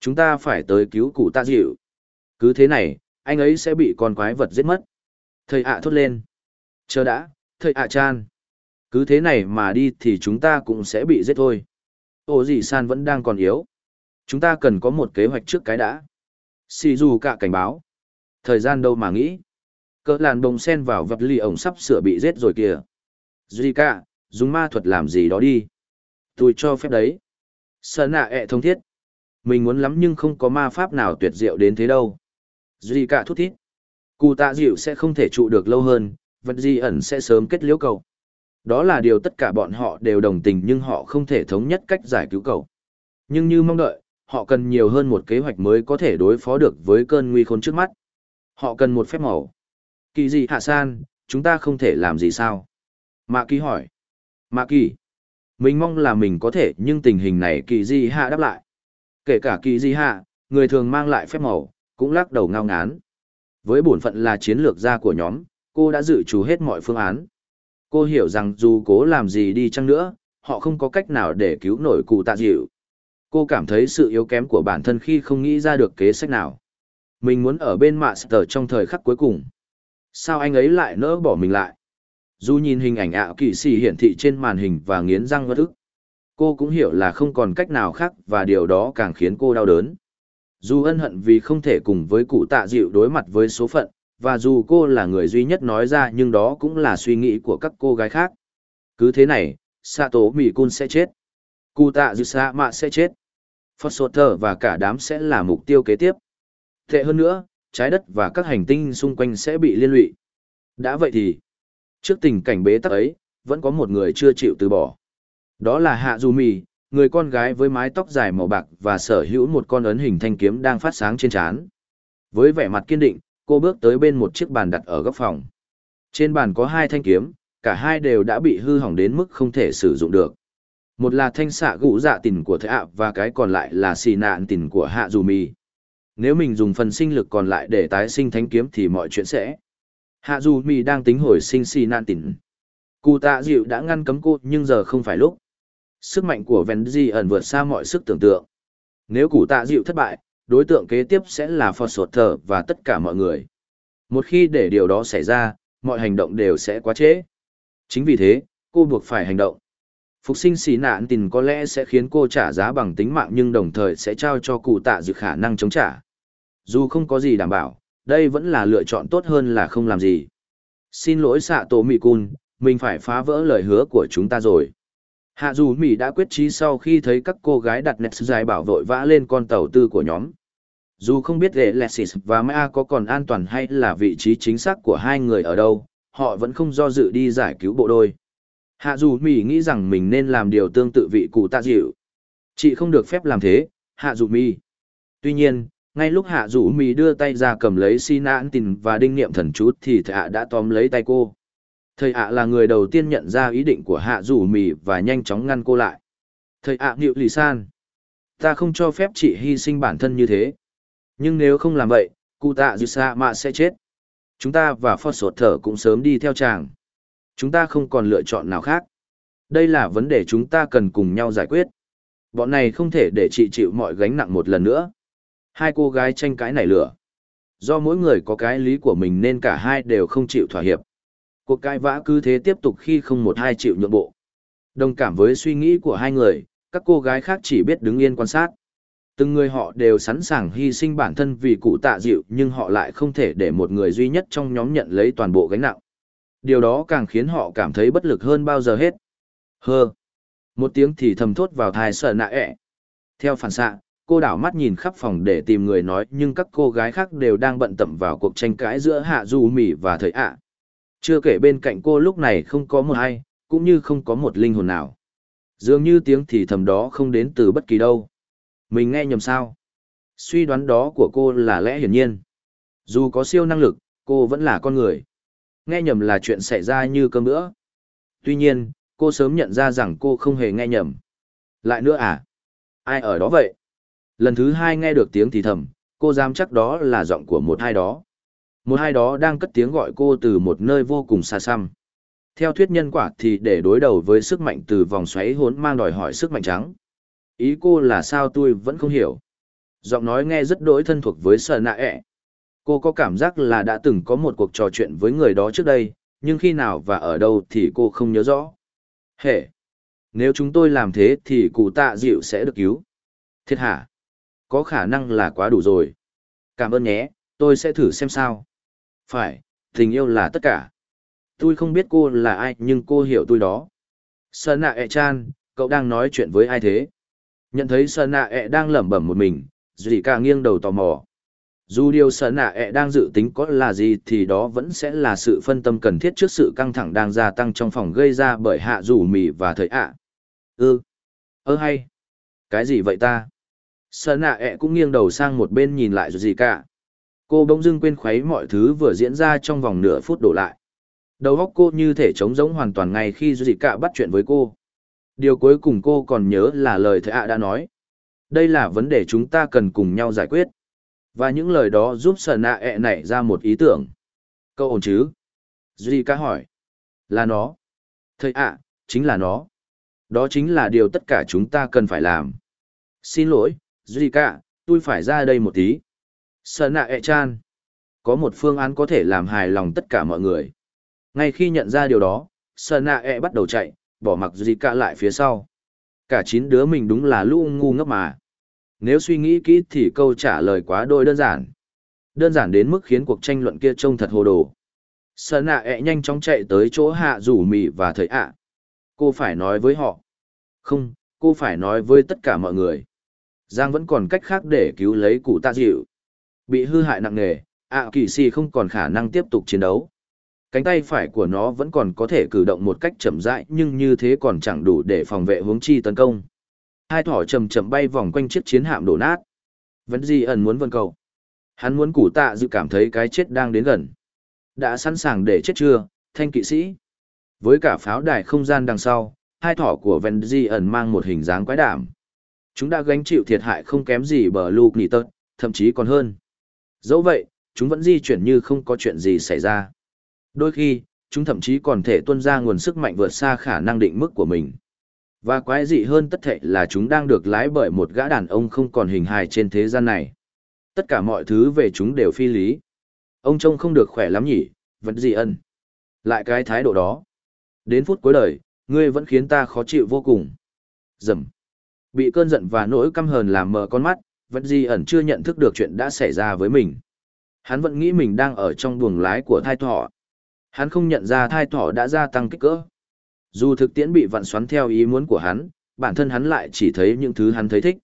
Chúng ta phải tới cứu cụ tạ dịu. Cứ thế này, anh ấy sẽ bị con quái vật giết mất. Thầy ạ thốt lên. Chờ đã, thầy ạ chan. Cứ thế này mà đi thì chúng ta cũng sẽ bị giết thôi. Ô gì san vẫn đang còn yếu. Chúng ta cần có một kế hoạch trước cái đã. Xì dù cả cảnh báo. Thời gian đâu mà nghĩ. Cỡ làn bồng sen vào vật lì ổng sắp sửa bị giết rồi kìa. Zika, dùng ma thuật làm gì đó đi. Tôi cho phép đấy. sơn nạ ẹ thông thiết. Mình muốn lắm nhưng không có ma pháp nào tuyệt diệu đến thế đâu. Zika thút thít. Cụ tạ dịu sẽ không thể trụ được lâu hơn, vật di ẩn sẽ sớm kết liễu cầu. Đó là điều tất cả bọn họ đều đồng tình nhưng họ không thể thống nhất cách giải cứu cầu. Nhưng như mong đợi, họ cần nhiều hơn một kế hoạch mới có thể đối phó được với cơn nguy khốn trước mắt. Họ cần một phép màu. Kỳ gì hạ san, chúng ta không thể làm gì sao? Mạ kỳ hỏi. Mạ kỳ. Mình mong là mình có thể nhưng tình hình này kỳ di hạ đáp lại. Kể cả kỳ di hạ, người thường mang lại phép màu, cũng lắc đầu ngao ngán. Với bổn phận là chiến lược gia của nhóm, cô đã dự trù hết mọi phương án. Cô hiểu rằng dù cố làm gì đi chăng nữa, họ không có cách nào để cứu nổi cụ tạ dịu. Cô cảm thấy sự yếu kém của bản thân khi không nghĩ ra được kế sách nào. Mình muốn ở bên Master trong thời khắc cuối cùng. Sao anh ấy lại nỡ bỏ mình lại? Dù nhìn hình ảnh ạ kỳ sĩ hiển thị trên màn hình và nghiến răng ngất ức. Cô cũng hiểu là không còn cách nào khác và điều đó càng khiến cô đau đớn. Dù ân hận vì không thể cùng với cụ tạ dịu đối mặt với số phận, và dù cô là người duy nhất nói ra nhưng đó cũng là suy nghĩ của các cô gái khác. Cứ thế này, Sato Cun sẽ chết. Cụ tạ dịu Sa Mạ sẽ chết. Foster và cả đám sẽ là mục tiêu kế tiếp. Tệ hơn nữa, trái đất và các hành tinh xung quanh sẽ bị liên lụy. Đã vậy thì, trước tình cảnh bế tắc ấy, vẫn có một người chưa chịu từ bỏ. Đó là Hạ Du Mì, người con gái với mái tóc dài màu bạc và sở hữu một con ấn hình thanh kiếm đang phát sáng trên trán. Với vẻ mặt kiên định, cô bước tới bên một chiếc bàn đặt ở góc phòng. Trên bàn có hai thanh kiếm, cả hai đều đã bị hư hỏng đến mức không thể sử dụng được. Một là thanh xạ gũ dạ tình của Thế ạ và cái còn lại là xì nạn tình của hạ dù mì. Nếu mình dùng phần sinh lực còn lại để tái sinh thanh kiếm thì mọi chuyện sẽ. Hạ dù mì đang tính hồi sinh xì nạn tình. Cụ tạ dịu đã ngăn cấm cô nhưng giờ không phải lúc. Sức mạnh của Venzi ẩn vượt xa mọi sức tưởng tượng. Nếu cụ tạ dịu thất bại, đối tượng kế tiếp sẽ là Phật Sột Thở và tất cả mọi người. Một khi để điều đó xảy ra, mọi hành động đều sẽ quá trễ. Chính vì thế, cô buộc phải hành động. Phục sinh xì nạn tình có lẽ sẽ khiến cô trả giá bằng tính mạng nhưng đồng thời sẽ trao cho cụ tạ dự khả năng chống trả. Dù không có gì đảm bảo, đây vẫn là lựa chọn tốt hơn là không làm gì. Xin lỗi xạ tổ mị cun, mình phải phá vỡ lời hứa của chúng ta rồi. Hạ dù Mỹ đã quyết trí sau khi thấy các cô gái đặt nét dài bảo vội vã lên con tàu tư của nhóm. Dù không biết Alexis và Maya có còn an toàn hay là vị trí chính xác của hai người ở đâu, họ vẫn không do dự đi giải cứu bộ đôi. Hạ dù Mỹ nghĩ rằng mình nên làm điều tương tự vị cụ tạ dịu. Chị không được phép làm thế, Hạ dù Mỹ. Tuy nhiên, ngay lúc Hạ dù Mỹ đưa tay ra cầm lấy Sinãn tình và đinh niệm thần chút thì thạ đã tóm lấy tay cô. Thầy ạ là người đầu tiên nhận ra ý định của Hạ rủ mì và nhanh chóng ngăn cô lại. Thầy ạ à, nghịu lì san. Ta không cho phép chị hy sinh bản thân như thế. Nhưng nếu không làm vậy, cụ tạ dư Sa mạ sẽ chết. Chúng ta và phó sột thở cũng sớm đi theo chàng. Chúng ta không còn lựa chọn nào khác. Đây là vấn đề chúng ta cần cùng nhau giải quyết. Bọn này không thể để chị chịu mọi gánh nặng một lần nữa. Hai cô gái tranh cãi nảy lửa. Do mỗi người có cái lý của mình nên cả hai đều không chịu thỏa hiệp. Cuộc cãi vã cứ thế tiếp tục khi không một hai chịu nhượng bộ. Đồng cảm với suy nghĩ của hai người, các cô gái khác chỉ biết đứng yên quan sát. Từng người họ đều sẵn sàng hy sinh bản thân vì cụ tạ dịu nhưng họ lại không thể để một người duy nhất trong nhóm nhận lấy toàn bộ gánh nặng. Điều đó càng khiến họ cảm thấy bất lực hơn bao giờ hết. Hơ. Một tiếng thì thầm thốt vào thai sợ nạ ẹ. Theo phản xạ, cô đảo mắt nhìn khắp phòng để tìm người nói nhưng các cô gái khác đều đang bận tâm vào cuộc tranh cãi giữa hạ du mỉ và thầy ạ. Chưa kể bên cạnh cô lúc này không có một ai, cũng như không có một linh hồn nào. Dường như tiếng thì thầm đó không đến từ bất kỳ đâu. Mình nghe nhầm sao? Suy đoán đó của cô là lẽ hiển nhiên. Dù có siêu năng lực, cô vẫn là con người. Nghe nhầm là chuyện xảy ra như cơm nữa. Tuy nhiên, cô sớm nhận ra rằng cô không hề nghe nhầm. Lại nữa à? Ai ở đó vậy? Lần thứ hai nghe được tiếng thì thầm, cô dám chắc đó là giọng của một ai đó. Một ai đó đang cất tiếng gọi cô từ một nơi vô cùng xa xăm. Theo thuyết nhân quả thì để đối đầu với sức mạnh từ vòng xoáy hốn mang đòi hỏi sức mạnh trắng. Ý cô là sao tôi vẫn không hiểu. Giọng nói nghe rất đỗi thân thuộc với sợ nạ ẹ. Cô có cảm giác là đã từng có một cuộc trò chuyện với người đó trước đây, nhưng khi nào và ở đâu thì cô không nhớ rõ. Hệ! Nếu chúng tôi làm thế thì cụ tạ dịu sẽ được cứu. Thiệt hả? Có khả năng là quá đủ rồi. Cảm ơn nhé, tôi sẽ thử xem sao. Phải, tình yêu là tất cả. Tôi không biết cô là ai nhưng cô hiểu tôi đó. Sơn nạ ẹ e chan, cậu đang nói chuyện với ai thế? Nhận thấy Sơn nạ ẹ e đang lẩm bẩm một mình, dì cả nghiêng đầu tò mò. Dù điều Sơn nạ ẹ e đang dự tính có là gì thì đó vẫn sẽ là sự phân tâm cần thiết trước sự căng thẳng đang gia tăng trong phòng gây ra bởi hạ rủ mì và thời ạ. Ư, ơ hay. Cái gì vậy ta? Sơn nạ ẹ cũng nghiêng đầu sang một bên nhìn lại Dì cả. Cô bỗng dưng quên khuấy mọi thứ vừa diễn ra trong vòng nửa phút đổ lại. Đầu óc cô như thể trống rỗng hoàn toàn ngay khi gì cả bắt chuyện với cô. Điều cuối cùng cô còn nhớ là lời thầy ạ đã nói. Đây là vấn đề chúng ta cần cùng nhau giải quyết. Và những lời đó giúp sở nạ ẹ nảy ra một ý tưởng. Cậu ổn chứ? Duy ca hỏi. Là nó. Thầy ạ, chính là nó. Đó chính là điều tất cả chúng ta cần phải làm. Xin lỗi, Duy ca, tôi phải ra đây một tí. Sơn nạ ẹ chan. Có một phương án có thể làm hài lòng tất cả mọi người. Ngay khi nhận ra điều đó, Sơn nạ ẹ bắt đầu chạy, bỏ mặc Duy cả lại phía sau. Cả chín đứa mình đúng là lũ ngu ngốc mà. Nếu suy nghĩ kỹ thì câu trả lời quá đôi đơn giản. Đơn giản đến mức khiến cuộc tranh luận kia trông thật hồ đồ. Sơn nạ ẹ nhanh chóng chạy tới chỗ hạ rủ mì và thầy ạ. Cô phải nói với họ. Không, cô phải nói với tất cả mọi người. Giang vẫn còn cách khác để cứu lấy cụ tạ dịu. Bị hư hại nặng nề, ạ kỳ xì không còn khả năng tiếp tục chiến đấu. Cánh tay phải của nó vẫn còn có thể cử động một cách chậm rãi nhưng như thế còn chẳng đủ để phòng vệ hướng chi tấn công. Hai thỏ chầm chậm bay vòng quanh chiếc chiến hạm đổ nát. Vẫn gì ẩn muốn vân cầu. Hắn muốn củ tạ dự cảm thấy cái chết đang đến gần. Đã sẵn sàng để chết chưa, thanh kỵ sĩ? Với cả pháo đài không gian đằng sau, hai thỏ của Ven Di ẩn mang một hình dáng quái đảm. Chúng đã gánh chịu thiệt hại không kém gì bờ Luke Nỉ Tật, thậm chí còn hơn. Dẫu vậy, chúng vẫn di chuyển như không có chuyện gì xảy ra. Đôi khi, chúng thậm chí còn thể tuân ra nguồn sức mạnh vượt xa khả năng định mức của mình. Và quái dị hơn tất thể là chúng đang được lái bởi một gã đàn ông không còn hình hài trên thế gian này. Tất cả mọi thứ về chúng đều phi lý. Ông trông không được khỏe lắm nhỉ, vẫn gì ân. Lại cái thái độ đó. Đến phút cuối đời, ngươi vẫn khiến ta khó chịu vô cùng. Dầm. Bị cơn giận và nỗi căm hờn làm mờ con mắt, vẫn Di ẩn chưa nhận thức được chuyện đã xảy ra với mình. Hắn vẫn nghĩ mình đang ở trong buồng lái của thai thỏ. Hắn không nhận ra thai thỏ đã gia tăng kích cỡ. Dù thực tiễn bị vặn xoắn theo ý muốn của hắn, bản thân hắn lại chỉ thấy những thứ hắn thấy thích.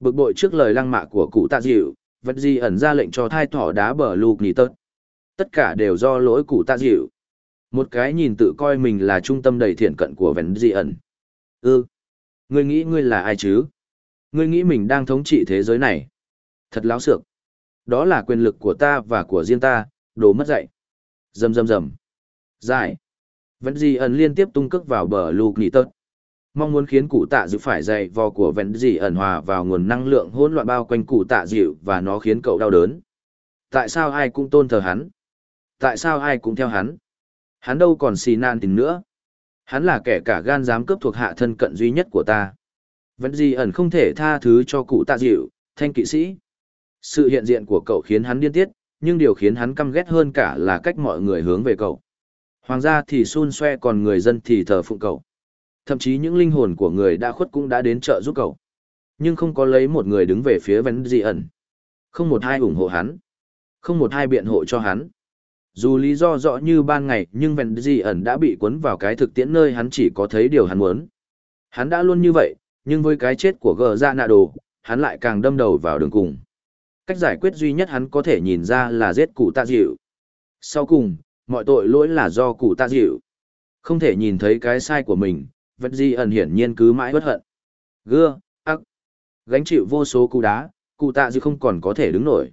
Bực bội trước lời lăng mạ của cụ tạ dịu, vật Di ẩn ra lệnh cho thai thỏ đá bờ lục nì tớt. Tất cả đều do lỗi cụ tạ dịu. Một cái nhìn tự coi mình là trung tâm đầy thiện cận của vật Di ẩn. Ư, ngươi nghĩ ngươi là ai chứ? Ngươi nghĩ mình đang thống trị thế giới này. Thật láo xược. Đó là quyền lực của ta và của riêng ta, đồ mất dạy. dầm dầm dầm. Giải. Vẫn gì ẩn liên tiếp tung cước vào bờ lục nỉ tớt. Mong muốn khiến cụ tạ dịu phải dày vò của vẫn gì ẩn hòa vào nguồn năng lượng hỗn loạn bao quanh cụ tạ dịu và nó khiến cậu đau đớn. Tại sao ai cũng tôn thờ hắn? Tại sao ai cũng theo hắn? Hắn đâu còn xì nan tình nữa. Hắn là kẻ cả gan dám cướp thuộc hạ thân cận duy nhất của ta. Vẫn gì ẩn không thể tha thứ cho cụ tạ dịu, thanh kỵ sĩ. Sự hiện diện của cậu khiến hắn điên tiết, nhưng điều khiến hắn căm ghét hơn cả là cách mọi người hướng về cậu. Hoàng gia thì xun xoe còn người dân thì thờ phụng cậu. Thậm chí những linh hồn của người đã khuất cũng đã đến trợ giúp cậu. Nhưng không có lấy một người đứng về phía vấn dị ẩn. Không một ai ủng hộ hắn. Không một ai biện hộ cho hắn. Dù lý do rõ như ban ngày nhưng vấn dị ẩn đã bị cuốn vào cái thực tiễn nơi hắn chỉ có thấy điều hắn muốn. Hắn đã luôn như vậy, nhưng với cái chết của gờ ra nạ đồ, hắn lại càng đâm đầu vào đường cùng. Cách giải quyết duy nhất hắn có thể nhìn ra là giết cụ tạ dịu. Sau cùng, mọi tội lỗi là do cụ tạ dịu. Không thể nhìn thấy cái sai của mình, vật di ẩn hiển nhiên cứ mãi bất hận. Gưa, ác, gánh chịu vô số cú đá, cụ tạ dịu không còn có thể đứng nổi.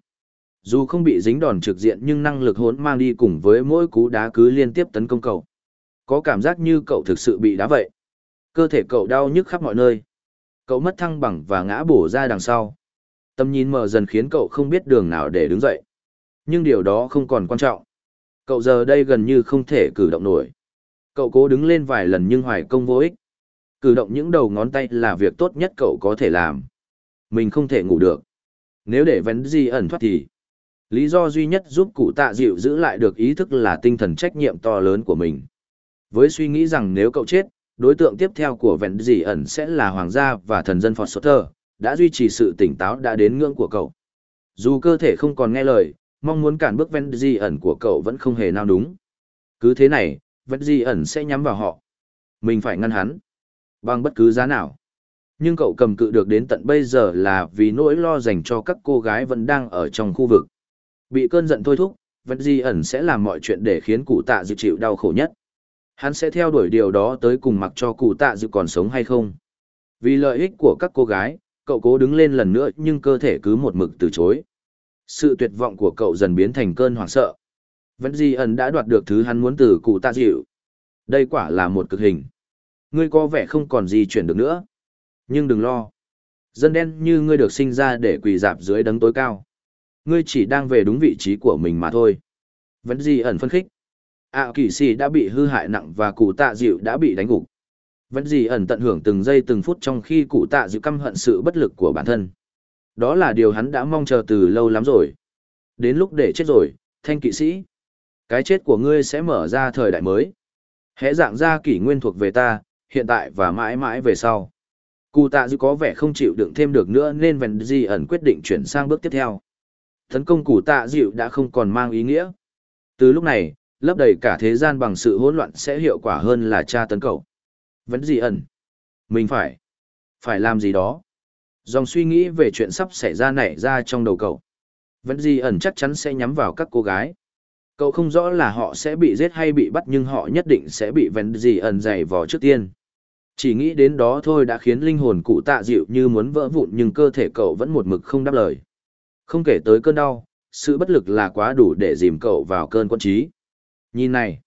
Dù không bị dính đòn trực diện nhưng năng lực hốn mang đi cùng với mỗi cú đá cứ liên tiếp tấn công cậu. Có cảm giác như cậu thực sự bị đá vậy. Cơ thể cậu đau nhức khắp mọi nơi. Cậu mất thăng bằng và ngã bổ ra đằng sau. Tầm nhìn mờ dần khiến cậu không biết đường nào để đứng dậy. Nhưng điều đó không còn quan trọng. Cậu giờ đây gần như không thể cử động nổi. Cậu cố đứng lên vài lần nhưng hoài công vô ích. Cử động những đầu ngón tay là việc tốt nhất cậu có thể làm. Mình không thể ngủ được. Nếu để vấn gì ẩn thoát thì, lý do duy nhất giúp cụ tạ dịu giữ lại được ý thức là tinh thần trách nhiệm to lớn của mình. Với suy nghĩ rằng nếu cậu chết, đối tượng tiếp theo của vẹn gì ẩn sẽ là hoàng gia và thần dân Foster, đã duy trì sự tỉnh táo đã đến ngưỡng của cậu. Dù cơ thể không còn nghe lời, mong muốn cản bước vẹn gì ẩn của cậu vẫn không hề nao đúng. Cứ thế này, vẹn gì ẩn sẽ nhắm vào họ. Mình phải ngăn hắn. Bằng bất cứ giá nào. Nhưng cậu cầm cự được đến tận bây giờ là vì nỗi lo dành cho các cô gái vẫn đang ở trong khu vực. Bị cơn giận thôi thúc, Vật Di ẩn sẽ làm mọi chuyện để khiến cụ tạ dự chịu đau khổ nhất. Hắn sẽ theo đuổi điều đó tới cùng mặc cho cụ tạ dự còn sống hay không. Vì lợi ích của các cô gái, cậu cố đứng lên lần nữa nhưng cơ thể cứ một mực từ chối. Sự tuyệt vọng của cậu dần biến thành cơn hoảng sợ. Vẫn gì ẩn đã đoạt được thứ hắn muốn từ cụ tạ dịu. Đây quả là một cực hình. Ngươi có vẻ không còn gì chuyển được nữa. Nhưng đừng lo. Dân đen như ngươi được sinh ra để quỳ dạp dưới đấng tối cao. Ngươi chỉ đang về đúng vị trí của mình mà thôi. Vẫn gì ẩn phân khích ạ à, kỳ sĩ đã bị hư hại nặng và cụ tạ dịu đã bị đánh gục. Vẫn gì ẩn tận hưởng từng giây từng phút trong khi cụ tạ dịu căm hận sự bất lực của bản thân. Đó là điều hắn đã mong chờ từ lâu lắm rồi. Đến lúc để chết rồi, thanh kỵ sĩ. Cái chết của ngươi sẽ mở ra thời đại mới. Hễ dạng ra kỷ nguyên thuộc về ta, hiện tại và mãi mãi về sau. Cụ tạ dịu có vẻ không chịu đựng thêm được nữa nên Vẹn Di ẩn quyết định chuyển sang bước tiếp theo. Tấn công cụ tạ dịu đã không còn mang ý nghĩa. Từ lúc này, lấp đầy cả thế gian bằng sự hỗn loạn sẽ hiệu quả hơn là tra tấn cậu. Vẫn gì ẩn. Mình phải. Phải làm gì đó. Dòng suy nghĩ về chuyện sắp xảy ra nảy ra trong đầu cậu. Vẫn gì ẩn chắc chắn sẽ nhắm vào các cô gái. Cậu không rõ là họ sẽ bị giết hay bị bắt nhưng họ nhất định sẽ bị Vẫn gì ẩn dày vò trước tiên. Chỉ nghĩ đến đó thôi đã khiến linh hồn cụ tạ dịu như muốn vỡ vụn nhưng cơ thể cậu vẫn một mực không đáp lời. Không kể tới cơn đau, sự bất lực là quá đủ để dìm cậu vào cơn quân trí. Nhìn này,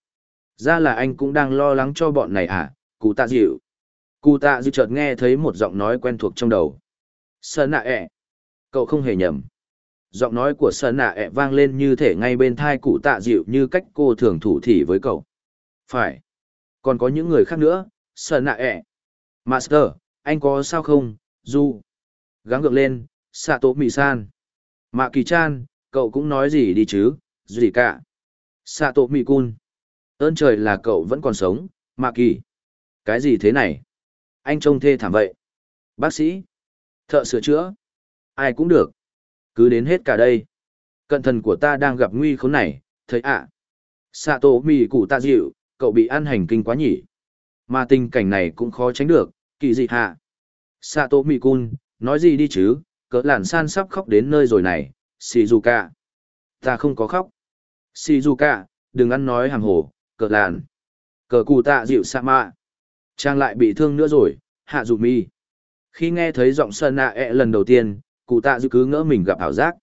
ra là anh cũng đang lo lắng cho bọn này à, cụ tạ dịu. Cụ tạ dịu chợt nghe thấy một giọng nói quen thuộc trong đầu. Sơn nạ ẹ. Cậu không hề nhầm. Giọng nói của Sơn nạ ẹ vang lên như thể ngay bên thai cụ tạ dịu như cách cô thường thủ thỉ với cậu. Phải. Còn có những người khác nữa, sợ nạ ẹ. Master, anh có sao không, Du? Gắng gượng lên, Sato tổ mì san. Mạ kỳ chan, cậu cũng nói gì đi chứ, gì cả. Xạ tổ mì cun. Ơn trời là cậu vẫn còn sống, Mạ kỳ. Cái gì thế này? Anh trông thê thảm vậy. Bác sĩ. Thợ sửa chữa. Ai cũng được. Cứ đến hết cả đây. Cận thần của ta đang gặp nguy khốn này, thấy ạ. À. Xạ tổ mì cụ ta dịu, cậu bị ăn hành kinh quá nhỉ. Mà tình cảnh này cũng khó tránh được, kỳ dị hạ. Sato Mikun, nói gì đi chứ, cỡ làn san sắp khóc đến nơi rồi này, Shizuka. Ta không có khóc. Shizuka, đừng ăn nói hàng hồ, cờ làn. Cờ cụ tạ dịu sa mạ. Trang lại bị thương nữa rồi, hạ dù mi. Khi nghe thấy giọng sơn nạ ẹ lần đầu tiên, cụ tạ dịu cứ ngỡ mình gặp ảo giác.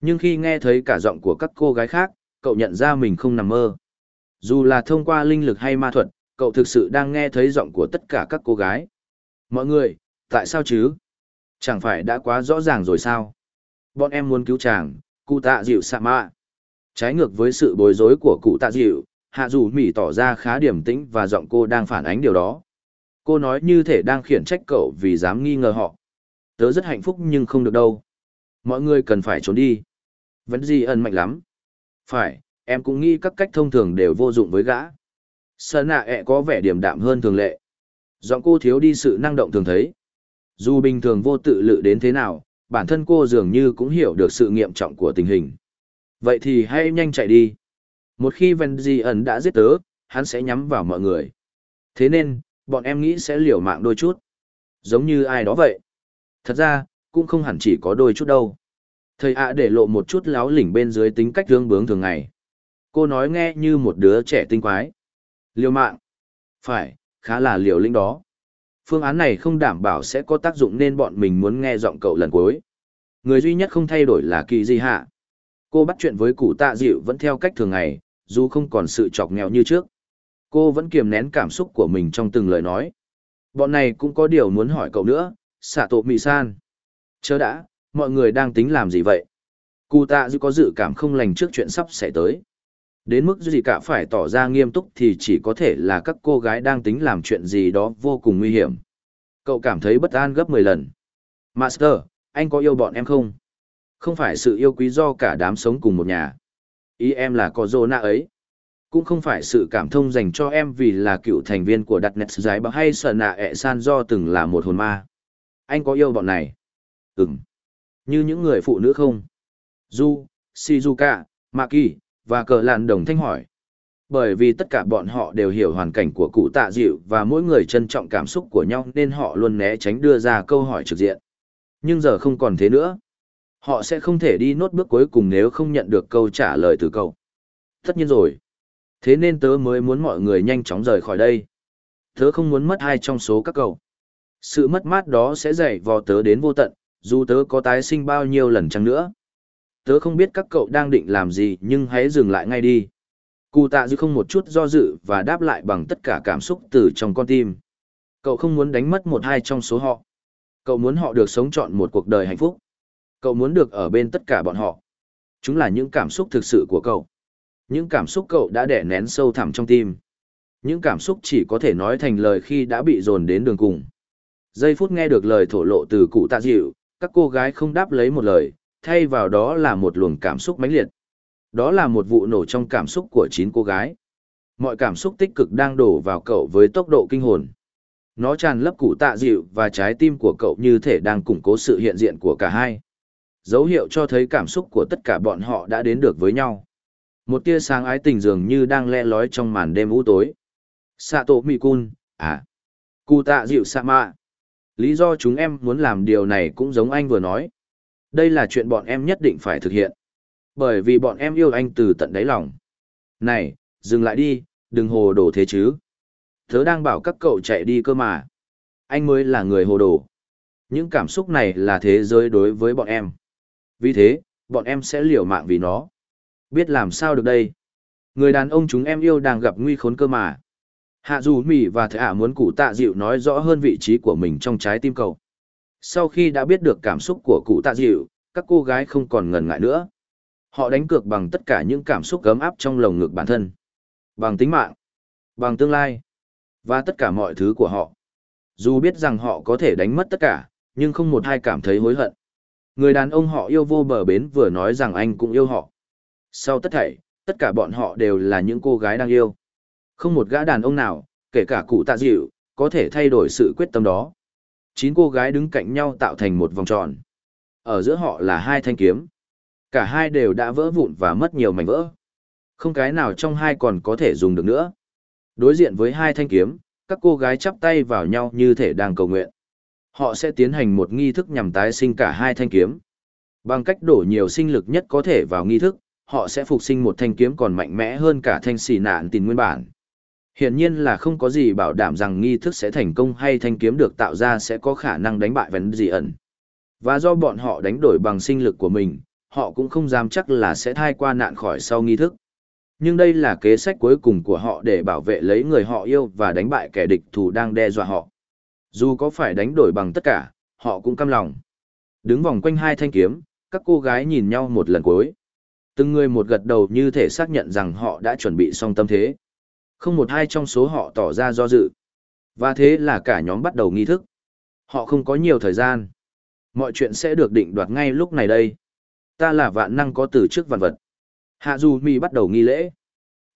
Nhưng khi nghe thấy cả giọng của các cô gái khác, cậu nhận ra mình không nằm mơ. Dù là thông qua linh lực hay ma thuật, cậu thực sự đang nghe thấy giọng của tất cả các cô gái. Mọi người, tại sao chứ? Chẳng phải đã quá rõ ràng rồi sao? Bọn em muốn cứu chàng, cụ tạ dịu sạ mạ. Trái ngược với sự bối rối của cụ tạ dịu, hạ dù mỉ tỏ ra khá điềm tĩnh và giọng cô đang phản ánh điều đó. Cô nói như thể đang khiển trách cậu vì dám nghi ngờ họ. Tớ rất hạnh phúc nhưng không được đâu. Mọi người cần phải trốn đi. Vẫn gì ẩn mạnh lắm. Phải, em cũng nghĩ các cách thông thường đều vô dụng với gã. Sơn nạ ẹ có vẻ điềm đạm hơn thường lệ. Giọng cô thiếu đi sự năng động thường thấy. Dù bình thường vô tự lự đến thế nào, bản thân cô dường như cũng hiểu được sự nghiêm trọng của tình hình. Vậy thì hãy nhanh chạy đi. Một khi Di ẩn đã giết tớ, hắn sẽ nhắm vào mọi người. Thế nên, bọn em nghĩ sẽ liều mạng đôi chút. Giống như ai đó vậy. Thật ra, cũng không hẳn chỉ có đôi chút đâu. Thầy ạ để lộ một chút láo lỉnh bên dưới tính cách thương bướng thường ngày. Cô nói nghe như một đứa trẻ tinh quái. Liều mạng. Phải, khá là liều lĩnh đó. Phương án này không đảm bảo sẽ có tác dụng nên bọn mình muốn nghe giọng cậu lần cuối. Người duy nhất không thay đổi là kỳ di hạ. Cô bắt chuyện với cụ tạ dịu vẫn theo cách thường ngày, dù không còn sự chọc nghèo như trước. Cô vẫn kiềm nén cảm xúc của mình trong từng lời nói. Bọn này cũng có điều muốn hỏi cậu nữa, xạ tổ mì san. Chớ đã, mọi người đang tính làm gì vậy? Cụ tạ dịu có dự cảm không lành trước chuyện sắp xảy tới. Đến mức gì cả phải tỏ ra nghiêm túc thì chỉ có thể là các cô gái đang tính làm chuyện gì đó vô cùng nguy hiểm. Cậu cảm thấy bất an gấp 10 lần. Master, anh có yêu bọn em không? Không phải sự yêu quý do cả đám sống cùng một nhà. Ý em là có dô nạ ấy. Cũng không phải sự cảm thông dành cho em vì là cựu thành viên của đặt nét giải bạc hay sợ nạ ẹ san do từng là một hồn ma. Anh có yêu bọn này? Ừm. Như những người phụ nữ không? Du, Shizuka, Maki, và cờ lạn đồng thanh hỏi. Bởi vì tất cả bọn họ đều hiểu hoàn cảnh của cụ tạ dịu và mỗi người trân trọng cảm xúc của nhau nên họ luôn né tránh đưa ra câu hỏi trực diện. Nhưng giờ không còn thế nữa. Họ sẽ không thể đi nốt bước cuối cùng nếu không nhận được câu trả lời từ cậu. Tất nhiên rồi. Thế nên tớ mới muốn mọi người nhanh chóng rời khỏi đây. Tớ không muốn mất ai trong số các cậu. Sự mất mát đó sẽ dày vò tớ đến vô tận, dù tớ có tái sinh bao nhiêu lần chăng nữa. Tớ không biết các cậu đang định làm gì nhưng hãy dừng lại ngay đi. Cụ tạ dư không một chút do dự và đáp lại bằng tất cả cảm xúc từ trong con tim. Cậu không muốn đánh mất một hai trong số họ. Cậu muốn họ được sống trọn một cuộc đời hạnh phúc. Cậu muốn được ở bên tất cả bọn họ. Chúng là những cảm xúc thực sự của cậu. Những cảm xúc cậu đã đẻ nén sâu thẳm trong tim. Những cảm xúc chỉ có thể nói thành lời khi đã bị dồn đến đường cùng. Giây phút nghe được lời thổ lộ từ cụ tạ dịu, các cô gái không đáp lấy một lời, thay vào đó là một luồng cảm xúc mãnh liệt. Đó là một vụ nổ trong cảm xúc của chín cô gái. Mọi cảm xúc tích cực đang đổ vào cậu với tốc độ kinh hồn. Nó tràn lấp cụ tạ dịu và trái tim của cậu như thể đang củng cố sự hiện diện của cả hai. Dấu hiệu cho thấy cảm xúc của tất cả bọn họ đã đến được với nhau. Một tia sáng ái tình dường như đang le lói trong màn đêm u tối. Sato Mikun, à, cụ tạ dịu Sama. Lý do chúng em muốn làm điều này cũng giống anh vừa nói. Đây là chuyện bọn em nhất định phải thực hiện. Bởi vì bọn em yêu anh từ tận đáy lòng. Này, dừng lại đi, đừng hồ đồ thế chứ. Tớ đang bảo các cậu chạy đi cơ mà. Anh mới là người hồ đồ. Những cảm xúc này là thế giới đối với bọn em. Vì thế, bọn em sẽ liều mạng vì nó. Biết làm sao được đây? Người đàn ông chúng em yêu đang gặp nguy khốn cơ mà. Hạ dù mỉ và thầy ả muốn cụ tạ dịu nói rõ hơn vị trí của mình trong trái tim cậu. Sau khi đã biết được cảm xúc của cụ tạ dịu, các cô gái không còn ngần ngại nữa. Họ đánh cược bằng tất cả những cảm xúc gấm áp trong lồng ngực bản thân. Bằng tính mạng, bằng tương lai, và tất cả mọi thứ của họ. Dù biết rằng họ có thể đánh mất tất cả, nhưng không một ai cảm thấy hối hận. Người đàn ông họ yêu vô bờ bến vừa nói rằng anh cũng yêu họ. Sau tất thảy, tất cả bọn họ đều là những cô gái đang yêu. Không một gã đàn ông nào, kể cả cụ tạ dịu, có thể thay đổi sự quyết tâm đó. Chín cô gái đứng cạnh nhau tạo thành một vòng tròn. Ở giữa họ là hai thanh kiếm. Cả hai đều đã vỡ vụn và mất nhiều mảnh vỡ. Không cái nào trong hai còn có thể dùng được nữa. Đối diện với hai thanh kiếm, các cô gái chắp tay vào nhau như thể đang cầu nguyện. Họ sẽ tiến hành một nghi thức nhằm tái sinh cả hai thanh kiếm. Bằng cách đổ nhiều sinh lực nhất có thể vào nghi thức, họ sẽ phục sinh một thanh kiếm còn mạnh mẽ hơn cả thanh xì nạn tình nguyên bản. Hiển nhiên là không có gì bảo đảm rằng nghi thức sẽ thành công hay thanh kiếm được tạo ra sẽ có khả năng đánh bại vấn gì ẩn. Và do bọn họ đánh đổi bằng sinh lực của mình, họ cũng không dám chắc là sẽ thai qua nạn khỏi sau nghi thức. Nhưng đây là kế sách cuối cùng của họ để bảo vệ lấy người họ yêu và đánh bại kẻ địch thù đang đe dọa họ. Dù có phải đánh đổi bằng tất cả, họ cũng căm lòng. Đứng vòng quanh hai thanh kiếm, các cô gái nhìn nhau một lần cuối. Từng người một gật đầu như thể xác nhận rằng họ đã chuẩn bị xong tâm thế. Không một hai trong số họ tỏ ra do dự. Và thế là cả nhóm bắt đầu nghi thức. Họ không có nhiều thời gian. Mọi chuyện sẽ được định đoạt ngay lúc này đây. Ta là vạn năng có từ trước vạn vật. Hạ Du mi bắt đầu nghi lễ.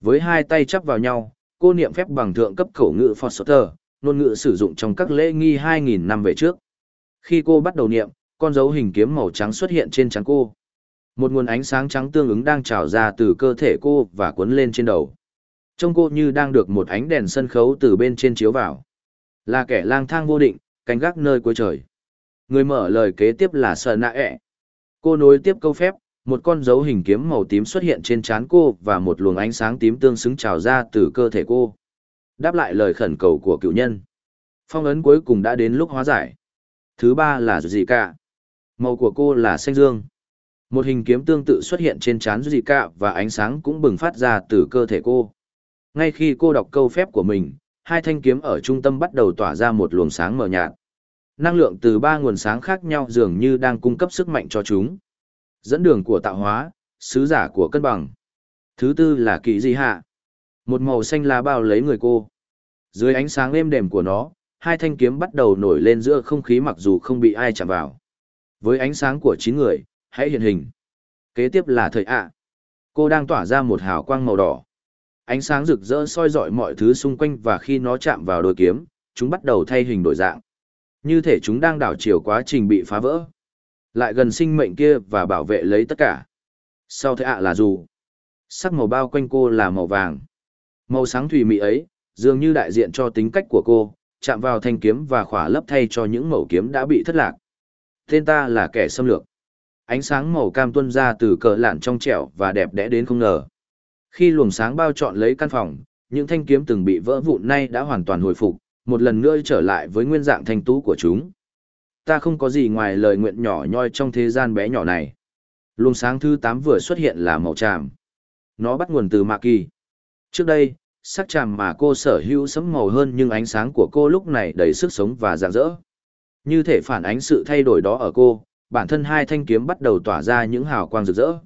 Với hai tay chắp vào nhau, cô niệm phép bằng thượng cấp khẩu ngữ Foster, ngôn ngữ sử dụng trong các lễ nghi 2.000 năm về trước. Khi cô bắt đầu niệm, con dấu hình kiếm màu trắng xuất hiện trên trán cô. Một nguồn ánh sáng trắng tương ứng đang trào ra từ cơ thể cô và cuốn lên trên đầu. Trông cô như đang được một ánh đèn sân khấu từ bên trên chiếu vào. Là kẻ lang thang vô định, canh gác nơi cuối trời. Người mở lời kế tiếp là Sở Nạ ẹ. E. Cô nối tiếp câu phép, một con dấu hình kiếm màu tím xuất hiện trên trán cô và một luồng ánh sáng tím tương xứng trào ra từ cơ thể cô. Đáp lại lời khẩn cầu của cựu nhân. Phong ấn cuối cùng đã đến lúc hóa giải. Thứ ba là gì cả? Màu của cô là xanh dương. Một hình kiếm tương tự xuất hiện trên trán Zika và ánh sáng cũng bừng phát ra từ cơ thể cô. Ngay khi cô đọc câu phép của mình, hai thanh kiếm ở trung tâm bắt đầu tỏa ra một luồng sáng mờ nhạt. Năng lượng từ ba nguồn sáng khác nhau dường như đang cung cấp sức mạnh cho chúng. Dẫn đường của tạo hóa, sứ giả của cân bằng. Thứ tư là kỳ di hạ. Một màu xanh lá bao lấy người cô. Dưới ánh sáng êm đềm của nó, hai thanh kiếm bắt đầu nổi lên giữa không khí mặc dù không bị ai chạm vào. Với ánh sáng của chín người, hãy hiện hình. Kế tiếp là thời ạ. Cô đang tỏa ra một hào quang màu đỏ. Ánh sáng rực rỡ soi rọi mọi thứ xung quanh và khi nó chạm vào đôi kiếm, chúng bắt đầu thay hình đổi dạng. Như thể chúng đang đảo chiều quá trình bị phá vỡ. Lại gần sinh mệnh kia và bảo vệ lấy tất cả. Sau thế ạ là dù. Sắc màu bao quanh cô là màu vàng. Màu sáng thủy mị ấy, dường như đại diện cho tính cách của cô, chạm vào thanh kiếm và khỏa lấp thay cho những mẩu kiếm đã bị thất lạc. Tên ta là kẻ xâm lược. Ánh sáng màu cam tuôn ra từ cờ lạn trong trẻo và đẹp đẽ đến không ngờ. Khi luồng sáng bao trọn lấy căn phòng, những thanh kiếm từng bị vỡ vụn nay đã hoàn toàn hồi phục, một lần nữa trở lại với nguyên dạng thanh tú của chúng. Ta không có gì ngoài lời nguyện nhỏ nhoi trong thế gian bé nhỏ này. Luồng sáng thứ 8 vừa xuất hiện là màu tràm. Nó bắt nguồn từ mạ kỳ. Trước đây, sắc chàm mà cô sở hữu sẫm màu hơn nhưng ánh sáng của cô lúc này đầy sức sống và rạng rỡ. Như thể phản ánh sự thay đổi đó ở cô, bản thân hai thanh kiếm bắt đầu tỏa ra những hào quang rực rỡ.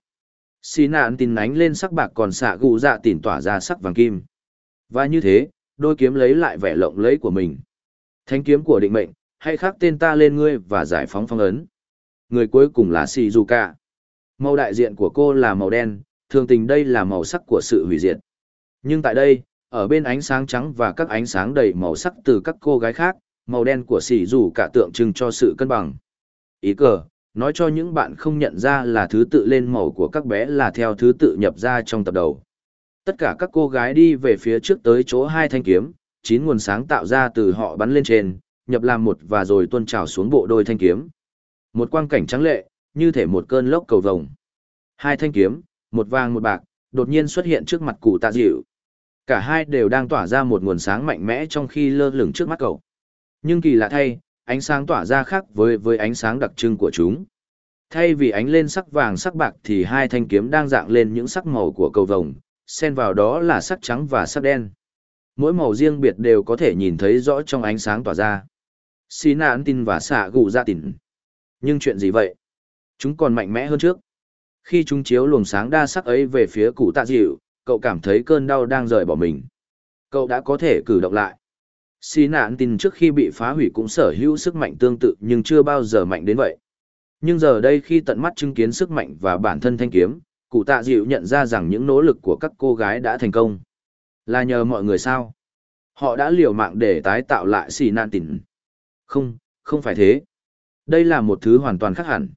Xí nạn tin ánh lên sắc bạc còn xạ gù dạ tỉn tỏa ra sắc vàng kim. Và như thế, đôi kiếm lấy lại vẻ lộng lẫy của mình. Thanh kiếm của định mệnh, hãy khắc tên ta lên ngươi và giải phóng phong ấn. Người cuối cùng là Shizuka. Màu đại diện của cô là màu đen, thường tình đây là màu sắc của sự hủy diệt. Nhưng tại đây, ở bên ánh sáng trắng và các ánh sáng đầy màu sắc từ các cô gái khác, màu đen của xỉ dù cả tượng trưng cho sự cân bằng. Ý cờ, nói cho những bạn không nhận ra là thứ tự lên màu của các bé là theo thứ tự nhập ra trong tập đầu. Tất cả các cô gái đi về phía trước tới chỗ hai thanh kiếm, chín nguồn sáng tạo ra từ họ bắn lên trên, nhập làm một và rồi tuôn trào xuống bộ đôi thanh kiếm. Một quang cảnh trắng lệ, như thể một cơn lốc cầu vồng. Hai thanh kiếm, một vàng một bạc, đột nhiên xuất hiện trước mặt cụ tạ dịu. Cả hai đều đang tỏa ra một nguồn sáng mạnh mẽ trong khi lơ lửng trước mắt cậu. Nhưng kỳ lạ thay, ánh sáng tỏa ra khác với với ánh sáng đặc trưng của chúng. Thay vì ánh lên sắc vàng sắc bạc thì hai thanh kiếm đang dạng lên những sắc màu của cầu vồng, xen vào đó là sắc trắng và sắc đen. Mỗi màu riêng biệt đều có thể nhìn thấy rõ trong ánh sáng tỏa ra. Xí nạn tin và xạ gụ ra tỉnh. Nhưng chuyện gì vậy? Chúng còn mạnh mẽ hơn trước. Khi chúng chiếu luồng sáng đa sắc ấy về phía cụ tạ dịu, cậu cảm thấy cơn đau đang rời bỏ mình. Cậu đã có thể cử động lại. Xí nạn tin trước khi bị phá hủy cũng sở hữu sức mạnh tương tự nhưng chưa bao giờ mạnh đến vậy. Nhưng giờ đây khi tận mắt chứng kiến sức mạnh và bản thân thanh kiếm, cụ tạ dịu nhận ra rằng những nỗ lực của các cô gái đã thành công. Là nhờ mọi người sao? Họ đã liều mạng để tái tạo lại xì nạn tỉn. Không, không phải thế. Đây là một thứ hoàn toàn khác hẳn.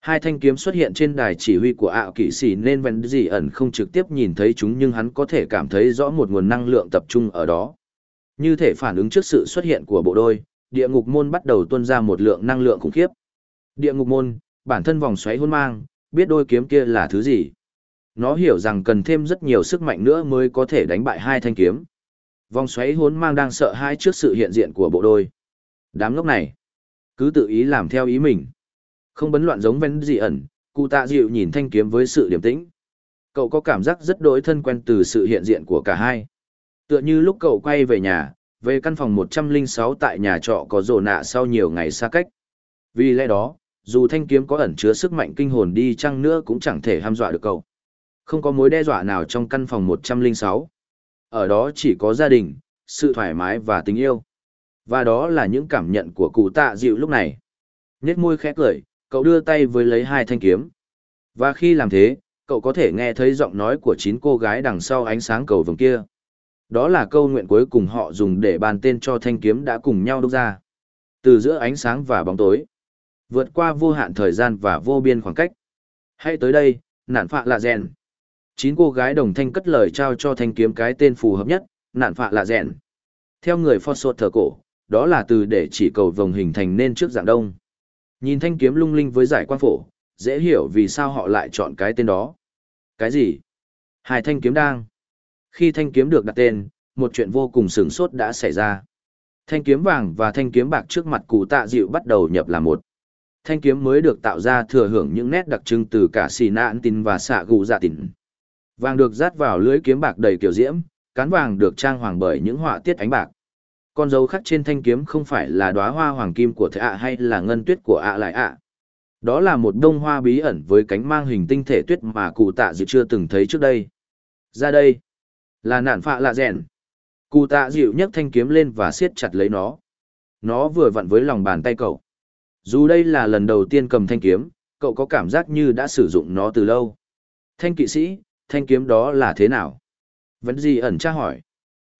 Hai thanh kiếm xuất hiện trên đài chỉ huy của ảo kỵ sĩ nên vẫn gì ẩn không trực tiếp nhìn thấy chúng nhưng hắn có thể cảm thấy rõ một nguồn năng lượng tập trung ở đó. Như thể phản ứng trước sự xuất hiện của bộ đôi, địa ngục môn bắt đầu tuôn ra một lượng năng lượng khủng khiếp. Địa ngục môn, bản thân vòng xoáy hôn mang, biết đôi kiếm kia là thứ gì. Nó hiểu rằng cần thêm rất nhiều sức mạnh nữa mới có thể đánh bại hai thanh kiếm. Vòng xoáy hôn mang đang sợ hãi trước sự hiện diện của bộ đôi. Đám ngốc này, cứ tự ý làm theo ý mình. Không bấn loạn giống ven dị ẩn, cụ tạ dịu nhìn thanh kiếm với sự điềm tĩnh. Cậu có cảm giác rất đối thân quen từ sự hiện diện của cả hai. Tựa như lúc cậu quay về nhà, về căn phòng 106 tại nhà trọ có rồ nạ sau nhiều ngày xa cách. Vì lẽ đó, dù thanh kiếm có ẩn chứa sức mạnh kinh hồn đi chăng nữa cũng chẳng thể ham dọa được cậu. Không có mối đe dọa nào trong căn phòng 106. Ở đó chỉ có gia đình, sự thoải mái và tình yêu. Và đó là những cảm nhận của cụ tạ dịu lúc này. Nhét môi khẽ cười, cậu đưa tay với lấy hai thanh kiếm. Và khi làm thế, cậu có thể nghe thấy giọng nói của chín cô gái đằng sau ánh sáng cầu vồng kia. Đó là câu nguyện cuối cùng họ dùng để bàn tên cho thanh kiếm đã cùng nhau đúc ra. Từ giữa ánh sáng và bóng tối. Vượt qua vô hạn thời gian và vô biên khoảng cách. Hãy tới đây, nạn phạ là rèn. Chín cô gái đồng thanh cất lời trao cho thanh kiếm cái tên phù hợp nhất, nạn phạ là rèn. Theo người phò sột thờ cổ, đó là từ để chỉ cầu vồng hình thành nên trước dạng đông. Nhìn thanh kiếm lung linh với giải quan phổ, dễ hiểu vì sao họ lại chọn cái tên đó. Cái gì? Hai thanh kiếm đang. Khi thanh kiếm được đặt tên, một chuyện vô cùng sửng sốt đã xảy ra. Thanh kiếm vàng và thanh kiếm bạc trước mặt cụ tạ dịu bắt đầu nhập là một. Thanh kiếm mới được tạo ra thừa hưởng những nét đặc trưng từ cả xì nạn tin và xạ gù dạ tin. Vàng được dát vào lưới kiếm bạc đầy kiểu diễm, cán vàng được trang hoàng bởi những họa tiết ánh bạc. Con dấu khắc trên thanh kiếm không phải là đóa hoa hoàng kim của thệ ạ hay là ngân tuyết của ạ lại ạ. Đó là một đông hoa bí ẩn với cánh mang hình tinh thể tuyết mà cụ tạ dịu chưa từng thấy trước đây. Ra đây, là nạn phạ lạ rèn. Cụ tạ dịu nhấc thanh kiếm lên và siết chặt lấy nó. Nó vừa vặn với lòng bàn tay cậu. Dù đây là lần đầu tiên cầm thanh kiếm, cậu có cảm giác như đã sử dụng nó từ lâu. Thanh kỵ sĩ, thanh kiếm đó là thế nào? Vẫn gì ẩn tra hỏi.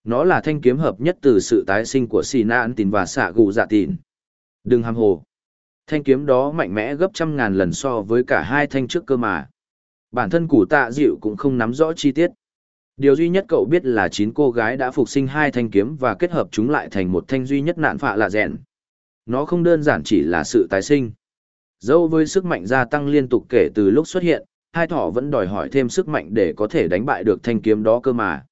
Nó là thanh kiếm hợp nhất từ sự tái sinh của xì na tin và xạ gù dạ tìn. Đừng ham hồ. Thanh kiếm đó mạnh mẽ gấp trăm ngàn lần so với cả hai thanh trước cơ mà. Bản thân củ tạ dịu cũng không nắm rõ chi tiết. Điều duy nhất cậu biết là chín cô gái đã phục sinh hai thanh kiếm và kết hợp chúng lại thành một thanh duy nhất nạn phạ lạ rèn. Nó không đơn giản chỉ là sự tái sinh. Dẫu với sức mạnh gia tăng liên tục kể từ lúc xuất hiện, hai thỏ vẫn đòi hỏi thêm sức mạnh để có thể đánh bại được thanh kiếm đó cơ mà.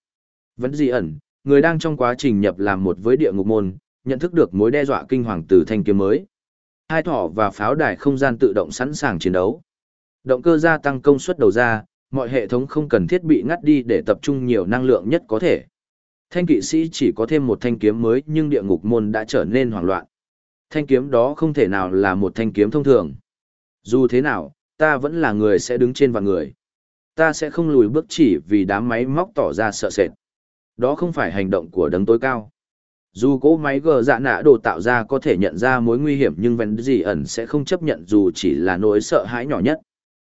Vẫn gì ẩn, người đang trong quá trình nhập làm một với địa ngục môn, nhận thức được mối đe dọa kinh hoàng từ thanh kiếm mới. Hai thỏ và pháo đài không gian tự động sẵn sàng chiến đấu. Động cơ gia tăng công suất đầu ra, mọi hệ thống không cần thiết bị ngắt đi để tập trung nhiều năng lượng nhất có thể. Thanh kỵ sĩ chỉ có thêm một thanh kiếm mới nhưng địa ngục môn đã trở nên hoảng loạn. Thanh kiếm đó không thể nào là một thanh kiếm thông thường. Dù thế nào, ta vẫn là người sẽ đứng trên vạn người. Ta sẽ không lùi bước chỉ vì đám máy móc tỏ ra sợ sệt. Đó không phải hành động của đấng tối cao. Dù cỗ máy gờ dạ nạ đồ tạo ra có thể nhận ra mối nguy hiểm nhưng vẫn gì ẩn sẽ không chấp nhận dù chỉ là nỗi sợ hãi nhỏ nhất.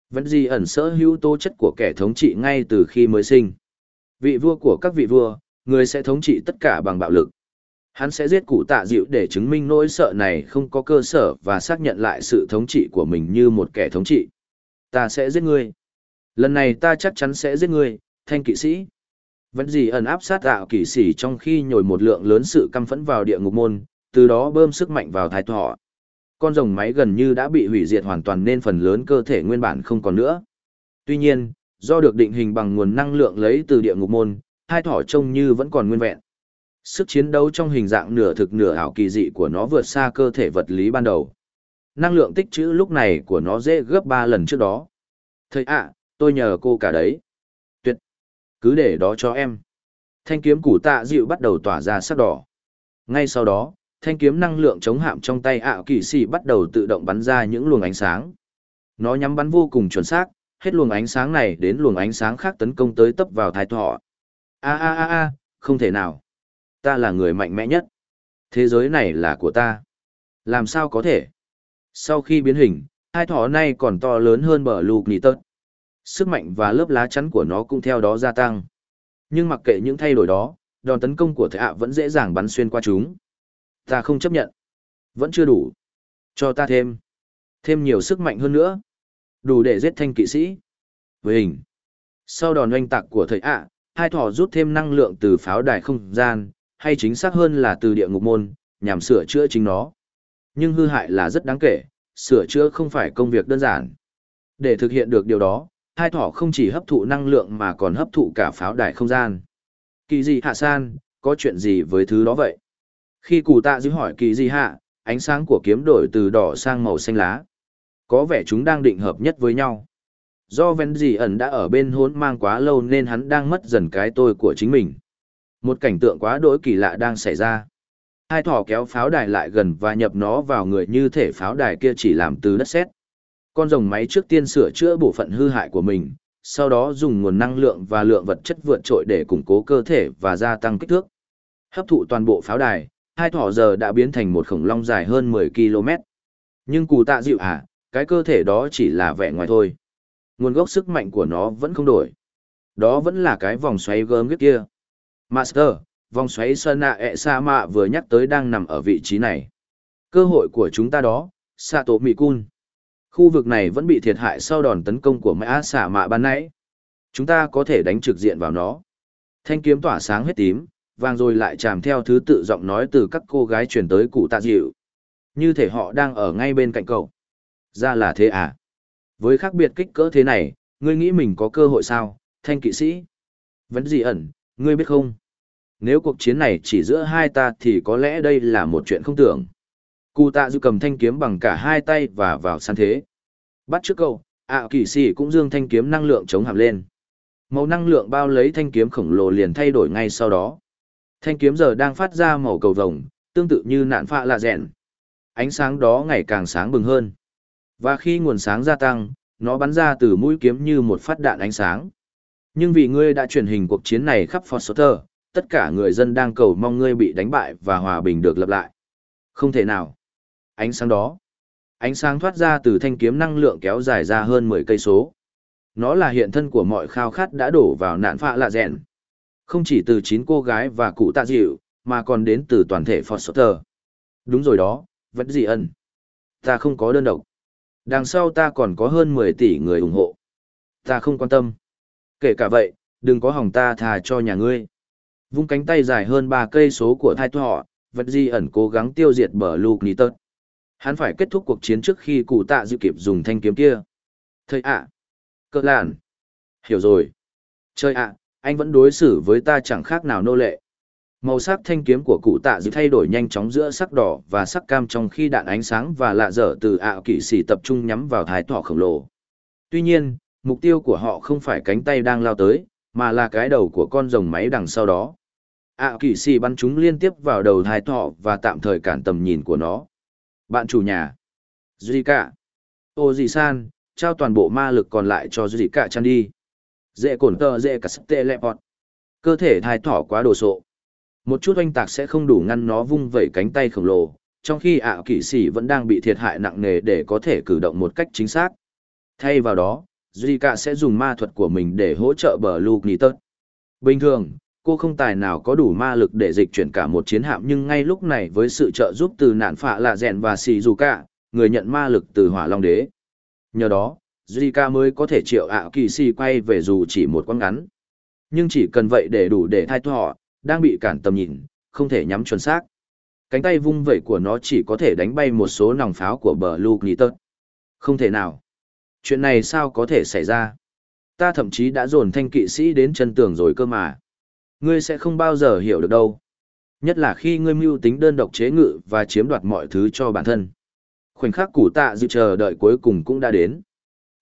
Vẫn gì ẩn sở hữu tố chất của kẻ thống trị ngay từ khi mới sinh. Vị vua của các vị vua, người sẽ thống trị tất cả bằng bạo lực. Hắn sẽ giết cụ tạ dịu để chứng minh nỗi sợ này không có cơ sở và xác nhận lại sự thống trị của mình như một kẻ thống trị. Ta sẽ giết ngươi. Lần này ta chắc chắn sẽ giết ngươi, thanh kỵ sĩ. Vẫn gì ẩn áp sát tạo kỳ sĩ trong khi nhồi một lượng lớn sự căm phẫn vào địa ngục môn, từ đó bơm sức mạnh vào thái thọ. Con rồng máy gần như đã bị hủy diệt hoàn toàn nên phần lớn cơ thể nguyên bản không còn nữa. Tuy nhiên, do được định hình bằng nguồn năng lượng lấy từ địa ngục môn, hai thỏ trông như vẫn còn nguyên vẹn. Sức chiến đấu trong hình dạng nửa thực nửa ảo kỳ dị của nó vượt xa cơ thể vật lý ban đầu. Năng lượng tích trữ lúc này của nó dễ gấp ba lần trước đó. Thầy ạ, tôi nhờ cô cả đấy. Cứ để đó cho em. Thanh kiếm củ tạ dịu bắt đầu tỏa ra sắc đỏ. Ngay sau đó, thanh kiếm năng lượng chống hạm trong tay ảo kỳ sĩ bắt đầu tự động bắn ra những luồng ánh sáng. Nó nhắm bắn vô cùng chuẩn xác, hết luồng ánh sáng này đến luồng ánh sáng khác tấn công tới tấp vào thái thọ. A a a a, không thể nào. Ta là người mạnh mẽ nhất. Thế giới này là của ta. Làm sao có thể? Sau khi biến hình, hai thỏ này còn to lớn hơn bờ lục nì tớt. Sức mạnh và lớp lá chắn của nó cũng theo đó gia tăng. Nhưng mặc kệ những thay đổi đó, đòn tấn công của thệ ạ vẫn dễ dàng bắn xuyên qua chúng. Ta không chấp nhận. Vẫn chưa đủ. Cho ta thêm. Thêm nhiều sức mạnh hơn nữa. Đủ để giết thanh kỵ sĩ. Với hình. Sau đòn oanh tạc của thầy ạ, hai thỏ rút thêm năng lượng từ pháo đài không gian, hay chính xác hơn là từ địa ngục môn, nhằm sửa chữa chính nó. Nhưng hư hại là rất đáng kể, sửa chữa không phải công việc đơn giản. Để thực hiện được điều đó, hai thỏ không chỉ hấp thụ năng lượng mà còn hấp thụ cả pháo đài không gian. Kỳ gì hạ san, có chuyện gì với thứ đó vậy? Khi cụ tạ giữ hỏi kỳ gì hạ, ánh sáng của kiếm đổi từ đỏ sang màu xanh lá. Có vẻ chúng đang định hợp nhất với nhau. Do ven gì ẩn đã ở bên hốn mang quá lâu nên hắn đang mất dần cái tôi của chính mình. Một cảnh tượng quá đỗi kỳ lạ đang xảy ra. Hai thỏ kéo pháo đài lại gần và nhập nó vào người như thể pháo đài kia chỉ làm từ đất sét. Con rồng máy trước tiên sửa chữa bộ phận hư hại của mình, sau đó dùng nguồn năng lượng và lượng vật chất vượt trội để củng cố cơ thể và gia tăng kích thước. Hấp thụ toàn bộ pháo đài, hai thỏ giờ đã biến thành một khổng long dài hơn 10 km. Nhưng cù tạ dịu à, cái cơ thể đó chỉ là vẻ ngoài thôi. Nguồn gốc sức mạnh của nó vẫn không đổi. Đó vẫn là cái vòng xoáy gớm ghiếc kia. Master, vòng xoáy sơn nạ ẹ sa mạ vừa nhắc tới đang nằm ở vị trí này. Cơ hội của chúng ta đó, Sato Mikun. Khu vực này vẫn bị thiệt hại sau đòn tấn công của mã xả mạ ban nãy. Chúng ta có thể đánh trực diện vào nó. Thanh kiếm tỏa sáng hết tím, vàng rồi lại chàm theo thứ tự giọng nói từ các cô gái chuyển tới cụ tạ dịu. Như thể họ đang ở ngay bên cạnh cậu. Ra là thế à? Với khác biệt kích cỡ thế này, ngươi nghĩ mình có cơ hội sao, thanh kỵ sĩ? Vẫn gì ẩn, ngươi biết không? Nếu cuộc chiến này chỉ giữa hai ta thì có lẽ đây là một chuyện không tưởng. Cụ tạ dư cầm thanh kiếm bằng cả hai tay và vào săn thế. Bắt trước câu, ạ kỳ sĩ cũng dương thanh kiếm năng lượng chống hạm lên. Màu năng lượng bao lấy thanh kiếm khổng lồ liền thay đổi ngay sau đó. Thanh kiếm giờ đang phát ra màu cầu vồng, tương tự như nạn phạ lạ rèn. Ánh sáng đó ngày càng sáng bừng hơn. Và khi nguồn sáng gia tăng, nó bắn ra từ mũi kiếm như một phát đạn ánh sáng. Nhưng vì ngươi đã truyền hình cuộc chiến này khắp Foster, tất cả người dân đang cầu mong ngươi bị đánh bại và hòa bình được lập lại. Không thể nào. Ánh sáng đó. Ánh sáng thoát ra từ thanh kiếm năng lượng kéo dài ra hơn 10 cây số. Nó là hiện thân của mọi khao khát đã đổ vào nạn phạ lạ rèn. Không chỉ từ chín cô gái và cụ tạ dịu, mà còn đến từ toàn thể Foster. Đúng rồi đó, vẫn gì ân. Ta không có đơn độc. Đằng sau ta còn có hơn 10 tỷ người ủng hộ. Ta không quan tâm. Kể cả vậy, đừng có hỏng ta thà cho nhà ngươi. Vung cánh tay dài hơn 3 cây số của thai thọ, vật di ẩn cố gắng tiêu diệt bờ lục ni tớt Hắn phải kết thúc cuộc chiến trước khi cụ tạ dự kịp dùng thanh kiếm kia. Thầy ạ! À, cỡ làn! Hiểu rồi. Chơi ạ, anh vẫn đối xử với ta chẳng khác nào nô lệ. Màu sắc thanh kiếm của cụ tạ dự thay đổi nhanh chóng giữa sắc đỏ và sắc cam trong khi đạn ánh sáng và lạ dở từ ạ kỵ sĩ tập trung nhắm vào thái thọ khổng lồ. Tuy nhiên, mục tiêu của họ không phải cánh tay đang lao tới, mà là cái đầu của con rồng máy đằng sau đó. ạ kỵ sĩ bắn chúng liên tiếp vào đầu thái thọ và tạm thời cản tầm nhìn của nó. Bạn chủ nhà. Zika. Ô dì san, trao toàn bộ ma lực còn lại cho Zika chăn đi. Dễ cổn tờ dễ cả sức tê lẹ bọt. Cơ thể thai thỏ quá đồ sộ. Một chút oanh tạc sẽ không đủ ngăn nó vung vẩy cánh tay khổng lồ, trong khi ạ kỵ sĩ vẫn đang bị thiệt hại nặng nề để có thể cử động một cách chính xác. Thay vào đó, Zika sẽ dùng ma thuật của mình để hỗ trợ bờ Luke tớt Bình thường, cô không tài nào có đủ ma lực để dịch chuyển cả một chiến hạm nhưng ngay lúc này với sự trợ giúp từ nạn phạ lạ rèn và xì dù cả, người nhận ma lực từ hỏa long đế. Nhờ đó, Zika mới có thể triệu ạ kỳ si quay về dù chỉ một quãng ngắn. Nhưng chỉ cần vậy để đủ để thai họ, đang bị cản tầm nhìn, không thể nhắm chuẩn xác. Cánh tay vung vẩy của nó chỉ có thể đánh bay một số nòng pháo của bờ Luke Nitot. Không thể nào. Chuyện này sao có thể xảy ra? Ta thậm chí đã dồn thanh kỵ sĩ đến chân tường rồi cơ mà. Ngươi sẽ không bao giờ hiểu được đâu. Nhất là khi ngươi mưu tính đơn độc chế ngự và chiếm đoạt mọi thứ cho bản thân. Khoảnh khắc củ tạ dự chờ đợi cuối cùng cũng đã đến.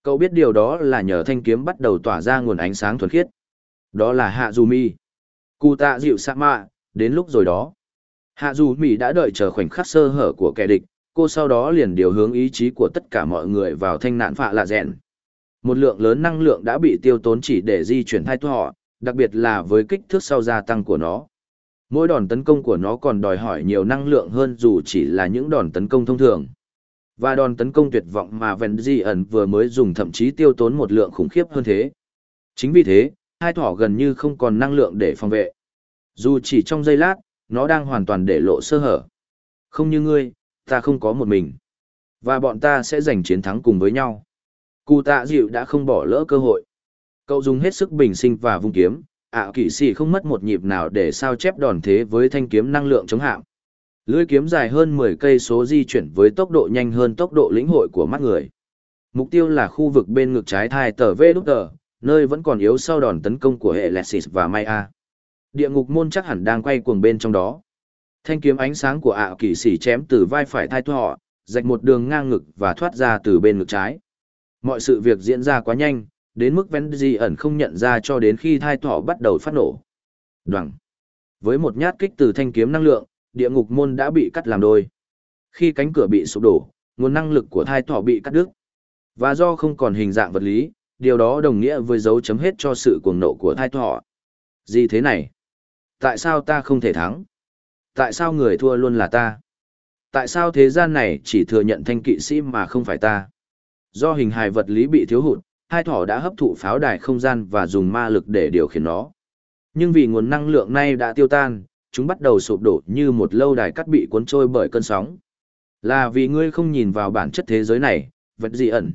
Cậu biết điều đó là nhờ thanh kiếm bắt đầu tỏa ra nguồn ánh sáng thuần khiết. Đó là Hạ Dù Mi. Cụ tạ dịu sạ mạ, đến lúc rồi đó. Hạ Dù Mi đã đợi chờ khoảnh khắc sơ hở của kẻ địch, cô sau đó liền điều hướng ý chí của tất cả mọi người vào thanh nạn phạ lạ rèn. Một lượng lớn năng lượng đã bị tiêu tốn chỉ để di chuyển thai họ, đặc biệt là với kích thước sau gia tăng của nó. Mỗi đòn tấn công của nó còn đòi hỏi nhiều năng lượng hơn dù chỉ là những đòn tấn công thông thường. Và đòn tấn công tuyệt vọng mà Venzi ẩn vừa mới dùng thậm chí tiêu tốn một lượng khủng khiếp hơn thế. Chính vì thế, hai thỏ gần như không còn năng lượng để phòng vệ. Dù chỉ trong giây lát, nó đang hoàn toàn để lộ sơ hở. Không như ngươi, ta không có một mình. Và bọn ta sẽ giành chiến thắng cùng với nhau. Cụ tạ dịu đã không bỏ lỡ cơ hội. Cậu dùng hết sức bình sinh và vung kiếm, ạ kỵ sĩ không mất một nhịp nào để sao chép đòn thế với thanh kiếm năng lượng chống hạm. Lưỡi kiếm dài hơn 10 cây số di chuyển với tốc độ nhanh hơn tốc độ lĩnh hội của mắt người. Mục tiêu là khu vực bên ngực trái thai tờ V đúc tờ, nơi vẫn còn yếu sau đòn tấn công của hệ Lexis và Maya. Địa ngục môn chắc hẳn đang quay cuồng bên trong đó. Thanh kiếm ánh sáng của ạ kỵ sĩ chém từ vai phải thai thọ, rạch một đường ngang ngực và thoát ra từ bên ngực trái. Mọi sự việc diễn ra quá nhanh, đến mức vén di ẩn không nhận ra cho đến khi thai thỏ bắt đầu phát nổ. Đoằng. Với một nhát kích từ thanh kiếm năng lượng, địa ngục môn đã bị cắt làm đôi. Khi cánh cửa bị sụp đổ, nguồn năng lực của thai thỏ bị cắt đứt. Và do không còn hình dạng vật lý, điều đó đồng nghĩa với dấu chấm hết cho sự cuồng nộ của thai thỏ. Gì thế này? Tại sao ta không thể thắng? Tại sao người thua luôn là ta? Tại sao thế gian này chỉ thừa nhận thanh kỵ sĩ mà không phải ta? Do hình hài vật lý bị thiếu hụt, hai thỏ đã hấp thụ pháo đài không gian và dùng ma lực để điều khiển nó. Nhưng vì nguồn năng lượng này đã tiêu tan, chúng bắt đầu sụp đổ như một lâu đài cắt bị cuốn trôi bởi cơn sóng. Là vì ngươi không nhìn vào bản chất thế giới này, vật gì ẩn.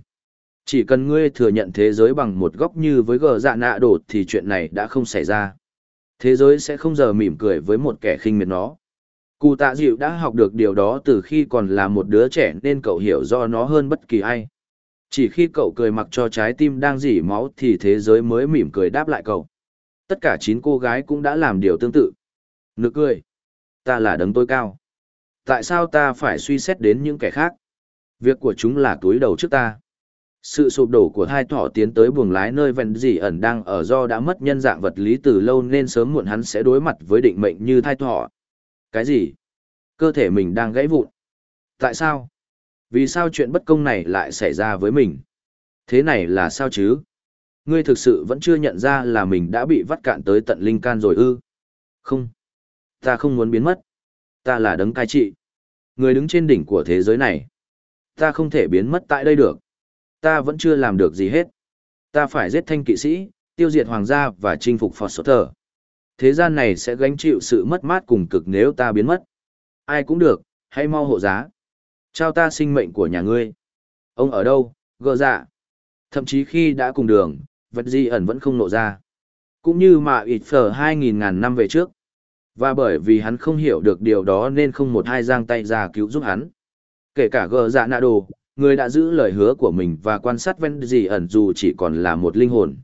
Chỉ cần ngươi thừa nhận thế giới bằng một góc như với gờ dạ nạ đột thì chuyện này đã không xảy ra. Thế giới sẽ không giờ mỉm cười với một kẻ khinh miệt nó. Cụ tạ dịu đã học được điều đó từ khi còn là một đứa trẻ nên cậu hiểu do nó hơn bất kỳ ai. Chỉ khi cậu cười mặc cho trái tim đang dỉ máu thì thế giới mới mỉm cười đáp lại cậu. Tất cả chín cô gái cũng đã làm điều tương tự. Nực cười. Ta là đấng tối cao. Tại sao ta phải suy xét đến những kẻ khác? Việc của chúng là túi đầu trước ta. Sự sụp đổ của hai thỏ tiến tới buồng lái nơi vẹn dỉ ẩn đang ở do đã mất nhân dạng vật lý từ lâu nên sớm muộn hắn sẽ đối mặt với định mệnh như thai thỏ. Cái gì? Cơ thể mình đang gãy vụn. Tại sao? Vì sao chuyện bất công này lại xảy ra với mình? Thế này là sao chứ? Ngươi thực sự vẫn chưa nhận ra là mình đã bị vắt cạn tới tận linh can rồi ư? Không. Ta không muốn biến mất. Ta là đấng cai trị. Người đứng trên đỉnh của thế giới này. Ta không thể biến mất tại đây được. Ta vẫn chưa làm được gì hết. Ta phải giết thanh kỵ sĩ, tiêu diệt hoàng gia và chinh phục Phật Sốt Thờ. Thế gian này sẽ gánh chịu sự mất mát cùng cực nếu ta biến mất. Ai cũng được, hãy mau hộ giá. Trao ta sinh mệnh của nhà ngươi. Ông ở đâu, gờ dạ. Thậm chí khi đã cùng đường, vật di ẩn vẫn không nộ ra. Cũng như mà ịt phở 2.000 ngàn năm về trước. Và bởi vì hắn không hiểu được điều đó nên không một hai giang tay ra cứu giúp hắn. Kể cả gờ dạ nạ đồ, người đã giữ lời hứa của mình và quan sát ven gì ẩn dù chỉ còn là một linh hồn.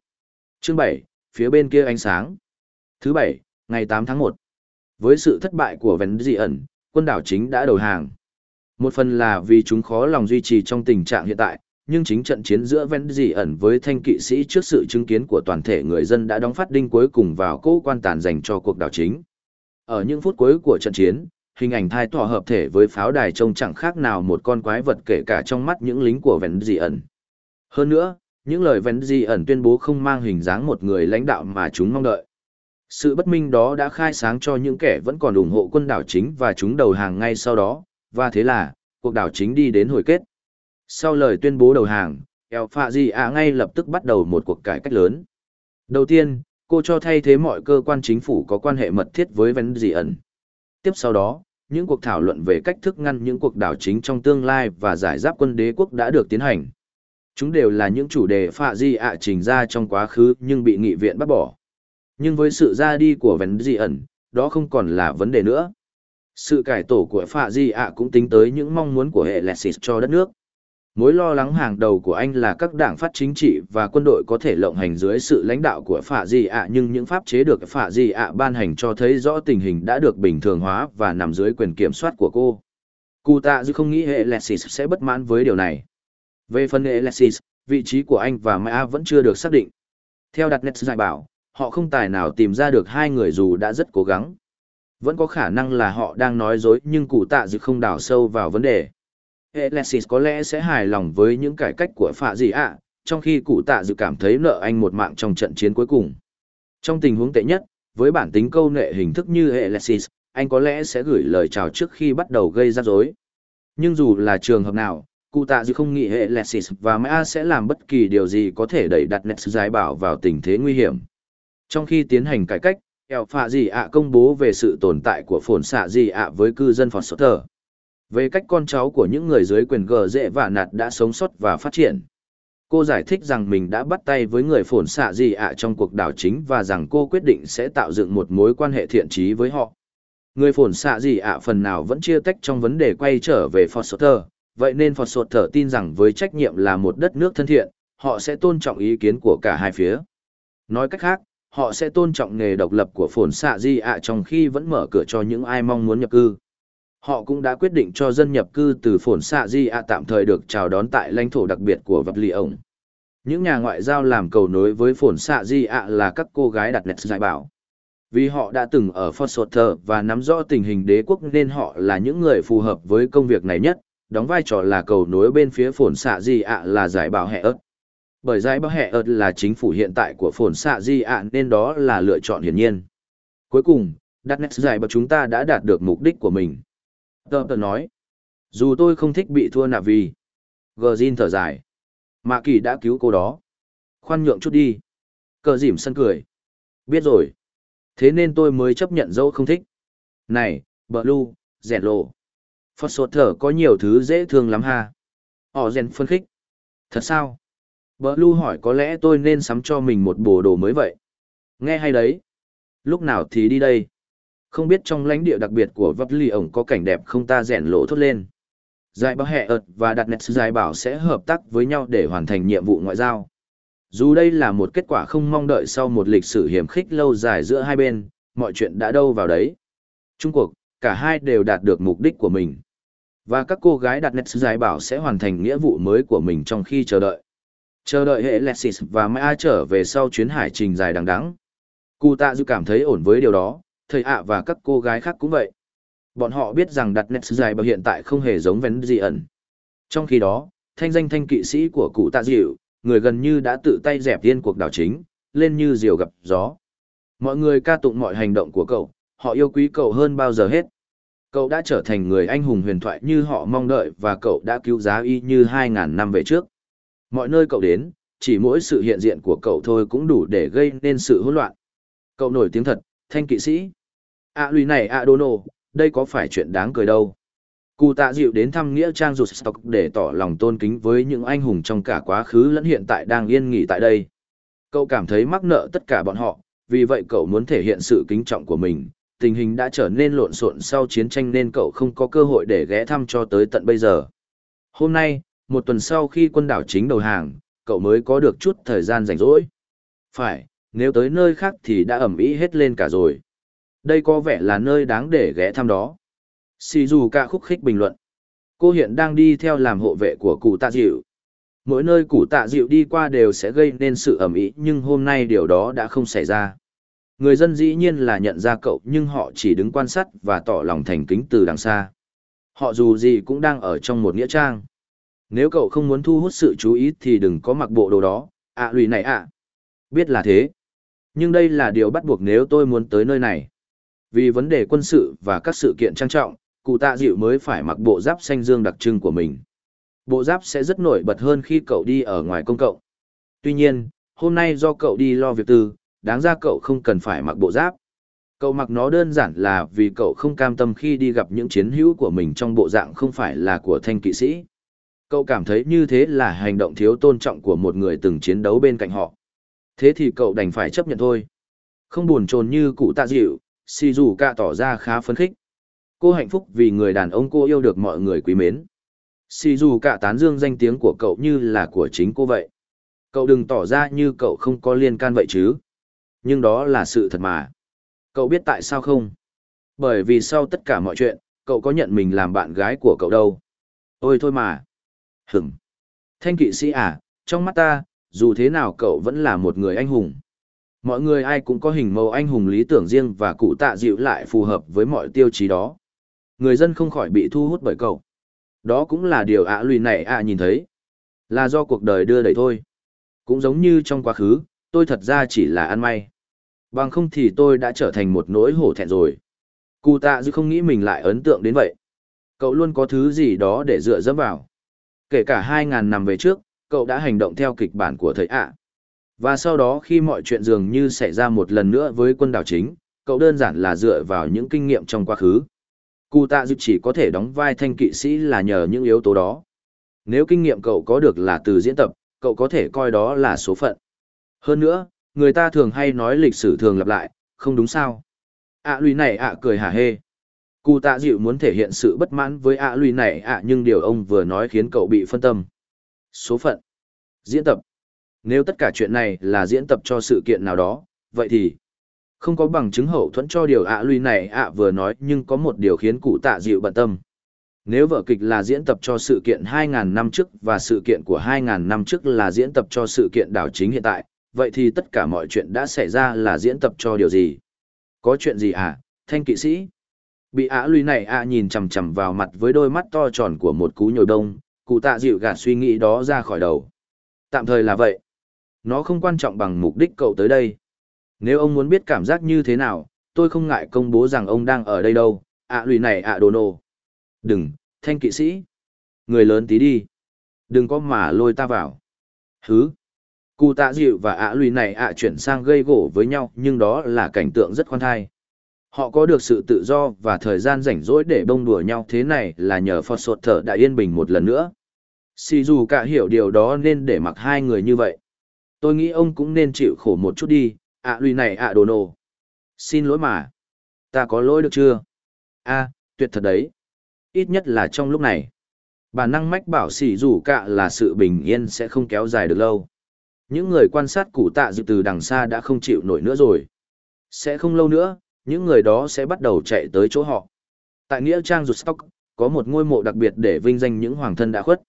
Chương 7, phía bên kia ánh sáng. Thứ bảy, ngày 8 tháng 1. Với sự thất bại của ven gì ẩn, quân đảo chính đã đầu hàng. Một phần là vì chúng khó lòng duy trì trong tình trạng hiện tại, nhưng chính trận chiến giữa ven dị ẩn với thanh kỵ sĩ trước sự chứng kiến của toàn thể người dân đã đóng phát đinh cuối cùng vào cỗ quan tàn dành cho cuộc đảo chính. Ở những phút cuối của trận chiến, hình ảnh thai thọ hợp thể với pháo đài trông chẳng khác nào một con quái vật kể cả trong mắt những lính của ven dị ẩn. Hơn nữa, những lời ven dị ẩn tuyên bố không mang hình dáng một người lãnh đạo mà chúng mong đợi. Sự bất minh đó đã khai sáng cho những kẻ vẫn còn ủng hộ quân đảo chính và chúng đầu hàng ngay sau đó, và thế là, cuộc đảo chính đi đến hồi kết. Sau lời tuyên bố đầu hàng, El Phạ Di ạ ngay lập tức bắt đầu một cuộc cải cách lớn. Đầu tiên, cô cho thay thế mọi cơ quan chính phủ có quan hệ mật thiết với Vén Dị ẩn. Tiếp sau đó, những cuộc thảo luận về cách thức ngăn những cuộc đảo chính trong tương lai và giải giáp quân đế quốc đã được tiến hành. Chúng đều là những chủ đề Phạ Di ạ trình ra trong quá khứ nhưng bị nghị viện bác bỏ. Nhưng với sự ra đi của Vén Dị ẩn, đó không còn là vấn đề nữa. Sự cải tổ của Phạ Di ạ cũng tính tới những mong muốn của hệ Lexis cho đất nước. Mối lo lắng hàng đầu của anh là các đảng phát chính trị và quân đội có thể lộng hành dưới sự lãnh đạo của Phạ Di ạ nhưng những pháp chế được Phạ Di ạ ban hành cho thấy rõ tình hình đã được bình thường hóa và nằm dưới quyền kiểm soát của cô. Cụ tạ dư không nghĩ hệ Lexis sẽ bất mãn với điều này. Về phần hệ Lexis, vị trí của anh và Maya vẫn chưa được xác định. Theo đặt Nét giải bảo, họ không tài nào tìm ra được hai người dù đã rất cố gắng. Vẫn có khả năng là họ đang nói dối nhưng cụ tạ dự không đào sâu vào vấn đề. Alexis có lẽ sẽ hài lòng với những cải cách của phạ gì ạ, trong khi cụ tạ dự cảm thấy nợ anh một mạng trong trận chiến cuối cùng. Trong tình huống tệ nhất, với bản tính câu nệ hình thức như Alexis, anh có lẽ sẽ gửi lời chào trước khi bắt đầu gây ra rối. Nhưng dù là trường hợp nào, cụ tạ dự không nghĩ Alexis và Maya sẽ làm bất kỳ điều gì có thể đẩy đặt Nets giải bảo vào tình thế nguy hiểm. Trong khi tiến hành cải cách, eo phạ gì ạ công bố về sự tồn tại của phồn xạ gì ạ với cư dân Foster. Về cách con cháu của những người dưới quyền gờ dễ và nạt đã sống sót và phát triển. Cô giải thích rằng mình đã bắt tay với người phồn xạ gì ạ trong cuộc đảo chính và rằng cô quyết định sẽ tạo dựng một mối quan hệ thiện trí với họ. Người phồn xạ gì ạ phần nào vẫn chia tách trong vấn đề quay trở về Foster, vậy nên Foster tin rằng với trách nhiệm là một đất nước thân thiện, họ sẽ tôn trọng ý kiến của cả hai phía. Nói cách khác, họ sẽ tôn trọng nghề độc lập của phồn xạ di ạ trong khi vẫn mở cửa cho những ai mong muốn nhập cư. Họ cũng đã quyết định cho dân nhập cư từ phồn xạ di ạ tạm thời được chào đón tại lãnh thổ đặc biệt của vật lì ổng. Những nhà ngoại giao làm cầu nối với phồn xạ di ạ là các cô gái đặt nét giải bảo. Vì họ đã từng ở Foster và nắm rõ tình hình đế quốc nên họ là những người phù hợp với công việc này nhất, đóng vai trò là cầu nối bên phía phồn xạ di ạ là giải bảo hệ ớt. Bởi giải bao hệ ớt là chính phủ hiện tại của phồn xạ di ạ nên đó là lựa chọn hiển nhiên. Cuối cùng, đặt nét giải bao chúng ta đã đạt được mục đích của mình. Tờ tờ nói. Dù tôi không thích bị thua nạ vì. Gờ thở dài. Mạ kỳ đã cứu cô đó. Khoan nhượng chút đi. Cờ dìm sân cười. Biết rồi. Thế nên tôi mới chấp nhận dẫu không thích. Này, bờ lu, rèn lộ. Phật sột thở có nhiều thứ dễ thương lắm ha. Họ rèn phân khích. Thật sao? Bờ lu hỏi có lẽ tôi nên sắm cho mình một bộ đồ mới vậy. Nghe hay đấy. Lúc nào thì đi đây? Không biết trong lãnh địa đặc biệt của vật lì ổng có cảnh đẹp không ta rèn lộ thốt lên. Giải bảo hệ ợt và đặt nét giải bảo sẽ hợp tác với nhau để hoàn thành nhiệm vụ ngoại giao. Dù đây là một kết quả không mong đợi sau một lịch sử hiểm khích lâu dài giữa hai bên, mọi chuyện đã đâu vào đấy. Trung cuộc, cả hai đều đạt được mục đích của mình. Và các cô gái đặt nét giải bảo sẽ hoàn thành nghĩa vụ mới của mình trong khi chờ đợi. Chờ đợi hệ Lexis và Maya trở về sau chuyến hải trình dài đằng đẵng. Cụ tạ dư cảm thấy ổn với điều đó, thầy ạ và các cô gái khác cũng vậy. Bọn họ biết rằng đặt nét dài bảo hiện tại không hề giống vén gì ẩn. Trong khi đó, thanh danh thanh kỵ sĩ của cụ tạ dịu, người gần như đã tự tay dẹp tiên cuộc đảo chính, lên như diều gặp gió. Mọi người ca tụng mọi hành động của cậu, họ yêu quý cậu hơn bao giờ hết. Cậu đã trở thành người anh hùng huyền thoại như họ mong đợi và cậu đã cứu giá y như 2.000 năm về trước. Mọi nơi cậu đến, chỉ mỗi sự hiện diện của cậu thôi cũng đủ để gây nên sự hỗn loạn. Cậu nổi tiếng thật, thanh kỵ sĩ. À lùi này à đô nô, đây có phải chuyện đáng cười đâu. Cụ tạ dịu đến thăm nghĩa trang rụt stock để tỏ lòng tôn kính với những anh hùng trong cả quá khứ lẫn hiện tại đang yên nghỉ tại đây. Cậu cảm thấy mắc nợ tất cả bọn họ, vì vậy cậu muốn thể hiện sự kính trọng của mình. Tình hình đã trở nên lộn xộn sau chiến tranh nên cậu không có cơ hội để ghé thăm cho tới tận bây giờ. Hôm nay, một tuần sau khi quân đảo chính đầu hàng, cậu mới có được chút thời gian rảnh rỗi. Phải, nếu tới nơi khác thì đã ẩm ý hết lên cả rồi. Đây có vẻ là nơi đáng để ghé thăm đó. Shizuka dù khúc khích bình luận. Cô hiện đang đi theo làm hộ vệ của cụ tạ dịu. Mỗi nơi cụ tạ dịu đi qua đều sẽ gây nên sự ẩm ý nhưng hôm nay điều đó đã không xảy ra. Người dân dĩ nhiên là nhận ra cậu nhưng họ chỉ đứng quan sát và tỏ lòng thành kính từ đằng xa. Họ dù gì cũng đang ở trong một nghĩa trang. Nếu cậu không muốn thu hút sự chú ý thì đừng có mặc bộ đồ đó, ạ à, lùi này ạ. Biết là thế. Nhưng đây là điều bắt buộc nếu tôi muốn tới nơi này. Vì vấn đề quân sự và các sự kiện trang trọng, cụ tạ dịu mới phải mặc bộ giáp xanh dương đặc trưng của mình. Bộ giáp sẽ rất nổi bật hơn khi cậu đi ở ngoài công cộng. Tuy nhiên, hôm nay do cậu đi lo việc tư, đáng ra cậu không cần phải mặc bộ giáp. Cậu mặc nó đơn giản là vì cậu không cam tâm khi đi gặp những chiến hữu của mình trong bộ dạng không phải là của thanh kỵ sĩ. Cậu cảm thấy như thế là hành động thiếu tôn trọng của một người từng chiến đấu bên cạnh họ. Thế thì cậu đành phải chấp nhận thôi. Không buồn chồn như cụ tạ dịu, si dù cả tỏ ra khá phấn khích. Cô hạnh phúc vì người đàn ông cô yêu được mọi người quý mến. Si dù cả tán dương danh tiếng của cậu như là của chính cô vậy. Cậu đừng tỏ ra như cậu không có liên can vậy chứ. Nhưng đó là sự thật mà. Cậu biết tại sao không? Bởi vì sau tất cả mọi chuyện, cậu có nhận mình làm bạn gái của cậu đâu. Ôi thôi mà. Hửm. Thanh kỵ sĩ à, trong mắt ta, dù thế nào cậu vẫn là một người anh hùng. Mọi người ai cũng có hình mẫu anh hùng lý tưởng riêng và cụ tạ dịu lại phù hợp với mọi tiêu chí đó. Người dân không khỏi bị thu hút bởi cậu. Đó cũng là điều ạ lùi này ạ nhìn thấy. Là do cuộc đời đưa đẩy thôi. Cũng giống như trong quá khứ, tôi thật ra chỉ là ăn may. Bằng không thì tôi đã trở thành một nỗi hổ thẹn rồi. Cụ tạ dư không nghĩ mình lại ấn tượng đến vậy. Cậu luôn có thứ gì đó để dựa dẫm vào. Kể cả 2.000 năm về trước, cậu đã hành động theo kịch bản của thầy ạ. Và sau đó khi mọi chuyện dường như xảy ra một lần nữa với quân đảo chính, cậu đơn giản là dựa vào những kinh nghiệm trong quá khứ. Cụ tạ dịp chỉ có thể đóng vai thanh kỵ sĩ là nhờ những yếu tố đó. Nếu kinh nghiệm cậu có được là từ diễn tập, cậu có thể coi đó là số phận. Hơn nữa, người ta thường hay nói lịch sử thường lặp lại, không đúng sao? ạ à, lùi này ạ cười hả hê. Cụ tạ dịu muốn thể hiện sự bất mãn với ạ à lùi này ạ nhưng điều ông vừa nói khiến cậu bị phân tâm. Số phận. Diễn tập. Nếu tất cả chuyện này là diễn tập cho sự kiện nào đó, vậy thì không có bằng chứng hậu thuẫn cho điều ạ à lùi này ạ vừa nói nhưng có một điều khiến cụ tạ dịu bận tâm. Nếu vở kịch là diễn tập cho sự kiện 2.000 năm trước và sự kiện của 2.000 năm trước là diễn tập cho sự kiện đảo chính hiện tại, vậy thì tất cả mọi chuyện đã xảy ra là diễn tập cho điều gì? Có chuyện gì à, thanh kỵ sĩ? Bị ả lùi này ạ nhìn chằm chằm vào mặt với đôi mắt to tròn của một cú nhồi đông, cụ tạ dịu gạt suy nghĩ đó ra khỏi đầu. Tạm thời là vậy. Nó không quan trọng bằng mục đích cậu tới đây. Nếu ông muốn biết cảm giác như thế nào, tôi không ngại công bố rằng ông đang ở đây đâu, ạ lùi này ạ đồ nô. Đừng, thanh kỵ sĩ. Người lớn tí đi. Đừng có mà lôi ta vào. Hứ. Cụ tạ dịu và ạ lùi này ạ chuyển sang gây gỗ với nhau nhưng đó là cảnh tượng rất khoan thai. Họ có được sự tự do và thời gian rảnh rỗi để bông đùa nhau thế này là nhờ Phật Sột Thở đã yên bình một lần nữa. Sì dù cả hiểu điều đó nên để mặc hai người như vậy. Tôi nghĩ ông cũng nên chịu khổ một chút đi, ạ à, lùi này ạ đồ nổ. Xin lỗi mà. Ta có lỗi được chưa? a tuyệt thật đấy. Ít nhất là trong lúc này. Bản năng mách bảo Sì dù cả là sự bình yên sẽ không kéo dài được lâu. Những người quan sát cụ tạ dự từ đằng xa đã không chịu nổi nữa rồi. Sẽ không lâu nữa, những người đó sẽ bắt đầu chạy tới chỗ họ. Tại Nghĩa Trang Rụt Stock, có một ngôi mộ đặc biệt để vinh danh những hoàng thân đã khuất.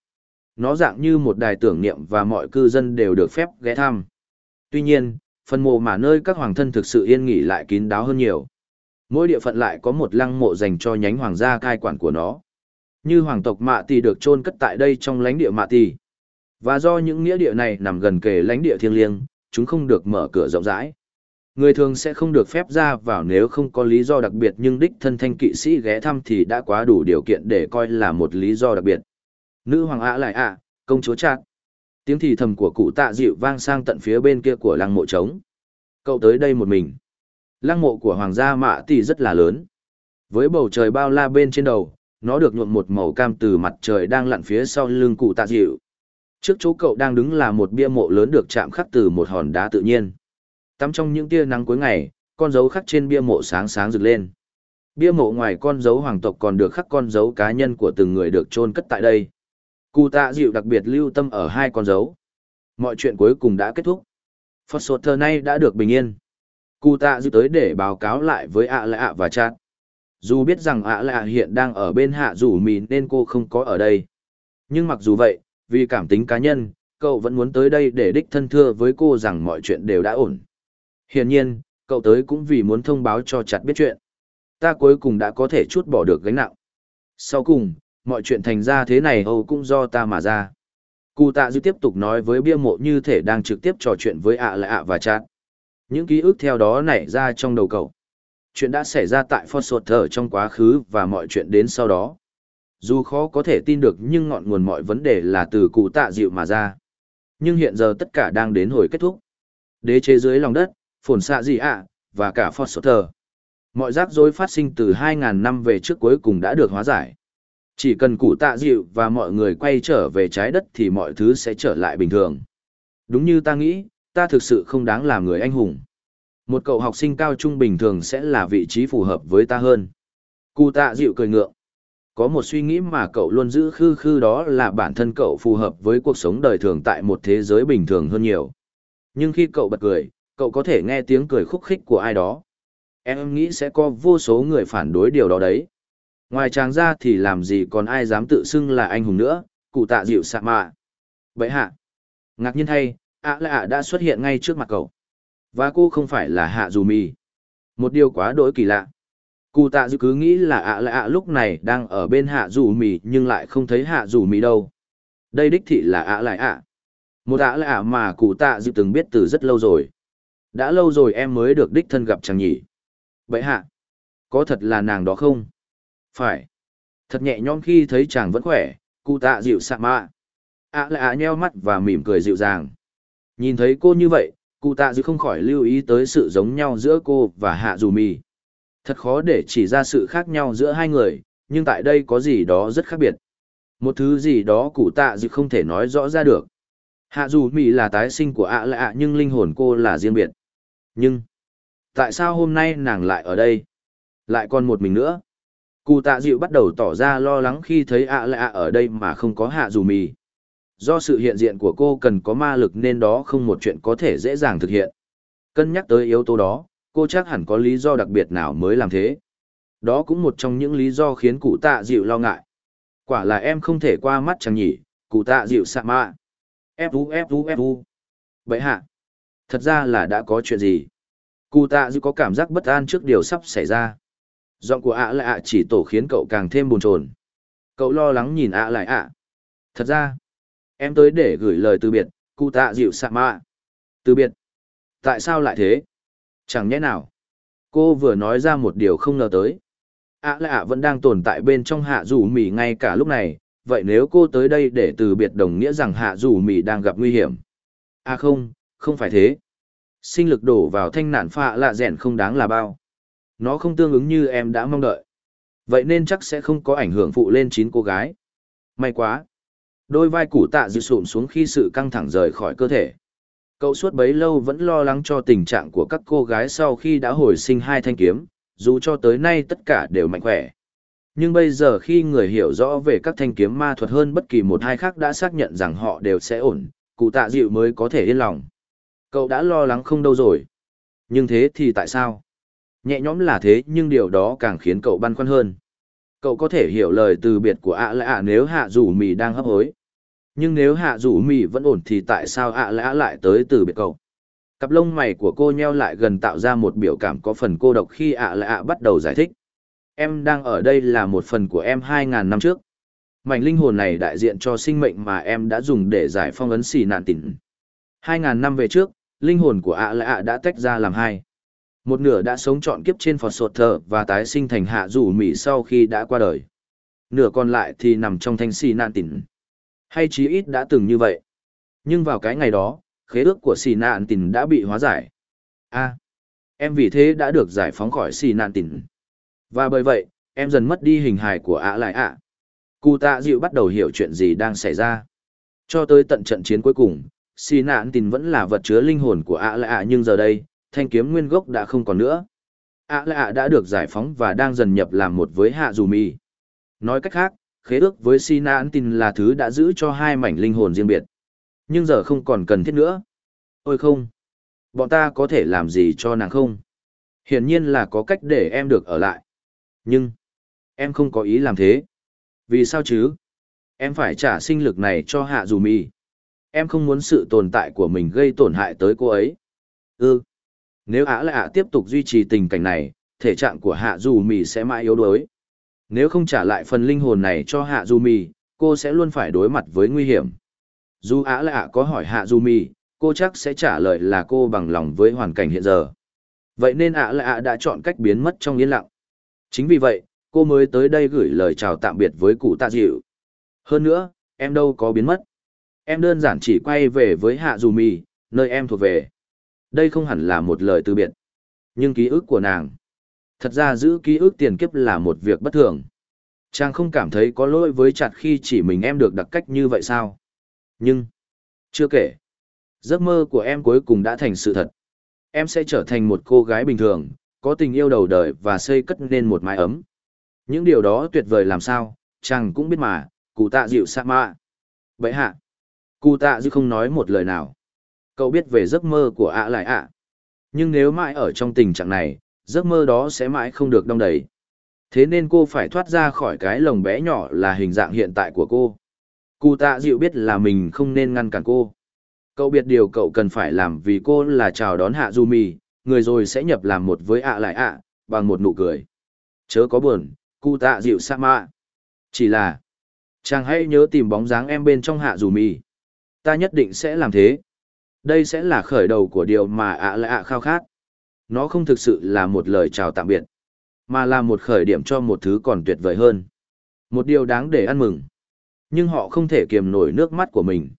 Nó dạng như một đài tưởng niệm và mọi cư dân đều được phép ghé thăm. Tuy nhiên, phần mộ mà nơi các hoàng thân thực sự yên nghỉ lại kín đáo hơn nhiều. Mỗi địa phận lại có một lăng mộ dành cho nhánh hoàng gia cai quản của nó. Như hoàng tộc Mạ Tỳ được chôn cất tại đây trong lãnh địa Mạ Tỳ. Và do những nghĩa địa này nằm gần kề lãnh địa thiêng liêng, chúng không được mở cửa rộng rãi. Người thường sẽ không được phép ra vào nếu không có lý do đặc biệt nhưng đích thân thanh kỵ sĩ ghé thăm thì đã quá đủ điều kiện để coi là một lý do đặc biệt. Nữ hoàng ạ lại ạ, công chúa chạc. Tiếng thì thầm của cụ tạ dịu vang sang tận phía bên kia của lăng mộ trống. Cậu tới đây một mình. Lăng mộ của hoàng gia mạ tỷ rất là lớn. Với bầu trời bao la bên trên đầu, nó được nhuộm một màu cam từ mặt trời đang lặn phía sau lưng cụ tạ dịu. Trước chỗ cậu đang đứng là một bia mộ lớn được chạm khắc từ một hòn đá tự nhiên. Tắm trong những tia nắng cuối ngày, con dấu khắc trên bia mộ sáng sáng rực lên. Bia mộ ngoài con dấu hoàng tộc còn được khắc con dấu cá nhân của từng người được chôn cất tại đây. Cụ tạ dịu đặc biệt lưu tâm ở hai con dấu. Mọi chuyện cuối cùng đã kết thúc. Phật sột thờ nay đã được bình yên. Cụ tạ dịu tới để báo cáo lại với ạ lạ ạ và chát. Dù biết rằng ạ lạ hiện đang ở bên hạ rủ mì nên cô không có ở đây. Nhưng mặc dù vậy, vì cảm tính cá nhân, cậu vẫn muốn tới đây để đích thân thưa với cô rằng mọi chuyện đều đã ổn. Hiển nhiên, cậu tới cũng vì muốn thông báo cho chặt biết chuyện. Ta cuối cùng đã có thể chút bỏ được gánh nặng. Sau cùng, mọi chuyện thành ra thế này hầu cũng do ta mà ra. Cụ tạ dư tiếp tục nói với bia mộ như thể đang trực tiếp trò chuyện với ạ là ạ và chặt. Những ký ức theo đó nảy ra trong đầu cậu. Chuyện đã xảy ra tại Fort Thở trong quá khứ và mọi chuyện đến sau đó. Dù khó có thể tin được nhưng ngọn nguồn mọi vấn đề là từ cụ tạ dịu mà ra. Nhưng hiện giờ tất cả đang đến hồi kết thúc. Đế chế dưới lòng đất, phồn xạ gì ạ, và cả Foster. Mọi rắc rối phát sinh từ 2.000 năm về trước cuối cùng đã được hóa giải. Chỉ cần cụ tạ dịu và mọi người quay trở về trái đất thì mọi thứ sẽ trở lại bình thường. Đúng như ta nghĩ, ta thực sự không đáng làm người anh hùng. Một cậu học sinh cao trung bình thường sẽ là vị trí phù hợp với ta hơn. Cụ tạ dịu cười ngượng. Có một suy nghĩ mà cậu luôn giữ khư khư đó là bản thân cậu phù hợp với cuộc sống đời thường tại một thế giới bình thường hơn nhiều. Nhưng khi cậu bật cười, cậu có thể nghe tiếng cười khúc khích của ai đó. Em nghĩ sẽ có vô số người phản đối điều đó đấy. Ngoài chàng ra thì làm gì còn ai dám tự xưng là anh hùng nữa, cụ tạ dịu sạ mạ. Vậy hạ. Ngạc nhiên thay, ạ à lạ đã xuất hiện ngay trước mặt cậu. Và cô không phải là hạ dù mì. Một điều quá đỗi kỳ lạ. Cụ tạ dịu cứ nghĩ là ạ à lạ lúc này đang ở bên hạ dù mì nhưng lại không thấy hạ dù mì đâu. Đây đích thị là ạ lại ạ. Một ạ lạ mà cụ tạ dịu từng biết từ rất lâu rồi. Đã lâu rồi em mới được đích thân gặp chàng nhỉ. Vậy hạ, có thật là nàng đó không? Phải. Thật nhẹ nhõm khi thấy chàng vẫn khỏe, cụ tạ dịu sạ mạ. ạ lại ạ nheo mắt và mỉm cười dịu dàng. Nhìn thấy cô như vậy, cụ tạ dịu không khỏi lưu ý tới sự giống nhau giữa cô và hạ dù mì. Thật khó để chỉ ra sự khác nhau giữa hai người, nhưng tại đây có gì đó rất khác biệt. Một thứ gì đó cụ tạ dịu không thể nói rõ ra được. Hạ dù mì là tái sinh của ạ lại ạ nhưng linh hồn cô là riêng biệt. Nhưng, tại sao hôm nay nàng lại ở đây? Lại còn một mình nữa? Cụ tạ dịu bắt đầu tỏ ra lo lắng khi thấy ạ lạ ở đây mà không có hạ dù mì. Do sự hiện diện của cô cần có ma lực nên đó không một chuyện có thể dễ dàng thực hiện. Cân nhắc tới yếu tố đó, cô chắc hẳn có lý do đặc biệt nào mới làm thế. Đó cũng một trong những lý do khiến cụ tạ dịu lo ngại. Quả là em không thể qua mắt chẳng nhỉ, cụ tạ dịu sạ mạ. Fu fu fu. Vậy hạ, thật ra là đã có chuyện gì? Cụ tạ dư có cảm giác bất an trước điều sắp xảy ra. Giọng của ạ lại ạ chỉ tổ khiến cậu càng thêm buồn chồn. Cậu lo lắng nhìn ạ lại ạ. Thật ra, em tới để gửi lời từ biệt, cụ tạ dịu sạ mạ. Từ biệt. Tại sao lại thế? Chẳng nhẽ nào. Cô vừa nói ra một điều không ngờ tới. ạ lại ạ vẫn đang tồn tại bên trong hạ rủ mì ngay cả lúc này, vậy nếu cô tới đây để từ biệt đồng nghĩa rằng hạ rủ mì đang gặp nguy hiểm. À không, không phải thế. Sinh lực đổ vào thanh nạn phạ lạ rèn không đáng là bao. Nó không tương ứng như em đã mong đợi. Vậy nên chắc sẽ không có ảnh hưởng phụ lên chín cô gái. May quá. Đôi vai củ tạ dịu sụm xuống khi sự căng thẳng rời khỏi cơ thể. Cậu suốt bấy lâu vẫn lo lắng cho tình trạng của các cô gái sau khi đã hồi sinh hai thanh kiếm, dù cho tới nay tất cả đều mạnh khỏe. Nhưng bây giờ khi người hiểu rõ về các thanh kiếm ma thuật hơn bất kỳ một hai khác đã xác nhận rằng họ đều sẽ ổn, cụ tạ dịu mới có thể yên lòng. Cậu đã lo lắng không đâu rồi. Nhưng thế thì tại sao? Nhẹ nhõm là thế nhưng điều đó càng khiến cậu băn khoăn hơn. Cậu có thể hiểu lời từ biệt của ạ lạ nếu hạ rủ mì đang hấp hối. Nhưng nếu hạ rủ mì vẫn ổn thì tại sao ạ lạ lại tới từ biệt cậu? Cặp lông mày của cô nheo lại gần tạo ra một biểu cảm có phần cô độc khi ạ lạ bắt đầu giải thích. Em đang ở đây là một phần của em 2.000 năm trước. Mảnh linh hồn này đại diện cho sinh mệnh mà em đã dùng để giải phong ấn xì nạn tỉnh. 2.000 năm về trước, linh hồn của ạ lạ đã tách ra làm hai Một nửa đã sống trọn kiếp trên phọt sột thờ và tái sinh thành hạ rủ mỹ sau khi đã qua đời. Nửa còn lại thì nằm trong thanh xì nạn tỉn Hay chí ít đã từng như vậy. Nhưng vào cái ngày đó, khế ước của xì nạn tỉn đã bị hóa giải. a em vì thế đã được giải phóng khỏi xì nạn tỉn Và bởi vậy, em dần mất đi hình hài của ạ lại ạ. Cụ tạ dịu bắt đầu hiểu chuyện gì đang xảy ra. Cho tới tận trận chiến cuối cùng, xì nạn tỉnh vẫn là vật chứa linh hồn của ạ lạ ạ nhưng giờ đây, thanh kiếm nguyên gốc đã không còn nữa. ạ lạ đã được giải phóng và đang dần nhập làm một với hạ dù mì. Nói cách khác, khế ước với xì nạn tỉnh là thứ đã giữ cho hai mảnh linh hồn riêng biệt. Nhưng giờ không còn cần thiết nữa. Ôi không! Bọn ta có thể làm gì cho nàng không? Hiển nhiên là có cách để em được ở lại. Nhưng, em không có ý làm thế. Vì sao chứ? Em phải trả sinh lực này cho hạ dù mì. Em không muốn sự tồn tại của mình gây tổn hại tới cô ấy. Ừ. Nếu ả lại ả tiếp tục duy trì tình cảnh này, thể trạng của hạ dù mì sẽ mãi yếu đuối. Nếu không trả lại phần linh hồn này cho hạ dù mì, cô sẽ luôn phải đối mặt với nguy hiểm. Dù ả lại ả có hỏi hạ dù mì, cô chắc sẽ trả lời là cô bằng lòng với hoàn cảnh hiện giờ. Vậy nên ả lại ả đã chọn cách biến mất trong yên lặng. Chính vì vậy, cô mới tới đây gửi lời chào tạm biệt với cụ tạ dịu. Hơn nữa, em đâu có biến mất. Em đơn giản chỉ quay về với Hạ Dù Mì, nơi em thuộc về. Đây không hẳn là một lời từ biệt. Nhưng ký ức của nàng. Thật ra giữ ký ức tiền kiếp là một việc bất thường. Chàng không cảm thấy có lỗi với chặt khi chỉ mình em được đặc cách như vậy sao? Nhưng, chưa kể, giấc mơ của em cuối cùng đã thành sự thật. Em sẽ trở thành một cô gái bình thường, có tình yêu đầu đời và xây cất nên một mái ấm. Những điều đó tuyệt vời làm sao, chàng cũng biết mà, cụ tạ dịu sa mạ. Vậy hạ, cụ tạ dư không nói một lời nào. Cậu biết về giấc mơ của ạ lại ạ. Nhưng nếu mãi ở trong tình trạng này, giấc mơ đó sẽ mãi không được đong đầy. Thế nên cô phải thoát ra khỏi cái lồng bé nhỏ là hình dạng hiện tại của cô. Cụ tạ dịu biết là mình không nên ngăn cản cô. Cậu biết điều cậu cần phải làm vì cô là chào đón Hạ Du Mì, người rồi sẽ nhập làm một với ạ lại ạ, bằng một nụ cười. Chớ có buồn, cụ tạ dịu sa mạ. Chỉ là, chàng hãy nhớ tìm bóng dáng em bên trong Hạ Du Mì. Ta nhất định sẽ làm thế. Đây sẽ là khởi đầu của điều mà ạ lại ạ khao khát. Nó không thực sự là một lời chào tạm biệt, mà là một khởi điểm cho một thứ còn tuyệt vời hơn. Một điều đáng để ăn mừng. Nhưng họ không thể kiềm nổi nước mắt của mình.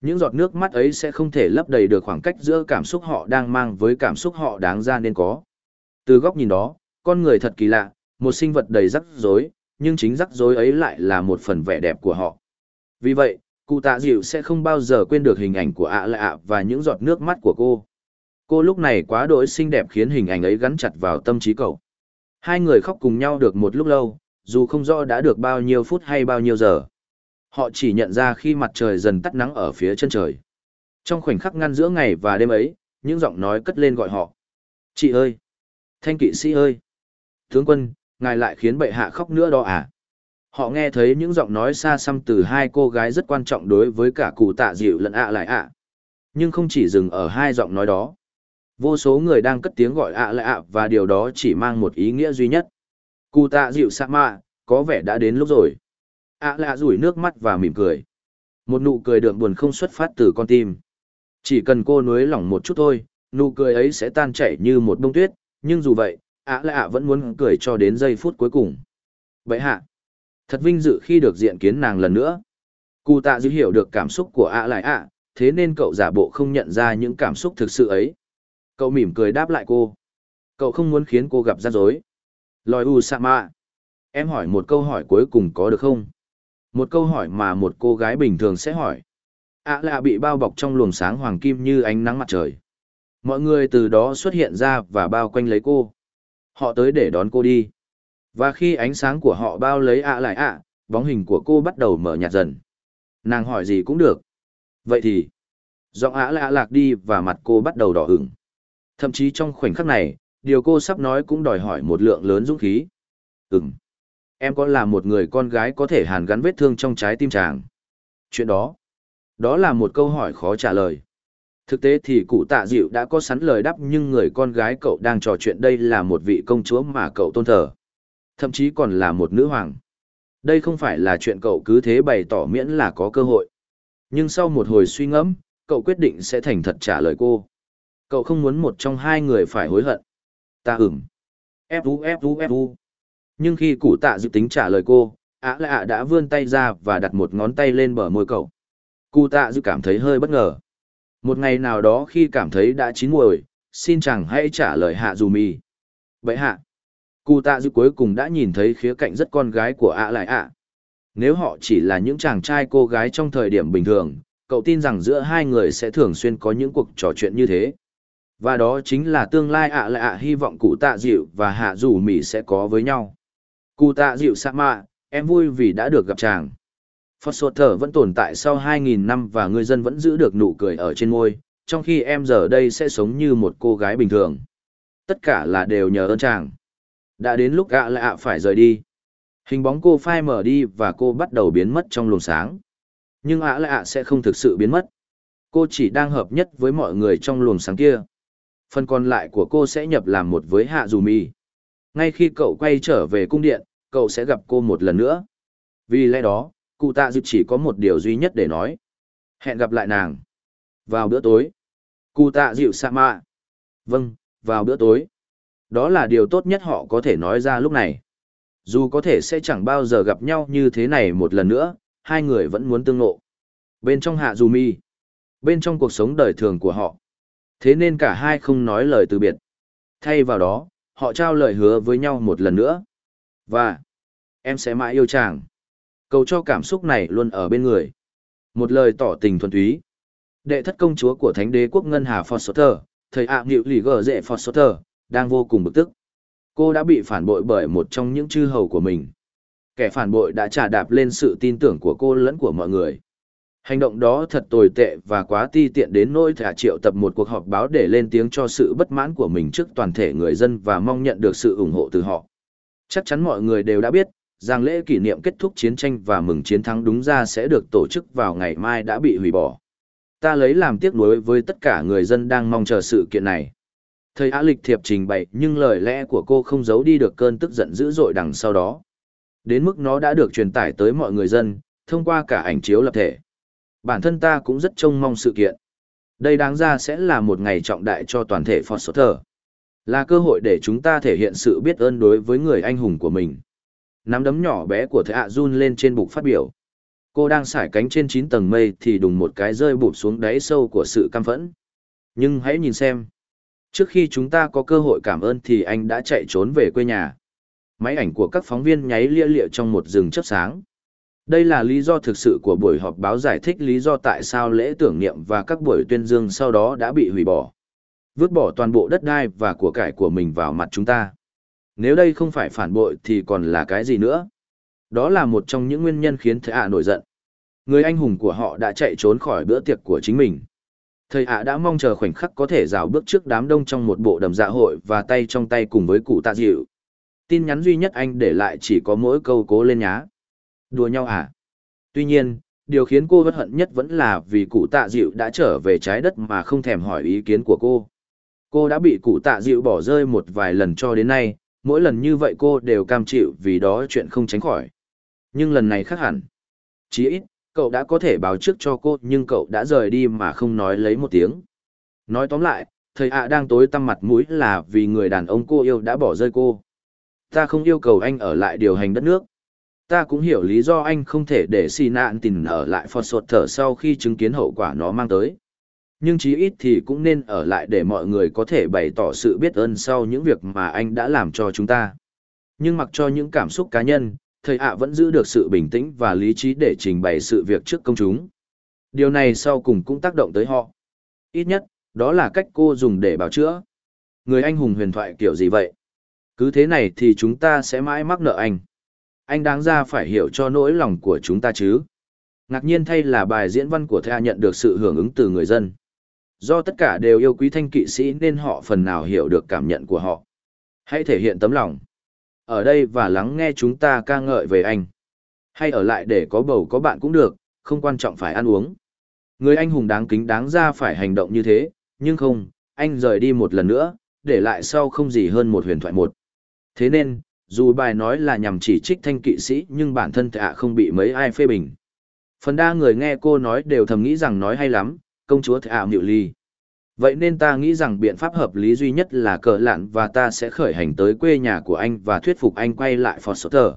Những giọt nước mắt ấy sẽ không thể lấp đầy được khoảng cách giữa cảm xúc họ đang mang với cảm xúc họ đáng ra nên có. Từ góc nhìn đó, con người thật kỳ lạ, một sinh vật đầy rắc rối, nhưng chính rắc rối ấy lại là một phần vẻ đẹp của họ. Vì vậy, cụ tạ dịu sẽ không bao giờ quên được hình ảnh của ạ lạ ạ và những giọt nước mắt của cô. Cô lúc này quá đỗi xinh đẹp khiến hình ảnh ấy gắn chặt vào tâm trí cậu. Hai người khóc cùng nhau được một lúc lâu, dù không rõ đã được bao nhiêu phút hay bao nhiêu giờ. Họ chỉ nhận ra khi mặt trời dần tắt nắng ở phía chân trời. Trong khoảnh khắc ngăn giữa ngày và đêm ấy, những giọng nói cất lên gọi họ. Chị ơi! Thanh kỵ sĩ ơi! Tướng quân, ngài lại khiến bệ hạ khóc nữa đó à? Họ nghe thấy những giọng nói xa xăm từ hai cô gái rất quan trọng đối với cả cụ tạ dịu lẫn ạ lại ạ. Nhưng không chỉ dừng ở hai giọng nói đó. Vô số người đang cất tiếng gọi ạ lại ạ và điều đó chỉ mang một ý nghĩa duy nhất. Cụ tạ dịu sa mạ, có vẻ đã đến lúc rồi ạ lạ rủi nước mắt và mỉm cười một nụ cười đượm buồn không xuất phát từ con tim chỉ cần cô nuối lỏng một chút thôi nụ cười ấy sẽ tan chảy như một bông tuyết nhưng dù vậy ạ lạ vẫn muốn cười cho đến giây phút cuối cùng vậy hạ thật vinh dự khi được diện kiến nàng lần nữa cụ tạ dữ hiểu được cảm xúc của ạ lại ạ, thế nên cậu giả bộ không nhận ra những cảm xúc thực sự ấy cậu mỉm cười đáp lại cô cậu không muốn khiến cô gặp rắc rối lòi u sa ma em hỏi một câu hỏi cuối cùng có được không một câu hỏi mà một cô gái bình thường sẽ hỏi. ạ à lạ bị bao bọc trong luồng sáng hoàng kim như ánh nắng mặt trời. Mọi người từ đó xuất hiện ra và bao quanh lấy cô. Họ tới để đón cô đi. Và khi ánh sáng của họ bao lấy ạ lại ạ, bóng hình của cô bắt đầu mở nhạt dần. Nàng hỏi gì cũng được. Vậy thì, giọng ạ lạ lạc đi và mặt cô bắt đầu đỏ ửng. Thậm chí trong khoảnh khắc này, điều cô sắp nói cũng đòi hỏi một lượng lớn dũng khí. Ừm. Em có là một người con gái có thể hàn gắn vết thương trong trái tim chàng? Chuyện đó, đó là một câu hỏi khó trả lời. Thực tế thì cụ tạ dịu đã có sẵn lời đáp nhưng người con gái cậu đang trò chuyện đây là một vị công chúa mà cậu tôn thờ. Thậm chí còn là một nữ hoàng. Đây không phải là chuyện cậu cứ thế bày tỏ miễn là có cơ hội. Nhưng sau một hồi suy ngẫm, cậu quyết định sẽ thành thật trả lời cô. Cậu không muốn một trong hai người phải hối hận. Ta ừm. Fu fu fu. Nhưng khi cụ tạ dự tính trả lời cô, ạ lạ ạ đã vươn tay ra và đặt một ngón tay lên bờ môi cậu. Cụ tạ dự cảm thấy hơi bất ngờ. Một ngày nào đó khi cảm thấy đã chín muồi, xin chàng hãy trả lời hạ dù mì. Vậy hạ. Cụ tạ dư cuối cùng đã nhìn thấy khía cạnh rất con gái của ạ lại ạ. Nếu họ chỉ là những chàng trai cô gái trong thời điểm bình thường, cậu tin rằng giữa hai người sẽ thường xuyên có những cuộc trò chuyện như thế. Và đó chính là tương lai ạ lại ạ hy vọng cụ tạ dịu và hạ dù mỹ sẽ có với nhau. Cụ tạ dịu sa mạ, em vui vì đã được gặp chàng. Phật sột thở vẫn tồn tại sau 2.000 năm và người dân vẫn giữ được nụ cười ở trên môi, trong khi em giờ đây sẽ sống như một cô gái bình thường. Tất cả là đều nhờ ơn chàng. Đã đến lúc gạ lạ phải rời đi. Hình bóng cô phai mở đi và cô bắt đầu biến mất trong luồng sáng. Nhưng ạ lạ sẽ không thực sự biến mất. Cô chỉ đang hợp nhất với mọi người trong luồng sáng kia. Phần còn lại của cô sẽ nhập làm một với Hạ Dù Mi. Ngay khi cậu quay trở về cung điện, cậu sẽ gặp cô một lần nữa. Vì lẽ đó, cụ tạ dịp chỉ có một điều duy nhất để nói. Hẹn gặp lại nàng. Vào bữa tối. Cụ tạ dịu sa mạ. Vâng, vào bữa tối. Đó là điều tốt nhất họ có thể nói ra lúc này. Dù có thể sẽ chẳng bao giờ gặp nhau như thế này một lần nữa, hai người vẫn muốn tương ngộ. Bên trong hạ dù mi. Bên trong cuộc sống đời thường của họ. Thế nên cả hai không nói lời từ biệt. Thay vào đó, họ trao lời hứa với nhau một lần nữa. Và, em sẽ mãi yêu chàng. Cầu cho cảm xúc này luôn ở bên người. Một lời tỏ tình thuần túy. Đệ thất công chúa của thánh đế quốc Ngân Hà Foster, thầy ạ à nghịu lì gờ dệ Foster, đang vô cùng bực tức. Cô đã bị phản bội bởi một trong những chư hầu của mình. Kẻ phản bội đã trả đạp lên sự tin tưởng của cô lẫn của mọi người. Hành động đó thật tồi tệ và quá ti tiện đến nỗi thả triệu tập một cuộc họp báo để lên tiếng cho sự bất mãn của mình trước toàn thể người dân và mong nhận được sự ủng hộ từ họ. Chắc chắn mọi người đều đã biết, rằng lễ kỷ niệm kết thúc chiến tranh và mừng chiến thắng đúng ra sẽ được tổ chức vào ngày mai đã bị hủy bỏ. Ta lấy làm tiếc nuối với tất cả người dân đang mong chờ sự kiện này. Thầy Á Lịch thiệp trình bày nhưng lời lẽ của cô không giấu đi được cơn tức giận dữ dội đằng sau đó. Đến mức nó đã được truyền tải tới mọi người dân, thông qua cả ảnh chiếu lập thể. Bản thân ta cũng rất trông mong sự kiện. Đây đáng ra sẽ là một ngày trọng đại cho toàn thể Foster. Là cơ hội để chúng ta thể hiện sự biết ơn đối với người anh hùng của mình. Nắm đấm nhỏ bé của thầy ạ run lên trên bục phát biểu. Cô đang sải cánh trên 9 tầng mây thì đùng một cái rơi bụp xuống đáy sâu của sự căm phẫn. Nhưng hãy nhìn xem. Trước khi chúng ta có cơ hội cảm ơn thì anh đã chạy trốn về quê nhà. Máy ảnh của các phóng viên nháy lia lịa trong một rừng chớp sáng. Đây là lý do thực sự của buổi họp báo giải thích lý do tại sao lễ tưởng niệm và các buổi tuyên dương sau đó đã bị hủy bỏ. Vứt bỏ toàn bộ đất đai và của cải của mình vào mặt chúng ta. Nếu đây không phải phản bội thì còn là cái gì nữa? Đó là một trong những nguyên nhân khiến Thế ạ nổi giận. Người anh hùng của họ đã chạy trốn khỏi bữa tiệc của chính mình. Thầy ạ đã mong chờ khoảnh khắc có thể rào bước trước đám đông trong một bộ đầm dạ hội và tay trong tay cùng với cụ tạ dịu. Tin nhắn duy nhất anh để lại chỉ có mỗi câu cố lên nhá. Đùa nhau à? Tuy nhiên, điều khiến cô bất hận nhất vẫn là vì cụ tạ dịu đã trở về trái đất mà không thèm hỏi ý kiến của cô. Cô đã bị cụ tạ dịu bỏ rơi một vài lần cho đến nay, mỗi lần như vậy cô đều cam chịu vì đó chuyện không tránh khỏi. Nhưng lần này khác hẳn. Chỉ ít, cậu đã có thể báo trước cho cô nhưng cậu đã rời đi mà không nói lấy một tiếng. Nói tóm lại, thầy ạ đang tối tăm mặt mũi là vì người đàn ông cô yêu đã bỏ rơi cô. Ta không yêu cầu anh ở lại điều hành đất nước. Ta cũng hiểu lý do anh không thể để xì nạn tình ở lại phò sột thở sau khi chứng kiến hậu quả nó mang tới. Nhưng chí ít thì cũng nên ở lại để mọi người có thể bày tỏ sự biết ơn sau những việc mà anh đã làm cho chúng ta. Nhưng mặc cho những cảm xúc cá nhân, thầy ạ vẫn giữ được sự bình tĩnh và lý trí để trình bày sự việc trước công chúng. Điều này sau cùng cũng tác động tới họ. Ít nhất, đó là cách cô dùng để bảo chữa. Người anh hùng huyền thoại kiểu gì vậy? Cứ thế này thì chúng ta sẽ mãi mắc nợ anh. Anh đáng ra phải hiểu cho nỗi lòng của chúng ta chứ. Ngạc nhiên thay là bài diễn văn của Thea nhận được sự hưởng ứng từ người dân. Do tất cả đều yêu quý thanh kỵ sĩ nên họ phần nào hiểu được cảm nhận của họ. Hãy thể hiện tấm lòng. Ở đây và lắng nghe chúng ta ca ngợi về anh. Hay ở lại để có bầu có bạn cũng được, không quan trọng phải ăn uống. Người anh hùng đáng kính đáng ra phải hành động như thế, nhưng không, anh rời đi một lần nữa, để lại sau không gì hơn một huyền thoại một. Thế nên, dù bài nói là nhằm chỉ trích thanh kỵ sĩ nhưng bản thân thạ không bị mấy ai phê bình. Phần đa người nghe cô nói đều thầm nghĩ rằng nói hay lắm, công chúa thạ mịu ly. Vậy nên ta nghĩ rằng biện pháp hợp lý duy nhất là cờ lạn và ta sẽ khởi hành tới quê nhà của anh và thuyết phục anh quay lại Foster.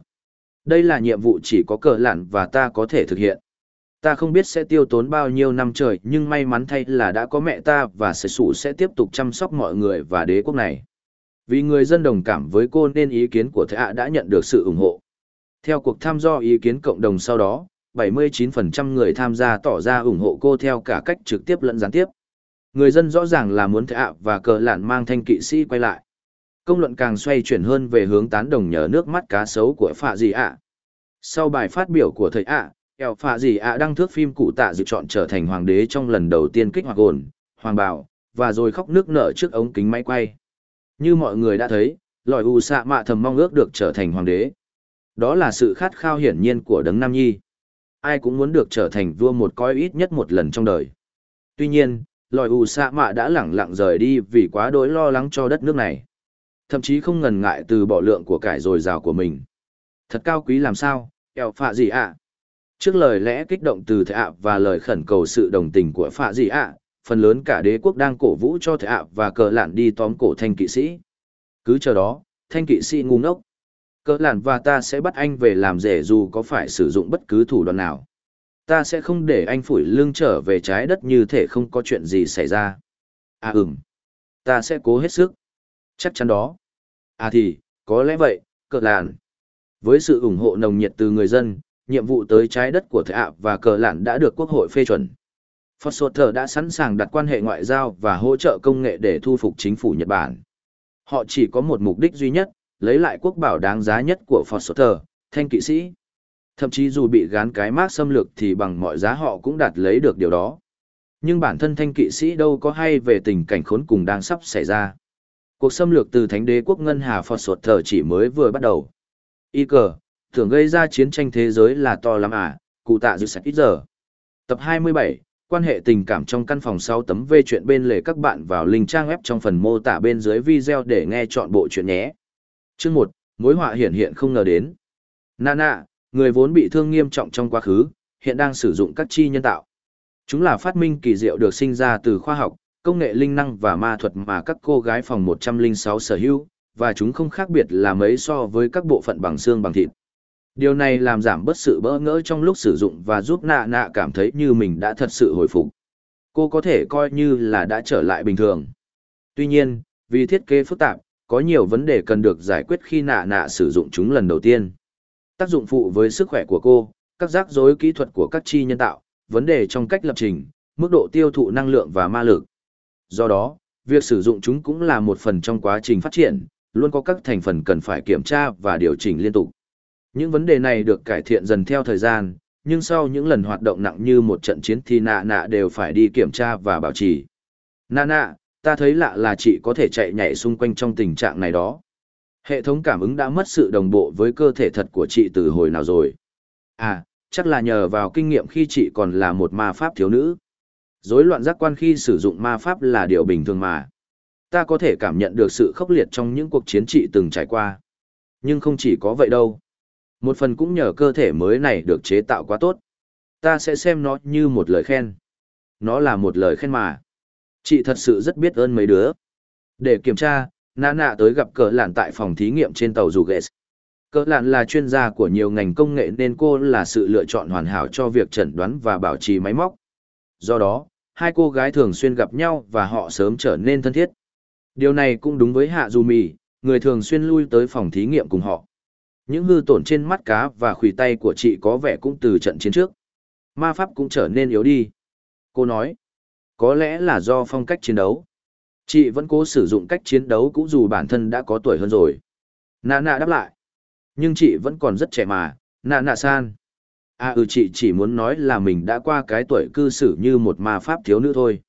Đây là nhiệm vụ chỉ có cờ lạn và ta có thể thực hiện. Ta không biết sẽ tiêu tốn bao nhiêu năm trời nhưng may mắn thay là đã có mẹ ta và sẽ sủ sẽ tiếp tục chăm sóc mọi người và đế quốc này. Vì người dân đồng cảm với cô nên ý kiến của thệ đã nhận được sự ủng hộ. Theo cuộc thăm dò ý kiến cộng đồng sau đó, 79% người tham gia tỏ ra ủng hộ cô theo cả cách trực tiếp lẫn gián tiếp. Người dân rõ ràng là muốn thệ ạ và cờ lạn mang thanh kỵ sĩ quay lại. Công luận càng xoay chuyển hơn về hướng tán đồng nhờ nước mắt cá sấu của phạ dị ạ. Sau bài phát biểu của thầy ạ, eo phạ dị ạ đăng thước phim cụ tạ dự chọn trở thành hoàng đế trong lần đầu tiên kích hoạt gồn hoàng bảo, và rồi khóc nước nở trước ống kính máy quay. Như mọi người đã thấy, lòi u xạ mạ thầm mong ước được trở thành hoàng đế. Đó là sự khát khao hiển nhiên của đấng Nam Nhi. Ai cũng muốn được trở thành vua một coi ít nhất một lần trong đời. Tuy nhiên, lòi u xạ mạ đã lẳng lặng rời đi vì quá đỗi lo lắng cho đất nước này. Thậm chí không ngần ngại từ bỏ lượng của cải dồi dào của mình. Thật cao quý làm sao, eo phạ gì ạ? Trước lời lẽ kích động từ thệ ạ và lời khẩn cầu sự đồng tình của phạ gì ạ, phần lớn cả đế quốc đang cổ vũ cho thệ ạ và cờ lạn đi tóm cổ thanh kỵ sĩ. Cứ chờ đó, thanh kỵ sĩ ngu ngốc. Cờ lạn và ta sẽ bắt anh về làm rể dù có phải sử dụng bất cứ thủ đoạn nào. Ta sẽ không để anh phủi lưng trở về trái đất như thể không có chuyện gì xảy ra. À ừm. Ta sẽ cố hết sức. Chắc chắn đó. À thì, có lẽ vậy, cờ lạn. Với sự ủng hộ nồng nhiệt từ người dân, nhiệm vụ tới trái đất của thệ ạ và cờ lạn đã được quốc hội phê chuẩn. Foster đã sẵn sàng đặt quan hệ ngoại giao và hỗ trợ công nghệ để thu phục chính phủ Nhật Bản. Họ chỉ có một mục đích duy nhất, lấy lại quốc bảo đáng giá nhất của Foster, thanh kỵ sĩ. Thậm chí dù bị gán cái mác xâm lược thì bằng mọi giá họ cũng đạt lấy được điều đó. Nhưng bản thân thanh kỵ sĩ đâu có hay về tình cảnh khốn cùng đang sắp xảy ra. Cuộc xâm lược từ thánh đế quốc Ngân Hà Phật Sột Thờ chỉ mới vừa bắt đầu. Y cờ, tưởng gây ra chiến tranh thế giới là to lắm à, cụ tạ dự sạch ít giờ. Tập 27, quan hệ tình cảm trong căn phòng 6 tấm về chuyện bên lề các bạn vào link trang web trong phần mô tả bên dưới video để nghe chọn bộ chuyện nhé. Chương 1, mối họa hiện hiện không ngờ đến. Nana, người vốn bị thương nghiêm trọng trong quá khứ, hiện đang sử dụng các chi nhân tạo. Chúng là phát minh kỳ diệu được sinh ra từ khoa học, công nghệ linh năng và ma thuật mà các cô gái phòng 106 sở hữu, và chúng không khác biệt là mấy so với các bộ phận bằng xương bằng thịt. Điều này làm giảm bớt sự bỡ ngỡ trong lúc sử dụng và giúp nạ nạ cảm thấy như mình đã thật sự hồi phục. Cô có thể coi như là đã trở lại bình thường. Tuy nhiên, vì thiết kế phức tạp, có nhiều vấn đề cần được giải quyết khi nạ nạ sử dụng chúng lần đầu tiên. Tác dụng phụ với sức khỏe của cô, các rắc rối kỹ thuật của các chi nhân tạo, vấn đề trong cách lập trình, mức độ tiêu thụ năng lượng và ma lực. Do đó, việc sử dụng chúng cũng là một phần trong quá trình phát triển, luôn có các thành phần cần phải kiểm tra và điều chỉnh liên tục. Những vấn đề này được cải thiện dần theo thời gian, nhưng sau những lần hoạt động nặng như một trận chiến thì nạ nạ đều phải đi kiểm tra và bảo trì. Nạ nạ, ta thấy lạ là chị có thể chạy nhảy xung quanh trong tình trạng này đó. Hệ thống cảm ứng đã mất sự đồng bộ với cơ thể thật của chị từ hồi nào rồi. À, chắc là nhờ vào kinh nghiệm khi chị còn là một ma pháp thiếu nữ. Rối loạn giác quan khi sử dụng ma pháp là điều bình thường mà. Ta có thể cảm nhận được sự khốc liệt trong những cuộc chiến chị từng trải qua. Nhưng không chỉ có vậy đâu. Một phần cũng nhờ cơ thể mới này được chế tạo quá tốt. Ta sẽ xem nó như một lời khen. Nó là một lời khen mà. Chị thật sự rất biết ơn mấy đứa. Để kiểm tra, Nạ nạ tới gặp cờ lạn tại phòng thí nghiệm trên tàu dù ghệ. Cờ lạn là chuyên gia của nhiều ngành công nghệ nên cô là sự lựa chọn hoàn hảo cho việc chẩn đoán và bảo trì máy móc. Do đó, hai cô gái thường xuyên gặp nhau và họ sớm trở nên thân thiết. Điều này cũng đúng với Hạ Dù Mì, người thường xuyên lui tới phòng thí nghiệm cùng họ. Những hư tổn trên mắt cá và khuỷu tay của chị có vẻ cũng từ trận chiến trước. Ma pháp cũng trở nên yếu đi. Cô nói, có lẽ là do phong cách chiến đấu. Chị vẫn cố sử dụng cách chiến đấu cũng dù bản thân đã có tuổi hơn rồi. Nà nà đáp lại. Nhưng chị vẫn còn rất trẻ mà, nà nà san. À ừ chị chỉ muốn nói là mình đã qua cái tuổi cư xử như một ma pháp thiếu nữ thôi.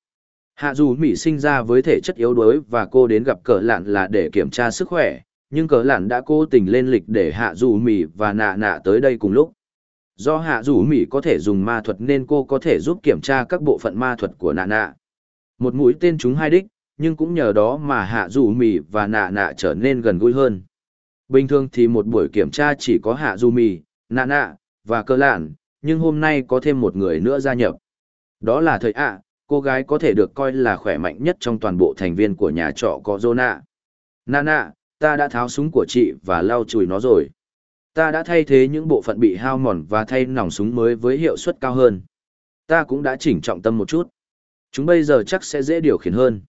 Hạ dù Mỹ sinh ra với thể chất yếu đuối và cô đến gặp cờ lạn là để kiểm tra sức khỏe, nhưng cờ lạn đã cố tình lên lịch để hạ dù Mỹ và nạ nạ tới đây cùng lúc. Do hạ dù Mỹ có thể dùng ma thuật nên cô có thể giúp kiểm tra các bộ phận ma thuật của nạ nạ. Một mũi tên trúng hai đích, nhưng cũng nhờ đó mà hạ dù mì và nạ nạ trở nên gần gũi hơn. Bình thường thì một buổi kiểm tra chỉ có hạ dù mì, nạ nạ, và Cơ lạn, nhưng hôm nay có thêm một người nữa gia nhập. Đó là thời ạ, cô gái có thể được coi là khỏe mạnh nhất trong toàn bộ thành viên của nhà trọ có Zona. Nana, ta đã tháo súng của chị và lau chùi nó rồi. Ta đã thay thế những bộ phận bị hao mòn và thay nòng súng mới với hiệu suất cao hơn. Ta cũng đã chỉnh trọng tâm một chút. Chúng bây giờ chắc sẽ dễ điều khiển hơn.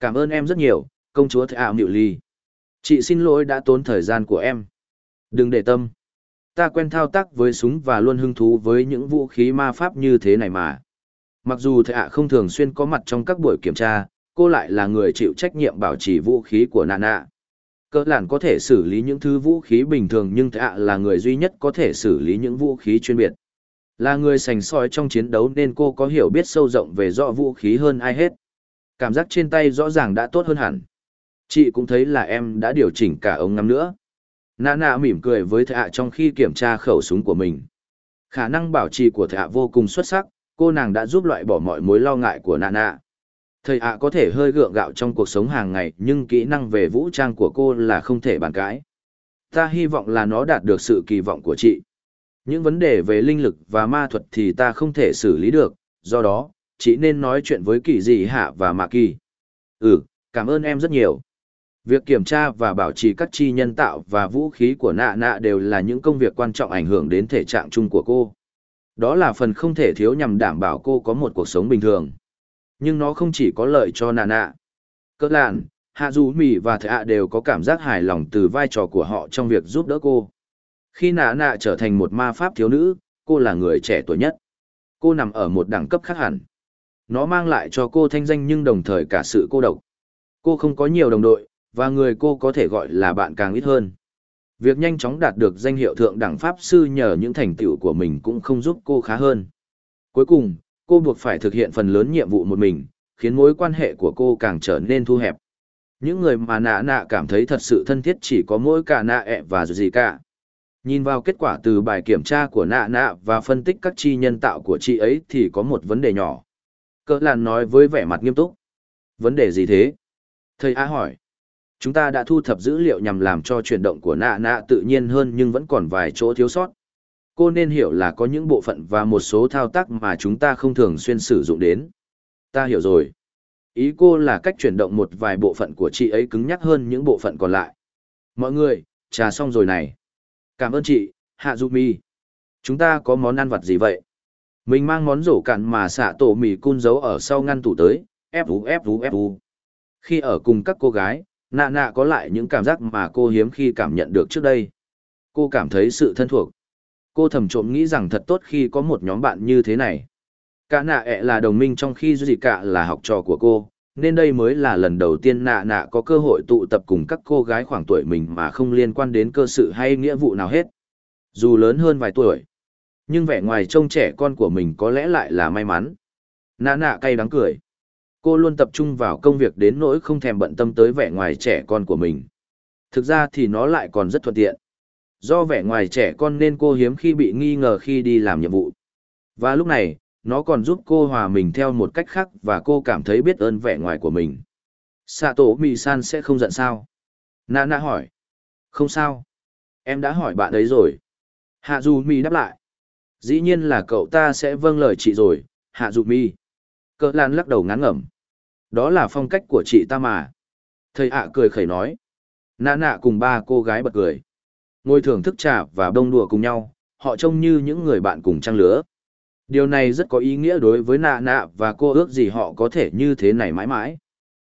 Cảm ơn em rất nhiều, công chúa Thệ ảo Niệu Ly. Chị xin lỗi đã tốn thời gian của em. Đừng để tâm. Ta quen thao tác với súng và luôn hứng thú với những vũ khí ma pháp như thế này mà. Mặc dù Thệ ạ không thường xuyên có mặt trong các buổi kiểm tra, cô lại là người chịu trách nhiệm bảo trì vũ khí của Nana. Cơ làn có thể xử lý những thứ vũ khí bình thường nhưng Thệ ạ là người duy nhất có thể xử lý những vũ khí chuyên biệt. Là người sành soi trong chiến đấu nên cô có hiểu biết sâu rộng về rõ vũ khí hơn ai hết. Cảm giác trên tay rõ ràng đã tốt hơn hẳn. Chị cũng thấy là em đã điều chỉnh cả ống ngắm nữa. Nana mỉm cười với thạ trong khi kiểm tra khẩu súng của mình. Khả năng bảo trì của thạ vô cùng xuất sắc, cô nàng đã giúp loại bỏ mọi mối lo ngại của Nana. Thầy ạ có thể hơi gượng gạo trong cuộc sống hàng ngày nhưng kỹ năng về vũ trang của cô là không thể bàn cãi. Ta hy vọng là nó đạt được sự kỳ vọng của chị. Những vấn đề về linh lực và ma thuật thì ta không thể xử lý được, do đó, chị nên nói chuyện với kỳ dị hạ và mạ kỳ. Ừ, cảm ơn em rất nhiều. Việc kiểm tra và bảo trì các chi nhân tạo và vũ khí của nạ nạ đều là những công việc quan trọng ảnh hưởng đến thể trạng chung của cô. Đó là phần không thể thiếu nhằm đảm bảo cô có một cuộc sống bình thường. Nhưng nó không chỉ có lợi cho nạ nạ. cỡ lạn, hạ dù mì và thạ đều có cảm giác hài lòng từ vai trò của họ trong việc giúp đỡ cô. Khi nạ nạ trở thành một ma pháp thiếu nữ, cô là người trẻ tuổi nhất. Cô nằm ở một đẳng cấp khác hẳn. Nó mang lại cho cô thanh danh nhưng đồng thời cả sự cô độc. Cô không có nhiều đồng đội, và người cô có thể gọi là bạn càng ít hơn. Việc nhanh chóng đạt được danh hiệu thượng đẳng pháp sư nhờ những thành tựu của mình cũng không giúp cô khá hơn. Cuối cùng, cô buộc phải thực hiện phần lớn nhiệm vụ một mình, khiến mối quan hệ của cô càng trở nên thu hẹp. Những người mà nạ nạ cảm thấy thật sự thân thiết chỉ có mỗi cả nạ ẹ và gì cả. Nhìn vào kết quả từ bài kiểm tra của nạ nạ và phân tích các chi nhân tạo của chị ấy thì có một vấn đề nhỏ. Cỡ làn nói với vẻ mặt nghiêm túc. Vấn đề gì thế? Thầy A hỏi. Chúng ta đã thu thập dữ liệu nhằm làm cho chuyển động của nạ nạ tự nhiên hơn nhưng vẫn còn vài chỗ thiếu sót. Cô nên hiểu là có những bộ phận và một số thao tác mà chúng ta không thường xuyên sử dụng đến. Ta hiểu rồi. Ý cô là cách chuyển động một vài bộ phận của chị ấy cứng nhắc hơn những bộ phận còn lại. Mọi người, trà xong rồi này. Cảm ơn chị, Hạ Du Mi. Chúng ta có món ăn vặt gì vậy? Mình mang món rổ cạn mà xạ tổ mì cun giấu ở sau ngăn tủ tới, ép ú ép ú ép ú. Khi ở cùng các cô gái, nạ nạ có lại những cảm giác mà cô hiếm khi cảm nhận được trước đây. Cô cảm thấy sự thân thuộc. Cô thầm trộm nghĩ rằng thật tốt khi có một nhóm bạn như thế này. Cả nạ ẹ là đồng minh trong khi Duy Cả là học trò của cô, nên đây mới là lần đầu tiên nạ nạ có cơ hội tụ tập cùng các cô gái khoảng tuổi mình mà không liên quan đến cơ sự hay nghĩa vụ nào hết. Dù lớn hơn vài tuổi, nhưng vẻ ngoài trông trẻ con của mình có lẽ lại là may mắn. Nạ nạ cay đắng cười. Cô luôn tập trung vào công việc đến nỗi không thèm bận tâm tới vẻ ngoài trẻ con của mình. Thực ra thì nó lại còn rất thuận tiện. Do vẻ ngoài trẻ con nên cô hiếm khi bị nghi ngờ khi đi làm nhiệm vụ. Và lúc này, nó còn giúp cô hòa mình theo một cách khác và cô cảm thấy biết ơn vẻ ngoài của mình. Sà tổ mì san sẽ không giận sao? Nana hỏi. Không sao. Em đã hỏi bạn ấy rồi. Hạ Dù mì đáp lại. Dĩ nhiên là cậu ta sẽ vâng lời chị rồi, Hạ dụ Mi. Cỡ lan lắc đầu ngán ngẩm. Đó là phong cách của chị ta mà. Thầy ạ cười khẩy nói. Nạ nạ cùng ba cô gái bật cười. Ngồi thưởng thức trà và bông đùa cùng nhau, họ trông như những người bạn cùng trang lứa. Điều này rất có ý nghĩa đối với nạ nạ và cô ước gì họ có thể như thế này mãi mãi.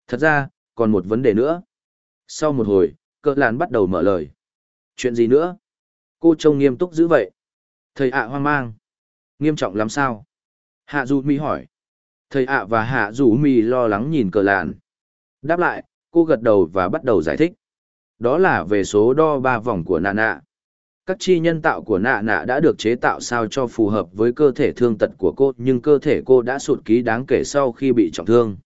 Thật ra, còn một vấn đề nữa. Sau một hồi, cỡ làn bắt đầu mở lời. Chuyện gì nữa? Cô trông nghiêm túc dữ vậy. Thầy ạ hoang mang. Nghiêm trọng lắm sao? Hạ dù Mi hỏi. Thầy ạ và hạ dù mi lo lắng nhìn cờ làn. Đáp lại, cô gật đầu và bắt đầu giải thích. Đó là về số đo ba vòng của nạ nạ. Các chi nhân tạo của nạ nạ đã được chế tạo sao cho phù hợp với cơ thể thương tật của cô nhưng cơ thể cô đã sụt ký đáng kể sau khi bị trọng thương.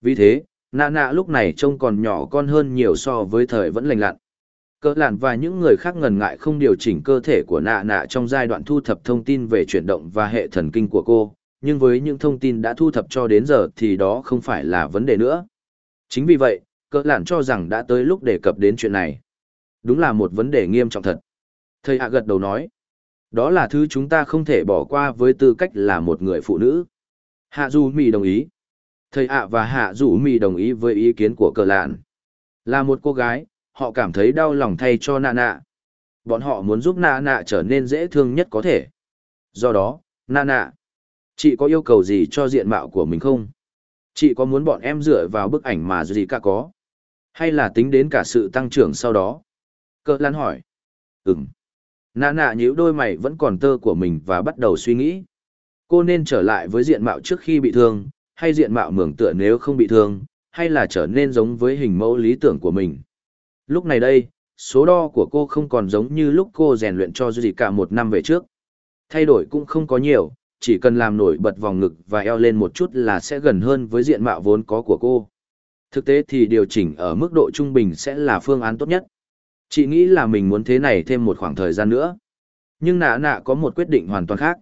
Vì thế, nạ nạ lúc này trông còn nhỏ con hơn nhiều so với thời vẫn lành lặn. Cơ làn và những người khác ngần ngại không điều chỉnh cơ thể của nạ nạ trong giai đoạn thu thập thông tin về chuyển động và hệ thần kinh của cô, nhưng với những thông tin đã thu thập cho đến giờ thì đó không phải là vấn đề nữa. Chính vì vậy, cỡ làn cho rằng đã tới lúc đề cập đến chuyện này. Đúng là một vấn đề nghiêm trọng thật. Thầy hạ gật đầu nói. Đó là thứ chúng ta không thể bỏ qua với tư cách là một người phụ nữ. Hạ Du mì đồng ý. Thầy ạ và hạ Du mì đồng ý với ý kiến của cờ lạn. Là một cô gái, họ cảm thấy đau lòng thay cho nạ nạ. Bọn họ muốn giúp nạ nạ trở nên dễ thương nhất có thể. Do đó, nạ nạ, chị có yêu cầu gì cho diện mạo của mình không? Chị có muốn bọn em dựa vào bức ảnh mà gì cả có? Hay là tính đến cả sự tăng trưởng sau đó? Cờ lan hỏi. Ừm. Nạ nạ nhíu đôi mày vẫn còn tơ của mình và bắt đầu suy nghĩ. Cô nên trở lại với diện mạo trước khi bị thương, hay diện mạo mường tựa nếu không bị thương, hay là trở nên giống với hình mẫu lý tưởng của mình. Lúc này đây, số đo của cô không còn giống như lúc cô rèn luyện cho gì cả một năm về trước. Thay đổi cũng không có nhiều, chỉ cần làm nổi bật vòng ngực và eo lên một chút là sẽ gần hơn với diện mạo vốn có của cô. Thực tế thì điều chỉnh ở mức độ trung bình sẽ là phương án tốt nhất. Chị nghĩ là mình muốn thế này thêm một khoảng thời gian nữa. Nhưng nạ nạ có một quyết định hoàn toàn khác.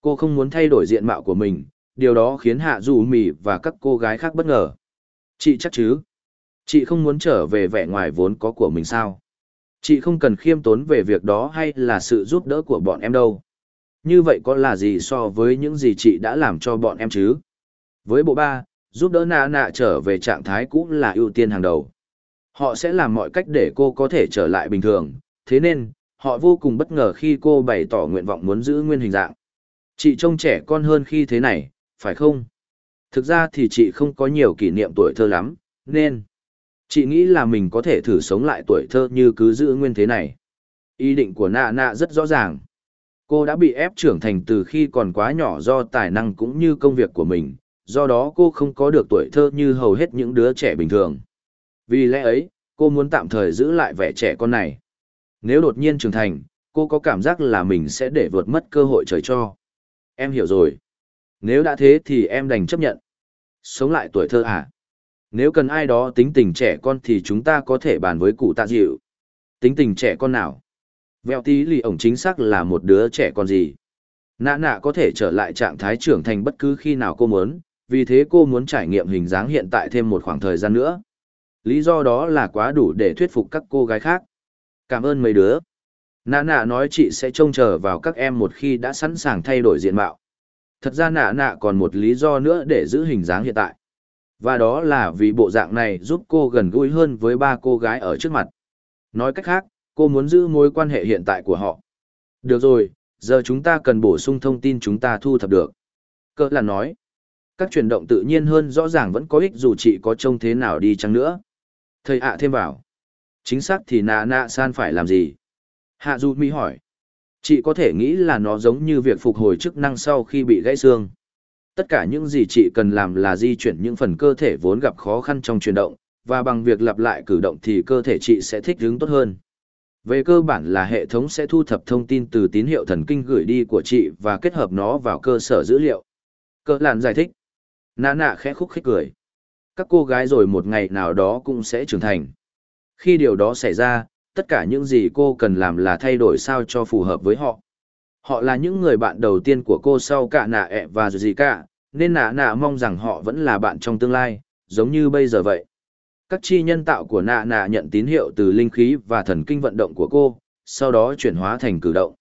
Cô không muốn thay đổi diện mạo của mình, điều đó khiến hạ dù mì và các cô gái khác bất ngờ. Chị chắc chứ? Chị không muốn trở về vẻ ngoài vốn có của mình sao? Chị không cần khiêm tốn về việc đó hay là sự giúp đỡ của bọn em đâu. Như vậy có là gì so với những gì chị đã làm cho bọn em chứ? Với bộ ba, giúp đỡ nạ nạ trở về trạng thái cũ là ưu tiên hàng đầu. Họ sẽ làm mọi cách để cô có thể trở lại bình thường, thế nên, họ vô cùng bất ngờ khi cô bày tỏ nguyện vọng muốn giữ nguyên hình dạng. Chị trông trẻ con hơn khi thế này, phải không? Thực ra thì chị không có nhiều kỷ niệm tuổi thơ lắm, nên chị nghĩ là mình có thể thử sống lại tuổi thơ như cứ giữ nguyên thế này. Ý định của nạ nạ rất rõ ràng. Cô đã bị ép trưởng thành từ khi còn quá nhỏ do tài năng cũng như công việc của mình, do đó cô không có được tuổi thơ như hầu hết những đứa trẻ bình thường. Vì lẽ ấy, cô muốn tạm thời giữ lại vẻ trẻ con này. Nếu đột nhiên trưởng thành, cô có cảm giác là mình sẽ để vượt mất cơ hội trời cho. Em hiểu rồi. Nếu đã thế thì em đành chấp nhận. Sống lại tuổi thơ à? Nếu cần ai đó tính tình trẻ con thì chúng ta có thể bàn với cụ tạ dịu. Tính tình trẻ con nào? Vẹo tí lì ổng chính xác là một đứa trẻ con gì? Nạ nạ có thể trở lại trạng thái trưởng thành bất cứ khi nào cô muốn, vì thế cô muốn trải nghiệm hình dáng hiện tại thêm một khoảng thời gian nữa. Lý do đó là quá đủ để thuyết phục các cô gái khác. Cảm ơn mấy đứa. Nạ nạ nói chị sẽ trông chờ vào các em một khi đã sẵn sàng thay đổi diện mạo. Thật ra nạ nạ còn một lý do nữa để giữ hình dáng hiện tại. Và đó là vì bộ dạng này giúp cô gần gũi hơn với ba cô gái ở trước mặt. Nói cách khác, cô muốn giữ mối quan hệ hiện tại của họ. Được rồi, giờ chúng ta cần bổ sung thông tin chúng ta thu thập được. Cơ là nói, các chuyển động tự nhiên hơn rõ ràng vẫn có ích dù chị có trông thế nào đi chăng nữa. Thầy ạ thêm vào. Chính xác thì nạ nạ san phải làm gì? Hạ Du Mỹ hỏi. Chị có thể nghĩ là nó giống như việc phục hồi chức năng sau khi bị gãy xương. Tất cả những gì chị cần làm là di chuyển những phần cơ thể vốn gặp khó khăn trong chuyển động, và bằng việc lặp lại cử động thì cơ thể chị sẽ thích ứng tốt hơn. Về cơ bản là hệ thống sẽ thu thập thông tin từ tín hiệu thần kinh gửi đi của chị và kết hợp nó vào cơ sở dữ liệu. Cơ làn giải thích. Nạ nạ khẽ khúc khích cười. Các cô gái rồi một ngày nào đó cũng sẽ trưởng thành. Khi điều đó xảy ra, tất cả những gì cô cần làm là thay đổi sao cho phù hợp với họ. Họ là những người bạn đầu tiên của cô sau cả nạ ẹ và gì cả, nên nạ nạ mong rằng họ vẫn là bạn trong tương lai, giống như bây giờ vậy. Các chi nhân tạo của nạ nạ nhận tín hiệu từ linh khí và thần kinh vận động của cô, sau đó chuyển hóa thành cử động.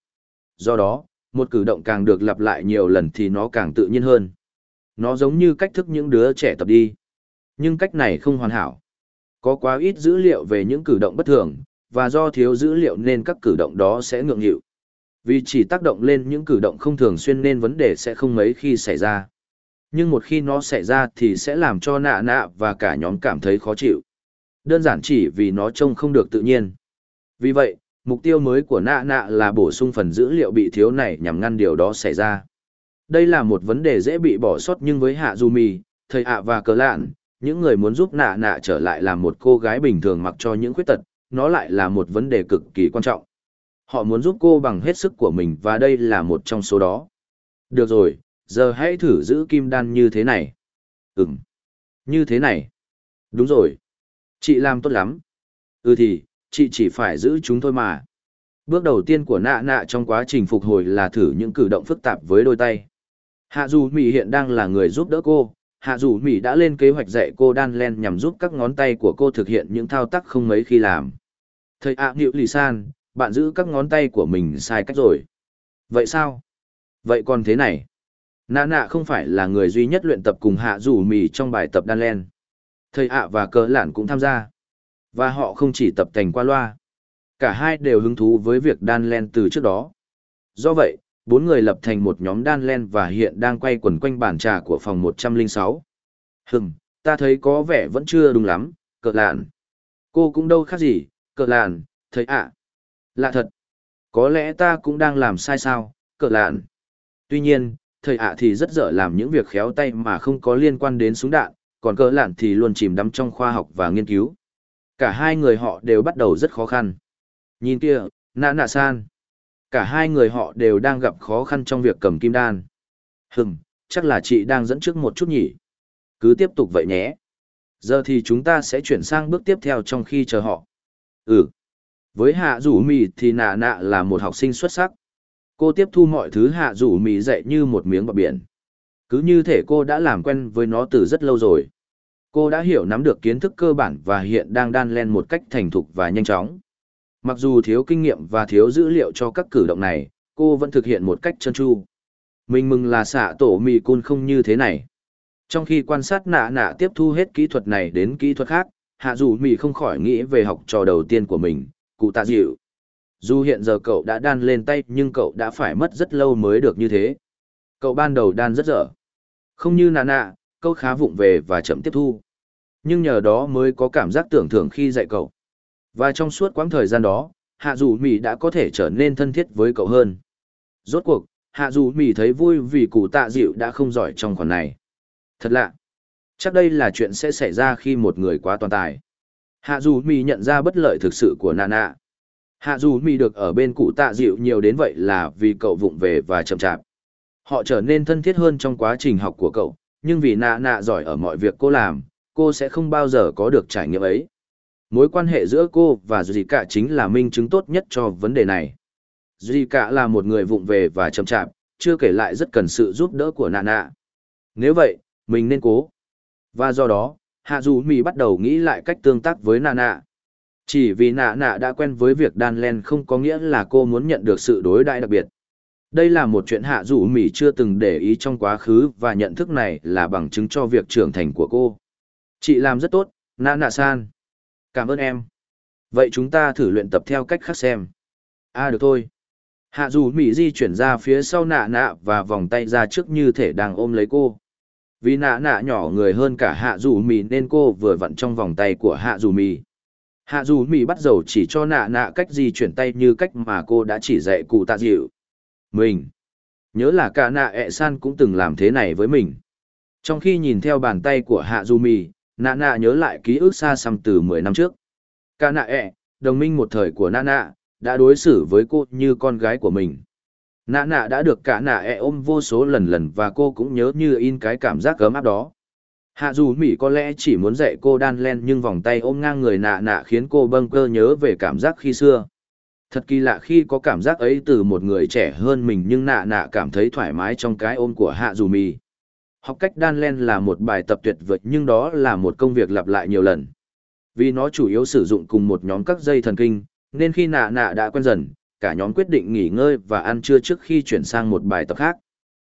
Do đó, một cử động càng được lặp lại nhiều lần thì nó càng tự nhiên hơn. Nó giống như cách thức những đứa trẻ tập đi. Nhưng cách này không hoàn hảo. Có quá ít dữ liệu về những cử động bất thường, và do thiếu dữ liệu nên các cử động đó sẽ ngượng nghịu. Vì chỉ tác động lên những cử động không thường xuyên nên vấn đề sẽ không mấy khi xảy ra. Nhưng một khi nó xảy ra thì sẽ làm cho nạ nạ và cả nhóm cảm thấy khó chịu. Đơn giản chỉ vì nó trông không được tự nhiên. Vì vậy, mục tiêu mới của nạ nạ là bổ sung phần dữ liệu bị thiếu này nhằm ngăn điều đó xảy ra. Đây là một vấn đề dễ bị bỏ sót nhưng với Hạ Du Mì, thầy ạ và cờ lạn, những người muốn giúp nạ nạ trở lại làm một cô gái bình thường mặc cho những khuyết tật, nó lại là một vấn đề cực kỳ quan trọng. Họ muốn giúp cô bằng hết sức của mình và đây là một trong số đó. Được rồi, giờ hãy thử giữ kim đan như thế này. Ừm. Như thế này. Đúng rồi. Chị làm tốt lắm. Ừ thì, chị chỉ phải giữ chúng thôi mà. Bước đầu tiên của nạ nạ trong quá trình phục hồi là thử những cử động phức tạp với đôi tay. Hạ dù Mỹ hiện đang là người giúp đỡ cô, Hạ dù Mỹ đã lên kế hoạch dạy cô đan len nhằm giúp các ngón tay của cô thực hiện những thao tác không mấy khi làm. Thầy ạ à, Nhiệu Lì San, bạn giữ các ngón tay của mình sai cách rồi. Vậy sao? Vậy còn thế này? Nạ nạ không phải là người duy nhất luyện tập cùng hạ rủ mì trong bài tập đan len. Thầy ạ và cờ lản cũng tham gia. Và họ không chỉ tập thành qua loa. Cả hai đều hứng thú với việc đan len từ trước đó. Do vậy, bốn người lập thành một nhóm đan len và hiện đang quay quần quanh bàn trà của phòng 106. Hừm, ta thấy có vẻ vẫn chưa đúng lắm, cờ lạn. Cô cũng đâu khác gì, cờ lạn, thấy ạ. Lạ thật. Có lẽ ta cũng đang làm sai sao, cỡ lạn. Tuy nhiên, thầy ạ thì rất dở làm những việc khéo tay mà không có liên quan đến súng đạn, còn cỡ lạn thì luôn chìm đắm trong khoa học và nghiên cứu. Cả hai người họ đều bắt đầu rất khó khăn. Nhìn kia, nã nạ san. Cả hai người họ đều đang gặp khó khăn trong việc cầm kim đan. Hừm, chắc là chị đang dẫn trước một chút nhỉ. Cứ tiếp tục vậy nhé. Giờ thì chúng ta sẽ chuyển sang bước tiếp theo trong khi chờ họ. Ừ. Với hạ rủ mì thì nạ nạ là một học sinh xuất sắc. Cô tiếp thu mọi thứ hạ rủ mì dạy như một miếng bọt biển. Cứ như thể cô đã làm quen với nó từ rất lâu rồi. Cô đã hiểu nắm được kiến thức cơ bản và hiện đang đan len một cách thành thục và nhanh chóng. Mặc dù thiếu kinh nghiệm và thiếu dữ liệu cho các cử động này, cô vẫn thực hiện một cách chân tru. Mình mừng là xạ tổ mì cun không như thế này. Trong khi quan sát nạ nạ tiếp thu hết kỹ thuật này đến kỹ thuật khác, hạ dù mì không khỏi nghĩ về học trò đầu tiên của mình, cụ tạ dịu. Dù hiện giờ cậu đã đan lên tay nhưng cậu đã phải mất rất lâu mới được như thế. Cậu ban đầu đan rất dở. Không như nà nạ, câu khá vụng về và chậm tiếp thu. Nhưng nhờ đó mới có cảm giác tưởng thưởng khi dạy cậu. Và trong suốt quãng thời gian đó, hạ dù Mỹ đã có thể trở nên thân thiết với cậu hơn. Rốt cuộc, hạ dù Mỹ thấy vui vì cụ tạ dịu đã không giỏi trong khoản này. Thật lạ. Chắc đây là chuyện sẽ xảy ra khi một người quá toàn tài. Hạ dù mì nhận ra bất lợi thực sự của Nana. Hạ dù mì được ở bên cụ tạ dịu nhiều đến vậy là vì cậu vụng về và chậm chạp. Họ trở nên thân thiết hơn trong quá trình học của cậu, nhưng vì nạ nạ giỏi ở mọi việc cô làm, cô sẽ không bao giờ có được trải nghiệm ấy. Mối quan hệ giữa cô và Duy Cả chính là minh chứng tốt nhất cho vấn đề này. Duy Cả là một người vụng về và chậm chạp, chưa kể lại rất cần sự giúp đỡ của nạ nạ. Nếu vậy, mình nên cố. Và do đó, Hạ Dù mỹ bắt đầu nghĩ lại cách tương tác với nạ nạ. Chỉ vì nạ nạ đã quen với việc đan len không có nghĩa là cô muốn nhận được sự đối đãi đặc biệt. Đây là một chuyện Hạ Dù mỹ chưa từng để ý trong quá khứ và nhận thức này là bằng chứng cho việc trưởng thành của cô. Chị làm rất tốt, nạ nạ san. Cảm ơn em. Vậy chúng ta thử luyện tập theo cách khác xem. À được thôi. Hạ dù Mỹ di chuyển ra phía sau nạ nạ và vòng tay ra trước như thể đang ôm lấy cô. Vì nạ nạ nhỏ người hơn cả hạ dù Mì nên cô vừa vặn trong vòng tay của hạ dù Mì. Hạ dù Mì bắt đầu chỉ cho nạ nạ cách di chuyển tay như cách mà cô đã chỉ dạy cụ tạ dịu. Mình. Nhớ là cả nạ ẹ san cũng từng làm thế này với mình. Trong khi nhìn theo bàn tay của hạ dù Mì, nạ nạ nhớ lại ký ức xa xăm từ mười năm trước Cả nạ ẹ đồng minh một thời của nạ nạ đã đối xử với cô như con gái của mình nạ nạ đã được cả nạ ẹ ôm vô số lần lần và cô cũng nhớ như in cái cảm giác gớm áp đó. Hạ dù mỹ có lẽ chỉ muốn dạy cô đan len nhưng vòng tay ôm ngang người nạ nạ khiến cô bâng cơ nhớ về cảm giác khi xưa. Thật kỳ lạ khi có cảm giác ấy từ một người trẻ hơn mình nhưng nạ nạ cảm thấy thoải mái trong cái ôm của hạ dù mỹ. Học cách đan len là một bài tập tuyệt vời nhưng đó là một công việc lặp lại nhiều lần. Vì nó chủ yếu sử dụng cùng một nhóm các dây thần kinh, nên khi nạ nạ đã quen dần, cả nhóm quyết định nghỉ ngơi và ăn trưa trước khi chuyển sang một bài tập khác.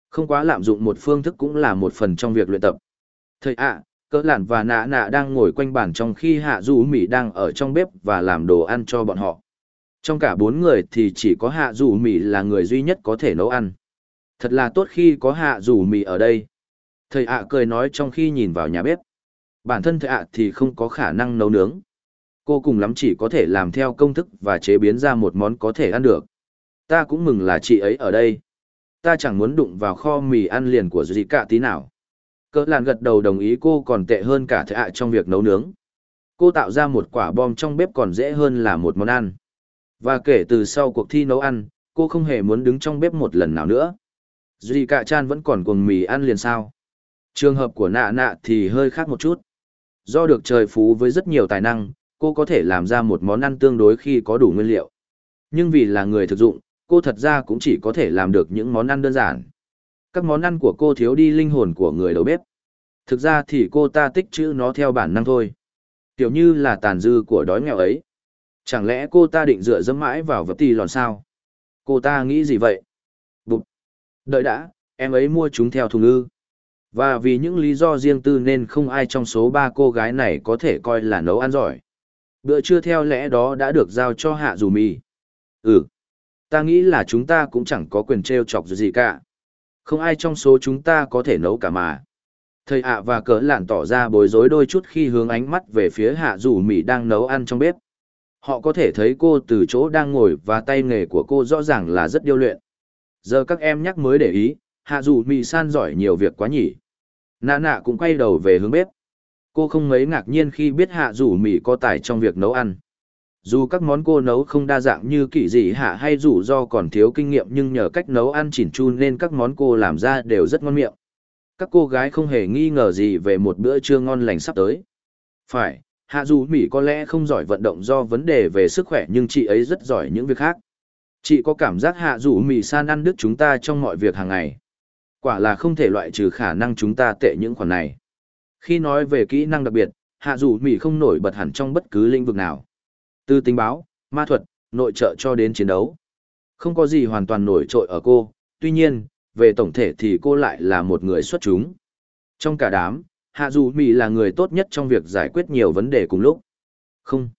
Không quá lạm dụng một phương thức cũng là một phần trong việc luyện tập. Thầy ạ, cỡ lản và nạ nạ đang ngồi quanh bàn trong khi hạ du mỹ đang ở trong bếp và làm đồ ăn cho bọn họ. Trong cả bốn người thì chỉ có hạ du mỹ là người duy nhất có thể nấu ăn. Thật là tốt khi có hạ du mỹ ở đây. Thầy ạ cười nói trong khi nhìn vào nhà bếp. Bản thân thầy ạ thì không có khả năng nấu nướng. Cô cùng lắm chỉ có thể làm theo công thức và chế biến ra một món có thể ăn được. Ta cũng mừng là chị ấy ở đây. Ta chẳng muốn đụng vào kho mì ăn liền của gì cả tí nào. Cỡ làn gật đầu đồng ý cô còn tệ hơn cả Thệ ạ trong việc nấu nướng. Cô tạo ra một quả bom trong bếp còn dễ hơn là một món ăn. Và kể từ sau cuộc thi nấu ăn, cô không hề muốn đứng trong bếp một lần nào nữa. Duy cả chan vẫn còn cuồng mì ăn liền sao. Trường hợp của nạ nạ thì hơi khác một chút. Do được trời phú với rất nhiều tài năng, cô có thể làm ra một món ăn tương đối khi có đủ nguyên liệu. Nhưng vì là người thực dụng, cô thật ra cũng chỉ có thể làm được những món ăn đơn giản. Các món ăn của cô thiếu đi linh hồn của người đầu bếp. Thực ra thì cô ta tích chữ nó theo bản năng thôi. Kiểu như là tàn dư của đói nghèo ấy. Chẳng lẽ cô ta định dựa dẫm mãi vào vật tì lòn sao? Cô ta nghĩ gì vậy? Bụt! Đợi đã, em ấy mua chúng theo thùng ư. Và vì những lý do riêng tư nên không ai trong số ba cô gái này có thể coi là nấu ăn giỏi. Bữa trưa theo lẽ đó đã được giao cho Hạ Dù Mì. Ừ, ta nghĩ là chúng ta cũng chẳng có quyền treo chọc gì cả. Không ai trong số chúng ta có thể nấu cả mà. Thầy ạ và cỡ lạn tỏ ra bối rối đôi chút khi hướng ánh mắt về phía Hạ Dù Mì đang nấu ăn trong bếp. Họ có thể thấy cô từ chỗ đang ngồi và tay nghề của cô rõ ràng là rất điêu luyện. Giờ các em nhắc mới để ý, Hạ Dù Mì san giỏi nhiều việc quá nhỉ. Nạ nạ cũng quay đầu về hướng bếp. Cô không mấy ngạc nhiên khi biết Hạ rủ Mì có tài trong việc nấu ăn. Dù các món cô nấu không đa dạng như kỳ dị hạ hay rủ do còn thiếu kinh nghiệm nhưng nhờ cách nấu ăn chỉn chu nên các món cô làm ra đều rất ngon miệng. Các cô gái không hề nghi ngờ gì về một bữa trưa ngon lành sắp tới. Phải, Hạ Dù Mỹ có lẽ không giỏi vận động do vấn đề về sức khỏe nhưng chị ấy rất giỏi những việc khác. Chị có cảm giác Hạ Dù Mỹ san ăn đứt chúng ta trong mọi việc hàng ngày. Quả là không thể loại trừ khả năng chúng ta tệ những khoản này. Khi nói về kỹ năng đặc biệt, Hạ Dù Mỹ không nổi bật hẳn trong bất cứ lĩnh vực nào. Từ tình báo, ma thuật, nội trợ cho đến chiến đấu. Không có gì hoàn toàn nổi trội ở cô, tuy nhiên, về tổng thể thì cô lại là một người xuất chúng. Trong cả đám, Hạ Dù Mỹ là người tốt nhất trong việc giải quyết nhiều vấn đề cùng lúc. Không.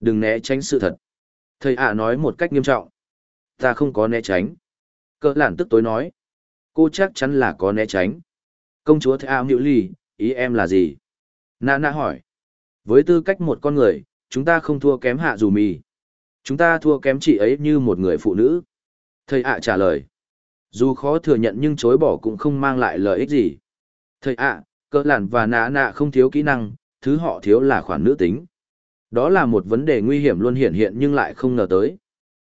Đừng né tránh sự thật. Thầy ạ nói một cách nghiêm trọng. Ta không có né tránh. Cỡ lản tức tối nói. Cô chắc chắn là có né tránh. Công chúa thầy ạ à, ly, ý em là gì? Nà nà hỏi. Với tư cách một con người, chúng ta không thua kém hạ dù mì. Chúng ta thua kém chị ấy như một người phụ nữ. Thầy ạ trả lời. Dù khó thừa nhận nhưng chối bỏ cũng không mang lại lợi ích gì. Thầy ạ, cỡ làn và nạ nạ không thiếu kỹ năng, thứ họ thiếu là khoản nữ tính. Đó là một vấn đề nguy hiểm luôn hiện hiện nhưng lại không ngờ tới.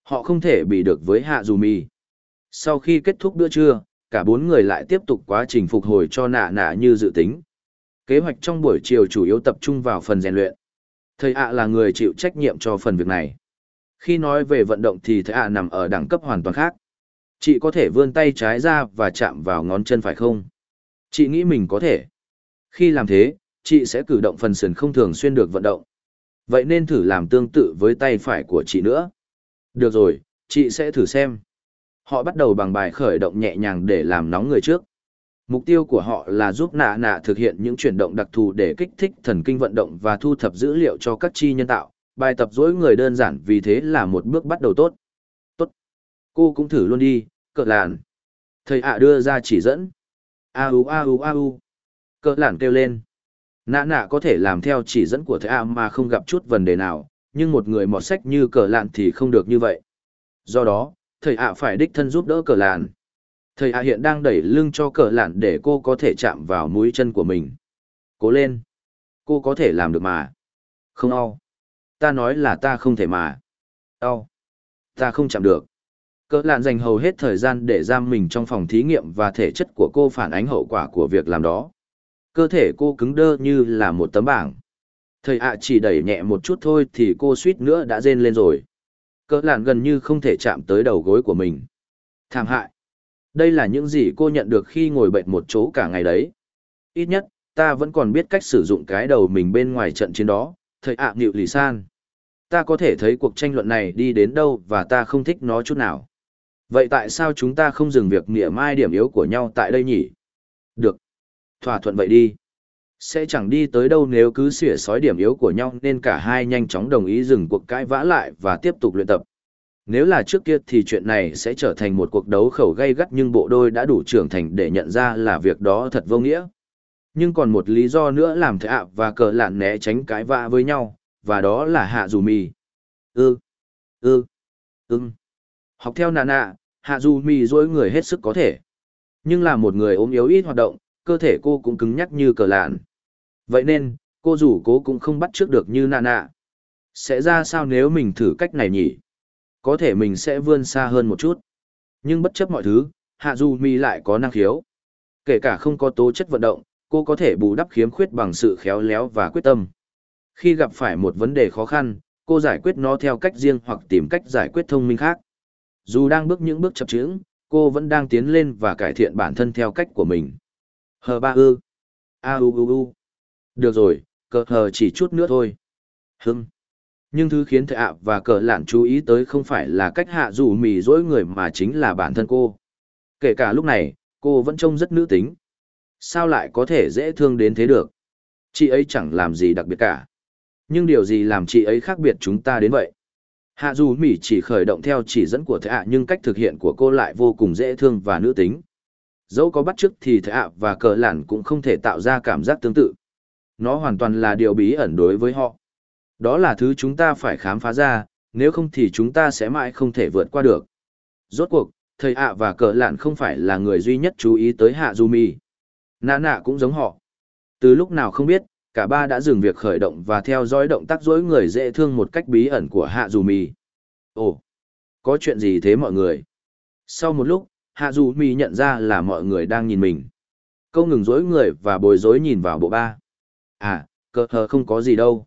Họ không thể bị được với hạ dù mì. Sau khi kết thúc bữa trưa, cả bốn người lại tiếp tục quá trình phục hồi cho nạ nạ như dự tính. Kế hoạch trong buổi chiều chủ yếu tập trung vào phần rèn luyện. Thầy ạ là người chịu trách nhiệm cho phần việc này. Khi nói về vận động thì thầy ạ nằm ở đẳng cấp hoàn toàn khác. Chị có thể vươn tay trái ra và chạm vào ngón chân phải không? Chị nghĩ mình có thể. Khi làm thế, chị sẽ cử động phần sườn không thường xuyên được vận động. Vậy nên thử làm tương tự với tay phải của chị nữa. Được rồi, chị sẽ thử xem. Họ bắt đầu bằng bài khởi động nhẹ nhàng để làm nóng người trước. Mục tiêu của họ là giúp nạ nạ thực hiện những chuyển động đặc thù để kích thích thần kinh vận động và thu thập dữ liệu cho các chi nhân tạo. Bài tập dối người đơn giản vì thế là một bước bắt đầu tốt. Tốt. Cô cũng thử luôn đi, cỡ làn. Thầy ạ đưa ra chỉ dẫn. A u a u a u. Cỡ làn kêu lên. Nạ nạ có thể làm theo chỉ dẫn của thầy ạ mà không gặp chút vấn đề nào, nhưng một người mọt sách như cờ lạn thì không được như vậy. Do đó, thầy ạ phải đích thân giúp đỡ cờ lạn. Thầy ạ hiện đang đẩy lưng cho cờ lạn để cô có thể chạm vào mũi chân của mình. Cố lên. Cô có thể làm được mà. Không au. Ta nói là ta không thể mà. Au. Ta không chạm được. Cỡ lạn dành hầu hết thời gian để giam mình trong phòng thí nghiệm và thể chất của cô phản ánh hậu quả của việc làm đó. Cơ thể cô cứng đơ như là một tấm bảng. Thầy ạ chỉ đẩy nhẹ một chút thôi thì cô suýt nữa đã rên lên rồi. Cỡ lạn gần như không thể chạm tới đầu gối của mình. Thảm hại. Đây là những gì cô nhận được khi ngồi bệnh một chỗ cả ngày đấy. Ít nhất, ta vẫn còn biết cách sử dụng cái đầu mình bên ngoài trận chiến đó, thầy ạ à, nghịu lì san. Ta có thể thấy cuộc tranh luận này đi đến đâu và ta không thích nó chút nào. Vậy tại sao chúng ta không dừng việc nghĩa mai điểm yếu của nhau tại đây nhỉ? Được. Thỏa thuận vậy đi. Sẽ chẳng đi tới đâu nếu cứ xỉa sói điểm yếu của nhau nên cả hai nhanh chóng đồng ý dừng cuộc cãi vã lại và tiếp tục luyện tập. Nếu là trước kia thì chuyện này sẽ trở thành một cuộc đấu khẩu gay gắt nhưng bộ đôi đã đủ trưởng thành để nhận ra là việc đó thật vô nghĩa. Nhưng còn một lý do nữa làm thệ ạ và cờ lạn né tránh cãi vã với nhau, và đó là hạ dù mì. Ư, ư, ưng. Học theo nà nạ, hạ dù mì dối người hết sức có thể. Nhưng là một người ốm yếu ít hoạt động, cơ thể cô cũng cứng nhắc như cờ lạn. Vậy nên, cô dù cố cũng không bắt trước được như nà nạ. Sẽ ra sao nếu mình thử cách này nhỉ? Có thể mình sẽ vươn xa hơn một chút. Nhưng bất chấp mọi thứ, hạ du mi lại có năng khiếu. Kể cả không có tố chất vận động, cô có thể bù đắp khiếm khuyết bằng sự khéo léo và quyết tâm. Khi gặp phải một vấn đề khó khăn, cô giải quyết nó theo cách riêng hoặc tìm cách giải quyết thông minh khác. Dù đang bước những bước chập chững, cô vẫn đang tiến lên và cải thiện bản thân theo cách của mình. Hờ ba ư. A u u u. Được rồi, cờ hờ chỉ chút nữa thôi. Hưng. Nhưng thứ khiến Thệ ạ và cờ lạn chú ý tới không phải là cách hạ dù mì dỗi người mà chính là bản thân cô. Kể cả lúc này, Cô vẫn trông rất nữ tính. Sao lại có thể dễ thương đến thế được? Chị ấy chẳng làm gì đặc biệt cả. Nhưng điều gì làm chị ấy khác biệt chúng ta đến vậy? Hạ dù Mỹ chỉ khởi động theo chỉ dẫn của thầy ạ nhưng cách thực hiện của cô lại vô cùng dễ thương và nữ tính. Dẫu có bắt chước thì thầy ạ và cờ lản cũng không thể tạo ra cảm giác tương tự. Nó hoàn toàn là điều bí ẩn đối với họ. Đó là thứ chúng ta phải khám phá ra, nếu không thì chúng ta sẽ mãi không thể vượt qua được. Rốt cuộc, thầy ạ và cờ lạn không phải là người duy nhất chú ý tới hạ du mi. Nạ nạ cũng giống họ. Từ lúc nào không biết, cả ba đã dừng việc khởi động và theo dõi động tác dối người dễ thương một cách bí ẩn của hạ dù mi. Ồ, có chuyện gì thế mọi người? Sau một lúc, hạ dù mi nhận ra là mọi người đang nhìn mình. Câu ngừng dối người và bối rối nhìn vào bộ ba. À, cờ hờ không có gì đâu.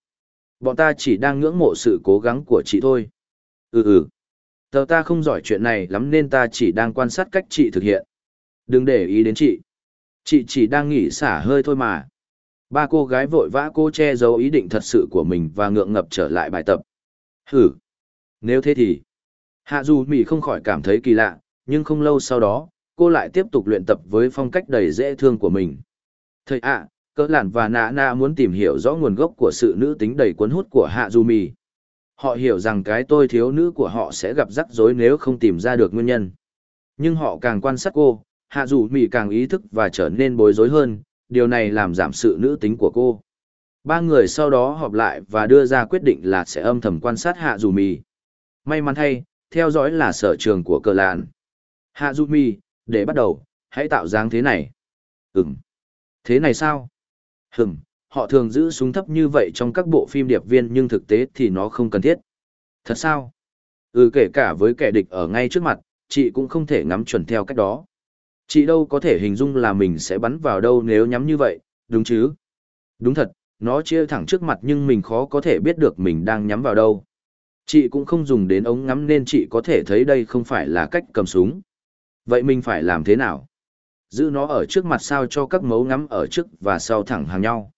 Bọn ta chỉ đang ngưỡng mộ sự cố gắng của chị thôi. Ừ ừ. Tờ ta không giỏi chuyện này lắm nên ta chỉ đang quan sát cách chị thực hiện. Đừng để ý đến chị. Chị chỉ đang nghỉ xả hơi thôi mà. Ba cô gái vội vã cô che giấu ý định thật sự của mình và ngượng ngập trở lại bài tập. Hử! Nếu thế thì... Hạ dù Mỹ không khỏi cảm thấy kỳ lạ, nhưng không lâu sau đó, cô lại tiếp tục luyện tập với phong cách đầy dễ thương của mình. Thầy ạ, cỡ lản và nạ nạ muốn tìm hiểu rõ nguồn gốc của sự nữ tính đầy cuốn hút của Hạ dù Mì. Họ hiểu rằng cái tôi thiếu nữ của họ sẽ gặp rắc rối nếu không tìm ra được nguyên nhân. Nhưng họ càng quan sát cô, Hạ dù Mì càng ý thức và trở nên bối rối hơn, điều này làm giảm sự nữ tính của cô. Ba người sau đó họp lại và đưa ra quyết định là sẽ âm thầm quan sát Hạ Dù Mì. May mắn thay, theo dõi là sở trường của cờ lạn. Hạ Dù Mì, để bắt đầu, hãy tạo dáng thế này. Ừm. Thế này sao? Hừm, họ thường giữ súng thấp như vậy trong các bộ phim điệp viên nhưng thực tế thì nó không cần thiết. Thật sao? Ừ kể cả với kẻ địch ở ngay trước mặt, chị cũng không thể ngắm chuẩn theo cách đó. Chị đâu có thể hình dung là mình sẽ bắn vào đâu nếu nhắm như vậy, đúng chứ? Đúng thật, nó chia thẳng trước mặt nhưng mình khó có thể biết được mình đang nhắm vào đâu. Chị cũng không dùng đến ống ngắm nên chị có thể thấy đây không phải là cách cầm súng. Vậy mình phải làm thế nào? Giữ nó ở trước mặt sao cho các mấu ngắm ở trước và sau thẳng hàng nhau.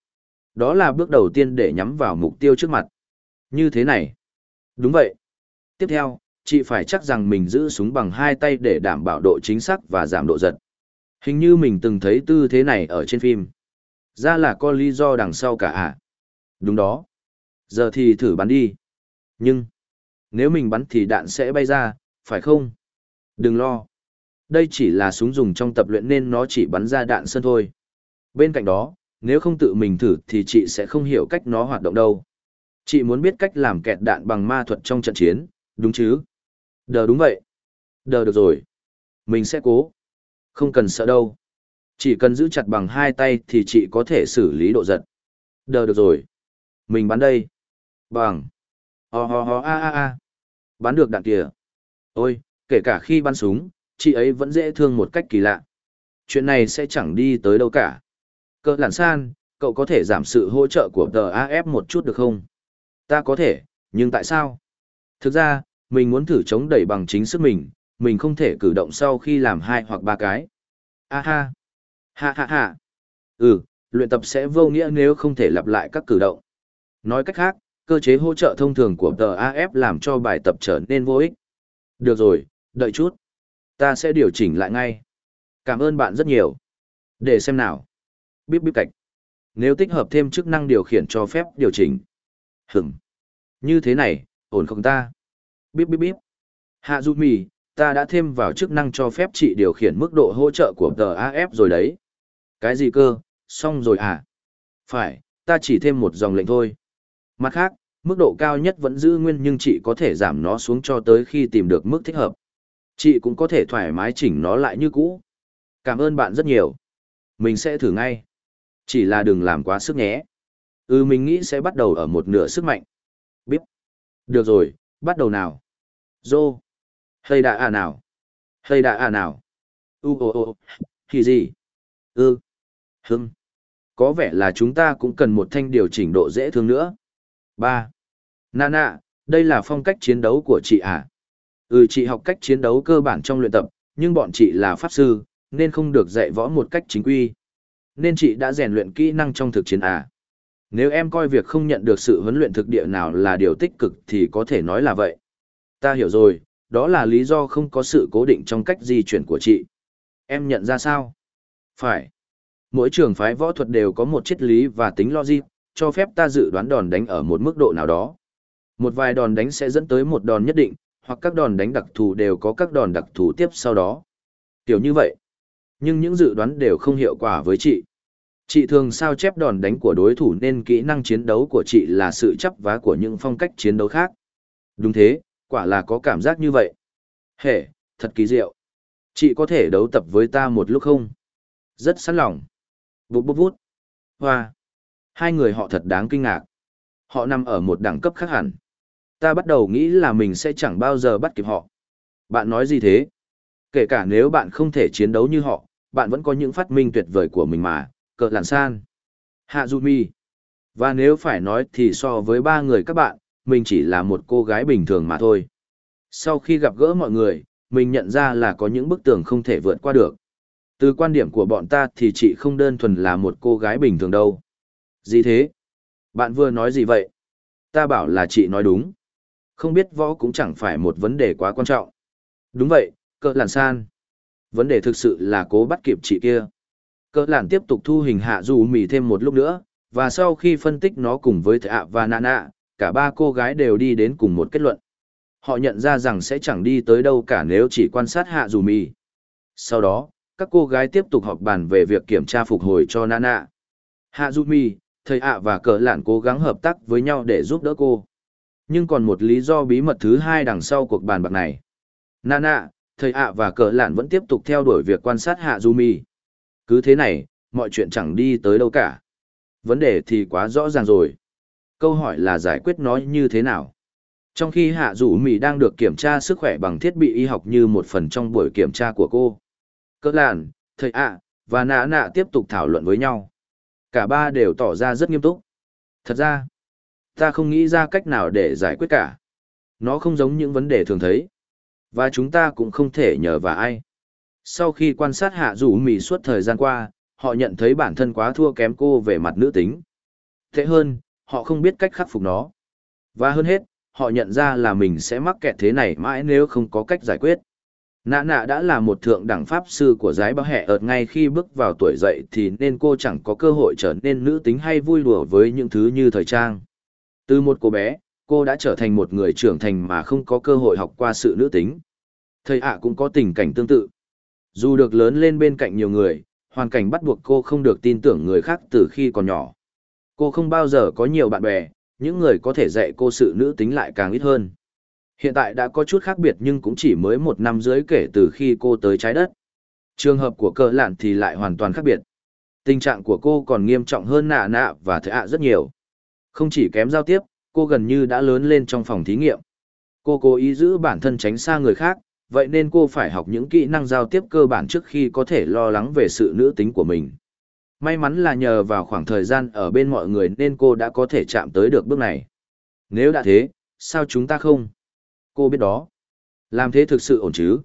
Đó là bước đầu tiên để nhắm vào mục tiêu trước mặt. Như thế này. Đúng vậy. Tiếp theo, chị phải chắc rằng mình giữ súng bằng hai tay để đảm bảo độ chính xác và giảm độ giật. Hình như mình từng thấy tư thế này ở trên phim. Ra là có lý do đằng sau cả à? Đúng đó. Giờ thì thử bắn đi. Nhưng, nếu mình bắn thì đạn sẽ bay ra, phải không? Đừng lo. Đây chỉ là súng dùng trong tập luyện nên nó chỉ bắn ra đạn sơn thôi. Bên cạnh đó, nếu không tự mình thử thì chị sẽ không hiểu cách nó hoạt động đâu. Chị muốn biết cách làm kẹt đạn bằng ma thuật trong trận chiến, đúng chứ? Đờ đúng vậy. Đờ được rồi. Mình sẽ cố. Không cần sợ đâu. Chỉ cần giữ chặt bằng hai tay thì chị có thể xử lý độ giật. Đờ được rồi. Mình bắn đây. Bằng. Ho ho ho a a a. Bắn được đạn kìa. Ôi, kể cả khi bắn súng, chị ấy vẫn dễ thương một cách kỳ lạ. Chuyện này sẽ chẳng đi tới đâu cả. Cơ lản san, cậu có thể giảm sự hỗ trợ của tờ AF một chút được không? Ta có thể, nhưng tại sao? Thực ra, mình muốn thử chống đẩy bằng chính sức mình, mình không thể cử động sau khi làm hai hoặc ba cái. A ha. Ha ha ha. Ừ, luyện tập sẽ vô nghĩa nếu không thể lặp lại các cử động. Nói cách khác, cơ chế hỗ trợ thông thường của TAF làm cho bài tập trở nên vô ích. Được rồi, đợi chút. Ta sẽ điều chỉnh lại ngay. Cảm ơn bạn rất nhiều. Để xem nào. Bíp bíp cạch. Nếu tích hợp thêm chức năng điều khiển cho phép điều chỉnh. Hửm. Như thế này, ổn không ta? Bíp bíp bíp. Hạ Du Mì, ta đã thêm vào chức năng cho phép chị điều khiển mức độ hỗ trợ của TAF rồi đấy. Cái gì cơ, xong rồi à? Phải, ta chỉ thêm một dòng lệnh thôi. Mặt khác, mức độ cao nhất vẫn giữ nguyên nhưng chị có thể giảm nó xuống cho tới khi tìm được mức thích hợp. Chị cũng có thể thoải mái chỉnh nó lại như cũ. Cảm ơn bạn rất nhiều. Mình sẽ thử ngay. Chỉ là đừng làm quá sức nhé. Ừ mình nghĩ sẽ bắt đầu ở một nửa sức mạnh. Bíp. Được rồi, bắt đầu nào. Dô. Hay đã à nào? Hay đã à nào? U ô ô, thì gì? Ư. Ừ. Hưng. Có vẻ là chúng ta cũng cần một thanh điều chỉnh độ dễ thương nữa. Ba. Nana, đây là phong cách chiến đấu của chị à? Ừ chị học cách chiến đấu cơ bản trong luyện tập, nhưng bọn chị là pháp sư, nên không được dạy võ một cách chính quy. Nên chị đã rèn luyện kỹ năng trong thực chiến à? Nếu em coi việc không nhận được sự huấn luyện thực địa nào là điều tích cực thì có thể nói là vậy. Ta hiểu rồi, đó là lý do không có sự cố định trong cách di chuyển của chị. Em nhận ra sao? Phải. Mỗi trường phái võ thuật đều có một triết lý và tính logic, cho phép ta dự đoán đòn đánh ở một mức độ nào đó. Một vài đòn đánh sẽ dẫn tới một đòn nhất định, hoặc các đòn đánh đặc thù đều có các đòn đặc thù tiếp sau đó. Kiểu như vậy. Nhưng những dự đoán đều không hiệu quả với chị. Chị thường sao chép đòn đánh của đối thủ nên kỹ năng chiến đấu của chị là sự chấp vá của những phong cách chiến đấu khác. Đúng thế, quả là có cảm giác như vậy. Hệ, thật kỳ diệu. Chị có thể đấu tập với ta một lúc không? Rất sẵn lòng. Bút bút bút. Hoa. Hai người họ thật đáng kinh ngạc. Họ nằm ở một đẳng cấp khác hẳn. Ta bắt đầu nghĩ là mình sẽ chẳng bao giờ bắt kịp họ. Bạn nói gì thế? Kể cả nếu bạn không thể chiến đấu như họ, bạn vẫn có những phát minh tuyệt vời của mình mà, cờ làn san. Hạ Du Mi. Và nếu phải nói thì so với ba người các bạn, mình chỉ là một cô gái bình thường mà thôi. Sau khi gặp gỡ mọi người, mình nhận ra là có những bức tường không thể vượt qua được. Từ quan điểm của bọn ta thì chị không đơn thuần là một cô gái bình thường đâu. Gì thế? Bạn vừa nói gì vậy? Ta bảo là chị nói đúng. Không biết võ cũng chẳng phải một vấn đề quá quan trọng. Đúng vậy, cỡ làn san. Vấn đề thực sự là cố bắt kịp chị kia. Cỡ làn tiếp tục thu hình hạ dù mì thêm một lúc nữa, và sau khi phân tích nó cùng với thạ và nana, cả ba cô gái đều đi đến cùng một kết luận. Họ nhận ra rằng sẽ chẳng đi tới đâu cả nếu chỉ quan sát hạ dù mì. Sau đó, các cô gái tiếp tục họp bàn về việc kiểm tra phục hồi cho Nana. Hạ dù mì, thầy ạ và cỡ lạn cố gắng hợp tác với nhau để giúp đỡ cô. Nhưng còn một lý do bí mật thứ hai đằng sau cuộc bàn bạc này. Nana, thầy ạ và cỡ lạn vẫn tiếp tục theo đuổi việc quan sát hạ du mi Cứ thế này, mọi chuyện chẳng đi tới đâu cả. Vấn đề thì quá rõ ràng rồi. Câu hỏi là giải quyết nó như thế nào? Trong khi hạ rủ mỹ đang được kiểm tra sức khỏe bằng thiết bị y học như một phần trong buổi kiểm tra của cô. Cỡ lạn, thầy ạ, và nạ nạ tiếp tục thảo luận với nhau. Cả ba đều tỏ ra rất nghiêm túc. Thật ra, ta không nghĩ ra cách nào để giải quyết cả. Nó không giống những vấn đề thường thấy. Và chúng ta cũng không thể nhờ vào ai. Sau khi quan sát hạ rủ mì suốt thời gian qua, họ nhận thấy bản thân quá thua kém cô về mặt nữ tính. Thế hơn, họ không biết cách khắc phục nó. Và hơn hết, họ nhận ra là mình sẽ mắc kẹt thế này mãi nếu không có cách giải quyết. Nạ nạ đã là một thượng đẳng pháp sư của giái bao hẹ ợt ngay khi bước vào tuổi dậy thì nên cô chẳng có cơ hội trở nên nữ tính hay vui đùa với những thứ như thời trang. Từ một cô bé, cô đã trở thành một người trưởng thành mà không có cơ hội học qua sự nữ tính. Thầy ạ cũng có tình cảnh tương tự. Dù được lớn lên bên cạnh nhiều người, hoàn cảnh bắt buộc cô không được tin tưởng người khác từ khi còn nhỏ. Cô không bao giờ có nhiều bạn bè, những người có thể dạy cô sự nữ tính lại càng ít hơn. Hiện tại đã có chút khác biệt nhưng cũng chỉ mới một năm dưới kể từ khi cô tới trái đất. Trường hợp của cờ lạn thì lại hoàn toàn khác biệt. Tình trạng của cô còn nghiêm trọng hơn nạ nạ và Thầy ạ rất nhiều. Không chỉ kém giao tiếp, cô gần như đã lớn lên trong phòng thí nghiệm. Cô cố ý giữ bản thân tránh xa người khác, vậy nên cô phải học những kỹ năng giao tiếp cơ bản trước khi có thể lo lắng về sự nữ tính của mình. May mắn là nhờ vào khoảng thời gian ở bên mọi người nên cô đã có thể chạm tới được bước này. Nếu đã thế, sao chúng ta không? Cô biết đó. Làm thế thực sự ổn chứ?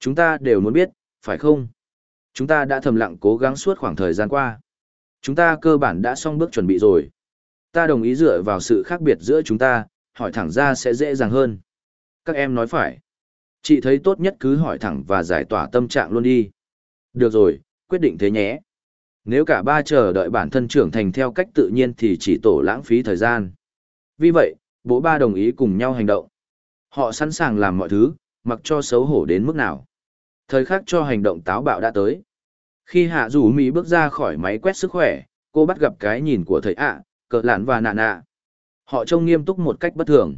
Chúng ta đều muốn biết, phải không? Chúng ta đã thầm lặng cố gắng suốt khoảng thời gian qua. Chúng ta cơ bản đã xong bước chuẩn bị rồi. Ta đồng ý dựa vào sự khác biệt giữa chúng ta, hỏi thẳng ra sẽ dễ dàng hơn. Các em nói phải. Chị thấy tốt nhất cứ hỏi thẳng và giải tỏa tâm trạng luôn đi. Được rồi, quyết định thế nhé. Nếu cả ba chờ đợi bản thân trưởng thành theo cách tự nhiên thì chỉ tổ lãng phí thời gian. Vì vậy, bố ba đồng ý cùng nhau hành động. Họ sẵn sàng làm mọi thứ, mặc cho xấu hổ đến mức nào. Thời khắc cho hành động táo bạo đã tới. Khi hạ Dũ mỹ bước ra khỏi máy quét sức khỏe, cô bắt gặp cái nhìn của thầy ạ, cờ lạn và nạ nạ. Họ trông nghiêm túc một cách bất thường.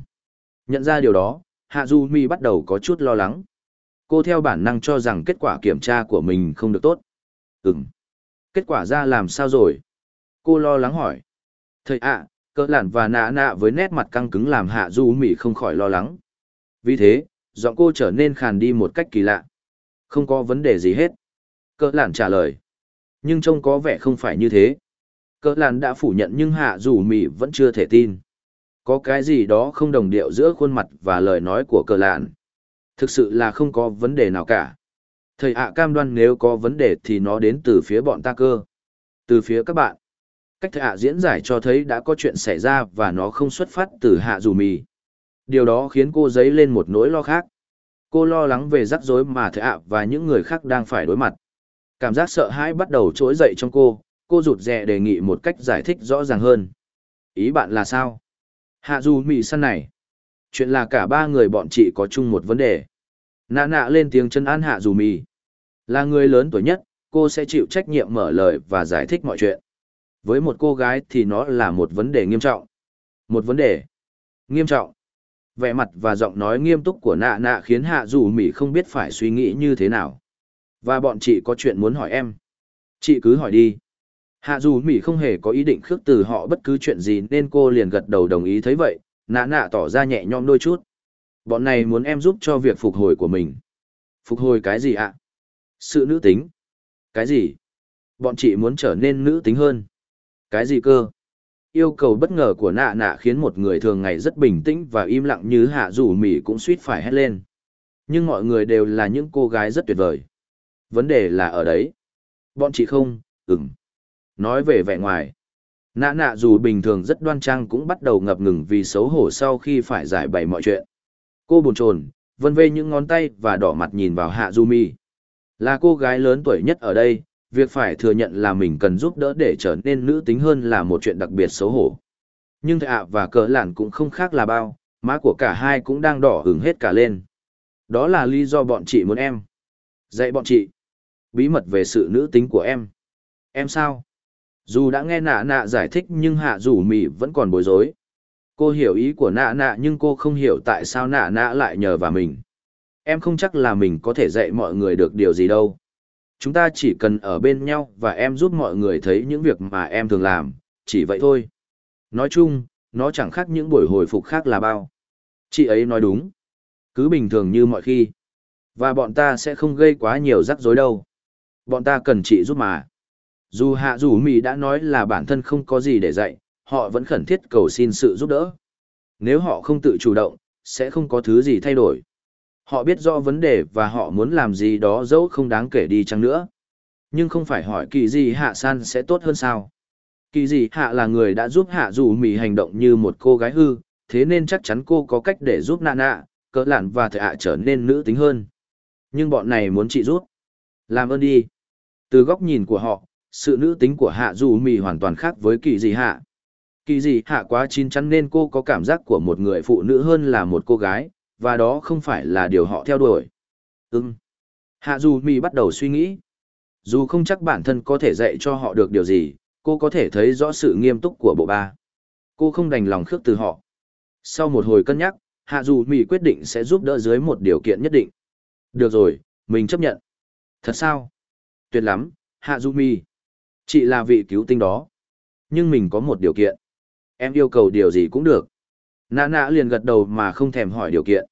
Nhận ra điều đó, hạ du mi bắt đầu có chút lo lắng. Cô theo bản năng cho rằng kết quả kiểm tra của mình không được tốt. Ừm. Kết quả ra làm sao rồi? Cô lo lắng hỏi. Thầy ạ, cỡ lạn và nạ nạ với nét mặt căng cứng làm hạ du mi không khỏi lo lắng. Vì thế, giọng cô trở nên khàn đi một cách kỳ lạ. Không có vấn đề gì hết. Cỡ lạn trả lời. Nhưng trông có vẻ không phải như thế. Cỡ lạn đã phủ nhận nhưng hạ dù mì vẫn chưa thể tin. Có cái gì đó không đồng điệu giữa khuôn mặt và lời nói của cỡ lạn. Thực sự là không có vấn đề nào cả. Thầy ạ cam đoan nếu có vấn đề thì nó đến từ phía bọn ta cơ. Từ phía các bạn. Cách thầy ạ diễn giải cho thấy đã có chuyện xảy ra và nó không xuất phát từ hạ dù mì. Điều đó khiến cô dấy lên một nỗi lo khác. Cô lo lắng về rắc rối mà thầy ạ và những người khác đang phải đối mặt. Cảm giác sợ hãi bắt đầu trỗi dậy trong cô, cô rụt rè đề nghị một cách giải thích rõ ràng hơn. Ý bạn là sao? Hạ dù mỹ săn này. Chuyện là cả ba người bọn chị có chung một vấn đề. Nạ nạ lên tiếng chân an hạ dù mỹ Là người lớn tuổi nhất, cô sẽ chịu trách nhiệm mở lời và giải thích mọi chuyện. Với một cô gái thì nó là một vấn đề nghiêm trọng. Một vấn đề nghiêm trọng. Vẻ mặt và giọng nói nghiêm túc của nạ nạ khiến hạ dù mỹ không biết phải suy nghĩ như thế nào. Và bọn chị có chuyện muốn hỏi em. Chị cứ hỏi đi. Hạ dù Mỹ không hề có ý định khước từ họ bất cứ chuyện gì nên cô liền gật đầu đồng ý thấy vậy, nạ nạ tỏ ra nhẹ nhõm đôi chút. Bọn này muốn em giúp cho việc phục hồi của mình. Phục hồi cái gì ạ? Sự nữ tính. Cái gì? Bọn chị muốn trở nên nữ tính hơn. Cái gì cơ? Yêu cầu bất ngờ của nạ nạ khiến một người thường ngày rất bình tĩnh và im lặng như hạ dù Mỹ cũng suýt phải hét lên. Nhưng mọi người đều là những cô gái rất tuyệt vời. Vấn đề là ở đấy. Bọn chị không, ừm. Nói về vẻ ngoài. Nạ nạ dù bình thường rất đoan trang cũng bắt đầu ngập ngừng vì xấu hổ sau khi phải giải bày mọi chuyện. Cô buồn chồn, vân vê những ngón tay và đỏ mặt nhìn vào Hạ Du Mi. Là cô gái lớn tuổi nhất ở đây, việc phải thừa nhận là mình cần giúp đỡ để trở nên nữ tính hơn là một chuyện đặc biệt xấu hổ. Nhưng thạ và cờ lản cũng không khác là bao, má của cả hai cũng đang đỏ hứng hết cả lên. Đó là lý do bọn chị muốn em. Dạy bọn chị. Bí mật về sự nữ tính của em. Em sao? Dù đã nghe nạ nạ giải thích nhưng hạ rủ mì vẫn còn bối rối. Cô hiểu ý của nạ nạ nhưng cô không hiểu tại sao nạ nạ lại nhờ vào mình. Em không chắc là mình có thể dạy mọi người được điều gì đâu. Chúng ta chỉ cần ở bên nhau và em giúp mọi người thấy những việc mà em thường làm, chỉ vậy thôi. Nói chung, nó chẳng khác những buổi hồi phục khác là bao. Chị ấy nói đúng. Cứ bình thường như mọi khi. Và bọn ta sẽ không gây quá nhiều rắc rối đâu. Bọn ta cần chị giúp mà. Dù hạ dù mì đã nói là bản thân không có gì để dạy, họ vẫn khẩn thiết cầu xin sự giúp đỡ. Nếu họ không tự chủ động, sẽ không có thứ gì thay đổi. Họ biết rõ vấn đề và họ muốn làm gì đó dẫu không đáng kể đi chăng nữa. Nhưng không phải hỏi kỳ gì hạ san sẽ tốt hơn sao. Kỳ gì hạ là người đã giúp hạ dù mì hành động như một cô gái hư, thế nên chắc chắn cô có cách để giúp nạ nạ, cỡ lạn và thợ hạ trở nên nữ tính hơn. Nhưng bọn này muốn chị giúp. Làm ơn đi. Từ góc nhìn của họ, sự nữ tính của hạ dù mì hoàn toàn khác với kỳ dị hạ. Kỳ dị hạ quá chín chắn nên cô có cảm giác của một người phụ nữ hơn là một cô gái, và đó không phải là điều họ theo đuổi. Ưng hạ dù mì bắt đầu suy nghĩ. Dù không chắc bản thân có thể dạy cho họ được điều gì, cô có thể thấy rõ sự nghiêm túc của bộ ba. Cô không đành lòng khước từ họ. Sau một hồi cân nhắc, hạ dù mì quyết định sẽ giúp đỡ dưới một điều kiện nhất định. Được rồi, mình chấp nhận. Thật sao? Tuyệt lắm, hạ dù mì Chị là vị cứu tinh đó. Nhưng mình có một điều kiện. Em yêu cầu điều gì cũng được. Nã nã liền gật đầu mà không thèm hỏi điều kiện.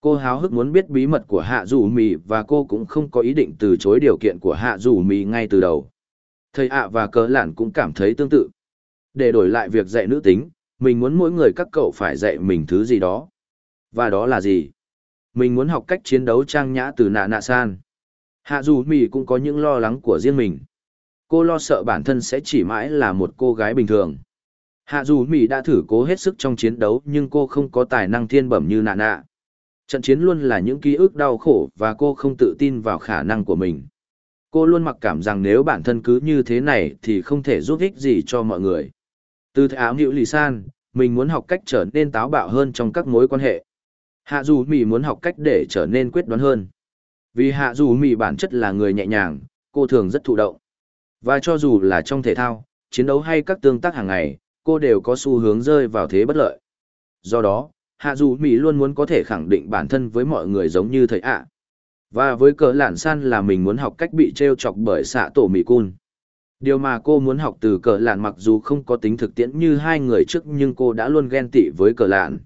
Cô háo hức muốn biết bí mật của hạ dù mì và cô cũng không có ý định từ chối điều kiện của hạ dù mì ngay từ đầu. Thầy ạ và cớ lản cũng cảm thấy tương tự. Để đổi lại việc dạy nữ tính, mình muốn mỗi người các cậu phải dạy mình thứ gì đó. Và đó là gì? Mình muốn học cách chiến đấu trang nhã từ nạ nạ san. Hạ dù mì cũng có những lo lắng của riêng mình cô lo sợ bản thân sẽ chỉ mãi là một cô gái bình thường. Hạ dù Mỹ đã thử cố hết sức trong chiến đấu nhưng cô không có tài năng thiên bẩm như nạ nạ. Trận chiến luôn là những ký ức đau khổ và cô không tự tin vào khả năng của mình. Cô luôn mặc cảm rằng nếu bản thân cứ như thế này thì không thể giúp ích gì cho mọi người. Từ thái áo hiệu lì san, mình muốn học cách trở nên táo bạo hơn trong các mối quan hệ. Hạ dù Mỹ muốn học cách để trở nên quyết đoán hơn. Vì hạ dù Mỹ bản chất là người nhẹ nhàng, cô thường rất thụ động. Và cho dù là trong thể thao, chiến đấu hay các tương tác hàng ngày, cô đều có xu hướng rơi vào thế bất lợi. Do đó, Hạ Dù Mỹ luôn muốn có thể khẳng định bản thân với mọi người giống như thầy ạ. Và với cờ lạn san là mình muốn học cách bị treo chọc bởi xạ tổ Mỹ Cun. Điều mà cô muốn học từ cờ lạn mặc dù không có tính thực tiễn như hai người trước nhưng cô đã luôn ghen tị với cờ lạn.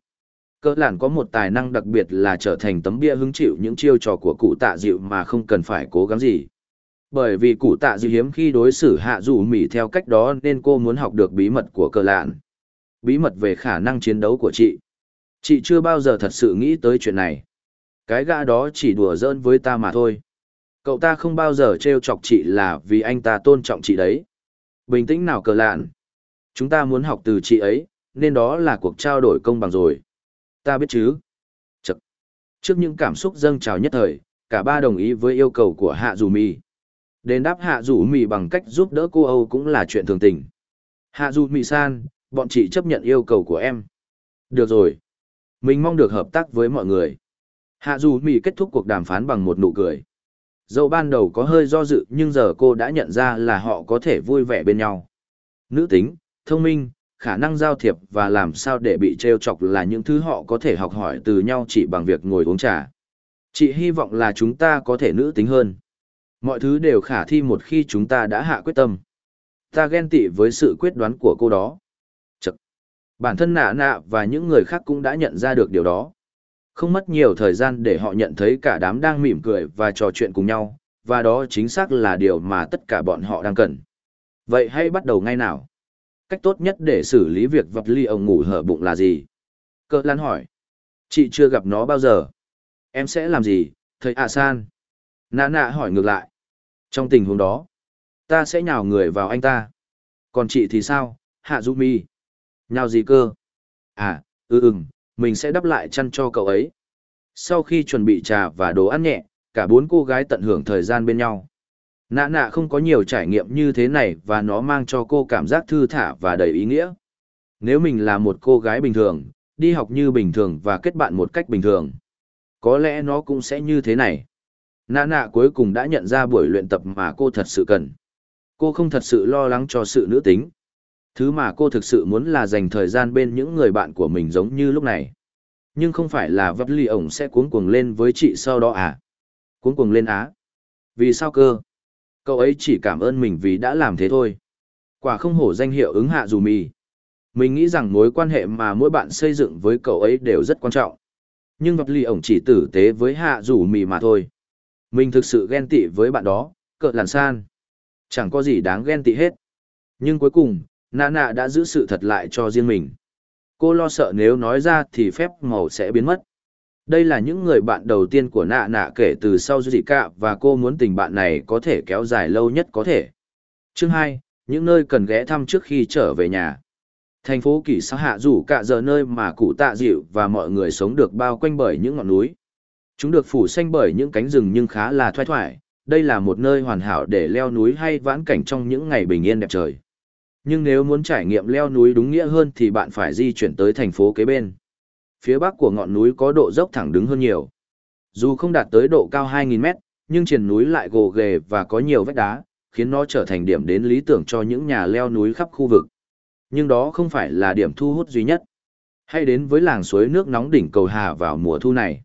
Cờ lạn có một tài năng đặc biệt là trở thành tấm bia hứng chịu những chiêu trò của cụ tạ dịu mà không cần phải cố gắng gì bởi vì cụ tạ dư hiếm khi đối xử hạ dù mỉ theo cách đó nên cô muốn học được bí mật của cờ lạn. Bí mật về khả năng chiến đấu của chị. Chị chưa bao giờ thật sự nghĩ tới chuyện này. Cái gã đó chỉ đùa giỡn với ta mà thôi. Cậu ta không bao giờ t r e o chọc chị là vì anh ta tôn trọng chị đấy. Bình tĩnh nào cờ lạn. Chúng ta muốn học từ chị ấy, nên đó là cuộc trao đổi công bằng rồi. Ta biết chứ? Chật. trước những cảm xúc dâng trào nhất thời, cả ba đồng ý với yêu cầu của hạ dù mi Đền đáp hạ rủ mì bằng cách giúp đỡ cô Âu cũng là chuyện thường tình. Hạ rủ mì san, bọn chị chấp nhận yêu cầu của em. Được rồi. Mình mong được hợp tác với mọi người. Hạ dù mì kết thúc cuộc đàm phán bằng một nụ cười. Dẫu ban đầu có hơi do dự nhưng giờ cô đã nhận ra là họ có thể vui vẻ bên nhau. Nữ tính, thông minh, khả năng giao thiệp và làm sao để bị trêu chọc là những thứ họ có thể học hỏi từ nhau chỉ bằng việc ngồi uống trà. Chị hy vọng là chúng ta có thể nữ tính hơn. Mọi thứ đều khả thi một khi chúng ta đã hạ quyết tâm. Ta ghen tị với sự quyết đoán của cô đó. Chật. Bản thân nạ nạ và những người khác cũng đã nhận ra được điều đó. Không mất nhiều thời gian để họ nhận thấy cả đám đang mỉm cười và trò chuyện cùng nhau, và đó chính xác là điều mà tất cả bọn họ đang cần. Vậy hãy bắt đầu ngay nào. Cách tốt nhất để xử lý việc vật ly ông ngủ hở bụng là gì? Cơ lan hỏi. Chị chưa gặp nó bao giờ. Em sẽ làm gì, thầy A san? Nạ nạ hỏi ngược lại. Trong tình huống đó, ta sẽ nhào người vào anh ta. Còn chị thì sao, hạ du mi? Nhào gì cơ? À, ừ ừm, mình sẽ đắp lại chăn cho cậu ấy. Sau khi chuẩn bị trà và đồ ăn nhẹ, cả bốn cô gái tận hưởng thời gian bên nhau. Nạ nạ không có nhiều trải nghiệm như thế này và nó mang cho cô cảm giác thư thả và đầy ý nghĩa. Nếu mình là một cô gái bình thường, đi học như bình thường và kết bạn một cách bình thường, có lẽ nó cũng sẽ như thế này. Nạ nạ cuối cùng đã nhận ra buổi luyện tập mà cô thật sự cần. Cô không thật sự lo lắng cho sự nữ tính. Thứ mà cô thực sự muốn là dành thời gian bên những người bạn của mình giống như lúc này. Nhưng không phải là vật ly ổng sẽ cuống cuồng lên với chị sau đó à? Cuống cuồng lên á? Vì sao cơ? Cậu ấy chỉ cảm ơn mình vì đã làm thế thôi. Quả không hổ danh hiệu ứng hạ dù mì. Mình nghĩ rằng mối quan hệ mà mỗi bạn xây dựng với cậu ấy đều rất quan trọng. Nhưng vật Lì ổng chỉ tử tế với hạ dù mì mà thôi. Mình thực sự ghen tị với bạn đó, cỡ làn san. Chẳng có gì đáng ghen tị hết. Nhưng cuối cùng, nạ nạ đã giữ sự thật lại cho riêng mình. Cô lo sợ nếu nói ra thì phép màu sẽ biến mất. Đây là những người bạn đầu tiên của nạ nạ kể từ sau dị cạ và cô muốn tình bạn này có thể kéo dài lâu nhất có thể. Chương hai, những nơi cần ghé thăm trước khi trở về nhà. Thành phố Kỳ Sa Hạ rủ cả giờ nơi mà cụ tạ dịu và mọi người sống được bao quanh bởi những ngọn núi. Chúng được phủ xanh bởi những cánh rừng nhưng khá là thoai thoải, đây là một nơi hoàn hảo để leo núi hay vãn cảnh trong những ngày bình yên đẹp trời. Nhưng nếu muốn trải nghiệm leo núi đúng nghĩa hơn thì bạn phải di chuyển tới thành phố kế bên. Phía bắc của ngọn núi có độ dốc thẳng đứng hơn nhiều. Dù không đạt tới độ cao 2.000 mét, nhưng triền núi lại gồ ghề và có nhiều vách đá, khiến nó trở thành điểm đến lý tưởng cho những nhà leo núi khắp khu vực. Nhưng đó không phải là điểm thu hút duy nhất. Hãy đến với làng suối nước nóng đỉnh cầu Hà vào mùa thu này.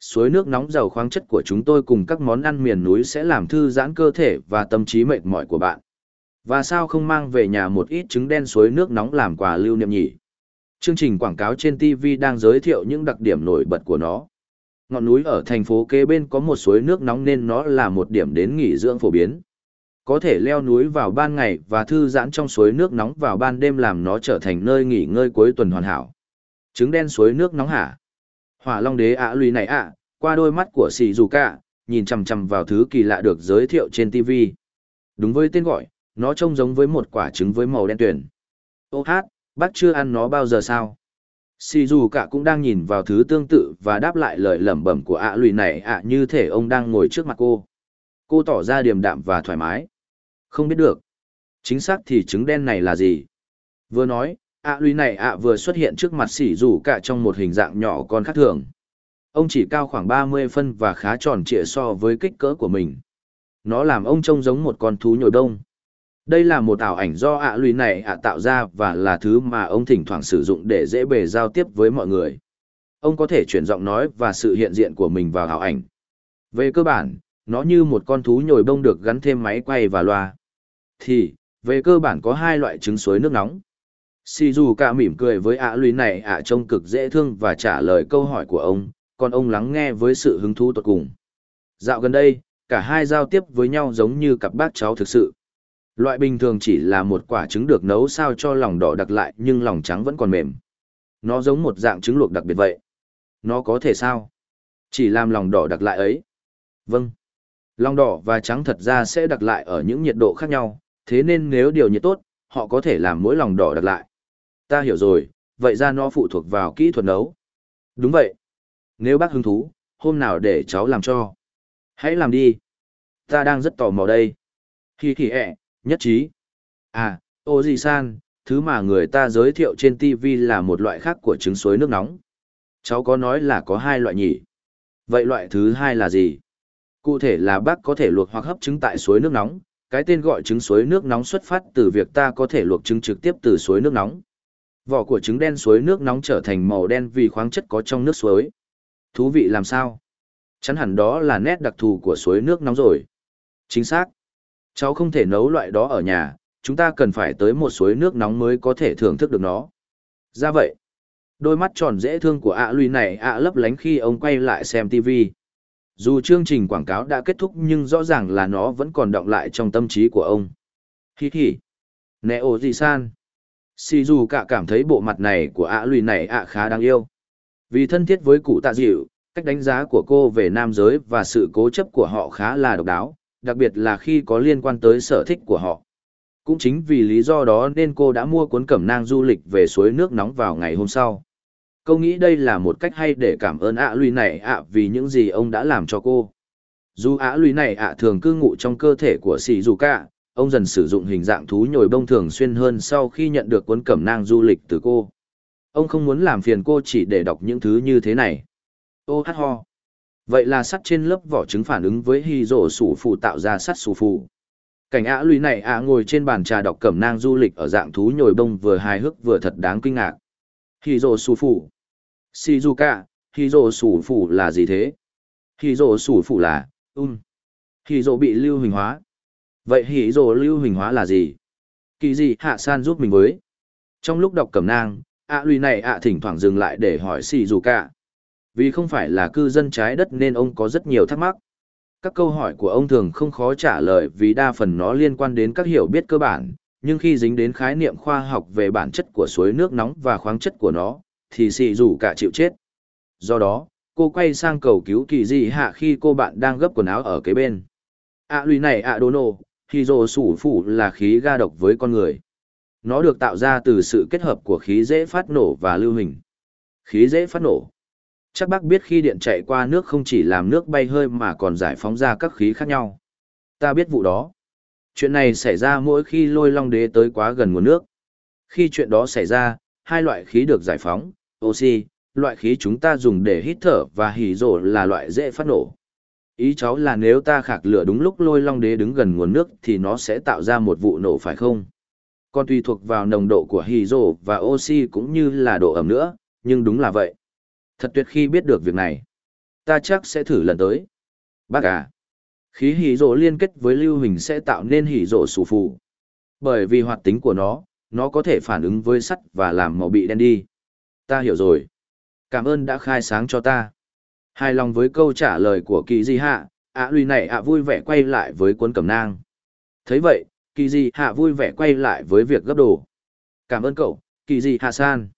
Suối nước nóng giàu khoáng chất của chúng tôi cùng các món ăn miền núi sẽ làm thư giãn cơ thể và tâm trí mệt mỏi của bạn. Và sao không mang về nhà một ít trứng đen suối nước nóng làm quà lưu niệm nhỉ? Chương trình quảng cáo trên TV đang giới thiệu những đặc điểm nổi bật của nó. Ngọn núi ở thành phố kế bên có một suối nước nóng nên nó là một điểm đến nghỉ dưỡng phổ biến. Có thể leo núi vào ban ngày và thư giãn trong suối nước nóng vào ban đêm làm nó trở thành nơi nghỉ ngơi cuối tuần hoàn hảo. Trứng đen suối nước nóng hả? Hỏa Long Đế ạ lùi này ạ, qua đôi mắt của Sì Dù Cả, nhìn chằm chằm vào thứ kỳ lạ được giới thiệu trên TV. Đúng với tên gọi, nó trông giống với một quả trứng với màu đen tuyển Ô hát, bác chưa ăn nó bao giờ sao? Sì Dù Cả cũng đang nhìn vào thứ tương tự và đáp lại lời lẩm bẩm của ạ lùi này ạ như thể ông đang ngồi trước mặt cô. Cô tỏ ra điềm đạm và thoải mái. Không biết được. Chính xác thì trứng đen này là gì? Vừa nói, ạ lùi này ạ vừa xuất hiện trước mặt xỉ rủ cả trong một hình dạng nhỏ con khác thường. Ông chỉ cao khoảng ba mươi phân và khá tròn trịa so với kích cỡ của mình. Nó làm ông trông giống một con thú nhồi đông. Đây là một ảo ảnh do ạ lùi này ạ tạo ra và là thứ mà ông thỉnh thoảng sử dụng để dễ bề giao tiếp với mọi người. Ông có thể chuyển giọng nói và sự hiện diện của mình vào ảo ảnh. Về cơ bản, nó như một con thú nhồi bông được gắn thêm máy quay và loa. Thì, về cơ bản có hai loại trứng suối nước nóng. Sì dù cả mỉm cười với ạ lùi này ạ trông cực dễ thương và trả lời câu hỏi của ông, còn ông lắng nghe với sự hứng thú tột cùng. Dạo gần đây, cả hai giao tiếp với nhau giống như cặp bác cháu thực sự. Loại bình thường chỉ là một quả trứng được nấu sao cho lòng đỏ đặc lại nhưng lòng trắng vẫn còn mềm. Nó giống một dạng trứng luộc đặc biệt vậy. Nó có thể sao? Chỉ làm lòng đỏ đặc lại ấy. Vâng. Lòng đỏ và trắng thật ra sẽ đặc lại ở những nhiệt độ khác nhau, thế nên nếu điều nhiệt tốt, họ có thể làm mỗi lòng đỏ đặc lại. Ta hiểu rồi, vậy ra nó phụ thuộc vào kỹ thuật nấu. Đúng vậy. Nếu bác hứng thú, hôm nào để cháu làm cho. Hãy làm đi. Ta đang rất tò mò đây. Hi hi ẹ, nhất trí. À, ô gì san, thứ mà người ta giới thiệu trên TV là một loại khác của trứng suối nước nóng. Cháu có nói là có hai loại nhỉ? Vậy loại thứ hai là gì? Cụ thể là bác có thể luộc hoặc hấp trứng tại suối nước nóng, cái tên gọi trứng suối nước nóng xuất phát từ việc ta có thể luộc trứng trực tiếp từ suối nước nóng. Vỏ của trứng đen suối nước nóng trở thành màu đen vì khoáng chất có trong nước suối. Thú vị làm sao? Chắn hẳn đó là nét đặc thù của suối nước nóng rồi. Chính xác. Cháu không thể nấu loại đó ở nhà, chúng ta cần phải tới một suối nước nóng mới có thể thưởng thức được nó. Ra vậy. Đôi mắt tròn dễ thương của ạ à lùi này ạ lấp lánh khi ông quay lại xem TV. Dù chương trình quảng cáo đã kết thúc nhưng rõ ràng là nó vẫn còn động lại trong tâm trí của ông. Hi hi. Nè ồ gì san. Sì dù cả cảm thấy bộ mặt này của ạ lùi này ạ khá đáng yêu. Vì thân thiết với cụ tạ dịu, cách đánh giá của cô về nam giới và sự cố chấp của họ khá là độc đáo, đặc biệt là khi có liên quan tới sở thích của họ. Cũng chính vì lý do đó nên cô đã mua cuốn cẩm nang du lịch về suối nước nóng vào ngày hôm sau. Cô nghĩ đây là một cách hay để cảm ơn ạ lùi này ạ vì những gì ông đã làm cho cô. Dù ạ lùi này ạ thường cư ngụ trong cơ thể của Sì dù cả, ông dần sử dụng hình dạng thú nhồi bông thường xuyên hơn sau khi nhận được cuốn cẩm nang du lịch từ cô. Ông không muốn làm phiền cô chỉ để đọc những thứ như thế này. Ô hát ho. Vậy là sắt trên lớp vỏ trứng phản ứng với hy rổ sủ phụ tạo ra sắt sủ phụ. Cảnh ạ lùi này ạ ngồi trên bàn trà đọc cẩm nang du lịch ở dạng thú nhồi bông vừa hài hước vừa thật đáng kinh ngạc. Hy rổ sủ phụ. Shizuka, hy rổ sủ phụ là gì thế? Hy rổ sủ phụ là, um. Hy rổ bị lưu hình hóa. Vậy hỉ rồ lưu hình hóa là gì? Kỳ gì hạ san giúp mình với? Trong lúc đọc cẩm nang, ạ lùi này ạ thỉnh thoảng dừng lại để hỏi xì rủ cả Vì không phải là cư dân trái đất nên ông có rất nhiều thắc mắc. Các câu hỏi của ông thường không khó trả lời vì đa phần nó liên quan đến các hiểu biết cơ bản, nhưng khi dính đến khái niệm khoa học về bản chất của suối nước nóng và khoáng chất của nó, thì xì dù cả chịu chết. Do đó, cô quay sang cầu cứu kỳ dị hạ khi cô bạn đang gấp quần áo ở kế bên. ạ lùi này ạ đồ nô, thì rồ sủ phủ là khí ga độc với con người. Nó được tạo ra từ sự kết hợp của khí dễ phát nổ và lưu hình. Khí dễ phát nổ Chắc bác biết khi điện chạy qua nước không chỉ làm nước bay hơi mà còn giải phóng ra các khí khác nhau. Ta biết vụ đó. Chuyện này xảy ra mỗi khi lôi long đế tới quá gần nguồn nước. Khi chuyện đó xảy ra, hai loại khí được giải phóng, oxy, loại khí chúng ta dùng để hít thở và hỉ rổ là loại dễ phát nổ. Ý cháu là nếu ta khạc lửa đúng lúc lôi long đế đứng gần nguồn nước thì nó sẽ tạo ra một vụ nổ phải không? Còn tùy thuộc vào nồng độ của hỉ rổ và oxy cũng như là độ ẩm nữa, nhưng đúng là vậy. Thật tuyệt khi biết được việc này. Ta chắc sẽ thử lần tới. Bác à. Khí hỉ rổ liên kết với lưu hình sẽ tạo nên hỉ rổ sủ phù. Bởi vì hoạt tính của nó, nó có thể phản ứng với sắt và làm màu bị đen đi. Ta hiểu rồi. Cảm ơn đã khai sáng cho ta. Hài lòng với câu trả lời của kỳ di hạ, ạ lùi này ạ vui vẻ quay lại với cuốn cẩm nang. thấy vậy, kỳ di hạ vui vẻ quay lại với việc gấp đồ. Cảm ơn cậu, kỳ di hạ san.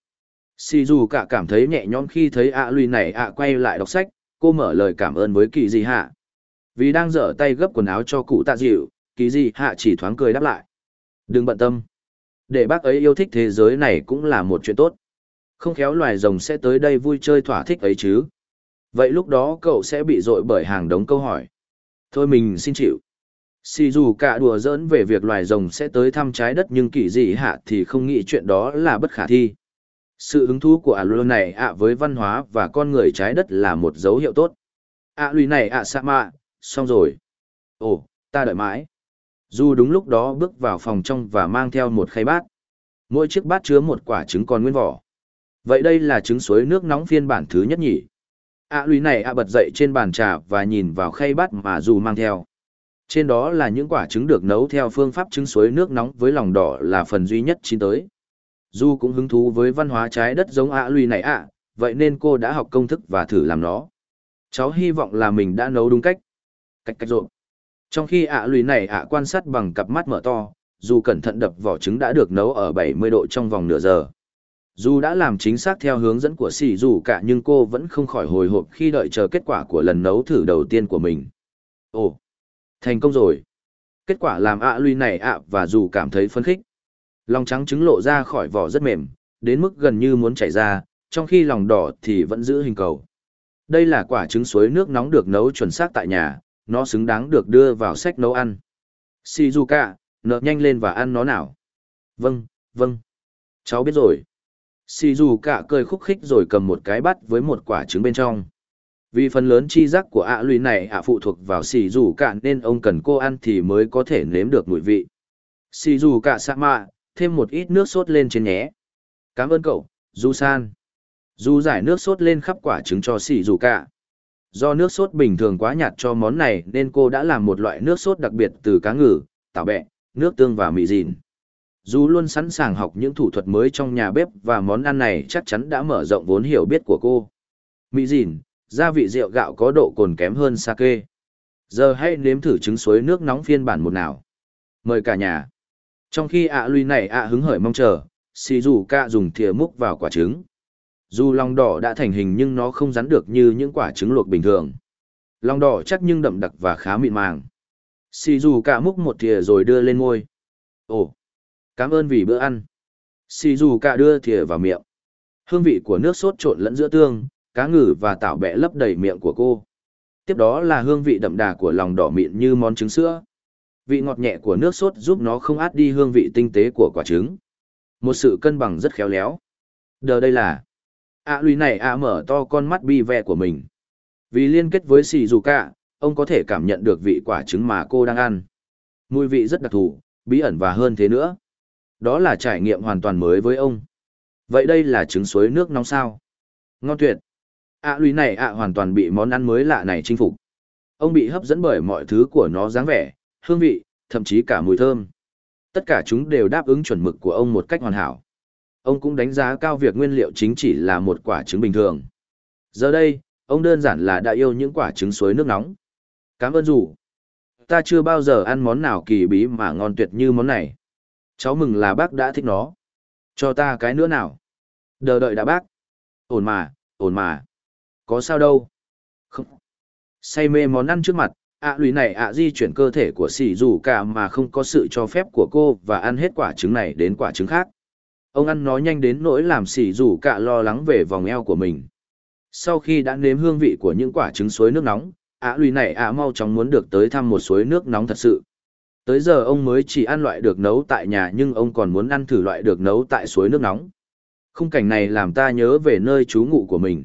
Sì dù cả cảm thấy nhẹ nhõm khi thấy ạ lùi này ạ quay lại đọc sách, cô mở lời cảm ơn với kỳ di hạ. Vì đang dở tay gấp quần áo cho cụ tạ dịu, kỳ di hạ chỉ thoáng cười đáp lại. Đừng bận tâm. Để bác ấy yêu thích thế giới này cũng là một chuyện tốt. Không khéo loài rồng sẽ tới đây vui chơi thỏa thích ấy chứ. Vậy lúc đó cậu sẽ bị dội bởi hàng đống câu hỏi. Thôi mình xin chịu. Xì dù cả đùa giỡn về việc loài rồng sẽ tới thăm trái đất nhưng kỳ dị hạ thì không nghĩ chuyện đó là bất khả thi. Sự hứng thú của ả lùi này ạ với văn hóa và con người trái đất là một dấu hiệu tốt. ạ lùi này ạ sa mạ, xong rồi. Ồ, ta đợi mãi. Dù đúng lúc đó bước vào phòng trong và mang theo một khay bát. Mỗi chiếc bát chứa một quả trứng còn nguyên vỏ. Vậy đây là trứng suối nước nóng phiên bản thứ nhất nhỉ? Ạ lùi này ạ bật dậy trên bàn trà và nhìn vào khay bát mà dù mang theo. Trên đó là những quả trứng được nấu theo phương pháp trứng suối nước nóng với lòng đỏ là phần duy nhất chín tới. Du cũng hứng thú với văn hóa trái đất giống ạ lùi này ạ, vậy nên cô đã học công thức và thử làm nó. Cháu hy vọng là mình đã nấu đúng cách. Cách cách rộn. Trong khi ạ lùi này ạ quan sát bằng cặp mắt mở to, dù cẩn thận đập vỏ trứng đã được nấu ở 70 độ trong vòng nửa giờ. Dù đã làm chính xác theo hướng dẫn của sỉ dù cả nhưng cô vẫn không khỏi hồi hộp khi đợi chờ kết quả của lần nấu thử đầu tiên của mình. Ồ, thành công rồi. Kết quả làm ạ lùi này ạ và dù cảm thấy phấn khích. Lòng trắng trứng lộ ra khỏi vỏ rất mềm, đến mức gần như muốn chảy ra, trong khi lòng đỏ thì vẫn giữ hình cầu. Đây là quả trứng suối nước nóng được nấu chuẩn xác tại nhà, nó xứng đáng được đưa vào sách nấu ăn. Shizuka, nợ nhanh lên và ăn nó nào. Vâng, vâng. Cháu biết rồi. Xì dù cả cười khúc khích rồi cầm một cái bát với một quả trứng bên trong. Vì phần lớn chi giác của ạ à lùi này ạ phụ thuộc vào xì dù cả nên ông cần cô ăn thì mới có thể nếm được mùi vị. Xì dù cả sạ mạ, thêm một ít nước sốt lên trên nhé. Cảm ơn cậu, Du San. Du giải nước sốt lên khắp quả trứng cho xì dù cả. Do nước sốt bình thường quá nhạt cho món này nên cô đã làm một loại nước sốt đặc biệt từ cá ngừ, tảo bẹ, nước tương và mì dìn. Dù luôn sẵn sàng học những thủ thuật mới trong nhà bếp và món ăn này chắc chắn đã mở rộng vốn hiểu biết của cô. Mỹ dìn, gia vị rượu gạo có độ cồn kém hơn sake. Giờ hãy nếm thử trứng suối nước nóng phiên bản một nào. Mời cả nhà. Trong khi ạ à lui này ạ hứng hởi mong chờ, xì dù ca dùng thìa múc vào quả trứng. Dù lòng đỏ đã thành hình nhưng nó không rắn được như những quả trứng luộc bình thường. Lòng đỏ chắc nhưng đậm đặc và khá mịn màng. Xì dù cả múc một thìa rồi đưa lên môi. Ồ, cảm ơn vì bữa ăn. Xì dù cả đưa thìa vào miệng. Hương vị của nước sốt trộn lẫn giữa tương, cá ngừ và tảo bẹ lấp đầy miệng của cô. Tiếp đó là hương vị đậm đà của lòng đỏ mịn như món trứng sữa. Vị ngọt nhẹ của nước sốt giúp nó không át đi hương vị tinh tế của quả trứng. Một sự cân bằng rất khéo léo. Đờ đây là ạ à, lùi này ạ mở to con mắt bi vẹ của mình vì liên kết với xì dù cả ông có thể cảm nhận được vị quả trứng mà cô đang ăn mùi vị rất đặc thù bí ẩn và hơn thế nữa đó là trải nghiệm hoàn toàn mới với ông vậy đây là trứng suối nước nóng sao ngon tuyệt ạ à, lùi này ạ hoàn toàn bị món ăn mới lạ này chinh phục ông bị hấp dẫn bởi mọi thứ của nó dáng vẻ hương vị thậm chí cả mùi thơm tất cả chúng đều đáp ứng chuẩn mực của ông một cách hoàn hảo Ông cũng đánh giá cao việc nguyên liệu chính chỉ là một quả trứng bình thường. Giờ đây, ông đơn giản là đã yêu những quả trứng suối nước nóng. Cảm ơn dù. Ta chưa bao giờ ăn món nào kỳ bí mà ngon tuyệt như món này. Cháu mừng là bác đã thích nó. Cho ta cái nữa nào. Đờ đợi đã bác. Ổn mà, ổn mà. Có sao đâu. Không. Say mê món ăn trước mặt, ạ lùi này ạ di chuyển cơ thể của xì dù cả mà không có sự cho phép của cô và ăn hết quả trứng này đến quả trứng khác Ông ăn nó nhanh đến nỗi làm xì dù cả lo lắng về vòng eo của mình. Sau khi đã nếm hương vị của những quả trứng suối nước nóng, ạ lùi này ạ mau chóng muốn được tới thăm một suối nước nóng thật sự. Tới giờ ông mới chỉ ăn loại được nấu tại nhà nhưng ông còn muốn ăn thử loại được nấu tại suối nước nóng. Khung cảnh này làm ta nhớ về nơi trú ngụ của mình.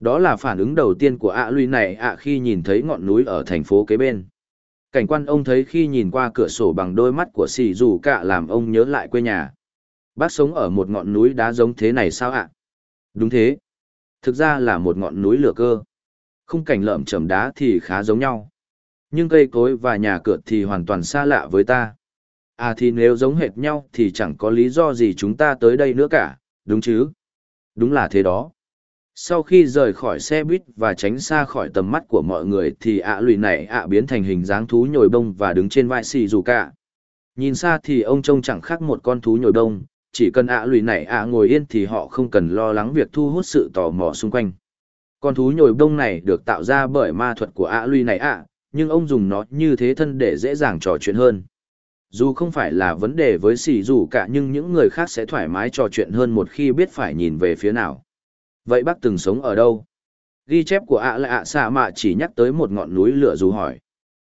Đó là phản ứng đầu tiên của ạ lùi này ạ khi nhìn thấy ngọn núi ở thành phố kế bên. Cảnh quan ông thấy khi nhìn qua cửa sổ bằng đôi mắt của xì dù cả làm ông nhớ lại quê nhà. Bác sống ở một ngọn núi đá giống thế này sao ạ? Đúng thế. Thực ra là một ngọn núi lửa cơ. Khung cảnh lợm chầm đá thì khá giống nhau. Nhưng cây cối và nhà cửa thì hoàn toàn xa lạ với ta. À thì nếu giống hệt nhau thì chẳng có lý do gì chúng ta tới đây nữa cả, đúng chứ? Đúng là thế đó. Sau khi rời khỏi xe buýt và tránh xa khỏi tầm mắt của mọi người thì ạ lùi này ạ biến thành hình dáng thú nhồi bông và đứng trên vai xì dù cả. Nhìn xa thì ông trông chẳng khác một con thú nhồi bông, chỉ cần ạ lùi này ạ ngồi yên thì họ không cần lo lắng việc thu hút sự tò mò xung quanh. Con thú nhồi bông này được tạo ra bởi ma thuật của ạ lùi này ạ, nhưng ông dùng nó như thế thân để dễ dàng trò chuyện hơn. Dù không phải là vấn đề với xì dù cả nhưng những người khác sẽ thoải mái trò chuyện hơn một khi biết phải nhìn về phía nào. Vậy bác từng sống ở đâu? Ghi chép của ạ là ạ xạ mạ chỉ nhắc tới một ngọn núi lửa dù hỏi.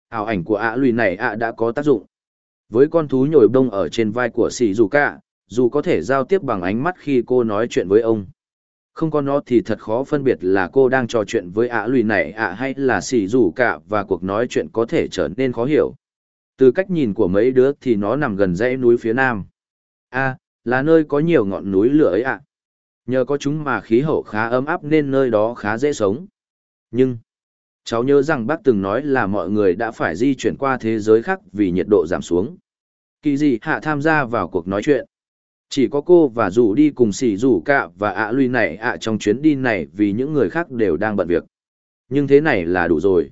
Ảo ảnh của ạ lùi này ạ đã có tác dụng. Với con thú nhồi bông ở trên vai của xì dù cả, dù có thể giao tiếp bằng ánh mắt khi cô nói chuyện với ông không có nó thì thật khó phân biệt là cô đang trò chuyện với ạ lùi này ạ hay là xì rủ cả và cuộc nói chuyện có thể trở nên khó hiểu. Từ cách nhìn của mấy đứa thì nó nằm gần dãy núi phía nam. A là nơi có nhiều ngọn núi lửa ấy ạ. Nhờ có chúng mà khí hậu khá ấm áp nên nơi đó khá dễ sống. Nhưng, cháu nhớ rằng bác từng nói là mọi người đã phải di chuyển qua thế giới khác vì nhiệt độ giảm xuống. Kỳ dị, hạ tham gia vào cuộc nói chuyện chỉ có cô và dù đi cùng xỉ dù cạ và ạ à lui này ạ trong chuyến đi này vì những người khác đều đang bận việc. Nhưng thế này là đủ rồi.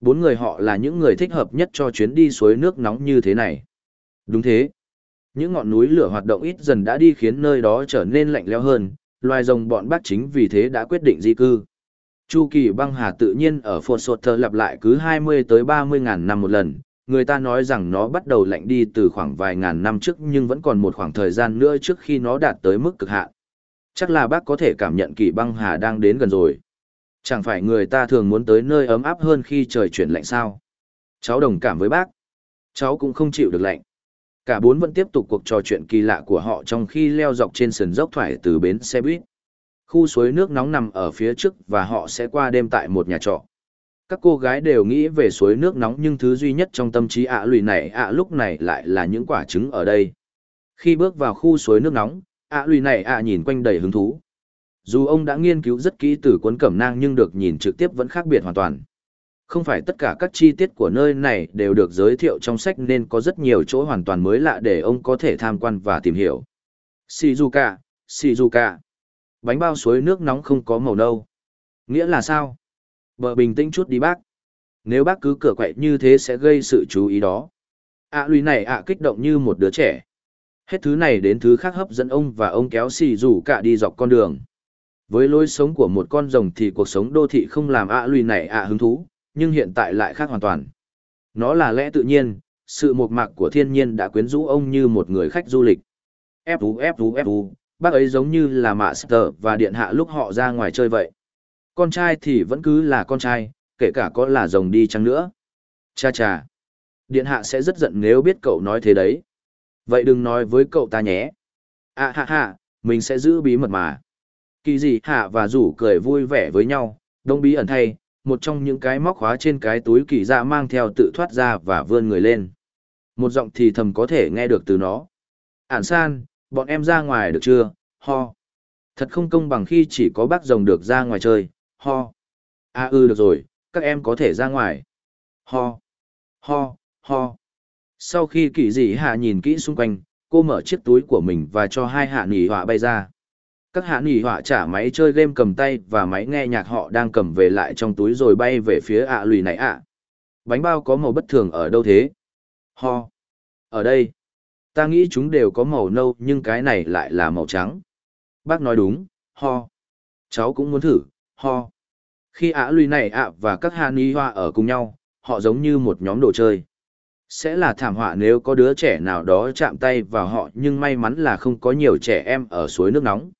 Bốn người họ là những người thích hợp nhất cho chuyến đi suối nước nóng như thế này. Đúng thế. Những ngọn núi lửa hoạt động ít dần đã đi khiến nơi đó trở nên lạnh lẽo hơn, loài rồng bọn bác chính vì thế đã quyết định di cư. Chu kỳ băng hà tự nhiên ở phột sột thơ lặp lại cứ 20 tới 30 ngàn năm một lần người ta nói rằng nó bắt đầu lạnh đi từ khoảng vài ngàn năm trước nhưng vẫn còn một khoảng thời gian nữa trước khi nó đạt tới mức cực hạn. Chắc là bác có thể cảm nhận kỳ băng hà đang đến gần rồi. Chẳng phải người ta thường muốn tới nơi ấm áp hơn khi trời chuyển lạnh sao? Cháu đồng cảm với bác. Cháu cũng không chịu được lạnh. Cả bốn vẫn tiếp tục cuộc trò chuyện kỳ lạ của họ trong khi leo dọc trên sườn dốc thoải từ bến xe buýt. Khu suối nước nóng nằm ở phía trước và họ sẽ qua đêm tại một nhà trọ. Các cô gái đều nghĩ về suối nước nóng nhưng thứ duy nhất trong tâm trí ạ lùi này ạ lúc này lại là những quả trứng ở đây. Khi bước vào khu suối nước nóng, ạ lùi này ạ nhìn quanh đầy hứng thú. Dù ông đã nghiên cứu rất kỹ từ cuốn cẩm nang nhưng được nhìn trực tiếp vẫn khác biệt hoàn toàn. Không phải tất cả các chi tiết của nơi này đều được giới thiệu trong sách nên có rất nhiều chỗ hoàn toàn mới lạ để ông có thể tham quan và tìm hiểu. Shizuka, Shizuka. Bánh bao suối nước nóng không có màu nâu. Nghĩa là sao? Bờ bình tĩnh chút đi bác. Nếu bác cứ cửa quậy như thế sẽ gây sự chú ý đó. ạ à, lùi này ạ kích động như một đứa trẻ. Hết thứ này đến thứ khác hấp dẫn ông và ông kéo xì rủ cả đi dọc con đường. Với lối sống của một con rồng thì cuộc sống đô thị không làm ạ à lùi này ạ hứng thú, nhưng hiện tại lại khác hoàn toàn. Nó là lẽ tự nhiên, sự mộc mạc của thiên nhiên đã quyến rũ ông như một người khách du lịch. ép úp ép Fu ép Fu, bác ấy giống như là Master và điện hạ lúc họ ra ngoài chơi vậy. Con trai thì vẫn cứ là con trai, kể cả có là rồng đi chăng nữa. Cha cha. Điện hạ sẽ rất giận nếu biết cậu nói thế đấy. Vậy đừng nói với cậu ta nhé. À ha ha, mình sẽ giữ bí mật mà. Kỳ gì hạ và rủ cười vui vẻ với nhau, đông bí ẩn thay, một trong những cái móc khóa trên cái túi kỳ dạ mang theo tự thoát ra và vươn người lên. Một giọng thì thầm có thể nghe được từ nó. Ản san, bọn em ra ngoài được chưa, ho. Thật không công bằng khi chỉ có bác rồng được ra ngoài chơi, ho. À ừ được rồi, các em có thể ra ngoài. Ho, ho, ho. Sau khi kỳ dị hạ nhìn kỹ xung quanh, cô mở chiếc túi của mình và cho hai hạ nỉ họa bay ra. Các hạ nỉ họa trả máy chơi game cầm tay và máy nghe nhạc họ đang cầm về lại trong túi rồi bay về phía ạ lùi này ạ. Bánh bao có màu bất thường ở đâu thế? Ho. Ở đây. Ta nghĩ chúng đều có màu nâu nhưng cái này lại là màu trắng. Bác nói đúng, ho. Cháu cũng muốn thử, ho. Khi ạ lùi này ạ và các hạ ni hoa ở cùng nhau, họ giống như một nhóm đồ chơi. Sẽ là thảm họa nếu có đứa trẻ nào đó chạm tay vào họ nhưng may mắn là không có nhiều trẻ em ở suối nước nóng.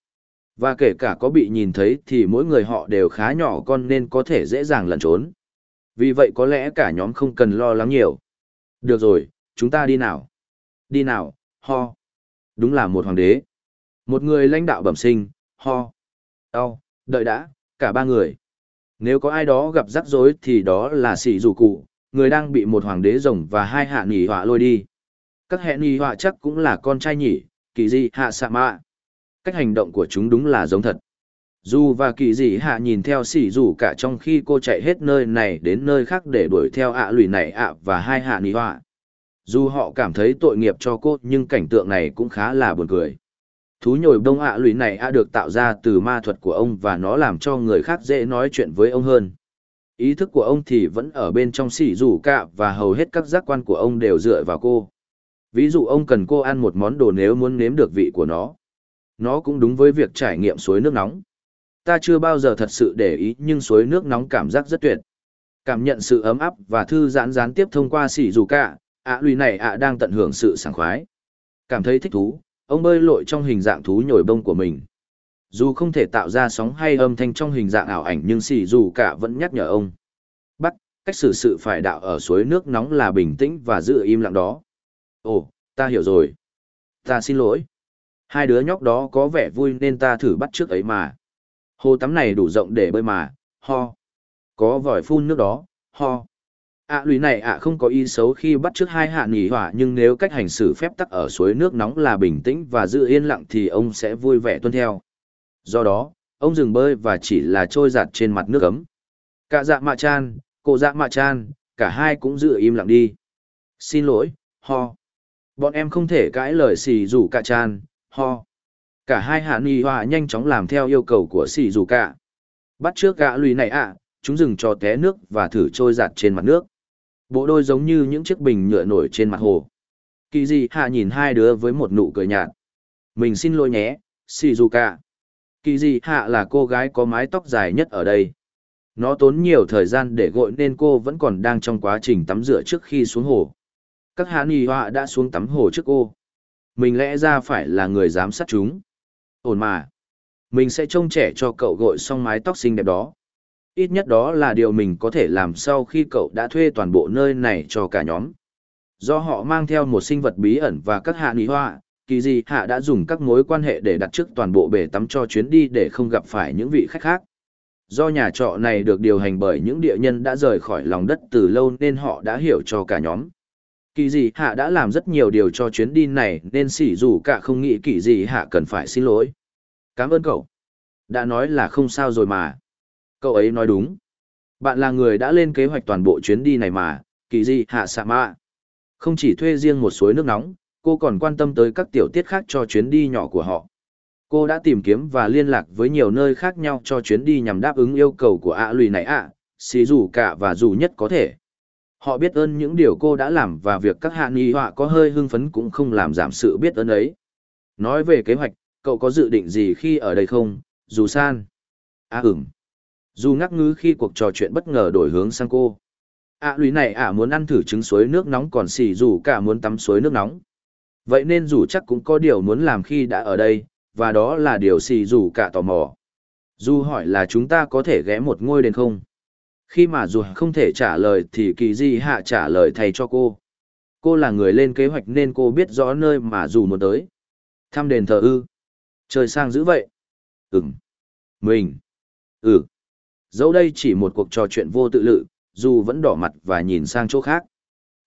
Và kể cả có bị nhìn thấy thì mỗi người họ đều khá nhỏ con nên có thể dễ dàng lẩn trốn. Vì vậy có lẽ cả nhóm không cần lo lắng nhiều. Được rồi, chúng ta đi nào. Đi nào, ho. Đúng là một hoàng đế. Một người lãnh đạo bẩm sinh, ho. Đau, đợi đã, cả ba người. Nếu có ai đó gặp rắc rối thì đó là sĩ dù cụ, người đang bị một hoàng đế rồng và hai hạ nỉ họa lôi đi. Các hệ nỉ họa chắc cũng là con trai nhỉ, kỳ dị hạ sạ mạ. Cách hành động của chúng đúng là giống thật. Dù và kỳ dị hạ nhìn theo sỉ rủ cả trong khi cô chạy hết nơi này đến nơi khác để đuổi theo ạ lùi này ạ và hai hạ nỉ họa. Dù họ cảm thấy tội nghiệp cho cô nhưng cảnh tượng này cũng khá là buồn cười. Thú nhồi đông ạ lùi này ạ được tạo ra từ ma thuật của ông và nó làm cho người khác dễ nói chuyện với ông hơn. Ý thức của ông thì vẫn ở bên trong xỉ rủ cạ và hầu hết các giác quan của ông đều dựa vào cô. Ví dụ ông cần cô ăn một món đồ nếu muốn nếm được vị của nó. Nó cũng đúng với việc trải nghiệm suối nước nóng. Ta chưa bao giờ thật sự để ý nhưng suối nước nóng cảm giác rất tuyệt. Cảm nhận sự ấm áp và thư giãn gián tiếp thông qua xỉ rủ cạ, ạ lùi này ạ đang tận hưởng sự sảng khoái. Cảm thấy thích thú ông bơi lội trong hình dạng thú nhồi bông của mình dù không thể tạo ra sóng hay âm thanh trong hình dạng ảo ảnh nhưng xì dù cả vẫn nhắc nhở ông. Bắt, cách xử sự phải đạo ở suối nước nóng là bình tĩnh và giữ im lặng đó. Ồ, ta hiểu rồi. Ta xin lỗi. Hai đứa nhóc đó có vẻ vui nên ta thử bắt trước ấy mà. Hồ tắm này đủ rộng để bơi mà, ho. Có vòi phun nước đó, ho ạ à, lùi này ạ không có ý xấu khi bắt trước hai hạ nghỉ hỏa nhưng nếu cách hành xử phép tắc ở suối nước nóng là bình tĩnh và giữ yên lặng thì ông sẽ vui vẻ tuân theo. Do đó, ông dừng bơi và chỉ là trôi giặt trên mặt nước ấm. Cả dạ mạ chan, cô dạ mạ chan, cả hai cũng giữ im lặng đi. Xin lỗi, ho. Bọn em không thể cãi lời xì rủ cả chan, ho. Cả hai hạ nghỉ hỏa nhanh chóng làm theo yêu cầu của xì rủ cả. Bắt trước gã lùi này ạ, chúng dừng cho té nước và thử trôi giặt trên mặt nước. Bộ đôi giống như những chiếc bình nhựa nổi trên mặt hồ. Kỳ gì hạ nhìn hai đứa với một nụ cười nhạt. Mình xin lỗi nhé, Shizuka. Kỳ dị hạ là cô gái có mái tóc dài nhất ở đây. Nó tốn nhiều thời gian để gội nên cô vẫn còn đang trong quá trình tắm rửa trước khi xuống hồ. Các hạ nì họa đã xuống tắm hồ trước cô. Mình lẽ ra phải là người giám sát chúng. Ổn mà. Mình sẽ trông trẻ cho cậu gội xong mái tóc xinh đẹp đó. Ít nhất đó là điều mình có thể làm sau khi cậu đã thuê toàn bộ nơi này cho cả nhóm. Do họ mang theo một sinh vật bí ẩn và các hạ nghị hoa, kỳ dị hạ đã dùng các mối quan hệ để đặt trước toàn bộ bể tắm cho chuyến đi để không gặp phải những vị khách khác. Do nhà trọ này được điều hành bởi những địa nhân đã rời khỏi lòng đất từ lâu nên họ đã hiểu cho cả nhóm. Kỳ dị hạ đã làm rất nhiều điều cho chuyến đi này nên sỉ dù cả không nghĩ kỳ dị hạ cần phải xin lỗi. Cảm ơn cậu. Đã nói là không sao rồi mà. Cậu ấy nói đúng. Bạn là người đã lên kế hoạch toàn bộ chuyến đi này mà, kỳ dị hạ xạ mạ. Không chỉ thuê riêng một suối nước nóng, cô còn quan tâm tới các tiểu tiết khác cho chuyến đi nhỏ của họ. Cô đã tìm kiếm và liên lạc với nhiều nơi khác nhau cho chuyến đi nhằm đáp ứng yêu cầu của ạ lùi này ạ, xì dù cả và dù nhất có thể. Họ biết ơn những điều cô đã làm và việc các hạ nghi họa có hơi hưng phấn cũng không làm giảm sự biết ơn ấy. Nói về kế hoạch, cậu có dự định gì khi ở đây không, dù san? À ừm. Dù ngắc ngứ khi cuộc trò chuyện bất ngờ đổi hướng sang cô. À lụy này ạ muốn ăn thử trứng suối nước nóng còn xì dù cả muốn tắm suối nước nóng. Vậy nên dù chắc cũng có điều muốn làm khi đã ở đây, và đó là điều xì dù cả tò mò. Dù hỏi là chúng ta có thể ghé một ngôi đền không? Khi mà dù không thể trả lời thì kỳ di hạ trả lời thay cho cô. Cô là người lên kế hoạch nên cô biết rõ nơi mà dù muốn tới. Thăm đền thờ ư. Trời sang dữ vậy. Ừ. Mình. Ừ. Dẫu đây chỉ một cuộc trò chuyện vô tự lự, dù vẫn đỏ mặt và nhìn sang chỗ khác.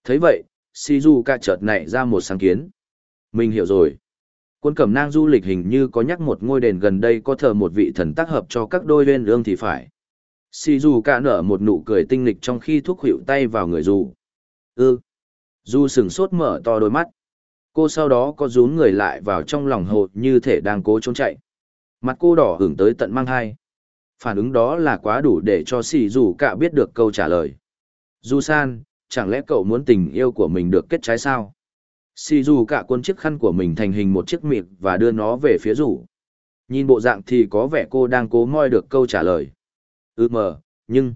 thấy vậy, Shizuka chợt nảy ra một sáng kiến. Mình hiểu rồi. Quân cẩm nang du lịch hình như có nhắc một ngôi đền gần đây có thờ một vị thần tác hợp cho các đôi lên lương thì phải. si du cả nở một nụ cười tinh lịch trong khi thúc hiệu tay vào người dù. Ư. Ừ. Du sừng sốt mở to đôi mắt. Cô sau đó có rún người lại vào trong lòng hồ như thể đang cố trốn chạy. Mặt cô đỏ hưởng tới tận mang hai. Phản ứng đó là quá đủ để cho xì dù cả biết được câu trả lời. Du san, chẳng lẽ cậu muốn tình yêu của mình được kết trái sao? Xì dù cả quân chiếc khăn của mình thành hình một chiếc miệng và đưa nó về phía rủ. Nhìn bộ dạng thì có vẻ cô đang cố moi được câu trả lời. Ừ mờ, nhưng...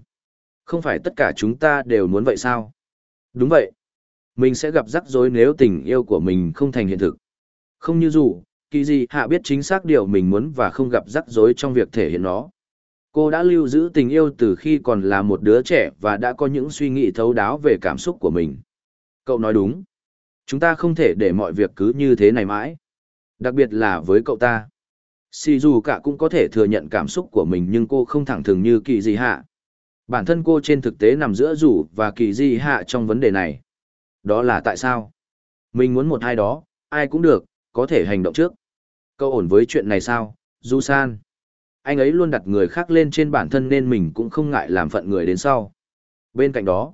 Không phải tất cả chúng ta đều muốn vậy sao? Đúng vậy. Mình sẽ gặp rắc rối nếu tình yêu của mình không thành hiện thực. Không như dù, kỳ gì hạ biết chính xác điều mình muốn và không gặp rắc rối trong việc thể hiện nó. Cô đã lưu giữ tình yêu từ khi còn là một đứa trẻ và đã có những suy nghĩ thấu đáo về cảm xúc của mình. Cậu nói đúng. Chúng ta không thể để mọi việc cứ như thế này mãi. Đặc biệt là với cậu ta. Sì dù cả cũng có thể thừa nhận cảm xúc của mình nhưng cô không thẳng thừng như kỳ di hạ. Bản thân cô trên thực tế nằm giữa rủ và kỳ di hạ trong vấn đề này. Đó là tại sao? Mình muốn một ai đó, ai cũng được, có thể hành động trước. Cậu ổn với chuyện này sao, Du San? Anh ấy luôn đặt người khác lên trên bản thân nên mình cũng không ngại làm phận người đến sau. Bên cạnh đó,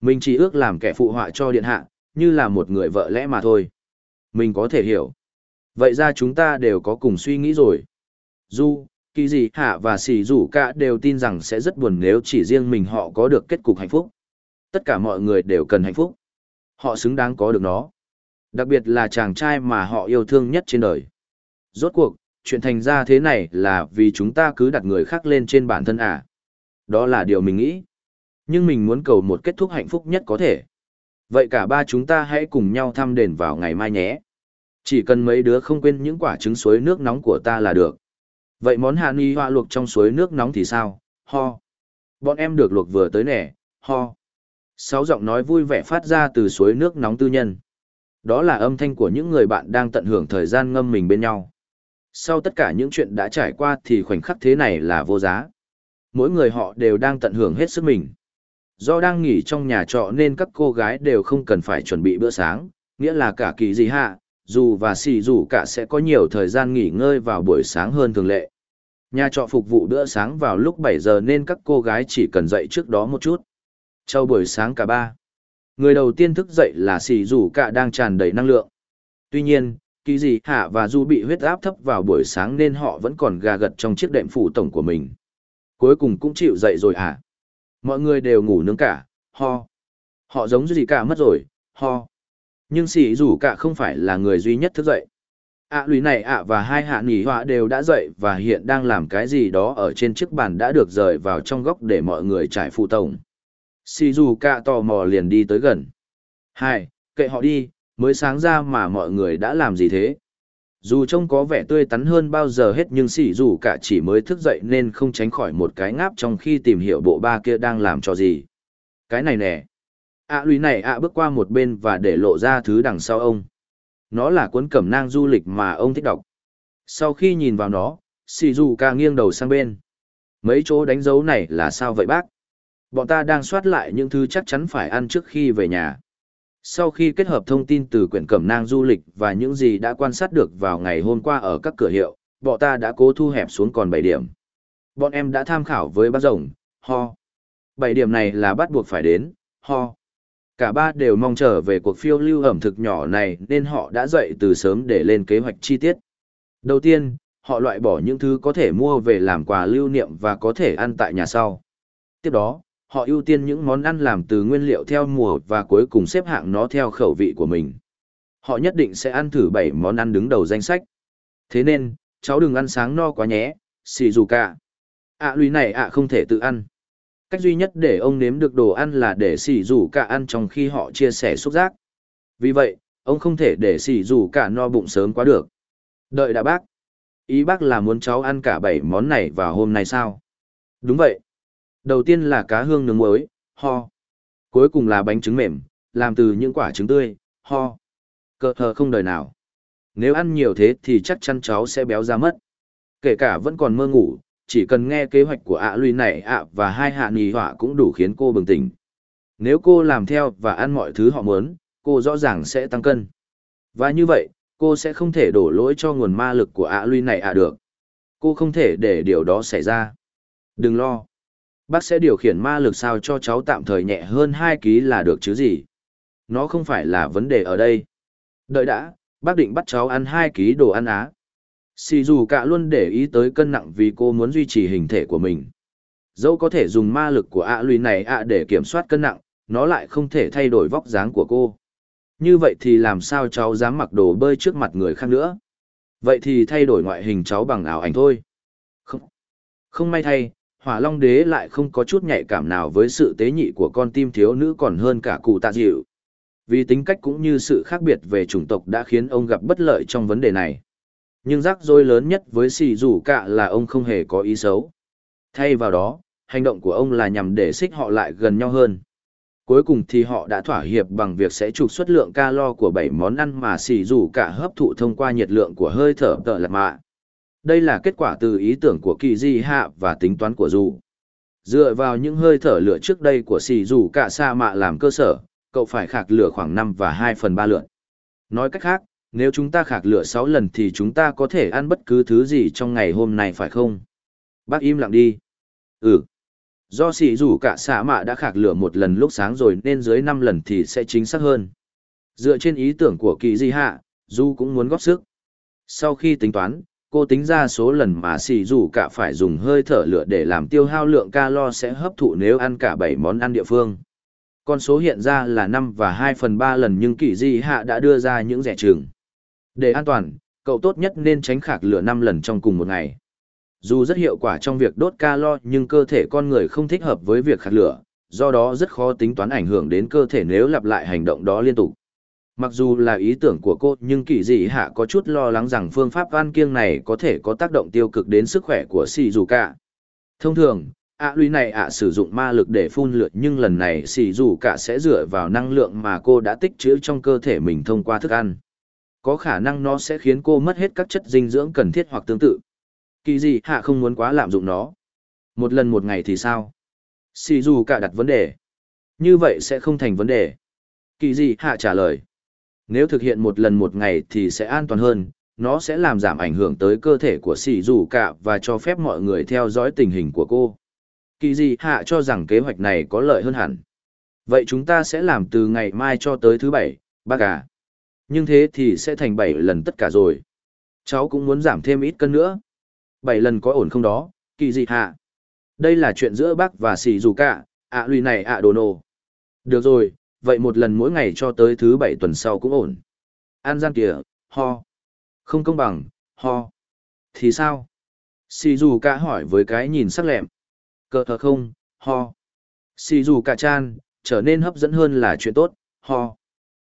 mình chỉ ước làm kẻ phụ họa cho điện hạ, như là một người vợ lẽ mà thôi. Mình có thể hiểu. Vậy ra chúng ta đều có cùng suy nghĩ rồi. Du, kỳ gì hạ và xì rủ cả đều tin rằng sẽ rất buồn nếu chỉ riêng mình họ có được kết cục hạnh phúc. Tất cả mọi người đều cần hạnh phúc. Họ xứng đáng có được nó. Đặc biệt là chàng trai mà họ yêu thương nhất trên đời. Rốt cuộc, chuyện thành ra thế này là vì chúng ta cứ đặt người khác lên trên bản thân à. Đó là điều mình nghĩ. Nhưng mình muốn cầu một kết thúc hạnh phúc nhất có thể. Vậy cả ba chúng ta hãy cùng nhau thăm đền vào ngày mai nhé. Chỉ cần mấy đứa không quên những quả trứng suối nước nóng của ta là được. Vậy món hà ni hoa luộc trong suối nước nóng thì sao? Ho. Bọn em được luộc vừa tới nè, ho. Sáu giọng nói vui vẻ phát ra từ suối nước nóng tư nhân. Đó là âm thanh của những người bạn đang tận hưởng thời gian ngâm mình bên nhau. Sau tất cả những chuyện đã trải qua thì khoảnh khắc thế này là vô giá. Mỗi người họ đều đang tận hưởng hết sức mình. Do đang nghỉ trong nhà trọ nên các cô gái đều không cần phải chuẩn bị bữa sáng, nghĩa là cả kỳ gì hạ, dù và xì dù cả sẽ có nhiều thời gian nghỉ ngơi vào buổi sáng hơn thường lệ. Nhà trọ phục vụ bữa sáng vào lúc 7 giờ nên các cô gái chỉ cần dậy trước đó một chút. Châu buổi sáng cả ba. Người đầu tiên thức dậy là xì dù cả đang tràn đầy năng lượng. Tuy nhiên, kỳ gì hạ và du bị huyết áp thấp vào buổi sáng nên họ vẫn còn gà gật trong chiếc đệm phủ tổng của mình. Cuối cùng cũng chịu dậy rồi hả? Mọi người đều ngủ nướng cả, ho. Họ giống gì cả mất rồi, ho. Nhưng xì rủ cả không phải là người duy nhất thức dậy. ạ à, lùi này ạ và hai hạ nghỉ họa đều đã dậy và hiện đang làm cái gì đó ở trên chiếc bàn đã được rời vào trong góc để mọi người trải phụ tổng. xì rủ cả tò mò liền đi tới gần. Hai, kệ họ đi, mới sáng ra mà mọi người đã làm gì thế? Dù trông có vẻ tươi tắn hơn bao giờ hết nhưng Sỉ dù cả chỉ mới thức dậy nên không tránh khỏi một cái ngáp trong khi tìm hiểu bộ ba kia đang làm cho gì. Cái này nè. ạ lùi này ạ bước qua một bên và để lộ ra thứ đằng sau ông nó là cuốn cẩm nang du lịch mà ông thích đọc sau khi nhìn vào nó Sỉ dù ca nghiêng đầu sang bên mấy chỗ đánh dấu này là sao vậy bác bọn ta đang soát lại những thứ chắc chắn phải ăn trước khi về nhà sau khi kết hợp thông tin từ quyển cẩm nang du lịch và những gì đã quan sát được vào ngày hôm qua ở các cửa hiệu, bọn ta đã cố thu hẹp xuống còn bảy điểm. Bọn em đã tham khảo với bác rồng, ho. Bảy điểm này là bắt buộc phải đến, ho. Cả ba đều mong chờ về cuộc phiêu lưu ẩm thực nhỏ này nên họ đã dậy từ sớm để lên kế hoạch chi tiết. Đầu tiên, họ loại bỏ những thứ có thể mua về làm quà lưu niệm và có thể ăn tại nhà sau. Tiếp đó họ ưu tiên những món ăn làm từ nguyên liệu theo mùa và cuối cùng xếp hạng nó theo khẩu vị của mình. Họ nhất định sẽ ăn thử bảy món ăn đứng đầu danh sách. Thế nên cháu đừng ăn sáng no quá nhé Shizuka. dù cả à, lùi này ạ không thể tự ăn. Cách duy nhất để ông nếm được đồ ăn là để Shizuka cả ăn trong khi họ chia sẻ xúc giác. Vì vậy ông không thể để Shizuka cả no bụng sớm quá được. Đợi đã bác. Ý bác là muốn cháu ăn cả bảy món này vào hôm nay sao? Đúng vậy đầu tiên là cá hương nướng muối, ho. Cuối cùng là bánh trứng mềm, làm từ những quả trứng tươi, ho. Cờ hờ không đời nào. Nếu ăn nhiều thế thì chắc chắn cháu sẽ béo ra mất. Kể cả vẫn còn mơ ngủ, chỉ cần nghe kế hoạch của ạ à luy này ạ và hai hạ nì họa cũng đủ khiến cô bừng tỉnh. Nếu cô làm theo và ăn mọi thứ họ muốn, cô rõ ràng sẽ tăng cân. Và như vậy, cô sẽ không thể đổ lỗi cho nguồn ma lực của ạ à luy này ạ được. Cô không thể để điều đó xảy ra. Đừng lo bác sẽ điều khiển ma lực sao cho cháu tạm thời nhẹ hơn hai ký là được chứ gì? Nó không phải là vấn đề ở đây. Đợi đã, bác định bắt cháu ăn hai ký đồ ăn á. Xì dù cả luôn để ý tới cân nặng vì cô muốn duy trì hình thể của mình. Dẫu có thể dùng ma lực của ạ à lùi này ạ để kiểm soát cân nặng, nó lại không thể thay đổi vóc dáng của cô. Như vậy thì làm sao cháu dám mặc đồ bơi trước mặt người khác nữa? Vậy thì thay đổi ngoại hình cháu bằng ảo ảnh thôi. Không. Không may thay hỏa long đế lại không có chút nhạy cảm nào với sự tế nhị của con tim thiếu nữ còn hơn cả cụ tạ dịu. Vì tính cách cũng như sự khác biệt về chủng tộc đã khiến ông gặp bất lợi trong vấn đề này. Nhưng rắc rối lớn nhất với xì rủ cạ là ông không hề có ý xấu. Thay vào đó, hành động của ông là nhằm để xích họ lại gần nhau hơn. Cuối cùng thì họ đã thỏa hiệp bằng việc sẽ trục xuất lượng calo của bảy món ăn mà xì rủ cả hấp thụ thông qua nhiệt lượng của hơi thở tợ lạt mạ đây là kết quả từ ý tưởng của kỳ di hạ và tính toán của dù dựa vào những hơi thở lửa trước đây của xì Dù cả sa mạ làm cơ sở, cậu phải khạc lửa khoảng năm và hai phần ba lượn nói cách khác, nếu chúng ta khạc lửa sáu lần thì chúng ta có thể ăn bất cứ thứ gì trong ngày hôm nay phải không? Bác im lặng đi. Ừ. Do xì Dù cả sa mạ đã khạc lửa một lần lúc sáng rồi nên dưới năm lần thì sẽ chính xác hơn. Dựa trên ý tưởng của kỳ di hạ du cũng muốn góp sức. Sau khi tính toán cô tính ra số lần mà xì dù cả phải dùng hơi thở lửa để làm tiêu hao lượng calo sẽ hấp thụ nếu ăn cả bảy món ăn địa phương. Con số hiện ra là năm và hai phần ba lần nhưng kỳ di hạ đã đưa ra những rẻ trường. để an toàn, cậu tốt nhất nên tránh khạc lửa năm lần trong cùng một ngày. Dù rất hiệu quả trong việc đốt calo nhưng cơ thể con người không thích hợp với việc khạc lửa, do đó rất khó tính toán ảnh hưởng đến cơ thể nếu lặp lại hành động đó liên tục. Mặc dù là ý tưởng của cô nhưng kỳ dị hạ có chút lo lắng rằng phương pháp van kiêng này có thể có tác động tiêu cực đến sức khỏe của xì dù cả. Thông thường, ạ à, lũy này ạ sử dụng ma lực để phun lượt nhưng lần này xì dù cả sẽ dựa vào năng lượng mà cô đã tích trữ trong cơ thể mình thông qua thức ăn. Có khả năng nó sẽ khiến cô mất hết các chất dinh dưỡng cần thiết hoặc tương tự. Kỳ dị hạ không muốn quá lạm dụng nó. Một lần một ngày thì sao? Xì dù cả đặt vấn đề. Như vậy sẽ không thành vấn đề. Kỳ dị hạ trả lời nếu thực hiện một lần một ngày thì sẽ an toàn hơn, nó sẽ làm giảm ảnh hưởng tới cơ thể của sỉ dù cả và cho phép mọi người theo dõi tình hình của cô. Kỳ Dị hạ cho rằng kế hoạch này có lợi hơn hẳn. Vậy chúng ta sẽ làm từ ngày mai cho tới thứ bảy, bác à. Nhưng thế thì sẽ thành bảy lần tất cả rồi. Cháu cũng muốn giảm thêm ít cân nữa. Bảy lần có ổn không đó, kỳ Dị hạ. Đây là chuyện giữa bác và sỉ dù cả, ạ à, lùi này ạ đồ nổ. Được rồi, vậy một lần mỗi ngày cho tới thứ bảy tuần sau cũng ổn. An gian kìa, ho. Không công bằng, ho. Thì sao? Sì dù cả hỏi với cái nhìn sắc lẹm. Cờ thờ không, ho. Sì dù cả chan, trở nên hấp dẫn hơn là chuyện tốt, ho.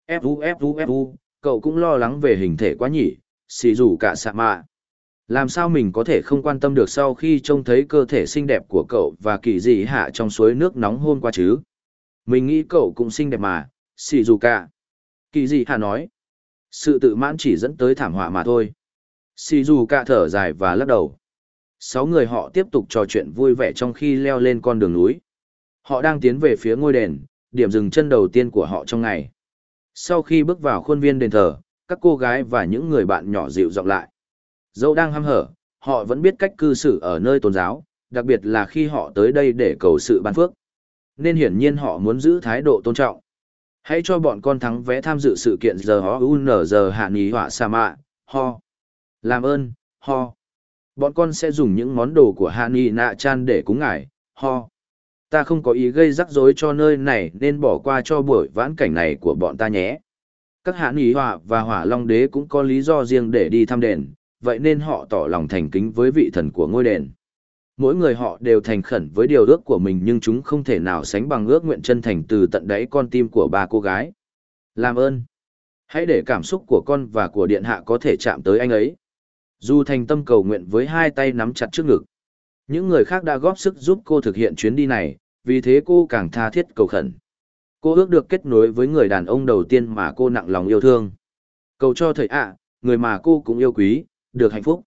Fu fu fu, cậu cũng lo lắng về hình thể quá nhỉ, Sì dù cả sạ mạ. Làm sao mình có thể không quan tâm được sau khi trông thấy cơ thể xinh đẹp của cậu và kỳ dị hạ trong suối nước nóng hôm qua chứ? Mình nghĩ cậu cũng xinh đẹp mà, xì dù cả. Kỳ gì hà nói. Sự tự mãn chỉ dẫn tới thảm họa mà thôi. Xì dù cả thở dài và lắc đầu. Sáu người họ tiếp tục trò chuyện vui vẻ trong khi leo lên con đường núi. Họ đang tiến về phía ngôi đền, điểm dừng chân đầu tiên của họ trong ngày. Sau khi bước vào khuôn viên đền thờ, các cô gái và những người bạn nhỏ dịu giọng lại. Dẫu đang hăm hở, họ vẫn biết cách cư xử ở nơi tôn giáo, đặc biệt là khi họ tới đây để cầu sự ban phước. Nên hiển nhiên họ muốn giữ thái độ tôn trọng. Hãy cho bọn con thắng vé tham dự sự kiện giờ ho un giờ hạ Ý họa sa mạ, ho. Làm ơn, ho. Bọn con sẽ dùng những món đồ của hạ Ý nạ chan để cúng ngải. ho. Ta không có ý gây rắc rối cho nơi này nên bỏ qua cho buổi vãn cảnh này của bọn ta nhé. Các hạ Ý họa và hỏa long đế cũng có lý do riêng để đi thăm đền, vậy nên họ tỏ lòng thành kính với vị thần của ngôi đền mỗi người họ đều thành khẩn với điều ước của mình nhưng chúng không thể nào sánh bằng ước nguyện chân thành từ tận đáy con tim của ba cô gái. Làm ơn. Hãy để cảm xúc của con và của điện hạ có thể chạm tới anh ấy. Du thành tâm cầu nguyện với hai tay nắm chặt trước ngực. Những người khác đã góp sức giúp cô thực hiện chuyến đi này, vì thế cô càng tha thiết cầu khẩn. Cô ước được kết nối với người đàn ông đầu tiên mà cô nặng lòng yêu thương. Cầu cho thầy ạ, người mà cô cũng yêu quý, được hạnh phúc.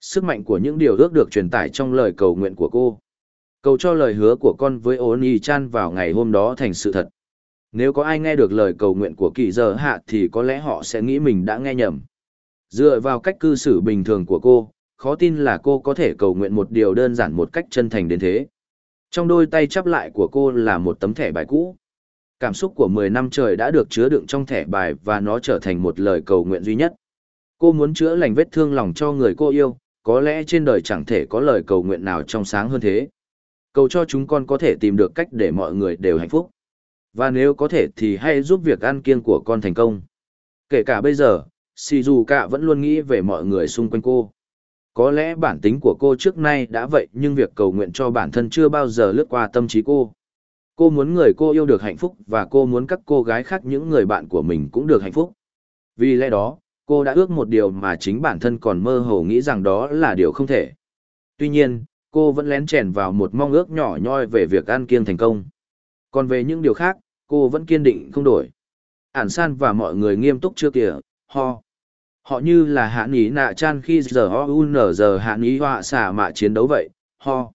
Sức mạnh của những điều ước được truyền tải trong lời cầu nguyện của cô. Cầu cho lời hứa của con với Oni Chan vào ngày hôm đó thành sự thật. Nếu có ai nghe được lời cầu nguyện của kỳ giờ hạ thì có lẽ họ sẽ nghĩ mình đã nghe nhầm. Dựa vào cách cư xử bình thường của cô, khó tin là cô có thể cầu nguyện một điều đơn giản một cách chân thành đến thế. Trong đôi tay chắp lại của cô là một tấm thẻ bài cũ. Cảm xúc của 10 năm trời đã được chứa đựng trong thẻ bài và nó trở thành một lời cầu nguyện duy nhất. Cô muốn chữa lành vết thương lòng cho người cô yêu, có lẽ trên đời chẳng thể có lời cầu nguyện nào trong sáng hơn thế. Cầu cho chúng con có thể tìm được cách để mọi người đều hạnh phúc. Và nếu có thể thì hãy giúp việc ăn kiêng của con thành công. Kể cả bây giờ, Shizuka vẫn luôn nghĩ về mọi người xung quanh cô. Có lẽ bản tính của cô trước nay đã vậy nhưng việc cầu nguyện cho bản thân chưa bao giờ lướt qua tâm trí cô. Cô muốn người cô yêu được hạnh phúc và cô muốn các cô gái khác những người bạn của mình cũng được hạnh phúc. Vì lẽ đó, cô đã ước một điều mà chính bản thân còn mơ hồ nghĩ rằng đó là điều không thể. Tuy nhiên, cô vẫn lén chèn vào một mong ước nhỏ nhoi về việc ăn kiêng thành công. Còn về những điều khác, cô vẫn kiên định không đổi. Ản san và mọi người nghiêm túc chưa kìa, ho. Họ như là hạ ý nạ chan khi giờ ho un nở giờ hạ ý họa xả mạ chiến đấu vậy, ho.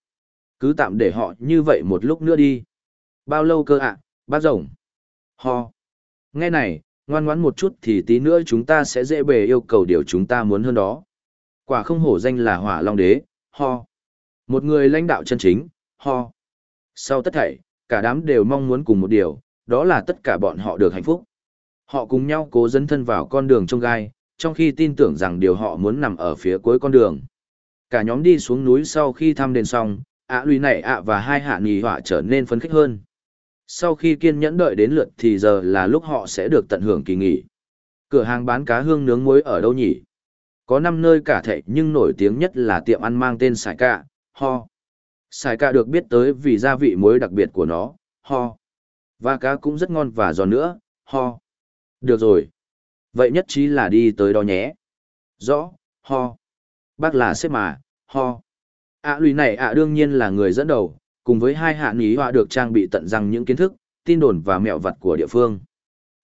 Cứ tạm để họ như vậy một lúc nữa đi. Bao lâu cơ ạ, à? bác rồng. Ho. Nghe này, ngoan ngoãn một chút thì tí nữa chúng ta sẽ dễ bề yêu cầu điều chúng ta muốn hơn đó. Quả không hổ danh là hỏa long đế, ho. Một người lãnh đạo chân chính, ho. Sau tất thảy, cả đám đều mong muốn cùng một điều, đó là tất cả bọn họ được hạnh phúc. Họ cùng nhau cố dẫn thân vào con đường trong gai, trong khi tin tưởng rằng điều họ muốn nằm ở phía cuối con đường. Cả nhóm đi xuống núi sau khi thăm đền xong, ạ à lùi này ạ và hai hạ nì họa trở nên phấn khích hơn. Sau khi kiên nhẫn đợi đến lượt thì giờ là lúc họ sẽ được tận hưởng kỳ nghỉ. Cửa hàng bán cá hương nướng muối ở đâu nhỉ? Có năm nơi cả thể nhưng nổi tiếng nhất là tiệm ăn mang tên Sài Cạ, Ho. Sài Cạ được biết tới vì gia vị muối đặc biệt của nó, Ho. Và cá cũng rất ngon và giòn nữa, Ho. Được rồi. Vậy nhất trí là đi tới đó nhé. Rõ, Ho. Bác là sếp mà, Ho. ạ à, lùi này ạ đương nhiên là người dẫn đầu, cùng với hai hạ ní họa được trang bị tận răng những kiến thức, tin đồn và mẹo vật của địa phương.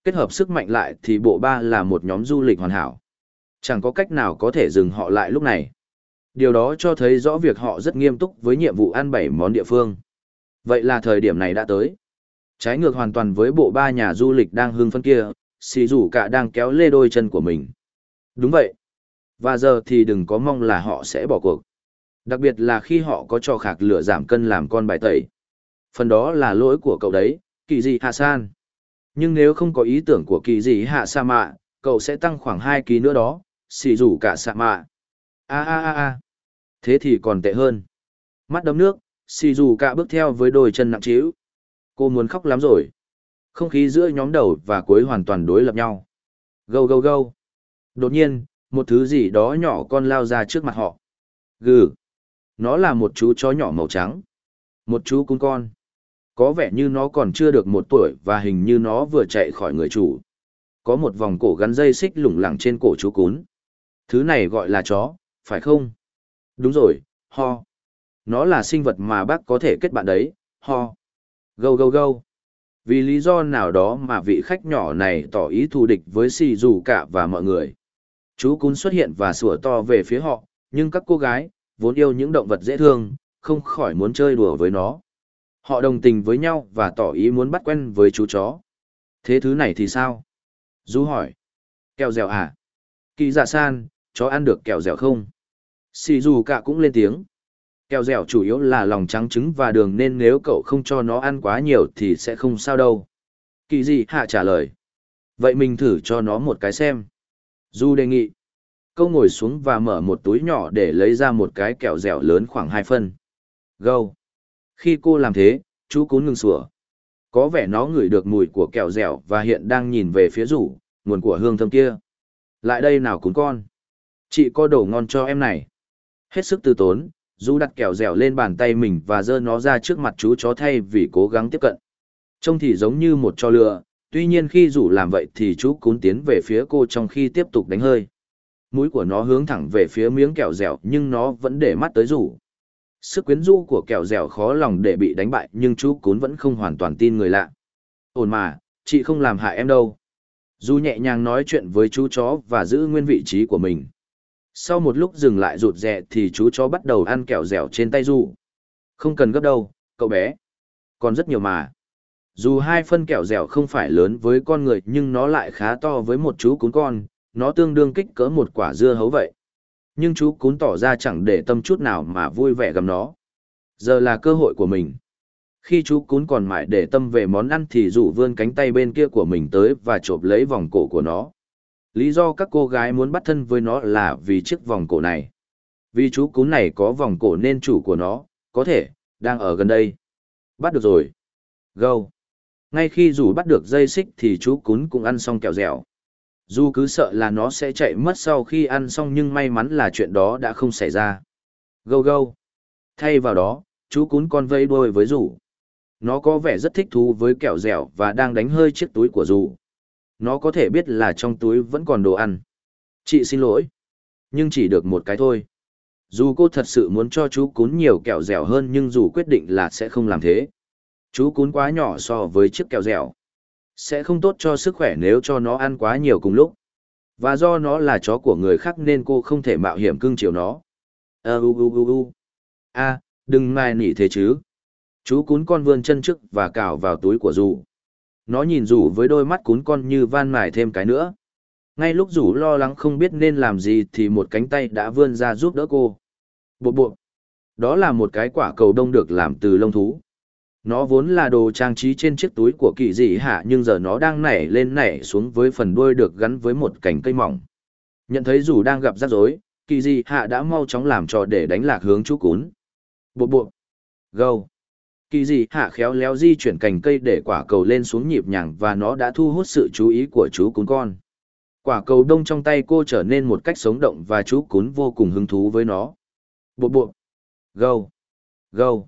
Kết hợp sức mạnh lại thì bộ ba là một nhóm du lịch hoàn hảo. Chẳng có cách nào có thể dừng họ lại lúc này. Điều đó cho thấy rõ việc họ rất nghiêm túc với nhiệm vụ ăn bảy món địa phương. Vậy là thời điểm này đã tới. Trái ngược hoàn toàn với bộ ba nhà du lịch đang hưng phấn kia, xì rủ cả đang kéo lê đôi chân của mình. Đúng vậy. Và giờ thì đừng có mong là họ sẽ bỏ cuộc. Đặc biệt là khi họ có cho khạc lửa giảm cân làm con bài tẩy. Phần đó là lỗi của cậu đấy, kỳ dị hạ san. Nhưng nếu không có ý tưởng của kỳ dị hạ sa mạ, cậu sẽ tăng khoảng hai ký nữa đó, xì rủ cả sa mạ. a a a a Thế thì còn tệ hơn. Mắt đấm nước, xì rủ cả bước theo với đôi chân nặng trĩu. Cô muốn khóc lắm rồi. Không khí giữa nhóm đầu và cuối hoàn toàn đối lập nhau. Gâu gâu gâu. Đột nhiên, một thứ gì đó nhỏ con lao ra trước mặt họ. Gừ. Nó là một chú chó nhỏ màu trắng. Một chú cún con. Có vẻ như nó còn chưa được một tuổi và hình như nó vừa chạy khỏi người chủ. Có một vòng cổ gắn dây xích lủng lẳng trên cổ chú cún. Thứ này gọi là chó, phải không? Đúng rồi, ho. Nó là sinh vật mà bác có thể kết bạn đấy, ho. Gâu gâu gâu. Vì lý do nào đó mà vị khách nhỏ này tỏ ý thù địch với xì dù cả và mọi người. Chú cún xuất hiện và sủa to về phía họ, nhưng các cô gái, vốn yêu những động vật dễ thương, không khỏi muốn chơi đùa với nó. Họ đồng tình với nhau và tỏ ý muốn bắt quen với chú chó. Thế thứ này thì sao? Du hỏi. Kẹo dẻo à? Kỳ dạ san, chó ăn được kẹo dẻo không? Xì dù cả cũng lên tiếng. Kẹo dẻo chủ yếu là lòng trắng trứng và đường nên nếu cậu không cho nó ăn quá nhiều thì sẽ không sao đâu. Kỳ gì hạ trả lời. Vậy mình thử cho nó một cái xem. Du đề nghị. Câu ngồi xuống và mở một túi nhỏ để lấy ra một cái kẹo dẻo lớn khoảng hai phân. Gâu. Khi cô làm thế, chú cún ngừng sủa. Có vẻ nó ngửi được mùi của kẹo dẻo và hiện đang nhìn về phía rủ, nguồn của hương thơm kia. Lại đây nào cún con. Chị có đồ ngon cho em này. Hết sức từ tốn, Du đặt kẹo dẻo lên bàn tay mình và giơ nó ra trước mặt chú chó thay vì cố gắng tiếp cận. Trông thì giống như một cho lừa, tuy nhiên khi rủ làm vậy thì chú cún tiến về phía cô trong khi tiếp tục đánh hơi. Mũi của nó hướng thẳng về phía miếng kẹo dẻo nhưng nó vẫn để mắt tới rủ. Sức quyến rũ của kẹo dẻo khó lòng để bị đánh bại nhưng chú cún vẫn không hoàn toàn tin người lạ. Ổn mà, chị không làm hại em đâu. Du nhẹ nhàng nói chuyện với chú chó và giữ nguyên vị trí của mình. Sau một lúc dừng lại rụt rè thì chú chó bắt đầu ăn kẹo dẻo trên tay Du. Không cần gấp đâu, cậu bé. Còn rất nhiều mà. Dù hai phân kẹo dẻo không phải lớn với con người nhưng nó lại khá to với một chú cún con, nó tương đương kích cỡ một quả dưa hấu vậy. Nhưng chú cún tỏ ra chẳng để tâm chút nào mà vui vẻ gầm nó. Giờ là cơ hội của mình. Khi chú cún còn mãi để tâm về món ăn thì rủ vươn cánh tay bên kia của mình tới và chộp lấy vòng cổ của nó. Lý do các cô gái muốn bắt thân với nó là vì chiếc vòng cổ này. Vì chú cún này có vòng cổ nên chủ của nó, có thể, đang ở gần đây. Bắt được rồi. Gâu. Ngay khi rủ bắt được dây xích thì chú cún cũng ăn xong kẹo dẻo. Dù cứ sợ là nó sẽ chạy mất sau khi ăn xong nhưng may mắn là chuyện đó đã không xảy ra. Gâu gâu. Thay vào đó, chú cún con vây đôi với rủ. Nó có vẻ rất thích thú với kẹo dẻo và đang đánh hơi chiếc túi của rủ. Nó có thể biết là trong túi vẫn còn đồ ăn. Chị xin lỗi. Nhưng chỉ được một cái thôi. Dù cô thật sự muốn cho chú cún nhiều kẹo dẻo hơn nhưng dù quyết định là sẽ không làm thế. Chú cún quá nhỏ so với chiếc kẹo dẻo. Sẽ không tốt cho sức khỏe nếu cho nó ăn quá nhiều cùng lúc. Và do nó là chó của người khác nên cô không thể mạo hiểm cưng chiều nó. Ơ u u u u. A, đừng mai nỉ thế chứ. Chú cún con vươn chân trước và cào vào túi của dù. Nó nhìn rủ với đôi mắt cún con như van mài thêm cái nữa. Ngay lúc rủ lo lắng không biết nên làm gì thì một cánh tay đã vươn ra giúp đỡ cô. Bộ bộ. Đó là một cái quả cầu đông được làm từ lông thú. Nó vốn là đồ trang trí trên chiếc túi của kỳ dị hạ nhưng giờ nó đang nảy lên nảy xuống với phần đuôi được gắn với một cành cây mỏng. Nhận thấy dù đang gặp rắc rối, kỳ dị hạ đã mau chóng làm trò để đánh lạc hướng chú cún. Bộ bộ. Gâu. Kỳ dị hạ khéo léo di chuyển cành cây để quả cầu lên xuống nhịp nhàng và nó đã thu hút sự chú ý của chú cún con. Quả cầu đông trong tay cô trở nên một cách sống động và chú cún vô cùng hứng thú với nó. Bộ bộ. Gâu. Gâu.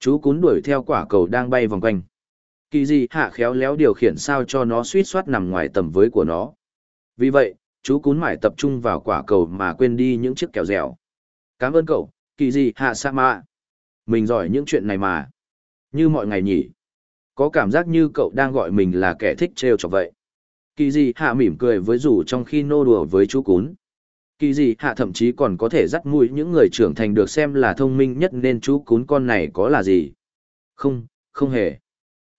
Chú cún đuổi theo quả cầu đang bay vòng quanh. Kỳ dị hạ khéo léo điều khiển sao cho nó suýt soát nằm ngoài tầm với của nó. Vì vậy, chú cún mải tập trung vào quả cầu mà quên đi những chiếc kẹo dẻo. Cảm ơn cậu, kỳ dị hạ sa mạ. Mình giỏi những chuyện này mà. Như mọi ngày nhỉ. Có cảm giác như cậu đang gọi mình là kẻ thích trêu chọc vậy. Kỳ dị hạ mỉm cười với rủ trong khi nô đùa với chú cún. Kỳ gì hạ thậm chí còn có thể dắt mũi những người trưởng thành được xem là thông minh nhất nên chú cún con này có là gì. Không, không hề.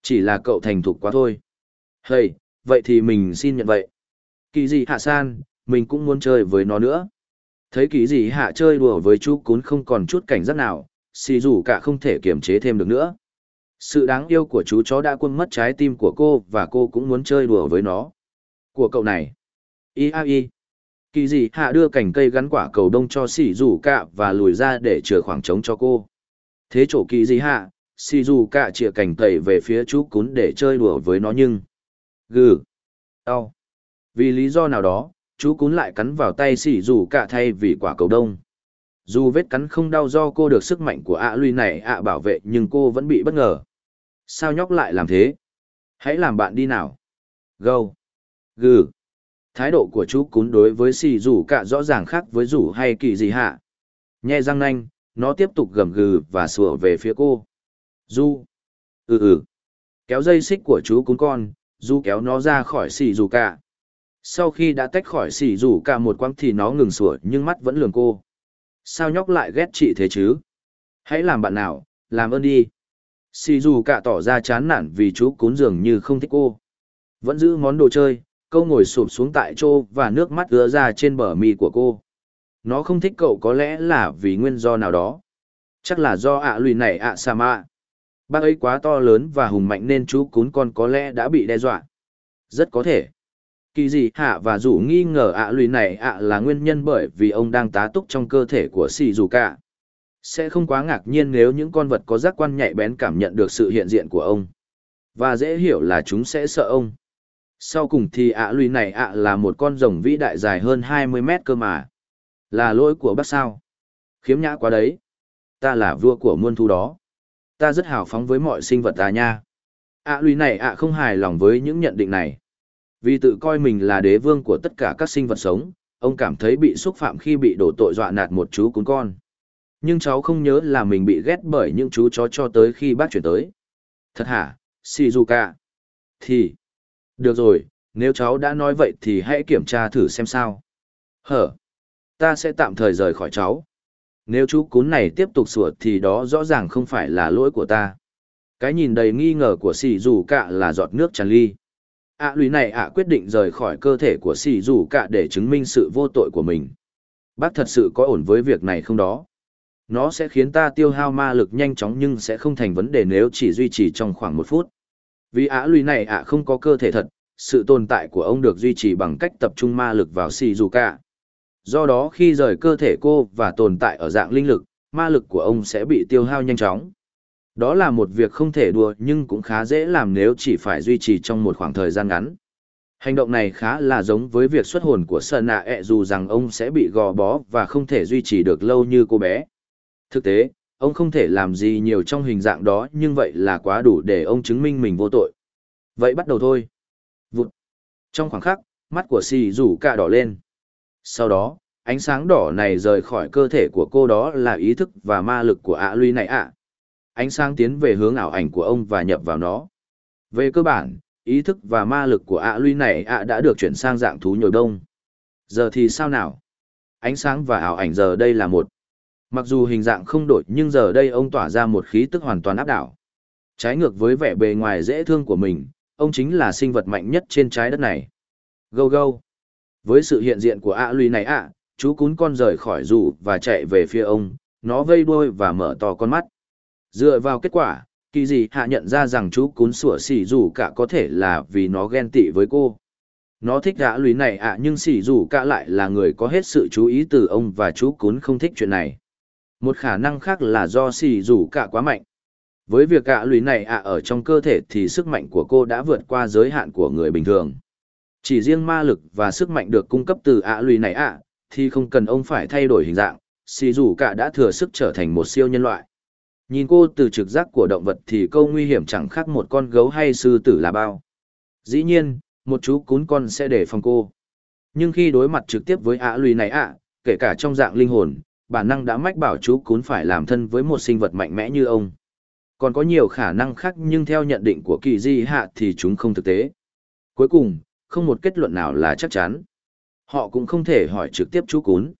Chỉ là cậu thành thục quá thôi. Hey, vậy thì mình xin nhận vậy. Kỳ gì hạ san, mình cũng muốn chơi với nó nữa. Thấy kỳ gì hạ chơi đùa với chú cún không còn chút cảnh giác nào, xì dù cả không thể kiềm chế thêm được nữa. Sự đáng yêu của chú chó đã quân mất trái tim của cô và cô cũng muốn chơi đùa với nó. Của cậu này. i a i Kỳ dị hạ đưa cành cây gắn quả cầu đông cho xì dù cạ và lùi ra để chừa khoảng trống cho cô. Thế chỗ kỳ dị hạ, xì dù cạ chĩa cành tẩy về phía chú cún để chơi đùa với nó nhưng... Gừ. Đau. Vì lý do nào đó, chú cún lại cắn vào tay xì dù cạ thay vì quả cầu đông. Dù vết cắn không đau do cô được sức mạnh của ạ à này ạ bảo vệ nhưng cô vẫn bị bất ngờ. Sao nhóc lại làm thế? Hãy làm bạn đi nào. Gâu. Gừ. Thái độ của chú cún đối với xì rủ cả rõ ràng khác với rủ hay kỳ gì hạ. Nhe răng nanh, nó tiếp tục gầm gừ và sủa về phía cô. Du. Ừ ừ. Kéo dây xích của chú cún con, du kéo nó ra khỏi xì rủ cả. Sau khi đã tách khỏi xì rủ cả một quãng thì nó ngừng sủa nhưng mắt vẫn lường cô. Sao nhóc lại ghét chị thế chứ? Hãy làm bạn nào, làm ơn đi. Xì dù cả tỏ ra chán nản vì chú cún dường như không thích cô. Vẫn giữ món đồ chơi, câu ngồi sụp xuống tại chỗ và nước mắt ứa ra trên bờ mi của cô. Nó không thích cậu có lẽ là vì nguyên do nào đó. Chắc là do ạ lùi này ạ sa mạ. Bác ấy quá to lớn và hùng mạnh nên chú cún con có lẽ đã bị đe dọa. Rất có thể. Kỳ gì hạ và rủ nghi ngờ ạ lùi này ạ là nguyên nhân bởi vì ông đang tá túc trong cơ thể của xì dù cả. Sẽ không quá ngạc nhiên nếu những con vật có giác quan nhạy bén cảm nhận được sự hiện diện của ông. Và dễ hiểu là chúng sẽ sợ ông. Sau cùng thì ạ lùi này ạ là một con rồng vĩ đại dài hơn 20 mét cơ mà. Là lỗi của bác sao. Khiếm nhã quá đấy. Ta là vua của muôn thu đó. Ta rất hào phóng với mọi sinh vật ta nha. ạ lùi này ạ không hài lòng với những nhận định này. Vì tự coi mình là đế vương của tất cả các sinh vật sống, ông cảm thấy bị xúc phạm khi bị đổ tội dọa nạt một chú cún con. Nhưng cháu không nhớ là mình bị ghét bởi những chú chó cho tới khi bác chuyển tới. Thật hả, Shizuka? Thì, được rồi, nếu cháu đã nói vậy thì hãy kiểm tra thử xem sao. Hở, ta sẽ tạm thời rời khỏi cháu. Nếu chú cún này tiếp tục sủa thì đó rõ ràng không phải là lỗi của ta. Cái nhìn đầy nghi ngờ của xì dù cạ là giọt nước tràn ly. ạ à, lùi này ạ quyết định rời khỏi cơ thể của xì dù cạ để chứng minh sự vô tội của mình. Bác thật sự có ổn với việc này không đó? Nó sẽ khiến ta tiêu hao ma lực nhanh chóng nhưng sẽ không thành vấn đề nếu chỉ duy trì trong khoảng một phút. Vì ả lùi này ả không có cơ thể thật, sự tồn tại của ông được duy trì bằng cách tập trung ma lực vào Shizuka. Do đó khi rời cơ thể cô và tồn tại ở dạng linh lực, ma lực của ông sẽ bị tiêu hao nhanh chóng. Đó là một việc không thể đùa nhưng cũng khá dễ làm nếu chỉ phải duy trì trong một khoảng thời gian ngắn. Hành động này khá là giống với việc xuất hồn của Sơn Nạ ẹ dù rằng ông sẽ bị gò bó và không thể duy trì được lâu như cô bé. Thực tế, ông không thể làm gì nhiều trong hình dạng đó nhưng vậy là quá đủ để ông chứng minh mình vô tội. Vậy bắt đầu thôi. Vụt. Trong khoảng khắc, mắt của xì rủ cả đỏ lên. Sau đó, ánh sáng đỏ này rời khỏi cơ thể của cô đó là ý thức và ma lực của ạ luy này ạ. Ánh sáng tiến về hướng ảo ảnh của ông và nhập vào nó. Về cơ bản, ý thức và ma lực của ạ luy này ạ đã được chuyển sang dạng thú nhồi đông. Giờ thì sao nào? Ánh sáng và ảo ảnh giờ đây là một. Mặc dù hình dạng không đổi nhưng giờ đây ông tỏa ra một khí tức hoàn toàn áp đảo. Trái ngược với vẻ bề ngoài dễ thương của mình, ông chính là sinh vật mạnh nhất trên trái đất này. Go go. Với sự hiện diện của ạ à lùi này ạ, chú cún con rời khỏi dù và chạy về phía ông, nó vây đuôi và mở to con mắt. Dựa vào kết quả, kỳ gì hạ nhận ra rằng chú cún sủa xỉ dù cả có thể là vì nó ghen tị với cô. Nó thích ạ lùi này ạ nhưng xỉ dù cả lại là người có hết sự chú ý từ ông và chú cún không thích chuyện này. Một khả năng khác là do xì rủ cả quá mạnh. Với việc cả lùi này ạ ở trong cơ thể thì sức mạnh của cô đã vượt qua giới hạn của người bình thường. Chỉ riêng ma lực và sức mạnh được cung cấp từ ạ lùi này ạ, thì không cần ông phải thay đổi hình dạng, xì rủ cả đã thừa sức trở thành một siêu nhân loại. Nhìn cô từ trực giác của động vật thì câu nguy hiểm chẳng khác một con gấu hay sư tử là bao. Dĩ nhiên, một chú cún con sẽ để phòng cô. Nhưng khi đối mặt trực tiếp với ạ lùi này ạ, kể cả trong dạng linh hồn, bản năng đã mách bảo chú cún phải làm thân với một sinh vật mạnh mẽ như ông. Còn có nhiều khả năng khác nhưng theo nhận định của kỳ di hạ thì chúng không thực tế. Cuối cùng, không một kết luận nào là chắc chắn. Họ cũng không thể hỏi trực tiếp chú cún.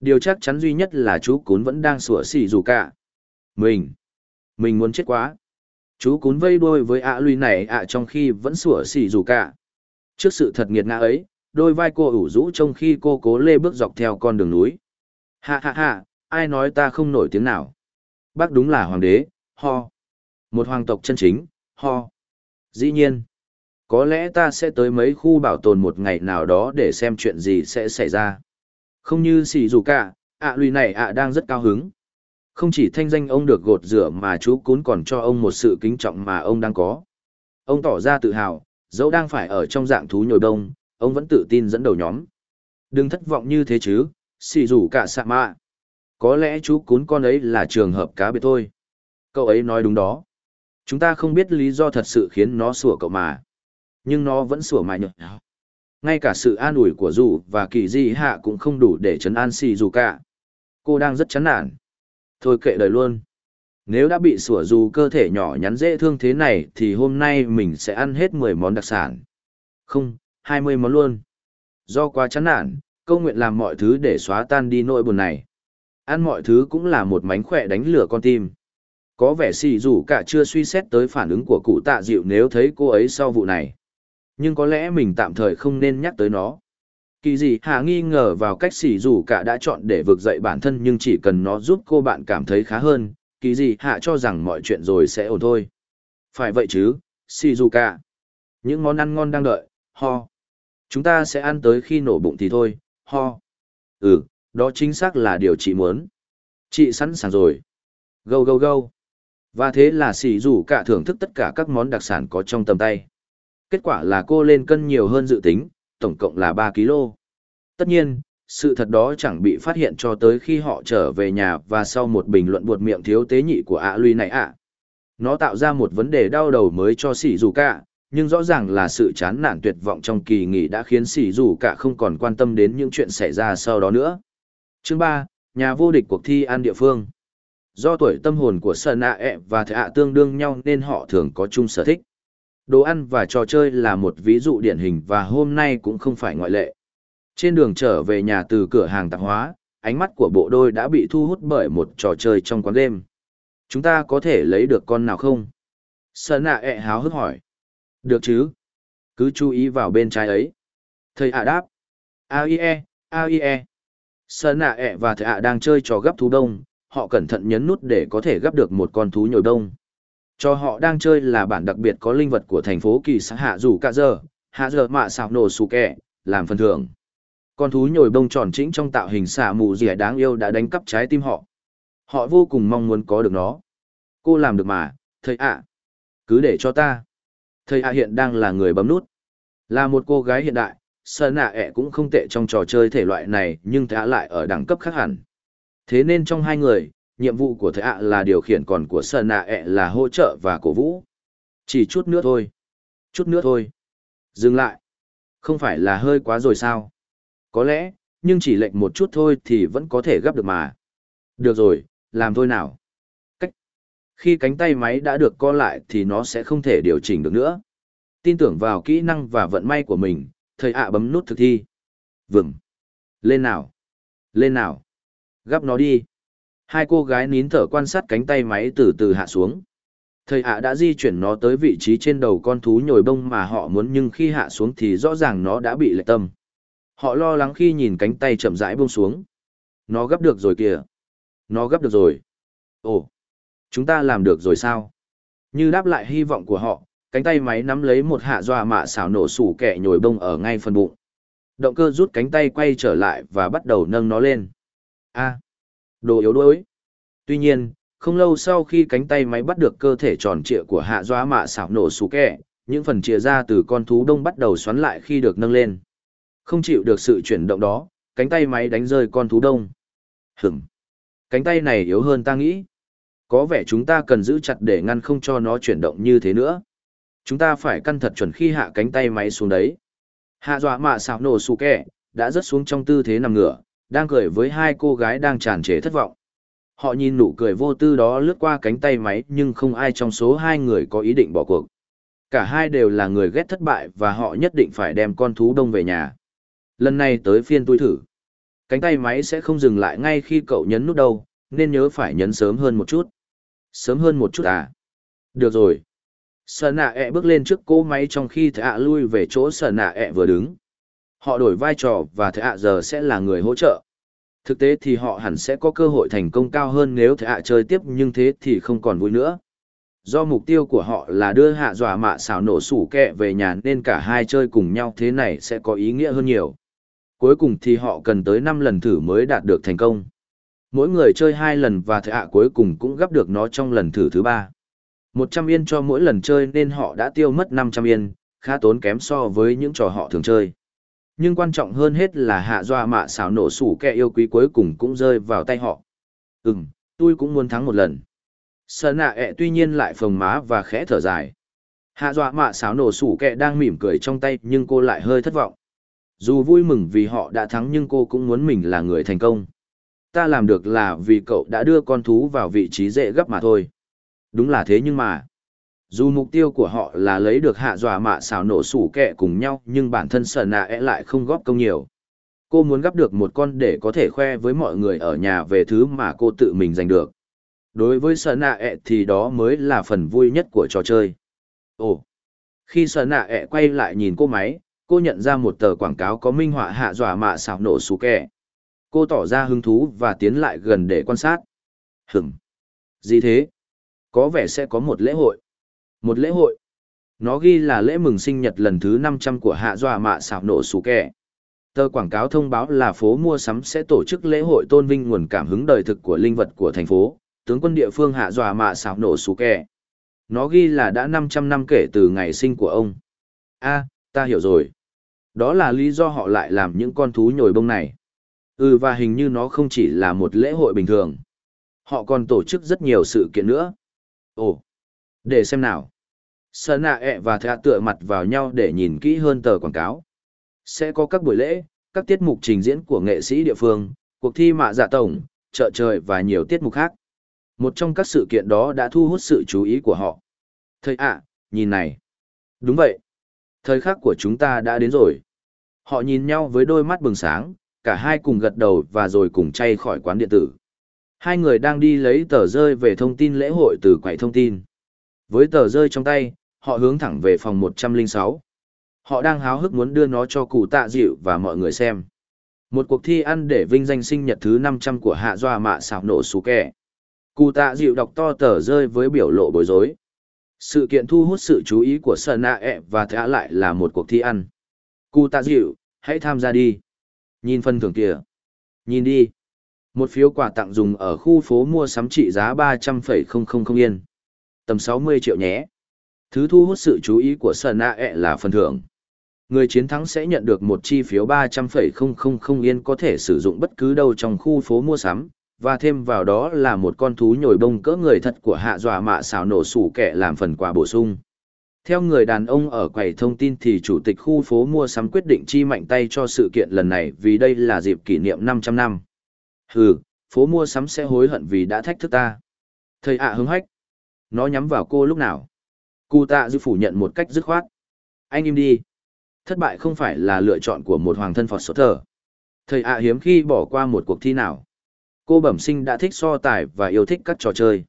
Điều chắc chắn duy nhất là chú cún vẫn đang sủa xỉ dù cả. Mình! Mình muốn chết quá! Chú cún vây đuôi với ạ à này ạ trong khi vẫn sủa xỉ dù cả. Trước sự thật nghiệt ngã ấy, đôi vai cô ủ rũ trong khi cô cố lê bước dọc theo con đường núi. Hạ hạ hạ, ai nói ta không nổi tiếng nào? Bác đúng là hoàng đế, ho. Một hoàng tộc chân chính, ho. Dĩ nhiên, có lẽ ta sẽ tới mấy khu bảo tồn một ngày nào đó để xem chuyện gì sẽ xảy ra. Không như xì dù cả, ạ lùi này ạ đang rất cao hứng. Không chỉ thanh danh ông được gột rửa mà chú cún còn cho ông một sự kính trọng mà ông đang có. Ông tỏ ra tự hào, dẫu đang phải ở trong dạng thú nhồi đông, ông vẫn tự tin dẫn đầu nhóm. Đừng thất vọng như thế chứ, xì rủ cả sạ mạ. Có lẽ chú cún con ấy là trường hợp cá biệt thôi. Cậu ấy nói đúng đó. Chúng ta không biết lý do thật sự khiến nó sủa cậu mà. Nhưng nó vẫn sủa mãi nhợt. Ngay cả sự an ủi của dù và kỳ di hạ cũng không đủ để chấn an xì dù cả. Cô đang rất chán nản. Thôi kệ đời luôn. Nếu đã bị sủa dù cơ thể nhỏ nhắn dễ thương thế này thì hôm nay mình sẽ ăn hết 10 món đặc sản. Không, 20 món luôn. Do quá chán nản, câu nguyện làm mọi thứ để xóa tan đi nỗi buồn này. Ăn mọi thứ cũng là một mánh khỏe đánh lửa con tim. Có vẻ xì dù cả chưa suy xét tới phản ứng của cụ tạ dịu nếu thấy cô ấy sau vụ này. Nhưng có lẽ mình tạm thời không nên nhắc tới nó. Kỳ gì hạ nghi ngờ vào cách xì dù cả đã chọn để vực dậy bản thân nhưng chỉ cần nó giúp cô bạn cảm thấy khá hơn, kỳ gì hạ cho rằng mọi chuyện rồi sẽ ổn thôi. Phải vậy chứ, xì dù cả. Những món ăn ngon đang đợi, ho. Chúng ta sẽ ăn tới khi nổ bụng thì thôi, ho. Ừ, đó chính xác là điều chị muốn. Chị sẵn sàng rồi. Gâu gâu gâu. Và thế là xì rủ cả thưởng thức tất cả các món đặc sản có trong tầm tay. Kết quả là cô lên cân nhiều hơn dự tính, tổng cộng là 3 kg. Tất nhiên, sự thật đó chẳng bị phát hiện cho tới khi họ trở về nhà và sau một bình luận buột miệng thiếu tế nhị của ạ Luy này ạ. Nó tạo ra một vấn đề đau đầu mới cho xì rủ cả, nhưng rõ ràng là sự chán nản tuyệt vọng trong kỳ nghỉ đã khiến sỉ dù cả không còn quan tâm đến những chuyện xảy ra sau đó nữa. Chương ba, nhà vô địch cuộc thi ăn địa phương. Do tuổi tâm hồn của Sơn A ẹ và thệ ạ tương đương nhau nên họ thường có chung sở thích. Đồ ăn và trò chơi là một ví dụ điển hình và hôm nay cũng không phải ngoại lệ. Trên đường trở về nhà từ cửa hàng tạp hóa, ánh mắt của bộ đôi đã bị thu hút bởi một trò chơi trong quán game. Chúng ta có thể lấy được con nào không? Sơn A ẹ háo hức hỏi. Được chứ? Cứ chú ý vào bên trái ấy. Thầy ạ đáp. AIE, AIE. Sơn ạ ẹ và thầy ạ đang chơi trò gấp thú đông, họ cẩn thận nhấn nút để có thể gấp được một con thú nhồi đông. Cho họ đang chơi là bản đặc biệt có linh vật của thành phố kỳ xã hạ rủ cả giờ, hạ giờ mạ xào nổ sù kẹ, làm phần thưởng. Con thú nhồi bông tròn trĩnh trong tạo hình xả mù dẻ đáng yêu đã đánh cắp trái tim họ. Họ vô cùng mong muốn có được nó. Cô làm được mà, thầy ạ. Cứ để cho ta. Thầy ạ hiện đang là người bấm nút. Là một cô gái hiện đại, sơn ạ ẹ cũng không tệ trong trò chơi thể loại này nhưng thầy ạ lại ở đẳng cấp khác hẳn. Thế nên trong hai người, nhiệm vụ của thầy ạ là điều khiển còn của sơn ạ ẹ là hỗ trợ và cổ vũ. Chỉ chút nữa thôi. Chút nữa thôi. Dừng lại. Không phải là hơi quá rồi sao? Có lẽ, nhưng chỉ lệnh một chút thôi thì vẫn có thể gấp được mà. Được rồi, làm thôi nào. Khi cánh tay máy đã được co lại thì nó sẽ không thể điều chỉnh được nữa. Tin tưởng vào kỹ năng và vận may của mình, thầy ạ bấm nút thực thi. Vừng. Lên nào. Lên nào. Gấp nó đi. Hai cô gái nín thở quan sát cánh tay máy từ từ hạ xuống. Thầy ạ đã di chuyển nó tới vị trí trên đầu con thú nhồi bông mà họ muốn nhưng khi hạ xuống thì rõ ràng nó đã bị lệch tâm. Họ lo lắng khi nhìn cánh tay chậm rãi buông xuống. Nó gấp được rồi kìa. Nó gấp được rồi. Ồ, chúng ta làm được rồi sao? Như đáp lại hy vọng của họ, cánh tay máy nắm lấy một hạ doa mạ xảo nổ sủ kẹ nhồi bông ở ngay phần bụng. Động cơ rút cánh tay quay trở lại và bắt đầu nâng nó lên. A, đồ yếu đuối. Tuy nhiên, không lâu sau khi cánh tay máy bắt được cơ thể tròn trịa của hạ doa mạ xảo nổ sủ kẹ, những phần chìa ra từ con thú đông bắt đầu xoắn lại khi được nâng lên. Không chịu được sự chuyển động đó, cánh tay máy đánh rơi con thú đông. Hửm. Cánh tay này yếu hơn ta nghĩ. Có vẻ chúng ta cần giữ chặt để ngăn không cho nó chuyển động như thế nữa. Chúng ta phải căn thật chuẩn khi hạ cánh tay máy xuống đấy. Hạ dọa mạ xảo nổ xù kẹ, đã rớt xuống trong tư thế nằm ngửa, đang cười với hai cô gái đang tràn trề thất vọng. Họ nhìn nụ cười vô tư đó lướt qua cánh tay máy nhưng không ai trong số hai người có ý định bỏ cuộc. Cả hai đều là người ghét thất bại và họ nhất định phải đem con thú đông về nhà. Lần này tới phiên tôi thử. Cánh tay máy sẽ không dừng lại ngay khi cậu nhấn nút đâu, nên nhớ phải nhấn sớm hơn một chút. Sớm hơn một chút à? Được rồi. Sở nạ ẹ bước lên trước cỗ máy trong khi thạ ạ lui về chỗ sở nạ ẹ vừa đứng. Họ đổi vai trò và thạ ạ giờ sẽ là người hỗ trợ. Thực tế thì họ hẳn sẽ có cơ hội thành công cao hơn nếu thạ ạ chơi tiếp nhưng thế thì không còn vui nữa do mục tiêu của họ là đưa hạ dọa mạ xảo nổ sủ kẹ về nhà nên cả hai chơi cùng nhau thế này sẽ có ý nghĩa hơn nhiều cuối cùng thì họ cần tới năm lần thử mới đạt được thành công. Mỗi người chơi hai lần và thợ hạ cuối cùng cũng gấp được nó trong lần thử thứ ba. Một trăm yên cho mỗi lần chơi nên họ đã tiêu mất năm trăm yên, khá tốn kém so với những trò họ thường chơi. Nhưng quan trọng hơn hết là hạ doa mạ xảo nổ sủ kẹ yêu quý cuối cùng cũng rơi vào tay họ. Ừm, tôi cũng muốn thắng một lần. Sợ nạ ẹ tuy nhiên lại phồng má và khẽ thở dài. Hạ doa mạ xảo nổ sủ kẹ đang mỉm cười trong tay nhưng cô lại hơi thất vọng. Dù vui mừng vì họ đã thắng nhưng cô cũng muốn mình là người thành công. Ta làm được là vì cậu đã đưa con thú vào vị trí dễ gấp mà thôi. Đúng là thế nhưng mà, dù mục tiêu của họ là lấy được hạ dọa mạ xảo nổ sủ kẹ cùng nhau nhưng bản thân sở nạ e lại không góp công nhiều. Cô muốn gấp được một con để có thể khoe với mọi người ở nhà về thứ mà cô tự mình giành được. Đối với sở nạ ẹ thì đó mới là phần vui nhất của trò chơi. Ồ! Khi sở nạ ẹ quay lại nhìn cô máy, cô nhận ra một tờ quảng cáo có minh họa hạ dọa mạ xảo nổ sủ kẹ. Cô tỏ ra hứng thú và tiến lại gần để quan sát. Hửm! Gì thế? Có vẻ sẽ có một lễ hội. Một lễ hội. Nó ghi là lễ mừng sinh nhật lần thứ 500 của hạ dọa mạ xảo nổ sủ kẹ. Tờ quảng cáo thông báo là phố mua sắm sẽ tổ chức lễ hội tôn vinh nguồn cảm hứng đời thực của linh vật của thành phố, tướng quân địa phương hạ dọa mạ xảo nổ sủ kẹ. Nó ghi là đã 500 năm kể từ ngày sinh của ông. a ta hiểu rồi. Đó là lý do họ lại làm những con thú nhồi bông này. Ừ và hình như nó không chỉ là một lễ hội bình thường. Họ còn tổ chức rất nhiều sự kiện nữa. Ồ, để xem nào. Sở nạ ẹ và thạ tựa mặt vào nhau để nhìn kỹ hơn tờ quảng cáo. Sẽ có các buổi lễ, các tiết mục trình diễn của nghệ sĩ địa phương, cuộc thi mạ dạ tổng, chợ trời và nhiều tiết mục khác. Một trong các sự kiện đó đã thu hút sự chú ý của họ. Thầy ạ, nhìn này. Đúng vậy. Thời khắc của chúng ta đã đến rồi. Họ nhìn nhau với đôi mắt bừng sáng, cả hai cùng gật đầu và rồi cùng chay khỏi quán điện tử. Hai người đang đi lấy tờ rơi về thông tin lễ hội từ quầy thông tin. Với tờ rơi trong tay, họ hướng thẳng về phòng 106. Họ đang háo hức muốn đưa nó cho cụ tạ dịu và mọi người xem. Một cuộc thi ăn để vinh danh sinh nhật thứ 500 của hạ doa mạ xảo nổ xú kẻ. Cụ tạ dịu đọc to tờ rơi với biểu lộ bối rối. Sự kiện thu hút sự chú ý của Sơn Nạ e và thả lại là một cuộc thi ăn. Cụ tạ dịu, hãy tham gia đi. Nhìn phần thưởng kìa. Nhìn đi. Một phiếu quà tặng dùng ở khu phố mua sắm trị giá 300,000 yên. Tầm 60 triệu nhé. Thứ thu hút sự chú ý của Sơn Nạ ẹ là phần thưởng. Người chiến thắng sẽ nhận được một chi phiếu 300,000 yên có thể sử dụng bất cứ đâu trong khu phố mua sắm, và thêm vào đó là một con thú nhồi bông cỡ người thật của hạ dọa mạ xảo nổ sủ kẻ làm phần quà bổ sung. Theo người đàn ông ở quầy thông tin thì chủ tịch khu phố mua sắm quyết định chi mạnh tay cho sự kiện lần này vì đây là dịp kỷ niệm 500 năm. Hừ, phố mua sắm sẽ hối hận vì đã thách thức ta. Thầy ạ hứng hách. Nó nhắm vào cô lúc nào? Cụ tạ dư phủ nhận một cách dứt khoát. Anh im đi. Thất bại không phải là lựa chọn của một hoàng thân Phật sốt thờ. Thầy ạ hiếm khi bỏ qua một cuộc thi nào. Cô bẩm sinh đã thích so tài và yêu thích các trò chơi.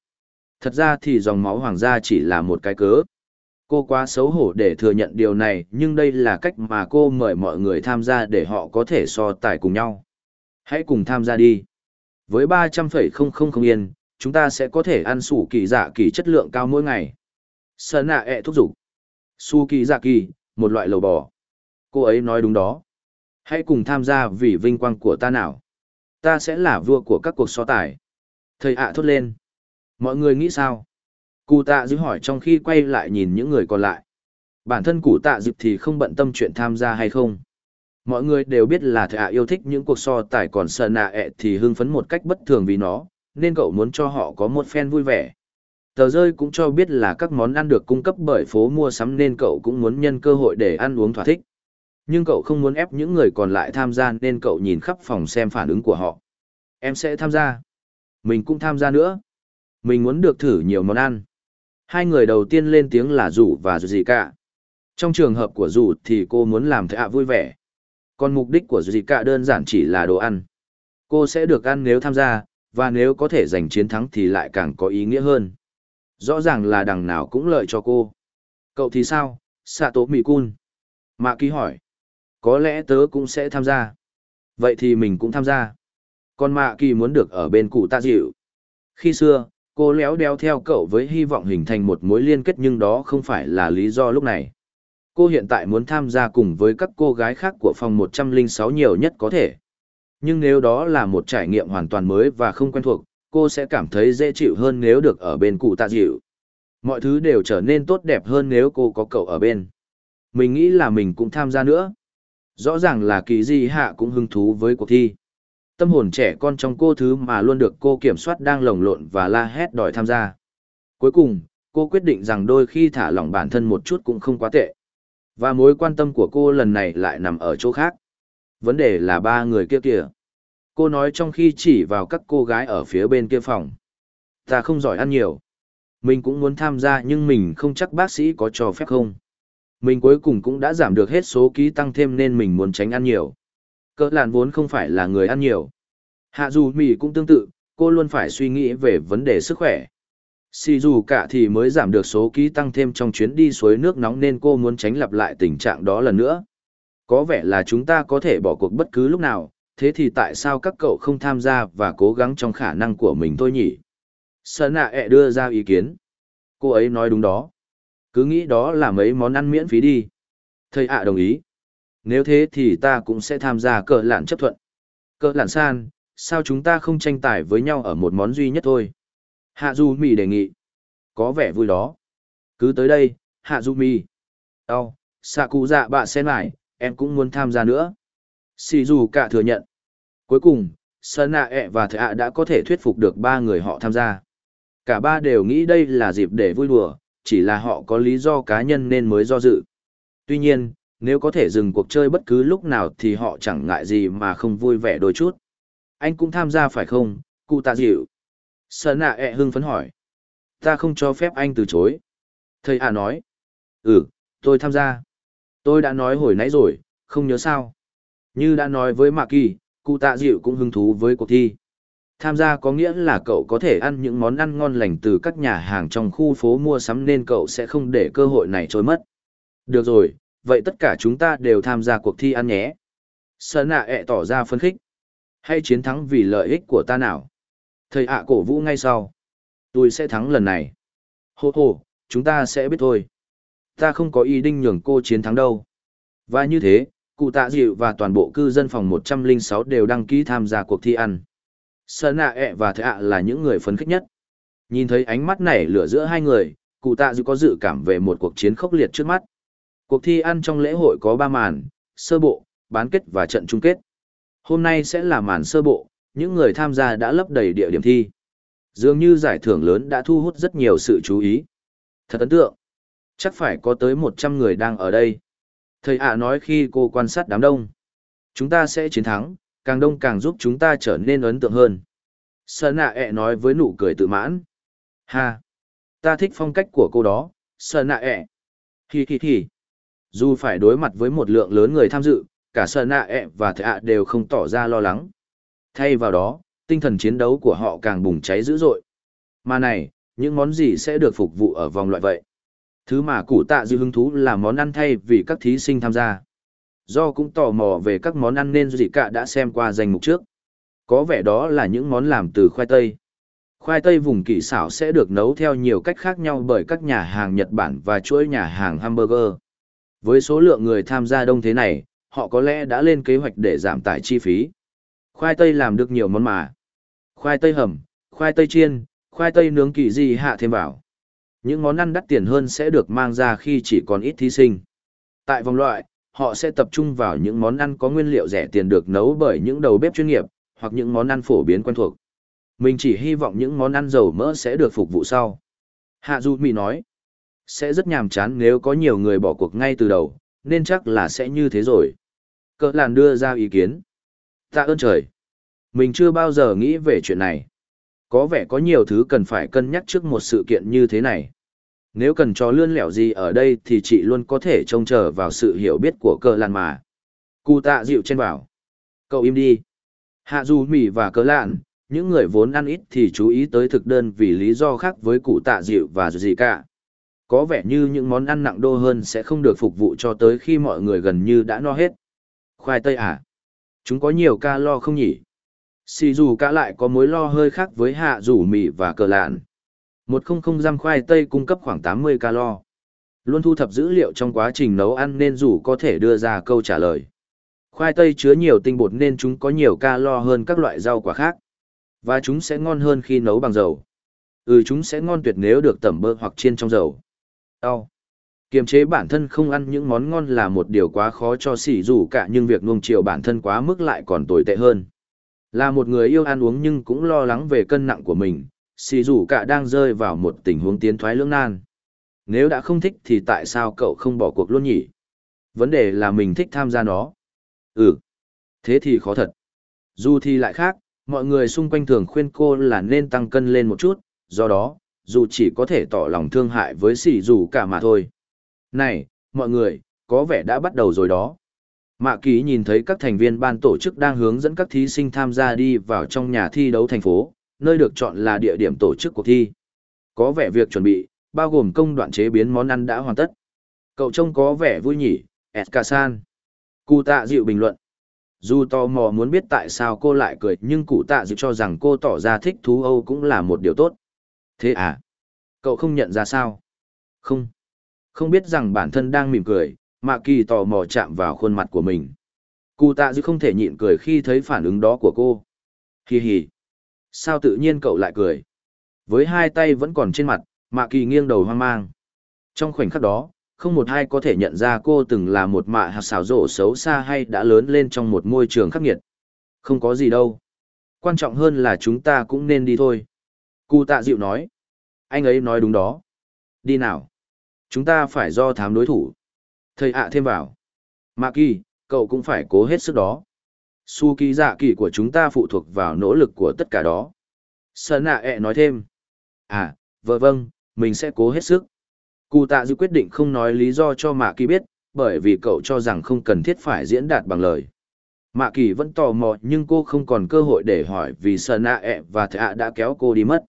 Thật ra thì dòng máu hoàng gia chỉ là một cái cớ. Cô quá xấu hổ để thừa nhận điều này, nhưng đây là cách mà cô mời mọi người tham gia để họ có thể so tài cùng nhau. Hãy cùng tham gia đi. Với 300,000 yên, chúng ta sẽ có thể ăn sủ kỳ dạ kỳ chất lượng cao mỗi ngày. Sơn nạ ẹ thúc giục. Su kỳ dạ kỳ, một loại lầu bò. Cô ấy nói đúng đó. Hãy cùng tham gia vì vinh quang của ta nào ta sẽ là vua của các cuộc so tài. Thầy ạ thốt lên. Mọi người nghĩ sao? Cụ tạ dịp hỏi trong khi quay lại nhìn những người còn lại. Bản thân cụ tạ dịp thì không bận tâm chuyện tham gia hay không. Mọi người đều biết là thầy ạ yêu thích những cuộc so tài còn sợ nạ ẹ thì hưng phấn một cách bất thường vì nó, nên cậu muốn cho họ có một phen vui vẻ. Tờ rơi cũng cho biết là các món ăn được cung cấp bởi phố mua sắm nên cậu cũng muốn nhân cơ hội để ăn uống thỏa thích. Nhưng cậu không muốn ép những người còn lại tham gia nên cậu nhìn khắp phòng xem phản ứng của họ. Em sẽ tham gia. Mình cũng tham gia nữa. Mình muốn được thử nhiều món ăn. Hai người đầu tiên lên tiếng là rủ và Dù gì cả. Trong trường hợp của rủ thì cô muốn làm thầy ạ vui vẻ. Còn mục đích của Dù gì cả đơn giản chỉ là đồ ăn. Cô sẽ được ăn nếu tham gia, và nếu có thể giành chiến thắng thì lại càng có ý nghĩa hơn. Rõ ràng là đằng nào cũng lợi cho cô. Cậu thì sao, Sato Mikun? Mạ ký hỏi. Có lẽ tớ cũng sẽ tham gia. Vậy thì mình cũng tham gia. Còn mạ kỳ muốn được ở bên cụ tạ dịu. Khi xưa, cô léo đeo theo cậu với hy vọng hình thành một mối liên kết nhưng đó không phải là lý do lúc này. Cô hiện tại muốn tham gia cùng với các cô gái khác của phòng 106 nhiều nhất có thể. Nhưng nếu đó là một trải nghiệm hoàn toàn mới và không quen thuộc, cô sẽ cảm thấy dễ chịu hơn nếu được ở bên cụ tạ dịu. Mọi thứ đều trở nên tốt đẹp hơn nếu cô có cậu ở bên. Mình nghĩ là mình cũng tham gia nữa. Rõ ràng là kỳ di hạ cũng hứng thú với cuộc thi. Tâm hồn trẻ con trong cô thứ mà luôn được cô kiểm soát đang lồng lộn và la hét đòi tham gia. Cuối cùng, cô quyết định rằng đôi khi thả lỏng bản thân một chút cũng không quá tệ. Và mối quan tâm của cô lần này lại nằm ở chỗ khác. Vấn đề là ba người kia kìa. Cô nói trong khi chỉ vào các cô gái ở phía bên kia phòng. Ta không giỏi ăn nhiều. Mình cũng muốn tham gia nhưng mình không chắc bác sĩ có cho phép không. Mình cuối cùng cũng đã giảm được hết số ký tăng thêm nên mình muốn tránh ăn nhiều. Cỡ lạn vốn không phải là người ăn nhiều. Hạ dù mì cũng tương tự, cô luôn phải suy nghĩ về vấn đề sức khỏe. Xì dù cả thì mới giảm được số ký tăng thêm trong chuyến đi suối nước nóng nên cô muốn tránh lặp lại tình trạng đó lần nữa. Có vẻ là chúng ta có thể bỏ cuộc bất cứ lúc nào, thế thì tại sao các cậu không tham gia và cố gắng trong khả năng của mình thôi nhỉ? Sơn ạ ẹ đưa ra ý kiến. Cô ấy nói đúng đó. Cứ nghĩ đó là mấy món ăn miễn phí đi. Thầy ạ đồng ý. Nếu thế thì ta cũng sẽ tham gia cờ lạn chấp thuận. Cờ lạn san, sao chúng ta không tranh tài với nhau ở một món duy nhất thôi? Hạ Du Mì đề nghị. Có vẻ vui đó. Cứ tới đây, Hạ Du Mì. Đau, xạ cụ dạ bạ sen lại, em cũng muốn tham gia nữa. Sì dù cả thừa nhận. Cuối cùng, Sơn Nạ e ẹ và Thệ ạ đã có thể thuyết phục được ba người họ tham gia. Cả ba đều nghĩ đây là dịp để vui đùa, chỉ là họ có lý do cá nhân nên mới do dự. Tuy nhiên, nếu có thể dừng cuộc chơi bất cứ lúc nào thì họ chẳng ngại gì mà không vui vẻ đôi chút. Anh cũng tham gia phải không, cụ tạ dịu? Sơn nạ ẹ hưng phấn hỏi. Ta không cho phép anh từ chối. Thầy à nói. Ừ, tôi tham gia. Tôi đã nói hồi nãy rồi, không nhớ sao. Như đã nói với Mạc Kỳ, cụ tạ dịu cũng hứng thú với cuộc thi. Tham gia có nghĩa là cậu có thể ăn những món ăn ngon lành từ các nhà hàng trong khu phố mua sắm nên cậu sẽ không để cơ hội này trôi mất. Được rồi, vậy tất cả chúng ta đều tham gia cuộc thi ăn nhé. Sơn nạ ẹ tỏ ra phấn khích. Hay chiến thắng vì lợi ích của ta nào? Thầy ạ cổ vũ ngay sau. Tôi sẽ thắng lần này. Hô hô, chúng ta sẽ biết thôi. Ta không có ý định nhường cô chiến thắng đâu. Và như thế, cụ tạ dịu và toàn bộ cư dân phòng 106 đều đăng ký tham gia cuộc thi ăn. Sơn nạ ẹ và thầy ạ là những người phấn khích nhất. Nhìn thấy ánh mắt nảy lửa giữa hai người, cụ tạ dịu có dự cảm về một cuộc chiến khốc liệt trước mắt. Cuộc thi ăn trong lễ hội có ba màn, sơ bộ, bán kết và trận chung kết. Hôm nay sẽ là màn sơ bộ, những người tham gia đã lấp đầy địa điểm thi. Dường như giải thưởng lớn đã thu hút rất nhiều sự chú ý. Thật ấn tượng. Chắc phải có tới 100 người đang ở đây. Thầy ạ nói khi cô quan sát đám đông. Chúng ta sẽ chiến thắng, càng đông càng giúp chúng ta trở nên ấn tượng hơn. Sơn ạ ẹ nói với nụ cười tự mãn. Ha! Ta thích phong cách của cô đó, Sơn ạ ẹ. Hi hi hi. Dù phải đối mặt với một lượng lớn người tham dự, cả Sơn Nạ ẹ e và Thạ đều không tỏ ra lo lắng. Thay vào đó, tinh thần chiến đấu của họ càng bùng cháy dữ dội. Mà này, những món gì sẽ được phục vụ ở vòng loại vậy? Thứ mà cụ tạ dư hứng thú là món ăn thay vì các thí sinh tham gia. Do cũng tò mò về các món ăn nên dị cả đã xem qua danh mục trước. Có vẻ đó là những món làm từ khoai tây. Khoai tây vùng kỳ xảo sẽ được nấu theo nhiều cách khác nhau bởi các nhà hàng Nhật Bản và chuỗi nhà hàng hamburger. Với số lượng người tham gia đông thế này, họ có lẽ đã lên kế hoạch để giảm tải chi phí. Khoai tây làm được nhiều món mà. Khoai tây hầm, khoai tây chiên, khoai tây nướng kỳ gì hạ thêm vào. Những món ăn đắt tiền hơn sẽ được mang ra khi chỉ còn ít thí sinh. Tại vòng loại, họ sẽ tập trung vào những món ăn có nguyên liệu rẻ tiền được nấu bởi những đầu bếp chuyên nghiệp, hoặc những món ăn phổ biến quen thuộc. Mình chỉ hy vọng những món ăn dầu mỡ sẽ được phục vụ sau. Hạ Du Mị nói, sẽ rất nhàm chán nếu có nhiều người bỏ cuộc ngay từ đầu, nên chắc là sẽ như thế rồi. Cỡ làn đưa ra ý kiến. Tạ ơn trời. Mình chưa bao giờ nghĩ về chuyện này. Có vẻ có nhiều thứ cần phải cân nhắc trước một sự kiện như thế này. Nếu cần cho lươn lẻo gì ở đây thì chị luôn có thể trông chờ vào sự hiểu biết của cờ làn mà. Cụ tạ dịu trên bảo. Cậu im đi. Hạ dù mỉ và cờ lạn, những người vốn ăn ít thì chú ý tới thực đơn vì lý do khác với cụ tạ dịu và gì cả. Có vẻ như những món ăn nặng đô hơn sẽ không được phục vụ cho tới khi mọi người gần như đã no hết. Khoai tây à? Chúng có nhiều ca lo không nhỉ? Xì dù cả lại có mối lo hơi khác với hạ rủ mì và cờ lạn. Một không không giam khoai tây cung cấp khoảng 80 calo. Luôn thu thập dữ liệu trong quá trình nấu ăn nên rủ có thể đưa ra câu trả lời. Khoai tây chứa nhiều tinh bột nên chúng có nhiều calo hơn các loại rau quả khác. Và chúng sẽ ngon hơn khi nấu bằng dầu. Ừ chúng sẽ ngon tuyệt nếu được tẩm bơ hoặc chiên trong dầu. Đau. Kiềm chế bản thân không ăn những món ngon là một điều quá khó cho sỉ dù cả nhưng việc nuông chiều bản thân quá mức lại còn tồi tệ hơn. Là một người yêu ăn uống nhưng cũng lo lắng về cân nặng của mình, sỉ dù cả đang rơi vào một tình huống tiến thoái lưỡng nan. Nếu đã không thích thì tại sao cậu không bỏ cuộc luôn nhỉ? Vấn đề là mình thích tham gia nó. Ừ, thế thì khó thật. Dù thì lại khác, mọi người xung quanh thường khuyên cô là nên tăng cân lên một chút, do đó, dù chỉ có thể tỏ lòng thương hại với xì dù cả mà thôi. Này, mọi người, có vẻ đã bắt đầu rồi đó. Mạ Kỳ nhìn thấy các thành viên ban tổ chức đang hướng dẫn các thí sinh tham gia đi vào trong nhà thi đấu thành phố, nơi được chọn là địa điểm tổ chức cuộc thi. Có vẻ việc chuẩn bị, bao gồm công đoạn chế biến món ăn đã hoàn tất. Cậu trông có vẻ vui nhỉ, Eskasan. Cụ tạ dịu bình luận. Dù tò mò muốn biết tại sao cô lại cười nhưng cụ tạ dịu cho rằng cô tỏ ra thích thú Âu cũng là một điều tốt. Thế à? Cậu không nhận ra sao? Không. Không biết rằng bản thân đang mỉm cười, Mạ Kỳ tò mò chạm vào khuôn mặt của mình. Cụ tạ dư không thể nhịn cười khi thấy phản ứng đó của cô. Hì hì. Sao tự nhiên cậu lại cười? Với hai tay vẫn còn trên mặt, Mạ Kỳ nghiêng đầu hoang mang. Trong khoảnh khắc đó, không một ai có thể nhận ra cô từng là một mạ hạt xảo rổ xấu xa hay đã lớn lên trong một môi trường khắc nghiệt. Không có gì đâu. Quan trọng hơn là chúng ta cũng nên đi thôi. Cụ tạ dịu nói. Anh ấy nói đúng đó. Đi nào. Chúng ta phải do thám đối thủ. Thầy ạ thêm vào. Mạ kỳ, cậu cũng phải cố hết sức đó. Su kỳ dạ kỳ của chúng ta phụ thuộc vào nỗ lực của tất cả đó. Sơn nạ ẹ nói thêm. À, vợ vâng, mình sẽ cố hết sức. Cụ tạ dư quyết định không nói lý do cho Mạ Kỳ biết, bởi vì cậu cho rằng không cần thiết phải diễn đạt bằng lời. Mạ Kỳ vẫn tò mò nhưng cô không còn cơ hội để hỏi vì Sơn nạ ẹ và thầy ạ đã kéo cô đi mất.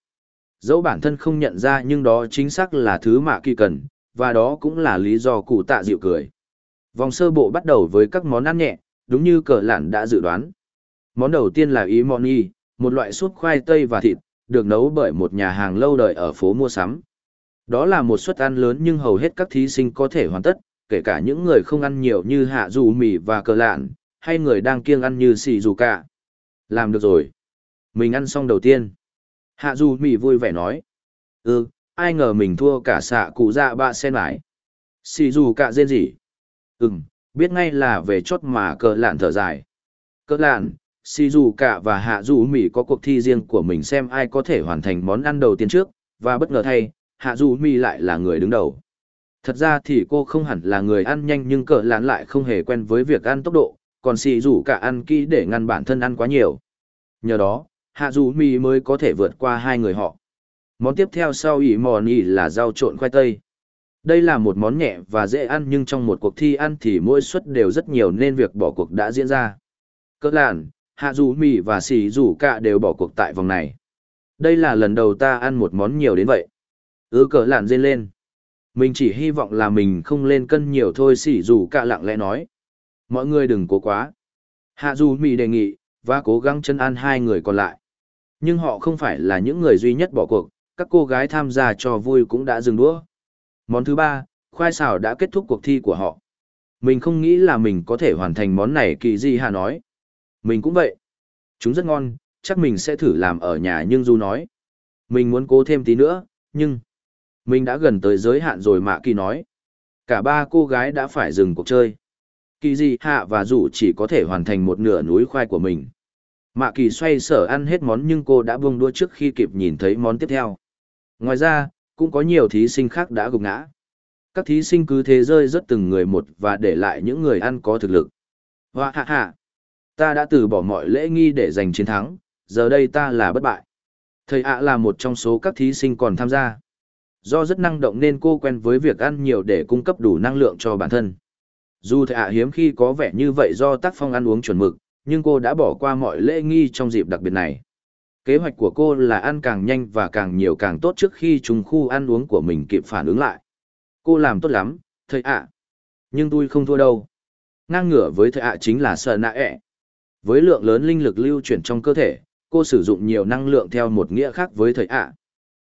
Dẫu bản thân không nhận ra nhưng đó chính xác là thứ mà Kỳ cần, và đó cũng là lý do cụ tạ dịu cười. Vòng sơ bộ bắt đầu với các món ăn nhẹ, đúng như cờ lạn đã dự đoán. Món đầu tiên là ý moni, một loại súp khoai tây và thịt, được nấu bởi một nhà hàng lâu đời ở phố mua sắm. Đó là một suất ăn lớn nhưng hầu hết các thí sinh có thể hoàn tất, kể cả những người không ăn nhiều như hạ dù mì và cờ lạn, hay người đang kiêng ăn như xì dù cả. Làm được rồi. Mình ăn xong đầu tiên. Hạ dù mì vui vẻ nói. Ừ, ai ngờ mình thua cả xạ cụ dạ bạ sen mãi. Xì dù cả dên gì? Ừm, biết ngay là về chốt mà cờ lạn thở dài. Cờ lạn, xì dù cả và hạ dù mì có cuộc thi riêng của mình xem ai có thể hoàn thành món ăn đầu tiên trước, và bất ngờ thay, hạ dù mì lại là người đứng đầu. Thật ra thì cô không hẳn là người ăn nhanh nhưng cờ lạn lại không hề quen với việc ăn tốc độ, còn xì dù cả ăn kỹ để ngăn bản thân ăn quá nhiều. Nhờ đó, hạ dù mì mới có thể vượt qua hai người họ. Món tiếp theo sau ỉ mòn ỉ là rau trộn khoai tây. Đây là một món nhẹ và dễ ăn nhưng trong một cuộc thi ăn thì mỗi suất đều rất nhiều nên việc bỏ cuộc đã diễn ra. Cỡ làn, hạ dù mì và xì dù cả đều bỏ cuộc tại vòng này. Đây là lần đầu ta ăn một món nhiều đến vậy. ư cỡ làn rên lên. Mình chỉ hy vọng là mình không lên cân nhiều thôi xì dù cả lặng lẽ nói. Mọi người đừng cố quá. Hạ dù mì đề nghị, và cố gắng chân ăn hai người còn lại. Nhưng họ không phải là những người duy nhất bỏ cuộc, các cô gái tham gia cho vui cũng đã dừng đũa. Món thứ ba, khoai xào đã kết thúc cuộc thi của họ. Mình không nghĩ là mình có thể hoàn thành món này kỳ gì hà nói. Mình cũng vậy. Chúng rất ngon, chắc mình sẽ thử làm ở nhà nhưng Du nói. Mình muốn cố thêm tí nữa, nhưng... Mình đã gần tới giới hạn rồi mà kỳ nói. Cả ba cô gái đã phải dừng cuộc chơi. Kỳ gì hạ và dù chỉ có thể hoàn thành một nửa núi khoai của mình. Mạ kỳ xoay sở ăn hết món nhưng cô đã buông đua trước khi kịp nhìn thấy món tiếp theo. Ngoài ra, cũng có nhiều thí sinh khác đã gục ngã. Các thí sinh cứ thế rơi rất từng người một và để lại những người ăn có thực lực. Hoa hạ hạ! Ta đã từ bỏ mọi lễ nghi để giành chiến thắng, giờ đây ta là bất bại. Thầy ạ là một trong số các thí sinh còn tham gia. Do rất năng động nên cô quen với việc ăn nhiều để cung cấp đủ năng lượng cho bản thân. Dù thầy ạ hiếm khi có vẻ như vậy do tác phong ăn uống chuẩn mực, nhưng cô đã bỏ qua mọi lễ nghi trong dịp đặc biệt này. Kế hoạch của cô là ăn càng nhanh và càng nhiều càng tốt trước khi trùng khu ăn uống của mình kịp phản ứng lại. Cô làm tốt lắm, thầy ạ. Nhưng tôi không thua đâu. Ngang ngửa với thầy ạ chính là sợ nạ ẹ. Với lượng lớn linh lực lưu chuyển trong cơ thể, cô sử dụng nhiều năng lượng theo một nghĩa khác với thầy ạ.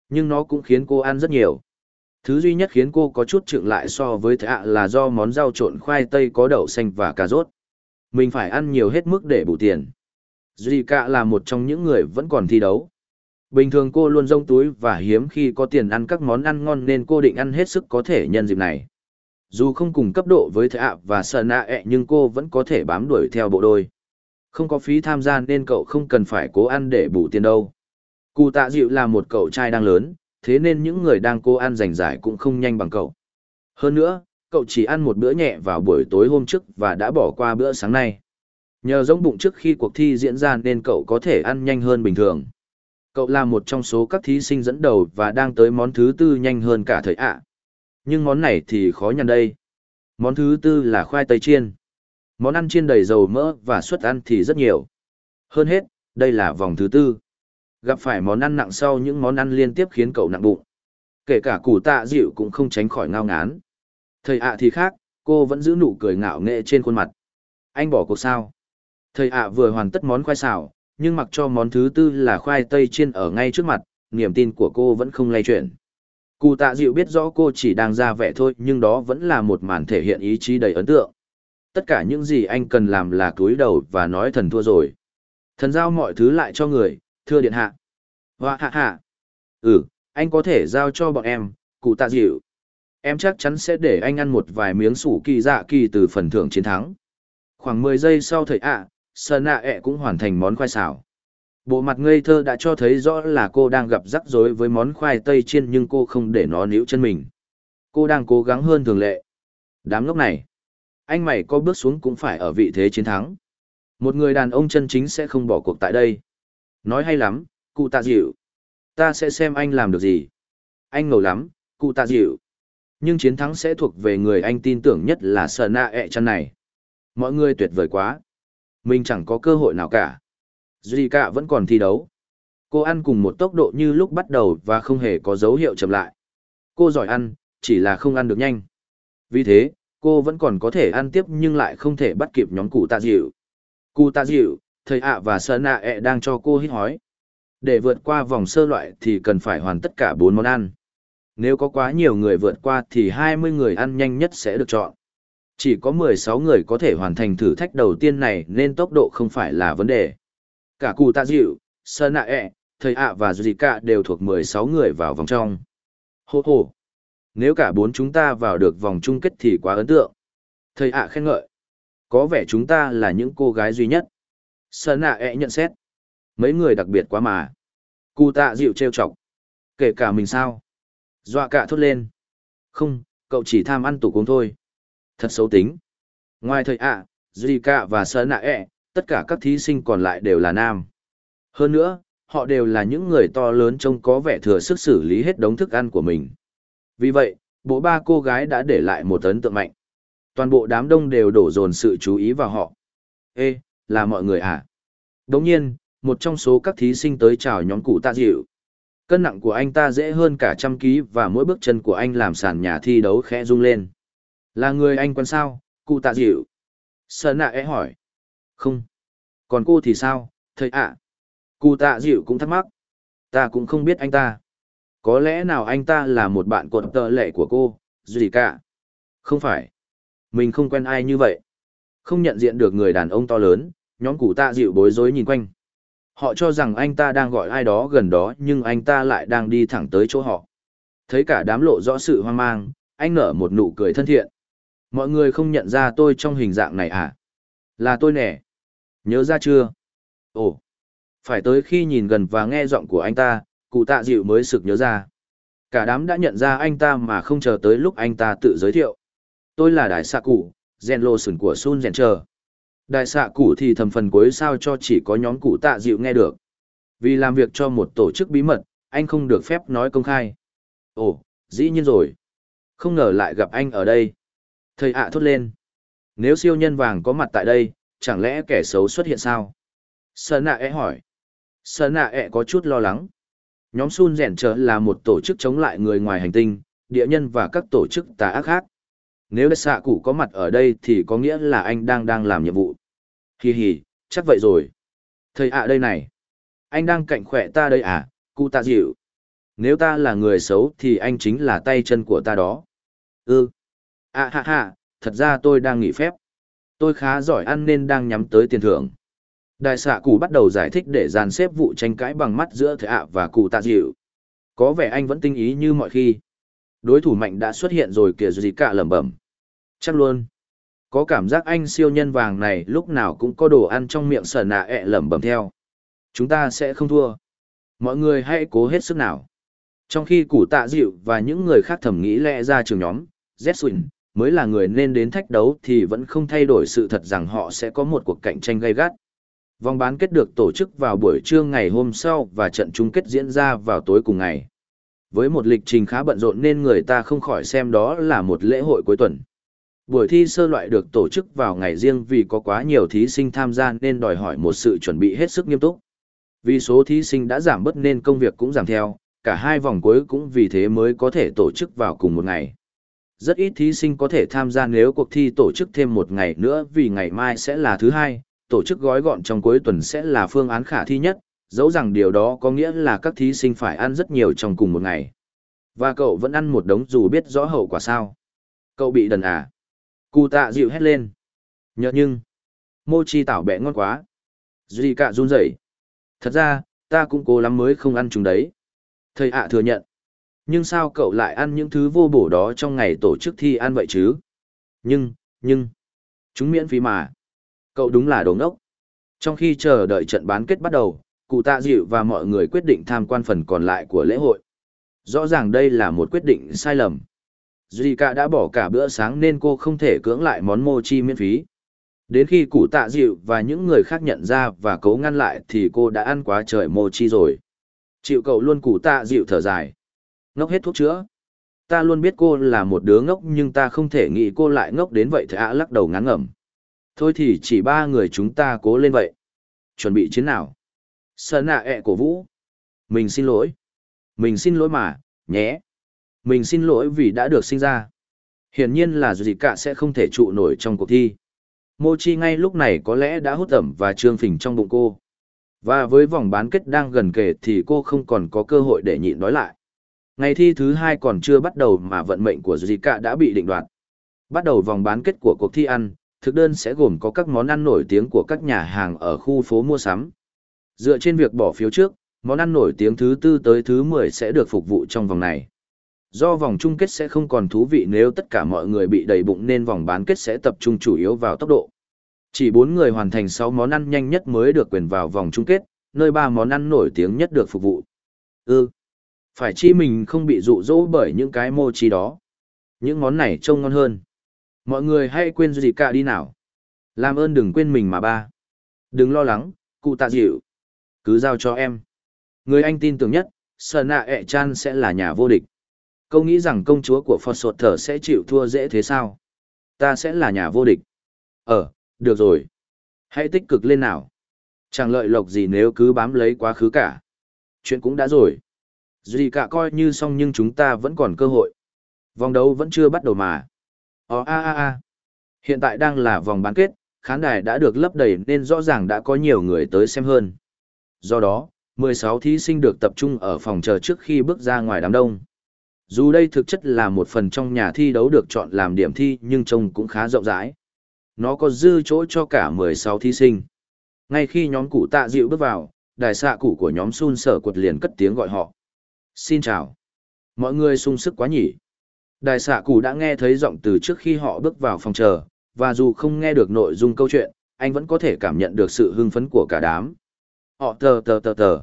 Nhưng nó cũng khiến cô ăn rất nhiều. Thứ duy nhất khiến cô có chút trượng lại so với thầy ạ là do món rau trộn khoai tây có đậu xanh và cà rốt. Mình phải ăn nhiều hết mức để bù tiền. Zika là một trong những người vẫn còn thi đấu. Bình thường cô luôn rông túi và hiếm khi có tiền ăn các món ăn ngon nên cô định ăn hết sức có thể nhân dịp này. Dù không cùng cấp độ với Thạ và Sơn ẹ nhưng cô vẫn có thể bám đuổi theo bộ đôi. Không có phí tham gia nên cậu không cần phải cố ăn để bù tiền đâu. Cụ tạ dịu là một cậu trai đang lớn, thế nên những người đang cố ăn giành giải cũng không nhanh bằng cậu. Hơn nữa, cậu chỉ ăn một bữa nhẹ vào buổi tối hôm trước và đã bỏ qua bữa sáng nay. Nhờ giống bụng trước khi cuộc thi diễn ra nên cậu có thể ăn nhanh hơn bình thường. Cậu là một trong số các thí sinh dẫn đầu và đang tới món thứ tư nhanh hơn cả thời ạ. Nhưng món này thì khó nhằn đây. Món thứ tư là khoai tây chiên. Món ăn chiên đầy dầu mỡ và suất ăn thì rất nhiều. Hơn hết, đây là vòng thứ tư. Gặp phải món ăn nặng sau những món ăn liên tiếp khiến cậu nặng bụng. Kể cả củ tạ dịu cũng không tránh khỏi ngao ngán. Thầy ạ thì khác, cô vẫn giữ nụ cười ngạo nghệ trên khuôn mặt. Anh bỏ cuộc sao? Thầy ạ vừa hoàn tất món khoai xào, nhưng mặc cho món thứ tư là khoai tây chiên ở ngay trước mặt, niềm tin của cô vẫn không lay chuyển. Cụ tạ dịu biết rõ cô chỉ đang ra vẻ thôi nhưng đó vẫn là một màn thể hiện ý chí đầy ấn tượng. Tất cả những gì anh cần làm là cúi đầu và nói thần thua rồi. Thần giao mọi thứ lại cho người, thưa điện hạ. Hoa hạ hạ. Ừ, anh có thể giao cho bọn em, cụ tạ dịu. Em chắc chắn sẽ để anh ăn một vài miếng sủ kỳ dạ kỳ từ phần thưởng chiến thắng. Khoảng mười giây sau thời ạ, à, Sơn nạ ẹ cũng hoàn thành món khoai xào. Bộ mặt ngây thơ đã cho thấy rõ là cô đang gặp rắc rối với món khoai tây chiên nhưng cô không để nó níu chân mình. Cô đang cố gắng hơn thường lệ. Đám lúc này, anh mày có bước xuống cũng phải ở vị thế chiến thắng. Một người đàn ông chân chính sẽ không bỏ cuộc tại đây. Nói hay lắm, cụ tạ dịu. Ta sẽ xem anh làm được gì. Anh ngầu lắm, cụ tạ dịu. Nhưng chiến thắng sẽ thuộc về người anh tin tưởng nhất là Sơn nạ ẹ e chăn này. Mọi người tuyệt vời quá. Mình chẳng có cơ hội nào cả. Duy cả vẫn còn thi đấu. Cô ăn cùng một tốc độ như lúc bắt đầu và không hề có dấu hiệu chậm lại. Cô giỏi ăn, chỉ là không ăn được nhanh. Vì thế, cô vẫn còn có thể ăn tiếp nhưng lại không thể bắt kịp nhóm cụ tạ dịu. Cụ tạ dịu, thầy ạ và sơn nạ ẹ e đang cho cô hít hói. Để vượt qua vòng sơ loại thì cần phải hoàn tất cả bốn món ăn. Nếu có quá nhiều người vượt qua thì 20 người ăn nhanh nhất sẽ được chọn. Chỉ có 16 người có thể hoàn thành thử thách đầu tiên này nên tốc độ không phải là vấn đề. Cả cụ tạ dịu, sơn ạ ẹ, thầy ạ và dù đều thuộc 16 người vào vòng trong. Hô hô! Nếu cả bốn chúng ta vào được vòng chung kết thì quá ấn tượng. Thầy ạ khen ngợi. Có vẻ chúng ta là những cô gái duy nhất. Sơn ạ ẹ nhận xét. Mấy người đặc biệt quá mà. Cụ tạ dịu trêu chọc. Kể cả mình sao? Dọa cả thốt lên. Không, cậu chỉ tham ăn tủ cuống thôi. Thật xấu tính. Ngoài thầy ạ, Zika và Sơn Nạ e, ẹ, tất cả các thí sinh còn lại đều là nam. Hơn nữa, họ đều là những người to lớn trông có vẻ thừa sức xử lý hết đống thức ăn của mình. Vì vậy, bộ ba cô gái đã để lại một ấn tượng mạnh. Toàn bộ đám đông đều đổ dồn sự chú ý vào họ. Ê, là mọi người à? Đồng nhiên, một trong số các thí sinh tới chào nhóm cụ tạ dịu. Cân nặng của anh ta dễ hơn cả trăm ký và mỗi bước chân của anh làm sàn nhà thi đấu khẽ rung lên. Là người anh quen sao, cụ tạ dịu? Sơn nạ é hỏi. Không. Còn cô thì sao, thầy ạ? Cụ tạ dịu cũng thắc mắc. Ta cũng không biết anh ta. Có lẽ nào anh ta là một bạn cột tợ lệ của cô, gì cả? Không phải. Mình không quen ai như vậy. Không nhận diện được người đàn ông to lớn, nhóm cụ tạ dịu bối rối nhìn quanh. Họ cho rằng anh ta đang gọi ai đó gần đó nhưng anh ta lại đang đi thẳng tới chỗ họ. Thấy cả đám lộ rõ sự hoang mang, anh nở một nụ cười thân thiện. Mọi người không nhận ra tôi trong hình dạng này à? Là tôi nè. Nhớ ra chưa? Ồ, phải tới khi nhìn gần và nghe giọng của anh ta, cụ tạ dịu mới sực nhớ ra. Cả đám đã nhận ra anh ta mà không chờ tới lúc anh ta tự giới thiệu. Tôi là đại xạ cụ, gen lô sừng của Sun Rèn Chờ. Đại xạ cụ thì thầm phần cuối sao cho chỉ có nhóm cụ tạ dịu nghe được. Vì làm việc cho một tổ chức bí mật, anh không được phép nói công khai. Ồ, dĩ nhiên rồi. Không ngờ lại gặp anh ở đây. Thầy ạ thốt lên. Nếu siêu nhân vàng có mặt tại đây, chẳng lẽ kẻ xấu xuất hiện sao? Sơn nạ ẹ hỏi. Sơn nạ ẹ có chút lo lắng. Nhóm Sun Rèn Trở là một tổ chức chống lại người ngoài hành tinh, địa nhân và các tổ chức tà ác khác. Nếu đất xạ cụ có mặt ở đây thì có nghĩa là anh đang đang làm nhiệm vụ. Hì hì, chắc vậy rồi. Thầy ạ đây này. Anh đang cạnh khỏe ta đây à, cụ tạ dịu. Nếu ta là người xấu thì anh chính là tay chân của ta đó. Ừ. À ha ha, thật ra tôi đang nghỉ phép. Tôi khá giỏi ăn nên đang nhắm tới tiền thưởng. Đại xạ cụ bắt đầu giải thích để dàn xếp vụ tranh cãi bằng mắt giữa thầy ạ và cụ tạ dịu. Có vẻ anh vẫn tinh ý như mọi khi. Đối thủ mạnh đã xuất hiện rồi kìa gì cả lẩm bẩm. Chắc luôn. Có cảm giác anh siêu nhân vàng này lúc nào cũng có đồ ăn trong miệng sờ nạ ẹ lẩm bẩm theo. Chúng ta sẽ không thua. Mọi người hãy cố hết sức nào. Trong khi Củ tạ dịu và những người khác thầm nghĩ lẽ ra trường nhóm, Zetsuin, mới là người nên đến thách đấu thì vẫn không thay đổi sự thật rằng họ sẽ có một cuộc cạnh tranh gay gắt. Vòng bán kết được tổ chức vào buổi trưa ngày hôm sau và trận chung kết diễn ra vào tối cùng ngày. Với một lịch trình khá bận rộn nên người ta không khỏi xem đó là một lễ hội cuối tuần. Buổi thi sơ loại được tổ chức vào ngày riêng vì có quá nhiều thí sinh tham gia nên đòi hỏi một sự chuẩn bị hết sức nghiêm túc. Vì số thí sinh đã giảm bớt nên công việc cũng giảm theo, cả hai vòng cuối cũng vì thế mới có thể tổ chức vào cùng một ngày. Rất ít thí sinh có thể tham gia nếu cuộc thi tổ chức thêm một ngày nữa vì ngày mai sẽ là thứ hai, tổ chức gói gọn trong cuối tuần sẽ là phương án khả thi nhất, dẫu rằng điều đó có nghĩa là các thí sinh phải ăn rất nhiều trong cùng một ngày. Và cậu vẫn ăn một đống dù biết rõ hậu quả sao. Cậu bị đần à. Cụ tạ dịu hét lên. Nhớ nhưng, mochi tảo bẹ ngon quá. Duy cả run rẩy. Thật ra, ta cũng cố lắm mới không ăn chúng đấy. Thầy ạ thừa nhận. Nhưng sao cậu lại ăn những thứ vô bổ đó trong ngày tổ chức thi ăn vậy chứ? Nhưng, nhưng, chúng miễn phí mà. Cậu đúng là đồ ngốc. Trong khi chờ đợi trận bán kết bắt đầu, cụ tạ dịu và mọi người quyết định tham quan phần còn lại của lễ hội. Rõ ràng đây là một quyết định sai lầm. Zika đã bỏ cả bữa sáng nên cô không thể cưỡng lại món mochi miễn phí. Đến khi cụ tạ dịu và những người khác nhận ra và cố ngăn lại thì cô đã ăn quá trời mochi rồi. Chịu cậu luôn cụ tạ dịu thở dài. Ngốc hết thuốc chữa. Ta luôn biết cô là một đứa ngốc nhưng ta không thể nghĩ cô lại ngốc đến vậy thạ lắc đầu ngán ngẩm. Thôi thì chỉ ba người chúng ta cố lên vậy. Chuẩn bị chiến nào. Sợ nạ ẹ cổ vũ. Mình xin lỗi. Mình xin lỗi mà, nhé. Mình xin lỗi vì đã được sinh ra. Hiển nhiên là dù gì cả sẽ không thể trụ nổi trong cuộc thi. Mochi ngay lúc này có lẽ đã hút ẩm và trương phình trong bụng cô. Và với vòng bán kết đang gần kề thì cô không còn có cơ hội để nhịn nói lại. Ngày thi thứ hai còn chưa bắt đầu mà vận mệnh của Zika đã bị định đoạt. Bắt đầu vòng bán kết của cuộc thi ăn, thực đơn sẽ gồm có các món ăn nổi tiếng của các nhà hàng ở khu phố mua sắm. Dựa trên việc bỏ phiếu trước, món ăn nổi tiếng thứ tư tới thứ 10 sẽ được phục vụ trong vòng này. Do vòng chung kết sẽ không còn thú vị nếu tất cả mọi người bị đầy bụng nên vòng bán kết sẽ tập trung chủ yếu vào tốc độ. Chỉ 4 người hoàn thành 6 món ăn nhanh nhất mới được quyền vào vòng chung kết, nơi 3 món ăn nổi tiếng nhất được phục vụ. Ừ, phải chi mình không bị dụ dỗ bởi những cái mochi đó. Những món này trông ngon hơn. Mọi người hãy quên gì cả đi nào. Làm ơn đừng quên mình mà ba. Đừng lo lắng, cụ tạ dịu. Cứ giao cho em. Người anh tin tưởng nhất, Sở nạ ẹ chan sẽ là nhà vô địch. Câu nghĩ rằng công chúa của Phật Sột Thở sẽ chịu thua dễ thế sao? Ta sẽ là nhà vô địch. Ờ, được rồi. Hãy tích cực lên nào. Chẳng lợi lộc gì nếu cứ bám lấy quá khứ cả. Chuyện cũng đã rồi. Dù cả coi như xong nhưng chúng ta vẫn còn cơ hội. Vòng đấu vẫn chưa bắt đầu mà. Ồ a a a. Hiện tại đang là vòng bán kết, khán đài đã được lấp đầy nên rõ ràng đã có nhiều người tới xem hơn. Do đó, 16 thí sinh được tập trung ở phòng chờ trước khi bước ra ngoài đám đông. Dù đây thực chất là một phần trong nhà thi đấu được chọn làm điểm thi nhưng trông cũng khá rộng rãi. Nó có dư chỗ cho cả 16 thí sinh. Ngay khi nhóm cụ tạ dịu bước vào, đài xạ cụ của nhóm Sun sở quật liền cất tiếng gọi họ. Xin chào. Mọi người sung sức quá nhỉ. Đài xạ cụ đã nghe thấy giọng từ trước khi họ bước vào phòng chờ, và dù không nghe được nội dung câu chuyện, anh vẫn có thể cảm nhận được sự hưng phấn của cả đám. Họ tờ tờ tờ tờ.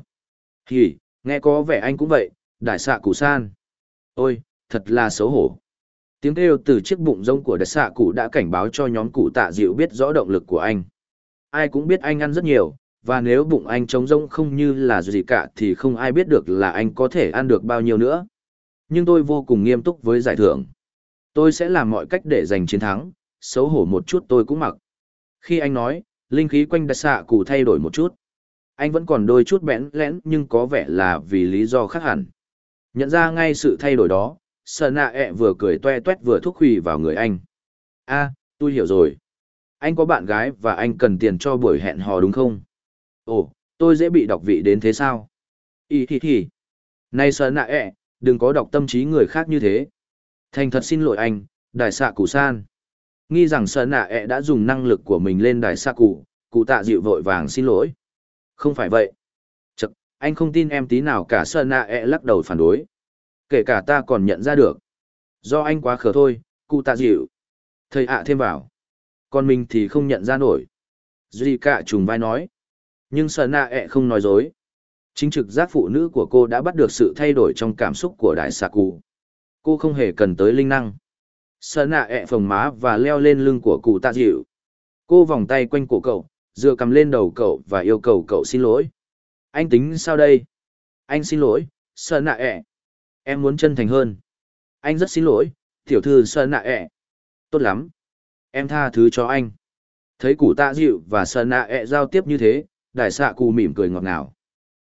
Hì, nghe có vẻ anh cũng vậy, đại xạ cụ san. Ôi, thật là xấu hổ. Tiếng kêu từ chiếc bụng rông của đại xạ cụ đã cảnh báo cho nhóm cụ tạ dịu biết rõ động lực của anh. Ai cũng biết anh ăn rất nhiều, và nếu bụng anh trống rông không như là gì cả thì không ai biết được là anh có thể ăn được bao nhiêu nữa. Nhưng tôi vô cùng nghiêm túc với giải thưởng. Tôi sẽ làm mọi cách để giành chiến thắng, xấu hổ một chút tôi cũng mặc. Khi anh nói, linh khí quanh đại xạ cụ thay đổi một chút. Anh vẫn còn đôi chút bẽn lẽn nhưng có vẻ là vì lý do khác hẳn. Nhận ra ngay sự thay đổi đó, sợ nạ ẹ vừa cười toe toét vừa thúc hủy vào người anh. a tôi hiểu rồi. Anh có bạn gái và anh cần tiền cho buổi hẹn hò đúng không? Ồ, tôi dễ bị đọc vị đến thế sao? Ý thì thì. Này sợ nạ ẹ, đừng có đọc tâm trí người khác như thế. Thành thật xin lỗi anh, đại xạ cụ san. Nghi rằng sợ nạ ẹ đã dùng năng lực của mình lên đại xạ cụ, cụ tạ dịu vội vàng xin lỗi. Không phải vậy. Chật, anh không tin em tí nào cả sợ nạ ẹ e lắc đầu phản đối. Kể cả ta còn nhận ra được. Do anh quá khờ thôi, cụ tạ dịu. Thầy ạ thêm vào. Còn mình thì không nhận ra nổi. Duy cả trùng vai nói. Nhưng sợ nạ ẹ e không nói dối. Chính trực giác phụ nữ của cô đã bắt được sự thay đổi trong cảm xúc của đại xạ cụ. Cô không hề cần tới linh năng. Sợ nạ ẹ e phồng má và leo lên lưng của cụ tạ dịu. Cô vòng tay quanh cổ cậu, dựa cầm lên đầu cậu và yêu cầu cậu xin lỗi. Anh tính sao đây? Anh xin lỗi, sợ nạ ẹ. Em muốn chân thành hơn. Anh rất xin lỗi, tiểu thư sợ nạ ẹ. Tốt lắm. Em tha thứ cho anh. Thấy cụ tạ dịu và sợ nạ ẹ giao tiếp như thế, đại xạ cụ mỉm cười ngọt ngào.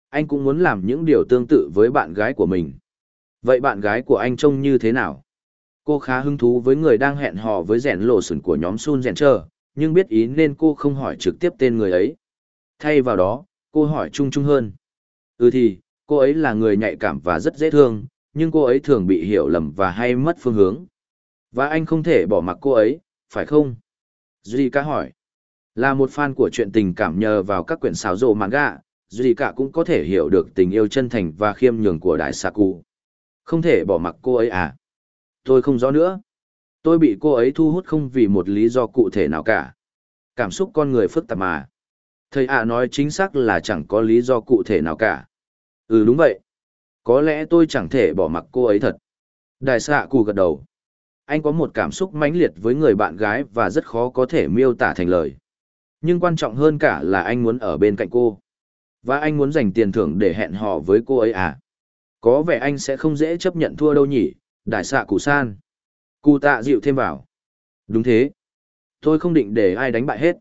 Anh cũng muốn làm những điều tương tự với bạn gái của mình. Vậy bạn gái của anh trông như thế nào? Cô khá hứng thú với người đang hẹn hò với rèn lộ sửn của nhóm Sun Rèn Trơ, nhưng biết ý nên cô không hỏi trực tiếp tên người ấy. Thay vào đó, cô hỏi chung chung hơn. Ừ thì, cô ấy là người nhạy cảm và rất dễ thương, nhưng cô ấy thường bị hiểu lầm và hay mất phương hướng. Và anh không thể bỏ mặc cô ấy, phải không? Zika hỏi. Là một fan của chuyện tình cảm nhờ vào các quyển xáo rộ manga, Zika cả cũng có thể hiểu được tình yêu chân thành và khiêm nhường của đại Saku. Không thể bỏ mặc cô ấy à? Tôi không rõ nữa. Tôi bị cô ấy thu hút không vì một lý do cụ thể nào cả. Cảm xúc con người phức tạp mà. Thầy ạ nói chính xác là chẳng có lý do cụ thể nào cả. Ừ đúng vậy. Có lẽ tôi chẳng thể bỏ mặc cô ấy thật. Đại xạ cụ gật đầu. Anh có một cảm xúc mãnh liệt với người bạn gái và rất khó có thể miêu tả thành lời. Nhưng quan trọng hơn cả là anh muốn ở bên cạnh cô. Và anh muốn dành tiền thưởng để hẹn hò với cô ấy à? Có vẻ anh sẽ không dễ chấp nhận thua đâu nhỉ, đại xạ cụ san. Cụ tạ dịu thêm vào. Đúng thế. Tôi không định để ai đánh bại hết.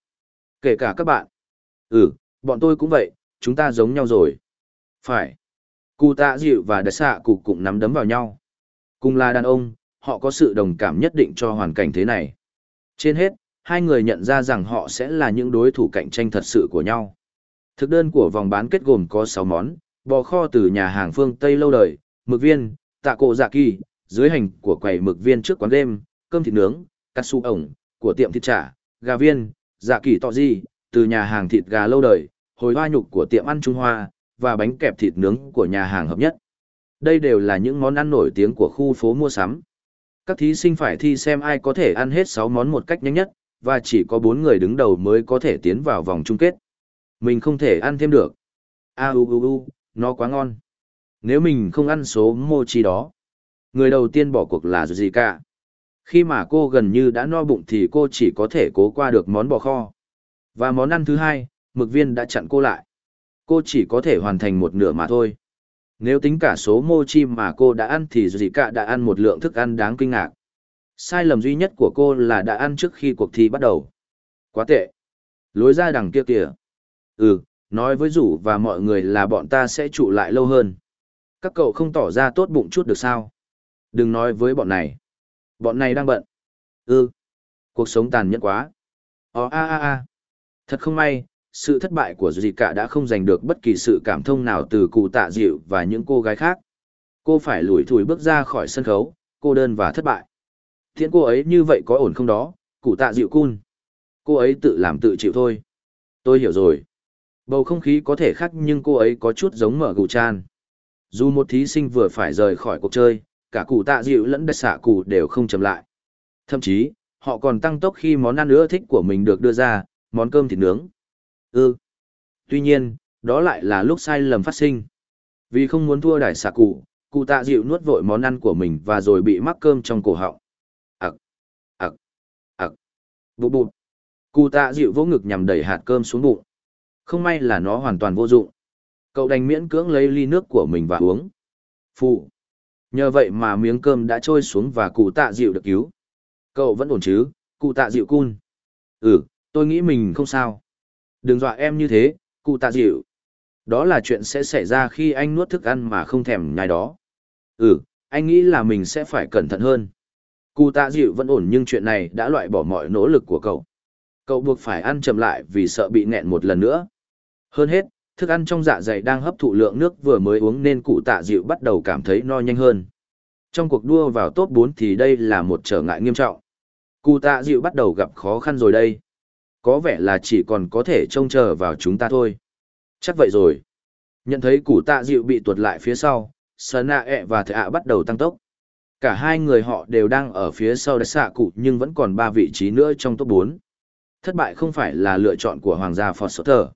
Kể cả các bạn. Ừ, bọn tôi cũng vậy, chúng ta giống nhau rồi. Phải. Cụ tạ dịu và đại xạ cụ cũng nắm đấm vào nhau. Cùng là đàn ông, họ có sự đồng cảm nhất định cho hoàn cảnh thế này. Trên hết, hai người nhận ra rằng họ sẽ là những đối thủ cạnh tranh thật sự của nhau. Thực đơn của vòng bán kết gồm có 6 món, bò kho từ nhà hàng phương Tây lâu đời, mực viên, tạ cổ dạ kỳ, dưới hành của quầy mực viên trước quán đêm, cơm thịt nướng, cắt su ổng, của tiệm thịt chả, gà viên, dạ kỳ tọ di, từ nhà hàng thịt gà lâu đời, hồi hoa nhục của tiệm ăn Trung Hoa, và bánh kẹp thịt nướng của nhà hàng hợp nhất. Đây đều là những món ăn nổi tiếng của khu phố mua sắm. Các thí sinh phải thi xem ai có thể ăn hết 6 món một cách nhanh nhất, và chỉ có 4 người đứng đầu mới có thể tiến vào vòng chung kết. Mình không thể ăn thêm được. A u u u, nó quá ngon. Nếu mình không ăn số mochi đó, người đầu tiên bỏ cuộc là gì cả. Khi mà cô gần như đã no bụng thì cô chỉ có thể cố qua được món bò kho. Và món ăn thứ hai, mực viên đã chặn cô lại. Cô chỉ có thể hoàn thành một nửa mà thôi. Nếu tính cả số mochi mà cô đã ăn thì gì cả đã ăn một lượng thức ăn đáng kinh ngạc. Sai lầm duy nhất của cô là đã ăn trước khi cuộc thi bắt đầu. Quá tệ. Lối ra đằng kia kìa. Ừ, nói với rủ và mọi người là bọn ta sẽ trụ lại lâu hơn. Các cậu không tỏ ra tốt bụng chút được sao? Đừng nói với bọn này. Bọn này đang bận. Ừ. Cuộc sống tàn nhẫn quá. Ồ a a a. Thật không may, sự thất bại của dì cả đã không giành được bất kỳ sự cảm thông nào từ cụ tạ dịu và những cô gái khác. Cô phải lủi thủi bước ra khỏi sân khấu, cô đơn và thất bại. Tiễn cô ấy như vậy có ổn không đó, cụ tạ dịu cun. Cô ấy tự làm tự chịu thôi. Tôi hiểu rồi. Bầu không khí có thể khác nhưng cô ấy có chút giống mở gù chan. Dù một thí sinh vừa phải rời khỏi cuộc chơi, cả cụ tạ dịu lẫn đất xạ cụ đều không chậm lại. Thậm chí, họ còn tăng tốc khi món ăn ưa thích của mình được đưa ra, món cơm thịt nướng. Ừ. Tuy nhiên, đó lại là lúc sai lầm phát sinh. Vì không muốn thua đại xạ cụ, cụ tạ dịu nuốt vội món ăn của mình và rồi bị mắc cơm trong cổ họng. Ặc, ặc, ặc, Bụt bụt. Cụ tạ dịu vỗ ngực nhằm đẩy hạt cơm xuống bụng. Không may là nó hoàn toàn vô dụng. Cậu đành miễn cưỡng lấy ly nước của mình và uống. Phụ. Nhờ vậy mà miếng cơm đã trôi xuống và cụ tạ dịu được cứu. Cậu vẫn ổn chứ, cụ tạ dịu cun. Ừ, tôi nghĩ mình không sao. Đừng dọa em như thế, cụ tạ dịu. Đó là chuyện sẽ xảy ra khi anh nuốt thức ăn mà không thèm nhai đó. Ừ, anh nghĩ là mình sẽ phải cẩn thận hơn. Cụ tạ dịu vẫn ổn nhưng chuyện này đã loại bỏ mọi nỗ lực của cậu. Cậu buộc phải ăn chậm lại vì sợ bị nghẹn một lần nữa. Hơn hết, thức ăn trong dạ dày đang hấp thụ lượng nước vừa mới uống nên cụ tạ dịu bắt đầu cảm thấy no nhanh hơn. Trong cuộc đua vào top 4 thì đây là một trở ngại nghiêm trọng. Cụ tạ dịu bắt đầu gặp khó khăn rồi đây. Có vẻ là chỉ còn có thể trông chờ vào chúng ta thôi. Chắc vậy rồi. Nhận thấy cụ tạ dịu bị tuột lại phía sau, Sana ẹ và Thệ ạ bắt đầu tăng tốc. Cả hai người họ đều đang ở phía sau đất xạ cụ nhưng vẫn còn ba vị trí nữa trong top 4. Thất bại không phải là lựa chọn của Hoàng gia Foster.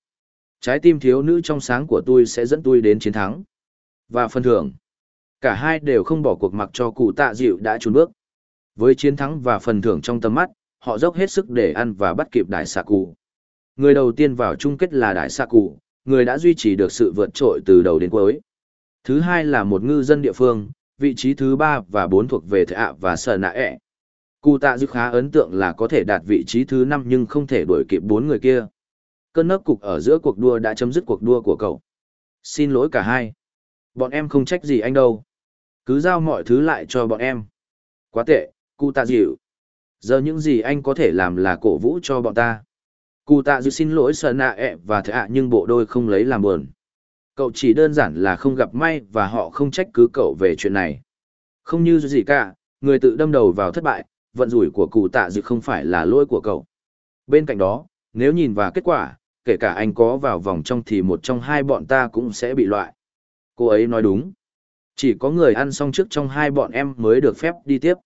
Trái tim thiếu nữ trong sáng của tôi sẽ dẫn tôi đến chiến thắng. Và phần thưởng. Cả hai đều không bỏ cuộc mặc cho cụ tạ dịu đã trốn bước. Với chiến thắng và phần thưởng trong tầm mắt, họ dốc hết sức để ăn và bắt kịp đại xạ cụ. Người đầu tiên vào chung kết là Đại xạ Cụ, người đã duy trì được sự vượt trội từ đầu đến cuối. Thứ hai là một ngư dân địa phương, vị trí thứ ba và bốn thuộc về Thệ ạ và Sở Nạ ẹ. Cụ tạ dư khá ấn tượng là có thể đạt vị trí thứ năm nhưng không thể đuổi kịp bốn người kia. Cơn nấc cục ở giữa cuộc đua đã chấm dứt cuộc đua của cậu. Xin lỗi cả hai. Bọn em không trách gì anh đâu. Cứ giao mọi thứ lại cho bọn em. Quá tệ, cụ tạ dịu. Giờ những gì anh có thể làm là cổ vũ cho bọn ta. Cụ tạ dịu xin lỗi sợ nạ ẹ và thạ nhưng bộ đôi không lấy làm buồn. Cậu chỉ đơn giản là không gặp may và họ không trách cứ cậu về chuyện này. Không như gì cả, người tự đâm đầu vào thất bại, vận rủi của cụ tạ dịu không phải là lỗi của cậu. Bên cạnh đó, nếu nhìn vào kết quả, kể cả anh có vào vòng trong thì một trong hai bọn ta cũng sẽ bị loại. Cô ấy nói đúng. Chỉ có người ăn xong trước trong hai bọn em mới được phép đi tiếp.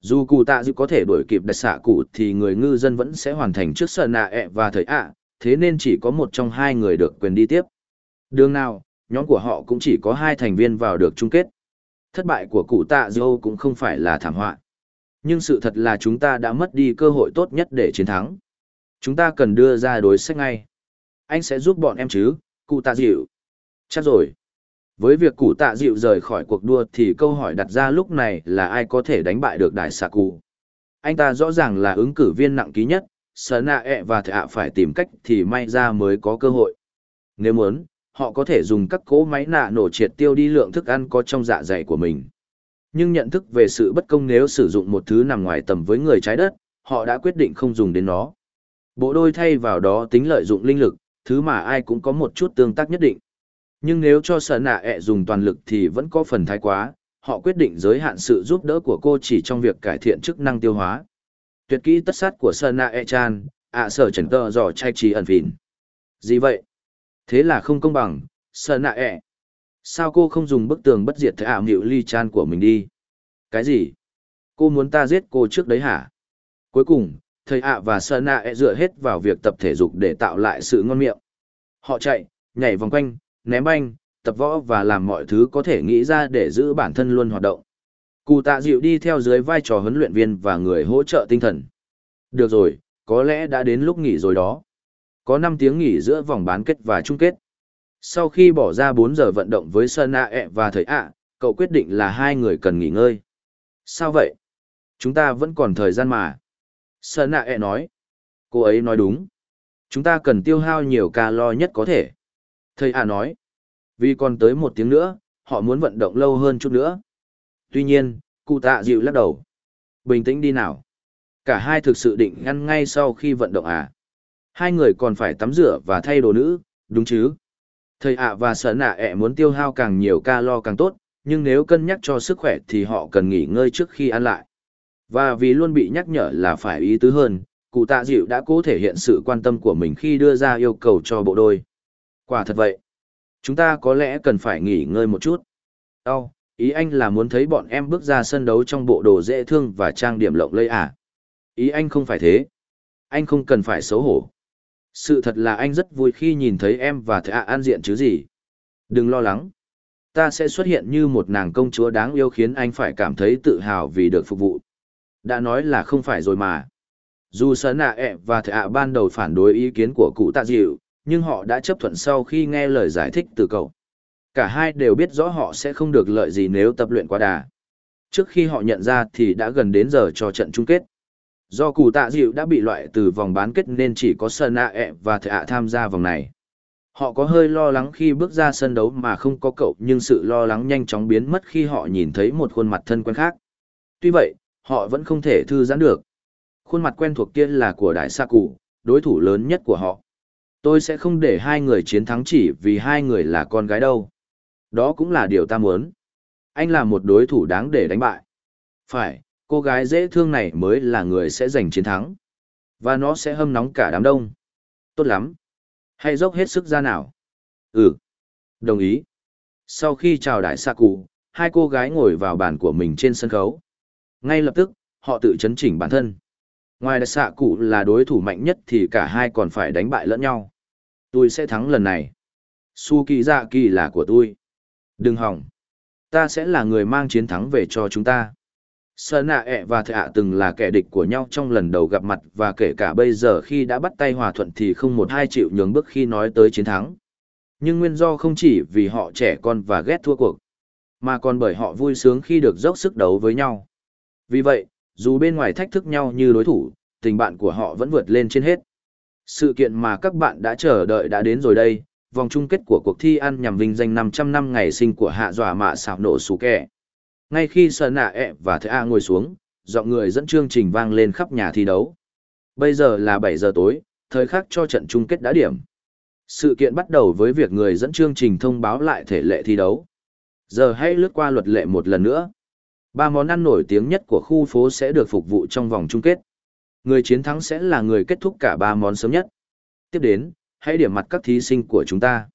Dù cụ tạ dịu có thể đuổi kịp đặc xạ cụ thì người ngư dân vẫn sẽ hoàn thành trước sợ nạ ẹ và thời ạ, thế nên chỉ có một trong hai người được quyền đi tiếp. Đường nào, nhóm của họ cũng chỉ có hai thành viên vào được chung kết. Thất bại của cụ tạ dâu cũng không phải là thảm họa. Nhưng sự thật là chúng ta đã mất đi cơ hội tốt nhất để chiến thắng. Chúng ta cần đưa ra đối sách ngay. Anh sẽ giúp bọn em chứ, cụ tạ dịu. Chắc rồi. Với việc cụ tạ dịu rời khỏi cuộc đua thì câu hỏi đặt ra lúc này là ai có thể đánh bại được đại xạ cụ. Anh ta rõ ràng là ứng cử viên nặng ký nhất, sở nạ ẹ và thạ phải tìm cách thì may ra mới có cơ hội. Nếu muốn, họ có thể dùng các cỗ máy nạ nổ triệt tiêu đi lượng thức ăn có trong dạ dày của mình. Nhưng nhận thức về sự bất công nếu sử dụng một thứ nằm ngoài tầm với người trái đất, họ đã quyết định không dùng đến nó. Bộ đôi thay vào đó tính lợi dụng linh lực, thứ mà ai cũng có một chút tương tác nhất định. Nhưng nếu cho sở nạ ẹ dùng toàn lực thì vẫn có phần thái quá, họ quyết định giới hạn sự giúp đỡ của cô chỉ trong việc cải thiện chức năng tiêu hóa. Tuyệt kỹ tất sát của sở nạ ẹ chan, ạ sở trần tờ dò chai trí ẩn phìn. Gì vậy? Thế là không công bằng, sở nạ ẹ. Sao cô không dùng bức tường bất diệt thế ảo hiệu ly chan của mình đi? Cái gì? Cô muốn ta giết cô trước đấy hả? Cuối cùng, thầy ạ và sở nạ e dựa hết vào việc tập thể dục để tạo lại sự ngon miệng. Họ chạy, nhảy vòng quanh, ném banh, tập võ và làm mọi thứ có thể nghĩ ra để giữ bản thân luôn hoạt động. Cụ tạ dịu đi theo dưới vai trò huấn luyện viên và người hỗ trợ tinh thần. Được rồi, có lẽ đã đến lúc nghỉ rồi đó. Có năm tiếng nghỉ giữa vòng bán kết và chung kết. Sau khi bỏ ra bốn giờ vận động với Sơn A ẹ và thầy ạ, cậu quyết định là hai người cần nghỉ ngơi. Sao vậy? Chúng ta vẫn còn thời gian mà. Sơn Nạ ẹ e nói. Cô ấy nói đúng. Chúng ta cần tiêu hao nhiều calo nhất có thể. Thầy ạ nói. Vì còn tới một tiếng nữa, họ muốn vận động lâu hơn chút nữa. Tuy nhiên, cụ tạ dịu lắc đầu. Bình tĩnh đi nào. Cả hai thực sự định ngăn ngay sau khi vận động à. Hai người còn phải tắm rửa và thay đồ nữ, đúng chứ? Thầy ạ và sở nạ ẹ e muốn tiêu hao càng nhiều calo càng tốt, nhưng nếu cân nhắc cho sức khỏe thì họ cần nghỉ ngơi trước khi ăn lại. Và vì luôn bị nhắc nhở là phải ý tứ hơn, cụ tạ dịu đã cố thể hiện sự quan tâm của mình khi đưa ra yêu cầu cho bộ đôi. Quả thật vậy. Chúng ta có lẽ cần phải nghỉ ngơi một chút. Đau, ý anh là muốn thấy bọn em bước ra sân đấu trong bộ đồ dễ thương và trang điểm lộng lẫy à? Ý anh không phải thế. Anh không cần phải xấu hổ. Sự thật là anh rất vui khi nhìn thấy em và thạ an diện chứ gì. Đừng lo lắng. Ta sẽ xuất hiện như một nàng công chúa đáng yêu khiến anh phải cảm thấy tự hào vì được phục vụ. Đã nói là không phải rồi mà. Dù sở nạ ẹ và thạ ban đầu phản đối ý kiến của cụ tạ dịu, nhưng họ đã chấp thuận sau khi nghe lời giải thích từ cậu. Cả hai đều biết rõ họ sẽ không được lợi gì nếu tập luyện quá đà. Trước khi họ nhận ra thì đã gần đến giờ cho trận chung kết. Do cụ tạ dịu đã bị loại từ vòng bán kết nên chỉ có Sơn A ẹ và Thệ ạ tham gia vòng này. Họ có hơi lo lắng khi bước ra sân đấu mà không có cậu nhưng sự lo lắng nhanh chóng biến mất khi họ nhìn thấy một khuôn mặt thân quen khác. Tuy vậy, họ vẫn không thể thư giãn được. Khuôn mặt quen thuộc kia là của Đại Sa Cụ, đối thủ lớn nhất của họ. Tôi sẽ không để hai người chiến thắng chỉ vì hai người là con gái đâu. Đó cũng là điều ta muốn. Anh là một đối thủ đáng để đánh bại. Phải, cô gái dễ thương này mới là người sẽ giành chiến thắng. Và nó sẽ hâm nóng cả đám đông. Tốt lắm. Hãy dốc hết sức ra nào. Ừ. Đồng ý. Sau khi chào đại Sa cụ, hai cô gái ngồi vào bàn của mình trên sân khấu. Ngay lập tức, họ tự chấn chỉnh bản thân. Ngoài đại xạ cụ là đối thủ mạnh nhất thì cả hai còn phải đánh bại lẫn nhau. Tôi sẽ thắng lần này. Su kỳ dạ kỳ là của tôi. Đừng hỏng. Ta sẽ là người mang chiến thắng về cho chúng ta. Sơn nạ e ẹ và thệ ạ từng là kẻ địch của nhau trong lần đầu gặp mặt và kể cả bây giờ khi đã bắt tay hòa thuận thì không một hai chịu nhường bước khi nói tới chiến thắng. Nhưng nguyên do không chỉ vì họ trẻ con và ghét thua cuộc, mà còn bởi họ vui sướng khi được dốc sức đấu với nhau. Vì vậy, dù bên ngoài thách thức nhau như đối thủ, tình bạn của họ vẫn vượt lên trên hết. Sự kiện mà các bạn đã chờ đợi đã đến rồi đây, vòng chung kết của cuộc thi ăn nhằm vinh danh 500 năm ngày sinh của hạ dọa mạ xảo nổ sủ kẻ. Ngay khi Sơn Nạ ẹ và Thế A ngồi xuống, giọng người dẫn chương trình vang lên khắp nhà thi đấu. Bây giờ là 7 giờ tối, thời khắc cho trận chung kết đã điểm. Sự kiện bắt đầu với việc người dẫn chương trình thông báo lại thể lệ thi đấu. Giờ hãy lướt qua luật lệ một lần nữa. Ba món ăn nổi tiếng nhất của khu phố sẽ được phục vụ trong vòng chung kết. Người chiến thắng sẽ là người kết thúc cả ba món sớm nhất. Tiếp đến, hãy điểm mặt các thí sinh của chúng ta.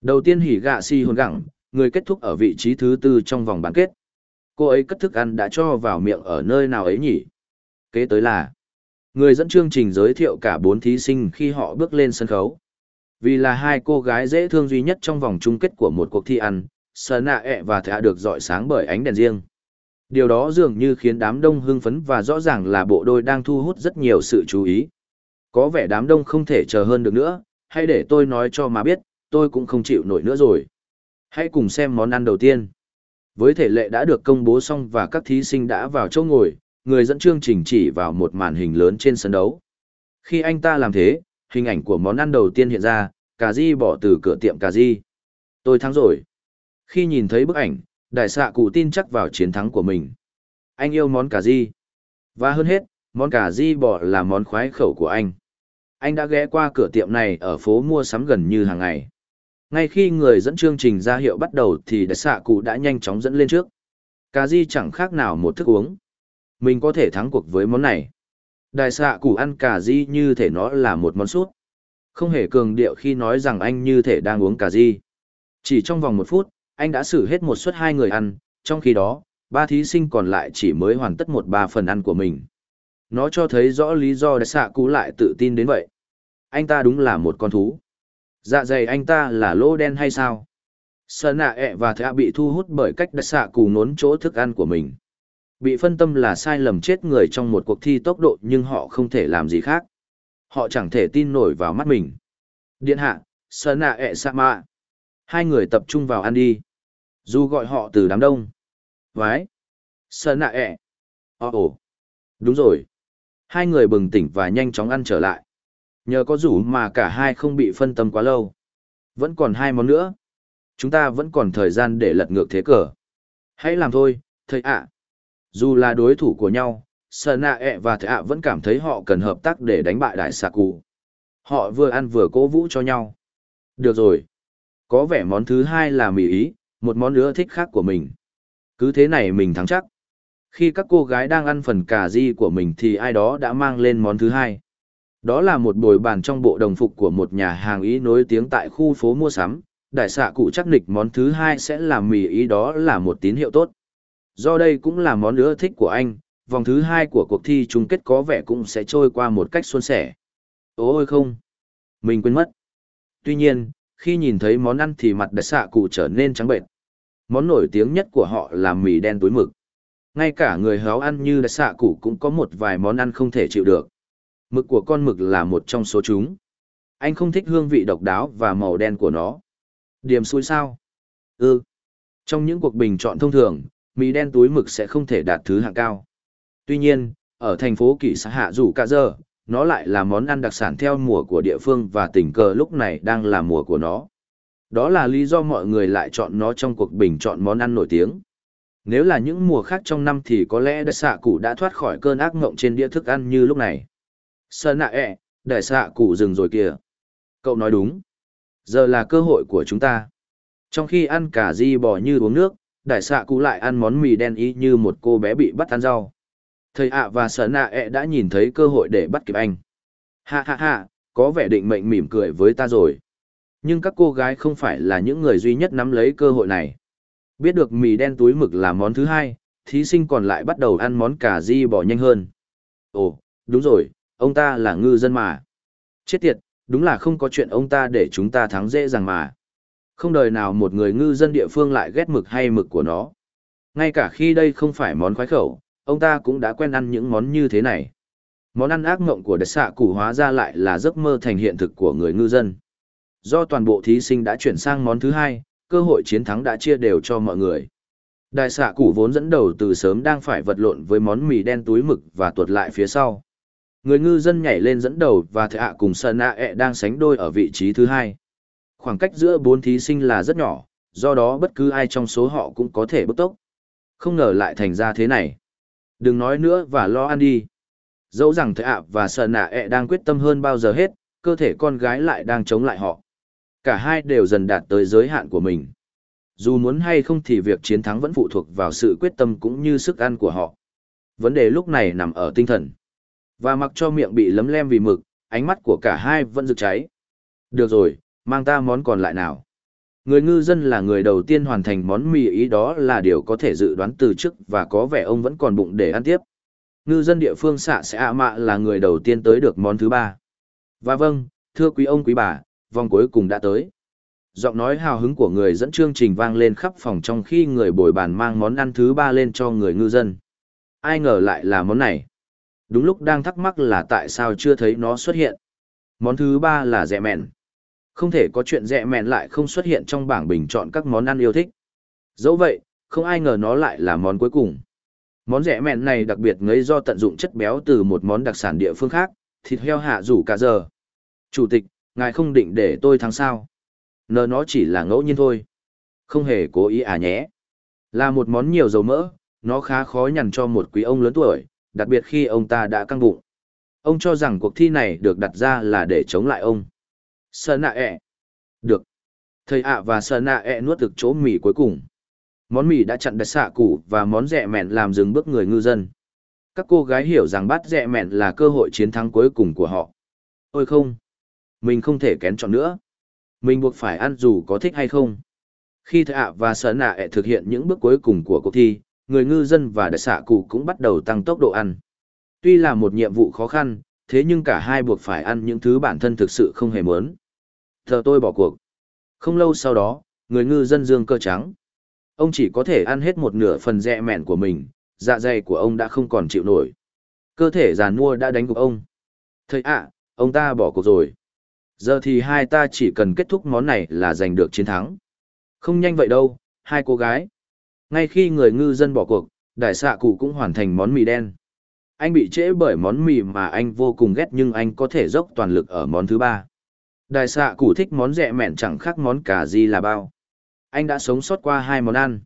Đầu tiên hỉ gạ si hồn gẳng, người kết thúc ở vị trí thứ tư trong vòng bán kết. Cô ấy cất thức ăn đã cho vào miệng ở nơi nào ấy nhỉ? Kế tới là, người dẫn chương trình giới thiệu cả bốn thí sinh khi họ bước lên sân khấu. Vì là hai cô gái dễ thương duy nhất trong vòng chung kết của một cuộc thi ăn, Sơn Nạ ẹ và Thạ được dọi sáng bởi ánh đèn riêng. Điều đó dường như khiến đám đông hưng phấn và rõ ràng là bộ đôi đang thu hút rất nhiều sự chú ý. Có vẻ đám đông không thể chờ hơn được nữa, Hãy để tôi nói cho mà biết, tôi cũng không chịu nổi nữa rồi. Hãy cùng xem món ăn đầu tiên. Với thể lệ đã được công bố xong và các thí sinh đã vào chỗ ngồi, người dẫn chương trình chỉ vào một màn hình lớn trên sân đấu. Khi anh ta làm thế, hình ảnh của món ăn đầu tiên hiện ra, cà ri bỏ từ cửa tiệm cà ri. Tôi thắng rồi. Khi nhìn thấy bức ảnh, đại xạ cụ tin chắc vào chiến thắng của mình. Anh yêu món cà ri. Và hơn hết, món cà ri bò là món khoái khẩu của anh. Anh đã ghé qua cửa tiệm này ở phố mua sắm gần như hàng ngày. Ngay khi người dẫn chương trình ra hiệu bắt đầu thì đại xạ cụ đã nhanh chóng dẫn lên trước. Cà ri chẳng khác nào một thức uống. Mình có thể thắng cuộc với món này. Đại xạ cụ ăn cà ri như thể nó là một món sút. Không hề cường điệu khi nói rằng anh như thể đang uống cà ri. Chỉ trong vòng một phút, anh đã xử hết một suất hai người ăn, trong khi đó, ba thí sinh còn lại chỉ mới hoàn tất một ba phần ăn của mình. Nó cho thấy rõ lý do đại xạ cú lại tự tin đến vậy. Anh ta đúng là một con thú. Dạ dày anh ta là lỗ đen hay sao? Sơn nạ ẹ và thạ bị thu hút bởi cách đại xạ cú nốn chỗ thức ăn của mình. Bị phân tâm là sai lầm chết người trong một cuộc thi tốc độ nhưng họ không thể làm gì khác. Họ chẳng thể tin nổi vào mắt mình. Điện hạ, Sơn nạ ẹ sa mạ. Hai người tập trung vào ăn đi. Dù gọi họ từ đám đông. Vái. Sơn nạ ẹ. Ồ ồ. Đúng rồi. Hai người bừng tỉnh và nhanh chóng ăn trở lại. Nhờ có rủ mà cả hai không bị phân tâm quá lâu. Vẫn còn hai món nữa. Chúng ta vẫn còn thời gian để lật ngược thế cờ. Hãy làm thôi, thầy ạ. Dù là đối thủ của nhau, Sơn nạ ẹ và thầy ạ vẫn cảm thấy họ cần hợp tác để đánh bại đại xà cụ. Họ vừa ăn vừa cố vũ cho nhau. Được rồi. Có vẻ món thứ hai là mì ý, một món nữa thích khác của mình. Cứ thế này mình thắng chắc. Khi các cô gái đang ăn phần cà ri của mình thì ai đó đã mang lên món thứ hai. Đó là một bồi bàn trong bộ đồng phục của một nhà hàng Ý nổi tiếng tại khu phố mua sắm. Đại xạ cụ chắc nịch món thứ hai sẽ là mì ý đó là một tín hiệu tốt. Do đây cũng là món nữa thích của anh, vòng thứ hai của cuộc thi chung kết có vẻ cũng sẽ trôi qua một cách suôn sẻ. Ôi không! Mình quên mất. Tuy nhiên, khi nhìn thấy món ăn thì mặt đại xạ cụ trở nên trắng bệnh. Món nổi tiếng nhất của họ là mì đen túi mực. Ngay cả người háo ăn như đại xạ cụ cũng có một vài món ăn không thể chịu được. Mực của con mực là một trong số chúng. Anh không thích hương vị độc đáo và màu đen của nó. Điểm xui sao? Ừ. Trong những cuộc bình chọn thông thường, mì đen túi mực sẽ không thể đạt thứ hạng cao. Tuy nhiên, ở thành phố Kỳ xã Hạ Dù Cả Giờ, nó lại là món ăn đặc sản theo mùa của địa phương và tình cờ lúc này đang là mùa của nó. Đó là lý do mọi người lại chọn nó trong cuộc bình chọn món ăn nổi tiếng. Nếu là những mùa khác trong năm thì có lẽ đại xạ cụ đã thoát khỏi cơn ác mộng trên đĩa thức ăn như lúc này. Sơn nạ ẹ, đại xạ cụ dừng rồi kìa. Cậu nói đúng. Giờ là cơ hội của chúng ta. Trong khi ăn cả di bò như uống nước, đại xạ cụ lại ăn món mì đen y như một cô bé bị bắt ăn rau. Thầy ạ và sở nạ ẹ đã nhìn thấy cơ hội để bắt kịp anh. Ha ha ha, có vẻ định mệnh mỉm cười với ta rồi. Nhưng các cô gái không phải là những người duy nhất nắm lấy cơ hội này. Biết được mì đen túi mực là món thứ hai, thí sinh còn lại bắt đầu ăn món cà ri bò nhanh hơn. Ồ, đúng rồi, ông ta là ngư dân mà. Chết tiệt, đúng là không có chuyện ông ta để chúng ta thắng dễ dàng mà. Không đời nào một người ngư dân địa phương lại ghét mực hay mực của nó. Ngay cả khi đây không phải món khoái khẩu, ông ta cũng đã quen ăn những món như thế này. Món ăn ác mộng của đất xạ củ hóa ra lại là giấc mơ thành hiện thực của người ngư dân. Do toàn bộ thí sinh đã chuyển sang món thứ hai, cơ hội chiến thắng đã chia đều cho mọi người. Đại xạ củ vốn dẫn đầu từ sớm đang phải vật lộn với món mì đen túi mực và tuột lại phía sau. Người ngư dân nhảy lên dẫn đầu và thệ ạ cùng sơn nạ ẹ đang sánh đôi ở vị trí thứ hai. Khoảng cách giữa bốn thí sinh là rất nhỏ, do đó bất cứ ai trong số họ cũng có thể bức tốc. Không ngờ lại thành ra thế này. Đừng nói nữa và lo ăn đi. Dẫu rằng thệ ạ và sợ nạ ẹ đang quyết tâm hơn bao giờ hết, cơ thể con gái lại đang chống lại họ. Cả hai đều dần đạt tới giới hạn của mình. Dù muốn hay không thì việc chiến thắng vẫn phụ thuộc vào sự quyết tâm cũng như sức ăn của họ. Vấn đề lúc này nằm ở tinh thần. Và mặc cho miệng bị lấm lem vì mực, ánh mắt của cả hai vẫn rực cháy. Được rồi, mang ta món còn lại nào. Người ngư dân là người đầu tiên hoàn thành món mì ý đó là điều có thể dự đoán từ trước và có vẻ ông vẫn còn bụng để ăn tiếp. Ngư dân địa phương xạ sẽ ạ mạ là người đầu tiên tới được món thứ ba. Và vâng, thưa quý ông quý bà, vòng cuối cùng đã tới. Giọng nói hào hứng của người dẫn chương trình vang lên khắp phòng trong khi người bồi bàn mang món ăn thứ ba lên cho người ngư dân. Ai ngờ lại là món này. Đúng lúc đang thắc mắc là tại sao chưa thấy nó xuất hiện. Món thứ ba là rẻ mẹn. Không thể có chuyện rẻ mẹn lại không xuất hiện trong bảng bình chọn các món ăn yêu thích. Dẫu vậy, không ai ngờ nó lại là món cuối cùng. Món rẻ mẹn này đặc biệt ngấy do tận dụng chất béo từ một món đặc sản địa phương khác, thịt heo hạ rủ cả giờ. Chủ tịch, ngài không định để tôi thắng sao? Nờ nó chỉ là ngẫu nhiên thôi. Không hề cố ý à nhé. Là một món nhiều dầu mỡ, nó khá khó nhằn cho một quý ông lớn tuổi, đặc biệt khi ông ta đã căng bụng. Ông cho rằng cuộc thi này được đặt ra là để chống lại ông. Sơn nạ ẹ. Được. Thầy ạ và Sơn nạ ẹ nuốt được chỗ mì cuối cùng. Món mì đã chặn đặt xạ củ và món rẻ mẹn làm dừng bước người ngư dân. Các cô gái hiểu rằng bát rẻ mẹn là cơ hội chiến thắng cuối cùng của họ. Ôi không. Mình không thể kén chọn nữa. Mình buộc phải ăn dù có thích hay không. Khi thầy ạ và sở nạ ẹ thực hiện những bước cuối cùng của cuộc thi, người ngư dân và đại xạ cụ cũng bắt đầu tăng tốc độ ăn. Tuy là một nhiệm vụ khó khăn, thế nhưng cả hai buộc phải ăn những thứ bản thân thực sự không hề muốn. Thờ tôi bỏ cuộc. Không lâu sau đó, người ngư dân dương cơ trắng. Ông chỉ có thể ăn hết một nửa phần dẹ mẹn của mình, dạ dày của ông đã không còn chịu nổi. Cơ thể giàn mua đã đánh gục ông. Thầy ạ, ông ta bỏ cuộc rồi. Giờ thì hai ta chỉ cần kết thúc món này là giành được chiến thắng. Không nhanh vậy đâu, hai cô gái. Ngay khi người ngư dân bỏ cuộc, đại xạ cụ cũng hoàn thành món mì đen. Anh bị trễ bởi món mì mà anh vô cùng ghét nhưng anh có thể dốc toàn lực ở món thứ ba. Đại xạ cụ thích món rẻ mẹn chẳng khác món cà gì là bao. Anh đã sống sót qua hai món ăn.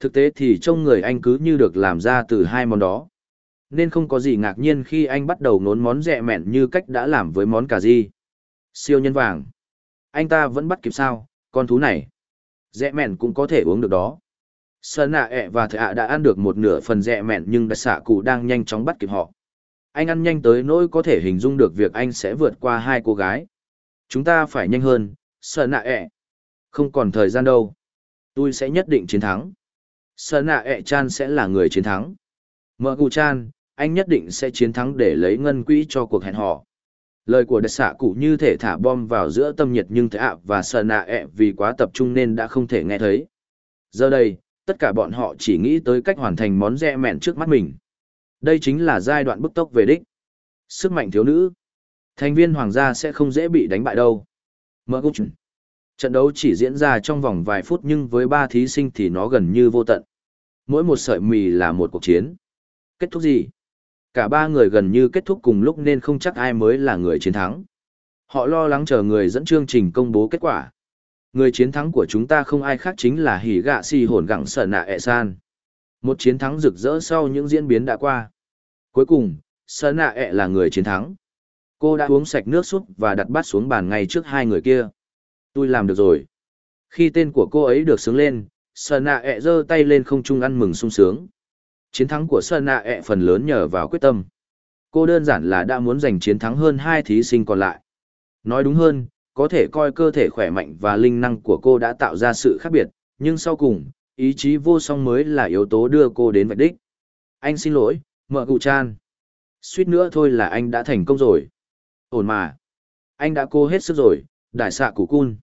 Thực tế thì trông người anh cứ như được làm ra từ hai món đó. Nên không có gì ngạc nhiên khi anh bắt đầu nốn món rẻ mẹn như cách đã làm với món cà ri. Siêu nhân vàng. Anh ta vẫn bắt kịp sao, con thú này. Rẻ mẹn cũng có thể uống được đó. Sơn ạ ẹ và thợ ạ đã ăn được một nửa phần rẻ mẹn nhưng đại xạ cụ đang nhanh chóng bắt kịp họ. Anh ăn nhanh tới nỗi có thể hình dung được việc anh sẽ vượt qua hai cô gái. Chúng ta phải nhanh hơn, sợ nạ ẹ. Không còn thời gian đâu. Tôi sẽ nhất định chiến thắng. Sợ nạ ẹ chan sẽ là người chiến thắng. Mợ cụ chan, anh nhất định sẽ chiến thắng để lấy ngân quỹ cho cuộc hẹn hò. Lời của đất xạ cụ như thể thả bom vào giữa tâm nhiệt nhưng thế ạ và sợ nạ ẹ vì quá tập trung nên đã không thể nghe thấy. Giờ đây, tất cả bọn họ chỉ nghĩ tới cách hoàn thành món rẻ mẹn trước mắt mình. Đây chính là giai đoạn bức tốc về đích. Sức mạnh thiếu nữ. Thành viên hoàng gia sẽ không dễ bị đánh bại đâu. Mơ cúc Trận đấu chỉ diễn ra trong vòng vài phút nhưng với ba thí sinh thì nó gần như vô tận. Mỗi một sợi mì là một cuộc chiến. Kết thúc gì? Cả ba người gần như kết thúc cùng lúc nên không chắc ai mới là người chiến thắng. Họ lo lắng chờ người dẫn chương trình công bố kết quả. Người chiến thắng của chúng ta không ai khác chính là hỉ gạ si hồn Gẳng sở nạ ẹ san. Một chiến thắng rực rỡ sau những diễn biến đã qua. Cuối cùng, sở nạ ẹ là người chiến thắng. Cô đã uống sạch nước súp và đặt bát xuống bàn ngay trước hai người kia. Tôi làm được rồi. Khi tên của cô ấy được sướng lên, sợ nạ ẹ giơ tay lên không trung ăn mừng sung sướng. Chiến thắng của sợ nạ ẹ phần lớn nhờ vào quyết tâm. Cô đơn giản là đã muốn giành chiến thắng hơn hai thí sinh còn lại. Nói đúng hơn, có thể coi cơ thể khỏe mạnh và linh năng của cô đã tạo ra sự khác biệt, nhưng sau cùng, ý chí vô song mới là yếu tố đưa cô đến vạch đích. Anh xin lỗi, mợ cụ chan. Suýt nữa thôi là anh đã thành công rồi. Ổn mà. Anh đã cố hết sức rồi, đại xạ cụ cun.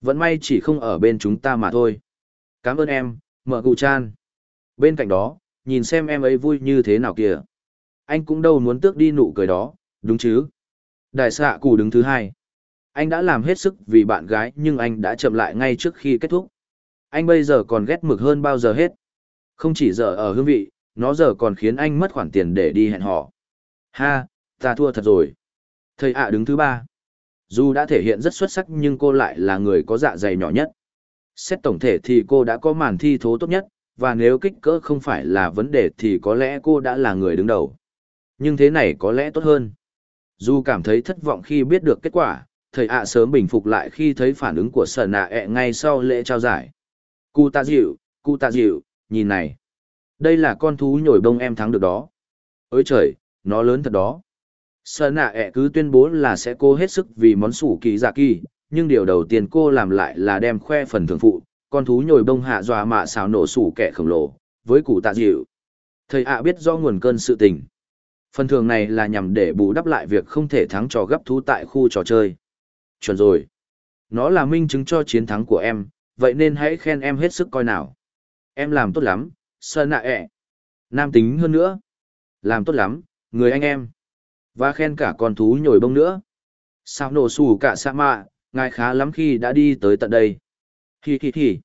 Vẫn may chỉ không ở bên chúng ta mà thôi. Cảm ơn em, mợ cụ chan. Bên cạnh đó, nhìn xem em ấy vui như thế nào kìa. Anh cũng đâu muốn tước đi nụ cười đó, đúng chứ? Đại xạ cụ đứng thứ hai. Anh đã làm hết sức vì bạn gái nhưng anh đã chậm lại ngay trước khi kết thúc. Anh bây giờ còn ghét mực hơn bao giờ hết. Không chỉ giờ ở hương vị, nó giờ còn khiến anh mất khoản tiền để đi hẹn hò. Ha, ta thua thật rồi. Thầy ạ đứng thứ ba. Dù đã thể hiện rất xuất sắc nhưng cô lại là người có dạ dày nhỏ nhất. Xét tổng thể thì cô đã có màn thi thố tốt nhất, và nếu kích cỡ không phải là vấn đề thì có lẽ cô đã là người đứng đầu. Nhưng thế này có lẽ tốt hơn. Dù cảm thấy thất vọng khi biết được kết quả, thầy ạ sớm bình phục lại khi thấy phản ứng của sở nạ ẹ ngay sau lễ trao giải. Cụ tạ dịu, cụ tạ dịu, nhìn này. Đây là con thú nhồi bông em thắng được đó. Ôi trời, nó lớn thật đó. Sở nạ ẹ cứ tuyên bố là sẽ cố hết sức vì món sủ kỳ giả kỳ, nhưng điều đầu tiên cô làm lại là đem khoe phần thưởng phụ, con thú nhồi bông hạ dọa mạ xào nổ sủ kẻ khổng lồ, với cụ tạ dịu. Thầy ạ biết do nguồn cơn sự tình. Phần thưởng này là nhằm để bù đắp lại việc không thể thắng trò gấp thú tại khu trò chơi. Chuẩn rồi. Nó là minh chứng cho chiến thắng của em, vậy nên hãy khen em hết sức coi nào. Em làm tốt lắm, sơn nạ ẹ. Nam tính hơn nữa. Làm tốt lắm, người anh em. Và khen cả con thú nhồi bông nữa. Sao nổ xù cả sa mạ, ngài khá lắm khi đã đi tới tận đây. Hi hi hi.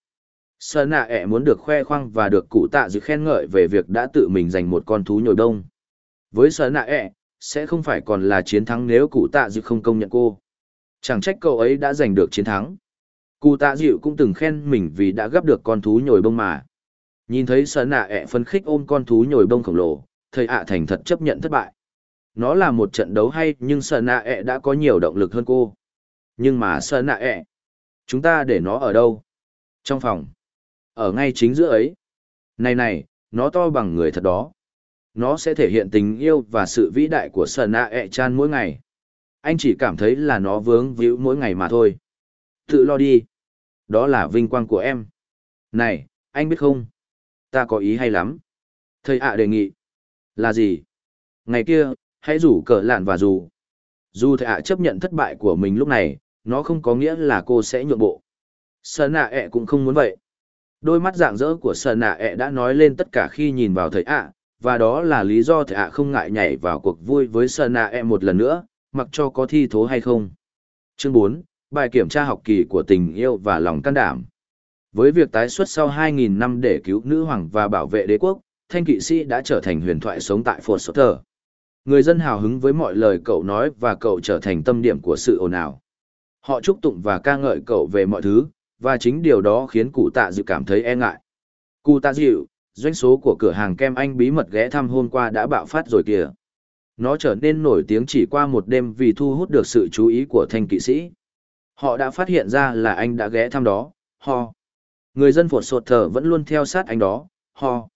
Sơn nạ ẹ muốn được khoe khoang và được cụ tạ dự khen ngợi về việc đã tự mình giành một con thú nhồi bông. Với Sơn nạ ẹ, sẽ không phải còn là chiến thắng nếu cụ tạ dự không công nhận cô. Chẳng trách cậu ấy đã giành được chiến thắng. Cụ tạ dịu cũng từng khen mình vì đã gấp được con thú nhồi bông mà. Nhìn thấy Sơn nạ ẹ phấn khích ôm con thú nhồi bông khổng lồ, thầy ạ thành thật chấp nhận thất bại. Nó là một trận đấu hay nhưng sợ nạ ẹ đã có nhiều động lực hơn cô. Nhưng mà sợ nạ ẹ, chúng ta để nó ở đâu? Trong phòng. Ở ngay chính giữa ấy. Này này, nó to bằng người thật đó. Nó sẽ thể hiện tình yêu và sự vĩ đại của sợ nạ ẹ chan mỗi ngày. Anh chỉ cảm thấy là nó vướng víu mỗi ngày mà thôi. Tự lo đi. Đó là vinh quang của em. Này, anh biết không? Ta có ý hay lắm. Thầy ạ đề nghị. Là gì? Ngày kia, hãy rủ cờ lạn và dù. Dù thầy ạ chấp nhận thất bại của mình lúc này, nó không có nghĩa là cô sẽ nhượng bộ. sợ nạ ẹ cũng không muốn vậy. Đôi mắt dạng dỡ của sợ nạ ẹ đã nói lên tất cả khi nhìn vào thầy ạ, và đó là lý do thầy ạ không ngại nhảy vào cuộc vui với sợ nạ ẹ một lần nữa, mặc cho có thi thố hay không. Chương 4, bài kiểm tra học kỳ của tình yêu và lòng can đảm. Với việc tái xuất sau 2.000 năm để cứu nữ hoàng và bảo vệ đế quốc, thanh kỵ sĩ đã trở thành huyền thoại sống tại Fort Sutter. Người dân hào hứng với mọi lời cậu nói và cậu trở thành tâm điểm của sự ồn ào. Họ chúc tụng và ca ngợi cậu về mọi thứ, và chính điều đó khiến cụ tạ dịu cảm thấy e ngại. Cụ tạ dịu, doanh số của cửa hàng kem anh bí mật ghé thăm hôm qua đã bạo phát rồi kìa. Nó trở nên nổi tiếng chỉ qua một đêm vì thu hút được sự chú ý của thanh kỵ sĩ. Họ đã phát hiện ra là anh đã ghé thăm đó, ho. Người dân phột sột thở vẫn luôn theo sát anh đó, ho.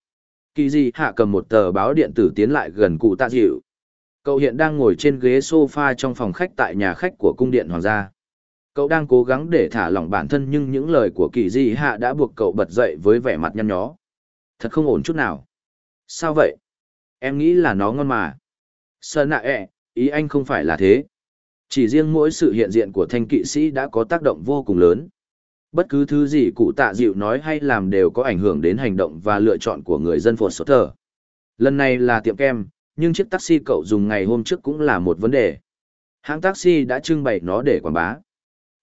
Kỳ gì hạ cầm một tờ báo điện tử tiến lại gần cụ tạ dịu. Cậu hiện đang ngồi trên ghế sofa trong phòng khách tại nhà khách của cung điện hoàng gia. Cậu đang cố gắng để thả lỏng bản thân nhưng những lời của kỳ di hạ đã buộc cậu bật dậy với vẻ mặt nhăn nhó. Thật không ổn chút nào. Sao vậy? Em nghĩ là nó ngon mà. Sơn nạ ẹ, ý anh không phải là thế. Chỉ riêng mỗi sự hiện diện của thanh kỵ sĩ đã có tác động vô cùng lớn. Bất cứ thứ gì cụ tạ dịu nói hay làm đều có ảnh hưởng đến hành động và lựa chọn của người dân Fort Thờ. Lần này là tiệm kem, nhưng chiếc taxi cậu dùng ngày hôm trước cũng là một vấn đề. Hãng taxi đã trưng bày nó để quảng bá.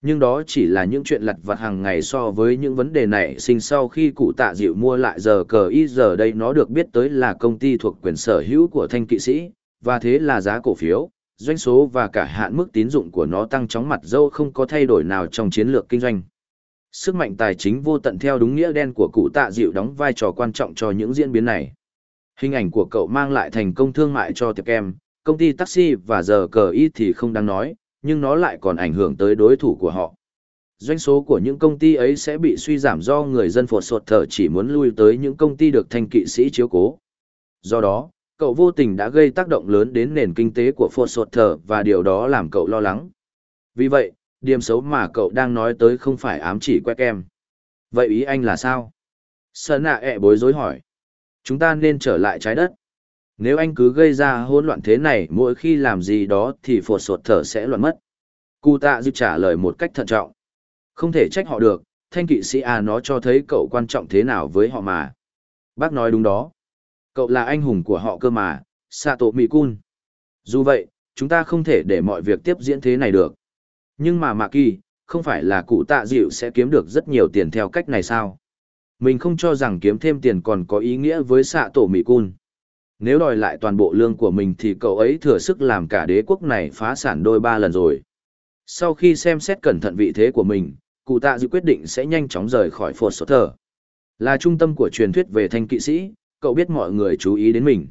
Nhưng đó chỉ là những chuyện lặt vặt hàng ngày so với những vấn đề này sinh sau khi cụ tạ dịu mua lại giờ cờ y giờ đây nó được biết tới là công ty thuộc quyền sở hữu của thanh kỵ sĩ, và thế là giá cổ phiếu, doanh số và cả hạn mức tín dụng của nó tăng chóng mặt dâu không có thay đổi nào trong chiến lược kinh doanh. Sức mạnh tài chính vô tận theo đúng nghĩa đen của cụ tạ dịu đóng vai trò quan trọng cho những diễn biến này. Hình ảnh của cậu mang lại thành công thương mại cho tiệp kem, công ty taxi và giờ cờ ít thì không đáng nói, nhưng nó lại còn ảnh hưởng tới đối thủ của họ. Doanh số của những công ty ấy sẽ bị suy giảm do người dân phột sột thở chỉ muốn lui tới những công ty được thanh kỵ sĩ chiếu cố. Do đó, cậu vô tình đã gây tác động lớn đến nền kinh tế của phột sột thở và điều đó làm cậu lo lắng. Vì vậy, điểm xấu mà cậu đang nói tới không phải ám chỉ quét kem. Vậy ý anh là sao? Sơn nạ ẹ bối rối hỏi. Chúng ta nên trở lại trái đất. Nếu anh cứ gây ra hỗn loạn thế này mỗi khi làm gì đó thì phột sột thở sẽ loạn mất. Cụ tạ dịp trả lời một cách thận trọng. Không thể trách họ được, thanh kỵ sĩ à nó cho thấy cậu quan trọng thế nào với họ mà. Bác nói đúng đó. Cậu là anh hùng của họ cơ mà, Sato Mikun. Dù vậy, chúng ta không thể để mọi việc tiếp diễn thế này được. Nhưng mà Mạc Kỳ, không phải là cụ tạ dịu sẽ kiếm được rất nhiều tiền theo cách này sao? Mình không cho rằng kiếm thêm tiền còn có ý nghĩa với xạ tổ Mỹ Cun. Nếu đòi lại toàn bộ lương của mình thì cậu ấy thừa sức làm cả đế quốc này phá sản đôi ba lần rồi. Sau khi xem xét cẩn thận vị thế của mình, cụ tạ dự quyết định sẽ nhanh chóng rời khỏi phột sốt thở. Là trung tâm của truyền thuyết về thanh kỵ sĩ, cậu biết mọi người chú ý đến mình.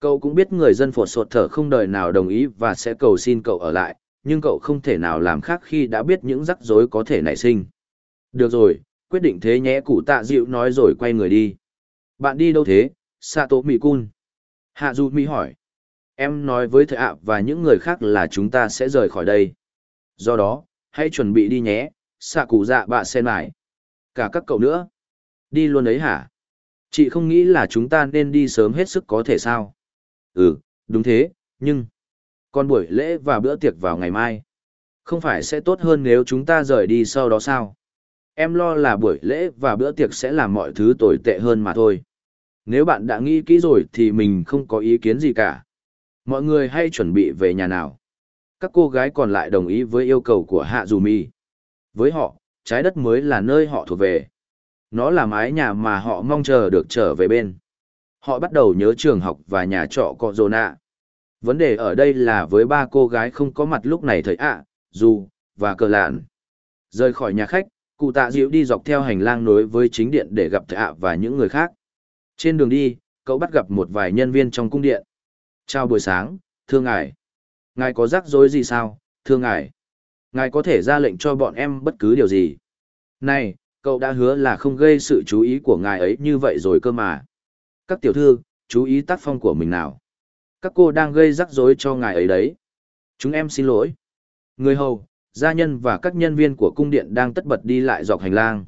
Cậu cũng biết người dân phột sột thở không đời nào đồng ý và sẽ cầu xin cậu ở lại, nhưng cậu không thể nào làm khác khi đã biết những rắc rối có thể nảy sinh. Được rồi, quyết định thế nhé cụ tạ dịu nói rồi quay người đi. Bạn đi đâu thế, Sato Mikun? Hạ Du Mi hỏi. Em nói với thầy ạ và những người khác là chúng ta sẽ rời khỏi đây. Do đó, hãy chuẩn bị đi nhé, xạ cụ dạ bạ sen lại. Cả các cậu nữa. Đi luôn ấy hả? Chị không nghĩ là chúng ta nên đi sớm hết sức có thể sao? Ừ, đúng thế, nhưng... Còn buổi lễ và bữa tiệc vào ngày mai. Không phải sẽ tốt hơn nếu chúng ta rời đi sau đó sao? Em lo là buổi lễ và bữa tiệc sẽ làm mọi thứ tồi tệ hơn mà thôi. Nếu bạn đã nghĩ kỹ rồi thì mình không có ý kiến gì cả. Mọi người hãy chuẩn bị về nhà nào. Các cô gái còn lại đồng ý với yêu cầu của Hạ Dù Mi. Với họ, trái đất mới là nơi họ thuộc về. Nó là mái nhà mà họ mong chờ được trở về bên. Họ bắt đầu nhớ trường học và nhà trọ cọ rồ. Vấn đề ở đây là với ba cô gái không có mặt lúc này thời ạ, dù, và cờ lạn. Rời khỏi nhà khách, cụ tạ diệu đi dọc theo hành lang nối với chính điện để gặp thầy ạ và những người khác. Trên đường đi, cậu bắt gặp một vài nhân viên trong cung điện. Chào buổi sáng, thưa ngài. Ngài có rắc rối gì sao, thưa ngài? Ngài có thể ra lệnh cho bọn em bất cứ điều gì. Này, cậu đã hứa là không gây sự chú ý của ngài ấy như vậy rồi cơ mà. Các tiểu thư, chú ý tác phong của mình nào. Các cô đang gây rắc rối cho ngài ấy đấy. Chúng em xin lỗi. Người hầu, gia nhân và các nhân viên của cung điện đang tất bật đi lại dọc hành lang.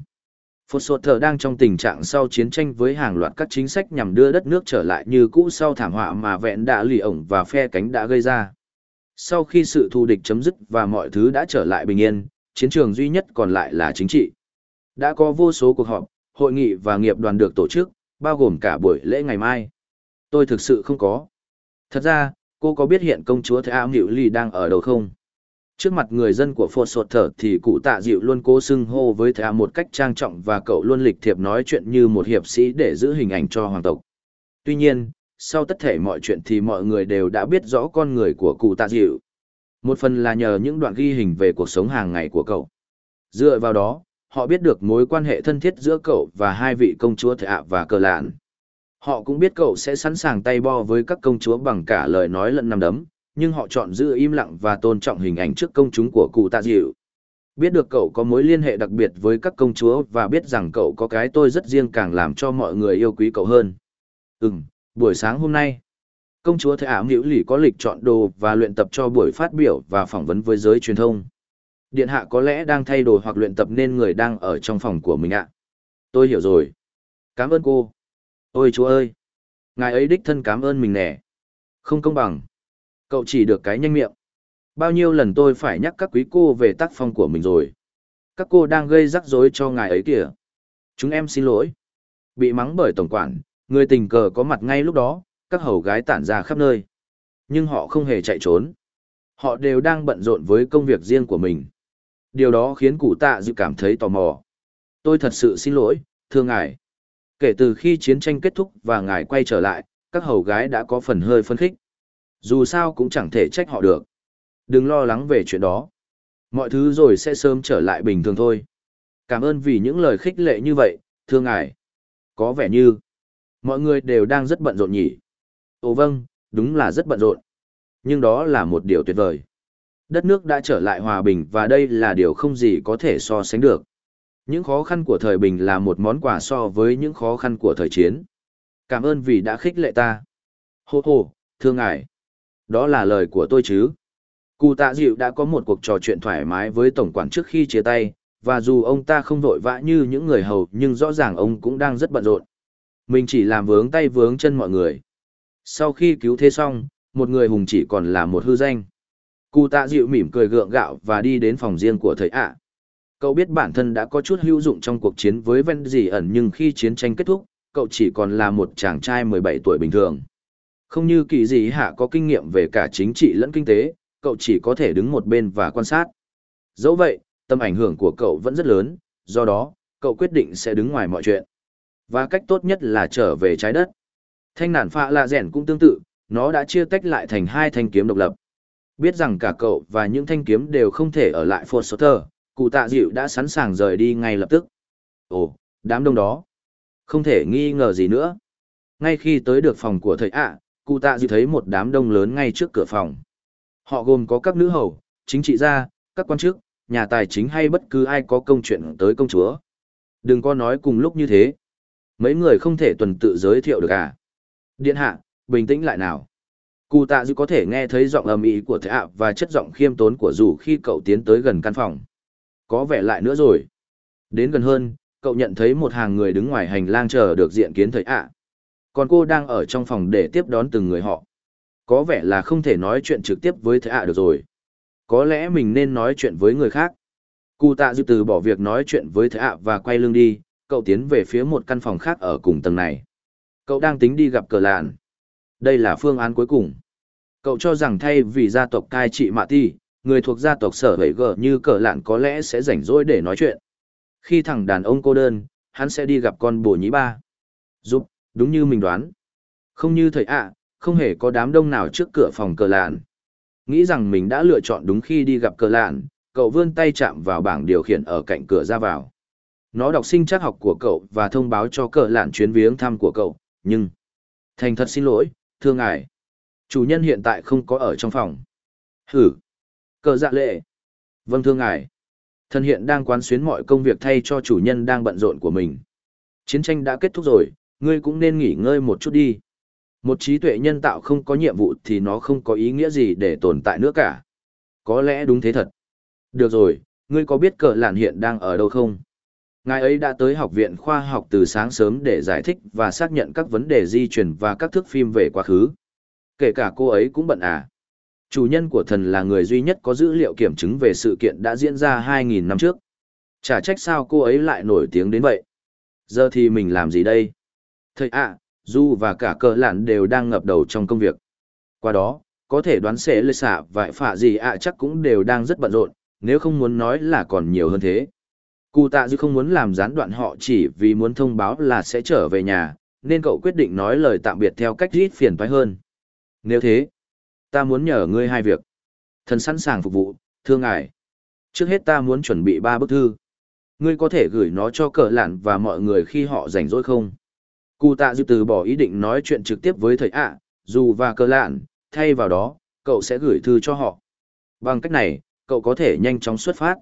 Phột sột thở đang trong tình trạng sau chiến tranh với hàng loạt các chính sách nhằm đưa đất nước trở lại như cũ sau thảm họa mà vẹn đã lì ổng và phe cánh đã gây ra. Sau khi sự thù địch chấm dứt và mọi thứ đã trở lại bình yên, chiến trường duy nhất còn lại là chính trị. Đã có vô số cuộc họp, hội nghị và nghiệp đoàn được tổ chức, bao gồm cả buổi lễ ngày mai. Tôi thực sự không có. Thật ra, cô có biết hiện công chúa Thea Nghịu Ly đang ở đâu không? Trước mặt người dân của Phột Sột Thở thì cụ tạ dịu luôn cố xưng hô với Thea một cách trang trọng và cậu luôn lịch thiệp nói chuyện như một hiệp sĩ để giữ hình ảnh cho hoàng tộc. Tuy nhiên, sau tất thể mọi chuyện thì mọi người đều đã biết rõ con người của cụ tạ dịu. Một phần là nhờ những đoạn ghi hình về cuộc sống hàng ngày của cậu. Dựa vào đó, họ biết được mối quan hệ thân thiết giữa cậu và hai vị công chúa Thea và Cờ Lạn. Họ cũng biết cậu sẽ sẵn sàng tay bo với các công chúa bằng cả lời nói lẫn nằm đấm, nhưng họ chọn giữ im lặng và tôn trọng hình ảnh trước công chúng của cụ tạ dịu. Biết được cậu có mối liên hệ đặc biệt với các công chúa và biết rằng cậu có cái tôi rất riêng càng làm cho mọi người yêu quý cậu hơn. Ừm, buổi sáng hôm nay, công chúa Thế Ám Nhiễu Lỷ có lịch chọn đồ và luyện tập cho buổi phát biểu và phỏng vấn với giới truyền thông. Điện hạ có lẽ đang thay đồ hoặc luyện tập nên người đang ở trong phòng của mình ạ. Tôi hiểu rồi. Cảm ơn cô. Ôi chúa ơi! Ngài ấy đích thân cảm ơn mình nè. Không công bằng. Cậu chỉ được cái nhanh miệng. Bao nhiêu lần tôi phải nhắc các quý cô về tác phong của mình rồi. Các cô đang gây rắc rối cho ngài ấy kìa. Chúng em xin lỗi. Bị mắng bởi tổng quản, người tình cờ có mặt ngay lúc đó, các hầu gái tản ra khắp nơi. Nhưng họ không hề chạy trốn. Họ đều đang bận rộn với công việc riêng của mình. Điều đó khiến cụ tạ dự cảm thấy tò mò. Tôi thật sự xin lỗi, thưa ngài. Kể từ khi chiến tranh kết thúc và ngài quay trở lại, các hầu gái đã có phần hơi phân khích. Dù sao cũng chẳng thể trách họ được. Đừng lo lắng về chuyện đó. Mọi thứ rồi sẽ sớm trở lại bình thường thôi. Cảm ơn vì những lời khích lệ như vậy, thưa ngài. Có vẻ như, mọi người đều đang rất bận rộn nhỉ. Ồ vâng, đúng là rất bận rộn. Nhưng đó là một điều tuyệt vời. Đất nước đã trở lại hòa bình và đây là điều không gì có thể so sánh được. Những khó khăn của thời bình là một món quà so với những khó khăn của thời chiến. Cảm ơn vì đã khích lệ ta. Hô hô, thương ngài. Đó là lời của tôi chứ. Cụ tạ dịu đã có một cuộc trò chuyện thoải mái với tổng quản trước khi chia tay, và dù ông ta không vội vã như những người hầu nhưng rõ ràng ông cũng đang rất bận rộn. Mình chỉ làm vướng tay vướng chân mọi người. Sau khi cứu thế xong, một người hùng chỉ còn là một hư danh. Cụ tạ dịu mỉm cười gượng gạo và đi đến phòng riêng của thầy ạ. Cậu biết bản thân đã có chút hữu dụng trong cuộc chiến với Ven Dì ẩn nhưng khi chiến tranh kết thúc, cậu chỉ còn là một chàng trai 17 tuổi bình thường. Không như kỳ gì hạ có kinh nghiệm về cả chính trị lẫn kinh tế, cậu chỉ có thể đứng một bên và quan sát. Dẫu vậy, tầm ảnh hưởng của cậu vẫn rất lớn, do đó, cậu quyết định sẽ đứng ngoài mọi chuyện. Và cách tốt nhất là trở về trái đất. Thanh nản phạ lạ rèn cũng tương tự, nó đã chia tách lại thành hai thanh kiếm độc lập. Biết rằng cả cậu và những thanh kiếm đều không thể ở lại Fort Sotter, cụ tạ dịu đã sẵn sàng rời đi ngay lập tức. Ồ, đám đông đó. Không thể nghi ngờ gì nữa. Ngay khi tới được phòng của thầy ạ, cụ tạ dịu thấy một đám đông lớn ngay trước cửa phòng. Họ gồm có các nữ hầu, chính trị gia, các quan chức, nhà tài chính hay bất cứ ai có công chuyện tới công chúa. Đừng có nói cùng lúc như thế. Mấy người không thể tuần tự giới thiệu được à. Điện hạ, bình tĩnh lại nào. Cụ tạ dư có thể nghe thấy giọng ầm ĩ của thầy ạ và chất giọng khiêm tốn của dù khi cậu tiến tới gần căn phòng. Có vẻ lại nữa rồi. Đến gần hơn, cậu nhận thấy một hàng người đứng ngoài hành lang chờ được diện kiến thầy ạ. Còn cô đang ở trong phòng để tiếp đón từng người họ. Có vẻ là không thể nói chuyện trực tiếp với thế ạ được rồi. Có lẽ mình nên nói chuyện với người khác. Cụ tạ dư từ bỏ việc nói chuyện với thế ạ và quay lưng đi, cậu tiến về phía một căn phòng khác ở cùng tầng này. Cậu đang tính đi gặp cờ lạn. Đây là phương án cuối cùng. Cậu cho rằng thay vì gia tộc cai trị mạ ti, người thuộc gia tộc sở hữu gờ như cờ lạn có lẽ sẽ rảnh rỗi để nói chuyện. Khi thằng đàn ông cô đơn, hắn sẽ đi gặp con bồ nhí ba. Giúp, đúng như mình đoán. Không như thầy ạ, không hề có đám đông nào trước cửa phòng cờ lạn. Nghĩ rằng mình đã lựa chọn đúng khi đi gặp cờ lạn, cậu vươn tay chạm vào bảng điều khiển ở cạnh cửa ra vào. Nó đọc sinh chắc học của cậu và thông báo cho cờ lạn chuyến viếng thăm của cậu, nhưng... Thành thật xin lỗi, thưa ngài. Chủ nhân hiện tại không có ở trong phòng. Hử. Cờ dạ lệ. Vâng thưa ngài. Thân hiện đang quán xuyến mọi công việc thay cho chủ nhân đang bận rộn của mình. Chiến tranh đã kết thúc rồi, ngươi cũng nên nghỉ ngơi một chút đi. Một trí tuệ nhân tạo không có nhiệm vụ thì nó không có ý nghĩa gì để tồn tại nữa cả. Có lẽ đúng thế thật. Được rồi, ngươi có biết cờ lạn hiện đang ở đâu không? Ngài ấy đã tới học viện khoa học từ sáng sớm để giải thích và xác nhận các vấn đề di chuyển và các thước phim về quá khứ. Kể cả cô ấy cũng bận à. Chủ nhân của thần là người duy nhất có dữ liệu kiểm chứng về sự kiện đã diễn ra 2.000 năm trước. Chả trách sao cô ấy lại nổi tiếng đến vậy. Giờ thì mình làm gì đây? Thầy ạ, à, Du và cả cờ lạn đều đang ngập đầu trong công việc. Qua đó, có thể đoán sẽ lê xạ vải phạ gì ạ chắc cũng đều đang rất bận rộn, nếu không muốn nói là còn nhiều hơn thế. Cụ tạ dư không muốn làm gián đoạn họ chỉ vì muốn thông báo là sẽ trở về nhà, nên cậu quyết định nói lời tạm biệt theo cách ít phiền toái hơn. Nếu thế, ta muốn nhờ ngươi hai việc. Thần sẵn sàng phục vụ, thưa ngài. Trước hết ta muốn chuẩn bị ba bức thư. Ngươi có thể gửi nó cho cờ lạn và mọi người khi họ rảnh rỗi không? Cụ tạ dư từ bỏ ý định nói chuyện trực tiếp với thầy ạ, dù và cờ lạn, thay vào đó, cậu sẽ gửi thư cho họ. Bằng cách này, cậu có thể nhanh chóng xuất phát.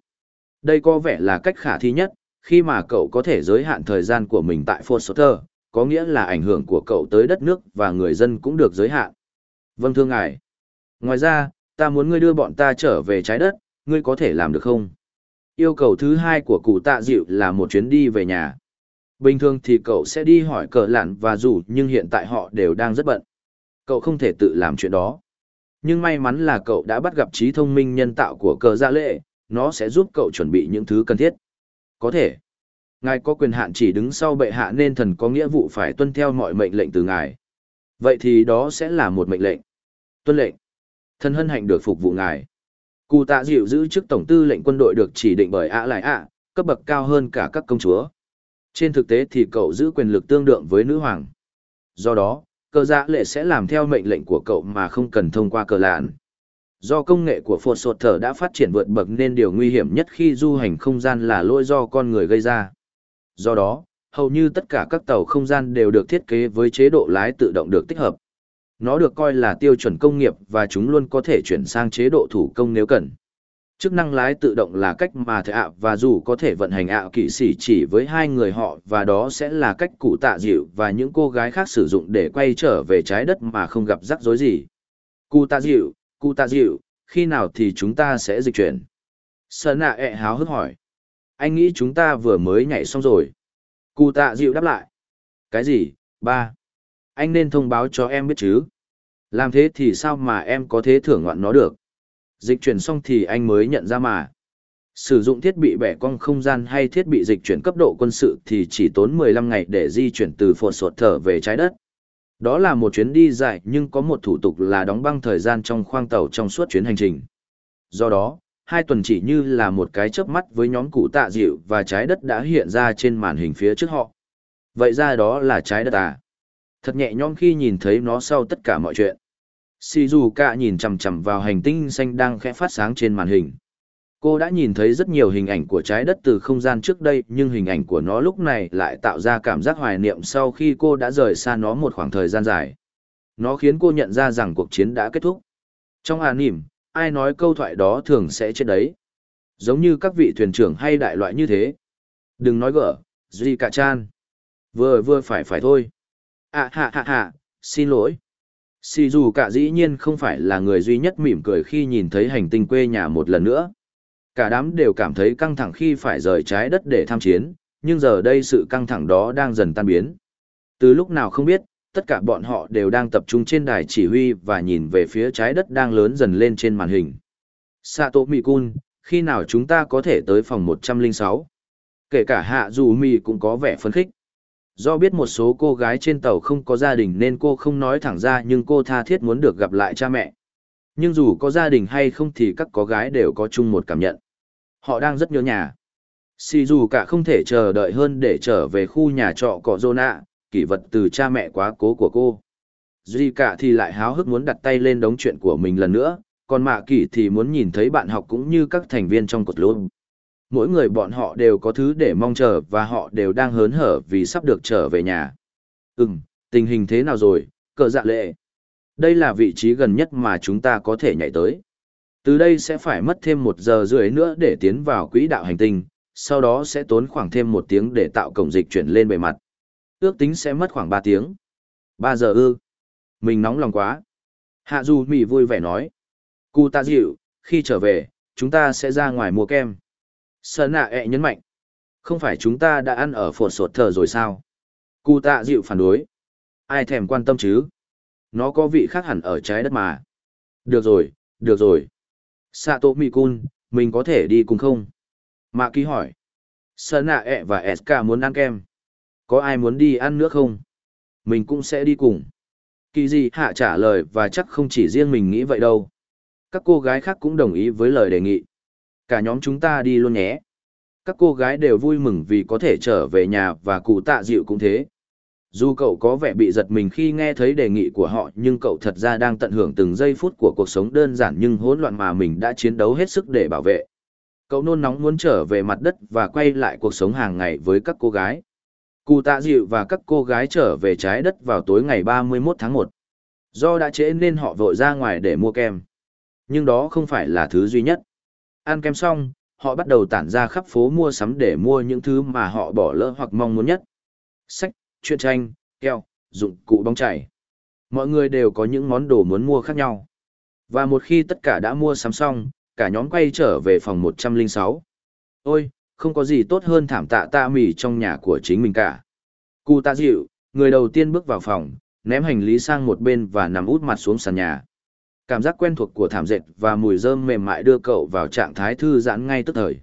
Đây có vẻ là cách khả thi nhất, khi mà cậu có thể giới hạn thời gian của mình tại Fort Sutter, có nghĩa là ảnh hưởng của cậu tới đất nước và người dân cũng được giới hạn. Vâng thưa ngài. Ngoài ra, ta muốn ngươi đưa bọn ta trở về trái đất, ngươi có thể làm được không? Yêu cầu thứ hai của cụ tạ dịu là một chuyến đi về nhà. Bình thường thì cậu sẽ đi hỏi cờ lạn và rủ nhưng hiện tại họ đều đang rất bận. Cậu không thể tự làm chuyện đó. Nhưng may mắn là cậu đã bắt gặp trí thông minh nhân tạo của cờ gia lệ, nó sẽ giúp cậu chuẩn bị những thứ cần thiết. Có thể. Ngài có quyền hạn chỉ đứng sau bệ hạ nên thần có nghĩa vụ phải tuân theo mọi mệnh lệnh từ ngài. Vậy thì đó sẽ là một mệnh lệnh. Tuân lệnh. Thần hân hạnh được phục vụ ngài. Cụ tạ dịu giữ chức tổng tư lệnh quân đội được chỉ định bởi ạ lại ạ, cấp bậc cao hơn cả các công chúa. Trên thực tế thì cậu giữ quyền lực tương đương với nữ hoàng. Do đó, cờ dạ lệ sẽ làm theo mệnh lệnh của cậu mà không cần thông qua cờ lạn. Do công nghệ của phột sột thở đã phát triển vượt bậc nên điều nguy hiểm nhất khi du hành không gian là lỗi do con người gây ra. Do đó, hầu như tất cả các tàu không gian đều được thiết kế với chế độ lái tự động được tích hợp. Nó được coi là tiêu chuẩn công nghiệp và chúng luôn có thể chuyển sang chế độ thủ công nếu cần. Chức năng lái tự động là cách mà thợ ạ và dù có thể vận hành ạ kỵ sĩ chỉ với hai người họ và đó sẽ là cách cụ tạ dịu và những cô gái khác sử dụng để quay trở về trái đất mà không gặp rắc rối gì. Cụ tạ dịu, cụ tạ dịu, khi nào thì chúng ta sẽ dịch chuyển? Sơn nạ ẹ háo hức hỏi. Anh nghĩ chúng ta vừa mới nhảy xong rồi. Cụ tạ dịu đáp lại. Cái gì, ba? Anh nên thông báo cho em biết chứ. Làm thế thì sao mà em có thể thưởng ngoạn nó được? Dịch chuyển xong thì anh mới nhận ra mà. Sử dụng thiết bị bẻ cong không gian hay thiết bị dịch chuyển cấp độ quân sự thì chỉ tốn 15 ngày để di chuyển từ phột sột thở về trái đất. Đó là một chuyến đi dài nhưng có một thủ tục là đóng băng thời gian trong khoang tàu trong suốt chuyến hành trình. Do đó, hai tuần chỉ như là một cái chớp mắt với nhóm cụ tạ dịu và trái đất đã hiện ra trên màn hình phía trước họ. Vậy ra đó là trái đất à? Thật nhẹ nhõm khi nhìn thấy nó sau tất cả mọi chuyện. Shizuka nhìn chằm chằm vào hành tinh xanh đang khẽ phát sáng trên màn hình. Cô đã nhìn thấy rất nhiều hình ảnh của trái đất từ không gian trước đây, nhưng hình ảnh của nó lúc này lại tạo ra cảm giác hoài niệm sau khi cô đã rời xa nó một khoảng thời gian dài. Nó khiến cô nhận ra rằng cuộc chiến đã kết thúc. Trong an nỉm, ai nói câu thoại đó thường sẽ chết đấy. Giống như các vị thuyền trưởng hay đại loại như thế. Đừng nói gỡ, Duy Cả Chan. Vừa vừa phải phải thôi. À hạ hạ hạ, xin lỗi. Sì dù cả dĩ nhiên không phải là người duy nhất mỉm cười khi nhìn thấy hành tinh quê nhà một lần nữa. Cả đám đều cảm thấy căng thẳng khi phải rời trái đất để tham chiến, nhưng giờ đây sự căng thẳng đó đang dần tan biến. Từ lúc nào không biết, tất cả bọn họ đều đang tập trung trên đài chỉ huy và nhìn về phía trái đất đang lớn dần lên trên màn hình. Sato Mikun, khi nào chúng ta có thể tới phòng 106? Kể cả Hạ Dù Mì cũng có vẻ phấn khích. Do biết một số cô gái trên tàu không có gia đình nên cô không nói thẳng ra nhưng cô tha thiết muốn được gặp lại cha mẹ. Nhưng dù có gia đình hay không thì các có gái đều có chung một cảm nhận. Họ đang rất nhớ nhà. Sì dù cả không thể chờ đợi hơn để trở về khu nhà trọ cọ Zona, kỷ vật từ cha mẹ quá cố của cô. Duy cả thì lại háo hức muốn đặt tay lên đống chuyện của mình lần nữa, còn mạ kỷ thì muốn nhìn thấy bạn học cũng như các thành viên trong cột lôn. Mỗi người bọn họ đều có thứ để mong chờ và họ đều đang hớn hở vì sắp được trở về nhà. Ừm, tình hình thế nào rồi, cờ dạ lệ? Đây là vị trí gần nhất mà chúng ta có thể nhảy tới. Từ đây sẽ phải mất thêm một giờ rưỡi nữa để tiến vào quỹ đạo hành tinh, sau đó sẽ tốn khoảng thêm một tiếng để tạo cổng dịch chuyển lên bề mặt. Ước tính sẽ mất khoảng ba tiếng. Ba giờ ư. Mình nóng lòng quá. Hạ Du Mỹ vui vẻ nói. Cụ ta dịu, khi trở về, chúng ta sẽ ra ngoài mua kem. Sơn nạ ẹ e nhấn mạnh. Không phải chúng ta đã ăn ở phột sột thờ rồi sao? Cụ tạ dịu phản đối. Ai thèm quan tâm chứ? Nó có vị khác hẳn ở trái đất mà. Được rồi, được rồi. Sato Mikun, mình có thể đi cùng không? Mạ ký hỏi. Sơn nạ ẹ e và SK muốn ăn kem. Có ai muốn đi ăn nữa không? Mình cũng sẽ đi cùng. Kỳ gì hạ trả lời và chắc không chỉ riêng mình nghĩ vậy đâu. Các cô gái khác cũng đồng ý với lời đề nghị. Cả nhóm chúng ta đi luôn nhé. Các cô gái đều vui mừng vì có thể trở về nhà và cụ tạ dịu cũng thế. Dù cậu có vẻ bị giật mình khi nghe thấy đề nghị của họ, nhưng cậu thật ra đang tận hưởng từng giây phút của cuộc sống đơn giản nhưng hỗn loạn mà mình đã chiến đấu hết sức để bảo vệ. Cậu nôn nóng muốn trở về mặt đất và quay lại cuộc sống hàng ngày với các cô gái. Cụ tạ dịu và các cô gái trở về trái đất vào tối ngày 31 tháng 1. Do đã trễ nên họ vội ra ngoài để mua kem. Nhưng đó không phải là thứ duy nhất. Ăn kem xong, họ bắt đầu tản ra khắp phố mua sắm để mua những thứ mà họ bỏ lỡ hoặc mong muốn nhất. Sách, truyện tranh, keo, dụng cụ bóng chảy. Mọi người đều có những món đồ muốn mua khác nhau. Và một khi tất cả đã mua sắm xong, cả nhóm quay trở về phòng 106. Ôi, không có gì tốt hơn thảm tạ tạ mỉ trong nhà của chính mình cả. Cụ tạ dịu, người đầu tiên bước vào phòng, ném hành lý sang một bên và nằm út mặt xuống sàn nhà. Cảm giác quen thuộc của thảm dệt và mùi rơm mềm mại đưa cậu vào trạng thái thư giãn ngay tức thời.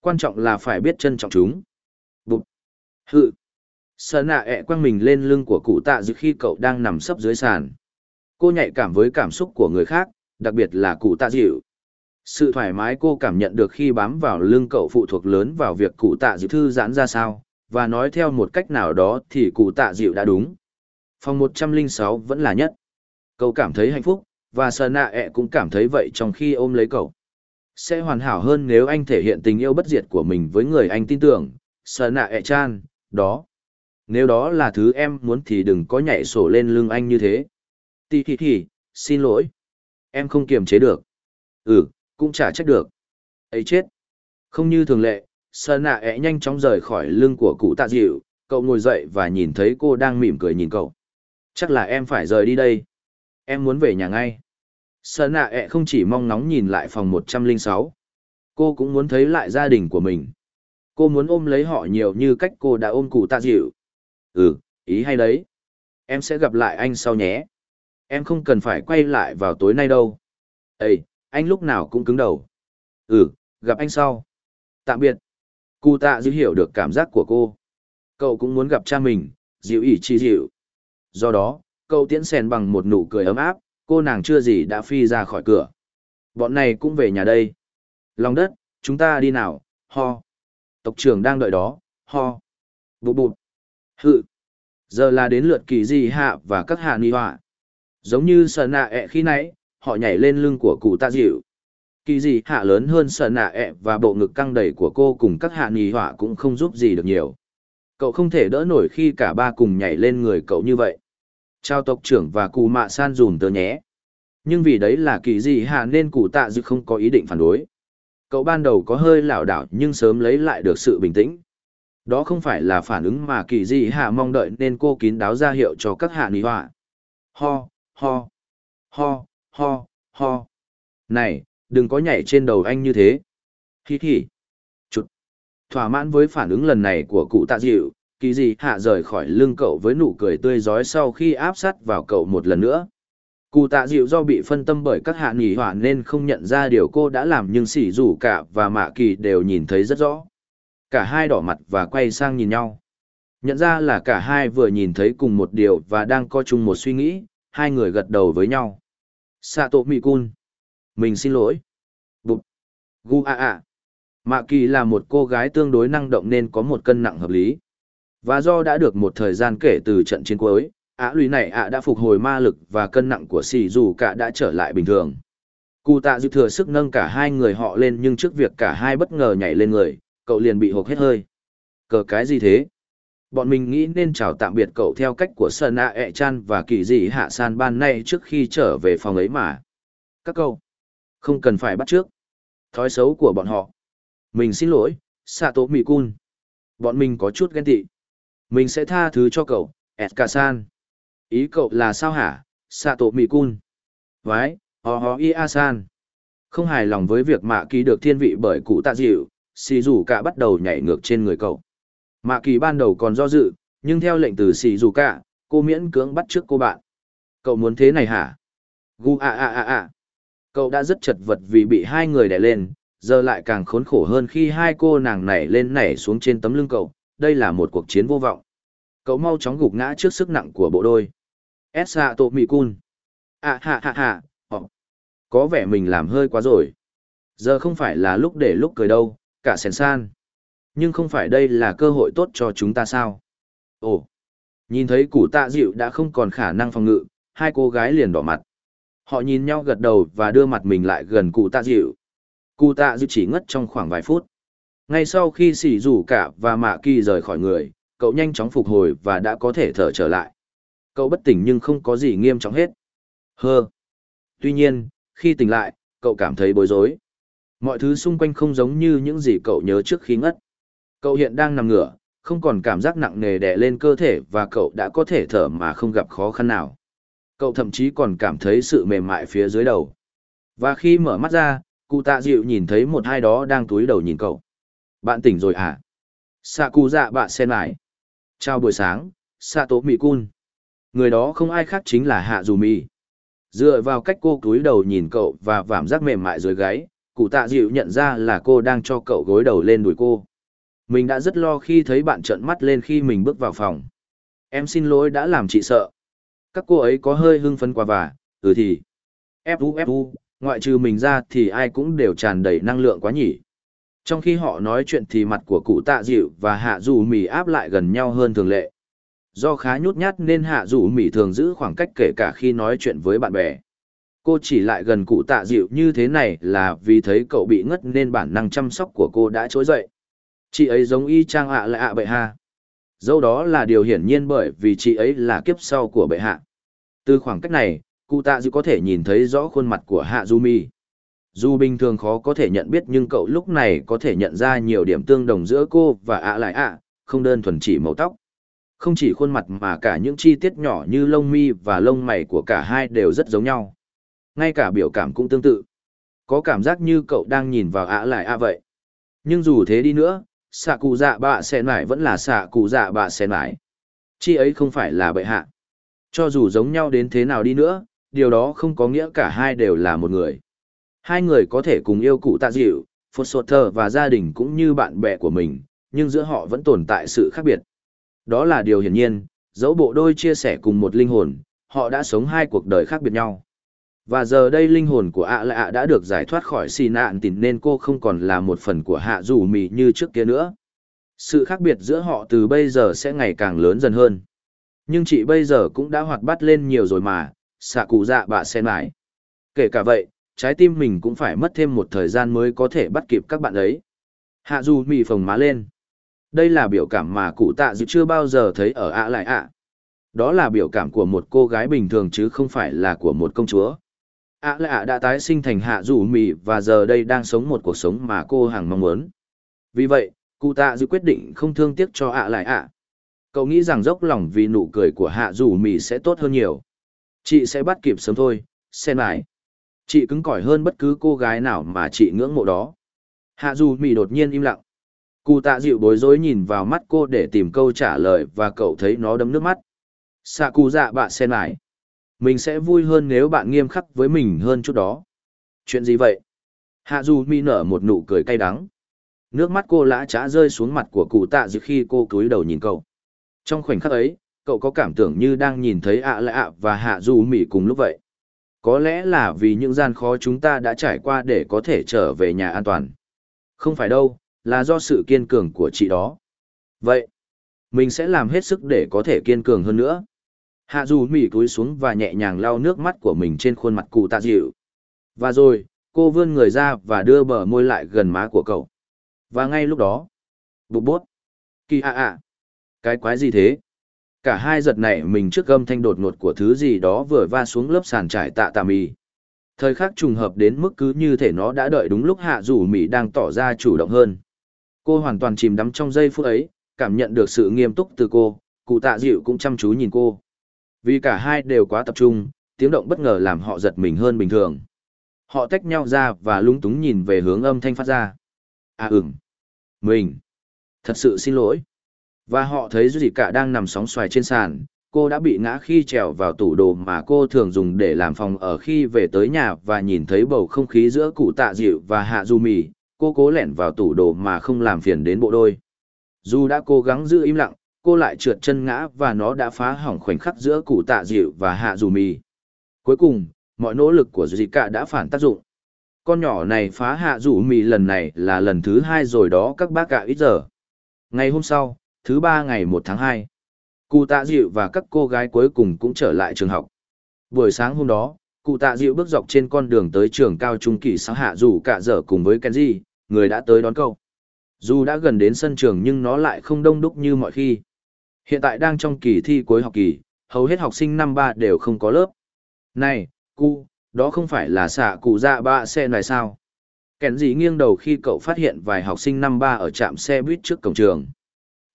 Quan trọng là phải biết trân trọng chúng. Bụt! Hự! Sở nạ ẹ quăng mình lên lưng của cụ tạ dịu khi cậu đang nằm sấp dưới sàn. Cô nhạy cảm với cảm xúc của người khác, đặc biệt là cụ tạ dịu. Sự thoải mái cô cảm nhận được khi bám vào lưng cậu phụ thuộc lớn vào việc cụ tạ dịu thư giãn ra sao, và nói theo một cách nào đó thì cụ tạ dịu đã đúng. Phòng 106 vẫn là nhất. Cậu cảm thấy hạnh phúc, và sờ nạ ẹ e cũng cảm thấy vậy trong khi ôm lấy cậu. Sẽ hoàn hảo hơn nếu anh thể hiện tình yêu bất diệt của mình với người anh tin tưởng, sờ nạ ẹ e chan, đó. Nếu đó là thứ em muốn thì đừng có nhảy sổ lên lưng anh như thế. Tì thì thì, xin lỗi. Em không kiềm chế được. Ừ, cũng chả trách được. ấy chết. Không như thường lệ, Sơn nạ ẹ e nhanh chóng rời khỏi lưng của cụ tạ dịu, cậu ngồi dậy và nhìn thấy cô đang mỉm cười nhìn cậu. Chắc là em phải rời đi đây. Em muốn về nhà ngay. Sơn nạ ẹ không chỉ mong nóng nhìn lại phòng 106. Cô cũng muốn thấy lại gia đình của mình. Cô muốn ôm lấy họ nhiều như cách cô đã ôm cụ tạ dịu. Ừ, ý hay đấy. Em sẽ gặp lại anh sau nhé. Em không cần phải quay lại vào tối nay đâu. Ê, anh lúc nào cũng cứng đầu. Ừ, gặp anh sau. Tạm biệt. Cụ tạ dịu hiểu được cảm giác của cô. Cậu cũng muốn gặp cha mình, dịu ỉ chi dịu. Do đó, cậu tiễn sen bằng một nụ cười ấm áp, cô nàng chưa gì đã phi ra khỏi cửa. Bọn này cũng về nhà đây. Lòng đất, chúng ta đi nào, ho. Tộc trưởng đang đợi đó, ho. Bụt bụt. Hự. Giờ là đến lượt kỳ gì hạ và các hạ nghi họa. Giống như sờ nạ ẹ khi nãy, họ nhảy lên lưng của cụ tạ dịu. Kỳ gì hạ lớn hơn sờ nạ ẹ và bộ ngực căng đầy của cô cùng các hạ nghi họa cũng không giúp gì được nhiều. Cậu không thể đỡ nổi khi cả ba cùng nhảy lên người cậu như vậy. Chào tộc trưởng và cụ mạ san dùm tớ nhé. Nhưng vì đấy là kỳ gì hạ nên cụ tạ dịu không có ý định phản đối. Cậu ban đầu có hơi lảo đảo nhưng sớm lấy lại được sự bình tĩnh. Đó không phải là phản ứng mà kỳ gì hạ mong đợi nên cô kín đáo ra hiệu cho các hạ ni họa. Ho, ho, ho, ho, ho. Này, đừng có nhảy trên đầu anh như thế. Hi hi. Chụt. Thỏa mãn với phản ứng lần này của cụ tạ dịu, kỳ dị hạ rời khỏi lưng cậu với nụ cười tươi rói sau khi áp sát vào cậu một lần nữa. Cụ tạ dịu do bị phân tâm bởi các hạ nghỉ hỏa nên không nhận ra điều cô đã làm nhưng sỉ rủ cả và mạ kỳ đều nhìn thấy rất rõ. Cả hai đỏ mặt và quay sang nhìn nhau. Nhận ra là cả hai vừa nhìn thấy cùng một điều và đang có chung một suy nghĩ, hai người gật đầu với nhau. Sato Cun, Mình xin lỗi. bụp Gu a a. Mạ kỳ là một cô gái tương đối năng động nên có một cân nặng hợp lý. Và do đã được một thời gian kể từ trận chiến cuối, ả lùi này ạ đã phục hồi ma lực và cân nặng của xì dù cả đã trở lại bình thường. Cụ tạ dư thừa sức nâng cả hai người họ lên nhưng trước việc cả hai bất ngờ nhảy lên người, cậu liền bị hộp hết hơi. Cờ cái gì thế? Bọn mình nghĩ nên chào tạm biệt cậu theo cách của Sơn A ẹ chan và kỳ dị hạ san ban nay trước khi trở về phòng ấy mà. Các cậu, không cần phải bắt trước. Thói xấu của bọn họ. Mình xin lỗi, Sato Mikun. Bọn mình có chút ghen tị. Mình sẽ tha thứ cho cậu, Eska-san. Ý cậu là sao hả, Sato Mikun? Vái, ho ho Ia-san. Không hài lòng với việc mạ kỳ được thiên vị bởi cụ tạ dịu, xì dù cả bắt đầu nhảy ngược trên người cậu. Mạ kỳ ban đầu còn do dự, nhưng theo lệnh từ xì dù cả, cô miễn cưỡng bắt trước cô bạn. Cậu muốn thế này hả? Gu a a a a. Cậu đã rất chật vật vì bị hai người đè lên, giờ lại càng khốn khổ hơn khi hai cô nàng nảy lên nảy xuống trên tấm lưng cậu. Đây là một cuộc chiến vô vọng. Cậu mau chóng gục ngã trước sức nặng của bộ đôi. Esa tổ mì cun. À ha ha ha, ồ. Có vẻ mình làm hơi quá rồi. Giờ không phải là lúc để lúc cười đâu, cả sèn san. Nhưng không phải đây là cơ hội tốt cho chúng ta sao? Ồ, nhìn thấy củ tạ dịu đã không còn khả năng phòng ngự, hai cô gái liền đỏ mặt. Họ nhìn nhau gật đầu và đưa mặt mình lại gần cụ tạ dịu. Cụ tạ dịu chỉ ngất trong khoảng vài phút. Ngay sau khi xỉ rủ cả và mạ kỳ rời khỏi người, cậu nhanh chóng phục hồi và đã có thể thở trở lại. Cậu bất tỉnh nhưng không có gì nghiêm trọng hết. Hơ. Tuy nhiên, khi tỉnh lại, cậu cảm thấy bối rối. Mọi thứ xung quanh không giống như những gì cậu nhớ trước khi ngất. Cậu hiện đang nằm ngửa, không còn cảm giác nặng nề đè lên cơ thể và cậu đã có thể thở mà không gặp khó khăn nào. Cậu thậm chí còn cảm thấy sự mềm mại phía dưới đầu. Và khi mở mắt ra, cụ tạ dịu nhìn thấy một hai đó đang túi đầu nhìn cậu. Bạn tỉnh rồi à? Sạ cụ dạ bạn sen lại. Chào buổi sáng, Sạ tố mì cun. Người đó không ai khác chính là Hạ Dù Mì. Dựa vào cách cô túi đầu nhìn cậu và vảm giác mềm mại dưới gáy, cụ tạ dịu nhận ra là cô đang cho cậu gối đầu lên đùi cô. Mình đã rất lo khi thấy bạn trợn mắt lên khi mình bước vào phòng. Em xin lỗi đã làm chị sợ. Các cô ấy có hơi hưng phấn quá và, ừ thì. Fu fu, ngoại trừ mình ra thì ai cũng đều tràn đầy năng lượng quá nhỉ. Trong khi họ nói chuyện thì mặt của cụ tạ dịu và hạ dù mì áp lại gần nhau hơn thường lệ. Do khá nhút nhát nên hạ dù mì thường giữ khoảng cách kể cả khi nói chuyện với bạn bè. Cô chỉ lại gần cụ tạ dịu như thế này là vì thấy cậu bị ngất nên bản năng chăm sóc của cô đã trỗi dậy. Chị ấy giống y chang ạ lại ạ bệ hạ. Dẫu đó là điều hiển nhiên bởi vì chị ấy là kiếp sau của bệ hạ. Từ khoảng cách này, cụ tạ dịu có thể nhìn thấy rõ khuôn mặt của hạ du mi. Dù bình thường khó có thể nhận biết nhưng cậu lúc này có thể nhận ra nhiều điểm tương đồng giữa cô và ạ lại ạ, không đơn thuần chỉ màu tóc. Không chỉ khuôn mặt mà cả những chi tiết nhỏ như lông mi và lông mày của cả hai đều rất giống nhau. Ngay cả biểu cảm cũng tương tự. Có cảm giác như cậu đang nhìn vào ạ lại ạ vậy. Nhưng dù thế đi nữa, xạ cụ dạ bạ xe nải vẫn là xạ cụ dạ bạ xe nải. Chi ấy không phải là bệ hạ. Cho dù giống nhau đến thế nào đi nữa, điều đó không có nghĩa cả hai đều là một người. Hai người có thể cùng yêu cụ tạ dịu, Phật sột thờ và gia đình cũng như bạn bè của mình, nhưng giữa họ vẫn tồn tại sự khác biệt. Đó là điều hiển nhiên, dẫu bộ đôi chia sẻ cùng một linh hồn, họ đã sống hai cuộc đời khác biệt nhau. Và giờ đây linh hồn của ạ lạ đã được giải thoát khỏi xì nạn tình nên cô không còn là một phần của hạ dù mì như trước kia nữa. Sự khác biệt giữa họ từ bây giờ sẽ ngày càng lớn dần hơn. Nhưng chị bây giờ cũng đã hoạt bát lên nhiều rồi mà, xạ cụ dạ bà sen mãi. Kể cả vậy, trái tim mình cũng phải mất thêm một thời gian mới có thể bắt kịp các bạn ấy. Hạ dù mì phồng má lên. Đây là biểu cảm mà cụ tạ dự chưa bao giờ thấy ở ạ lại ạ. Đó là biểu cảm của một cô gái bình thường chứ không phải là của một công chúa. ạ lại ạ đã tái sinh thành hạ dù mì và giờ đây đang sống một cuộc sống mà cô hàng mong muốn. Vì vậy, cụ tạ dự quyết định không thương tiếc cho ạ lại ạ. Cậu nghĩ rằng dốc lòng vì nụ cười của hạ dù mì sẽ tốt hơn nhiều. Chị sẽ bắt kịp sớm thôi, xem lại. Chị cứng cỏi hơn bất cứ cô gái nào mà chị ngưỡng mộ đó. Hạ dù mì đột nhiên im lặng. Cụ tạ dịu bối rối nhìn vào mắt cô để tìm câu trả lời và cậu thấy nó đấm nước mắt. Xạ cụ dạ bạ xem lại. Mình sẽ vui hơn nếu bạn nghiêm khắc với mình hơn chút đó. Chuyện gì vậy? Hạ dù mi nở một nụ cười cay đắng. Nước mắt cô lã trá rơi xuống mặt của cụ tạ dịu khi cô cúi đầu nhìn cậu. Trong khoảnh khắc ấy, cậu có cảm tưởng như đang nhìn thấy ạ lạ ạ và hạ dù mỉ cùng lúc vậy. Có lẽ là vì những gian khó chúng ta đã trải qua để có thể trở về nhà an toàn. Không phải đâu, là do sự kiên cường của chị đó. Vậy, mình sẽ làm hết sức để có thể kiên cường hơn nữa. Hạ dù mỉ cúi xuống và nhẹ nhàng lau nước mắt của mình trên khuôn mặt cụ tạ dịu. Và rồi, cô vươn người ra và đưa bờ môi lại gần má của cậu. Và ngay lúc đó, bụt bút. Kỳ ạ ạ. Cái quái gì thế? Cả hai giật nảy mình trước gâm thanh đột ngột của thứ gì đó vừa va xuống lớp sàn trải tạ tà mì. Thời khắc trùng hợp đến mức cứ như thể nó đã đợi đúng lúc hạ rủ mì đang tỏ ra chủ động hơn. Cô hoàn toàn chìm đắm trong giây phút ấy, cảm nhận được sự nghiêm túc từ cô, cụ tạ dịu cũng chăm chú nhìn cô. Vì cả hai đều quá tập trung, tiếng động bất ngờ làm họ giật mình hơn bình thường. Họ tách nhau ra và lúng túng nhìn về hướng âm thanh phát ra. À ừm. Mình. Thật sự xin lỗi. Và họ thấy gì cả đang nằm sóng xoài trên sàn, cô đã bị ngã khi trèo vào tủ đồ mà cô thường dùng để làm phòng ở khi về tới nhà và nhìn thấy bầu không khí giữa cụ tạ dịu và hạ du mì, cô cố lẻn vào tủ đồ mà không làm phiền đến bộ đôi. Dù đã cố gắng giữ im lặng, cô lại trượt chân ngã và nó đã phá hỏng khoảnh khắc giữa cụ tạ dịu và hạ dù mì. Cuối cùng, mọi nỗ lực của dì cả đã phản tác dụng. Con nhỏ này phá hạ dù mì lần này là lần thứ hai rồi đó các bác cả ít giờ. Ngày hôm sau, thứ ba ngày 1 tháng 2. Cụ tạ dịu và các cô gái cuối cùng cũng trở lại trường học. Buổi sáng hôm đó, cụ tạ dịu bước dọc trên con đường tới trường cao trung kỳ sáng hạ dù cả dở cùng với Kenji, người đã tới đón câu. Dù đã gần đến sân trường nhưng nó lại không đông đúc như mọi khi. Hiện tại đang trong kỳ thi cuối học kỳ, hầu hết học sinh năm ba đều không có lớp. Này, cụ, đó không phải là xạ cụ dạ ba xe này sao? Kèn gì nghiêng đầu khi cậu phát hiện vài học sinh năm ba ở trạm xe buýt trước cổng trường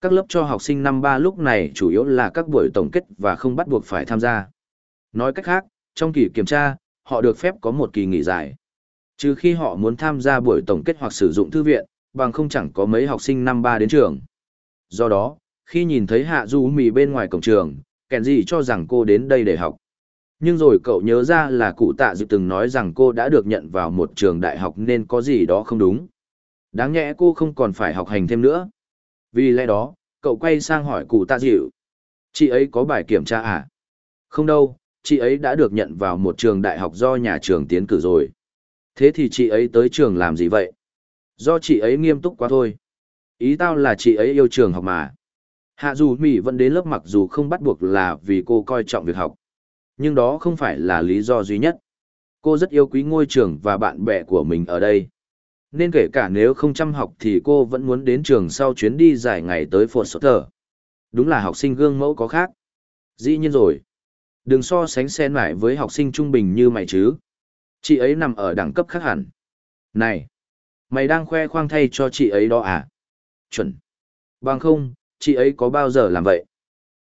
các lớp cho học sinh năm ba lúc này chủ yếu là các buổi tổng kết và không bắt buộc phải tham gia. Nói cách khác, trong kỳ kiểm tra, họ được phép có một kỳ nghỉ dài. Trừ khi họ muốn tham gia buổi tổng kết hoặc sử dụng thư viện, bằng không chẳng có mấy học sinh năm ba đến trường. Do đó, khi nhìn thấy Hạ Du Mì bên ngoài cổng trường, kèn gì cho rằng cô đến đây để học. Nhưng rồi cậu nhớ ra là cụ tạ dự từng nói rằng cô đã được nhận vào một trường đại học nên có gì đó không đúng. Đáng nhẽ cô không còn phải học hành thêm nữa. Vì lẽ đó, cậu quay sang hỏi cụ tạ dịu. Chị ấy có bài kiểm tra à? Không đâu, chị ấy đã được nhận vào một trường đại học do nhà trường tiến cử rồi. Thế thì chị ấy tới trường làm gì vậy? Do chị ấy nghiêm túc quá thôi. Ý tao là chị ấy yêu trường học mà. Hạ dù Mỹ vẫn đến lớp mặc dù không bắt buộc là vì cô coi trọng việc học. Nhưng đó không phải là lý do duy nhất. Cô rất yêu quý ngôi trường và bạn bè của mình ở đây. Nên kể cả nếu không chăm học thì cô vẫn muốn đến trường sau chuyến đi dài ngày tới Fort Sutter. Đúng là học sinh gương mẫu có khác. Dĩ nhiên rồi. Đừng so sánh xen lại với học sinh trung bình như mày chứ. Chị ấy nằm ở đẳng cấp khác hẳn. Này! Mày đang khoe khoang thay cho chị ấy đó à? Chuẩn. Bằng không, chị ấy có bao giờ làm vậy?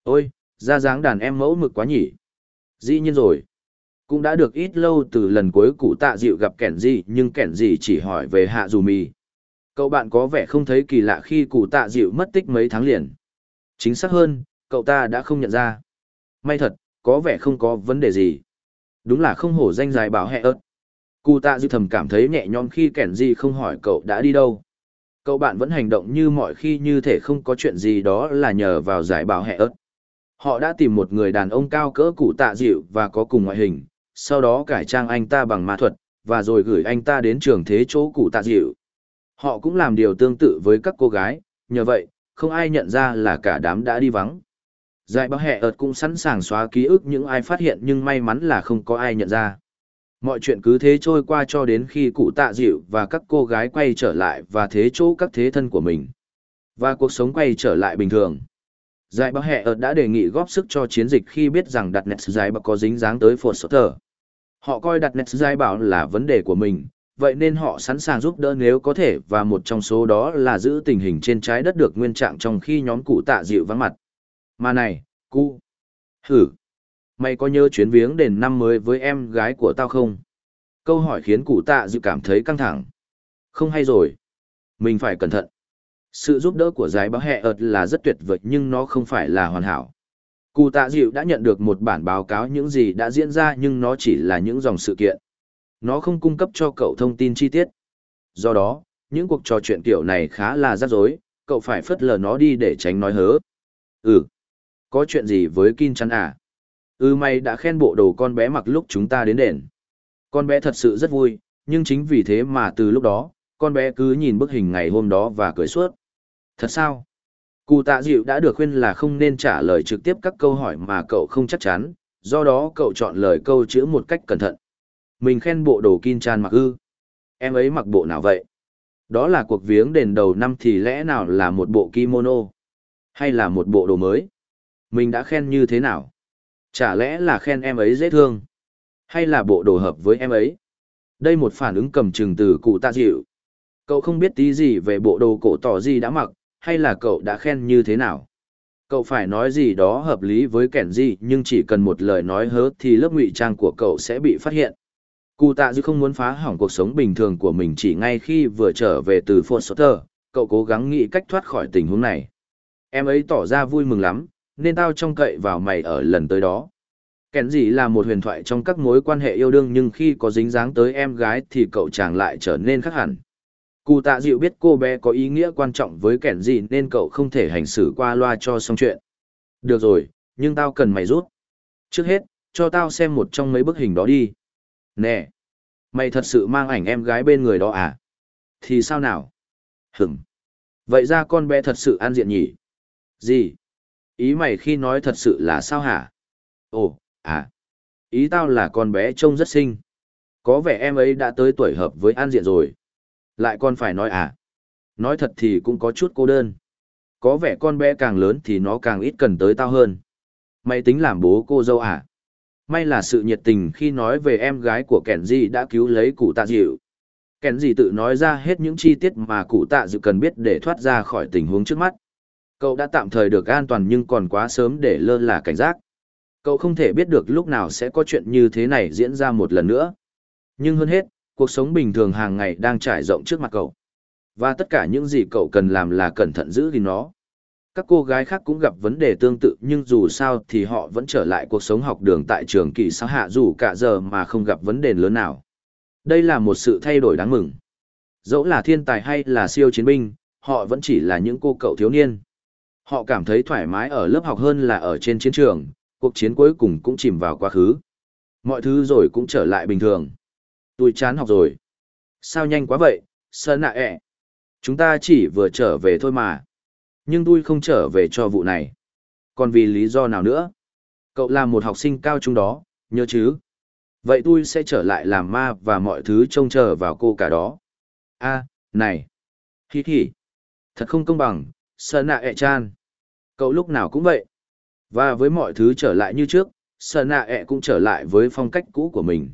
Ôi, ra dáng đàn em mẫu mực quá nhỉ. Dĩ nhiên rồi cũng đã được ít lâu từ lần cuối cụ tạ dịu gặp kẻn gì nhưng kẻn gì chỉ hỏi về hạ dù mì. Cậu bạn có vẻ không thấy kỳ lạ khi cụ tạ dịu mất tích mấy tháng liền. Chính xác hơn cậu ta đã không nhận ra. May thật có vẻ không có vấn đề gì. Đúng là không hổ danh dài bảo hẹ ớt. Cụ tạ dịu thầm cảm thấy nhẹ nhõm khi kẻn gì không hỏi cậu đã đi đâu. Cậu bạn vẫn hành động như mọi khi như thể không có chuyện gì đó là nhờ vào giải bảo hẹ ớt. Họ đã tìm một người đàn ông cao cỡ cụ tạ dịu và có cùng ngoại hình, sau đó cải trang anh ta bằng ma thuật, và rồi gửi anh ta đến trường thế chỗ cụ tạ dịu. Họ cũng làm điều tương tự với các cô gái, nhờ vậy, không ai nhận ra là cả đám đã đi vắng. Giải báo hẹ ợt cũng sẵn sàng xóa ký ức những ai phát hiện nhưng may mắn là không có ai nhận ra. Mọi chuyện cứ thế trôi qua cho đến khi cụ tạ dịu và các cô gái quay trở lại và thế chỗ các thế thân của mình. Và cuộc sống quay trở lại bình thường. Giải báo hẹ ợt đã đề nghị góp sức cho chiến dịch khi biết rằng đặt nẹt giải báo có dính dáng tới phột Sở thở. Họ coi đặt nét giai bảo là vấn đề của mình, vậy nên họ sẵn sàng giúp đỡ nếu có thể và một trong số đó là giữ tình hình trên trái đất được nguyên trạng trong khi nhóm cụ tạ dịu vắng mặt. Mà này, cu. Hử. Mày có nhớ chuyến viếng đền năm mới với em gái của tao không? Câu hỏi khiến cụ tạ dịu cảm thấy căng thẳng. Không hay rồi. Mình phải cẩn thận. Sự giúp đỡ của giải báo hẹ ợt là rất tuyệt vời nhưng nó không phải là hoàn hảo. Cụ tạ dịu đã nhận được một bản báo cáo những gì đã diễn ra nhưng nó chỉ là những dòng sự kiện. Nó không cung cấp cho cậu thông tin chi tiết. Do đó, những cuộc trò chuyện kiểu này khá là rắc rối, cậu phải phớt lờ nó đi để tránh nói hớ. Ừ. Có chuyện gì với Kim chắn à? Ừ mày đã khen bộ đồ con bé mặc lúc chúng ta đến đền. Con bé thật sự rất vui, nhưng chính vì thế mà từ lúc đó, con bé cứ nhìn bức hình ngày hôm đó và cười suốt. Thật sao? Cụ tạ dịu đã được khuyên là không nên trả lời trực tiếp các câu hỏi mà cậu không chắc chắn, do đó cậu chọn lời câu chữ một cách cẩn thận. Mình khen bộ đồ Kin Chan mặc ư. Em ấy mặc bộ nào vậy? Đó là cuộc viếng đền đầu năm thì lẽ nào là một bộ kimono? Hay là một bộ đồ mới? Mình đã khen như thế nào? Chả lẽ là khen em ấy dễ thương? Hay là bộ đồ hợp với em ấy? Đây một phản ứng cầm chừng từ cụ tạ dịu. Cậu không biết tí gì về bộ đồ cổ tỏ gì đã mặc, hay là cậu đã khen như thế nào? Cậu phải nói gì đó hợp lý với kẻn gì nhưng chỉ cần một lời nói hớ thì lớp ngụy trang của cậu sẽ bị phát hiện. Cụ tạ dư không muốn phá hỏng cuộc sống bình thường của mình chỉ ngay khi vừa trở về từ Fort Sutter, cậu cố gắng nghĩ cách thoát khỏi tình huống này. Em ấy tỏ ra vui mừng lắm, nên tao trông cậy vào mày ở lần tới đó. Kèn gì là một huyền thoại trong các mối quan hệ yêu đương nhưng khi có dính dáng tới em gái thì cậu chàng lại trở nên khác hẳn. Cụ tạ dịu biết cô bé có ý nghĩa quan trọng với kẻn gì nên cậu không thể hành xử qua loa cho xong chuyện. Được rồi, nhưng tao cần mày rút. Trước hết, cho tao xem một trong mấy bức hình đó đi. Nè, mày thật sự mang ảnh em gái bên người đó à? Thì sao nào? Hửm. Vậy ra con bé thật sự an diện nhỉ? Gì? Ý mày khi nói thật sự là sao hả? Ồ, à. Ý tao là con bé trông rất xinh. Có vẻ em ấy đã tới tuổi hợp với an diện rồi. Lại còn phải nói à? Nói thật thì cũng có chút cô đơn. Có vẻ con bé càng lớn thì nó càng ít cần tới tao hơn. Mày tính làm bố cô dâu à? May là sự nhiệt tình khi nói về em gái của kẻn gì đã cứu lấy cụ tạ dịu. Kẻn gì tự nói ra hết những chi tiết mà cụ tạ dịu cần biết để thoát ra khỏi tình huống trước mắt. Cậu đã tạm thời được an toàn nhưng còn quá sớm để lơ là cảnh giác. Cậu không thể biết được lúc nào sẽ có chuyện như thế này diễn ra một lần nữa. Nhưng hơn hết, cuộc sống bình thường hàng ngày đang trải rộng trước mặt cậu. Và tất cả những gì cậu cần làm là cẩn thận giữ gìn nó. Các cô gái khác cũng gặp vấn đề tương tự nhưng dù sao thì họ vẫn trở lại cuộc sống học đường tại trường kỳ xã hạ dù cả giờ mà không gặp vấn đề lớn nào. Đây là một sự thay đổi đáng mừng. Dẫu là thiên tài hay là siêu chiến binh, họ vẫn chỉ là những cô cậu thiếu niên. Họ cảm thấy thoải mái ở lớp học hơn là ở trên chiến trường, cuộc chiến cuối cùng cũng chìm vào quá khứ. Mọi thứ rồi cũng trở lại bình thường. Tôi chán học rồi. Sao nhanh quá vậy, sơn nạ ẹ. Chúng ta chỉ vừa trở về thôi mà. Nhưng tôi không trở về cho vụ này. Còn vì lý do nào nữa? Cậu là một học sinh cao trung đó, nhớ chứ? Vậy tôi sẽ trở lại làm ma và mọi thứ trông chờ vào cô cả đó. a này. Hi hi. Thật không công bằng, sơn nạ ẹ chan. Cậu lúc nào cũng vậy. Và với mọi thứ trở lại như trước, sơn nạ ẹ cũng trở lại với phong cách cũ của mình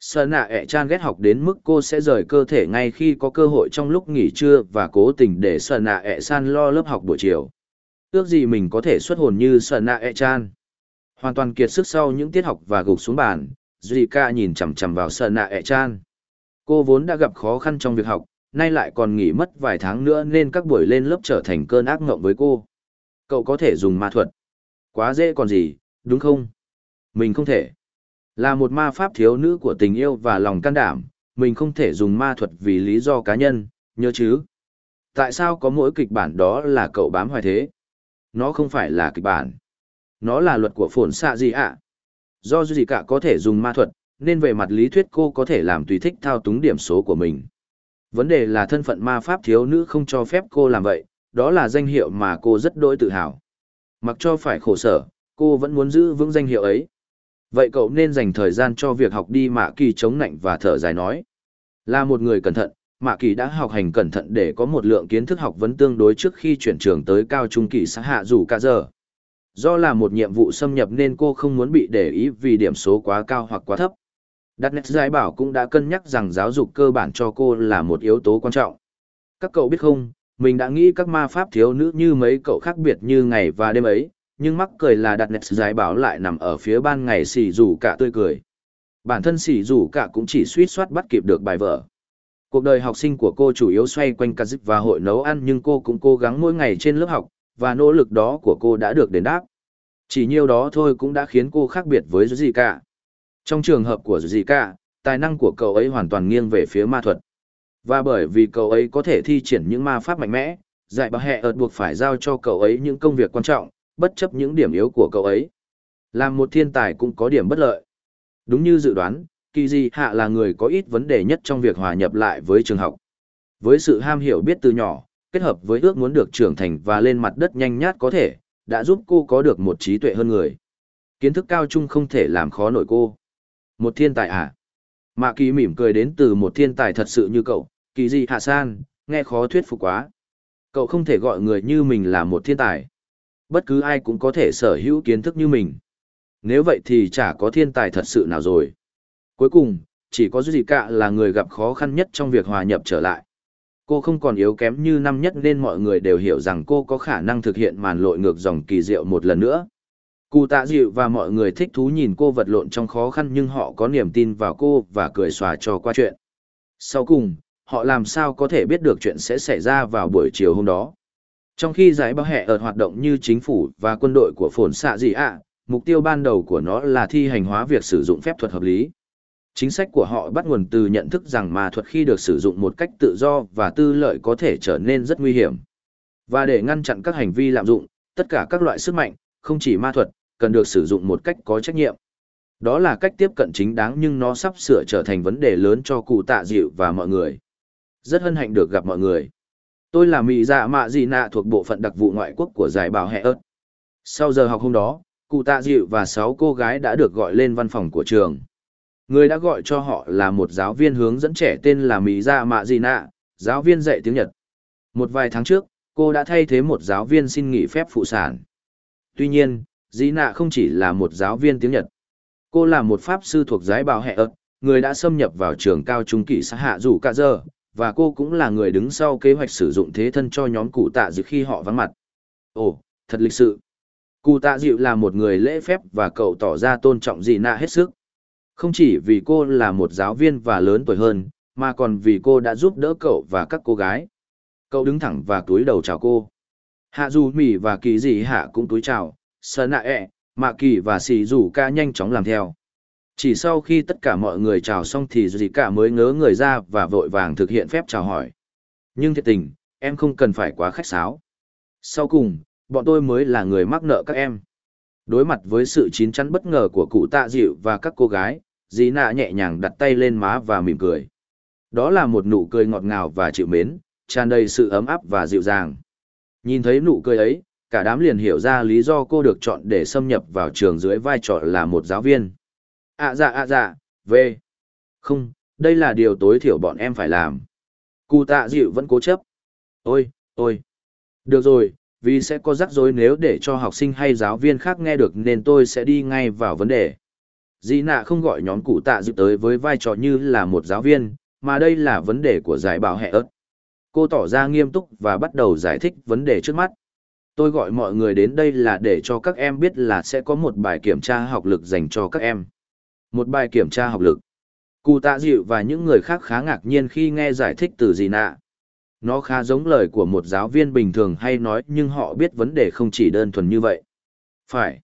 sợ nạ ẹ chan ghét học đến mức cô sẽ rời cơ thể ngay khi có cơ hội trong lúc nghỉ trưa và cố tình để sợ nạ ẹ san lo lớp học buổi chiều. Ước gì mình có thể xuất hồn như sợ nạ ẹ chan. Hoàn toàn kiệt sức sau những tiết học và gục xuống bàn, Zika nhìn chằm chằm vào sợ nạ ẹ chan. Cô vốn đã gặp khó khăn trong việc học, nay lại còn nghỉ mất vài tháng nữa nên các buổi lên lớp trở thành cơn ác ngộng với cô. Cậu có thể dùng ma thuật. Quá dễ còn gì, đúng không? Mình không thể. Là một ma pháp thiếu nữ của tình yêu và lòng can đảm, mình không thể dùng ma thuật vì lý do cá nhân, nhớ chứ. Tại sao có mỗi kịch bản đó là cậu bám hoài thế? Nó không phải là kịch bản. Nó là luật của phổn xạ gì ạ? Do gì cả có thể dùng ma thuật, nên về mặt lý thuyết cô có thể làm tùy thích thao túng điểm số của mình. Vấn đề là thân phận ma pháp thiếu nữ không cho phép cô làm vậy, đó là danh hiệu mà cô rất đỗi tự hào. Mặc cho phải khổ sở, cô vẫn muốn giữ vững danh hiệu ấy. Vậy cậu nên dành thời gian cho việc học đi Mạ Kỳ chống nạnh và thở dài nói. Là một người cẩn thận, Mạ Kỳ đã học hành cẩn thận để có một lượng kiến thức học vấn tương đối trước khi chuyển trường tới cao trung kỳ xã hạ dù cả giờ. Do là một nhiệm vụ xâm nhập nên cô không muốn bị để ý vì điểm số quá cao hoặc quá thấp. Đặt nét giải bảo cũng đã cân nhắc rằng giáo dục cơ bản cho cô là một yếu tố quan trọng. Các cậu biết không, mình đã nghĩ các ma pháp thiếu nữ như mấy cậu khác biệt như ngày và đêm ấy, nhưng mắc cười là đặt nét giải bảo lại nằm ở phía ban ngày xì rủ cả tươi cười. Bản thân xì rủ cả cũng chỉ suýt soát bắt kịp được bài vở. Cuộc đời học sinh của cô chủ yếu xoay quanh ca dip và hội nấu ăn nhưng cô cũng cố gắng mỗi ngày trên lớp học, và nỗ lực đó của cô đã được đền đáp. Chỉ nhiêu đó thôi cũng đã khiến cô khác biệt với gì cả. Trong trường hợp của gì cả, tài năng của cậu ấy hoàn toàn nghiêng về phía ma thuật. Và bởi vì cậu ấy có thể thi triển những ma pháp mạnh mẽ, giải bà hẹ ợt buộc phải giao cho cậu ấy những công việc quan trọng, bất chấp những điểm yếu của cậu ấy. Làm một thiên tài cũng có điểm bất lợi. Đúng như dự đoán, kỳ di hạ là người có ít vấn đề nhất trong việc hòa nhập lại với trường học. Với sự ham hiểu biết từ nhỏ, kết hợp với ước muốn được trưởng thành và lên mặt đất nhanh nhát có thể, đã giúp cô có được một trí tuệ hơn người. Kiến thức cao trung không thể làm khó nổi cô. Một thiên tài à? Mạ kỳ mỉm cười đến từ một thiên tài thật sự như cậu, kỳ di hạ san, nghe khó thuyết phục quá. Cậu không thể gọi người như mình là một thiên tài. Bất cứ ai cũng có thể sở hữu kiến thức như mình. Nếu vậy thì chả có thiên tài thật sự nào rồi. Cuối cùng, chỉ có Duy Cạ là người gặp khó khăn nhất trong việc hòa nhập trở lại. Cô không còn yếu kém như năm nhất nên mọi người đều hiểu rằng cô có khả năng thực hiện màn lội ngược dòng kỳ diệu một lần nữa. Cụ tạ dịu và mọi người thích thú nhìn cô vật lộn trong khó khăn nhưng họ có niềm tin vào cô và cười xòa cho qua chuyện. Sau cùng, họ làm sao có thể biết được chuyện sẽ xảy ra vào buổi chiều hôm đó. Trong khi giải bao hẹ ở hoạt động như chính phủ và quân đội của phồn xạ gì ạ, mục tiêu ban đầu của nó là thi hành hóa việc sử dụng phép thuật hợp lý. Chính sách của họ bắt nguồn từ nhận thức rằng ma thuật khi được sử dụng một cách tự do và tư lợi có thể trở nên rất nguy hiểm. Và để ngăn chặn các hành vi lạm dụng, tất cả các loại sức mạnh, không chỉ ma thuật, cần được sử dụng một cách có trách nhiệm. Đó là cách tiếp cận chính đáng nhưng nó sắp sửa trở thành vấn đề lớn cho cụ tạ dịu và mọi người. Rất hân hạnh được gặp mọi người. Tôi là Mỹ Dạ Mạ Dị Nạ thuộc bộ phận đặc vụ ngoại quốc của giải bảo hệ ớt. Sau giờ học hôm đó, cụ tạ dịu và sáu cô gái đã được gọi lên văn phòng của trường. Người đã gọi cho họ là một giáo viên hướng dẫn trẻ tên là Mỹ Dạ Mạ Dị Nạ, giáo viên dạy tiếng Nhật. Một vài tháng trước, cô đã thay thế một giáo viên xin nghỉ phép phụ sản. Tuy nhiên, Dị Nạ không chỉ là một giáo viên tiếng Nhật. Cô là một pháp sư thuộc Giải bảo hệ ớt, người đã xâm nhập vào trường cao trung kỷ xã hạ dù cả giờ, và cô cũng là người đứng sau kế hoạch sử dụng thế thân cho nhóm cụ tạ dịu khi họ vắng mặt. Ồ, thật lịch sự. Cụ tạ dịu là một người lễ phép và cậu tỏ ra tôn trọng gì nạ hết sức. Không chỉ vì cô là một giáo viên và lớn tuổi hơn, mà còn vì cô đã giúp đỡ cậu và các cô gái. Cậu đứng thẳng và túi đầu chào cô. Hạ dù mỉ và kỳ dị hạ cũng túi chào, sơ nạ ẹ, mạ kỳ và xì dù ca nhanh chóng làm theo. Chỉ sau khi tất cả mọi người chào xong thì gì cả mới ngớ người ra và vội vàng thực hiện phép chào hỏi. Nhưng thiệt tình, em không cần phải quá khách sáo. Sau cùng, bọn tôi mới là người mắc nợ các em. Đối mặt với sự chín chắn bất ngờ của cụ tạ dịu và các cô gái, dì nạ nhẹ nhàng đặt tay lên má và mỉm cười. Đó là một nụ cười ngọt ngào và chịu mến, tràn đầy sự ấm áp và dịu dàng. Nhìn thấy nụ cười ấy, cả đám liền hiểu ra lý do cô được chọn để xâm nhập vào trường dưới vai trò là một giáo viên. À dạ à dạ, về. Không, đây là điều tối thiểu bọn em phải làm. Cụ tạ dịu vẫn cố chấp. Ôi, ôi. Được rồi, vì sẽ có rắc rối nếu để cho học sinh hay giáo viên khác nghe được nên tôi sẽ đi ngay vào vấn đề. Dĩ nạ không gọi nhóm cụ tạ dịu tới với vai trò như là một giáo viên, mà đây là vấn đề của giải bảo hệ ớt. Cô tỏ ra nghiêm túc và bắt đầu giải thích vấn đề trước mắt. Tôi gọi mọi người đến đây là để cho các em biết là sẽ có một bài kiểm tra học lực dành cho các em. Một bài kiểm tra học lực. Cụ tạ dịu và những người khác khá ngạc nhiên khi nghe giải thích từ gì nạ. Nó khá giống lời của một giáo viên bình thường hay nói nhưng họ biết vấn đề không chỉ đơn thuần như vậy. Phải.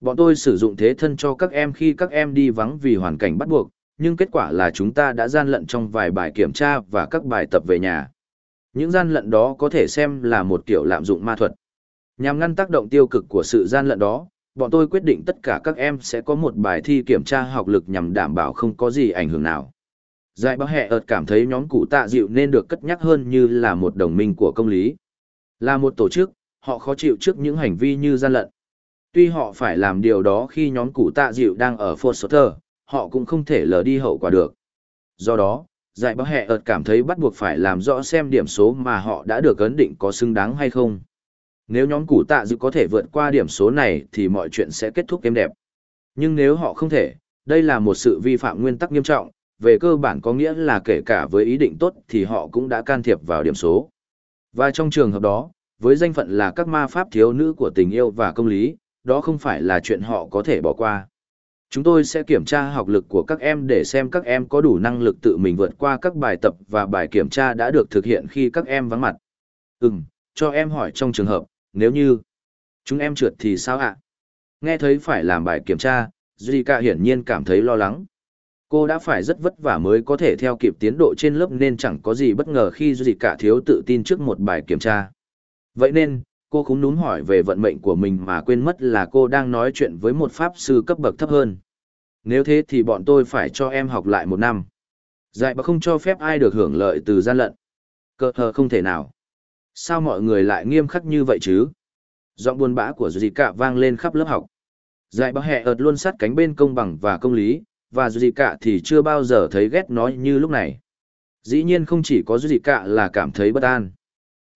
Bọn tôi sử dụng thế thân cho các em khi các em đi vắng vì hoàn cảnh bắt buộc, nhưng kết quả là chúng ta đã gian lận trong vài bài kiểm tra và các bài tập về nhà. Những gian lận đó có thể xem là một kiểu lạm dụng ma thuật. Nhằm ngăn tác động tiêu cực của sự gian lận đó, bọn tôi quyết định tất cả các em sẽ có một bài thi kiểm tra học lực nhằm đảm bảo không có gì ảnh hưởng nào. Giải báo hẹ ợt cảm thấy nhóm cụ tạ dịu nên được cất nhắc hơn như là một đồng minh của công lý. Là một tổ chức, họ khó chịu trước những hành vi như gian lận. Tuy họ phải làm điều đó khi nhóm cụ tạ dịu đang ở Fort Sutter, họ cũng không thể lờ đi hậu quả được. Do đó, giải báo hẹ ợt cảm thấy bắt buộc phải làm rõ xem điểm số mà họ đã được ấn định có xứng đáng hay không. Nếu nhóm củ tạ dự có thể vượt qua điểm số này thì mọi chuyện sẽ kết thúc êm đẹp. Nhưng nếu họ không thể, đây là một sự vi phạm nguyên tắc nghiêm trọng, về cơ bản có nghĩa là kể cả với ý định tốt thì họ cũng đã can thiệp vào điểm số. Và trong trường hợp đó, với danh phận là các ma pháp thiếu nữ của tình yêu và công lý, đó không phải là chuyện họ có thể bỏ qua. Chúng tôi sẽ kiểm tra học lực của các em để xem các em có đủ năng lực tự mình vượt qua các bài tập và bài kiểm tra đã được thực hiện khi các em vắng mặt. Ừm, cho em hỏi trong trường hợp, nếu như chúng em trượt thì sao ạ? Nghe thấy phải làm bài kiểm tra, Zika hiển nhiên cảm thấy lo lắng. Cô đã phải rất vất vả mới có thể theo kịp tiến độ trên lớp nên chẳng có gì bất ngờ khi Zika thiếu tự tin trước một bài kiểm tra. Vậy nên, cô cũng núm hỏi về vận mệnh của mình mà quên mất là cô đang nói chuyện với một pháp sư cấp bậc thấp hơn. Nếu thế thì bọn tôi phải cho em học lại một năm. Dạy bà không cho phép ai được hưởng lợi từ gian lận. Cơ hờ không thể nào. Sao mọi người lại nghiêm khắc như vậy chứ? Giọng buồn bã của Dì Cả vang lên khắp lớp học. Dạy bác hẹ ợt luôn sát cánh bên công bằng và công lý, và Dì Cả thì chưa bao giờ thấy ghét nói như lúc này. Dĩ nhiên không chỉ có Dì Cả là cảm thấy bất an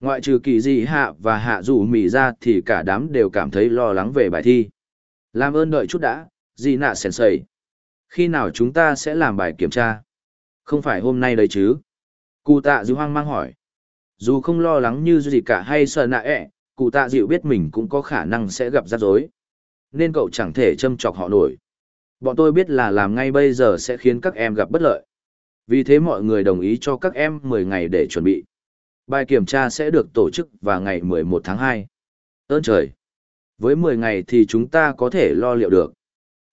ngoại trừ kỳ dị hạ và hạ dù mỉ ra thì cả đám đều cảm thấy lo lắng về bài thi làm ơn đợi chút đã dị nạ sèn sầy khi nào chúng ta sẽ làm bài kiểm tra không phải hôm nay đấy chứ cụ tạ dư hoang mang hỏi dù không lo lắng như gì cả hay sợ nạ ẹ cụ tạ dịu biết mình cũng có khả năng sẽ gặp rắc rối nên cậu chẳng thể châm chọc họ nổi bọn tôi biết là làm ngay bây giờ sẽ khiến các em gặp bất lợi vì thế mọi người đồng ý cho các em mười ngày để chuẩn bị Bài kiểm tra sẽ được tổ chức vào ngày 11 tháng 2. Ơn trời! Với 10 ngày thì chúng ta có thể lo liệu được.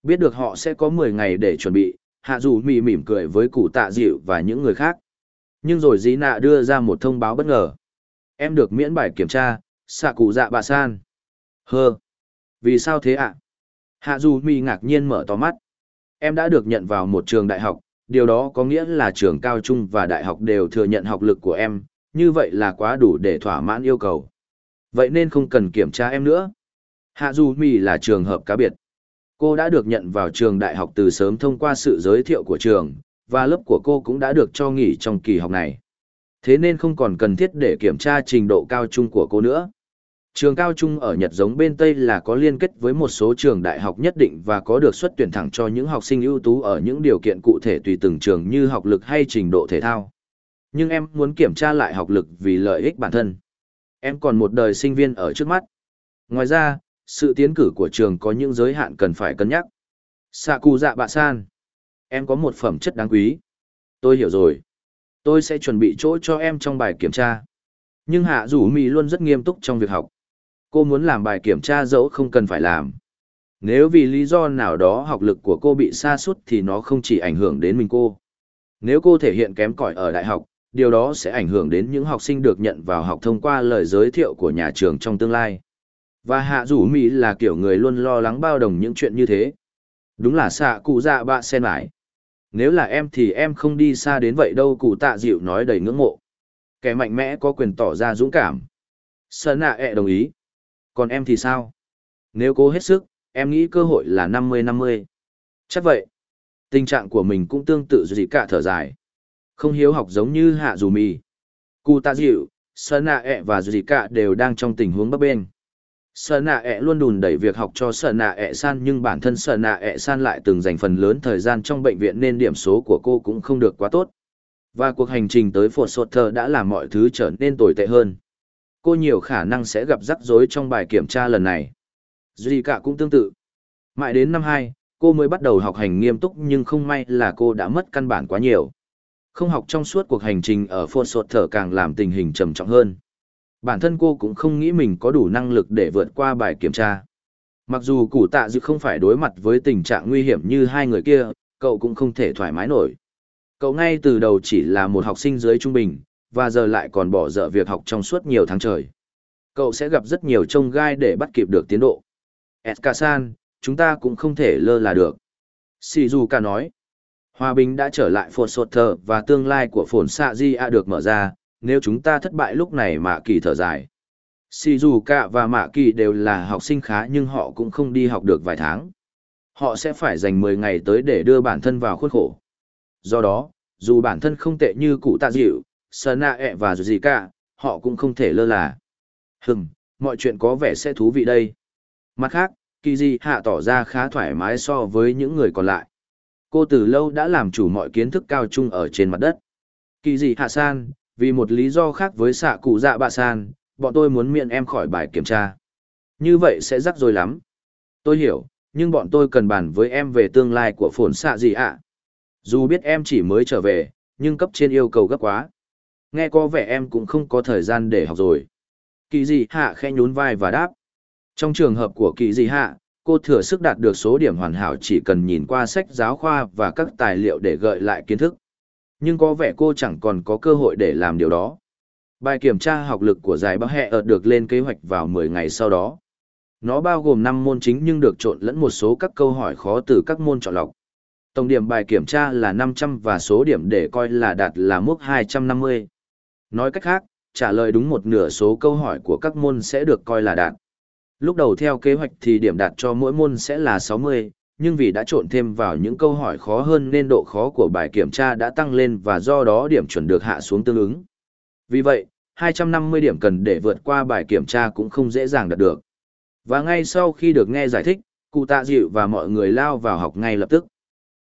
Biết được họ sẽ có 10 ngày để chuẩn bị, hạ dù mì mỉm cười với cụ tạ dịu và những người khác. Nhưng rồi dĩ nạ đưa ra một thông báo bất ngờ. Em được miễn bài kiểm tra, xạ cụ dạ bà san. Hơ! Vì sao thế ạ? Hạ dù mi ngạc nhiên mở to mắt. Em đã được nhận vào một trường đại học, điều đó có nghĩa là trường cao trung và đại học đều thừa nhận học lực của em, như vậy là quá đủ để thỏa mãn yêu cầu. Vậy nên không cần kiểm tra em nữa. Hạ Du mi là trường hợp cá biệt. Cô đã được nhận vào trường đại học từ sớm thông qua sự giới thiệu của trường, và lớp của cô cũng đã được cho nghỉ trong kỳ học này. Thế nên không còn cần thiết để kiểm tra trình độ cao trung của cô nữa. Trường cao trung ở Nhật giống bên Tây là có liên kết với một số trường đại học nhất định và có được xuất tuyển thẳng cho những học sinh ưu tú ở những điều kiện cụ thể tùy từng trường như học lực hay trình độ thể thao. Nhưng em muốn kiểm tra lại học lực vì lợi ích bản thân. Em còn một đời sinh viên ở trước mắt. Ngoài ra, sự tiến cử của trường có những giới hạn cần phải cân nhắc. Sạ cù dạ bạ san. Em có một phẩm chất đáng quý. Tôi hiểu rồi. Tôi sẽ chuẩn bị chỗ cho em trong bài kiểm tra. Nhưng Hạ Dũ Mỹ luôn rất nghiêm túc trong việc học. Cô muốn làm bài kiểm tra dẫu không cần phải làm. Nếu vì lý do nào đó học lực của cô bị sa sút thì nó không chỉ ảnh hưởng đến mình cô. Nếu cô thể hiện kém cỏi ở đại học, điều đó sẽ ảnh hưởng đến những học sinh được nhận vào học thông qua lời giới thiệu của nhà trường trong tương lai. Và hạ Dũ Mỹ là kiểu người luôn lo lắng bao đồng những chuyện như thế. Đúng là xạ cụ dạ bạ sen mãi. Nếu là em thì em không đi xa đến vậy đâu cụ tạ dịu nói đầy ngưỡng mộ. Kẻ mạnh mẽ có quyền tỏ ra dũng cảm. Sơn nạ ẹ đồng ý. Còn em thì sao? Nếu cố hết sức, em nghĩ cơ hội là 50-50. Chắc vậy. Tình trạng của mình cũng tương tự gì cả thở dài. Không hiếu học giống như hạ dù mì. Cụ tạ dịu, Sơn nạ ẹ và gì cả đều đang trong tình huống bấp bênh. Sơn nạ ẹ luôn đùn đẩy việc học cho Sơn nạ ẹ san nhưng bản thân Sơn nạ ẹ san lại từng dành phần lớn thời gian trong bệnh viện nên điểm số của cô cũng không được quá tốt. Và cuộc hành trình tới Fort Sutter đã làm mọi thứ trở nên tồi tệ hơn. Cô nhiều khả năng sẽ gặp rắc rối trong bài kiểm tra lần này. Duy cả cũng tương tự. Mãi đến năm 2, cô mới bắt đầu học hành nghiêm túc nhưng không may là cô đã mất căn bản quá nhiều. Không học trong suốt cuộc hành trình ở Fort Sutter càng làm tình hình trầm trọng hơn. Bản thân cô cũng không nghĩ mình có đủ năng lực để vượt qua bài kiểm tra. Mặc dù củ tạ dự không phải đối mặt với tình trạng nguy hiểm như hai người kia, cậu cũng không thể thoải mái nổi. Cậu ngay từ đầu chỉ là một học sinh dưới trung bình, và giờ lại còn bỏ dở việc học trong suốt nhiều tháng trời. Cậu sẽ gặp rất nhiều trông gai để bắt kịp được tiến độ. Eskasan, chúng ta cũng không thể lơ là được. Shizuka nói, Hòa bình đã trở lại phồn sột thờ và tương lai của phồn xạ di a được mở ra, nếu chúng ta thất bại lúc này mạ kỳ thở dài. Shizuka và mạ kỳ đều là học sinh khá nhưng họ cũng không đi học được vài tháng. Họ sẽ phải dành 10 ngày tới để đưa bản thân vào khuôn khổ. Do đó, dù bản thân không tệ như cụ tạ dịu, Sana ẹ và gì cả, họ cũng không thể lơ là. Hừm, mọi chuyện có vẻ sẽ thú vị đây. Mặt khác, kỳ di hạ tỏ ra khá thoải mái so với những người còn lại. Cô từ lâu đã làm chủ mọi kiến thức cao chung ở trên mặt đất. Kỳ di hạ san, vì một lý do khác với xạ cụ dạ bạ san, bọn tôi muốn miễn em khỏi bài kiểm tra. Như vậy sẽ rắc rối lắm. Tôi hiểu, nhưng bọn tôi cần bàn với em về tương lai của phồn xạ gì ạ. Dù biết em chỉ mới trở về, nhưng cấp trên yêu cầu gấp quá. Nghe có vẻ em cũng không có thời gian để học rồi. Kỳ dị hạ khẽ nhún vai và đáp. Trong trường hợp của kỳ dị hạ, cô thừa sức đạt được số điểm hoàn hảo chỉ cần nhìn qua sách giáo khoa và các tài liệu để gợi lại kiến thức. Nhưng có vẻ cô chẳng còn có cơ hội để làm điều đó. Bài kiểm tra học lực của giải bác hẹ ợt được lên kế hoạch vào 10 ngày sau đó. Nó bao gồm 5 môn chính nhưng được trộn lẫn một số các câu hỏi khó từ các môn chọn lọc. Tổng điểm bài kiểm tra là 500 và số điểm để coi là đạt là mức 250. Nói cách khác, trả lời đúng một nửa số câu hỏi của các môn sẽ được coi là đạt. Lúc đầu theo kế hoạch thì điểm đạt cho mỗi môn sẽ là 60, nhưng vì đã trộn thêm vào những câu hỏi khó hơn nên độ khó của bài kiểm tra đã tăng lên và do đó điểm chuẩn được hạ xuống tương ứng. Vì vậy, 250 điểm cần để vượt qua bài kiểm tra cũng không dễ dàng đạt được. Và ngay sau khi được nghe giải thích, cụ tạ dịu và mọi người lao vào học ngay lập tức.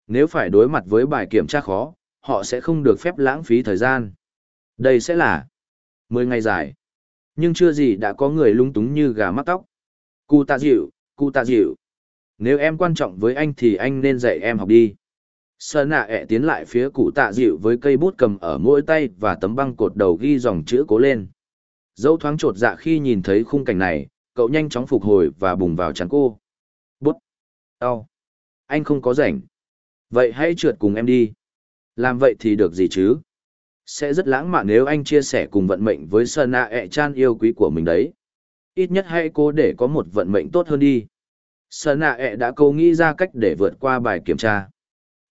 Nếu phải đối mặt với bài kiểm tra khó, họ sẽ không được phép lãng phí thời gian. Đây sẽ là 10 ngày dài. Nhưng chưa gì đã có người lung túng như gà mắc tóc. Cụ tạ dịu, cụ tạ dịu. Nếu em quan trọng với anh thì anh nên dạy em học đi. Sơ nạ ẹ tiến lại phía cụ tạ dịu với cây bút cầm ở mỗi tay và tấm băng cột đầu ghi dòng chữ cố lên. Dẫu thoáng trột dạ khi nhìn thấy khung cảnh này, cậu nhanh chóng phục hồi và bùng vào chắn cô. Bút. Đau. Anh không có rảnh. Vậy hãy trượt cùng em đi. Làm vậy thì được gì chứ? Sẽ rất lãng mạn nếu anh chia sẻ cùng vận mệnh với Sơ nạ ẹ chan yêu quý của mình đấy. Ít nhất hãy cố để có một vận mệnh tốt hơn đi. Sở nạ ẹ đã cố nghĩ ra cách để vượt qua bài kiểm tra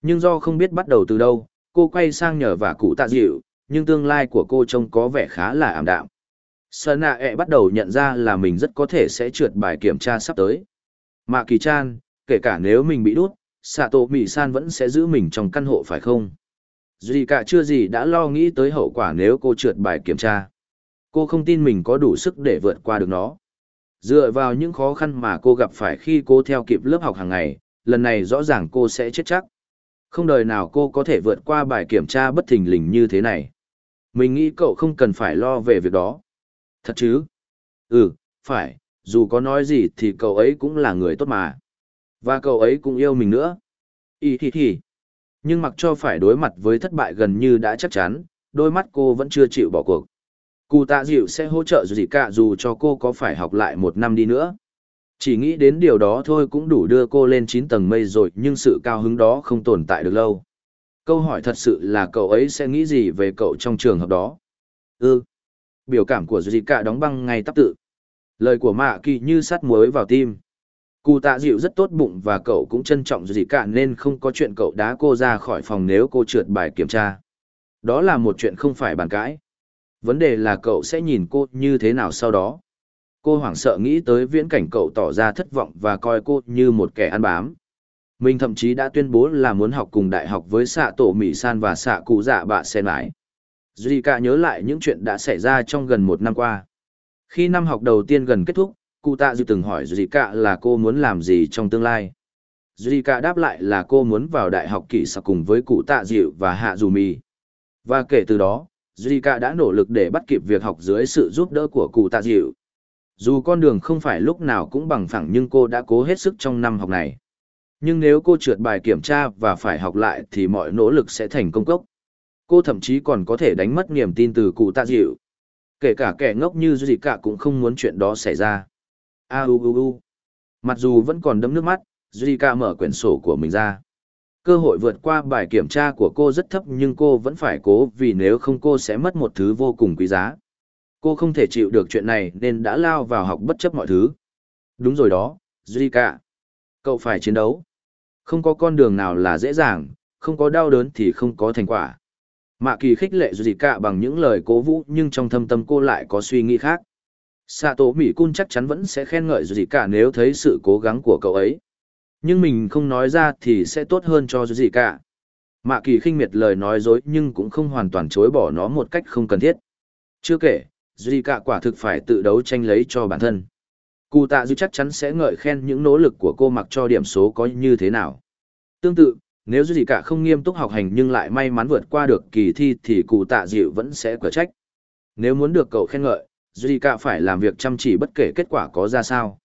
nhưng do không biết bắt đầu từ đâu, cô quay sang nhờ và cụ tạ dịu, nhưng tương lai của cô trông có vẻ khá là ảm đạm. Sở nạ ẹ bắt đầu nhận ra là mình rất có thể sẽ trượt bài kiểm tra sắp tới. Mạ kỳ chan, kể cả nếu mình bị đút, xạ tổ mị san vẫn sẽ giữ mình trong căn hộ phải không? Duy cả chưa gì đã lo nghĩ tới hậu quả nếu cô trượt bài kiểm tra. Cô không tin mình có đủ sức để vượt qua được nó. Dựa vào những khó khăn mà cô gặp phải khi cô theo kịp lớp học hàng ngày, lần này rõ ràng cô sẽ chết chắc. Không đời nào cô có thể vượt qua bài kiểm tra bất thình lình như thế này. Mình nghĩ cậu không cần phải lo về việc đó. Thật chứ? Ừ, phải, dù có nói gì thì cậu ấy cũng là người tốt mà. Và cậu ấy cũng yêu mình nữa. Ý thì thì. Nhưng mặc cho phải đối mặt với thất bại gần như đã chắc chắn, đôi mắt cô vẫn chưa chịu bỏ cuộc. Cụ tạ dịu sẽ hỗ trợ gì cả dù cho cô có phải học lại một năm đi nữa. Chỉ nghĩ đến điều đó thôi cũng đủ đưa cô lên 9 tầng mây rồi, nhưng sự cao hứng đó không tồn tại được lâu. Câu hỏi thật sự là cậu ấy sẽ nghĩ gì về cậu trong trường hợp đó? Ừ. Biểu cảm của Cả đóng băng ngay tắp tự. Lời của Mạ Kỳ như sắt muối vào tim. Cụ tạ dịu rất tốt bụng và cậu cũng trân trọng Cả nên không có chuyện cậu đá cô ra khỏi phòng nếu cô trượt bài kiểm tra. Đó là một chuyện không phải bàn cãi. Vấn đề là cậu sẽ nhìn cô như thế nào sau đó. Cô hoảng sợ nghĩ tới viễn cảnh cậu tỏ ra thất vọng và coi cô như một kẻ ăn bám. Mình thậm chí đã tuyên bố là muốn học cùng đại học với xạ tổ mỹ san và xạ cụ dạ bạ sen mãi. Duy cả nhớ lại những chuyện đã xảy ra trong gần một năm qua. Khi năm học đầu tiên gần kết thúc, cụ tạ dư từng hỏi duy cả là cô muốn làm gì trong tương lai. Duy cả đáp lại là cô muốn vào đại học kỹ sở cùng với cụ tạ dịu và hạ dù mì. Và kể từ đó Zika đã nỗ lực để bắt kịp việc học dưới sự giúp đỡ của cụ tạ dịu dù con đường không phải lúc nào cũng bằng phẳng nhưng cô đã cố hết sức trong năm học này. Nhưng nếu cô trượt bài kiểm tra và phải học lại thì mọi nỗ lực sẽ thành công cốc. Cô thậm chí còn có thể đánh mất niềm tin từ cụ tạ dịu. Kể cả kẻ ngốc như Zika cũng không muốn chuyện đó xảy ra. A u u u. Mặc dù vẫn còn đấm nước mắt, Zika mở quyển sổ của mình ra. Cơ hội vượt qua bài kiểm tra của cô rất thấp nhưng cô vẫn phải cố vì nếu không cô sẽ mất một thứ vô cùng quý giá. Cô không thể chịu được chuyện này nên đã lao vào học bất chấp mọi thứ. Đúng rồi đó, Zika. Cậu phải chiến đấu. Không có con đường nào là dễ dàng, không có đau đớn thì không có thành quả. Mạ kỳ khích lệ Zika bằng những lời cố vũ nhưng trong thâm tâm cô lại có suy nghĩ khác. Sato Mỹ Cun chắc chắn vẫn sẽ khen ngợi Zika nếu thấy sự cố gắng của cậu ấy. Nhưng mình không nói ra thì sẽ tốt hơn cho Zika. Mạ kỳ khinh miệt lời nói dối nhưng cũng không hoàn toàn chối bỏ nó một cách không cần thiết. Chưa kể, Zika quả thực phải tự đấu tranh lấy cho bản thân. Cụ tạ dư chắc chắn sẽ ngợi khen những nỗ lực của cô mặc cho điểm số có như thế nào. Tương tự, nếu gì cả không nghiêm túc học hành nhưng lại may mắn vượt qua được kỳ thi thì cụ tạ dịu vẫn sẽ cửa trách. Nếu muốn được cậu khen ngợi, Duy cả phải làm việc chăm chỉ bất kể kết quả có ra sao.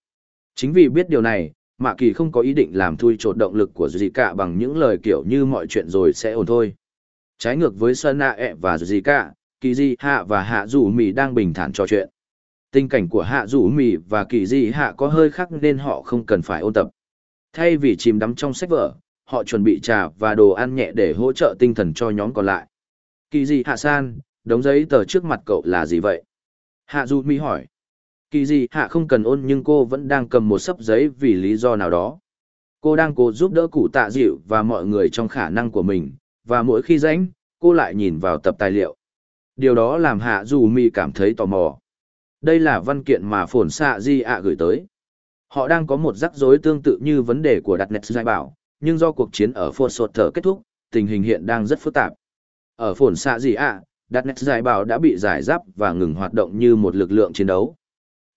Chính vì biết điều này, Mạ Kỳ không có ý định làm thui trột động lực của dì cả bằng những lời kiểu như mọi chuyện rồi sẽ ổn thôi. Trái ngược với Sơn Nạ ẹ e và dì cả, Kỳ Di Hạ và Hạ Dù Mì đang bình thản trò chuyện. Tình cảnh của Hạ Dù Mì và Kỳ Di Hạ có hơi khác nên họ không cần phải ôn tập. Thay vì chìm đắm trong sách vở, họ chuẩn bị trà và đồ ăn nhẹ để hỗ trợ tinh thần cho nhóm còn lại. Kỳ Di Hạ San, đống giấy tờ trước mặt cậu là gì vậy? Hạ dù mì hỏi. Kỳ gì Hạ không cần ôn nhưng cô vẫn đang cầm một sấp giấy vì lý do nào đó. Cô đang cố giúp đỡ cụ tạ dịu và mọi người trong khả năng của mình, và mỗi khi rảnh, cô lại nhìn vào tập tài liệu. Điều đó làm Hạ dù Mi cảm thấy tò mò. Đây là văn kiện mà phồn xạ Di ạ gửi tới. Họ đang có một rắc rối tương tự như vấn đề của đặt nét giải bảo, nhưng do cuộc chiến ở phồn sột thở kết thúc, tình hình hiện đang rất phức tạp. Ở phồn xạ Di ạ, đặt nét giải bảo đã bị giải giáp và ngừng hoạt động như một lực lượng chiến đấu.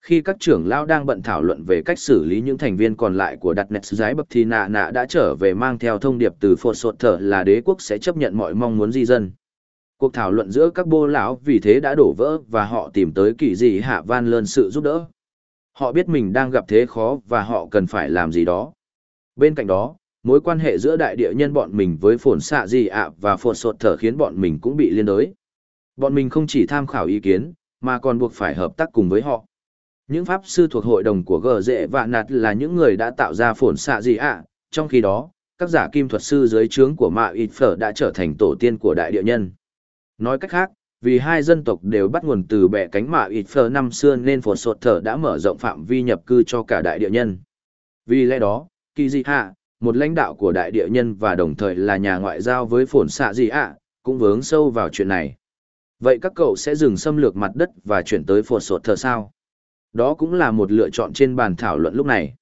Khi các trưởng lao đang bận thảo luận về cách xử lý những thành viên còn lại của đặt nét giái bập thì nạ nạ đã trở về mang theo thông điệp từ phột sột thở là đế quốc sẽ chấp nhận mọi mong muốn di dân. Cuộc thảo luận giữa các bô lão vì thế đã đổ vỡ và họ tìm tới kỳ dị hạ van lơn sự giúp đỡ. Họ biết mình đang gặp thế khó và họ cần phải làm gì đó. Bên cạnh đó, mối quan hệ giữa đại địa nhân bọn mình với phồn xạ dị ạ và phồn sột thở khiến bọn mình cũng bị liên đới. Bọn mình không chỉ tham khảo ý kiến, mà còn buộc phải hợp tác cùng với họ những pháp sư thuộc hội đồng của gờ dễ và nạt là những người đã tạo ra Phổn xạ dị ạ trong khi đó các giả kim thuật sư dưới trướng của mạ ít phở đã trở thành tổ tiên của đại địa nhân Nói cách khác, vì hai dân tộc đều bắt nguồn từ bẻ cánh mạ ít Phở năm xưa nên Phổn sột thở đã mở rộng phạm vi nhập cư cho cả đại địa nhân. Vì lẽ đó, Kỳ Dị Hạ, một lãnh đạo của đại địa nhân và đồng thời là nhà ngoại giao với Phổn xạ Dị Hạ, cũng vướng sâu vào chuyện này. Vậy các cậu sẽ dừng xâm lược mặt đất và chuyển tới Phổn sột thở sao? Đó cũng là một lựa chọn trên bàn thảo luận lúc này.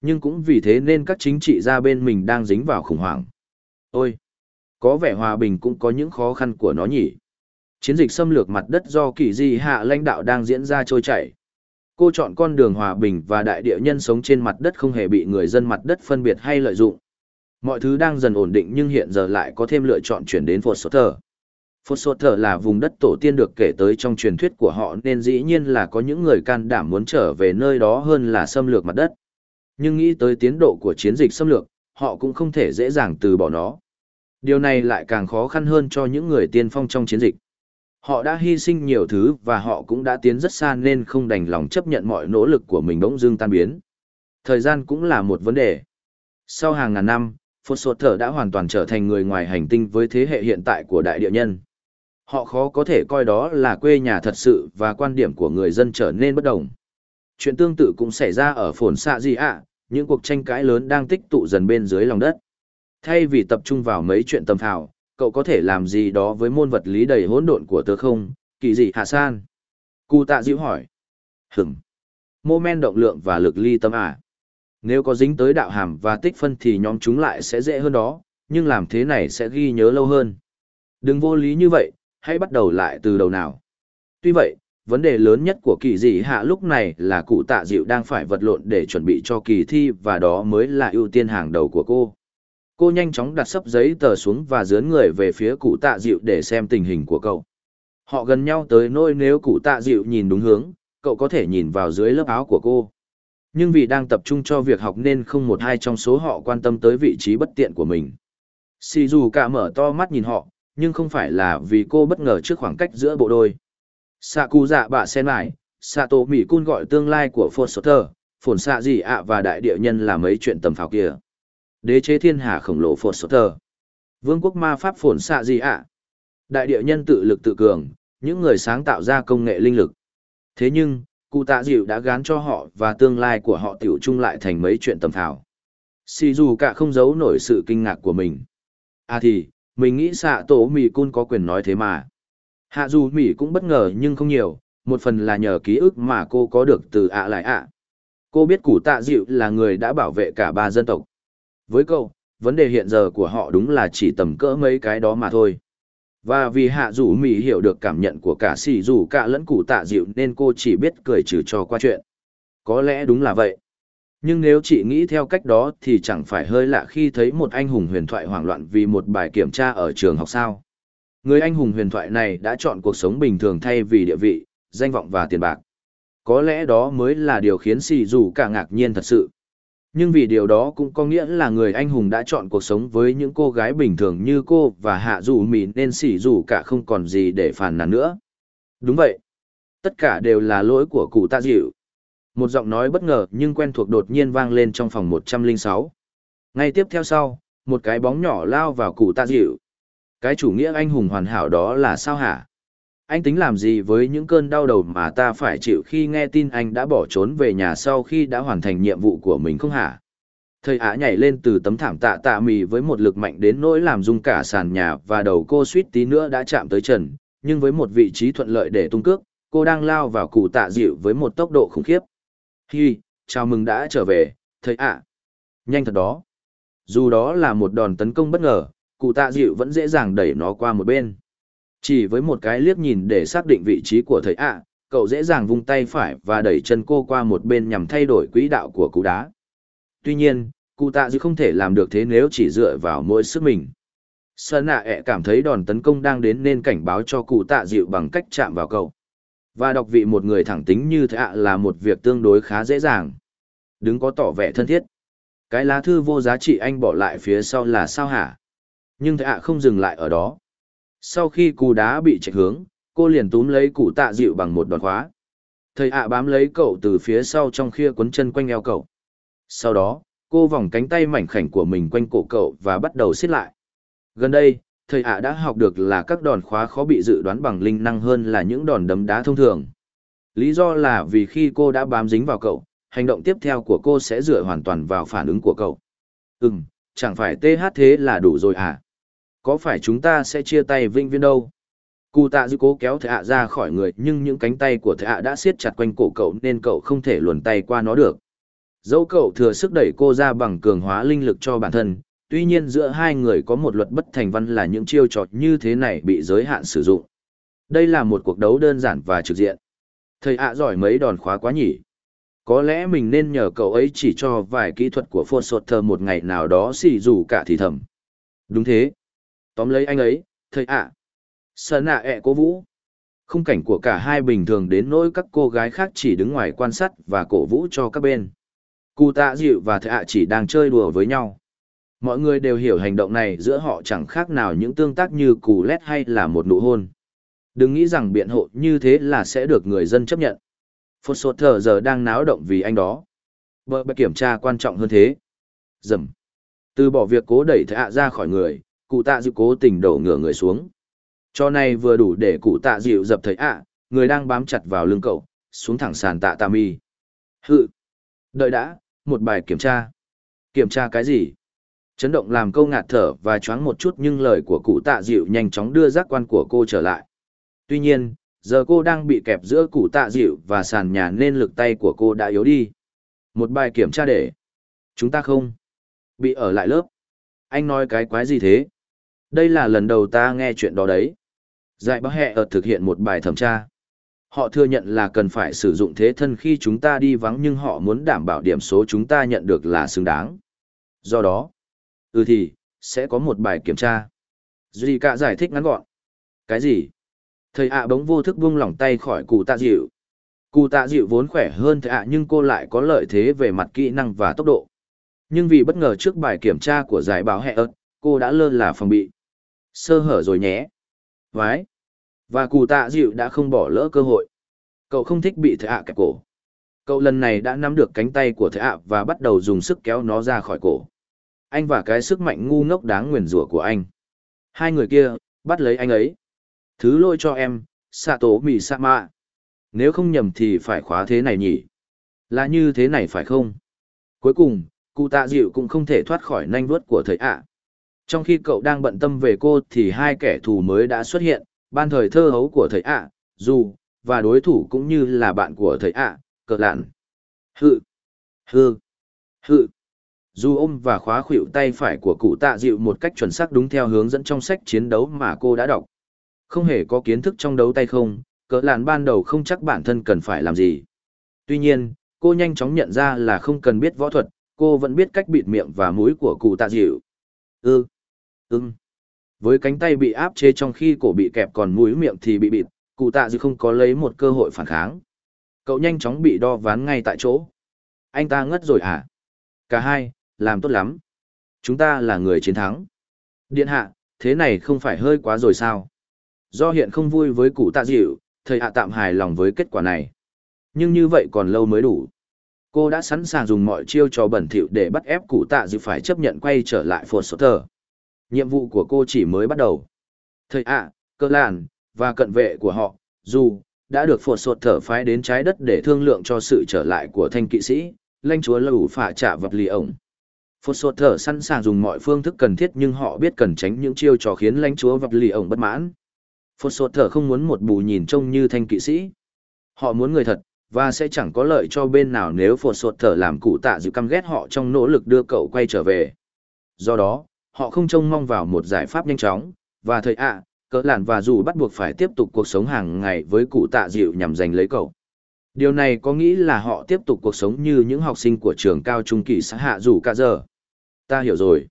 Nhưng cũng vì thế nên các chính trị gia bên mình đang dính vào khủng hoảng. Ôi! Có vẻ hòa bình cũng có những khó khăn của nó nhỉ. Chiến dịch xâm lược mặt đất do kỳ di hạ lãnh đạo đang diễn ra trôi chảy. Cô chọn con đường hòa bình và đại địa nhân sống trên mặt đất không hề bị người dân mặt đất phân biệt hay lợi dụng. Mọi thứ đang dần ổn định nhưng hiện giờ lại có thêm lựa chọn chuyển đến Fort Sutter. Fort thở là vùng đất tổ tiên được kể tới trong truyền thuyết của họ nên dĩ nhiên là có những người can đảm muốn trở về nơi đó hơn là xâm lược mặt đất. Nhưng nghĩ tới tiến độ của chiến dịch xâm lược, họ cũng không thể dễ dàng từ bỏ nó. Điều này lại càng khó khăn hơn cho những người tiên phong trong chiến dịch. Họ đã hy sinh nhiều thứ và họ cũng đã tiến rất xa nên không đành lòng chấp nhận mọi nỗ lực của mình bỗng dưng tan biến. Thời gian cũng là một vấn đề. Sau hàng ngàn năm, Phốt Sột Thở đã hoàn toàn trở thành người ngoài hành tinh với thế hệ hiện tại của đại địa nhân. Họ khó có thể coi đó là quê nhà thật sự và quan điểm của người dân trở nên bất đồng. Chuyện tương tự cũng xảy ra ở phồn xạ gì ạ, những cuộc tranh cãi lớn đang tích tụ dần bên dưới lòng đất. Thay vì tập trung vào mấy chuyện tầm phào, cậu có thể làm gì đó với môn vật lý đầy hỗn độn của tớ không, kỳ dị hạ san? Cụ tạ dịu hỏi. Hửm. Mô men động lượng và lực ly tâm à? Nếu có dính tới đạo hàm và tích phân thì nhóm chúng lại sẽ dễ hơn đó, nhưng làm thế này sẽ ghi nhớ lâu hơn. Đừng vô lý như vậy, hãy bắt đầu lại từ đầu nào. Tuy vậy, vấn đề lớn nhất của kỳ dị hạ lúc này là cụ tạ dịu đang phải vật lộn để chuẩn bị cho kỳ thi và đó mới là ưu tiên hàng đầu của cô. Cô nhanh chóng đặt sấp giấy tờ xuống và dướn người về phía cụ tạ dịu để xem tình hình của cậu. Họ gần nhau tới nỗi nếu cụ tạ dịu nhìn đúng hướng cậu có thể nhìn vào dưới lớp áo của cô. Nhưng vì đang tập trung cho việc học nên không một ai trong số họ quan tâm tới vị trí bất tiện của mình. Shizuka cả mở to mắt nhìn họ nhưng không phải là vì cô bất ngờ trước khoảng cách giữa bộ đôi Sạ cụ dạ bạ sen lại sạ tổ mỹ cun gọi tương lai của Phồn sơ thơ phồn xạ gì ạ và đại địa nhân là mấy chuyện tầm phào kia đế chế thiên hà khổng lồ Phồn sốt Thơ. Vương quốc ma pháp phồn xạ gì ạ? Đại địa nhân tự lực tự cường, những người sáng tạo ra công nghệ linh lực. Thế nhưng, cụ tạ dịu đã gán cho họ và tương lai của họ tiểu chung lại thành mấy chuyện tầm phào. Xì dù cả không giấu nổi sự kinh ngạc của mình. À thì, mình nghĩ xạ tổ mì cun có quyền nói thế mà. Hạ dù mì cũng bất ngờ nhưng không nhiều, một phần là nhờ ký ức mà cô có được từ ạ lại ạ. Cô biết củ tạ dịu là người đã bảo vệ cả ba dân tộc. Với cậu, vấn đề hiện giờ của họ đúng là chỉ tầm cỡ mấy cái đó mà thôi. Và vì hạ dù mì hiểu được cảm nhận của cả xì dù cả lẫn củ tạ dịu nên cô chỉ biết cười trừ cho qua chuyện. Có lẽ đúng là vậy. Nhưng nếu chị nghĩ theo cách đó thì chẳng phải hơi lạ khi thấy một anh hùng huyền thoại hoảng loạn vì một bài kiểm tra ở trường học sao. Người anh hùng huyền thoại này đã chọn cuộc sống bình thường thay vì địa vị, danh vọng và tiền bạc. Có lẽ đó mới là điều khiến Sì dù cả ngạc nhiên thật sự. Nhưng vì điều đó cũng có nghĩa là người anh hùng đã chọn cuộc sống với những cô gái bình thường như cô và hạ dù mì nên Sì dù cả không còn gì để phàn nàn nữa. Đúng vậy. Tất cả đều là lỗi của cụ tạ dịu. Một giọng nói bất ngờ nhưng quen thuộc đột nhiên vang lên trong phòng 106. Ngay tiếp theo sau, một cái bóng nhỏ lao vào cụ tạ dịu. Cái chủ nghĩa anh hùng hoàn hảo đó là sao hả? Anh tính làm gì với những cơn đau đầu mà ta phải chịu khi nghe tin anh đã bỏ trốn về nhà sau khi đã hoàn thành nhiệm vụ của mình không hả? Thầy ả nhảy lên từ tấm thảm tạ tạ mì với một lực mạnh đến nỗi làm rung cả sàn nhà và đầu cô suýt tí nữa đã chạm tới trần, nhưng với một vị trí thuận lợi để tung cước, cô đang lao vào cụ tạ dịu với một tốc độ khủng khiếp. Hi, chào mừng đã trở về, thầy ạ. Nhanh thật đó. Dù đó là một đòn tấn công bất ngờ, cụ tạ dịu vẫn dễ dàng đẩy nó qua một bên. Chỉ với một cái liếc nhìn để xác định vị trí của thầy ạ, cậu dễ dàng vung tay phải và đẩy chân cô qua một bên nhằm thay đổi quỹ đạo của cú đá. Tuy nhiên, cụ tạ dịu không thể làm được thế nếu chỉ dựa vào mỗi sức mình. Sơn nạ ẹ cảm thấy đòn tấn công đang đến nên cảnh báo cho cụ tạ dịu bằng cách chạm vào cậu. Và đọc vị một người thẳng tính như thế ạ là một việc tương đối khá dễ dàng. Đứng có tỏ vẻ thân thiết. Cái lá thư vô giá trị anh bỏ lại phía sau là sao hả? Nhưng thế ạ không dừng lại ở đó. Sau khi cú đá bị chạy hướng, cô liền túm lấy cụ tạ dịu bằng một đòn khóa. Thầy ạ bám lấy cậu từ phía sau trong khia cuốn chân quanh eo cậu. Sau đó, cô vòng cánh tay mảnh khảnh của mình quanh cổ cậu và bắt đầu xiết lại. Gần đây, thầy ạ đã học được là các đòn khóa khó bị dự đoán bằng linh năng hơn là những đòn đấm đá thông thường. Lý do là vì khi cô đã bám dính vào cậu, hành động tiếp theo của cô sẽ dựa hoàn toàn vào phản ứng của cậu. Ừm, chẳng phải TH thế là đủ rồi à? Có phải chúng ta sẽ chia tay vinh viên đâu? Cụ tạ dư cố kéo thầy ạ ra khỏi người nhưng những cánh tay của thầy ạ đã siết chặt quanh cổ cậu nên cậu không thể luồn tay qua nó được. Dẫu cậu thừa sức đẩy cô ra bằng cường hóa linh lực cho bản thân, tuy nhiên giữa hai người có một luật bất thành văn là những chiêu trò như thế này bị giới hạn sử dụng. Đây là một cuộc đấu đơn giản và trực diện. Thầy ạ giỏi mấy đòn khóa quá nhỉ. Có lẽ mình nên nhờ cậu ấy chỉ cho vài kỹ thuật của phôn sột Thơ một ngày nào đó xì dù cả thì thầm. Đúng thế. Tóm lấy anh ấy, thầy ạ. À. Sơn ạ ẹ cố vũ. Khung cảnh của cả hai bình thường đến nỗi các cô gái khác chỉ đứng ngoài quan sát và cổ vũ cho các bên. Cụ tạ dịu và thầy ạ chỉ đang chơi đùa với nhau. Mọi người đều hiểu hành động này giữa họ chẳng khác nào những tương tác như cù lét hay là một nụ hôn. Đừng nghĩ rằng biện hộ như thế là sẽ được người dân chấp nhận. Phốt sột thờ giờ đang náo động vì anh đó. Bờ bờ kiểm tra quan trọng hơn thế. Dầm. Từ bỏ việc cố đẩy thạ ra khỏi người, cụ tạ dịu cố tình đổ ngửa người xuống. Cho này vừa đủ để cụ tạ dịu dập thấy ạ, người đang bám chặt vào lưng cậu, xuống thẳng sàn tạ tà mi. Hự. Đợi đã, một bài kiểm tra. Kiểm tra cái gì? Chấn động làm câu ngạt thở và choáng một chút nhưng lời của cụ tạ dịu nhanh chóng đưa giác quan của cô trở lại. Tuy nhiên, giờ cô đang bị kẹp giữa cụ tạ dịu và sàn nhà nên lực tay của cô đã yếu đi. Một bài kiểm tra để. Chúng ta không. Bị ở lại lớp. Anh nói cái quái gì thế? Đây là lần đầu ta nghe chuyện đó đấy. Giải báo hẹ ở thực hiện một bài thẩm tra. Họ thừa nhận là cần phải sử dụng thế thân khi chúng ta đi vắng nhưng họ muốn đảm bảo điểm số chúng ta nhận được là xứng đáng. Do đó, ừ thì, sẽ có một bài kiểm tra. Duy cả giải thích ngắn gọn. Cái gì? Thầy ạ bỗng vô thức buông lỏng tay khỏi cụ tạ dịu. Cụ tạ dịu vốn khỏe hơn thầy ạ nhưng cô lại có lợi thế về mặt kỹ năng và tốc độ. Nhưng vì bất ngờ trước bài kiểm tra của giải báo hẹ ớt, cô đã lơ là phòng bị. Sơ hở rồi nhé. Vái. Và cụ tạ dịu đã không bỏ lỡ cơ hội. Cậu không thích bị thầy ạ kẹp cổ. Cậu lần này đã nắm được cánh tay của thầy ạ và bắt đầu dùng sức kéo nó ra khỏi cổ. Anh và cái sức mạnh ngu ngốc đáng nguyền rủa của anh. Hai người kia, bắt lấy anh ấy. Thứ lỗi cho em, Sato Misama. Nếu không nhầm thì phải khóa thế này nhỉ? Là như thế này phải không? Cuối cùng, cụ tạ dịu cũng không thể thoát khỏi nanh vuốt của thầy ạ. Trong khi cậu đang bận tâm về cô thì hai kẻ thù mới đã xuất hiện, ban thời thơ hấu của thầy ạ, dù, và đối thủ cũng như là bạn của thầy ạ, cờ lạn. Hự, hư, hự. Dù ôm và khóa khuỵu tay phải của cụ tạ dịu một cách chuẩn xác đúng theo hướng dẫn trong sách chiến đấu mà cô đã đọc. Không hề có kiến thức trong đấu tay không, cỡ làn ban đầu không chắc bản thân cần phải làm gì. Tuy nhiên, cô nhanh chóng nhận ra là không cần biết võ thuật, cô vẫn biết cách bịt miệng và mũi của cụ tạ dịu. Ư, ừ. ưng. Với cánh tay bị áp chế trong khi cổ bị kẹp còn mũi miệng thì bị bịt, cụ tạ dịu không có lấy một cơ hội phản kháng. Cậu nhanh chóng bị đo ván ngay tại chỗ. Anh ta ngất rồi à? Cả hai, làm tốt lắm. Chúng ta là người chiến thắng. Điện hạ, thế này không phải hơi quá rồi sao? Do hiện không vui với cụ tạ dịu, thầy hạ tạm hài lòng với kết quả này. Nhưng như vậy còn lâu mới đủ. Cô đã sẵn sàng dùng mọi chiêu trò bẩn thỉu để bắt ép cụ tạ dịu phải chấp nhận quay trở lại Phổ sốt thờ. Nhiệm vụ của cô chỉ mới bắt đầu. Thầy ạ, cơ làn, và cận vệ của họ, dù, đã được Phổ sột thở phái đến trái đất để thương lượng cho sự trở lại của thanh kỵ sĩ, lãnh chúa lầu phả trả vật lì ổng. Phột sột thở sẵn sàng dùng mọi phương thức cần thiết nhưng họ biết cần tránh những chiêu trò khiến lãnh chúa vật lì ổng bất mãn. Phột sột thở không muốn một bù nhìn trông như thanh kỵ sĩ. Họ muốn người thật, và sẽ chẳng có lợi cho bên nào nếu phột sột thở làm cụ tạ dịu căm ghét họ trong nỗ lực đưa cậu quay trở về. Do đó, họ không trông mong vào một giải pháp nhanh chóng, và thời ạ, cỡ làn và dù bắt buộc phải tiếp tục cuộc sống hàng ngày với cụ tạ dịu nhằm giành lấy cậu. Điều này có nghĩ là họ tiếp tục cuộc sống như những học sinh của trường cao trung kỳ xã hạ dù cả giờ. Ta hiểu rồi.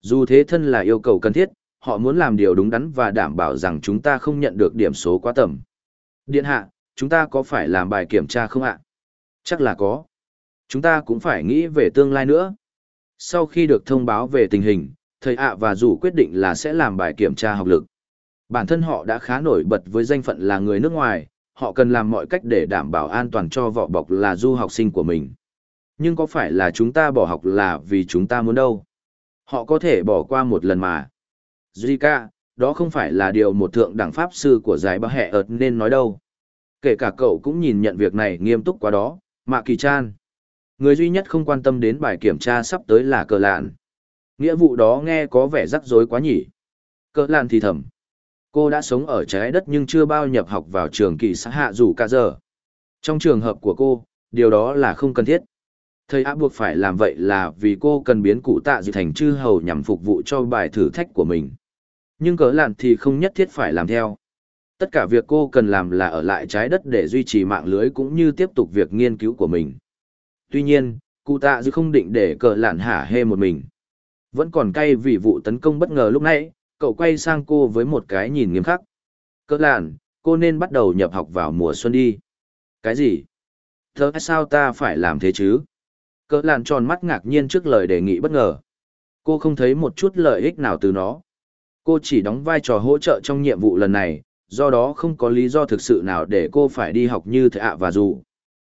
Dù thế thân là yêu cầu cần thiết, họ muốn làm điều đúng đắn và đảm bảo rằng chúng ta không nhận được điểm số quá tầm. Điện hạ, chúng ta có phải làm bài kiểm tra không ạ? Chắc là có. Chúng ta cũng phải nghĩ về tương lai nữa. Sau khi được thông báo về tình hình, thầy ạ và dù quyết định là sẽ làm bài kiểm tra học lực. Bản thân họ đã khá nổi bật với danh phận là người nước ngoài, họ cần làm mọi cách để đảm bảo an toàn cho vỏ bọc là du học sinh của mình. Nhưng có phải là chúng ta bỏ học là vì chúng ta muốn đâu? Họ có thể bỏ qua một lần mà. Zika, đó không phải là điều một thượng đẳng pháp sư của giải bác hẹ ợt nên nói đâu. Kể cả cậu cũng nhìn nhận việc này nghiêm túc quá đó, Mạ Kỳ Chan. Người duy nhất không quan tâm đến bài kiểm tra sắp tới là cờ lạn. Nghĩa vụ đó nghe có vẻ rắc rối quá nhỉ. Cờ lạn thì thầm. Cô đã sống ở trái đất nhưng chưa bao nhập học vào trường kỳ xã hạ dù cả giờ. Trong trường hợp của cô, điều đó là không cần thiết. Thầy áp buộc phải làm vậy là vì cô cần biến cụ tạ dị thành chư hầu nhằm phục vụ cho bài thử thách của mình. Nhưng cỡ lạn thì không nhất thiết phải làm theo. Tất cả việc cô cần làm là ở lại trái đất để duy trì mạng lưới cũng như tiếp tục việc nghiên cứu của mình. Tuy nhiên, cụ tạ dư không định để cờ lạn hả hê một mình. Vẫn còn cay vì vụ tấn công bất ngờ lúc nãy, cậu quay sang cô với một cái nhìn nghiêm khắc. Cỡ làn, cô nên bắt đầu nhập học vào mùa xuân đi. Cái gì? Thế sao ta phải làm thế chứ? Cỡ làn tròn mắt ngạc nhiên trước lời đề nghị bất ngờ. Cô không thấy một chút lợi ích nào từ nó. Cô chỉ đóng vai trò hỗ trợ trong nhiệm vụ lần này, do đó không có lý do thực sự nào để cô phải đi học như thế ạ và dù.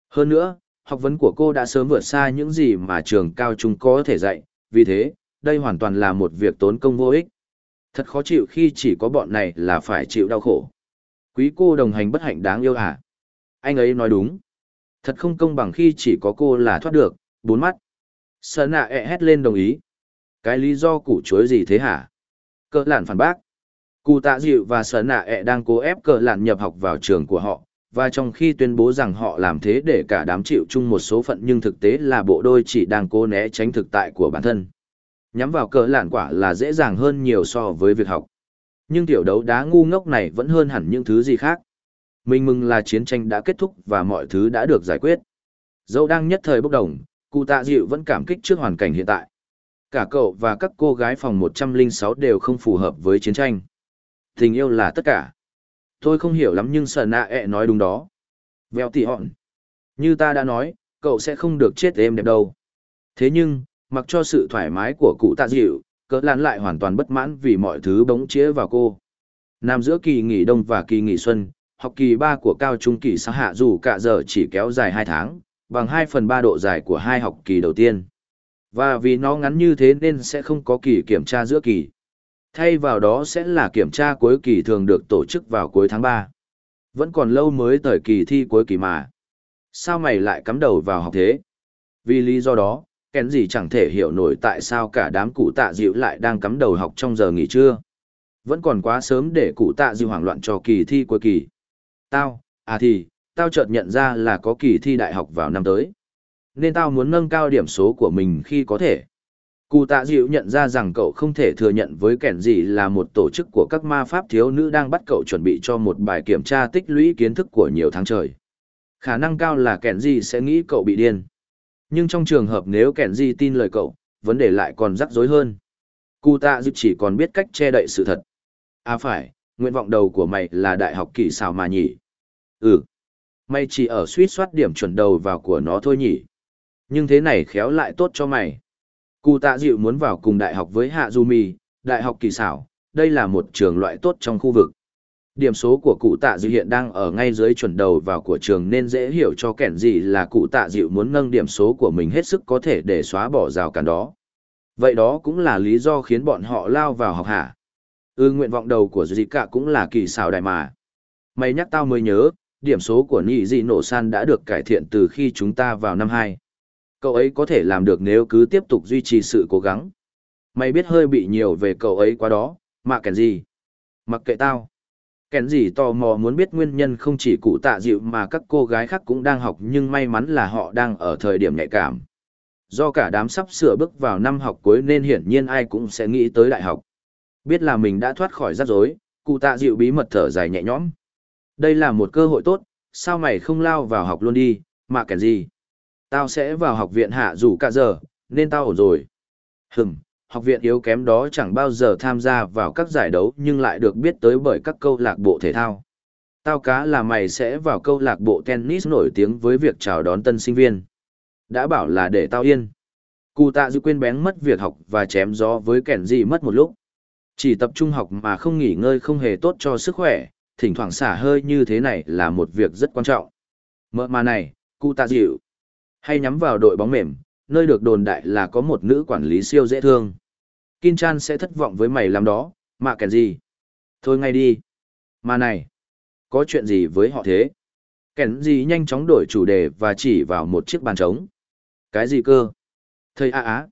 Hơn nữa, học vấn của cô đã sớm vượt xa những gì mà trường cao trung có thể dạy, vì thế, đây hoàn toàn là một việc tốn công vô ích. Thật khó chịu khi chỉ có bọn này là phải chịu đau khổ. Quý cô đồng hành bất hạnh đáng yêu à? Anh ấy nói đúng. Thật không công bằng khi chỉ có cô là thoát được, bốn mắt. Sơn nạ ẹ hét lên đồng ý. Cái lý do củ chuối gì thế hả? Cỡ lản phản bác. Cụ tạ dịu và sở nạ ẹ đang cố ép cờ lạn nhập học vào trường của họ, và trong khi tuyên bố rằng họ làm thế để cả đám chịu chung một số phận nhưng thực tế là bộ đôi chỉ đang cố né tránh thực tại của bản thân. Nhắm vào cờ lạn quả là dễ dàng hơn nhiều so với việc học. Nhưng tiểu đấu đá ngu ngốc này vẫn hơn hẳn những thứ gì khác. Mình mừng là chiến tranh đã kết thúc và mọi thứ đã được giải quyết. Dẫu đang nhất thời bốc đồng, cụ tạ dịu vẫn cảm kích trước hoàn cảnh hiện tại. Cả cậu và các cô gái phòng 106 đều không phù hợp với chiến tranh. Tình yêu là tất cả. Tôi không hiểu lắm nhưng sợ nạ ẹ e nói đúng đó. Vèo tỉ họn. Như ta đã nói, cậu sẽ không được chết êm đẹp đâu. Thế nhưng, mặc cho sự thoải mái của cụ tạ dịu, cỡ lán lại hoàn toàn bất mãn vì mọi thứ bỗng chĩa vào cô. Nằm giữa kỳ nghỉ đông và kỳ nghỉ xuân, học kỳ ba của cao trung kỳ xã hạ dù cả giờ chỉ kéo dài hai tháng, bằng hai phần ba độ dài của hai học kỳ đầu tiên. Và vì nó ngắn như thế nên sẽ không có kỳ kiểm tra giữa kỳ. Thay vào đó sẽ là kiểm tra cuối kỳ thường được tổ chức vào cuối tháng 3. Vẫn còn lâu mới tới kỳ thi cuối kỳ mà. Sao mày lại cắm đầu vào học thế? Vì lý do đó, kén gì chẳng thể hiểu nổi tại sao cả đám cụ tạ dịu lại đang cắm đầu học trong giờ nghỉ trưa. Vẫn còn quá sớm để cụ tạ dịu hoảng loạn cho kỳ thi cuối kỳ. Tao, à thì, tao chợt nhận ra là có kỳ thi đại học vào năm tới. Nên tao muốn nâng cao điểm số của mình khi có thể. Cụ tạ dịu nhận ra rằng cậu không thể thừa nhận với kẻn gì là một tổ chức của các ma pháp thiếu nữ đang bắt cậu chuẩn bị cho một bài kiểm tra tích lũy kiến thức của nhiều tháng trời. Khả năng cao là kẻn gì sẽ nghĩ cậu bị điên. Nhưng trong trường hợp nếu kẻn gì tin lời cậu, vấn đề lại còn rắc rối hơn. Cụ tạ dịu chỉ còn biết cách che đậy sự thật. À phải, nguyện vọng đầu của mày là đại học kỳ xào mà nhỉ? Ừ. Mày chỉ ở suýt soát điểm chuẩn đầu vào của nó thôi nhỉ? Nhưng thế này khéo lại tốt cho mày. Cụ tạ dịu muốn vào cùng đại học với Hạ Du Mi, đại học kỳ xảo, đây là một trường loại tốt trong khu vực. Điểm số của cụ tạ dịu hiện đang ở ngay dưới chuẩn đầu vào của trường nên dễ hiểu cho kẻn gì là cụ tạ dịu muốn nâng điểm số của mình hết sức có thể để xóa bỏ rào cản đó. Vậy đó cũng là lý do khiến bọn họ lao vào học hạ. Ừ nguyện vọng đầu của dì cả cũng là kỳ xào đại mà. Mày nhắc tao mới nhớ, điểm số của nhị dị nổ san đã được cải thiện từ khi chúng ta vào năm 2 cậu ấy có thể làm được nếu cứ tiếp tục duy trì sự cố gắng. Mày biết hơi bị nhiều về cậu ấy quá đó, mà kẻn gì? Mặc kệ tao. Kèn gì tò mò muốn biết nguyên nhân không chỉ cụ tạ dịu mà các cô gái khác cũng đang học nhưng may mắn là họ đang ở thời điểm nhạy cảm. Do cả đám sắp sửa bước vào năm học cuối nên hiển nhiên ai cũng sẽ nghĩ tới đại học. Biết là mình đã thoát khỏi rắc rối, cụ tạ dịu bí mật thở dài nhẹ nhõm. Đây là một cơ hội tốt, sao mày không lao vào học luôn đi, mà kèn gì? Tao sẽ vào học viện hạ dù cả giờ, nên tao ổn rồi. Hừm, học viện yếu kém đó chẳng bao giờ tham gia vào các giải đấu nhưng lại được biết tới bởi các câu lạc bộ thể thao. Tao cá là mày sẽ vào câu lạc bộ tennis nổi tiếng với việc chào đón tân sinh viên. Đã bảo là để tao yên. Cụ tạ dư quên bén mất việc học và chém gió với kẻn gì mất một lúc. Chỉ tập trung học mà không nghỉ ngơi không hề tốt cho sức khỏe, thỉnh thoảng xả hơi như thế này là một việc rất quan trọng. Mợ mà này, cụ tạ dịu. Hay nhắm vào đội bóng mềm, nơi được đồn đại là có một nữ quản lý siêu dễ thương. Kin Chan sẽ thất vọng với mày làm đó, mà kèn gì. Thôi ngay đi. Mà này, có chuyện gì với họ thế? Kèn gì nhanh chóng đổi chủ đề và chỉ vào một chiếc bàn trống. Cái gì cơ? Thầy ạ á.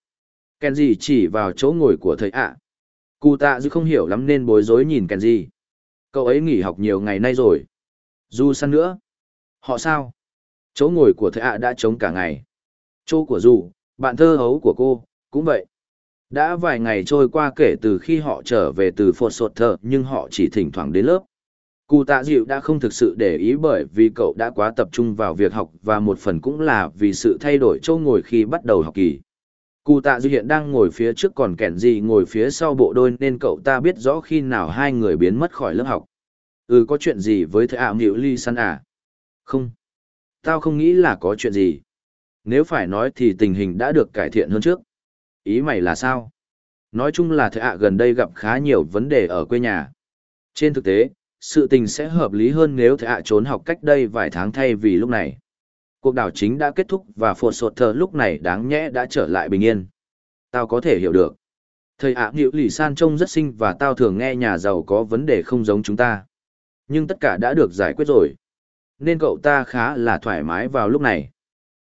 Kèn gì chỉ vào chỗ ngồi của thầy ạ. Cụ tạ dư không hiểu lắm nên bối rối nhìn kèn gì. Cậu ấy nghỉ học nhiều ngày nay rồi. Du săn nữa. Họ sao? Chỗ ngồi của thầy ạ đã trống cả ngày. Chỗ của Du, bạn thơ hấu của cô, cũng vậy. Đã vài ngày trôi qua kể từ khi họ trở về từ phột sột thờ nhưng họ chỉ thỉnh thoảng đến lớp. Cụ tạ dịu đã không thực sự để ý bởi vì cậu đã quá tập trung vào việc học và một phần cũng là vì sự thay đổi chỗ ngồi khi bắt đầu học kỳ. Cụ tạ dịu hiện đang ngồi phía trước còn kẻn gì ngồi phía sau bộ đôi nên cậu ta biết rõ khi nào hai người biến mất khỏi lớp học. Ừ có chuyện gì với thầy ảo à, ly săn à? Không. Tao không nghĩ là có chuyện gì. Nếu phải nói thì tình hình đã được cải thiện hơn trước. Ý mày là sao? Nói chung là thầy ạ gần đây gặp khá nhiều vấn đề ở quê nhà. Trên thực tế, sự tình sẽ hợp lý hơn nếu thầy ạ trốn học cách đây vài tháng thay vì lúc này. Cuộc đảo chính đã kết thúc và phột sột thờ lúc này đáng nhẽ đã trở lại bình yên. Tao có thể hiểu được. Thầy ạ à, lì san trông rất xinh và tao thường nghe nhà giàu có vấn đề không giống chúng ta. Nhưng tất cả đã được giải quyết rồi nên cậu ta khá là thoải mái vào lúc này.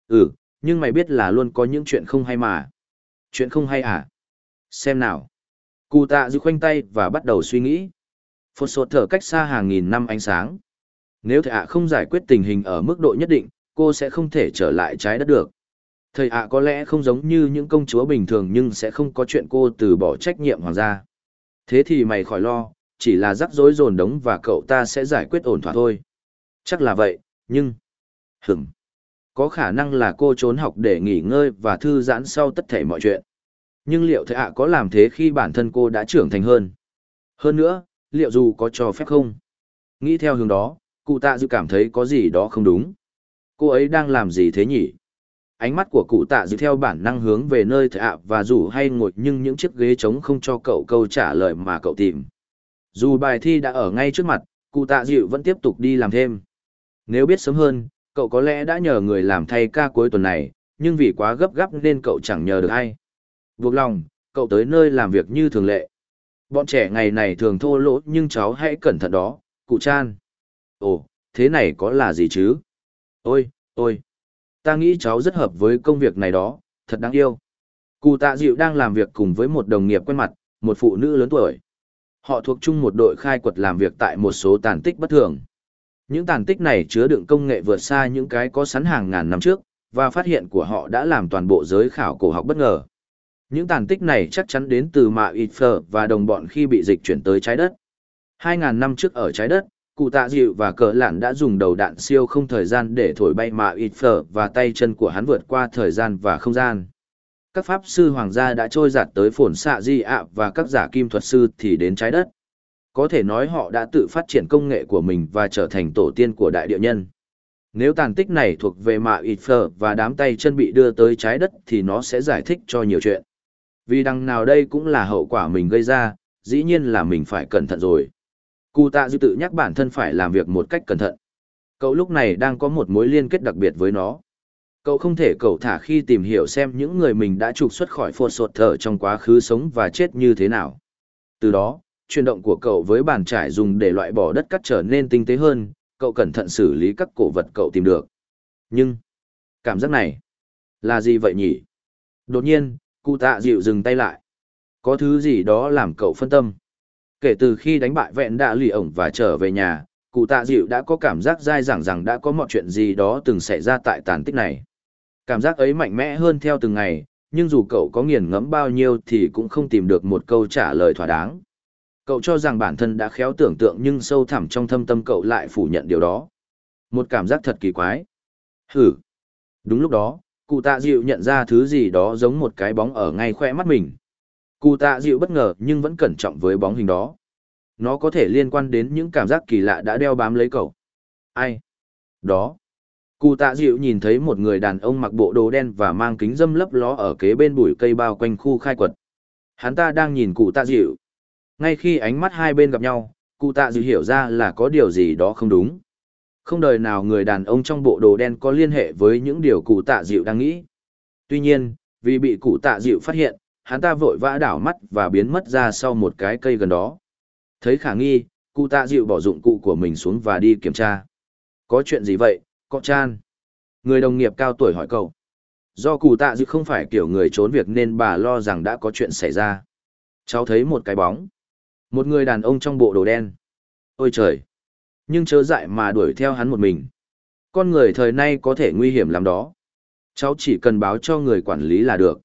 Ừ, nhưng mày biết là luôn có những chuyện không hay mà. Chuyện không hay à? Xem nào. Cụ tạ dư khoanh tay và bắt đầu suy nghĩ. Phột sột thở cách xa hàng nghìn năm ánh sáng. Nếu thầy ạ không giải quyết tình hình ở mức độ nhất định, cô sẽ không thể trở lại trái đất được. Thầy ạ có lẽ không giống như những công chúa bình thường nhưng sẽ không có chuyện cô từ bỏ trách nhiệm hoàng gia. Thế thì mày khỏi lo, chỉ là rắc rối dồn đống và cậu ta sẽ giải quyết ổn thỏa thôi. Chắc là vậy, nhưng... Hửm. Có khả năng là cô trốn học để nghỉ ngơi và thư giãn sau tất thể mọi chuyện. Nhưng liệu thầy ạ có làm thế khi bản thân cô đã trưởng thành hơn? Hơn nữa, liệu dù có cho phép không? Nghĩ theo hướng đó, cụ tạ dự cảm thấy có gì đó không đúng. Cô ấy đang làm gì thế nhỉ? Ánh mắt của cụ tạ dự theo bản năng hướng về nơi thầy ạ và dù hay ngồi nhưng những chiếc ghế trống không cho cậu câu trả lời mà cậu tìm. Dù bài thi đã ở ngay trước mặt, cụ tạ dịu vẫn tiếp tục đi làm thêm. Nếu biết sớm hơn, cậu có lẽ đã nhờ người làm thay ca cuối tuần này, nhưng vì quá gấp gáp nên cậu chẳng nhờ được ai. Buộc lòng, cậu tới nơi làm việc như thường lệ. Bọn trẻ ngày này thường thô lỗ nhưng cháu hãy cẩn thận đó, cụ chan. Ồ, thế này có là gì chứ? Ôi, ôi, ta nghĩ cháu rất hợp với công việc này đó, thật đáng yêu. Cụ tạ dịu đang làm việc cùng với một đồng nghiệp quen mặt, một phụ nữ lớn tuổi. Họ thuộc chung một đội khai quật làm việc tại một số tàn tích bất thường. Những tàn tích này chứa đựng công nghệ vượt xa những cái có sẵn hàng ngàn năm trước, và phát hiện của họ đã làm toàn bộ giới khảo cổ học bất ngờ. Những tàn tích này chắc chắn đến từ Mạ Ít và đồng bọn khi bị dịch chuyển tới trái đất. 2.000 năm trước ở trái đất, cụ tạ dịu và cờ lạn đã dùng đầu đạn siêu không thời gian để thổi bay Mạ Ít và tay chân của hắn vượt qua thời gian và không gian. Các pháp sư hoàng gia đã trôi giặt tới Phổn xạ di ạ và các giả kim thuật sư thì đến trái đất. Có thể nói họ đã tự phát triển công nghệ của mình và trở thành tổ tiên của đại địa nhân. Nếu tàn tích này thuộc về mạ ịt phở và đám tay chân bị đưa tới trái đất thì nó sẽ giải thích cho nhiều chuyện. Vì đằng nào đây cũng là hậu quả mình gây ra, dĩ nhiên là mình phải cẩn thận rồi. Cụ tạ dư tự nhắc bản thân phải làm việc một cách cẩn thận. Cậu lúc này đang có một mối liên kết đặc biệt với nó. Cậu không thể cậu thả khi tìm hiểu xem những người mình đã trục xuất khỏi phột sột thở trong quá khứ sống và chết như thế nào. Từ đó, chuyển động của cậu với bàn trải dùng để loại bỏ đất cắt trở nên tinh tế hơn, cậu cẩn thận xử lý các cổ vật cậu tìm được. Nhưng, cảm giác này, là gì vậy nhỉ? Đột nhiên, cụ tạ dịu dừng tay lại. Có thứ gì đó làm cậu phân tâm. Kể từ khi đánh bại vẹn đã lì ổng và trở về nhà, cụ tạ dịu đã có cảm giác dai dẳng rằng đã có mọi chuyện gì đó từng xảy ra tại tàn tích này. Cảm giác ấy mạnh mẽ hơn theo từng ngày, nhưng dù cậu có nghiền ngẫm bao nhiêu thì cũng không tìm được một câu trả lời thỏa đáng. Cậu cho rằng bản thân đã khéo tưởng tượng nhưng sâu thẳm trong thâm tâm cậu lại phủ nhận điều đó. Một cảm giác thật kỳ quái. Hử. Đúng lúc đó, cụ tạ dịu nhận ra thứ gì đó giống một cái bóng ở ngay khoe mắt mình. Cụ tạ dịu bất ngờ nhưng vẫn cẩn trọng với bóng hình đó. Nó có thể liên quan đến những cảm giác kỳ lạ đã đeo bám lấy cậu. Ai? Đó. Cụ tạ dịu nhìn thấy một người đàn ông mặc bộ đồ đen và mang kính dâm lấp ló ở kế bên bụi cây bao quanh khu khai quật. Hắn ta đang nhìn cụ tạ dịu. Ngay khi ánh mắt hai bên gặp nhau, cụ tạ dịu hiểu ra là có điều gì đó không đúng. Không đời nào người đàn ông trong bộ đồ đen có liên hệ với những điều cụ tạ dịu đang nghĩ. Tuy nhiên, vì bị cụ tạ dịu phát hiện, hắn ta vội vã đảo mắt và biến mất ra sau một cái cây gần đó. Thấy khả nghi, cụ tạ dịu bỏ dụng cụ của mình xuống và đi kiểm tra. Có chuyện gì vậy, có chan? Người đồng nghiệp cao tuổi hỏi cậu. Do cụ tạ dịu không phải kiểu người trốn việc nên bà lo rằng đã có chuyện xảy ra. Cháu thấy một cái bóng. Một người đàn ông trong bộ đồ đen. Ôi trời! Nhưng chớ dại mà đuổi theo hắn một mình. Con người thời nay có thể nguy hiểm lắm đó. Cháu chỉ cần báo cho người quản lý là được.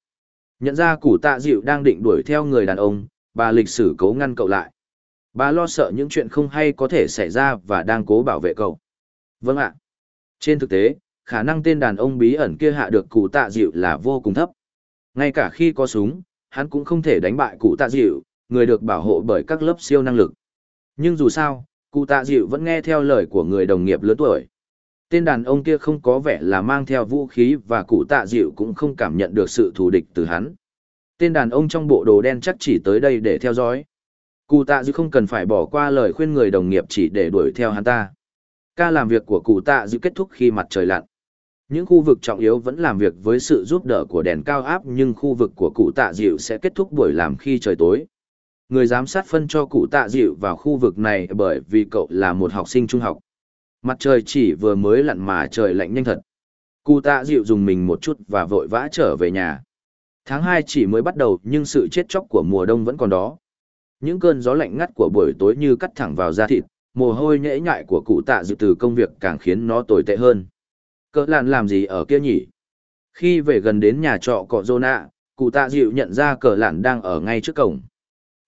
Nhận ra củ tạ dịu đang định đuổi theo người đàn ông, bà lịch sử cố ngăn cậu lại. Bà lo sợ những chuyện không hay có thể xảy ra và đang cố bảo vệ cậu. Vâng ạ. Trên thực tế, khả năng tên đàn ông bí ẩn kia hạ được cụ tạ dịu là vô cùng thấp. Ngay cả khi có súng, hắn cũng không thể đánh bại cụ tạ dịu, người được bảo hộ bởi các lớp siêu năng lực. Nhưng dù sao, cụ tạ dịu vẫn nghe theo lời của người đồng nghiệp lớn tuổi. Tên đàn ông kia không có vẻ là mang theo vũ khí và cụ tạ dịu cũng không cảm nhận được sự thù địch từ hắn. Tên đàn ông trong bộ đồ đen chắc chỉ tới đây để theo dõi. Cụ tạ dịu không cần phải bỏ qua lời khuyên người đồng nghiệp chỉ để đuổi theo hắn ta. Ca làm việc của cụ tạ dịu kết thúc khi mặt trời lặn. Những khu vực trọng yếu vẫn làm việc với sự giúp đỡ của đèn cao áp nhưng khu vực của cụ tạ dịu sẽ kết thúc buổi làm khi trời tối người giám sát phân cho cụ tạ dịu vào khu vực này bởi vì cậu là một học sinh trung học. Mặt trời chỉ vừa mới lặn mà trời lạnh nhanh thật. Cụ tạ dịu dùng mình một chút và vội vã trở về nhà. Tháng hai chỉ mới bắt đầu nhưng sự chết chóc của mùa đông vẫn còn đó. Những cơn gió lạnh ngắt của buổi tối như cắt thẳng vào da thịt, mồ hôi nhễ nhại của cụ tạ dịu từ công việc càng khiến nó tồi tệ hơn. Cỡ làn làm gì ở kia nhỉ? Khi về gần đến nhà trọ cọ Zona, cụ tạ dịu nhận ra cờ lạn đang ở ngay trước cổng.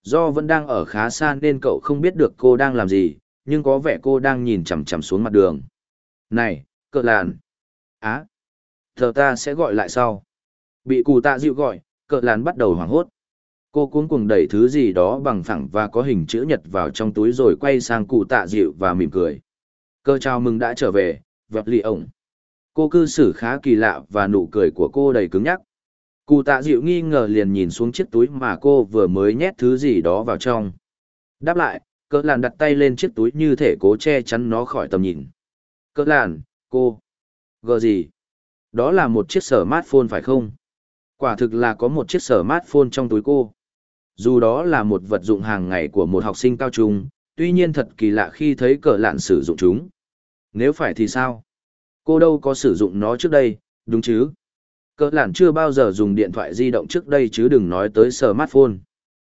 Do vẫn đang ở khá xa nên cậu không biết được cô đang làm gì, nhưng có vẻ cô đang nhìn chằm chằm xuống mặt đường. Này, cờ làn. Á. thờ ta sẽ gọi lại sau. Bị cụ tạ dịu gọi, cờ làn bắt đầu hoảng hốt. Cô cuống cuồng đẩy thứ gì đó bằng phẳng và có hình chữ nhật vào trong túi rồi quay sang cụ tạ dịu và mỉm cười. Cơ chào mừng đã trở về, vẹp lì ổng. Cô cư xử khá kỳ lạ và nụ cười của cô đầy cứng nhắc. Cụ tạ dịu nghi ngờ liền nhìn xuống chiếc túi mà cô vừa mới nhét thứ gì đó vào trong. Đáp lại, cỡ làn đặt tay lên chiếc túi như thể cố che chắn nó khỏi tầm nhìn. Cỡ làn, cô. Gờ gì? Đó là một chiếc sở smartphone phải không? Quả thực là có một chiếc smartphone trong túi cô. Dù đó là một vật dụng hàng ngày của một học sinh cao trung, tuy nhiên thật kỳ lạ khi thấy cờ lạn sử dụng chúng. Nếu phải thì sao? Cô đâu có sử dụng nó trước đây, đúng chứ? Cỡ lản chưa bao giờ dùng điện thoại di động trước đây chứ đừng nói tới smartphone.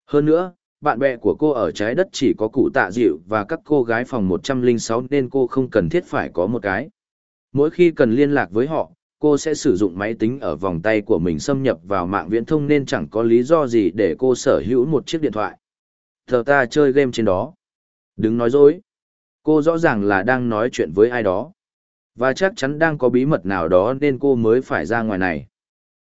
Hơn nữa, bạn bè của cô ở trái đất chỉ có cụ tạ dịu và các cô gái phòng 106 nên cô không cần thiết phải có một cái. Mỗi khi cần liên lạc với họ, cô sẽ sử dụng máy tính ở vòng tay của mình xâm nhập vào mạng viễn thông nên chẳng có lý do gì để cô sở hữu một chiếc điện thoại. Thờ ta chơi game trên đó. Đừng nói dối. Cô rõ ràng là đang nói chuyện với ai đó. Và chắc chắn đang có bí mật nào đó nên cô mới phải ra ngoài này.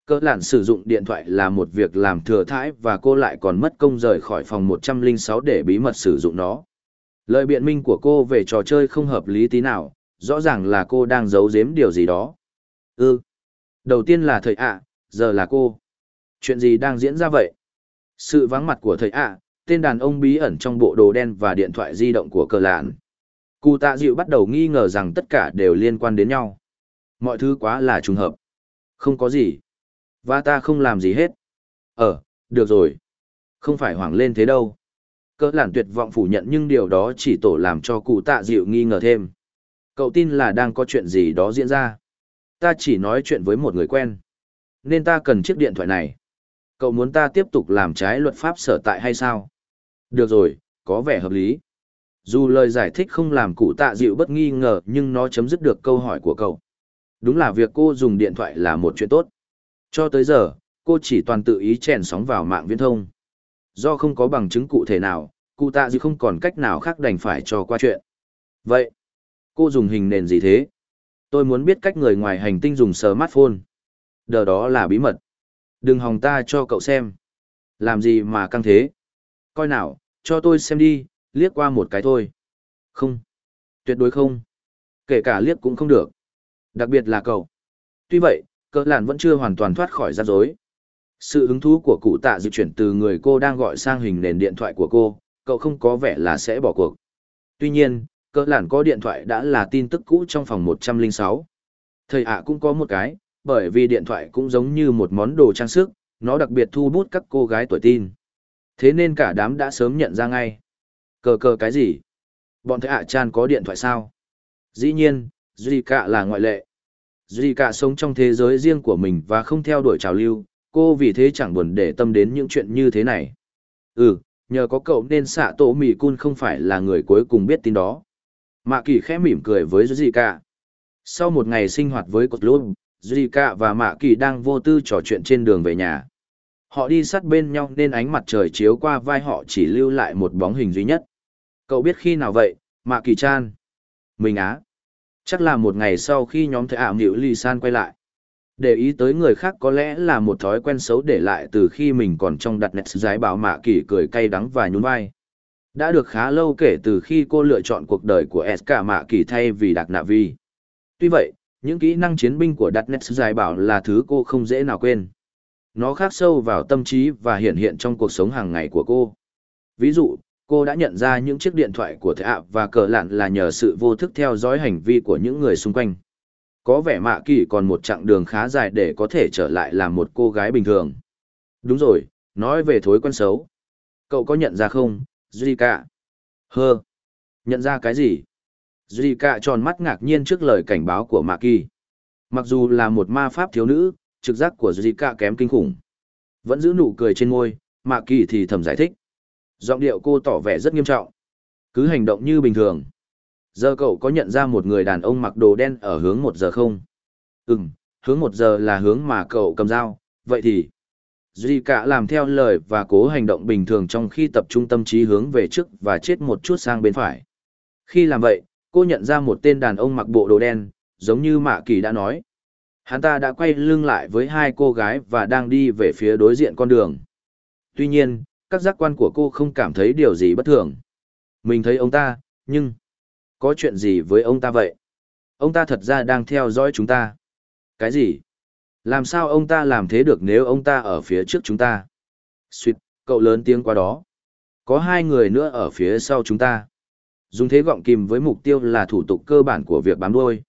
Cơ lạn sử dụng điện thoại là một việc làm thừa thãi và cô lại còn mất công rời khỏi phòng 106 để bí mật sử dụng nó. Lời biện minh của cô về trò chơi không hợp lý tí nào, rõ ràng là cô đang giấu giếm điều gì đó. Ừ. Đầu tiên là thầy ạ, giờ là cô. Chuyện gì đang diễn ra vậy? Sự vắng mặt của thầy ạ, tên đàn ông bí ẩn trong bộ đồ đen và điện thoại di động của cờ lạn. Cụ tạ dịu bắt đầu nghi ngờ rằng tất cả đều liên quan đến nhau. Mọi thứ quá là trùng hợp. Không có gì. Và ta không làm gì hết. Ờ, được rồi. Không phải hoảng lên thế đâu. Cỡ lản tuyệt vọng phủ nhận nhưng điều đó chỉ tổ làm cho cụ tạ dịu nghi ngờ thêm. Cậu tin là đang có chuyện gì đó diễn ra. Ta chỉ nói chuyện với một người quen. Nên ta cần chiếc điện thoại này. Cậu muốn ta tiếp tục làm trái luật pháp sở tại hay sao? Được rồi, có vẻ hợp lý. Dù lời giải thích không làm cụ tạ dịu bất nghi ngờ nhưng nó chấm dứt được câu hỏi của cậu. Đúng là việc cô dùng điện thoại là một chuyện tốt. Cho tới giờ, cô chỉ toàn tự ý chèn sóng vào mạng viễn thông. Do không có bằng chứng cụ thể nào, cụ tạ dịu không còn cách nào khác đành phải cho qua chuyện. Vậy, cô dùng hình nền gì thế? Tôi muốn biết cách người ngoài hành tinh dùng smartphone. Đờ đó là bí mật. Đừng hòng ta cho cậu xem. Làm gì mà căng thế? Coi nào, cho tôi xem đi, liếc qua một cái thôi. Không. Tuyệt đối không. Kể cả liếc cũng không được. Đặc biệt là cậu. Tuy vậy, cỡ làn vẫn chưa hoàn toàn thoát khỏi ra dối. Sự hứng thú của cụ tạ dịch chuyển từ người cô đang gọi sang hình nền điện thoại của cô, cậu không có vẻ là sẽ bỏ cuộc. Tuy nhiên, cỡ làn có điện thoại đã là tin tức cũ trong phòng 106. Thầy ạ cũng có một cái, bởi vì điện thoại cũng giống như một món đồ trang sức, nó đặc biệt thu hút các cô gái tuổi tin. Thế nên cả đám đã sớm nhận ra ngay. Cờ cờ cái gì? Bọn thầy ạ chan có điện thoại sao? Dĩ nhiên, Duy Cạ là ngoại lệ. Duy Cạ sống trong thế giới riêng của mình và không theo đuổi trào lưu, cô vì thế chẳng buồn để tâm đến những chuyện như thế này. Ừ, nhờ có cậu nên xạ tổ mì cun không phải là người cuối cùng biết tin đó. Mạ kỳ khẽ mỉm cười với Duy Cạ. Sau một ngày sinh hoạt với cột lốt, Duy Cạ và Mạ kỳ đang vô tư trò chuyện trên đường về nhà. Họ đi sát bên nhau nên ánh mặt trời chiếu qua vai họ chỉ lưu lại một bóng hình duy nhất. Cậu biết khi nào vậy, Mạ Kỳ Chan? Mình á. Chắc là một ngày sau khi nhóm thầy ảo nghịu Ly San quay lại. Để ý tới người khác có lẽ là một thói quen xấu để lại từ khi mình còn trong đặt nét giải bảo Mạ Kỳ cười cay đắng và nhún vai. Đã được khá lâu kể từ khi cô lựa chọn cuộc đời của SK Mạ Kỳ thay vì Đặc Nạ Vi. Tuy vậy, những kỹ năng chiến binh của đặt nét giải bảo là thứ cô không dễ nào quên. Nó khắc sâu vào tâm trí và hiện hiện trong cuộc sống hàng ngày của cô. Ví dụ, cô đã nhận ra những chiếc điện thoại của thệ ạ và cờ lạn là nhờ sự vô thức theo dõi hành vi của những người xung quanh. Có vẻ mạ kỳ còn một chặng đường khá dài để có thể trở lại làm một cô gái bình thường. Đúng rồi, nói về thói quen xấu. Cậu có nhận ra không? Zika? hơ. Nhận ra cái gì? Zika tròn mắt ngạc nhiên trước lời cảnh báo của mạ kỳ. Mặc dù là một ma pháp thiếu nữ, trực giác của Zika kém kinh khủng. Vẫn giữ nụ cười trên môi, mạ kỳ thì thầm giải thích. Giọng điệu cô tỏ vẻ rất nghiêm trọng. Cứ hành động như bình thường. Giờ cậu có nhận ra một người đàn ông mặc đồ đen ở hướng một giờ không? Ừm, hướng một giờ là hướng mà cậu cầm dao, vậy thì... Duy cả làm theo lời và cố hành động bình thường trong khi tập trung tâm trí hướng về trước và chết một chút sang bên phải. Khi làm vậy, cô nhận ra một tên đàn ông mặc bộ đồ đen, giống như Mạ Kỳ đã nói. Hắn ta đã quay lưng lại với hai cô gái và đang đi về phía đối diện con đường. Tuy nhiên, các giác quan của cô không cảm thấy điều gì bất thường. Mình thấy ông ta, nhưng... Có chuyện gì với ông ta vậy? Ông ta thật ra đang theo dõi chúng ta. Cái gì? Làm sao ông ta làm thế được nếu ông ta ở phía trước chúng ta? Xuyệt, cậu lớn tiếng qua đó. Có hai người nữa ở phía sau chúng ta. Dùng thế gọng kìm với mục tiêu là thủ tục cơ bản của việc bám đuôi.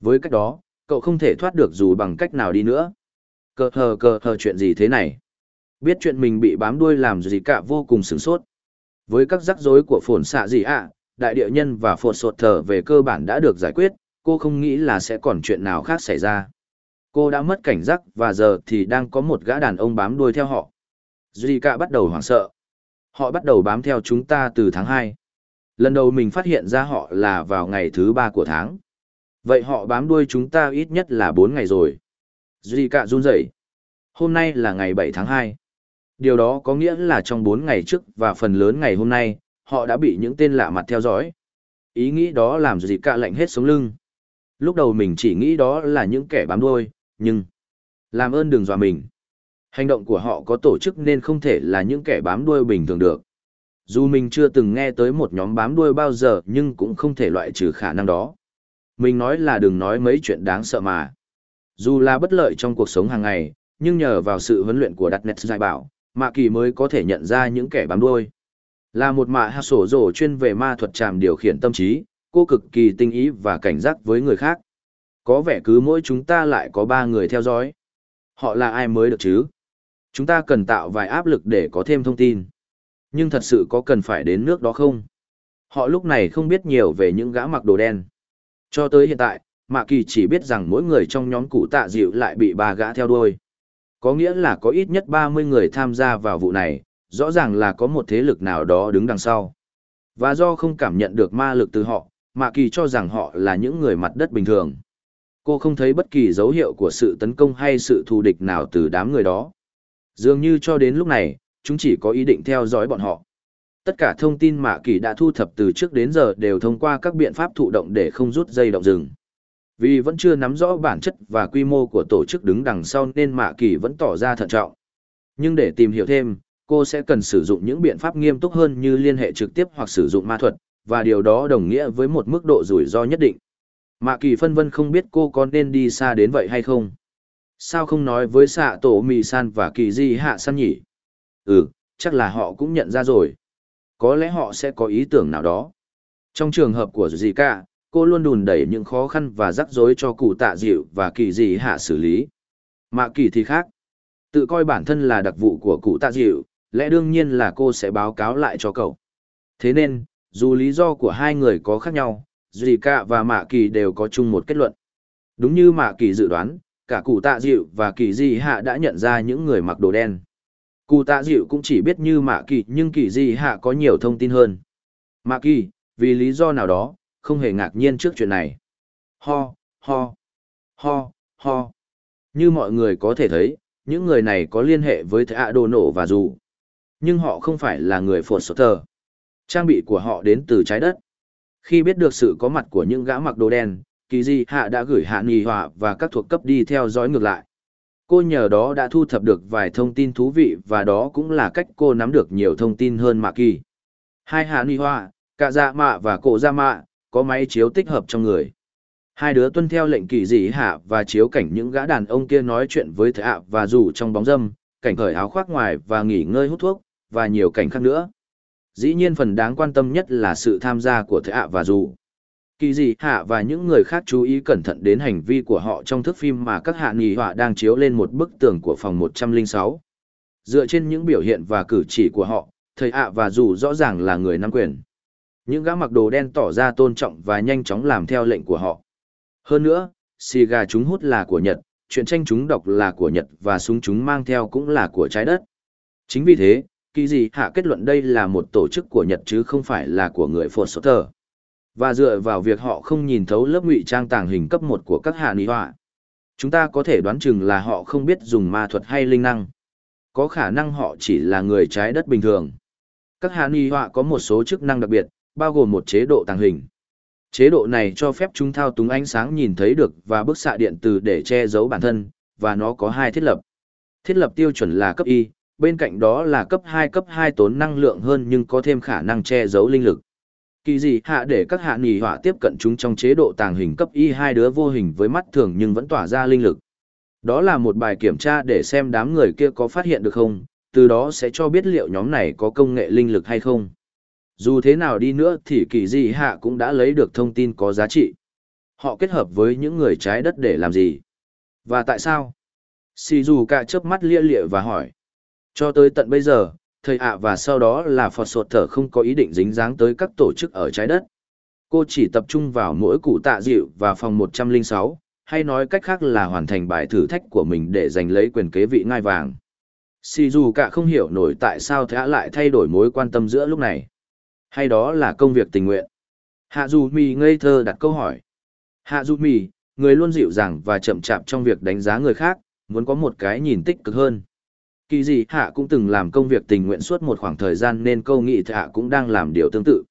Với cách đó, cậu không thể thoát được dù bằng cách nào đi nữa. Cờ hờ cờ hờ chuyện gì thế này? Biết chuyện mình bị bám đuôi làm gì cả vô cùng sửng sốt. Với các rắc rối của phồn xạ gì ạ, đại địa nhân và phồn sột thở về cơ bản đã được giải quyết, cô không nghĩ là sẽ còn chuyện nào khác xảy ra. Cô đã mất cảnh giác và giờ thì đang có một gã đàn ông bám đuôi theo họ. Zika bắt đầu hoảng sợ. Họ bắt đầu bám theo chúng ta từ tháng 2. Lần đầu mình phát hiện ra họ là vào ngày thứ 3 của tháng. Vậy họ bám đuôi chúng ta ít nhất là 4 ngày rồi. Zika run rẩy. Hôm nay là ngày 7 tháng 2. Điều đó có nghĩa là trong 4 ngày trước và phần lớn ngày hôm nay, họ đã bị những tên lạ mặt theo dõi. Ý nghĩ đó làm gì cả lạnh hết sống lưng. Lúc đầu mình chỉ nghĩ đó là những kẻ bám đuôi, nhưng... Làm ơn đừng dọa mình. Hành động của họ có tổ chức nên không thể là những kẻ bám đuôi bình thường được. Dù mình chưa từng nghe tới một nhóm bám đuôi bao giờ nhưng cũng không thể loại trừ khả năng đó. Mình nói là đừng nói mấy chuyện đáng sợ mà. Dù là bất lợi trong cuộc sống hàng ngày, nhưng nhờ vào sự huấn luyện của đặt nét giải bảo, Mạ Kỳ mới có thể nhận ra những kẻ bám đuôi. Là một mạ hạ sổ rổ chuyên về ma thuật tràm điều khiển tâm trí, cô cực kỳ tinh ý và cảnh giác với người khác. Có vẻ cứ mỗi chúng ta lại có ba người theo dõi. Họ là ai mới được chứ? Chúng ta cần tạo vài áp lực để có thêm thông tin. Nhưng thật sự có cần phải đến nước đó không? Họ lúc này không biết nhiều về những gã mặc đồ đen. Cho tới hiện tại, Mạ Kỳ chỉ biết rằng mỗi người trong nhóm cụ tạ dịu lại bị ba gã theo đuôi. Có nghĩa là có ít nhất 30 người tham gia vào vụ này, rõ ràng là có một thế lực nào đó đứng đằng sau. Và do không cảm nhận được ma lực từ họ, Mạ Kỳ cho rằng họ là những người mặt đất bình thường. Cô không thấy bất kỳ dấu hiệu của sự tấn công hay sự thù địch nào từ đám người đó. Dường như cho đến lúc này, chúng chỉ có ý định theo dõi bọn họ. Tất cả thông tin Mạ Kỳ đã thu thập từ trước đến giờ đều thông qua các biện pháp thụ động để không rút dây động rừng. Vì vẫn chưa nắm rõ bản chất và quy mô của tổ chức đứng đằng sau nên Mạ Kỳ vẫn tỏ ra thận trọng. Nhưng để tìm hiểu thêm, cô sẽ cần sử dụng những biện pháp nghiêm túc hơn như liên hệ trực tiếp hoặc sử dụng ma thuật, và điều đó đồng nghĩa với một mức độ rủi ro nhất định. Mạ Kỳ phân vân không biết cô có nên đi xa đến vậy hay không. Sao không nói với xạ tổ mì san và kỳ di hạ san nhỉ? Ừ, chắc là họ cũng nhận ra rồi. Có lẽ họ sẽ có ý tưởng nào đó. Trong trường hợp của Zika, cô luôn đùn đẩy những khó khăn và rắc rối cho cụ tạ dịu và kỳ dị hạ xử lý. Mạ kỳ thì khác. Tự coi bản thân là đặc vụ của cụ tạ dịu, lẽ đương nhiên là cô sẽ báo cáo lại cho cậu. Thế nên, dù lý do của hai người có khác nhau, Zika và Mạ Kỳ đều có chung một kết luận. Đúng như Mạ Kỳ dự đoán, cả cụ tạ dịu và kỳ dị hạ đã nhận ra những người mặc đồ đen. Cụ tạ dịu cũng chỉ biết như Mạ Kỳ nhưng kỳ dị hạ có nhiều thông tin hơn. Mạ Kỳ, vì lý do nào đó, không hề ngạc nhiên trước chuyện này. Ho, ho, ho, ho. Như mọi người có thể thấy, những người này có liên hệ với thạ đồ nổ và dù. Nhưng họ không phải là người phột sốt tờ. Trang bị của họ đến từ trái đất. Khi biết được sự có mặt của những gã mặc đồ đen, kỳ di hạ đã gửi hạ nghi họa và các thuộc cấp đi theo dõi ngược lại. Cô nhờ đó đã thu thập được vài thông tin thú vị và đó cũng là cách cô nắm được nhiều thông tin hơn mạ kỳ. Hai hạ nghi họa, cả dạ mạ và cổ dạ mạ, có máy chiếu tích hợp trong người. Hai đứa tuân theo lệnh kỳ dị hạ và chiếu cảnh những gã đàn ông kia nói chuyện với thợ ạ và rủ trong bóng dâm, cảnh khởi áo khoác ngoài và nghỉ ngơi hút thuốc, và nhiều cảnh khác nữa. Dĩ nhiên phần đáng quan tâm nhất là sự tham gia của thợ ạ và rủ. Kỳ dị hạ và những người khác chú ý cẩn thận đến hành vi của họ trong thước phim mà các hạ nghỉ họa đang chiếu lên một bức tường của phòng 106. Dựa trên những biểu hiện và cử chỉ của họ, thầy ạ và dù rõ ràng là người nắm quyền. Những gã mặc đồ đen tỏ ra tôn trọng và nhanh chóng làm theo lệnh của họ. Hơn nữa, xì gà chúng hút là của Nhật, chuyện tranh chúng đọc là của Nhật và súng chúng mang theo cũng là của trái đất. Chính vì thế, kỳ gì hạ kết luận đây là một tổ chức của Nhật chứ không phải là của người phổ Sốt Tờ. Và dựa vào việc họ không nhìn thấu lớp ngụy trang tàng hình cấp một của các hạ nị họa. Chúng ta có thể đoán chừng là họ không biết dùng ma thuật hay linh năng. Có khả năng họ chỉ là người trái đất bình thường. Các hạ nị họa có một số chức năng đặc biệt, bao gồm một chế độ tàng hình. Chế độ này cho phép chúng thao túng ánh sáng nhìn thấy được và bức xạ điện từ để che giấu bản thân, và nó có hai thiết lập. Thiết lập tiêu chuẩn là cấp Y, bên cạnh đó là cấp 2 cấp 2 tốn năng lượng hơn nhưng có thêm khả năng che giấu linh lực. Kỳ gì hạ để các hạ nghỉ họa tiếp cận chúng trong chế độ tàng hình cấp Y hai đứa vô hình với mắt thường nhưng vẫn tỏa ra linh lực. Đó là một bài kiểm tra để xem đám người kia có phát hiện được không, từ đó sẽ cho biết liệu nhóm này có công nghệ linh lực hay không. Dù thế nào đi nữa thì kỳ di hạ cũng đã lấy được thông tin có giá trị. Họ kết hợp với những người trái đất để làm gì? Và tại sao? Xì dù cả chớp mắt lia lịa và hỏi. Cho tới tận bây giờ, thầy ạ và sau đó là Phật sột thở không có ý định dính dáng tới các tổ chức ở trái đất. Cô chỉ tập trung vào mỗi cụ tạ dịu và phòng 106, hay nói cách khác là hoàn thành bài thử thách của mình để giành lấy quyền kế vị ngai vàng. Xì dù cả không hiểu nổi tại sao thầy ạ lại thay đổi mối quan tâm giữa lúc này. Hay đó là công việc tình nguyện. Hạ dù mì ngây thơ đặt câu hỏi. Hạ dù mì, người luôn dịu dàng và chậm chạp trong việc đánh giá người khác, muốn có một cái nhìn tích cực hơn. Kỳ gì hạ cũng từng làm công việc tình nguyện suốt một khoảng thời gian nên câu nghị hạ cũng đang làm điều tương tự.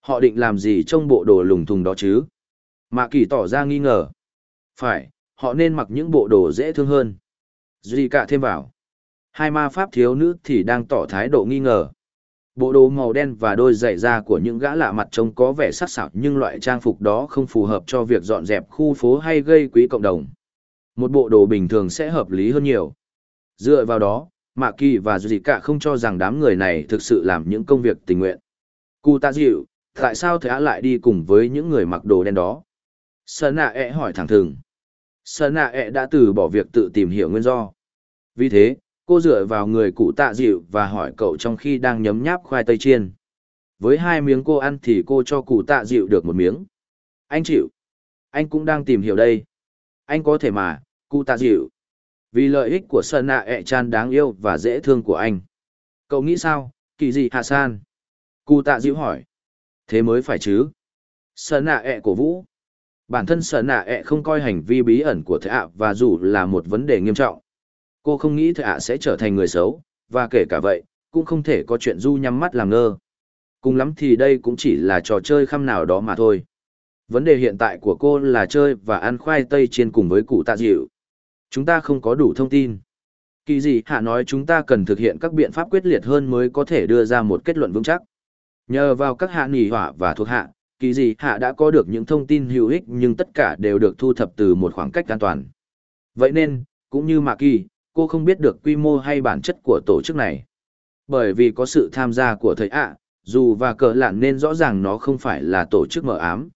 Họ định làm gì trong bộ đồ lùng thùng đó chứ? Mạ kỳ tỏ ra nghi ngờ. Phải, họ nên mặc những bộ đồ dễ thương hơn. Duy cả thêm vào. Hai ma pháp thiếu nữ thì đang tỏ thái độ nghi ngờ. Bộ đồ màu đen và đôi giày da của những gã lạ mặt trông có vẻ sắc sảo nhưng loại trang phục đó không phù hợp cho việc dọn dẹp khu phố hay gây quỹ cộng đồng. Một bộ đồ bình thường sẽ hợp lý hơn nhiều. Dựa vào đó, Mạ Kỳ và Duy Cả không cho rằng đám người này thực sự làm những công việc tình nguyện. Cụ ta dịu, tại sao thầy lại đi cùng với những người mặc đồ đen đó? Sơn nạ ẹ hỏi thẳng thừng. Sơn nạ ẹ đã từ bỏ việc tự tìm hiểu nguyên do. Vì thế, cô dựa vào người cụ tạ dịu và hỏi cậu trong khi đang nhấm nháp khoai tây chiên. Với hai miếng cô ăn thì cô cho cụ tạ dịu được một miếng. Anh chịu. Anh cũng đang tìm hiểu đây. Anh có thể mà, cụ tạ dịu. Vì lợi ích của Sơn nạ ẹ chan đáng yêu và dễ thương của anh. Cậu nghĩ sao, kỳ gì hạ san? Cụ tạ dịu hỏi. Thế mới phải chứ. Sơn nạ ẹ cổ vũ. Bản thân Sơn nạ ẹ không coi hành vi bí ẩn của thạ và dù là một vấn đề nghiêm trọng. Cô không nghĩ thợ ạ sẽ trở thành người xấu, và kể cả vậy, cũng không thể có chuyện du nhắm mắt làm ngơ. Cùng lắm thì đây cũng chỉ là trò chơi khăm nào đó mà thôi. Vấn đề hiện tại của cô là chơi và ăn khoai tây chiên cùng với cụ tạ dịu. Chúng ta không có đủ thông tin. Kỳ gì hạ nói chúng ta cần thực hiện các biện pháp quyết liệt hơn mới có thể đưa ra một kết luận vững chắc. Nhờ vào các hạ nghỉ hỏa và thuộc hạ, kỳ gì hạ đã có được những thông tin hữu ích nhưng tất cả đều được thu thập từ một khoảng cách an toàn. Vậy nên, cũng như Mạc Kỳ, cô không biết được quy mô hay bản chất của tổ chức này. Bởi vì có sự tham gia của thầy ạ, dù và cờ lạn nên rõ ràng nó không phải là tổ chức mờ ám.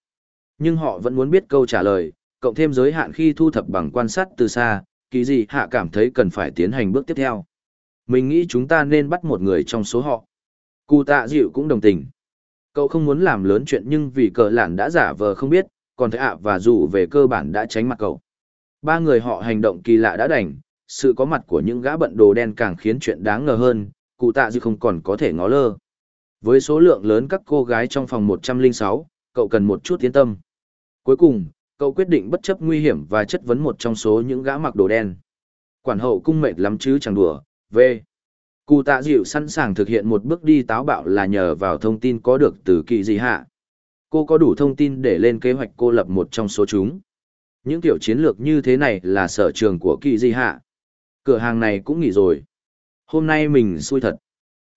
Nhưng họ vẫn muốn biết câu trả lời, cộng thêm giới hạn khi thu thập bằng quan sát từ xa, kỳ gì hạ cảm thấy cần phải tiến hành bước tiếp theo. Mình nghĩ chúng ta nên bắt một người trong số họ. Cụ tạ dịu cũng đồng tình. Cậu không muốn làm lớn chuyện nhưng vì cờ lạn đã giả vờ không biết, còn thầy ạ và dù về cơ bản đã tránh mặt cậu. Ba người họ hành động kỳ lạ đã đành, sự có mặt của những gã bận đồ đen càng khiến chuyện đáng ngờ hơn, cụ tạ dư không còn có thể ngó lơ. Với số lượng lớn các cô gái trong phòng 106, cậu cần một chút tiến tâm. Cuối cùng, cậu quyết định bất chấp nguy hiểm và chất vấn một trong số những gã mặc đồ đen. Quản hậu cung mệt lắm chứ chẳng đùa, V. Cụ tạ dịu sẵn sàng thực hiện một bước đi táo bạo là nhờ vào thông tin có được từ kỳ gì hạ. Cô có đủ thông tin để lên kế hoạch cô lập một trong số chúng. Những tiểu chiến lược như thế này là sở trường của kỳ gì hạ. Cửa hàng này cũng nghỉ rồi. Hôm nay mình xui thật.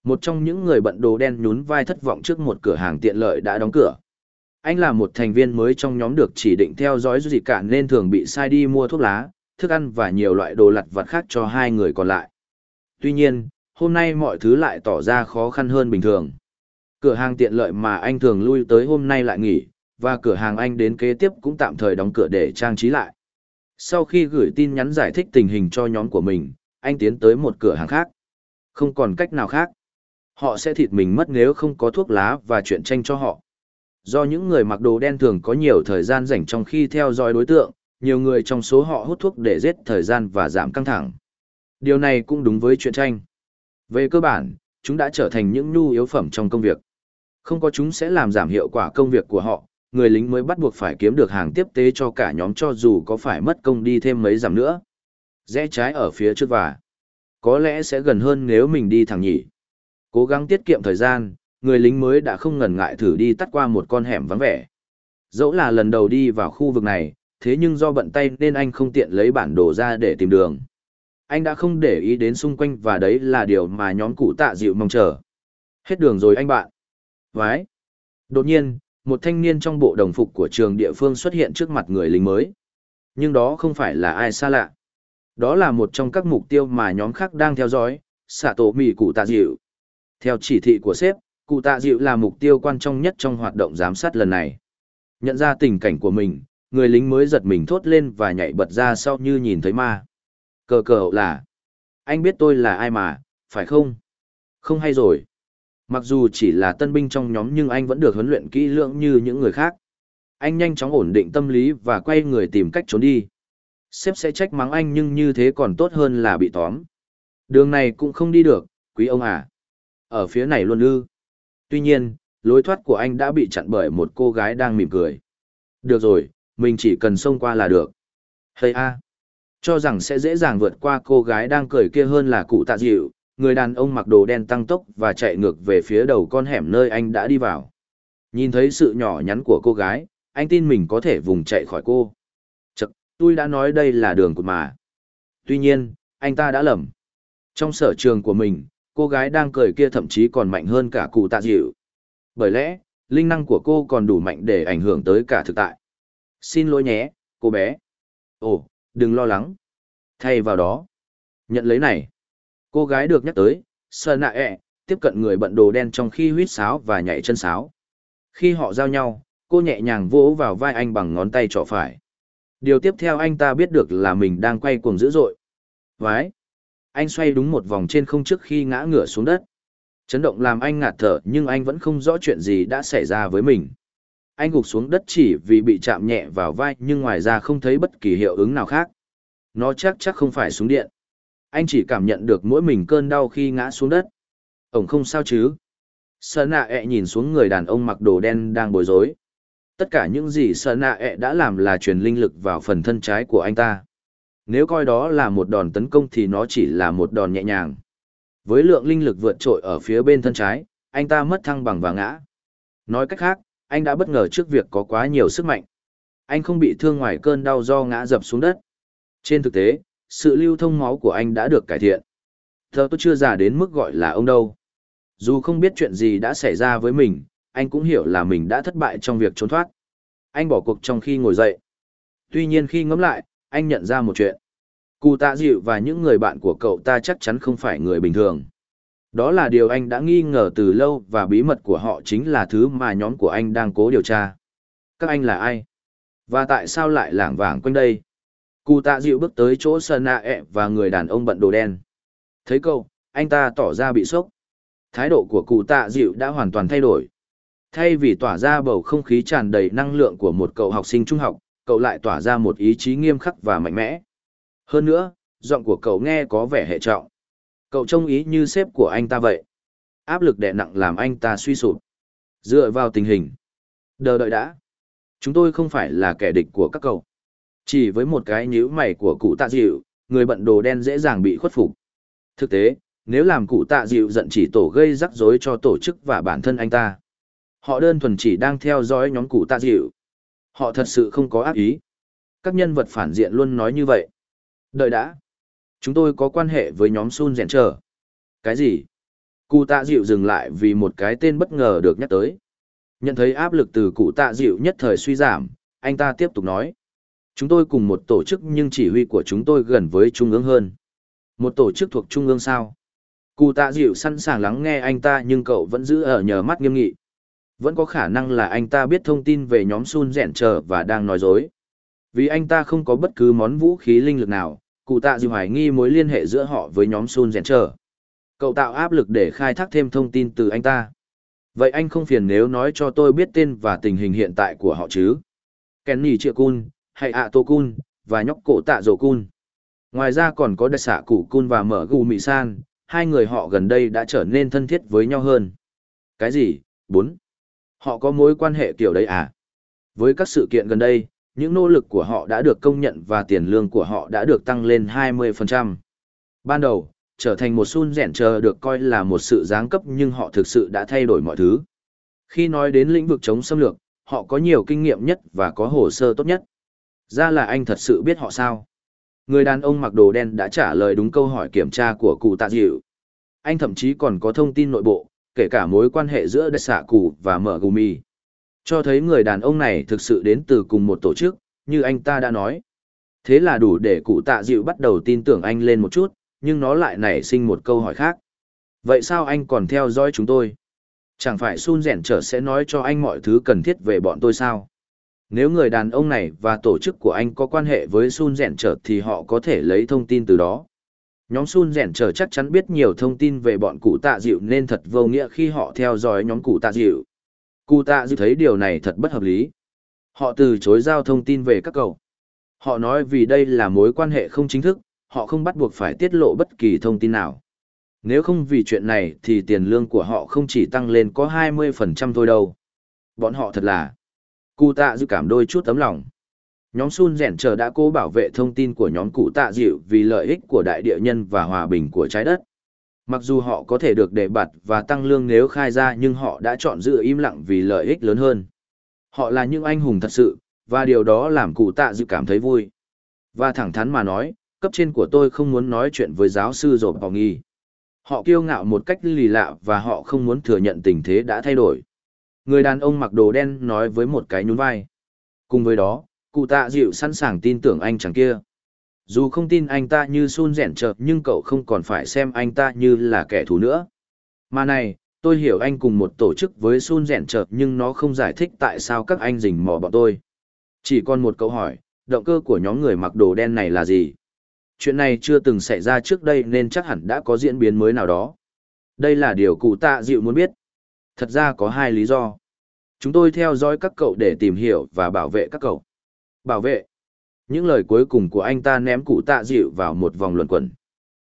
Một trong những người bận đồ đen nhún vai thất vọng trước một cửa hàng tiện lợi đã đóng cửa. Anh là một thành viên mới trong nhóm được chỉ định theo dõi gì cả nên thường bị sai đi mua thuốc lá, thức ăn và nhiều loại đồ lặt vặt khác cho hai người còn lại. Tuy nhiên, hôm nay mọi thứ lại tỏ ra khó khăn hơn bình thường. Cửa hàng tiện lợi mà anh thường lui tới hôm nay lại nghỉ, và cửa hàng anh đến kế tiếp cũng tạm thời đóng cửa để trang trí lại. Sau khi gửi tin nhắn giải thích tình hình cho nhóm của mình, anh tiến tới một cửa hàng khác. Không còn cách nào khác. Họ sẽ thịt mình mất nếu không có thuốc lá và chuyện tranh cho họ. Do những người mặc đồ đen thường có nhiều thời gian rảnh trong khi theo dõi đối tượng, nhiều người trong số họ hút thuốc để giết thời gian và giảm căng thẳng. Điều này cũng đúng với chuyện tranh. Về cơ bản, chúng đã trở thành những nhu yếu phẩm trong công việc. Không có chúng sẽ làm giảm hiệu quả công việc của họ, người lính mới bắt buộc phải kiếm được hàng tiếp tế cho cả nhóm cho dù có phải mất công đi thêm mấy dặm nữa. Rẽ trái ở phía trước và có lẽ sẽ gần hơn nếu mình đi thẳng nhỉ. Cố gắng tiết kiệm thời gian, người lính mới đã không ngần ngại thử đi tắt qua một con hẻm vắng vẻ. Dẫu là lần đầu đi vào khu vực này, thế nhưng do bận tay nên anh không tiện lấy bản đồ ra để tìm đường. Anh đã không để ý đến xung quanh và đấy là điều mà nhóm cụ tạ dịu mong chờ. Hết đường rồi anh bạn. Vái. Đột nhiên, một thanh niên trong bộ đồng phục của trường địa phương xuất hiện trước mặt người lính mới. Nhưng đó không phải là ai xa lạ. Đó là một trong các mục tiêu mà nhóm khác đang theo dõi, xạ tổ mì cụ tạ dịu. Theo chỉ thị của sếp, cụ tạ dịu là mục tiêu quan trọng nhất trong hoạt động giám sát lần này. Nhận ra tình cảnh của mình, người lính mới giật mình thốt lên và nhảy bật ra sau như nhìn thấy ma. Cờ cờ là, anh biết tôi là ai mà, phải không? Không hay rồi. Mặc dù chỉ là tân binh trong nhóm nhưng anh vẫn được huấn luyện kỹ lưỡng như những người khác. Anh nhanh chóng ổn định tâm lý và quay người tìm cách trốn đi. Sếp sẽ trách mắng anh nhưng như thế còn tốt hơn là bị tóm. Đường này cũng không đi được, quý ông à. Ở phía này luôn ư. Tuy nhiên, lối thoát của anh đã bị chặn bởi một cô gái đang mỉm cười. Được rồi, mình chỉ cần xông qua là được. Hây a. Cho rằng sẽ dễ dàng vượt qua cô gái đang cười kia hơn là cụ tạ dịu, người đàn ông mặc đồ đen tăng tốc và chạy ngược về phía đầu con hẻm nơi anh đã đi vào. Nhìn thấy sự nhỏ nhắn của cô gái, anh tin mình có thể vùng chạy khỏi cô. Chật, tôi đã nói đây là đường cụt mà. Tuy nhiên, anh ta đã lầm. Trong sở trường của mình, cô gái đang cười kia thậm chí còn mạnh hơn cả cụ tạ dịu. Bởi lẽ, linh năng của cô còn đủ mạnh để ảnh hưởng tới cả thực tại. Xin lỗi nhé, cô bé. Ồ, đừng lo lắng. Thay vào đó, nhận lấy này. Cô gái được nhắc tới, sơ nạ ẹ, tiếp cận người bận đồ đen trong khi huýt sáo và nhảy chân sáo. Khi họ giao nhau, cô nhẹ nhàng vỗ vào vai anh bằng ngón tay trỏ phải. Điều tiếp theo anh ta biết được là mình đang quay cuồng dữ dội. Vái! Anh xoay đúng một vòng trên không trước khi ngã ngửa xuống đất. Chấn động làm anh ngạt thở nhưng anh vẫn không rõ chuyện gì đã xảy ra với mình. Anh gục xuống đất chỉ vì bị chạm nhẹ vào vai nhưng ngoài ra không thấy bất kỳ hiệu ứng nào khác. Nó chắc chắc không phải súng điện. Anh chỉ cảm nhận được mỗi mình cơn đau khi ngã xuống đất. Ổng không sao chứ? Sơn nạ ẹ nhìn xuống người đàn ông mặc đồ đen đang bối rối. Tất cả những gì Sơn nạ ẹ đã làm là truyền linh lực vào phần thân trái của anh ta. Nếu coi đó là một đòn tấn công thì nó chỉ là một đòn nhẹ nhàng. Với lượng linh lực vượt trội ở phía bên thân trái, anh ta mất thăng bằng và ngã. Nói cách khác, anh đã bất ngờ trước việc có quá nhiều sức mạnh. Anh không bị thương ngoài cơn đau do ngã dập xuống đất. Trên thực tế, sự lưu thông máu của anh đã được cải thiện. Thơ tôi chưa già đến mức gọi là ông đâu. Dù không biết chuyện gì đã xảy ra với mình, anh cũng hiểu là mình đã thất bại trong việc trốn thoát. Anh bỏ cuộc trong khi ngồi dậy. Tuy nhiên khi ngẫm lại, anh nhận ra một chuyện. Cụ tạ dịu và những người bạn của cậu ta chắc chắn không phải người bình thường. Đó là điều anh đã nghi ngờ từ lâu và bí mật của họ chính là thứ mà nhóm của anh đang cố điều tra. Các anh là ai? Và tại sao lại lảng vảng quanh đây? Cụ tạ dịu bước tới chỗ sơn nạ ẹ e và người đàn ông bận đồ đen. Thấy cậu, anh ta tỏ ra bị sốc. Thái độ của cụ tạ dịu đã hoàn toàn thay đổi. Thay vì tỏa ra bầu không khí tràn đầy năng lượng của một cậu học sinh trung học, cậu lại tỏa ra một ý chí nghiêm khắc và mạnh mẽ. Hơn nữa, giọng của cậu nghe có vẻ hệ trọng. Cậu trông ý như sếp của anh ta vậy. Áp lực đè nặng làm anh ta suy sụp. Dựa vào tình hình. Đờ đợi đã. Chúng tôi không phải là kẻ địch của các cậu. Chỉ với một cái nhíu mày của cụ tạ dịu, người bận đồ đen dễ dàng bị khuất phục. Thực tế, nếu làm cụ tạ dịu giận chỉ tổ gây rắc rối cho tổ chức và bản thân anh ta. Họ đơn thuần chỉ đang theo dõi nhóm cụ tạ dịu. Họ thật sự không có ác ý. Các nhân vật phản diện luôn nói như vậy. Đợi đã. Chúng tôi có quan hệ với nhóm Sun Rèn Trở. Cái gì? Cụ tạ dịu dừng lại vì một cái tên bất ngờ được nhắc tới. Nhận thấy áp lực từ cụ tạ dịu nhất thời suy giảm, anh ta tiếp tục nói. Chúng tôi cùng một tổ chức nhưng chỉ huy của chúng tôi gần với trung ương hơn. Một tổ chức thuộc trung ương sao? Cụ tạ dịu sẵn sàng lắng nghe anh ta nhưng cậu vẫn giữ ở nhờ mắt nghiêm nghị. Vẫn có khả năng là anh ta biết thông tin về nhóm Sun rèn chờ và đang nói dối. Vì anh ta không có bất cứ món vũ khí linh lực nào, cụ tạ dịu hoài nghi mối liên hệ giữa họ với nhóm Sun rèn chờ. Cậu tạo áp lực để khai thác thêm thông tin từ anh ta. Vậy anh không phiền nếu nói cho tôi biết tên và tình hình hiện tại của họ chứ? Kenny Chia Cun, hay ạ tô cun và nhóc cổ tạ rổ cun ngoài ra còn có đại xạ cụ cun và mở gù mị san hai người họ gần đây đã trở nên thân thiết với nhau hơn cái gì bốn họ có mối quan hệ kiểu đấy à với các sự kiện gần đây những nỗ lực của họ đã được công nhận và tiền lương của họ đã được tăng lên 20%. Ban đầu, trở thành một sun rẻn chờ được coi là một sự giáng cấp nhưng họ thực sự đã thay đổi mọi thứ. Khi nói đến lĩnh vực chống xâm lược, họ có nhiều kinh nghiệm nhất và có hồ sơ tốt nhất. Ra là anh thật sự biết họ sao? Người đàn ông mặc đồ đen đã trả lời đúng câu hỏi kiểm tra của cụ tạ dịu. Anh thậm chí còn có thông tin nội bộ, kể cả mối quan hệ giữa đất xạ cụ và mở gumi. Cho thấy người đàn ông này thực sự đến từ cùng một tổ chức, như anh ta đã nói. Thế là đủ để cụ tạ dịu bắt đầu tin tưởng anh lên một chút, nhưng nó lại nảy sinh một câu hỏi khác. Vậy sao anh còn theo dõi chúng tôi? Chẳng phải Sun rèn trở sẽ nói cho anh mọi thứ cần thiết về bọn tôi sao? Nếu người đàn ông này và tổ chức của anh có quan hệ với Sun Rèn Trở thì họ có thể lấy thông tin từ đó. Nhóm Sun Rèn Trở chắc chắn biết nhiều thông tin về bọn cụ tạ dịu nên thật vô nghĩa khi họ theo dõi nhóm cụ tạ dịu. Cụ tạ dịu thấy điều này thật bất hợp lý. Họ từ chối giao thông tin về các cậu. Họ nói vì đây là mối quan hệ không chính thức, họ không bắt buộc phải tiết lộ bất kỳ thông tin nào. Nếu không vì chuyện này thì tiền lương của họ không chỉ tăng lên có 20% thôi đâu. Bọn họ thật là... Cụ tạ dịu cảm đôi chút tấm lòng. Nhóm Sun Rèn Chờ đã cố bảo vệ thông tin của nhóm cụ tạ dịu vì lợi ích của đại địa nhân và hòa bình của trái đất. Mặc dù họ có thể được đề bạt và tăng lương nếu khai ra nhưng họ đã chọn giữ im lặng vì lợi ích lớn hơn. Họ là những anh hùng thật sự, và điều đó làm cụ tạ dịu cảm thấy vui. Và thẳng thắn mà nói, cấp trên của tôi không muốn nói chuyện với giáo sư rộp bò nghi. Họ kiêu ngạo một cách lì lạ và họ không muốn thừa nhận tình thế đã thay đổi. Người đàn ông mặc đồ đen nói với một cái nhún vai. Cùng với đó, cụ tạ dịu sẵn sàng tin tưởng anh chàng kia. Dù không tin anh ta như sun rẻn chợt nhưng cậu không còn phải xem anh ta như là kẻ thù nữa. Mà này, tôi hiểu anh cùng một tổ chức với sun rẻn chợt nhưng nó không giải thích tại sao các anh rình mò bọn tôi. Chỉ còn một câu hỏi, động cơ của nhóm người mặc đồ đen này là gì? Chuyện này chưa từng xảy ra trước đây nên chắc hẳn đã có diễn biến mới nào đó. Đây là điều cụ tạ dịu muốn biết. Thật ra có hai lý do. Chúng tôi theo dõi các cậu để tìm hiểu và bảo vệ các cậu. Bảo vệ. Những lời cuối cùng của anh ta ném cụ tạ dịu vào một vòng luẩn quẩn.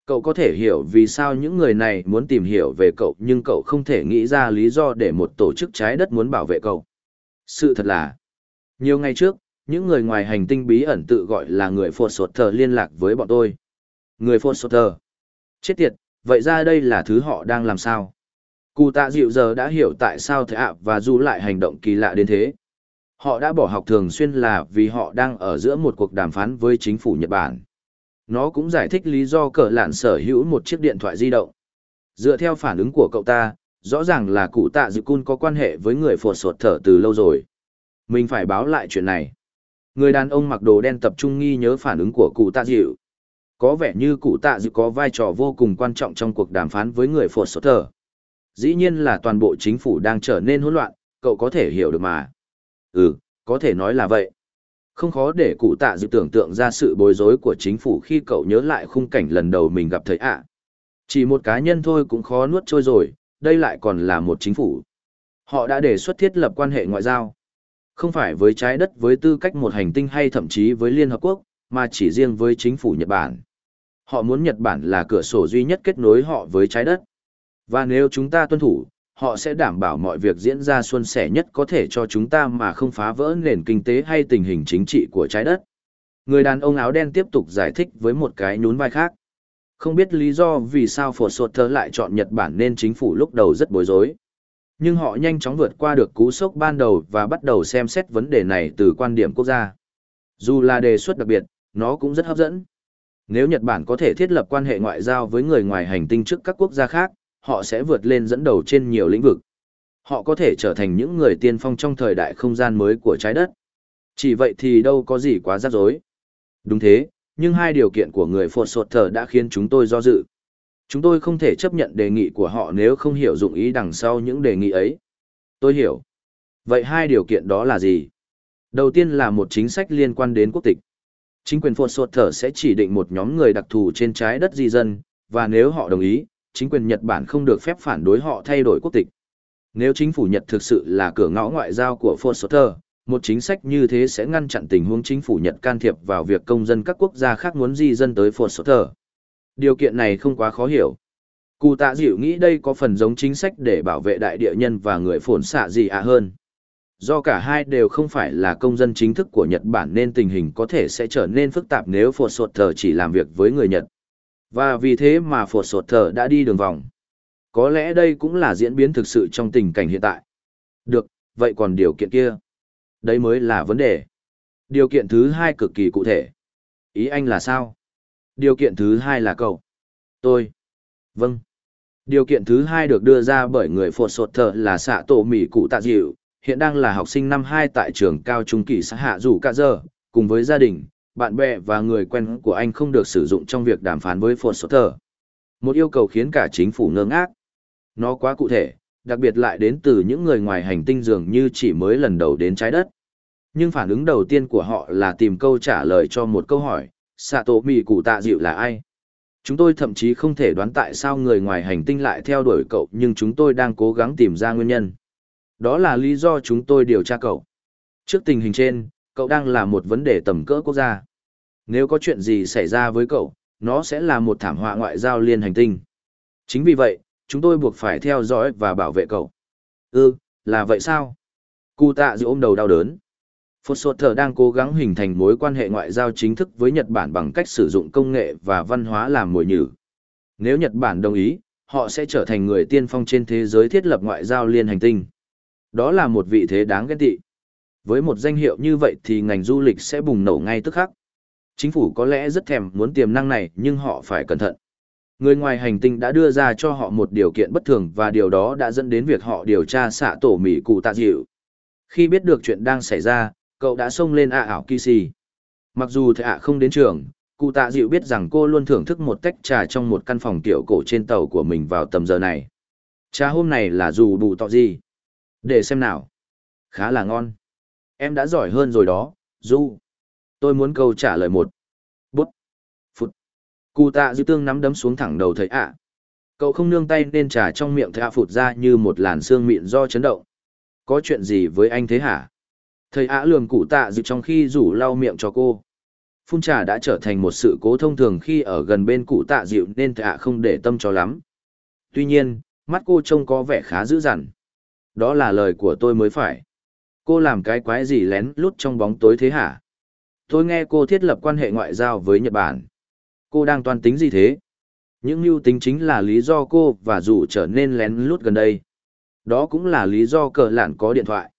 Cậu có thể hiểu vì sao những người này muốn tìm hiểu về cậu nhưng cậu không thể nghĩ ra lý do để một tổ chức trái đất muốn bảo vệ cậu. Sự thật là, nhiều ngày trước, những người ngoài hành tinh bí ẩn tự gọi là người phột sột thờ liên lạc với bọn tôi. Người phột sột thờ. Chết tiệt, vậy ra đây là thứ họ đang làm sao? Cụ tạ dịu giờ đã hiểu tại sao thế ạ và du lại hành động kỳ lạ đến thế. Họ đã bỏ học thường xuyên là vì họ đang ở giữa một cuộc đàm phán với chính phủ Nhật Bản. Nó cũng giải thích lý do cờ lạn sở hữu một chiếc điện thoại di động. Dựa theo phản ứng của cậu ta, rõ ràng là cụ tạ dịu cun có quan hệ với người phột sột thở từ lâu rồi. Mình phải báo lại chuyện này. Người đàn ông mặc đồ đen tập trung nghi nhớ phản ứng của cụ tạ dịu. Có vẻ như cụ tạ dịu có vai trò vô cùng quan trọng trong cuộc đàm phán với người phột sột thở. Dĩ nhiên là toàn bộ chính phủ đang trở nên hỗn loạn, cậu có thể hiểu được mà. Ừ, có thể nói là vậy. Không khó để cụ tạ dự tưởng tượng ra sự bối rối của chính phủ khi cậu nhớ lại khung cảnh lần đầu mình gặp thấy ạ. Chỉ một cá nhân thôi cũng khó nuốt trôi rồi, đây lại còn là một chính phủ. Họ đã đề xuất thiết lập quan hệ ngoại giao. Không phải với trái đất với tư cách một hành tinh hay thậm chí với Liên Hợp Quốc, mà chỉ riêng với chính phủ Nhật Bản. Họ muốn Nhật Bản là cửa sổ duy nhất kết nối họ với trái đất. Và nếu chúng ta tuân thủ, họ sẽ đảm bảo mọi việc diễn ra suôn sẻ nhất có thể cho chúng ta mà không phá vỡ nền kinh tế hay tình hình chính trị của trái đất. Người đàn ông áo đen tiếp tục giải thích với một cái nhún vai khác. Không biết lý do vì sao Phổ Sột Thơ lại chọn Nhật Bản nên chính phủ lúc đầu rất bối rối. Nhưng họ nhanh chóng vượt qua được cú sốc ban đầu và bắt đầu xem xét vấn đề này từ quan điểm quốc gia. Dù là đề xuất đặc biệt, nó cũng rất hấp dẫn. Nếu Nhật Bản có thể thiết lập quan hệ ngoại giao với người ngoài hành tinh trước các quốc gia khác, họ sẽ vượt lên dẫn đầu trên nhiều lĩnh vực. Họ có thể trở thành những người tiên phong trong thời đại không gian mới của trái đất. Chỉ vậy thì đâu có gì quá rắc rối. Đúng thế, nhưng hai điều kiện của người phột sột thở đã khiến chúng tôi do dự. Chúng tôi không thể chấp nhận đề nghị của họ nếu không hiểu dụng ý đằng sau những đề nghị ấy. Tôi hiểu. Vậy hai điều kiện đó là gì? Đầu tiên là một chính sách liên quan đến quốc tịch. Chính quyền phột sột thở sẽ chỉ định một nhóm người đặc thù trên trái đất di dân, và nếu họ đồng ý, chính quyền Nhật Bản không được phép phản đối họ thay đổi quốc tịch. Nếu chính phủ Nhật thực sự là cửa ngõ ngoại giao của Foster, một chính sách như thế sẽ ngăn chặn tình huống chính phủ Nhật can thiệp vào việc công dân các quốc gia khác muốn di dân tới Foster. Điều kiện này không quá khó hiểu. Cụ tạ dịu nghĩ đây có phần giống chính sách để bảo vệ đại địa nhân và người phồn xạ gì à hơn. Do cả hai đều không phải là công dân chính thức của Nhật Bản nên tình hình có thể sẽ trở nên phức tạp nếu Foster chỉ làm việc với người Nhật. Và vì thế mà phột sột thở đã đi đường vòng. Có lẽ đây cũng là diễn biến thực sự trong tình cảnh hiện tại. Được, vậy còn điều kiện kia? Đấy mới là vấn đề. Điều kiện thứ hai cực kỳ cụ thể. Ý anh là sao? Điều kiện thứ hai là cậu. Tôi. Vâng. Điều kiện thứ hai được đưa ra bởi người phột sột thở là xạ tổ mỉ cụ tạ dịu, hiện đang là học sinh năm hai tại trường cao trung kỳ xã hạ Dù cả giờ, cùng với gia đình, bạn bè và người quen của anh không được sử dụng trong việc đàm phán với Ford Một yêu cầu khiến cả chính phủ ngơ ngác. Nó quá cụ thể, đặc biệt lại đến từ những người ngoài hành tinh dường như chỉ mới lần đầu đến trái đất. Nhưng phản ứng đầu tiên của họ là tìm câu trả lời cho một câu hỏi, xạ mì cụ tạ dịu là ai? Chúng tôi thậm chí không thể đoán tại sao người ngoài hành tinh lại theo đuổi cậu nhưng chúng tôi đang cố gắng tìm ra nguyên nhân. Đó là lý do chúng tôi điều tra cậu. Trước tình hình trên, cậu đang là một vấn đề tầm cỡ quốc gia. Nếu có chuyện gì xảy ra với cậu, nó sẽ là một thảm họa ngoại giao liên hành tinh. Chính vì vậy, chúng tôi buộc phải theo dõi và bảo vệ cậu. Ừ, là vậy sao? Cụ tạ dự ôm đầu đau đớn. Phật Sột Thở đang cố gắng hình thành mối quan hệ ngoại giao chính thức với Nhật Bản bằng cách sử dụng công nghệ và văn hóa làm mồi nhử. Nếu Nhật Bản đồng ý, họ sẽ trở thành người tiên phong trên thế giới thiết lập ngoại giao liên hành tinh. Đó là một vị thế đáng ghen tị. Với một danh hiệu như vậy thì ngành du lịch sẽ bùng nổ ngay tức khắc. Chính phủ có lẽ rất thèm muốn tiềm năng này nhưng họ phải cẩn thận. Người ngoài hành tinh đã đưa ra cho họ một điều kiện bất thường và điều đó đã dẫn đến việc họ điều tra xạ tổ Mỹ cụ tạ dịu. Khi biết được chuyện đang xảy ra, cậu đã xông lên ạ ảo kỳ xì. Mặc dù thầy ạ không đến trường, cụ tạ dịu biết rằng cô luôn thưởng thức một tách trà trong một căn phòng kiểu cổ trên tàu của mình vào tầm giờ này. Trà hôm này là dù bù tọ gì? Để xem nào. Khá là ngon. Em đã giỏi hơn rồi đó, Du. Tôi muốn câu trả lời một. Bút. Phụt. Cụ tạ dư tương nắm đấm xuống thẳng đầu thầy ạ. Cậu không nương tay nên trà trong miệng thầy ạ phụt ra như một làn xương mịn do chấn động. Có chuyện gì với anh thế hả? Thầy ạ lường cụ tạ dư trong khi rủ lau miệng cho cô. Phun trà đã trở thành một sự cố thông thường khi ở gần bên cụ tạ dịu nên thầy ạ không để tâm cho lắm. Tuy nhiên, mắt cô trông có vẻ khá dữ dằn. Đó là lời của tôi mới phải. Cô làm cái quái gì lén lút trong bóng tối thế hả? Tôi nghe cô thiết lập quan hệ ngoại giao với Nhật Bản. Cô đang toàn tính gì thế? Những mưu tính chính là lý do cô và dù trở nên lén lút gần đây. Đó cũng là lý do cờ lạn có điện thoại.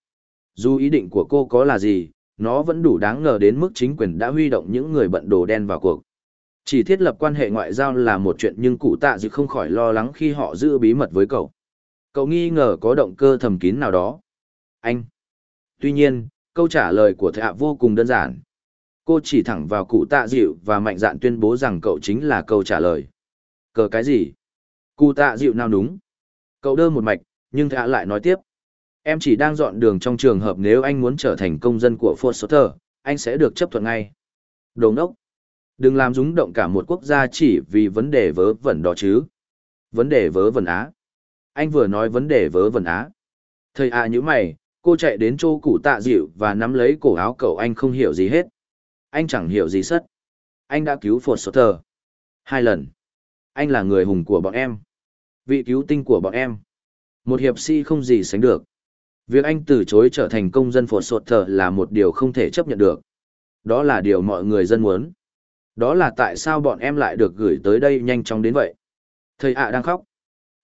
Dù ý định của cô có là gì, nó vẫn đủ đáng ngờ đến mức chính quyền đã huy động những người bận đồ đen vào cuộc. Chỉ thiết lập quan hệ ngoại giao là một chuyện nhưng cụ tạ dự không khỏi lo lắng khi họ giữ bí mật với cậu. Cậu nghi ngờ có động cơ thầm kín nào đó. Anh. Tuy nhiên, câu trả lời của thạ vô cùng đơn giản. Cô chỉ thẳng vào cụ tạ dịu và mạnh dạn tuyên bố rằng cậu chính là câu trả lời. Cờ cái gì? Cụ tạ dịu nào đúng? Cậu đơ một mạch, nhưng thạ lại nói tiếp. Em chỉ đang dọn đường trong trường hợp nếu anh muốn trở thành công dân của Foster, anh sẽ được chấp thuận ngay. Đồ ngốc! Đừng làm rúng động cả một quốc gia chỉ vì vấn đề vớ vẩn đó chứ. Vấn đề vớ vẩn á. Anh vừa nói vấn đề vớ vẩn á. Thầy à như mày, cô chạy đến chỗ cụ tạ dịu và nắm lấy cổ áo cậu anh không hiểu gì hết. Anh chẳng hiểu gì sất. Anh đã cứu Foster. Hai lần. Anh là người hùng của bọn em. Vị cứu tinh của bọn em. Một hiệp sĩ không gì sánh được. Việc anh từ chối trở thành công dân phột sột thờ là một điều không thể chấp nhận được. Đó là điều mọi người dân muốn. Đó là tại sao bọn em lại được gửi tới đây nhanh chóng đến vậy. Thầy ạ đang khóc.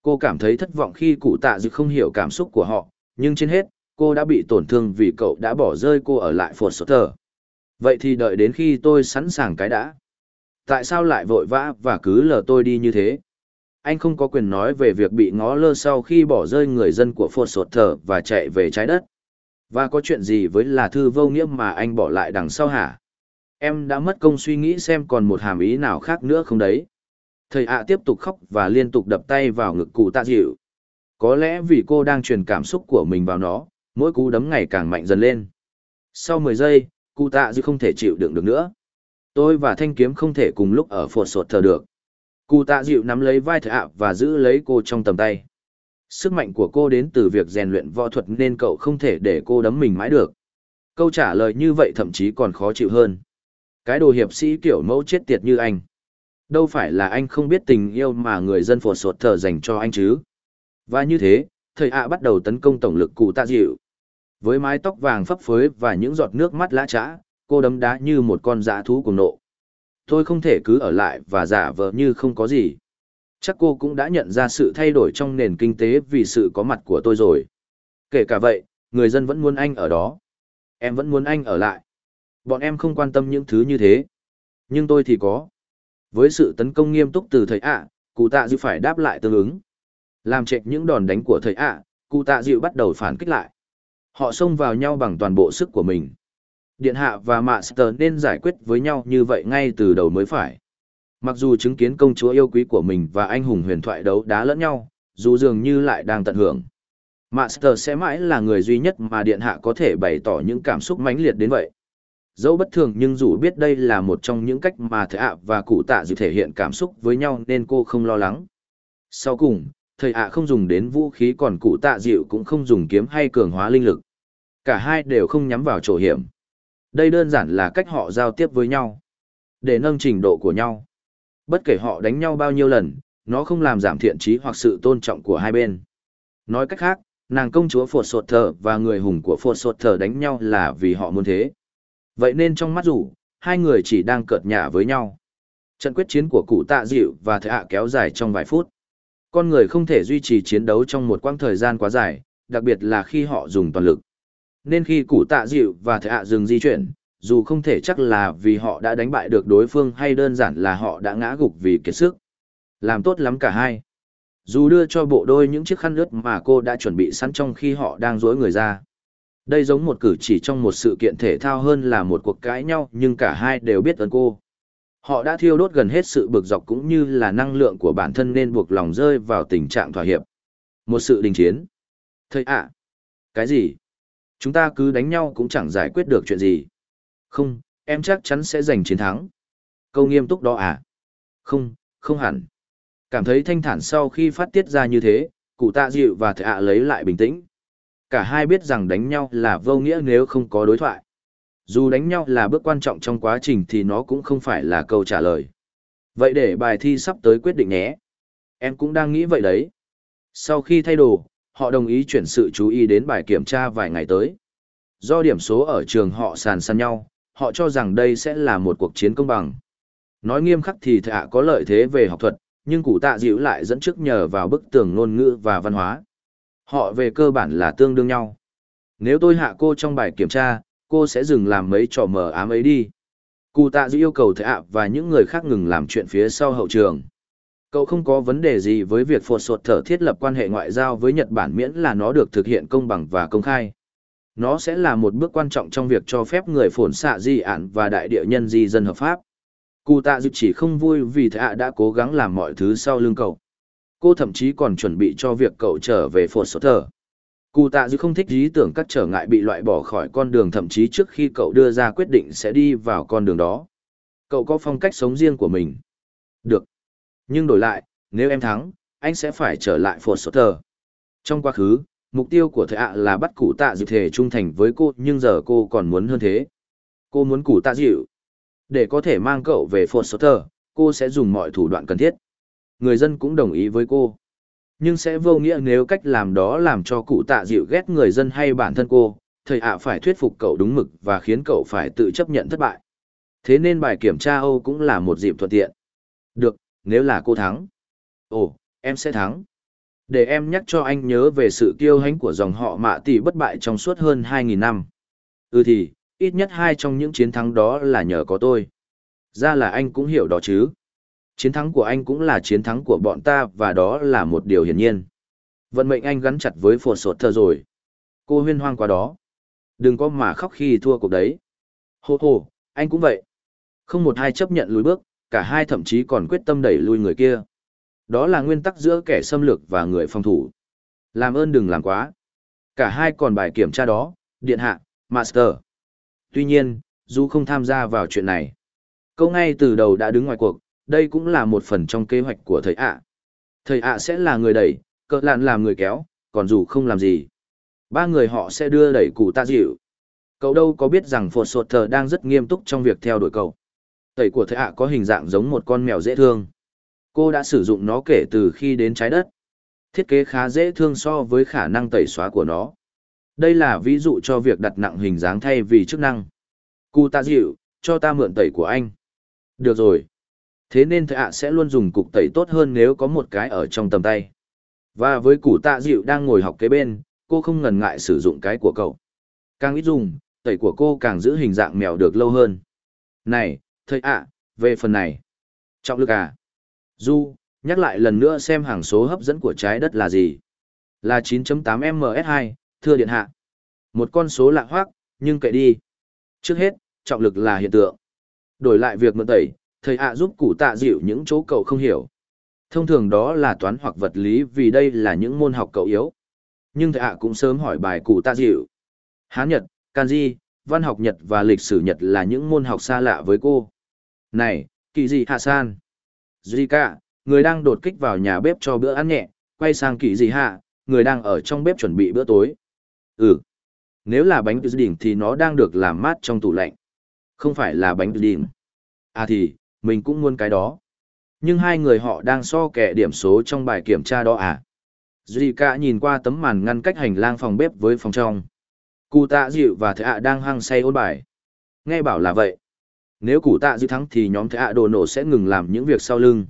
Cô cảm thấy thất vọng khi cụ tạ dự không hiểu cảm xúc của họ, nhưng trên hết, cô đã bị tổn thương vì cậu đã bỏ rơi cô ở lại phột sột thờ. Vậy thì đợi đến khi tôi sẵn sàng cái đã. Tại sao lại vội vã và cứ lờ tôi đi như thế? anh không có quyền nói về việc bị ngó lơ sau khi bỏ rơi người dân của phột sột thở và chạy về trái đất. Và có chuyện gì với là thư vô nghĩa mà anh bỏ lại đằng sau hả? Em đã mất công suy nghĩ xem còn một hàm ý nào khác nữa không đấy. Thầy ạ tiếp tục khóc và liên tục đập tay vào ngực cụ tạ dịu. Có lẽ vì cô đang truyền cảm xúc của mình vào nó, mỗi cú đấm ngày càng mạnh dần lên. Sau 10 giây, cụ tạ dư không thể chịu đựng được nữa. Tôi và thanh kiếm không thể cùng lúc ở phột sột thờ được. Cụ tạ dịu nắm lấy vai thợ ạ và giữ lấy cô trong tầm tay. Sức mạnh của cô đến từ việc rèn luyện võ thuật nên cậu không thể để cô đấm mình mãi được. Câu trả lời như vậy thậm chí còn khó chịu hơn. Cái đồ hiệp sĩ kiểu mẫu chết tiệt như anh. Đâu phải là anh không biết tình yêu mà người dân phổ sột thờ dành cho anh chứ. Và như thế, thầy ạ bắt đầu tấn công tổng lực cụ tạ dịu. Với mái tóc vàng phấp phới và những giọt nước mắt lã trã, cô đấm đá như một con dã thú cuồng nộ tôi không thể cứ ở lại và giả vờ như không có gì. Chắc cô cũng đã nhận ra sự thay đổi trong nền kinh tế vì sự có mặt của tôi rồi. Kể cả vậy, người dân vẫn muốn anh ở đó. Em vẫn muốn anh ở lại. Bọn em không quan tâm những thứ như thế. Nhưng tôi thì có. Với sự tấn công nghiêm túc từ thầy ạ, cụ tạ dịu phải đáp lại tương ứng. Làm chệch những đòn đánh của thầy ạ, cụ tạ dịu bắt đầu phản kích lại. Họ xông vào nhau bằng toàn bộ sức của mình. Điện hạ và Master nên giải quyết với nhau như vậy ngay từ đầu mới phải. Mặc dù chứng kiến công chúa yêu quý của mình và anh hùng huyền thoại đấu đá lẫn nhau, dù dường như lại đang tận hưởng. Master sẽ mãi là người duy nhất mà điện hạ có thể bày tỏ những cảm xúc mãnh liệt đến vậy. Dẫu bất thường nhưng dù biết đây là một trong những cách mà thầy ạ và cụ tạ dự thể hiện cảm xúc với nhau nên cô không lo lắng. Sau cùng, thầy ạ không dùng đến vũ khí còn cụ tạ dịu cũng không dùng kiếm hay cường hóa linh lực. Cả hai đều không nhắm vào chỗ hiểm. Đây đơn giản là cách họ giao tiếp với nhau. Để nâng trình độ của nhau. Bất kể họ đánh nhau bao nhiêu lần, nó không làm giảm thiện trí hoặc sự tôn trọng của hai bên. Nói cách khác, nàng công chúa Phột Sột Thờ và người hùng của Phột Sột Thờ đánh nhau là vì họ muốn thế. Vậy nên trong mắt rủ, hai người chỉ đang cợt nhả với nhau. Trận quyết chiến của cụ tạ dịu và thợ hạ kéo dài trong vài phút. Con người không thể duy trì chiến đấu trong một quãng thời gian quá dài, đặc biệt là khi họ dùng toàn lực. Nên khi cụ tạ dịu và thợ hạ dừng di chuyển, dù không thể chắc là vì họ đã đánh bại được đối phương hay đơn giản là họ đã ngã gục vì kiệt sức. Làm tốt lắm cả hai. Dù đưa cho bộ đôi những chiếc khăn ướt mà cô đã chuẩn bị sẵn trong khi họ đang dối người ra. Đây giống một cử chỉ trong một sự kiện thể thao hơn là một cuộc cãi nhau nhưng cả hai đều biết ơn cô. Họ đã thiêu đốt gần hết sự bực dọc cũng như là năng lượng của bản thân nên buộc lòng rơi vào tình trạng thỏa hiệp. Một sự đình chiến. Thầy ạ! cái gì? Chúng ta cứ đánh nhau cũng chẳng giải quyết được chuyện gì. Không, em chắc chắn sẽ giành chiến thắng. Câu nghiêm túc đó à? Không, không hẳn. Cảm thấy thanh thản sau khi phát tiết ra như thế, cụ tạ dịu và Thệ ạ lấy lại bình tĩnh. Cả hai biết rằng đánh nhau là vô nghĩa nếu không có đối thoại. Dù đánh nhau là bước quan trọng trong quá trình thì nó cũng không phải là câu trả lời. Vậy để bài thi sắp tới quyết định nhé. Em cũng đang nghĩ vậy đấy. Sau khi thay đồ, họ đồng ý chuyển sự chú ý đến bài kiểm tra vài ngày tới. Do điểm số ở trường họ sàn sàn nhau, họ cho rằng đây sẽ là một cuộc chiến công bằng. Nói nghiêm khắc thì thạ có lợi thế về học thuật, nhưng cụ tạ dịu lại dẫn trước nhờ vào bức tường ngôn ngữ và văn hóa. Họ về cơ bản là tương đương nhau. Nếu tôi hạ cô trong bài kiểm tra, cô sẽ dừng làm mấy trò mờ ám ấy đi. Cụ tạ dịu yêu cầu thạ và những người khác ngừng làm chuyện phía sau hậu trường. Cậu không có vấn đề gì với việc phột sột thở thiết lập quan hệ ngoại giao với Nhật Bản miễn là nó được thực hiện công bằng và công khai. Nó sẽ là một bước quan trọng trong việc cho phép người phồn xạ di ản và đại địa nhân di dân hợp pháp. Cụ tạ dự chỉ không vui vì thạ đã cố gắng làm mọi thứ sau lưng cậu. Cô thậm chí còn chuẩn bị cho việc cậu trở về phột sột thở. Cụ tạ dự không thích ý tưởng các trở ngại bị loại bỏ khỏi con đường thậm chí trước khi cậu đưa ra quyết định sẽ đi vào con đường đó. Cậu có phong cách sống riêng của mình. Được. Nhưng đổi lại, nếu em thắng, anh sẽ phải trở lại phổ sốt tờ. Trong quá khứ, mục tiêu của thầy ạ là bắt cụ tạ dịu thể trung thành với cô nhưng giờ cô còn muốn hơn thế. Cô muốn cụ tạ dịu, để có thể mang cậu về Fort tờ, cô sẽ dùng mọi thủ đoạn cần thiết. Người dân cũng đồng ý với cô. Nhưng sẽ vô nghĩa nếu cách làm đó làm cho cụ tạ dịu ghét người dân hay bản thân cô, thầy ạ phải thuyết phục cậu đúng mực và khiến cậu phải tự chấp nhận thất bại. Thế nên bài kiểm tra Âu cũng là một dịp thuận tiện. Được, nếu là cô thắng. Ồ, em sẽ thắng. Để em nhắc cho anh nhớ về sự kiêu hãnh của dòng họ mạ tỷ bất bại trong suốt hơn 2.000 năm. Ừ thì, ít nhất hai trong những chiến thắng đó là nhờ có tôi. Ra là anh cũng hiểu đó chứ. Chiến thắng của anh cũng là chiến thắng của bọn ta và đó là một điều hiển nhiên. Vận mệnh anh gắn chặt với phổ sột thơ rồi. Cô huyên hoang quá đó. Đừng có mà khóc khi thua cuộc đấy. Hô hô, anh cũng vậy. Không một ai chấp nhận lùi bước, cả hai thậm chí còn quyết tâm đẩy lui người kia. Đó là nguyên tắc giữa kẻ xâm lược và người phòng thủ. Làm ơn đừng làm quá. Cả hai còn bài kiểm tra đó, điện hạ, master. Tuy nhiên, dù không tham gia vào chuyện này. Câu ngay từ đầu đã đứng ngoài cuộc, đây cũng là một phần trong kế hoạch của thầy ạ. Thầy ạ sẽ là người đẩy, cỡ lạn làm người kéo, còn dù không làm gì. Ba người họ sẽ đưa đẩy cụ ta dịu. Cậu đâu có biết rằng phột sột thờ đang rất nghiêm túc trong việc theo đuổi cậu. Tẩy của thầy ạ có hình dạng giống một con mèo dễ thương. Cô đã sử dụng nó kể từ khi đến trái đất. Thiết kế khá dễ thương so với khả năng tẩy xóa của nó. Đây là ví dụ cho việc đặt nặng hình dáng thay vì chức năng. Cụ ta dịu, cho ta mượn tẩy của anh. Được rồi. Thế nên thầy ạ sẽ luôn dùng cục tẩy tốt hơn nếu có một cái ở trong tầm tay. Và với cụ tạ dịu đang ngồi học kế bên, cô không ngần ngại sử dụng cái của cậu. Càng ít dùng, tẩy của cô càng giữ hình dạng mèo được lâu hơn. Này, thầy ạ, về phần này. Trọng lực à? Du, nhắc lại lần nữa xem hàng số hấp dẫn của trái đất là gì. Là 9.8ms2, thưa điện hạ. Một con số lạ hoác, nhưng kệ đi. Trước hết, trọng lực là hiện tượng. Đổi lại việc mượn tẩy, thầy ạ giúp cụ tạ dịu những chỗ cậu không hiểu. Thông thường đó là toán hoặc vật lý vì đây là những môn học cậu yếu. Nhưng thầy ạ cũng sớm hỏi bài cụ tạ dịu. Hán Nhật, Kanji, văn học Nhật và lịch sử Nhật là những môn học xa lạ với cô. Này, kỳ dị hạ san? Zika, người đang đột kích vào nhà bếp cho bữa ăn nhẹ, quay sang kỳ dị hạ, người đang ở trong bếp chuẩn bị bữa tối. Ừ. Nếu là bánh đỉnh thì nó đang được làm mát trong tủ lạnh. Không phải là bánh đỉnh. À thì, mình cũng muốn cái đó. Nhưng hai người họ đang so kẻ điểm số trong bài kiểm tra đó à? Zika nhìn qua tấm màn ngăn cách hành lang phòng bếp với phòng trong. Cụ tạ dịu và thệ ạ đang hăng say ôn bài. Nghe bảo là vậy. Nếu cụ tạ dư thắng thì nhóm Thế ạ đồ nổ sẽ ngừng làm những việc sau lưng.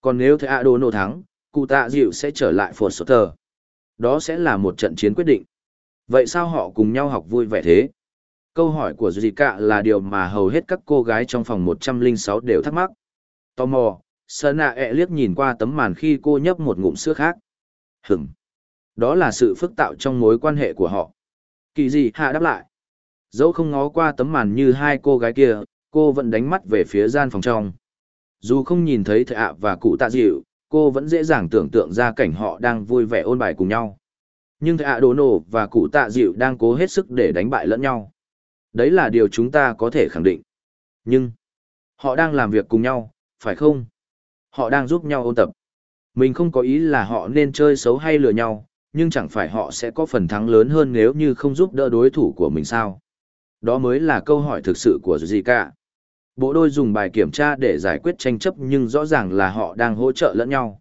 Còn nếu Thế ạ đồ nổ thắng, cụ tạ dịu sẽ trở lại phổ sở tờ. Đó sẽ là một trận chiến quyết định. Vậy sao họ cùng nhau học vui vẻ thế? Câu hỏi của Zika là điều mà hầu hết các cô gái trong phòng 106 đều thắc mắc. Tò mò, Sơn nạ ẹ liếc nhìn qua tấm màn khi cô nhấp một ngụm sữa khác. Hửm. Đó là sự phức tạo trong mối quan hệ của họ. Kỳ gì hạ đáp lại. Dẫu không ngó qua tấm màn như hai cô gái kia, cô vẫn đánh mắt về phía gian phòng trong. Dù không nhìn thấy thợ ạ và cụ tạ dịu, cô vẫn dễ dàng tưởng tượng ra cảnh họ đang vui vẻ ôn bài cùng nhau. Nhưng thợ ạ đồ nổ và cụ tạ dịu đang cố hết sức để đánh bại lẫn nhau. Đấy là điều chúng ta có thể khẳng định. Nhưng, họ đang làm việc cùng nhau, phải không? Họ đang giúp nhau ôn tập. Mình không có ý là họ nên chơi xấu hay lừa nhau, nhưng chẳng phải họ sẽ có phần thắng lớn hơn nếu như không giúp đỡ đối thủ của mình sao? Đó mới là câu hỏi thực sự của Zika. cả. Bộ đôi dùng bài kiểm tra để giải quyết tranh chấp nhưng rõ ràng là họ đang hỗ trợ lẫn nhau.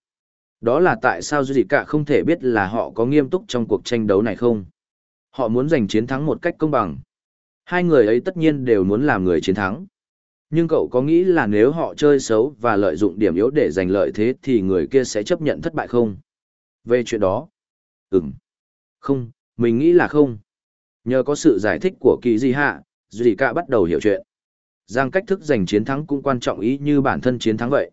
Đó là tại sao Duy cả không thể biết là họ có nghiêm túc trong cuộc tranh đấu này không? Họ muốn giành chiến thắng một cách công bằng. Hai người ấy tất nhiên đều muốn làm người chiến thắng. Nhưng cậu có nghĩ là nếu họ chơi xấu và lợi dụng điểm yếu để giành lợi thế thì người kia sẽ chấp nhận thất bại không? Về chuyện đó, ừm, không, mình nghĩ là không. Nhờ có sự giải thích của kỳ di hạ, Duy Cả bắt đầu hiểu chuyện. Giang cách thức giành chiến thắng cũng quan trọng ý như bản thân chiến thắng vậy.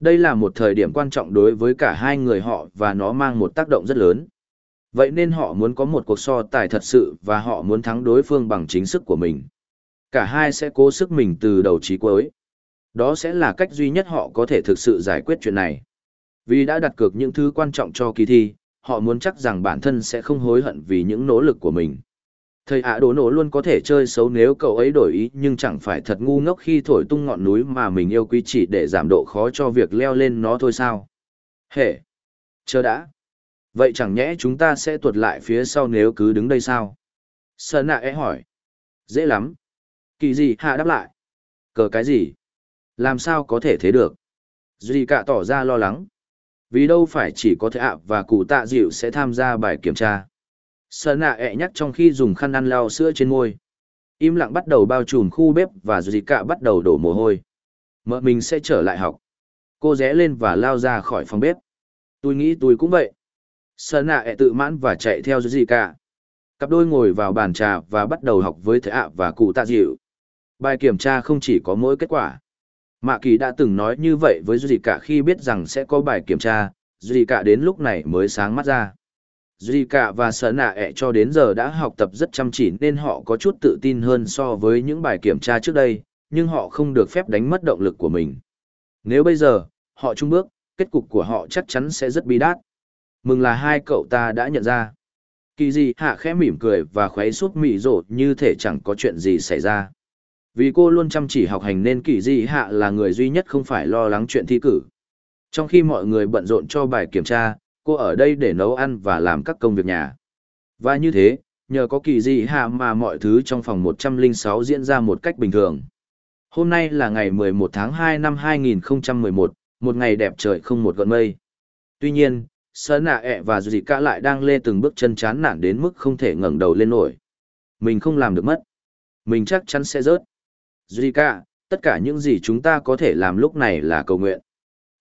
Đây là một thời điểm quan trọng đối với cả hai người họ và nó mang một tác động rất lớn. Vậy nên họ muốn có một cuộc so tài thật sự và họ muốn thắng đối phương bằng chính sức của mình. Cả hai sẽ cố sức mình từ đầu chí cuối. Đó sẽ là cách duy nhất họ có thể thực sự giải quyết chuyện này. Vì đã đặt cược những thứ quan trọng cho kỳ thi, họ muốn chắc rằng bản thân sẽ không hối hận vì những nỗ lực của mình. Thầy ạ, đồ nổ luôn có thể chơi xấu nếu cậu ấy đổi ý, nhưng chẳng phải thật ngu ngốc khi thổi tung ngọn núi mà mình yêu quý chỉ để giảm độ khó cho việc leo lên nó thôi sao. Hệ! Chờ đã! Vậy chẳng nhẽ chúng ta sẽ tuột lại phía sau nếu cứ đứng đây sao? Sơn nạ e hỏi. Dễ lắm. Kỳ gì, hạ đáp lại. Cờ cái gì? Làm sao có thể thế được? Duy cả tỏ ra lo lắng. Vì đâu phải chỉ có thể ạ và cụ tạ dịu sẽ tham gia bài kiểm tra. Sơn nạ ẹ nhắc trong khi dùng khăn ăn lau sữa trên môi. Im lặng bắt đầu bao trùm khu bếp và Duy cả bắt đầu đổ mồ hôi. Mợ mình sẽ trở lại học. Cô rẽ lên và lao ra khỏi phòng bếp. Tôi nghĩ tôi cũng vậy. Sơn nạ ẹ tự mãn và chạy theo Duy cả. Cặp đôi ngồi vào bàn trà và bắt đầu học với thầy ạ và cụ tạ dịu. Bài kiểm tra không chỉ có mỗi kết quả. Mạ kỳ đã từng nói như vậy với Duy cả khi biết rằng sẽ có bài kiểm tra, Duy cả đến lúc này mới sáng mắt ra. Duy cả và sở nạ ẹ cho đến giờ đã học tập rất chăm chỉ nên họ có chút tự tin hơn so với những bài kiểm tra trước đây, nhưng họ không được phép đánh mất động lực của mình. Nếu bây giờ, họ trung bước, kết cục của họ chắc chắn sẽ rất bi đát. Mừng là hai cậu ta đã nhận ra. Kỳ gì hạ khẽ mỉm cười và khuấy suốt mị rộ như thể chẳng có chuyện gì xảy ra. Vì cô luôn chăm chỉ học hành nên kỳ dị hạ là người duy nhất không phải lo lắng chuyện thi cử. Trong khi mọi người bận rộn cho bài kiểm tra, cô ở đây để nấu ăn và làm các công việc nhà. Và như thế, nhờ có kỳ dị hạ mà mọi thứ trong phòng 106 diễn ra một cách bình thường. Hôm nay là ngày 11 tháng 2 năm 2011, một ngày đẹp trời không một gọn mây. Tuy nhiên, Sơn nạ ẹ và Duy Cả lại đang lê từng bước chân chán nản đến mức không thể ngẩng đầu lên nổi. Mình không làm được mất. Mình chắc chắn sẽ rớt. Zika, tất cả những gì chúng ta có thể làm lúc này là cầu nguyện.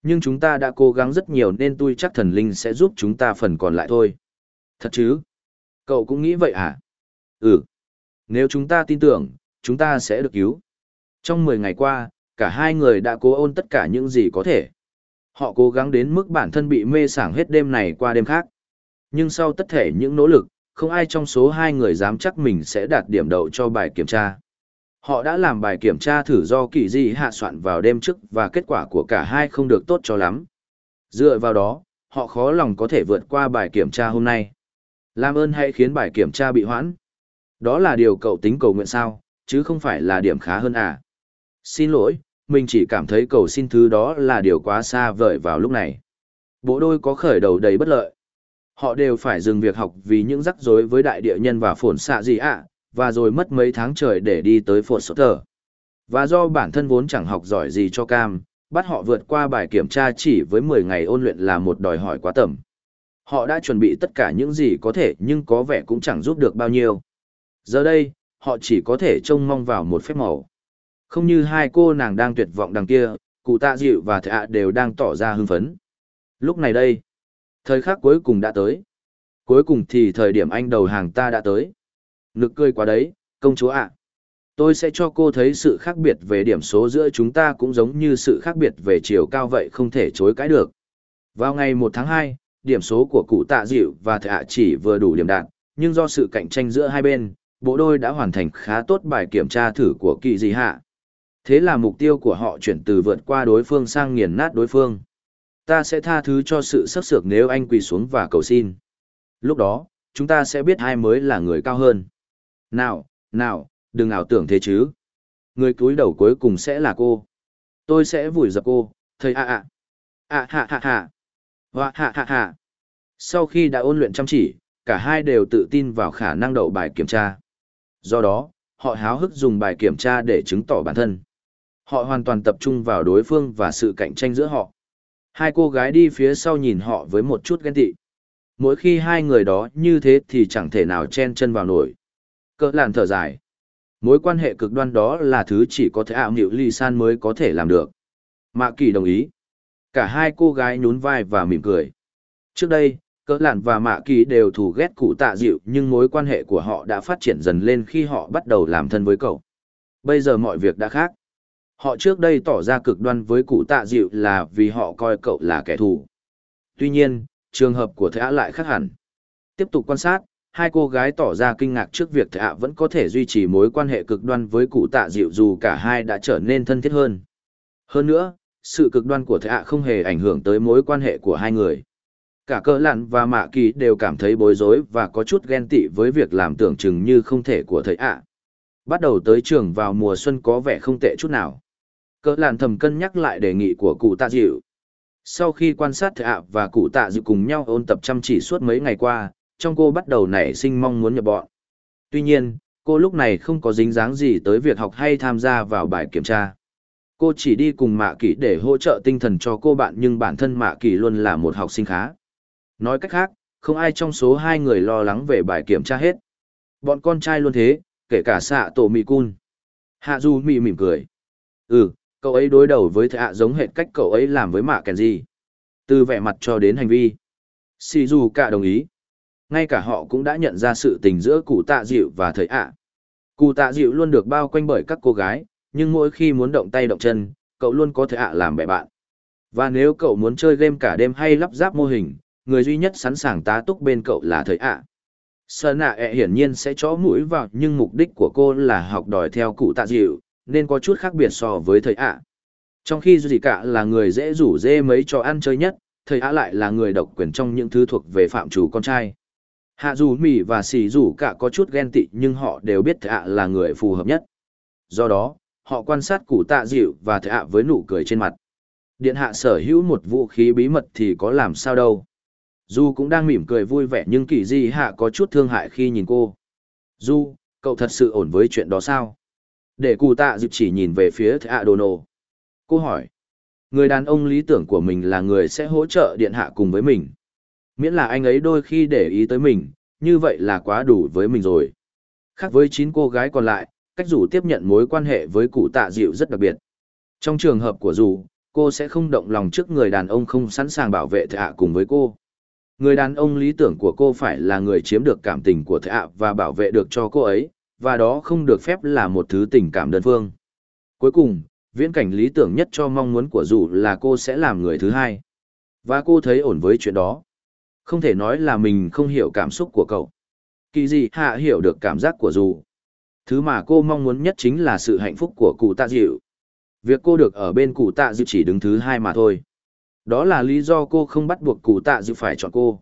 Nhưng chúng ta đã cố gắng rất nhiều nên tôi chắc thần linh sẽ giúp chúng ta phần còn lại thôi. Thật chứ? Cậu cũng nghĩ vậy à? Ừ. Nếu chúng ta tin tưởng, chúng ta sẽ được cứu. Trong 10 ngày qua, cả hai người đã cố ôn tất cả những gì có thể. Họ cố gắng đến mức bản thân bị mê sảng hết đêm này qua đêm khác. Nhưng sau tất thể những nỗ lực, không ai trong số hai người dám chắc mình sẽ đạt điểm đậu cho bài kiểm tra. Họ đã làm bài kiểm tra thử do kỳ di hạ soạn vào đêm trước và kết quả của cả hai không được tốt cho lắm. Dựa vào đó, họ khó lòng có thể vượt qua bài kiểm tra hôm nay. Làm ơn hãy khiến bài kiểm tra bị hoãn. Đó là điều cậu tính cầu nguyện sao, chứ không phải là điểm khá hơn à. Xin lỗi, mình chỉ cảm thấy cầu xin thứ đó là điều quá xa vời vào lúc này. Bộ đôi có khởi đầu đầy bất lợi. Họ đều phải dừng việc học vì những rắc rối với đại địa nhân và phồn xạ gì ạ, và rồi mất mấy tháng trời để đi tới phổ sốt tờ. Và do bản thân vốn chẳng học giỏi gì cho cam, bắt họ vượt qua bài kiểm tra chỉ với 10 ngày ôn luyện là một đòi hỏi quá tầm. Họ đã chuẩn bị tất cả những gì có thể nhưng có vẻ cũng chẳng giúp được bao nhiêu. Giờ đây, họ chỉ có thể trông mong vào một phép màu. Không như hai cô nàng đang tuyệt vọng đằng kia, cụ tạ dịu và thạ đều đang tỏ ra hưng phấn. Lúc này đây, thời khắc cuối cùng đã tới. Cuối cùng thì thời điểm anh đầu hàng ta đã tới. Nực cười quá đấy, công chúa ạ. Tôi sẽ cho cô thấy sự khác biệt về điểm số giữa chúng ta cũng giống như sự khác biệt về chiều cao vậy không thể chối cãi được. Vào ngày 1 tháng 2, điểm số của cụ tạ dịu và thạ chỉ vừa đủ điểm đạt, nhưng do sự cạnh tranh giữa hai bên, bộ đôi đã hoàn thành khá tốt bài kiểm tra thử của kỳ dị hạ. Thế là mục tiêu của họ chuyển từ vượt qua đối phương sang nghiền nát đối phương. Ta sẽ tha thứ cho sự sắp sược nếu anh quỳ xuống và cầu xin. Lúc đó, chúng ta sẽ biết ai mới là người cao hơn. Nào, nào, đừng ảo tưởng thế chứ. Người cúi đầu cuối cùng sẽ là cô. Tôi sẽ vùi dập cô, thầy ạ ạ. ạ hạ hạ hạ. Hoa hạ hạ hạ. Sau khi đã ôn luyện chăm chỉ, cả hai đều tự tin vào khả năng đậu bài kiểm tra. Do đó, họ háo hức dùng bài kiểm tra để chứng tỏ bản thân. Họ hoàn toàn tập trung vào đối phương và sự cạnh tranh giữa họ. Hai cô gái đi phía sau nhìn họ với một chút ghen tị. Mỗi khi hai người đó như thế thì chẳng thể nào chen chân vào nổi. Cỡ làn thở dài. Mối quan hệ cực đoan đó là thứ chỉ có thể ảo nghịu ly san mới có thể làm được. Mạ kỳ đồng ý. Cả hai cô gái nhún vai và mỉm cười. Trước đây, cỡ lạn và mạ kỳ đều thù ghét cụ tạ dịu nhưng mối quan hệ của họ đã phát triển dần lên khi họ bắt đầu làm thân với cậu. Bây giờ mọi việc đã khác. Họ trước đây tỏ ra cực đoan với cụ tạ dịu là vì họ coi cậu là kẻ thù. Tuy nhiên, trường hợp của thẻ lại khác hẳn. Tiếp tục quan sát, hai cô gái tỏ ra kinh ngạc trước việc thạ vẫn có thể duy trì mối quan hệ cực đoan với cụ tạ dịu dù cả hai đã trở nên thân thiết hơn. Hơn nữa, sự cực đoan của thạ không hề ảnh hưởng tới mối quan hệ của hai người. Cả cỡ lặn và mạ kỳ đều cảm thấy bối rối và có chút ghen tị với việc làm tưởng chừng như không thể của thầy ạ. Bắt đầu tới trường vào mùa xuân có vẻ không tệ chút nào. Cỡ lạn thầm cân nhắc lại đề nghị của cụ tạ dịu. Sau khi quan sát thầy ạ và cụ tạ dịu cùng nhau ôn tập chăm chỉ suốt mấy ngày qua, trong cô bắt đầu nảy sinh mong muốn nhập bọn. Tuy nhiên, cô lúc này không có dính dáng gì tới việc học hay tham gia vào bài kiểm tra. Cô chỉ đi cùng Mạ Kỳ để hỗ trợ tinh thần cho cô bạn nhưng bản thân Mạ Kỳ luôn là một học sinh khá. Nói cách khác, không ai trong số hai người lo lắng về bài kiểm tra hết. Bọn con trai luôn thế, kể cả xạ tổ mì cun. Hạ Du mì mỉm cười. Ừ, cậu ấy đối đầu với thạ giống hệt cách cậu ấy làm với mạ Kenji. gì. Từ vẻ mặt cho đến hành vi. Si Du cả đồng ý. Ngay cả họ cũng đã nhận ra sự tình giữa cụ tạ dịu và thầy ạ. Cụ tạ dịu luôn được bao quanh bởi các cô gái, nhưng mỗi khi muốn động tay động chân, cậu luôn có thể ạ làm bè bạn. Và nếu cậu muốn chơi game cả đêm hay lắp ráp mô hình, người duy nhất sẵn sàng tá túc bên cậu là thầy ạ. Sơn ạ ẹ hiển nhiên sẽ chó mũi vào nhưng mục đích của cô là học đòi theo cụ tạ dịu, nên có chút khác biệt so với thầy ạ. Trong khi gì cả là người dễ rủ dê mấy trò ăn chơi nhất, thầy ạ lại là người độc quyền trong những thứ thuộc về phạm chủ con trai. Hạ dù mỉ và xì dù cả có chút ghen tị nhưng họ đều biết thệ ạ là người phù hợp nhất. Do đó, họ quan sát cụ tạ dịu và thệ ạ với nụ cười trên mặt. Điện hạ sở hữu một vũ khí bí mật thì có làm sao đâu. Du cũng đang mỉm cười vui vẻ nhưng kỳ di hạ có chút thương hại khi nhìn cô. Du, cậu thật sự ổn với chuyện đó sao? Để cụ tạ dịu chỉ nhìn về phía thạ à đồ nổ. Cô hỏi. Người đàn ông lý tưởng của mình là người sẽ hỗ trợ điện hạ cùng với mình. Miễn là anh ấy đôi khi để ý tới mình, như vậy là quá đủ với mình rồi. Khác với chín cô gái còn lại, cách dù tiếp nhận mối quan hệ với cụ tạ dịu rất đặc biệt. Trong trường hợp của dù, cô sẽ không động lòng trước người đàn ông không sẵn sàng bảo vệ thạ cùng với cô. Người đàn ông lý tưởng của cô phải là người chiếm được cảm tình của thạ và bảo vệ được cho cô ấy, và đó không được phép là một thứ tình cảm đơn phương. Cuối cùng, viễn cảnh lý tưởng nhất cho mong muốn của dù là cô sẽ làm người thứ hai. Và cô thấy ổn với chuyện đó. Không thể nói là mình không hiểu cảm xúc của cậu. Kỳ gì hạ hiểu được cảm giác của dù. Thứ mà cô mong muốn nhất chính là sự hạnh phúc của cụ tạ dịu. Việc cô được ở bên cụ tạ dịu chỉ đứng thứ hai mà thôi. Đó là lý do cô không bắt buộc cụ tạ dịu phải chọn cô.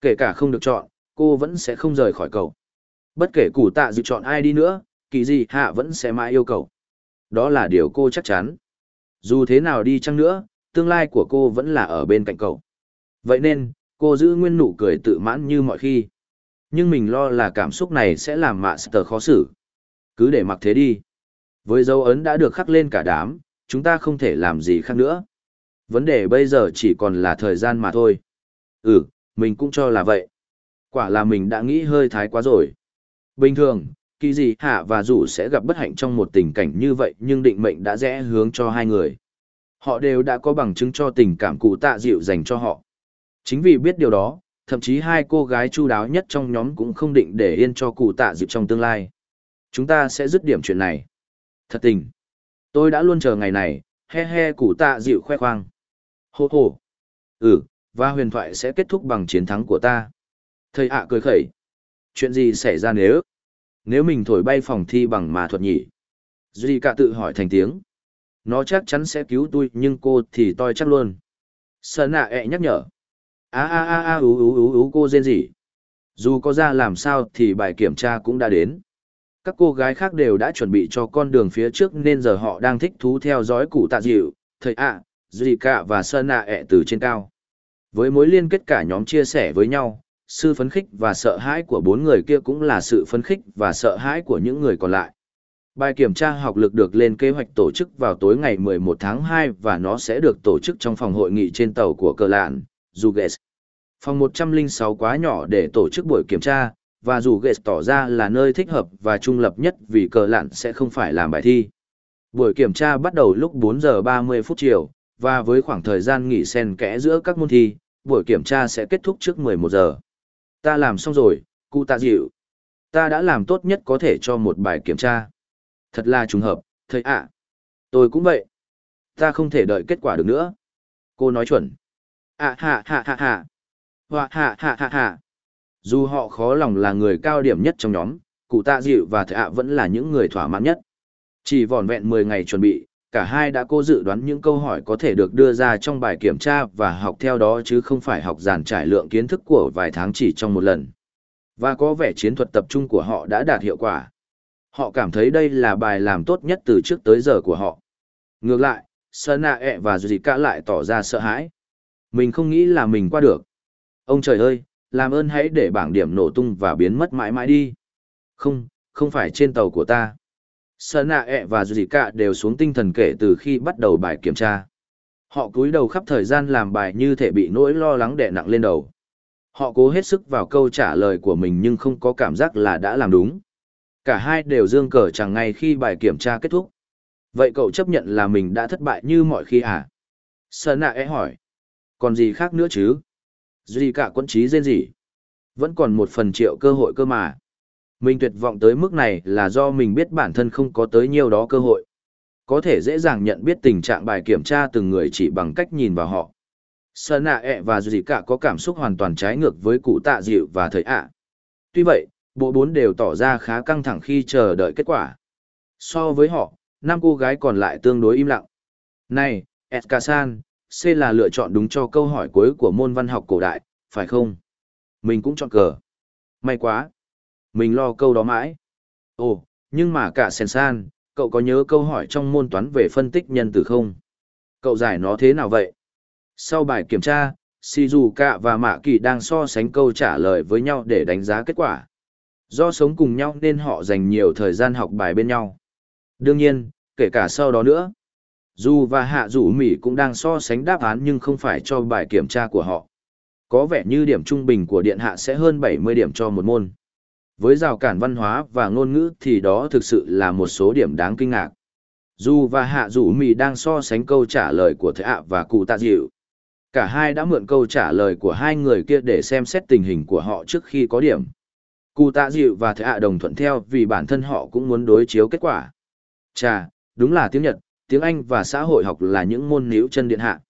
Kể cả không được chọn, cô vẫn sẽ không rời khỏi cậu. Bất kể cụ tạ dịu chọn ai đi nữa, kỳ gì hạ vẫn sẽ mãi yêu cậu. Đó là điều cô chắc chắn. Dù thế nào đi chăng nữa, tương lai của cô vẫn là ở bên cạnh cậu. Vậy nên, cô giữ nguyên nụ cười tự mãn như mọi khi. Nhưng mình lo là cảm xúc này sẽ làm mạ sờ khó xử. Cứ để mặc thế đi. Với dấu ấn đã được khắc lên cả đám, chúng ta không thể làm gì khác nữa. Vấn đề bây giờ chỉ còn là thời gian mà thôi. Ừ, mình cũng cho là vậy. Quả là mình đã nghĩ hơi thái quá rồi. Bình thường, kỳ gì hạ và rủ sẽ gặp bất hạnh trong một tình cảnh như vậy nhưng định mệnh đã rẽ hướng cho hai người. Họ đều đã có bằng chứng cho tình cảm cụ tạ dịu dành cho họ. Chính vì biết điều đó, thậm chí hai cô gái chu đáo nhất trong nhóm cũng không định để yên cho cụ tạ dịu trong tương lai. Chúng ta sẽ dứt điểm chuyện này. Thật tình. Tôi đã luôn chờ ngày này, he he cụ tạ dịu khoe khoang. Hô hô. Ừ, và huyền thoại sẽ kết thúc bằng chiến thắng của ta. Thầy ạ cười khẩy. Chuyện gì xảy ra nếu? Nếu mình thổi bay phòng thi bằng mà thuật nhỉ? Duy cả tự hỏi thành tiếng. Nó chắc chắn sẽ cứu tôi nhưng cô thì toi chắc luôn. Sơn ạ ẹ nhắc nhở a a a a ú ú ú ú cô rên gì? Dù có ra làm sao thì bài kiểm tra cũng đã đến. Các cô gái khác đều đã chuẩn bị cho con đường phía trước nên giờ họ đang thích thú theo dõi cụ tạ dịu, thầy ạ, dì cạ và Sơn ạ ẹ từ trên cao. Với mối liên kết cả nhóm chia sẻ với nhau, sự phấn khích và sợ hãi của bốn người kia cũng là sự phấn khích và sợ hãi của những người còn lại. Bài kiểm tra học lực được lên kế hoạch tổ chức vào tối ngày 11 tháng 2 và nó sẽ được tổ chức trong phòng hội nghị trên tàu của cờ lạn, Zuges. Phòng 106 quá nhỏ để tổ chức buổi kiểm tra, và dù Zuges tỏ ra là nơi thích hợp và trung lập nhất vì cờ lạn sẽ không phải làm bài thi. Buổi kiểm tra bắt đầu lúc 4 giờ 30 phút chiều, và với khoảng thời gian nghỉ sen kẽ giữa các môn thi, buổi kiểm tra sẽ kết thúc trước 11 giờ. Ta làm xong rồi, cụ tạ dịu. Ta đã làm tốt nhất có thể cho một bài kiểm tra. Thật là trùng hợp, thầy ạ. Tôi cũng vậy. Ta không thể đợi kết quả được nữa. Cô nói chuẩn. À hạ hạ hạ hạ. Hoa hạ hạ hạ hạ. Dù họ khó lòng là người cao điểm nhất trong nhóm, cụ tạ dịu và thầy ạ vẫn là những người thỏa mãn nhất. Chỉ vòn vẹn 10 ngày chuẩn bị, cả hai đã cố dự đoán những câu hỏi có thể được đưa ra trong bài kiểm tra và học theo đó chứ không phải học giàn trải lượng kiến thức của vài tháng chỉ trong một lần. Và có vẻ chiến thuật tập trung của họ đã đạt hiệu quả. Họ cảm thấy đây là bài làm tốt nhất từ trước tới giờ của họ. Ngược lại, Sơn e và Cả lại tỏ ra sợ hãi. Mình không nghĩ là mình qua được. Ông trời ơi, làm ơn hãy để bảng điểm nổ tung và biến mất mãi mãi đi. Không, không phải trên tàu của ta. Sana ẹ và Cả đều xuống tinh thần kể từ khi bắt đầu bài kiểm tra. Họ cúi đầu khắp thời gian làm bài như thể bị nỗi lo lắng đè nặng lên đầu. Họ cố hết sức vào câu trả lời của mình nhưng không có cảm giác là đã làm đúng. Cả hai đều dương cờ chẳng ngay khi bài kiểm tra kết thúc. Vậy cậu chấp nhận là mình đã thất bại như mọi khi à? Sơn nạ e hỏi. Còn gì khác nữa chứ? Duy cả quân trí rên gì? Vẫn còn một phần triệu cơ hội cơ mà. Mình tuyệt vọng tới mức này là do mình biết bản thân không có tới nhiều đó cơ hội. Có thể dễ dàng nhận biết tình trạng bài kiểm tra từng người chỉ bằng cách nhìn vào họ. Sơn nạ ẹ và Duy cả có cảm xúc hoàn toàn trái ngược với cụ tạ dịu và thời ạ. Tuy vậy, bộ bốn đều tỏ ra khá căng thẳng khi chờ đợi kết quả. So với họ, năm cô gái còn lại tương đối im lặng. Này, Eskasan, C là lựa chọn đúng cho câu hỏi cuối của môn văn học cổ đại, phải không? Mình cũng chọn cờ. May quá. Mình lo câu đó mãi. Ồ, nhưng mà cả Sensan, cậu có nhớ câu hỏi trong môn toán về phân tích nhân tử không? Cậu giải nó thế nào vậy? Sau bài kiểm tra, Shizuka và Mạ Kỳ đang so sánh câu trả lời với nhau để đánh giá kết quả. Do sống cùng nhau nên họ dành nhiều thời gian học bài bên nhau. Đương nhiên, kể cả sau đó nữa. Dù và Hạ Dụ Mỹ cũng đang so sánh đáp án nhưng không phải cho bài kiểm tra của họ. Có vẻ như điểm trung bình của Điện Hạ sẽ hơn 70 điểm cho một môn. Với rào cản văn hóa và ngôn ngữ thì đó thực sự là một số điểm đáng kinh ngạc. Dù và Hạ Dụ Mỹ đang so sánh câu trả lời của Thế ạ và Cụ Tạ Diệu. Cả hai đã mượn câu trả lời của hai người kia để xem xét tình hình của họ trước khi có điểm. Cụ tạ dịu và thệ ạ đồng thuận theo vì bản thân họ cũng muốn đối chiếu kết quả. Chà, đúng là tiếng Nhật, tiếng Anh và xã hội học là những môn níu chân điện hạ.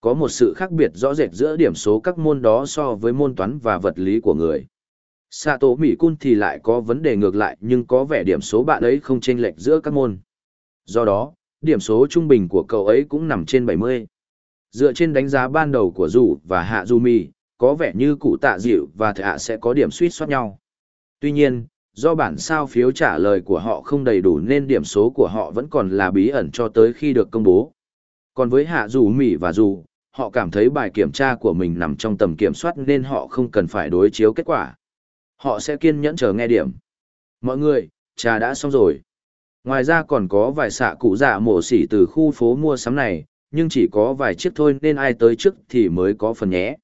Có một sự khác biệt rõ rệt giữa điểm số các môn đó so với môn toán và vật lý của người. Sato Mỹ Cun thì lại có vấn đề ngược lại nhưng có vẻ điểm số bạn ấy không chênh lệch giữa các môn. Do đó, điểm số trung bình của cậu ấy cũng nằm trên 70. Dựa trên đánh giá ban đầu của Dù và Hạ Du Mi, có vẻ như cụ tạ dịu và thệ sẽ có điểm suýt soát nhau. Tuy nhiên, do bản sao phiếu trả lời của họ không đầy đủ nên điểm số của họ vẫn còn là bí ẩn cho tới khi được công bố. Còn với hạ dù mỉ và dù, họ cảm thấy bài kiểm tra của mình nằm trong tầm kiểm soát nên họ không cần phải đối chiếu kết quả. Họ sẽ kiên nhẫn chờ nghe điểm. Mọi người, trà đã xong rồi. Ngoài ra còn có vài xạ cụ dạ mổ xỉ từ khu phố mua sắm này, nhưng chỉ có vài chiếc thôi nên ai tới trước thì mới có phần nhé.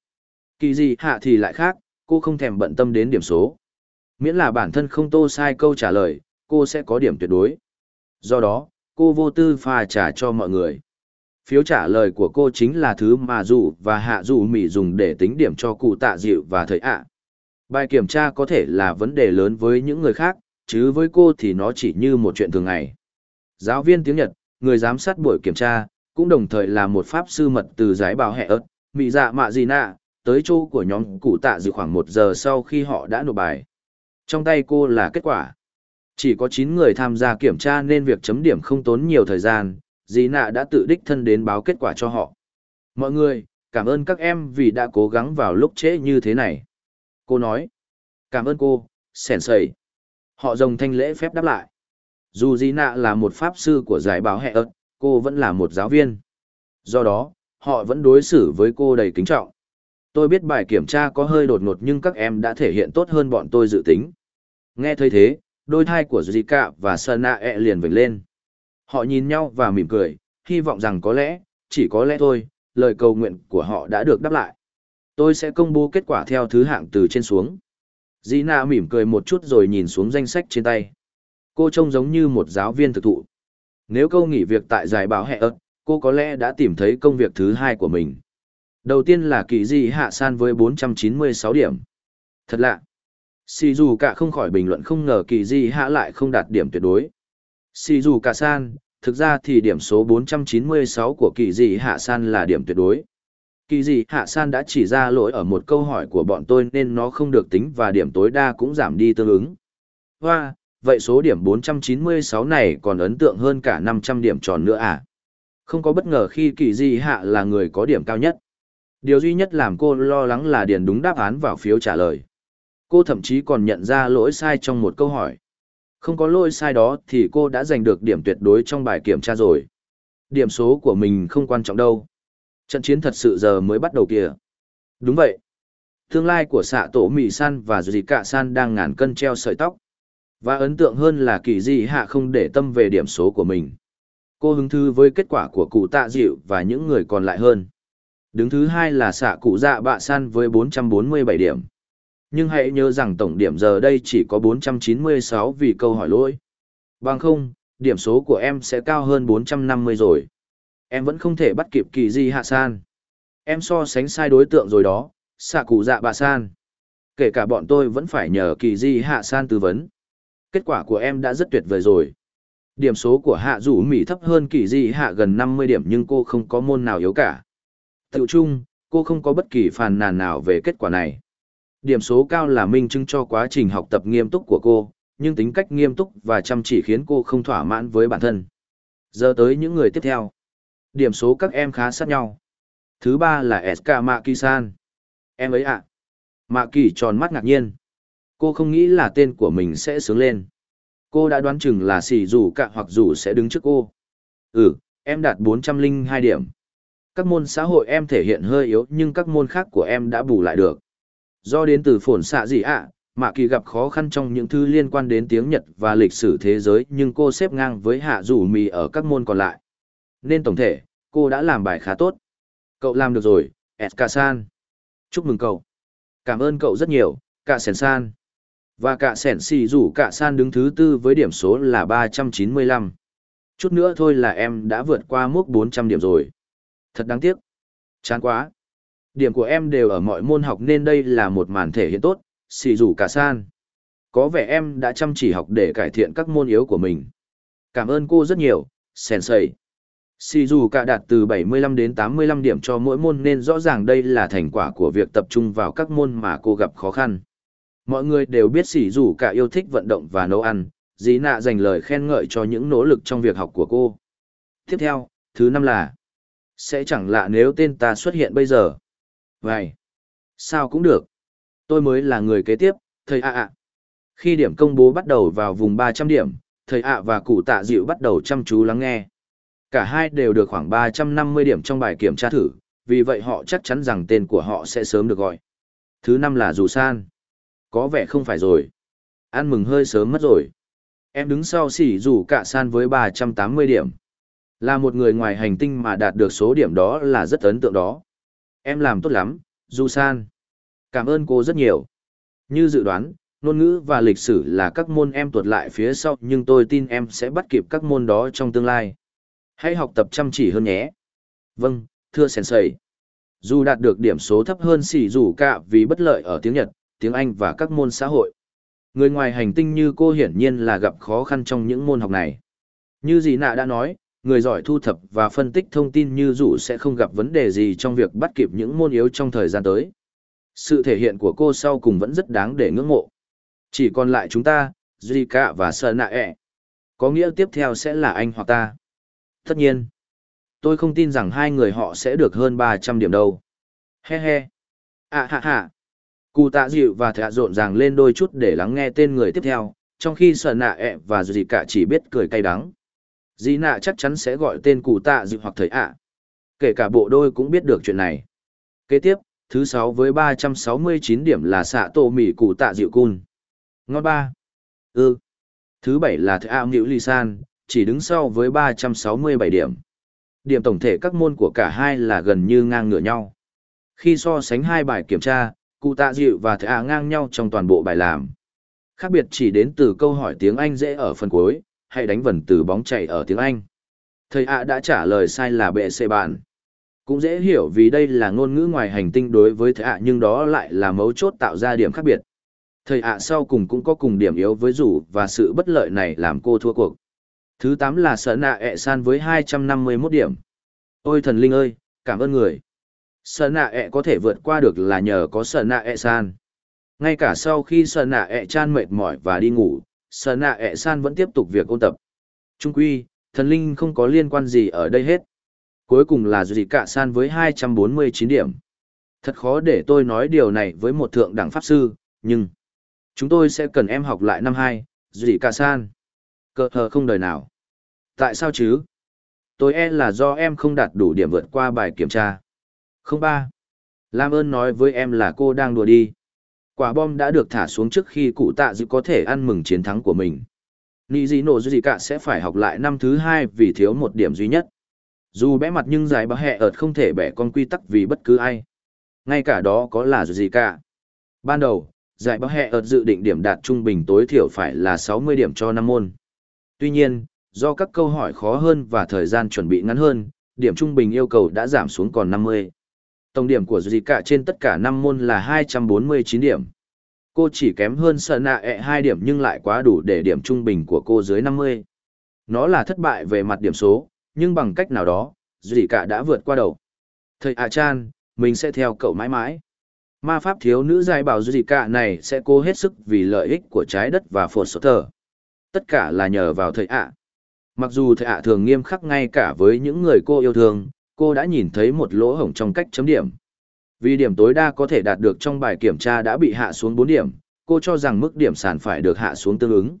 Kỳ gì hạ thì lại khác, cô không thèm bận tâm đến điểm số. Miễn là bản thân không tô sai câu trả lời, cô sẽ có điểm tuyệt đối. Do đó, cô vô tư pha trả cho mọi người. Phiếu trả lời của cô chính là thứ mà dù và hạ dù mỉ dùng để tính điểm cho cụ tạ dịu và thầy ạ. Bài kiểm tra có thể là vấn đề lớn với những người khác, chứ với cô thì nó chỉ như một chuyện thường ngày. Giáo viên tiếng Nhật, người giám sát buổi kiểm tra, cũng đồng thời là một pháp sư mật từ giải bào hẹ ớt, mị dạ mạ gì nạ, tới chỗ của nhóm cụ tạ dự khoảng một giờ sau khi họ đã nộp bài. Trong tay cô là kết quả. Chỉ có 9 người tham gia kiểm tra nên việc chấm điểm không tốn nhiều thời gian, dì nạ đã tự đích thân đến báo kết quả cho họ. Mọi người, cảm ơn các em vì đã cố gắng vào lúc trễ như thế này. Cô nói. Cảm ơn cô, sẻn sầy. Họ dòng thanh lễ phép đáp lại. Dù dì nạ là một pháp sư của giải báo hẹ ớt, cô vẫn là một giáo viên. Do đó, họ vẫn đối xử với cô đầy kính trọng. Tôi biết bài kiểm tra có hơi đột ngột nhưng các em đã thể hiện tốt hơn bọn tôi dự tính. Nghe thấy thế, đôi thai của Zika và Sana e liền vểnh lên. Họ nhìn nhau và mỉm cười, hy vọng rằng có lẽ, chỉ có lẽ thôi, lời cầu nguyện của họ đã được đáp lại. Tôi sẽ công bố kết quả theo thứ hạng từ trên xuống. Zina mỉm cười một chút rồi nhìn xuống danh sách trên tay. Cô trông giống như một giáo viên thực thụ. Nếu câu nghỉ việc tại giải báo hẹ ớt, cô có lẽ đã tìm thấy công việc thứ hai của mình. Đầu tiên là kỳ di hạ san với 496 điểm. Thật lạ. Sì dù cả không khỏi bình luận không ngờ kỳ di hạ lại không đạt điểm tuyệt đối. Sì dù cả san, thực ra thì điểm số 496 của kỳ di hạ san là điểm tuyệt đối. Kỳ di hạ san đã chỉ ra lỗi ở một câu hỏi của bọn tôi nên nó không được tính và điểm tối đa cũng giảm đi tương ứng. Hoa, vậy số điểm 496 này còn ấn tượng hơn cả 500 điểm tròn nữa à? Không có bất ngờ khi kỳ di hạ là người có điểm cao nhất. Điều duy nhất làm cô lo lắng là điền đúng đáp án vào phiếu trả lời. Cô thậm chí còn nhận ra lỗi sai trong một câu hỏi. Không có lỗi sai đó thì cô đã giành được điểm tuyệt đối trong bài kiểm tra rồi. Điểm số của mình không quan trọng đâu. Trận chiến thật sự giờ mới bắt đầu kìa. Đúng vậy. Tương lai của xạ tổ Mỹ San và Dì Cạ San đang ngàn cân treo sợi tóc. Và ấn tượng hơn là kỳ Dị hạ không để tâm về điểm số của mình. Cô hứng thư với kết quả của cụ tạ dịu và những người còn lại hơn. Đứng thứ hai là xạ cụ dạ bạ san với 447 điểm. Nhưng hãy nhớ rằng tổng điểm giờ đây chỉ có 496 vì câu hỏi lỗi. Bằng không, điểm số của em sẽ cao hơn 450 rồi. Em vẫn không thể bắt kịp kỳ di hạ san. Em so sánh sai đối tượng rồi đó, xạ cụ dạ bạ san. Kể cả bọn tôi vẫn phải nhờ kỳ di hạ san tư vấn. Kết quả của em đã rất tuyệt vời rồi. Điểm số của hạ rủ mỹ thấp hơn kỳ di hạ gần 50 điểm nhưng cô không có môn nào yếu cả. Tự chung, cô không có bất kỳ phàn nàn nào về kết quả này. Điểm số cao là minh chứng cho quá trình học tập nghiêm túc của cô, nhưng tính cách nghiêm túc và chăm chỉ khiến cô không thỏa mãn với bản thân. Giờ tới những người tiếp theo. Điểm số các em khá sát nhau. Thứ ba là SK Maki-san. Em ấy ạ. À. Mạ Kỳ tròn mắt ngạc nhiên. Cô không nghĩ là tên của mình sẽ sướng lên. Cô đã đoán chừng là xì rủ cạ hoặc rủ sẽ đứng trước cô. Ừ, em đạt 402 điểm. Các môn xã hội em thể hiện hơi yếu nhưng các môn khác của em đã bù lại được. Do đến từ phồn xạ gì ạ, à, Mạ Kỳ gặp khó khăn trong những thứ liên quan đến tiếng Nhật và lịch sử thế giới nhưng cô xếp ngang với Hạ Dù Mì ở các môn còn lại. Nên tổng thể, cô đã làm bài khá tốt. Cậu làm được rồi, Eska-san. Chúc mừng cậu. Cảm ơn cậu rất nhiều, cả sèn san. Và cả sèn Si rủ cả san đứng thứ tư với điểm số là 395. Chút nữa thôi là em đã vượt qua mức 400 điểm rồi. Thật đáng tiếc. Chán quá. Điểm của em đều ở mọi môn học nên đây là một màn thể hiện tốt, xì rủ cả san. Có vẻ em đã chăm chỉ học để cải thiện các môn yếu của mình. Cảm ơn cô rất nhiều, Sensei. Xì dù cả đạt từ 75 đến 85 điểm cho mỗi môn nên rõ ràng đây là thành quả của việc tập trung vào các môn mà cô gặp khó khăn. Mọi người đều biết xì dù cả yêu thích vận động và nấu ăn, dí nạ dành lời khen ngợi cho những nỗ lực trong việc học của cô. Tiếp theo, thứ năm là sẽ chẳng lạ nếu tên ta xuất hiện bây giờ. Vậy, Sao cũng được. Tôi mới là người kế tiếp, thầy ạ ạ. Khi điểm công bố bắt đầu vào vùng 300 điểm, thầy ạ và cụ tạ dịu bắt đầu chăm chú lắng nghe. Cả hai đều được khoảng 350 điểm trong bài kiểm tra thử, vì vậy họ chắc chắn rằng tên của họ sẽ sớm được gọi. Thứ năm là Dù San. Có vẻ không phải rồi. Ăn mừng hơi sớm mất rồi. Em đứng sau xỉ Dù Cả San với 380 điểm. Là một người ngoài hành tinh mà đạt được số điểm đó là rất ấn tượng đó. Em làm tốt lắm, Du San. Cảm ơn cô rất nhiều. Như dự đoán, ngôn ngữ và lịch sử là các môn em tuột lại phía sau nhưng tôi tin em sẽ bắt kịp các môn đó trong tương lai. Hãy học tập chăm chỉ hơn nhé. Vâng, thưa Sensei. Dù đạt được điểm số thấp hơn xỉ dù cả vì bất lợi ở tiếng Nhật, tiếng Anh và các môn xã hội. Người ngoài hành tinh như cô hiển nhiên là gặp khó khăn trong những môn học này. Như dì nạ đã nói, người giỏi thu thập và phân tích thông tin như dù sẽ không gặp vấn đề gì trong việc bắt kịp những môn yếu trong thời gian tới. Sự thể hiện của cô sau cùng vẫn rất đáng để ngưỡng mộ. Chỉ còn lại chúng ta, Zika và Sơn Nạ. Có nghĩa tiếp theo sẽ là anh hoặc ta. Tất nhiên, tôi không tin rằng hai người họ sẽ được hơn 300 điểm đâu. He he. À ha ha. Cụ tạ dịu và thạ rộn ràng lên đôi chút để lắng nghe tên người tiếp theo, trong khi Sơn Nạ và Zika chỉ biết cười cay đắng. Dì nạ chắc chắn sẽ gọi tên cụ tạ dịu hoặc thầy ạ. Kể cả bộ đôi cũng biết được chuyện này. Kế tiếp, thứ sáu với 369 điểm là xạ tổ mỉ cụ tạ dịu cun. Ngon ba. Ừ. Thứ bảy là thầy ạ Nhiễu Ly San, chỉ đứng sau với 367 điểm. Điểm tổng thể các môn của cả hai là gần như ngang ngửa nhau. Khi so sánh hai bài kiểm tra, cụ tạ dịu và thầy ạ ngang nhau trong toàn bộ bài làm. Khác biệt chỉ đến từ câu hỏi tiếng Anh dễ ở phần cuối, hay đánh vần từ bóng chạy ở tiếng Anh. Thầy ạ đã trả lời sai là bệ xê bạn. Cũng dễ hiểu vì đây là ngôn ngữ ngoài hành tinh đối với thầy ạ nhưng đó lại là mấu chốt tạo ra điểm khác biệt. Thầy ạ sau cùng cũng có cùng điểm yếu với rủ và sự bất lợi này làm cô thua cuộc. Thứ 8 là sở nạ ẹ san với 251 điểm. Ôi thần linh ơi, cảm ơn người. Sở nạ ẹ có thể vượt qua được là nhờ có sở nạ ẹ san. Ngay cả sau khi sở nạ ẹ chan mệt mỏi và đi ngủ, sở nạ ẹ san vẫn tiếp tục việc ôn tập. Trung quy, thần linh không có liên quan gì ở đây hết. Cuối cùng là gì cả san với 249 điểm. Thật khó để tôi nói điều này với một thượng đẳng pháp sư, nhưng chúng tôi sẽ cần em học lại năm hai, gì cả san. Cờ hờ không đời nào. Tại sao chứ? Tôi e là do em không đạt đủ điểm vượt qua bài kiểm tra. Không ba. Lam ơn nói với em là cô đang đùa đi. Quả bom đã được thả xuống trước khi cụ tạ dự có thể ăn mừng chiến thắng của mình. Nì Dị nổ Dị cả sẽ phải học lại năm thứ hai vì thiếu một điểm duy nhất. Dù bẽ mặt nhưng giải bà hẹ ợt không thể bẻ con quy tắc vì bất cứ ai. Ngay cả đó có là gì cả. Ban đầu, giải bà hẹ ợt dự định điểm đạt trung bình tối thiểu phải là 60 điểm cho năm môn. Tuy nhiên, do các câu hỏi khó hơn và thời gian chuẩn bị ngắn hơn, điểm trung bình yêu cầu đã giảm xuống còn 50. Tổng điểm của Zika trên tất cả 5 môn là 249 điểm. Cô chỉ kém hơn sợ nạ e ẹ 2 điểm nhưng lại quá đủ để điểm trung bình của cô dưới 50. Nó là thất bại về mặt điểm số, nhưng bằng cách nào đó, Zika đã vượt qua đầu. Thầy A Chan, mình sẽ theo cậu mãi mãi. Ma pháp thiếu nữ dài bảo Zika này sẽ cố hết sức vì lợi ích của trái đất và phổ sốt thờ. Tất cả là nhờ vào thầy ạ. Mặc dù thầy ạ thường nghiêm khắc ngay cả với những người cô yêu thương, cô đã nhìn thấy một lỗ hổng trong cách chấm điểm. Vì điểm tối đa có thể đạt được trong bài kiểm tra đã bị hạ xuống 4 điểm, cô cho rằng mức điểm sàn phải được hạ xuống tương ứng.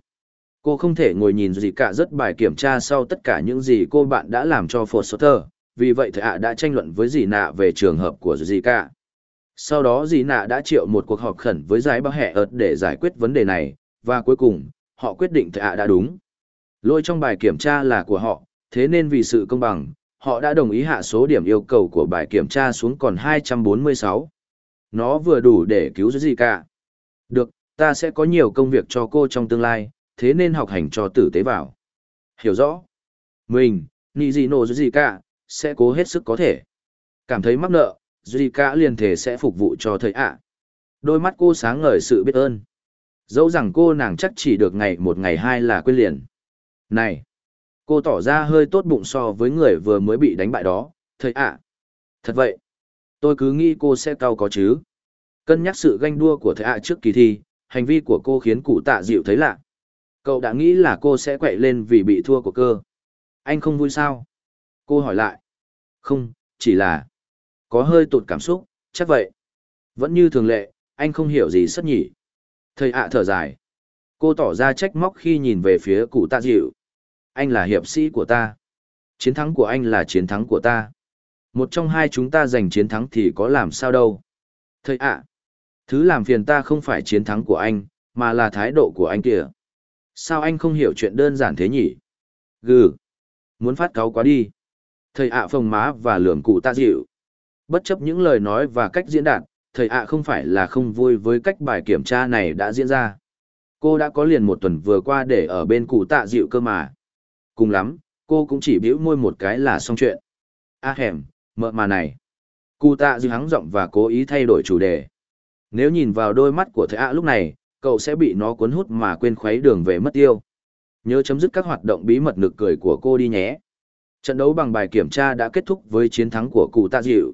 Cô không thể ngồi nhìn gì cả rất bài kiểm tra sau tất cả những gì cô bạn đã làm cho Foster, vì vậy thầy ạ đã tranh luận với dì nạ về trường hợp của dì cả. Sau đó dì nạ đã triệu một cuộc họp khẩn với giải báo hẹ ợt để giải quyết vấn đề này, và cuối cùng, họ quyết định thầy ạ đã đúng. Lỗi trong bài kiểm tra là của họ, thế nên vì sự công bằng, họ đã đồng ý hạ số điểm yêu cầu của bài kiểm tra xuống còn 246. Nó vừa đủ để cứu gì cả. Được, ta sẽ có nhiều công việc cho cô trong tương lai, thế nên học hành cho tử tế vào. Hiểu rõ. Mình, nị gì nổ gì cả, sẽ cố hết sức có thể. Cảm thấy mắc nợ, Zika liền thể sẽ phục vụ cho thầy ạ. Đôi mắt cô sáng ngời sự biết ơn. Dẫu rằng cô nàng chắc chỉ được ngày một ngày hai là quên liền. Này! Cô tỏ ra hơi tốt bụng so với người vừa mới bị đánh bại đó, thầy ạ. Thật vậy. Tôi cứ nghĩ cô sẽ cao có chứ. Cân nhắc sự ganh đua của thầy ạ trước kỳ thi, hành vi của cô khiến cụ tạ dịu thấy lạ. Cậu đã nghĩ là cô sẽ quậy lên vì bị thua của cơ. Anh không vui sao? Cô hỏi lại. Không, chỉ là... Có hơi tụt cảm xúc, chắc vậy. Vẫn như thường lệ, anh không hiểu gì sất nhỉ. Thầy ạ thở dài. Cô tỏ ra trách móc khi nhìn về phía cụ tạ dịu. Anh là hiệp sĩ của ta. Chiến thắng của anh là chiến thắng của ta. Một trong hai chúng ta giành chiến thắng thì có làm sao đâu. Thầy ạ, thứ làm phiền ta không phải chiến thắng của anh, mà là thái độ của anh kìa. Sao anh không hiểu chuyện đơn giản thế nhỉ? Gừ, muốn phát cáo quá đi. Thầy ạ phồng má và lườm cụ tạ dịu. Bất chấp những lời nói và cách diễn đạt, thầy ạ không phải là không vui với cách bài kiểm tra này đã diễn ra. Cô đã có liền một tuần vừa qua để ở bên cụ tạ dịu cơ mà. Cùng lắm, cô cũng chỉ bĩu môi một cái là xong chuyện. A hẻm, mợ mà này. Cụ tạ dịu hắng giọng và cố ý thay đổi chủ đề. Nếu nhìn vào đôi mắt của thầy ạ lúc này, cậu sẽ bị nó cuốn hút mà quên khuấy đường về mất tiêu. Nhớ chấm dứt các hoạt động bí mật nực cười của cô đi nhé. Trận đấu bằng bài kiểm tra đã kết thúc với chiến thắng của cụ tạ dịu.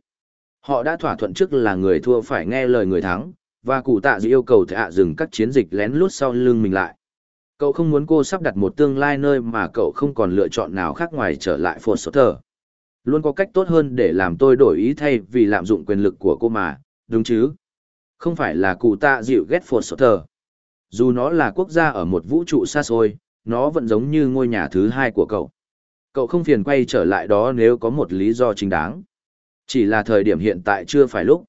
Họ đã thỏa thuận trước là người thua phải nghe lời người thắng, và cụ tạ dịu yêu cầu thạ à dừng các chiến dịch lén lút sau lưng mình lại. Cậu không muốn cô sắp đặt một tương lai nơi mà cậu không còn lựa chọn nào khác ngoài trở lại Fort Sutter. Luôn có cách tốt hơn để làm tôi đổi ý thay vì lạm dụng quyền lực của cô mà, đúng chứ? Không phải là cụ tạ dịu ghét Fort Sutter. Dù nó là quốc gia ở một vũ trụ xa xôi, nó vẫn giống như ngôi nhà thứ hai của cậu. Cậu không phiền quay trở lại đó nếu có một lý do chính đáng. Chỉ là thời điểm hiện tại chưa phải lúc.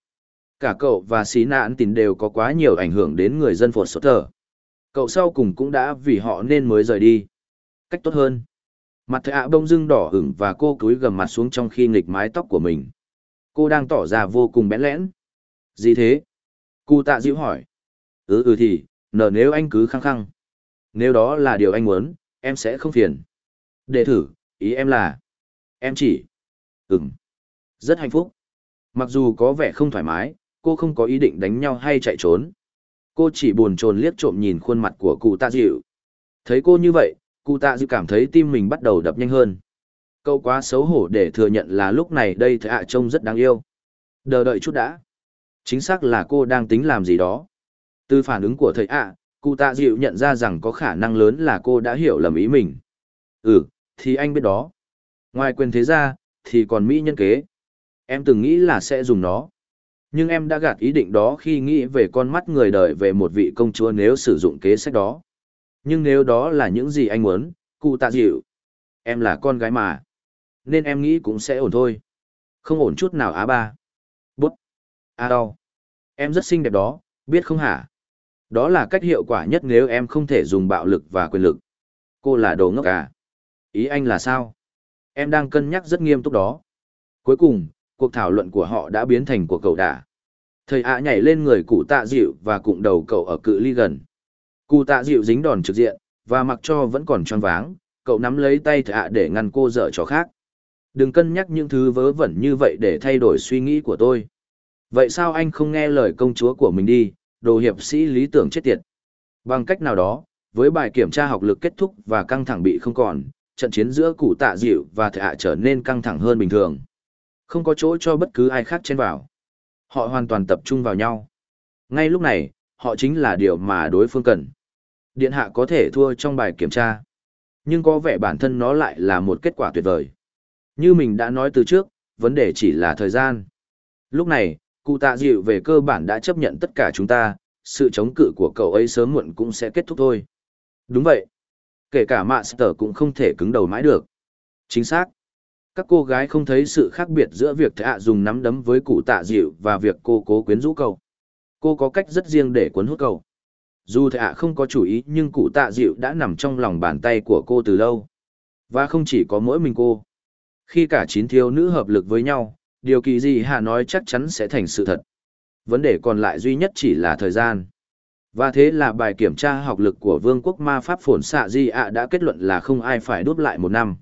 Cả cậu và xí nạn tín đều có quá nhiều ảnh hưởng đến người dân phột sốt thở. Cậu sau cùng cũng đã vì họ nên mới rời đi. Cách tốt hơn. Mặt thầy ạ bông dưng đỏ hửng và cô cúi gầm mặt xuống trong khi nghịch mái tóc của mình. Cô đang tỏ ra vô cùng bẽn lẽn. Gì thế? Cụ tạ dịu hỏi. Ừ ừ thì, nở nếu anh cứ khăng khăng. Nếu đó là điều anh muốn, em sẽ không phiền. Để thử, ý em là... Em chỉ... Ừm. Rất hạnh phúc. Mặc dù có vẻ không thoải mái, cô không có ý định đánh nhau hay chạy trốn. Cô chỉ buồn chồn liếc trộm nhìn khuôn mặt của cụ tạ dịu. Thấy cô như vậy, cụ tạ dịu cảm thấy tim mình bắt đầu đập nhanh hơn. Cậu quá xấu hổ để thừa nhận là lúc này đây thạ trông rất đáng yêu. đờ đợi chút đã. Chính xác là cô đang tính làm gì đó. Từ phản ứng của thầy ạ, cụ tạ dịu nhận ra rằng có khả năng lớn là cô đã hiểu lầm ý mình. Ừ, thì anh biết đó. Ngoài quyền thế ra, thì còn Mỹ nhân kế. Em từng nghĩ là sẽ dùng nó. Nhưng em đã gạt ý định đó khi nghĩ về con mắt người đời về một vị công chúa nếu sử dụng kế sách đó. Nhưng nếu đó là những gì anh muốn, cụ tạ dịu. Em là con gái mà. Nên em nghĩ cũng sẽ ổn thôi. Không ổn chút nào á ba. Bút. A đau. Em rất xinh đẹp đó, biết không hả? Đó là cách hiệu quả nhất nếu em không thể dùng bạo lực và quyền lực. Cô là đồ ngốc à? Ý anh là sao? Em đang cân nhắc rất nghiêm túc đó. Cuối cùng, cuộc thảo luận của họ đã biến thành cuộc cầu đả. Thầy ạ nhảy lên người cụ tạ dịu và cụm đầu cậu ở cự ly gần. Cụ tạ dịu dính đòn trực diện, và mặc cho vẫn còn choáng váng, cậu nắm lấy tay thầy ạ để ngăn cô dở trò khác. Đừng cân nhắc những thứ vớ vẩn như vậy để thay đổi suy nghĩ của tôi. Vậy sao anh không nghe lời công chúa của mình đi, đồ hiệp sĩ lý tưởng chết tiệt. Bằng cách nào đó, với bài kiểm tra học lực kết thúc và căng thẳng bị không còn, trận chiến giữa cụ tạ dịu và thầy ạ trở nên căng thẳng hơn bình thường. Không có chỗ cho bất cứ ai khác chen vào. Họ hoàn toàn tập trung vào nhau. Ngay lúc này, họ chính là điều mà đối phương cần. Điện hạ có thể thua trong bài kiểm tra. Nhưng có vẻ bản thân nó lại là một kết quả tuyệt vời. Như mình đã nói từ trước, vấn đề chỉ là thời gian. Lúc này, cụ tạ dịu về cơ bản đã chấp nhận tất cả chúng ta, sự chống cự của cậu ấy sớm muộn cũng sẽ kết thúc thôi. Đúng vậy. Kể cả Master cũng không thể cứng đầu mãi được. Chính xác các cô gái không thấy sự khác biệt giữa việc thạ dùng nắm đấm với cụ tạ dịu và việc cô cố quyến rũ cầu. Cô có cách rất riêng để cuốn hút cầu. Dù thạ không có chủ ý, nhưng cụ tạ dịu đã nằm trong lòng bàn tay của cô từ lâu. Và không chỉ có mỗi mình cô. Khi cả chín thiếu nữ hợp lực với nhau, điều kỳ gì hạ nói chắc chắn sẽ thành sự thật. Vấn đề còn lại duy nhất chỉ là thời gian. Và thế là bài kiểm tra học lực của vương quốc ma pháp Phổn xạ di ạ đã kết luận là không ai phải đốt lại một năm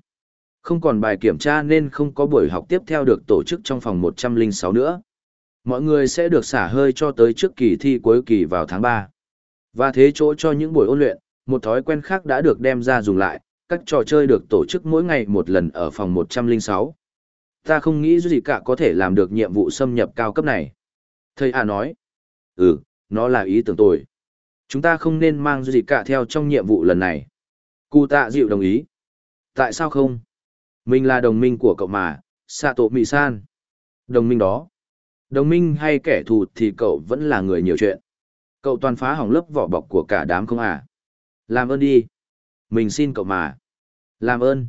không còn bài kiểm tra nên không có buổi học tiếp theo được tổ chức trong phòng 106 nữa. Mọi người sẽ được xả hơi cho tới trước kỳ thi cuối kỳ vào tháng 3. Và thế chỗ cho những buổi ôn luyện, một thói quen khác đã được đem ra dùng lại, các trò chơi được tổ chức mỗi ngày một lần ở phòng 106. Ta không nghĩ gì cả có thể làm được nhiệm vụ xâm nhập cao cấp này. Thầy A nói, ừ, nó là ý tưởng tồi. Chúng ta không nên mang gì cả theo trong nhiệm vụ lần này. Cụ tạ dịu đồng ý. Tại sao không? Mình là đồng minh của cậu mà, Sato Mị San. Đồng minh đó. Đồng minh hay kẻ thù thì cậu vẫn là người nhiều chuyện. Cậu toàn phá hỏng lớp vỏ bọc của cả đám không à? Làm ơn đi. Mình xin cậu mà. Làm ơn.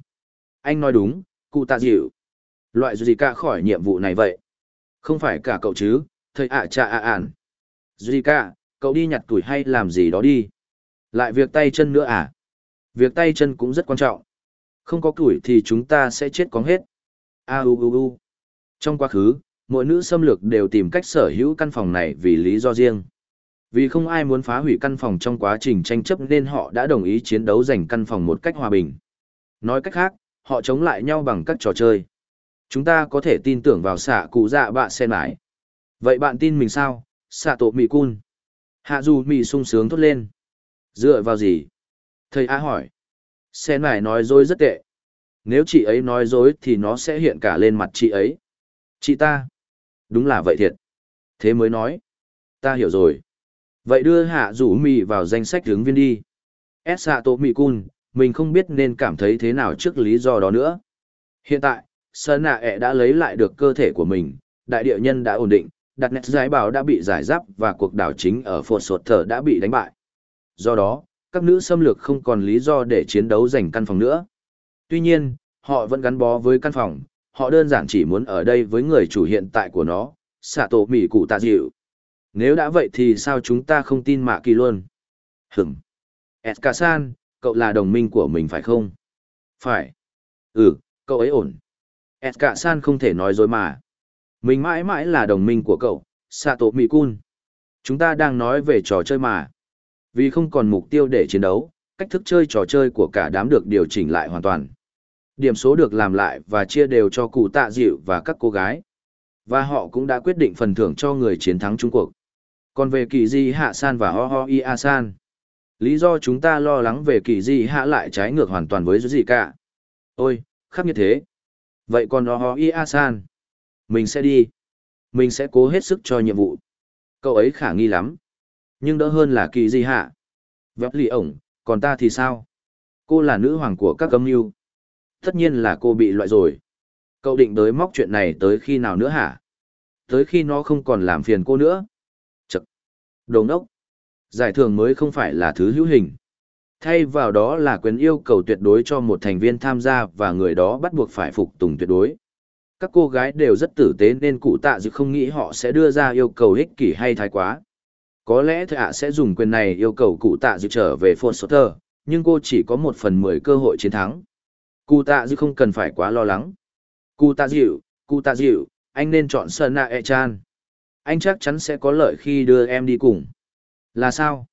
Anh nói đúng, cụ tạ dịu. Loại gì cả khỏi nhiệm vụ này vậy? Không phải cả cậu chứ, thầy ạ cha ạ ản. Zika, cậu đi nhặt tuổi hay làm gì đó đi. Lại việc tay chân nữa à? Việc tay chân cũng rất quan trọng. Không có tuổi thì chúng ta sẽ chết cóng hết. A u u u. Trong quá khứ, mỗi nữ xâm lược đều tìm cách sở hữu căn phòng này vì lý do riêng. Vì không ai muốn phá hủy căn phòng trong quá trình tranh chấp nên họ đã đồng ý chiến đấu giành căn phòng một cách hòa bình. Nói cách khác, họ chống lại nhau bằng các trò chơi. Chúng ta có thể tin tưởng vào xạ cụ dạ bạ sen mãi. Vậy bạn tin mình sao, xạ tổ mì cun? Hạ dù mì sung sướng thốt lên. Dựa vào gì? Thầy A hỏi xe này nói dối rất tệ. Nếu chị ấy nói dối thì nó sẽ hiện cả lên mặt chị ấy. Chị ta. Đúng là vậy thiệt. Thế mới nói. Ta hiểu rồi. Vậy đưa hạ rủ mì vào danh sách hướng viên đi. S xạ tô mì cun, mình không biết nên cảm thấy thế nào trước lý do đó nữa. Hiện tại, Sơn Nạ ẹ đã lấy lại được cơ thể của mình, đại địa nhân đã ổn định, đặt nét giải bảo đã bị giải giáp và cuộc đảo chính ở phột sột thở đã bị đánh bại. Do đó, các nữ xâm lược không còn lý do để chiến đấu giành căn phòng nữa. Tuy nhiên, họ vẫn gắn bó với căn phòng, họ đơn giản chỉ muốn ở đây với người chủ hiện tại của nó, xạ tổ mỉ cụ tạ dịu. Nếu đã vậy thì sao chúng ta không tin mạ kỳ luôn? Hửm. Eskasan, cậu là đồng minh của mình phải không? Phải. Ừ, cậu ấy ổn. Eskasan không thể nói dối mà. Mình mãi mãi là đồng minh của cậu, Sato Mikun. Chúng ta đang nói về trò chơi mà. Vì không còn mục tiêu để chiến đấu, cách thức chơi trò chơi của cả đám được điều chỉnh lại hoàn toàn. Điểm số được làm lại và chia đều cho cụ tạ dịu và các cô gái. Và họ cũng đã quyết định phần thưởng cho người chiến thắng Trung cuộc. Còn về kỳ di hạ san và ho ho i a san, lý do chúng ta lo lắng về kỳ di hạ lại trái ngược hoàn toàn với gì cả. Ôi, khác như thế. Vậy còn ho ho i a san, mình sẽ đi. Mình sẽ cố hết sức cho nhiệm vụ. Cậu ấy khả nghi lắm. Nhưng đỡ hơn là kỳ di hạ. Vấp lì ổng, còn ta thì sao? Cô là nữ hoàng của các âm mưu. Tất nhiên là cô bị loại rồi. Cậu định tới móc chuyện này tới khi nào nữa hả? Tới khi nó không còn làm phiền cô nữa. Đồ ngốc. Giải thưởng mới không phải là thứ hữu hình. Thay vào đó là quyền yêu cầu tuyệt đối cho một thành viên tham gia và người đó bắt buộc phải phục tùng tuyệt đối. Các cô gái đều rất tử tế nên cụ tạ dự không nghĩ họ sẽ đưa ra yêu cầu ích kỷ hay thái quá. Có lẽ thợ ạ sẽ dùng quyền này yêu cầu cụ tạ dự trở về Foster, nhưng cô chỉ có một phần mười cơ hội chiến thắng. Cụ tạ dự không cần phải quá lo lắng. Cụ tạ dịu, cụ tạ dịu, anh nên chọn Sơn Nạ E Chan anh chắc chắn sẽ có lợi khi đưa em đi cùng. Là sao?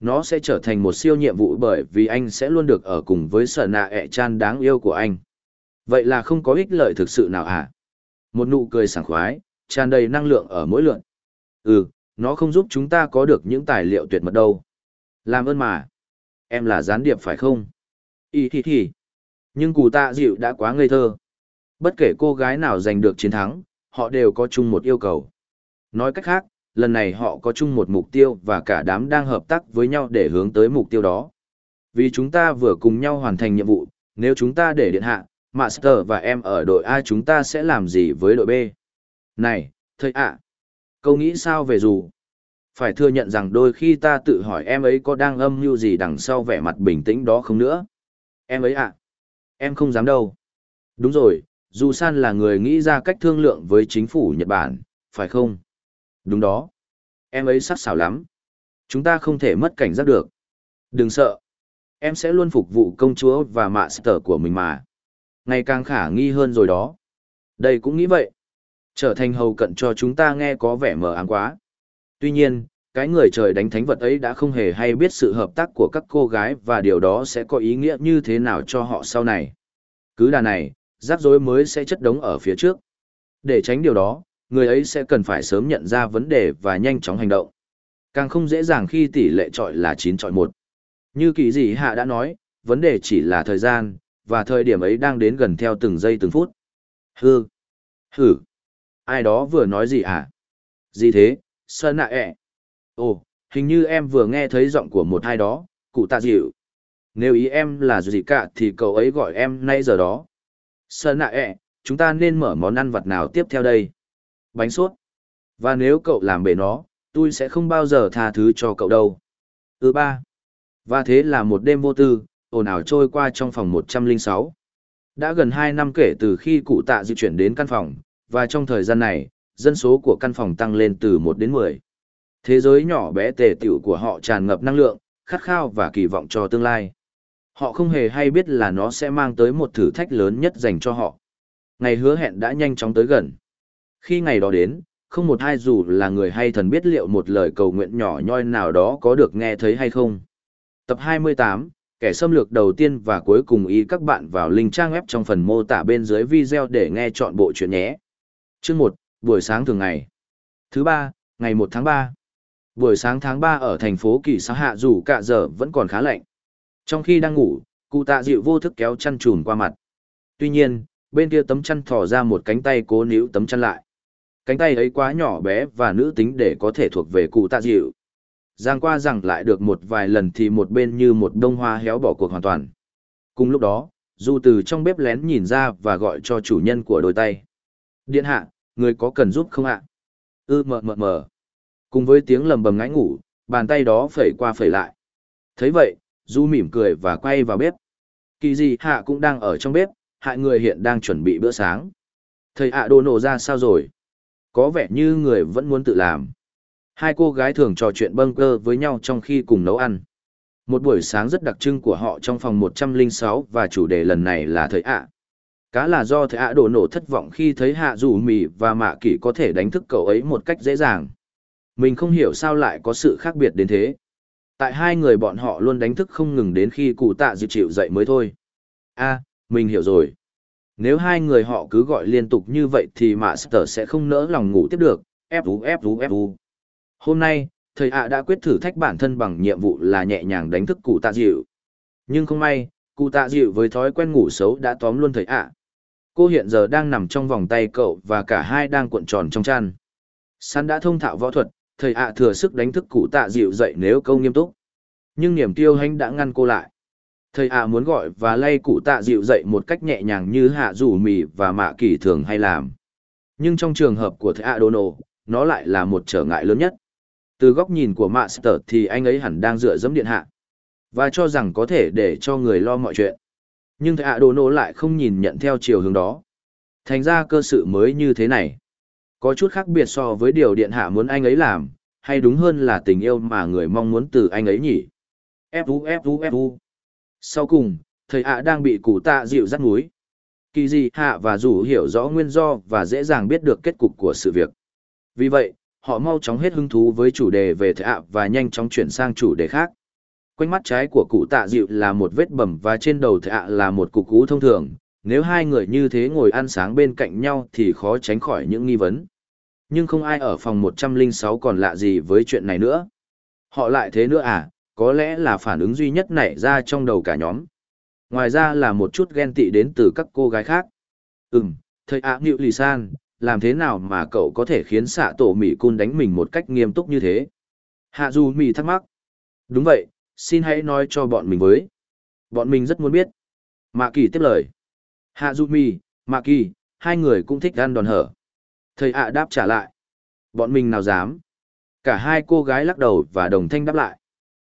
Nó sẽ trở thành một siêu nhiệm vụ bởi vì anh sẽ luôn được ở cùng với sở nạ ẹ chan đáng yêu của anh. Vậy là không có ích lợi thực sự nào hả? Một nụ cười sảng khoái, tràn đầy năng lượng ở mỗi lượn. Ừ, nó không giúp chúng ta có được những tài liệu tuyệt mật đâu. Làm ơn mà. Em là gián điệp phải không? Ý thì thì. Nhưng cụ tạ dịu đã quá ngây thơ. Bất kể cô gái nào giành được chiến thắng, họ đều có chung một yêu cầu. Nói cách khác, lần này họ có chung một mục tiêu và cả đám đang hợp tác với nhau để hướng tới mục tiêu đó. Vì chúng ta vừa cùng nhau hoàn thành nhiệm vụ, nếu chúng ta để điện hạ, Master và em ở đội A chúng ta sẽ làm gì với đội B? Này, thầy ạ, câu nghĩ sao về dù? Phải thừa nhận rằng đôi khi ta tự hỏi em ấy có đang âm mưu gì đằng sau vẻ mặt bình tĩnh đó không nữa. Em ấy ạ, em không dám đâu. Đúng rồi, dù san là người nghĩ ra cách thương lượng với chính phủ Nhật Bản, phải không? Đúng đó. Em ấy sắc sảo lắm. Chúng ta không thể mất cảnh giác được. Đừng sợ. Em sẽ luôn phục vụ công chúa và mạ sở của mình mà. Ngày càng khả nghi hơn rồi đó. Đây cũng nghĩ vậy. Trở thành hầu cận cho chúng ta nghe có vẻ mờ ám quá. Tuy nhiên, cái người trời đánh thánh vật ấy đã không hề hay biết sự hợp tác của các cô gái và điều đó sẽ có ý nghĩa như thế nào cho họ sau này. Cứ đà này, rắc rối mới sẽ chất đống ở phía trước. Để tránh điều đó, người ấy sẽ cần phải sớm nhận ra vấn đề và nhanh chóng hành động. Càng không dễ dàng khi tỷ lệ trọi là 9 trọi 1. Như kỳ dị hạ đã nói, vấn đề chỉ là thời gian, và thời điểm ấy đang đến gần theo từng giây từng phút. Hừ. Hử. Ai đó vừa nói gì à? Gì thế, sơn nạ ẹ. Ồ, hình như em vừa nghe thấy giọng của một ai đó, cụ tạ dịu. Nếu ý em là gì cả thì cậu ấy gọi em nay giờ đó. Sơn nạ ẹ, chúng ta nên mở món ăn vặt nào tiếp theo đây? Bánh suốt. Và nếu cậu làm bể nó, tôi sẽ không bao giờ tha thứ cho cậu đâu. Ừ ba. Và thế là một đêm vô tư, ồn ào trôi qua trong phòng 106. Đã gần 2 năm kể từ khi cụ tạ di chuyển đến căn phòng, và trong thời gian này, dân số của căn phòng tăng lên từ 1 đến 10. Thế giới nhỏ bé tề tiểu của họ tràn ngập năng lượng, khát khao và kỳ vọng cho tương lai. Họ không hề hay biết là nó sẽ mang tới một thử thách lớn nhất dành cho họ. Ngày hứa hẹn đã nhanh chóng tới gần. Khi ngày đó đến, không một ai dù là người hay thần biết liệu một lời cầu nguyện nhỏ nhoi nào đó có được nghe thấy hay không. Tập 28, kẻ xâm lược đầu tiên và cuối cùng ý các bạn vào link trang web trong phần mô tả bên dưới video để nghe chọn bộ chuyện nhé. Chương một, buổi sáng thường ngày. Thứ ba, ngày một tháng ba. Buổi sáng tháng ba ở thành phố Kỳ Sa Hạ dù cả giờ vẫn còn khá lạnh. Trong khi đang ngủ, cụ tạ dịu vô thức kéo chăn trùn qua mặt. Tuy nhiên, bên kia tấm chăn thò ra một cánh tay cố níu tấm chăn lại. Cánh tay ấy quá nhỏ bé và nữ tính để có thể thuộc về cụ tạ dịu. Giang qua rằng lại được một vài lần thì một bên như một đông hoa héo bỏ cuộc hoàn toàn. Cùng lúc đó, Du từ trong bếp lén nhìn ra và gọi cho chủ nhân của đôi tay. Điện hạ, người có cần giúp không ạ? Ư mờ mờ mờ. Cùng với tiếng lầm bầm ngái ngủ, bàn tay đó phẩy qua phẩy lại. thấy vậy, Du mỉm cười và quay vào bếp. Kỳ gì hạ cũng đang ở trong bếp, hại người hiện đang chuẩn bị bữa sáng. Thầy ạ đồ nổ ra sao rồi? Có vẻ như người vẫn muốn tự làm. Hai cô gái thường trò chuyện bâng cơ với nhau trong khi cùng nấu ăn. Một buổi sáng rất đặc trưng của họ trong phòng 106 và chủ đề lần này là thầy ạ. Cá là do thầy ạ đồ nổ thất vọng khi thấy hạ dù mì và mạ kỷ có thể đánh thức cậu ấy một cách dễ dàng. Mình không hiểu sao lại có sự khác biệt đến thế. Tại hai người bọn họ luôn đánh thức không ngừng đến khi cụ tạ dịu chịu dậy mới thôi. a mình hiểu rồi. Nếu hai người họ cứ gọi liên tục như vậy thì mạ sở sẽ không nỡ lòng ngủ tiếp được. Ép ú ép ú ép ú. Hôm nay, thầy ạ đã quyết thử thách bản thân bằng nhiệm vụ là nhẹ nhàng đánh thức cụ tạ dịu. Nhưng không may, cụ tạ dịu với thói quen ngủ xấu đã tóm luôn thầy ạ. Cô hiện giờ đang nằm trong vòng tay cậu và cả hai đang cuộn tròn trong chăn. Săn đã thông thạo võ thuật, thầy ạ thừa sức đánh thức cụ tạ dịu dậy nếu câu nghiêm túc. Nhưng niềm tiêu hãnh đã ngăn cô lại. Thầy ạ muốn gọi và lay cụ tạ dịu dậy một cách nhẹ nhàng như hạ rủ mì và mạ kỳ thường hay làm. Nhưng trong trường hợp của thầy ạ đô nổ, nó lại là một trở ngại lớn nhất. Từ góc nhìn của Master thì anh ấy hẳn đang dựa dẫm điện hạ. Và cho rằng có thể để cho người lo mọi chuyện. Nhưng thầy ạ đồ nổ lại không nhìn nhận theo chiều hướng đó. Thành ra cơ sự mới như thế này. Có chút khác biệt so với điều điện hạ muốn anh ấy làm, hay đúng hơn là tình yêu mà người mong muốn từ anh ấy nhỉ. Fu Fu Fu. Sau cùng, thầy ạ đang bị cụ tạ dịu dắt núi. Kỳ gì hạ và rủ hiểu rõ nguyên do và dễ dàng biết được kết cục của sự việc. Vì vậy, họ mau chóng hết hứng thú với chủ đề về thầy ạ và nhanh chóng chuyển sang chủ đề khác. Quanh mắt trái của cụ tạ dịu là một vết bầm và trên đầu thạ là một cục cú thông thường. Nếu hai người như thế ngồi ăn sáng bên cạnh nhau thì khó tránh khỏi những nghi vấn. Nhưng không ai ở phòng 106 còn lạ gì với chuyện này nữa. Họ lại thế nữa à, có lẽ là phản ứng duy nhất nảy ra trong đầu cả nhóm. Ngoài ra là một chút ghen tị đến từ các cô gái khác. Ừm, thầy ạ à, Lì San, làm thế nào mà cậu có thể khiến xạ tổ mỹ cun đánh mình một cách nghiêm túc như thế hạ Du mỹ thắc mắc đúng vậy xin hãy nói cho bọn mình với. Bọn mình rất muốn biết. Mạ kỳ tiếp lời. Hạ dù Mi, mạ kỳ hai người cũng thích ăn đòn hở. Thầy ạ đáp trả lại. Bọn mình nào dám? Cả hai cô gái lắc đầu và đồng thanh đáp lại.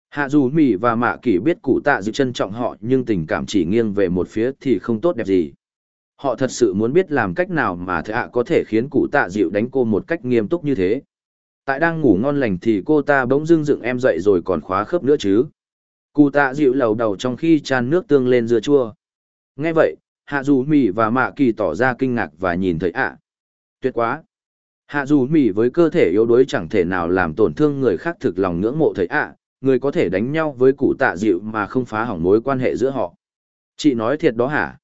Hạ dù mỹ và mạ kỳ biết cụ tạ dự trân trọng họ nhưng tình cảm chỉ nghiêng về một phía thì không tốt đẹp gì. Họ thật sự muốn biết làm cách nào mà thầy ạ có thể khiến cụ tạ dịu đánh cô một cách nghiêm túc như thế. Tại đang ngủ ngon lành thì cô ta bỗng dưng dựng em dậy rồi còn khóa khớp nữa chứ. Cụ tạ dịu lầu đầu trong khi chan nước tương lên dưa chua. Nghe vậy, hạ dù mì và mạ kỳ tỏ ra kinh ngạc và nhìn thấy ạ. Tuyệt quá! Hạ dù mì với cơ thể yếu đuối chẳng thể nào làm tổn thương người khác thực lòng ngưỡng mộ thấy ạ, người có thể đánh nhau với cụ tạ dịu mà không phá hỏng mối quan hệ giữa họ. Chị nói thiệt đó hả?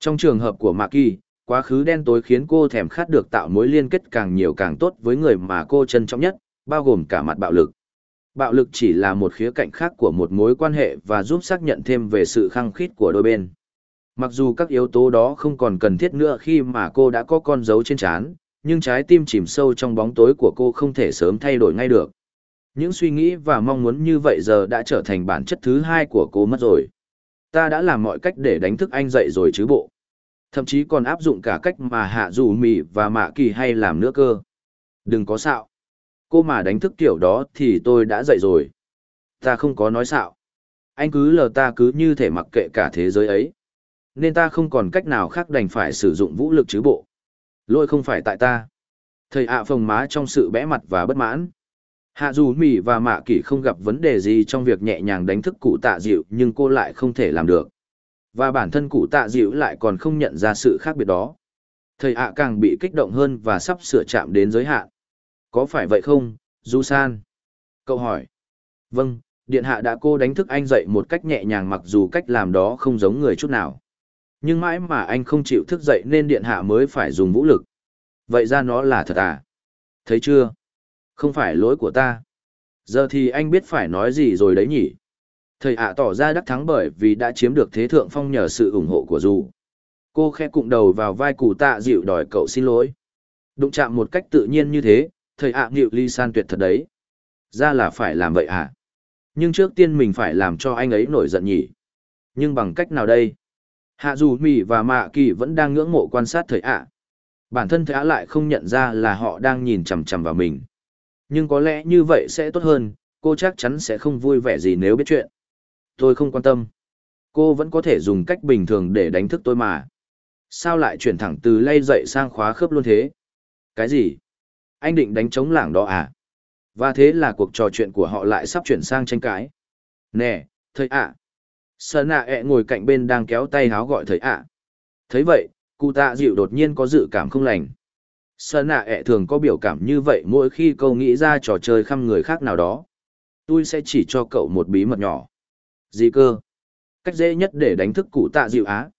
Trong trường hợp của Mạc Kỳ, quá khứ đen tối khiến cô thèm khát được tạo mối liên kết càng nhiều càng tốt với người mà cô trân trọng nhất, bao gồm cả mặt bạo lực. Bạo lực chỉ là một khía cạnh khác của một mối quan hệ và giúp xác nhận thêm về sự khăng khít của đôi bên. Mặc dù các yếu tố đó không còn cần thiết nữa khi mà cô đã có con dấu trên trán, nhưng trái tim chìm sâu trong bóng tối của cô không thể sớm thay đổi ngay được. Những suy nghĩ và mong muốn như vậy giờ đã trở thành bản chất thứ hai của cô mất rồi. Ta đã làm mọi cách để đánh thức anh dậy rồi chứ bộ. Thậm chí còn áp dụng cả cách mà hạ dù mì và mạ kỳ hay làm nữa cơ. Đừng có xạo. Cô mà đánh thức kiểu đó thì tôi đã dậy rồi. Ta không có nói xạo. Anh cứ lờ ta cứ như thể mặc kệ cả thế giới ấy. Nên ta không còn cách nào khác đành phải sử dụng vũ lực chứ bộ. Lỗi không phải tại ta. Thầy ạ phồng má trong sự bẽ mặt và bất mãn. Hạ dù mỉ và mạ kỷ không gặp vấn đề gì trong việc nhẹ nhàng đánh thức cụ tạ dịu, nhưng cô lại không thể làm được. Và bản thân cụ tạ dịu lại còn không nhận ra sự khác biệt đó. Thầy ạ càng bị kích động hơn và sắp sửa chạm đến giới hạn. Có phải vậy không, Du San? Cậu hỏi. Vâng, Điện Hạ đã cô đánh thức anh dậy một cách nhẹ nhàng mặc dù cách làm đó không giống người chút nào. Nhưng mãi mà anh không chịu thức dậy nên Điện Hạ mới phải dùng vũ lực. Vậy ra nó là thật à? Thấy chưa? Không phải lỗi của ta. Giờ thì anh biết phải nói gì rồi đấy nhỉ? Thầy ạ tỏ ra đắc thắng bởi vì đã chiếm được thế thượng phong nhờ sự ủng hộ của dù. Cô khẽ cụng đầu vào vai cụ tạ dịu đòi cậu xin lỗi. Đụng chạm một cách tự nhiên như thế, thầy ạ à nghịu ly san tuyệt thật đấy. Ra là phải làm vậy à? Nhưng trước tiên mình phải làm cho anh ấy nổi giận nhỉ? Nhưng bằng cách nào đây? Hạ dù mì và mạ kỳ vẫn đang ngưỡng mộ quan sát thầy ạ. Bản thân thầy ạ lại không nhận ra là họ đang nhìn chằm chằm vào mình. Nhưng có lẽ như vậy sẽ tốt hơn, cô chắc chắn sẽ không vui vẻ gì nếu biết chuyện. Tôi không quan tâm. Cô vẫn có thể dùng cách bình thường để đánh thức tôi mà. Sao lại chuyển thẳng từ lay dậy sang khóa khớp luôn thế? Cái gì? Anh định đánh chống làng đó à? Và thế là cuộc trò chuyện của họ lại sắp chuyển sang tranh cãi. Nè, thầy ạ. À. Sơn nạ ẹ ngồi cạnh bên đang kéo tay háo gọi thầy ạ. À. thấy vậy, cụ tạ dịu đột nhiên có dự cảm không lành. Sơn nạ ẹ thường có biểu cảm như vậy mỗi khi câu nghĩ ra trò chơi khăm người khác nào đó. Tôi sẽ chỉ cho cậu một bí mật nhỏ. Gì cơ? Cách dễ nhất để đánh thức cụ tạ dịu á.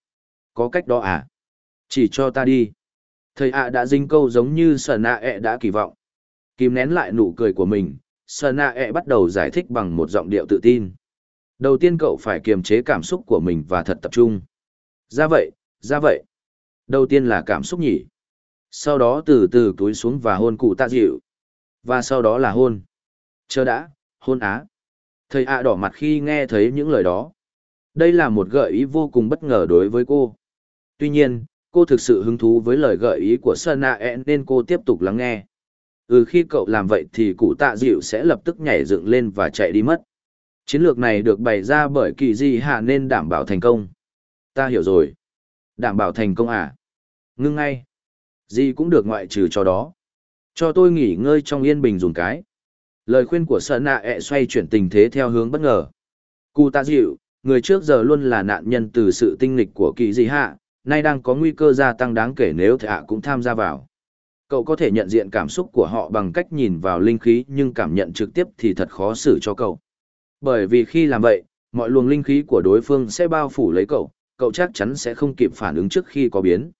Có cách đó à? Chỉ cho ta đi. Thầy ạ đã dinh câu giống như Sơn nạ ẹ e đã kỳ vọng. Kìm nén lại nụ cười của mình, Sơn nạ ẹ e bắt đầu giải thích bằng một giọng điệu tự tin. Đầu tiên cậu phải kiềm chế cảm xúc của mình và thật tập trung. Ra vậy, ra vậy. Đầu tiên là cảm xúc nhỉ. Sau đó từ từ túi xuống và hôn cụ tạ dịu. Và sau đó là hôn. Chờ đã, hôn á. Thầy ạ đỏ mặt khi nghe thấy những lời đó. Đây là một gợi ý vô cùng bất ngờ đối với cô. Tuy nhiên, cô thực sự hứng thú với lời gợi ý của Sơn e nên cô tiếp tục lắng nghe. Ừ khi cậu làm vậy thì cụ tạ dịu sẽ lập tức nhảy dựng lên và chạy đi mất. Chiến lược này được bày ra bởi kỳ di hạ nên đảm bảo thành công. Ta hiểu rồi. Đảm bảo thành công à? Ngưng ngay. Gì cũng được ngoại trừ cho đó. Cho tôi nghỉ ngơi trong yên bình dùng cái. Lời khuyên của Sơn Nạ ẹ xoay chuyển tình thế theo hướng bất ngờ. Cụ tạ dịu, người trước giờ luôn là nạn nhân từ sự tinh nghịch của kỳ di hạ, nay đang có nguy cơ gia tăng đáng kể nếu thạ cũng tham gia vào. Cậu có thể nhận diện cảm xúc của họ bằng cách nhìn vào linh khí nhưng cảm nhận trực tiếp thì thật khó xử cho cậu. Bởi vì khi làm vậy, mọi luồng linh khí của đối phương sẽ bao phủ lấy cậu, cậu chắc chắn sẽ không kịp phản ứng trước khi có biến.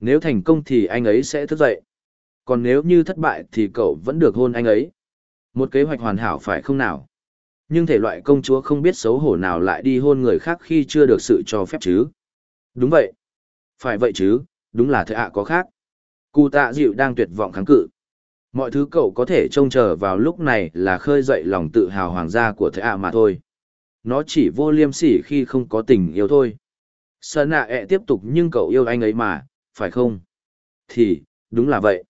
Nếu thành công thì anh ấy sẽ thức dậy. Còn nếu như thất bại thì cậu vẫn được hôn anh ấy. Một kế hoạch hoàn hảo phải không nào? Nhưng thể loại công chúa không biết xấu hổ nào lại đi hôn người khác khi chưa được sự cho phép chứ. Đúng vậy. Phải vậy chứ, đúng là thợ ạ có khác. Cụ tạ dịu đang tuyệt vọng kháng cự. Mọi thứ cậu có thể trông chờ vào lúc này là khơi dậy lòng tự hào hoàng gia của thợ ạ mà thôi. Nó chỉ vô liêm sỉ khi không có tình yêu thôi. Sơn ạ ẹ tiếp tục nhưng cậu yêu anh ấy mà, phải không? Thì, đúng là vậy.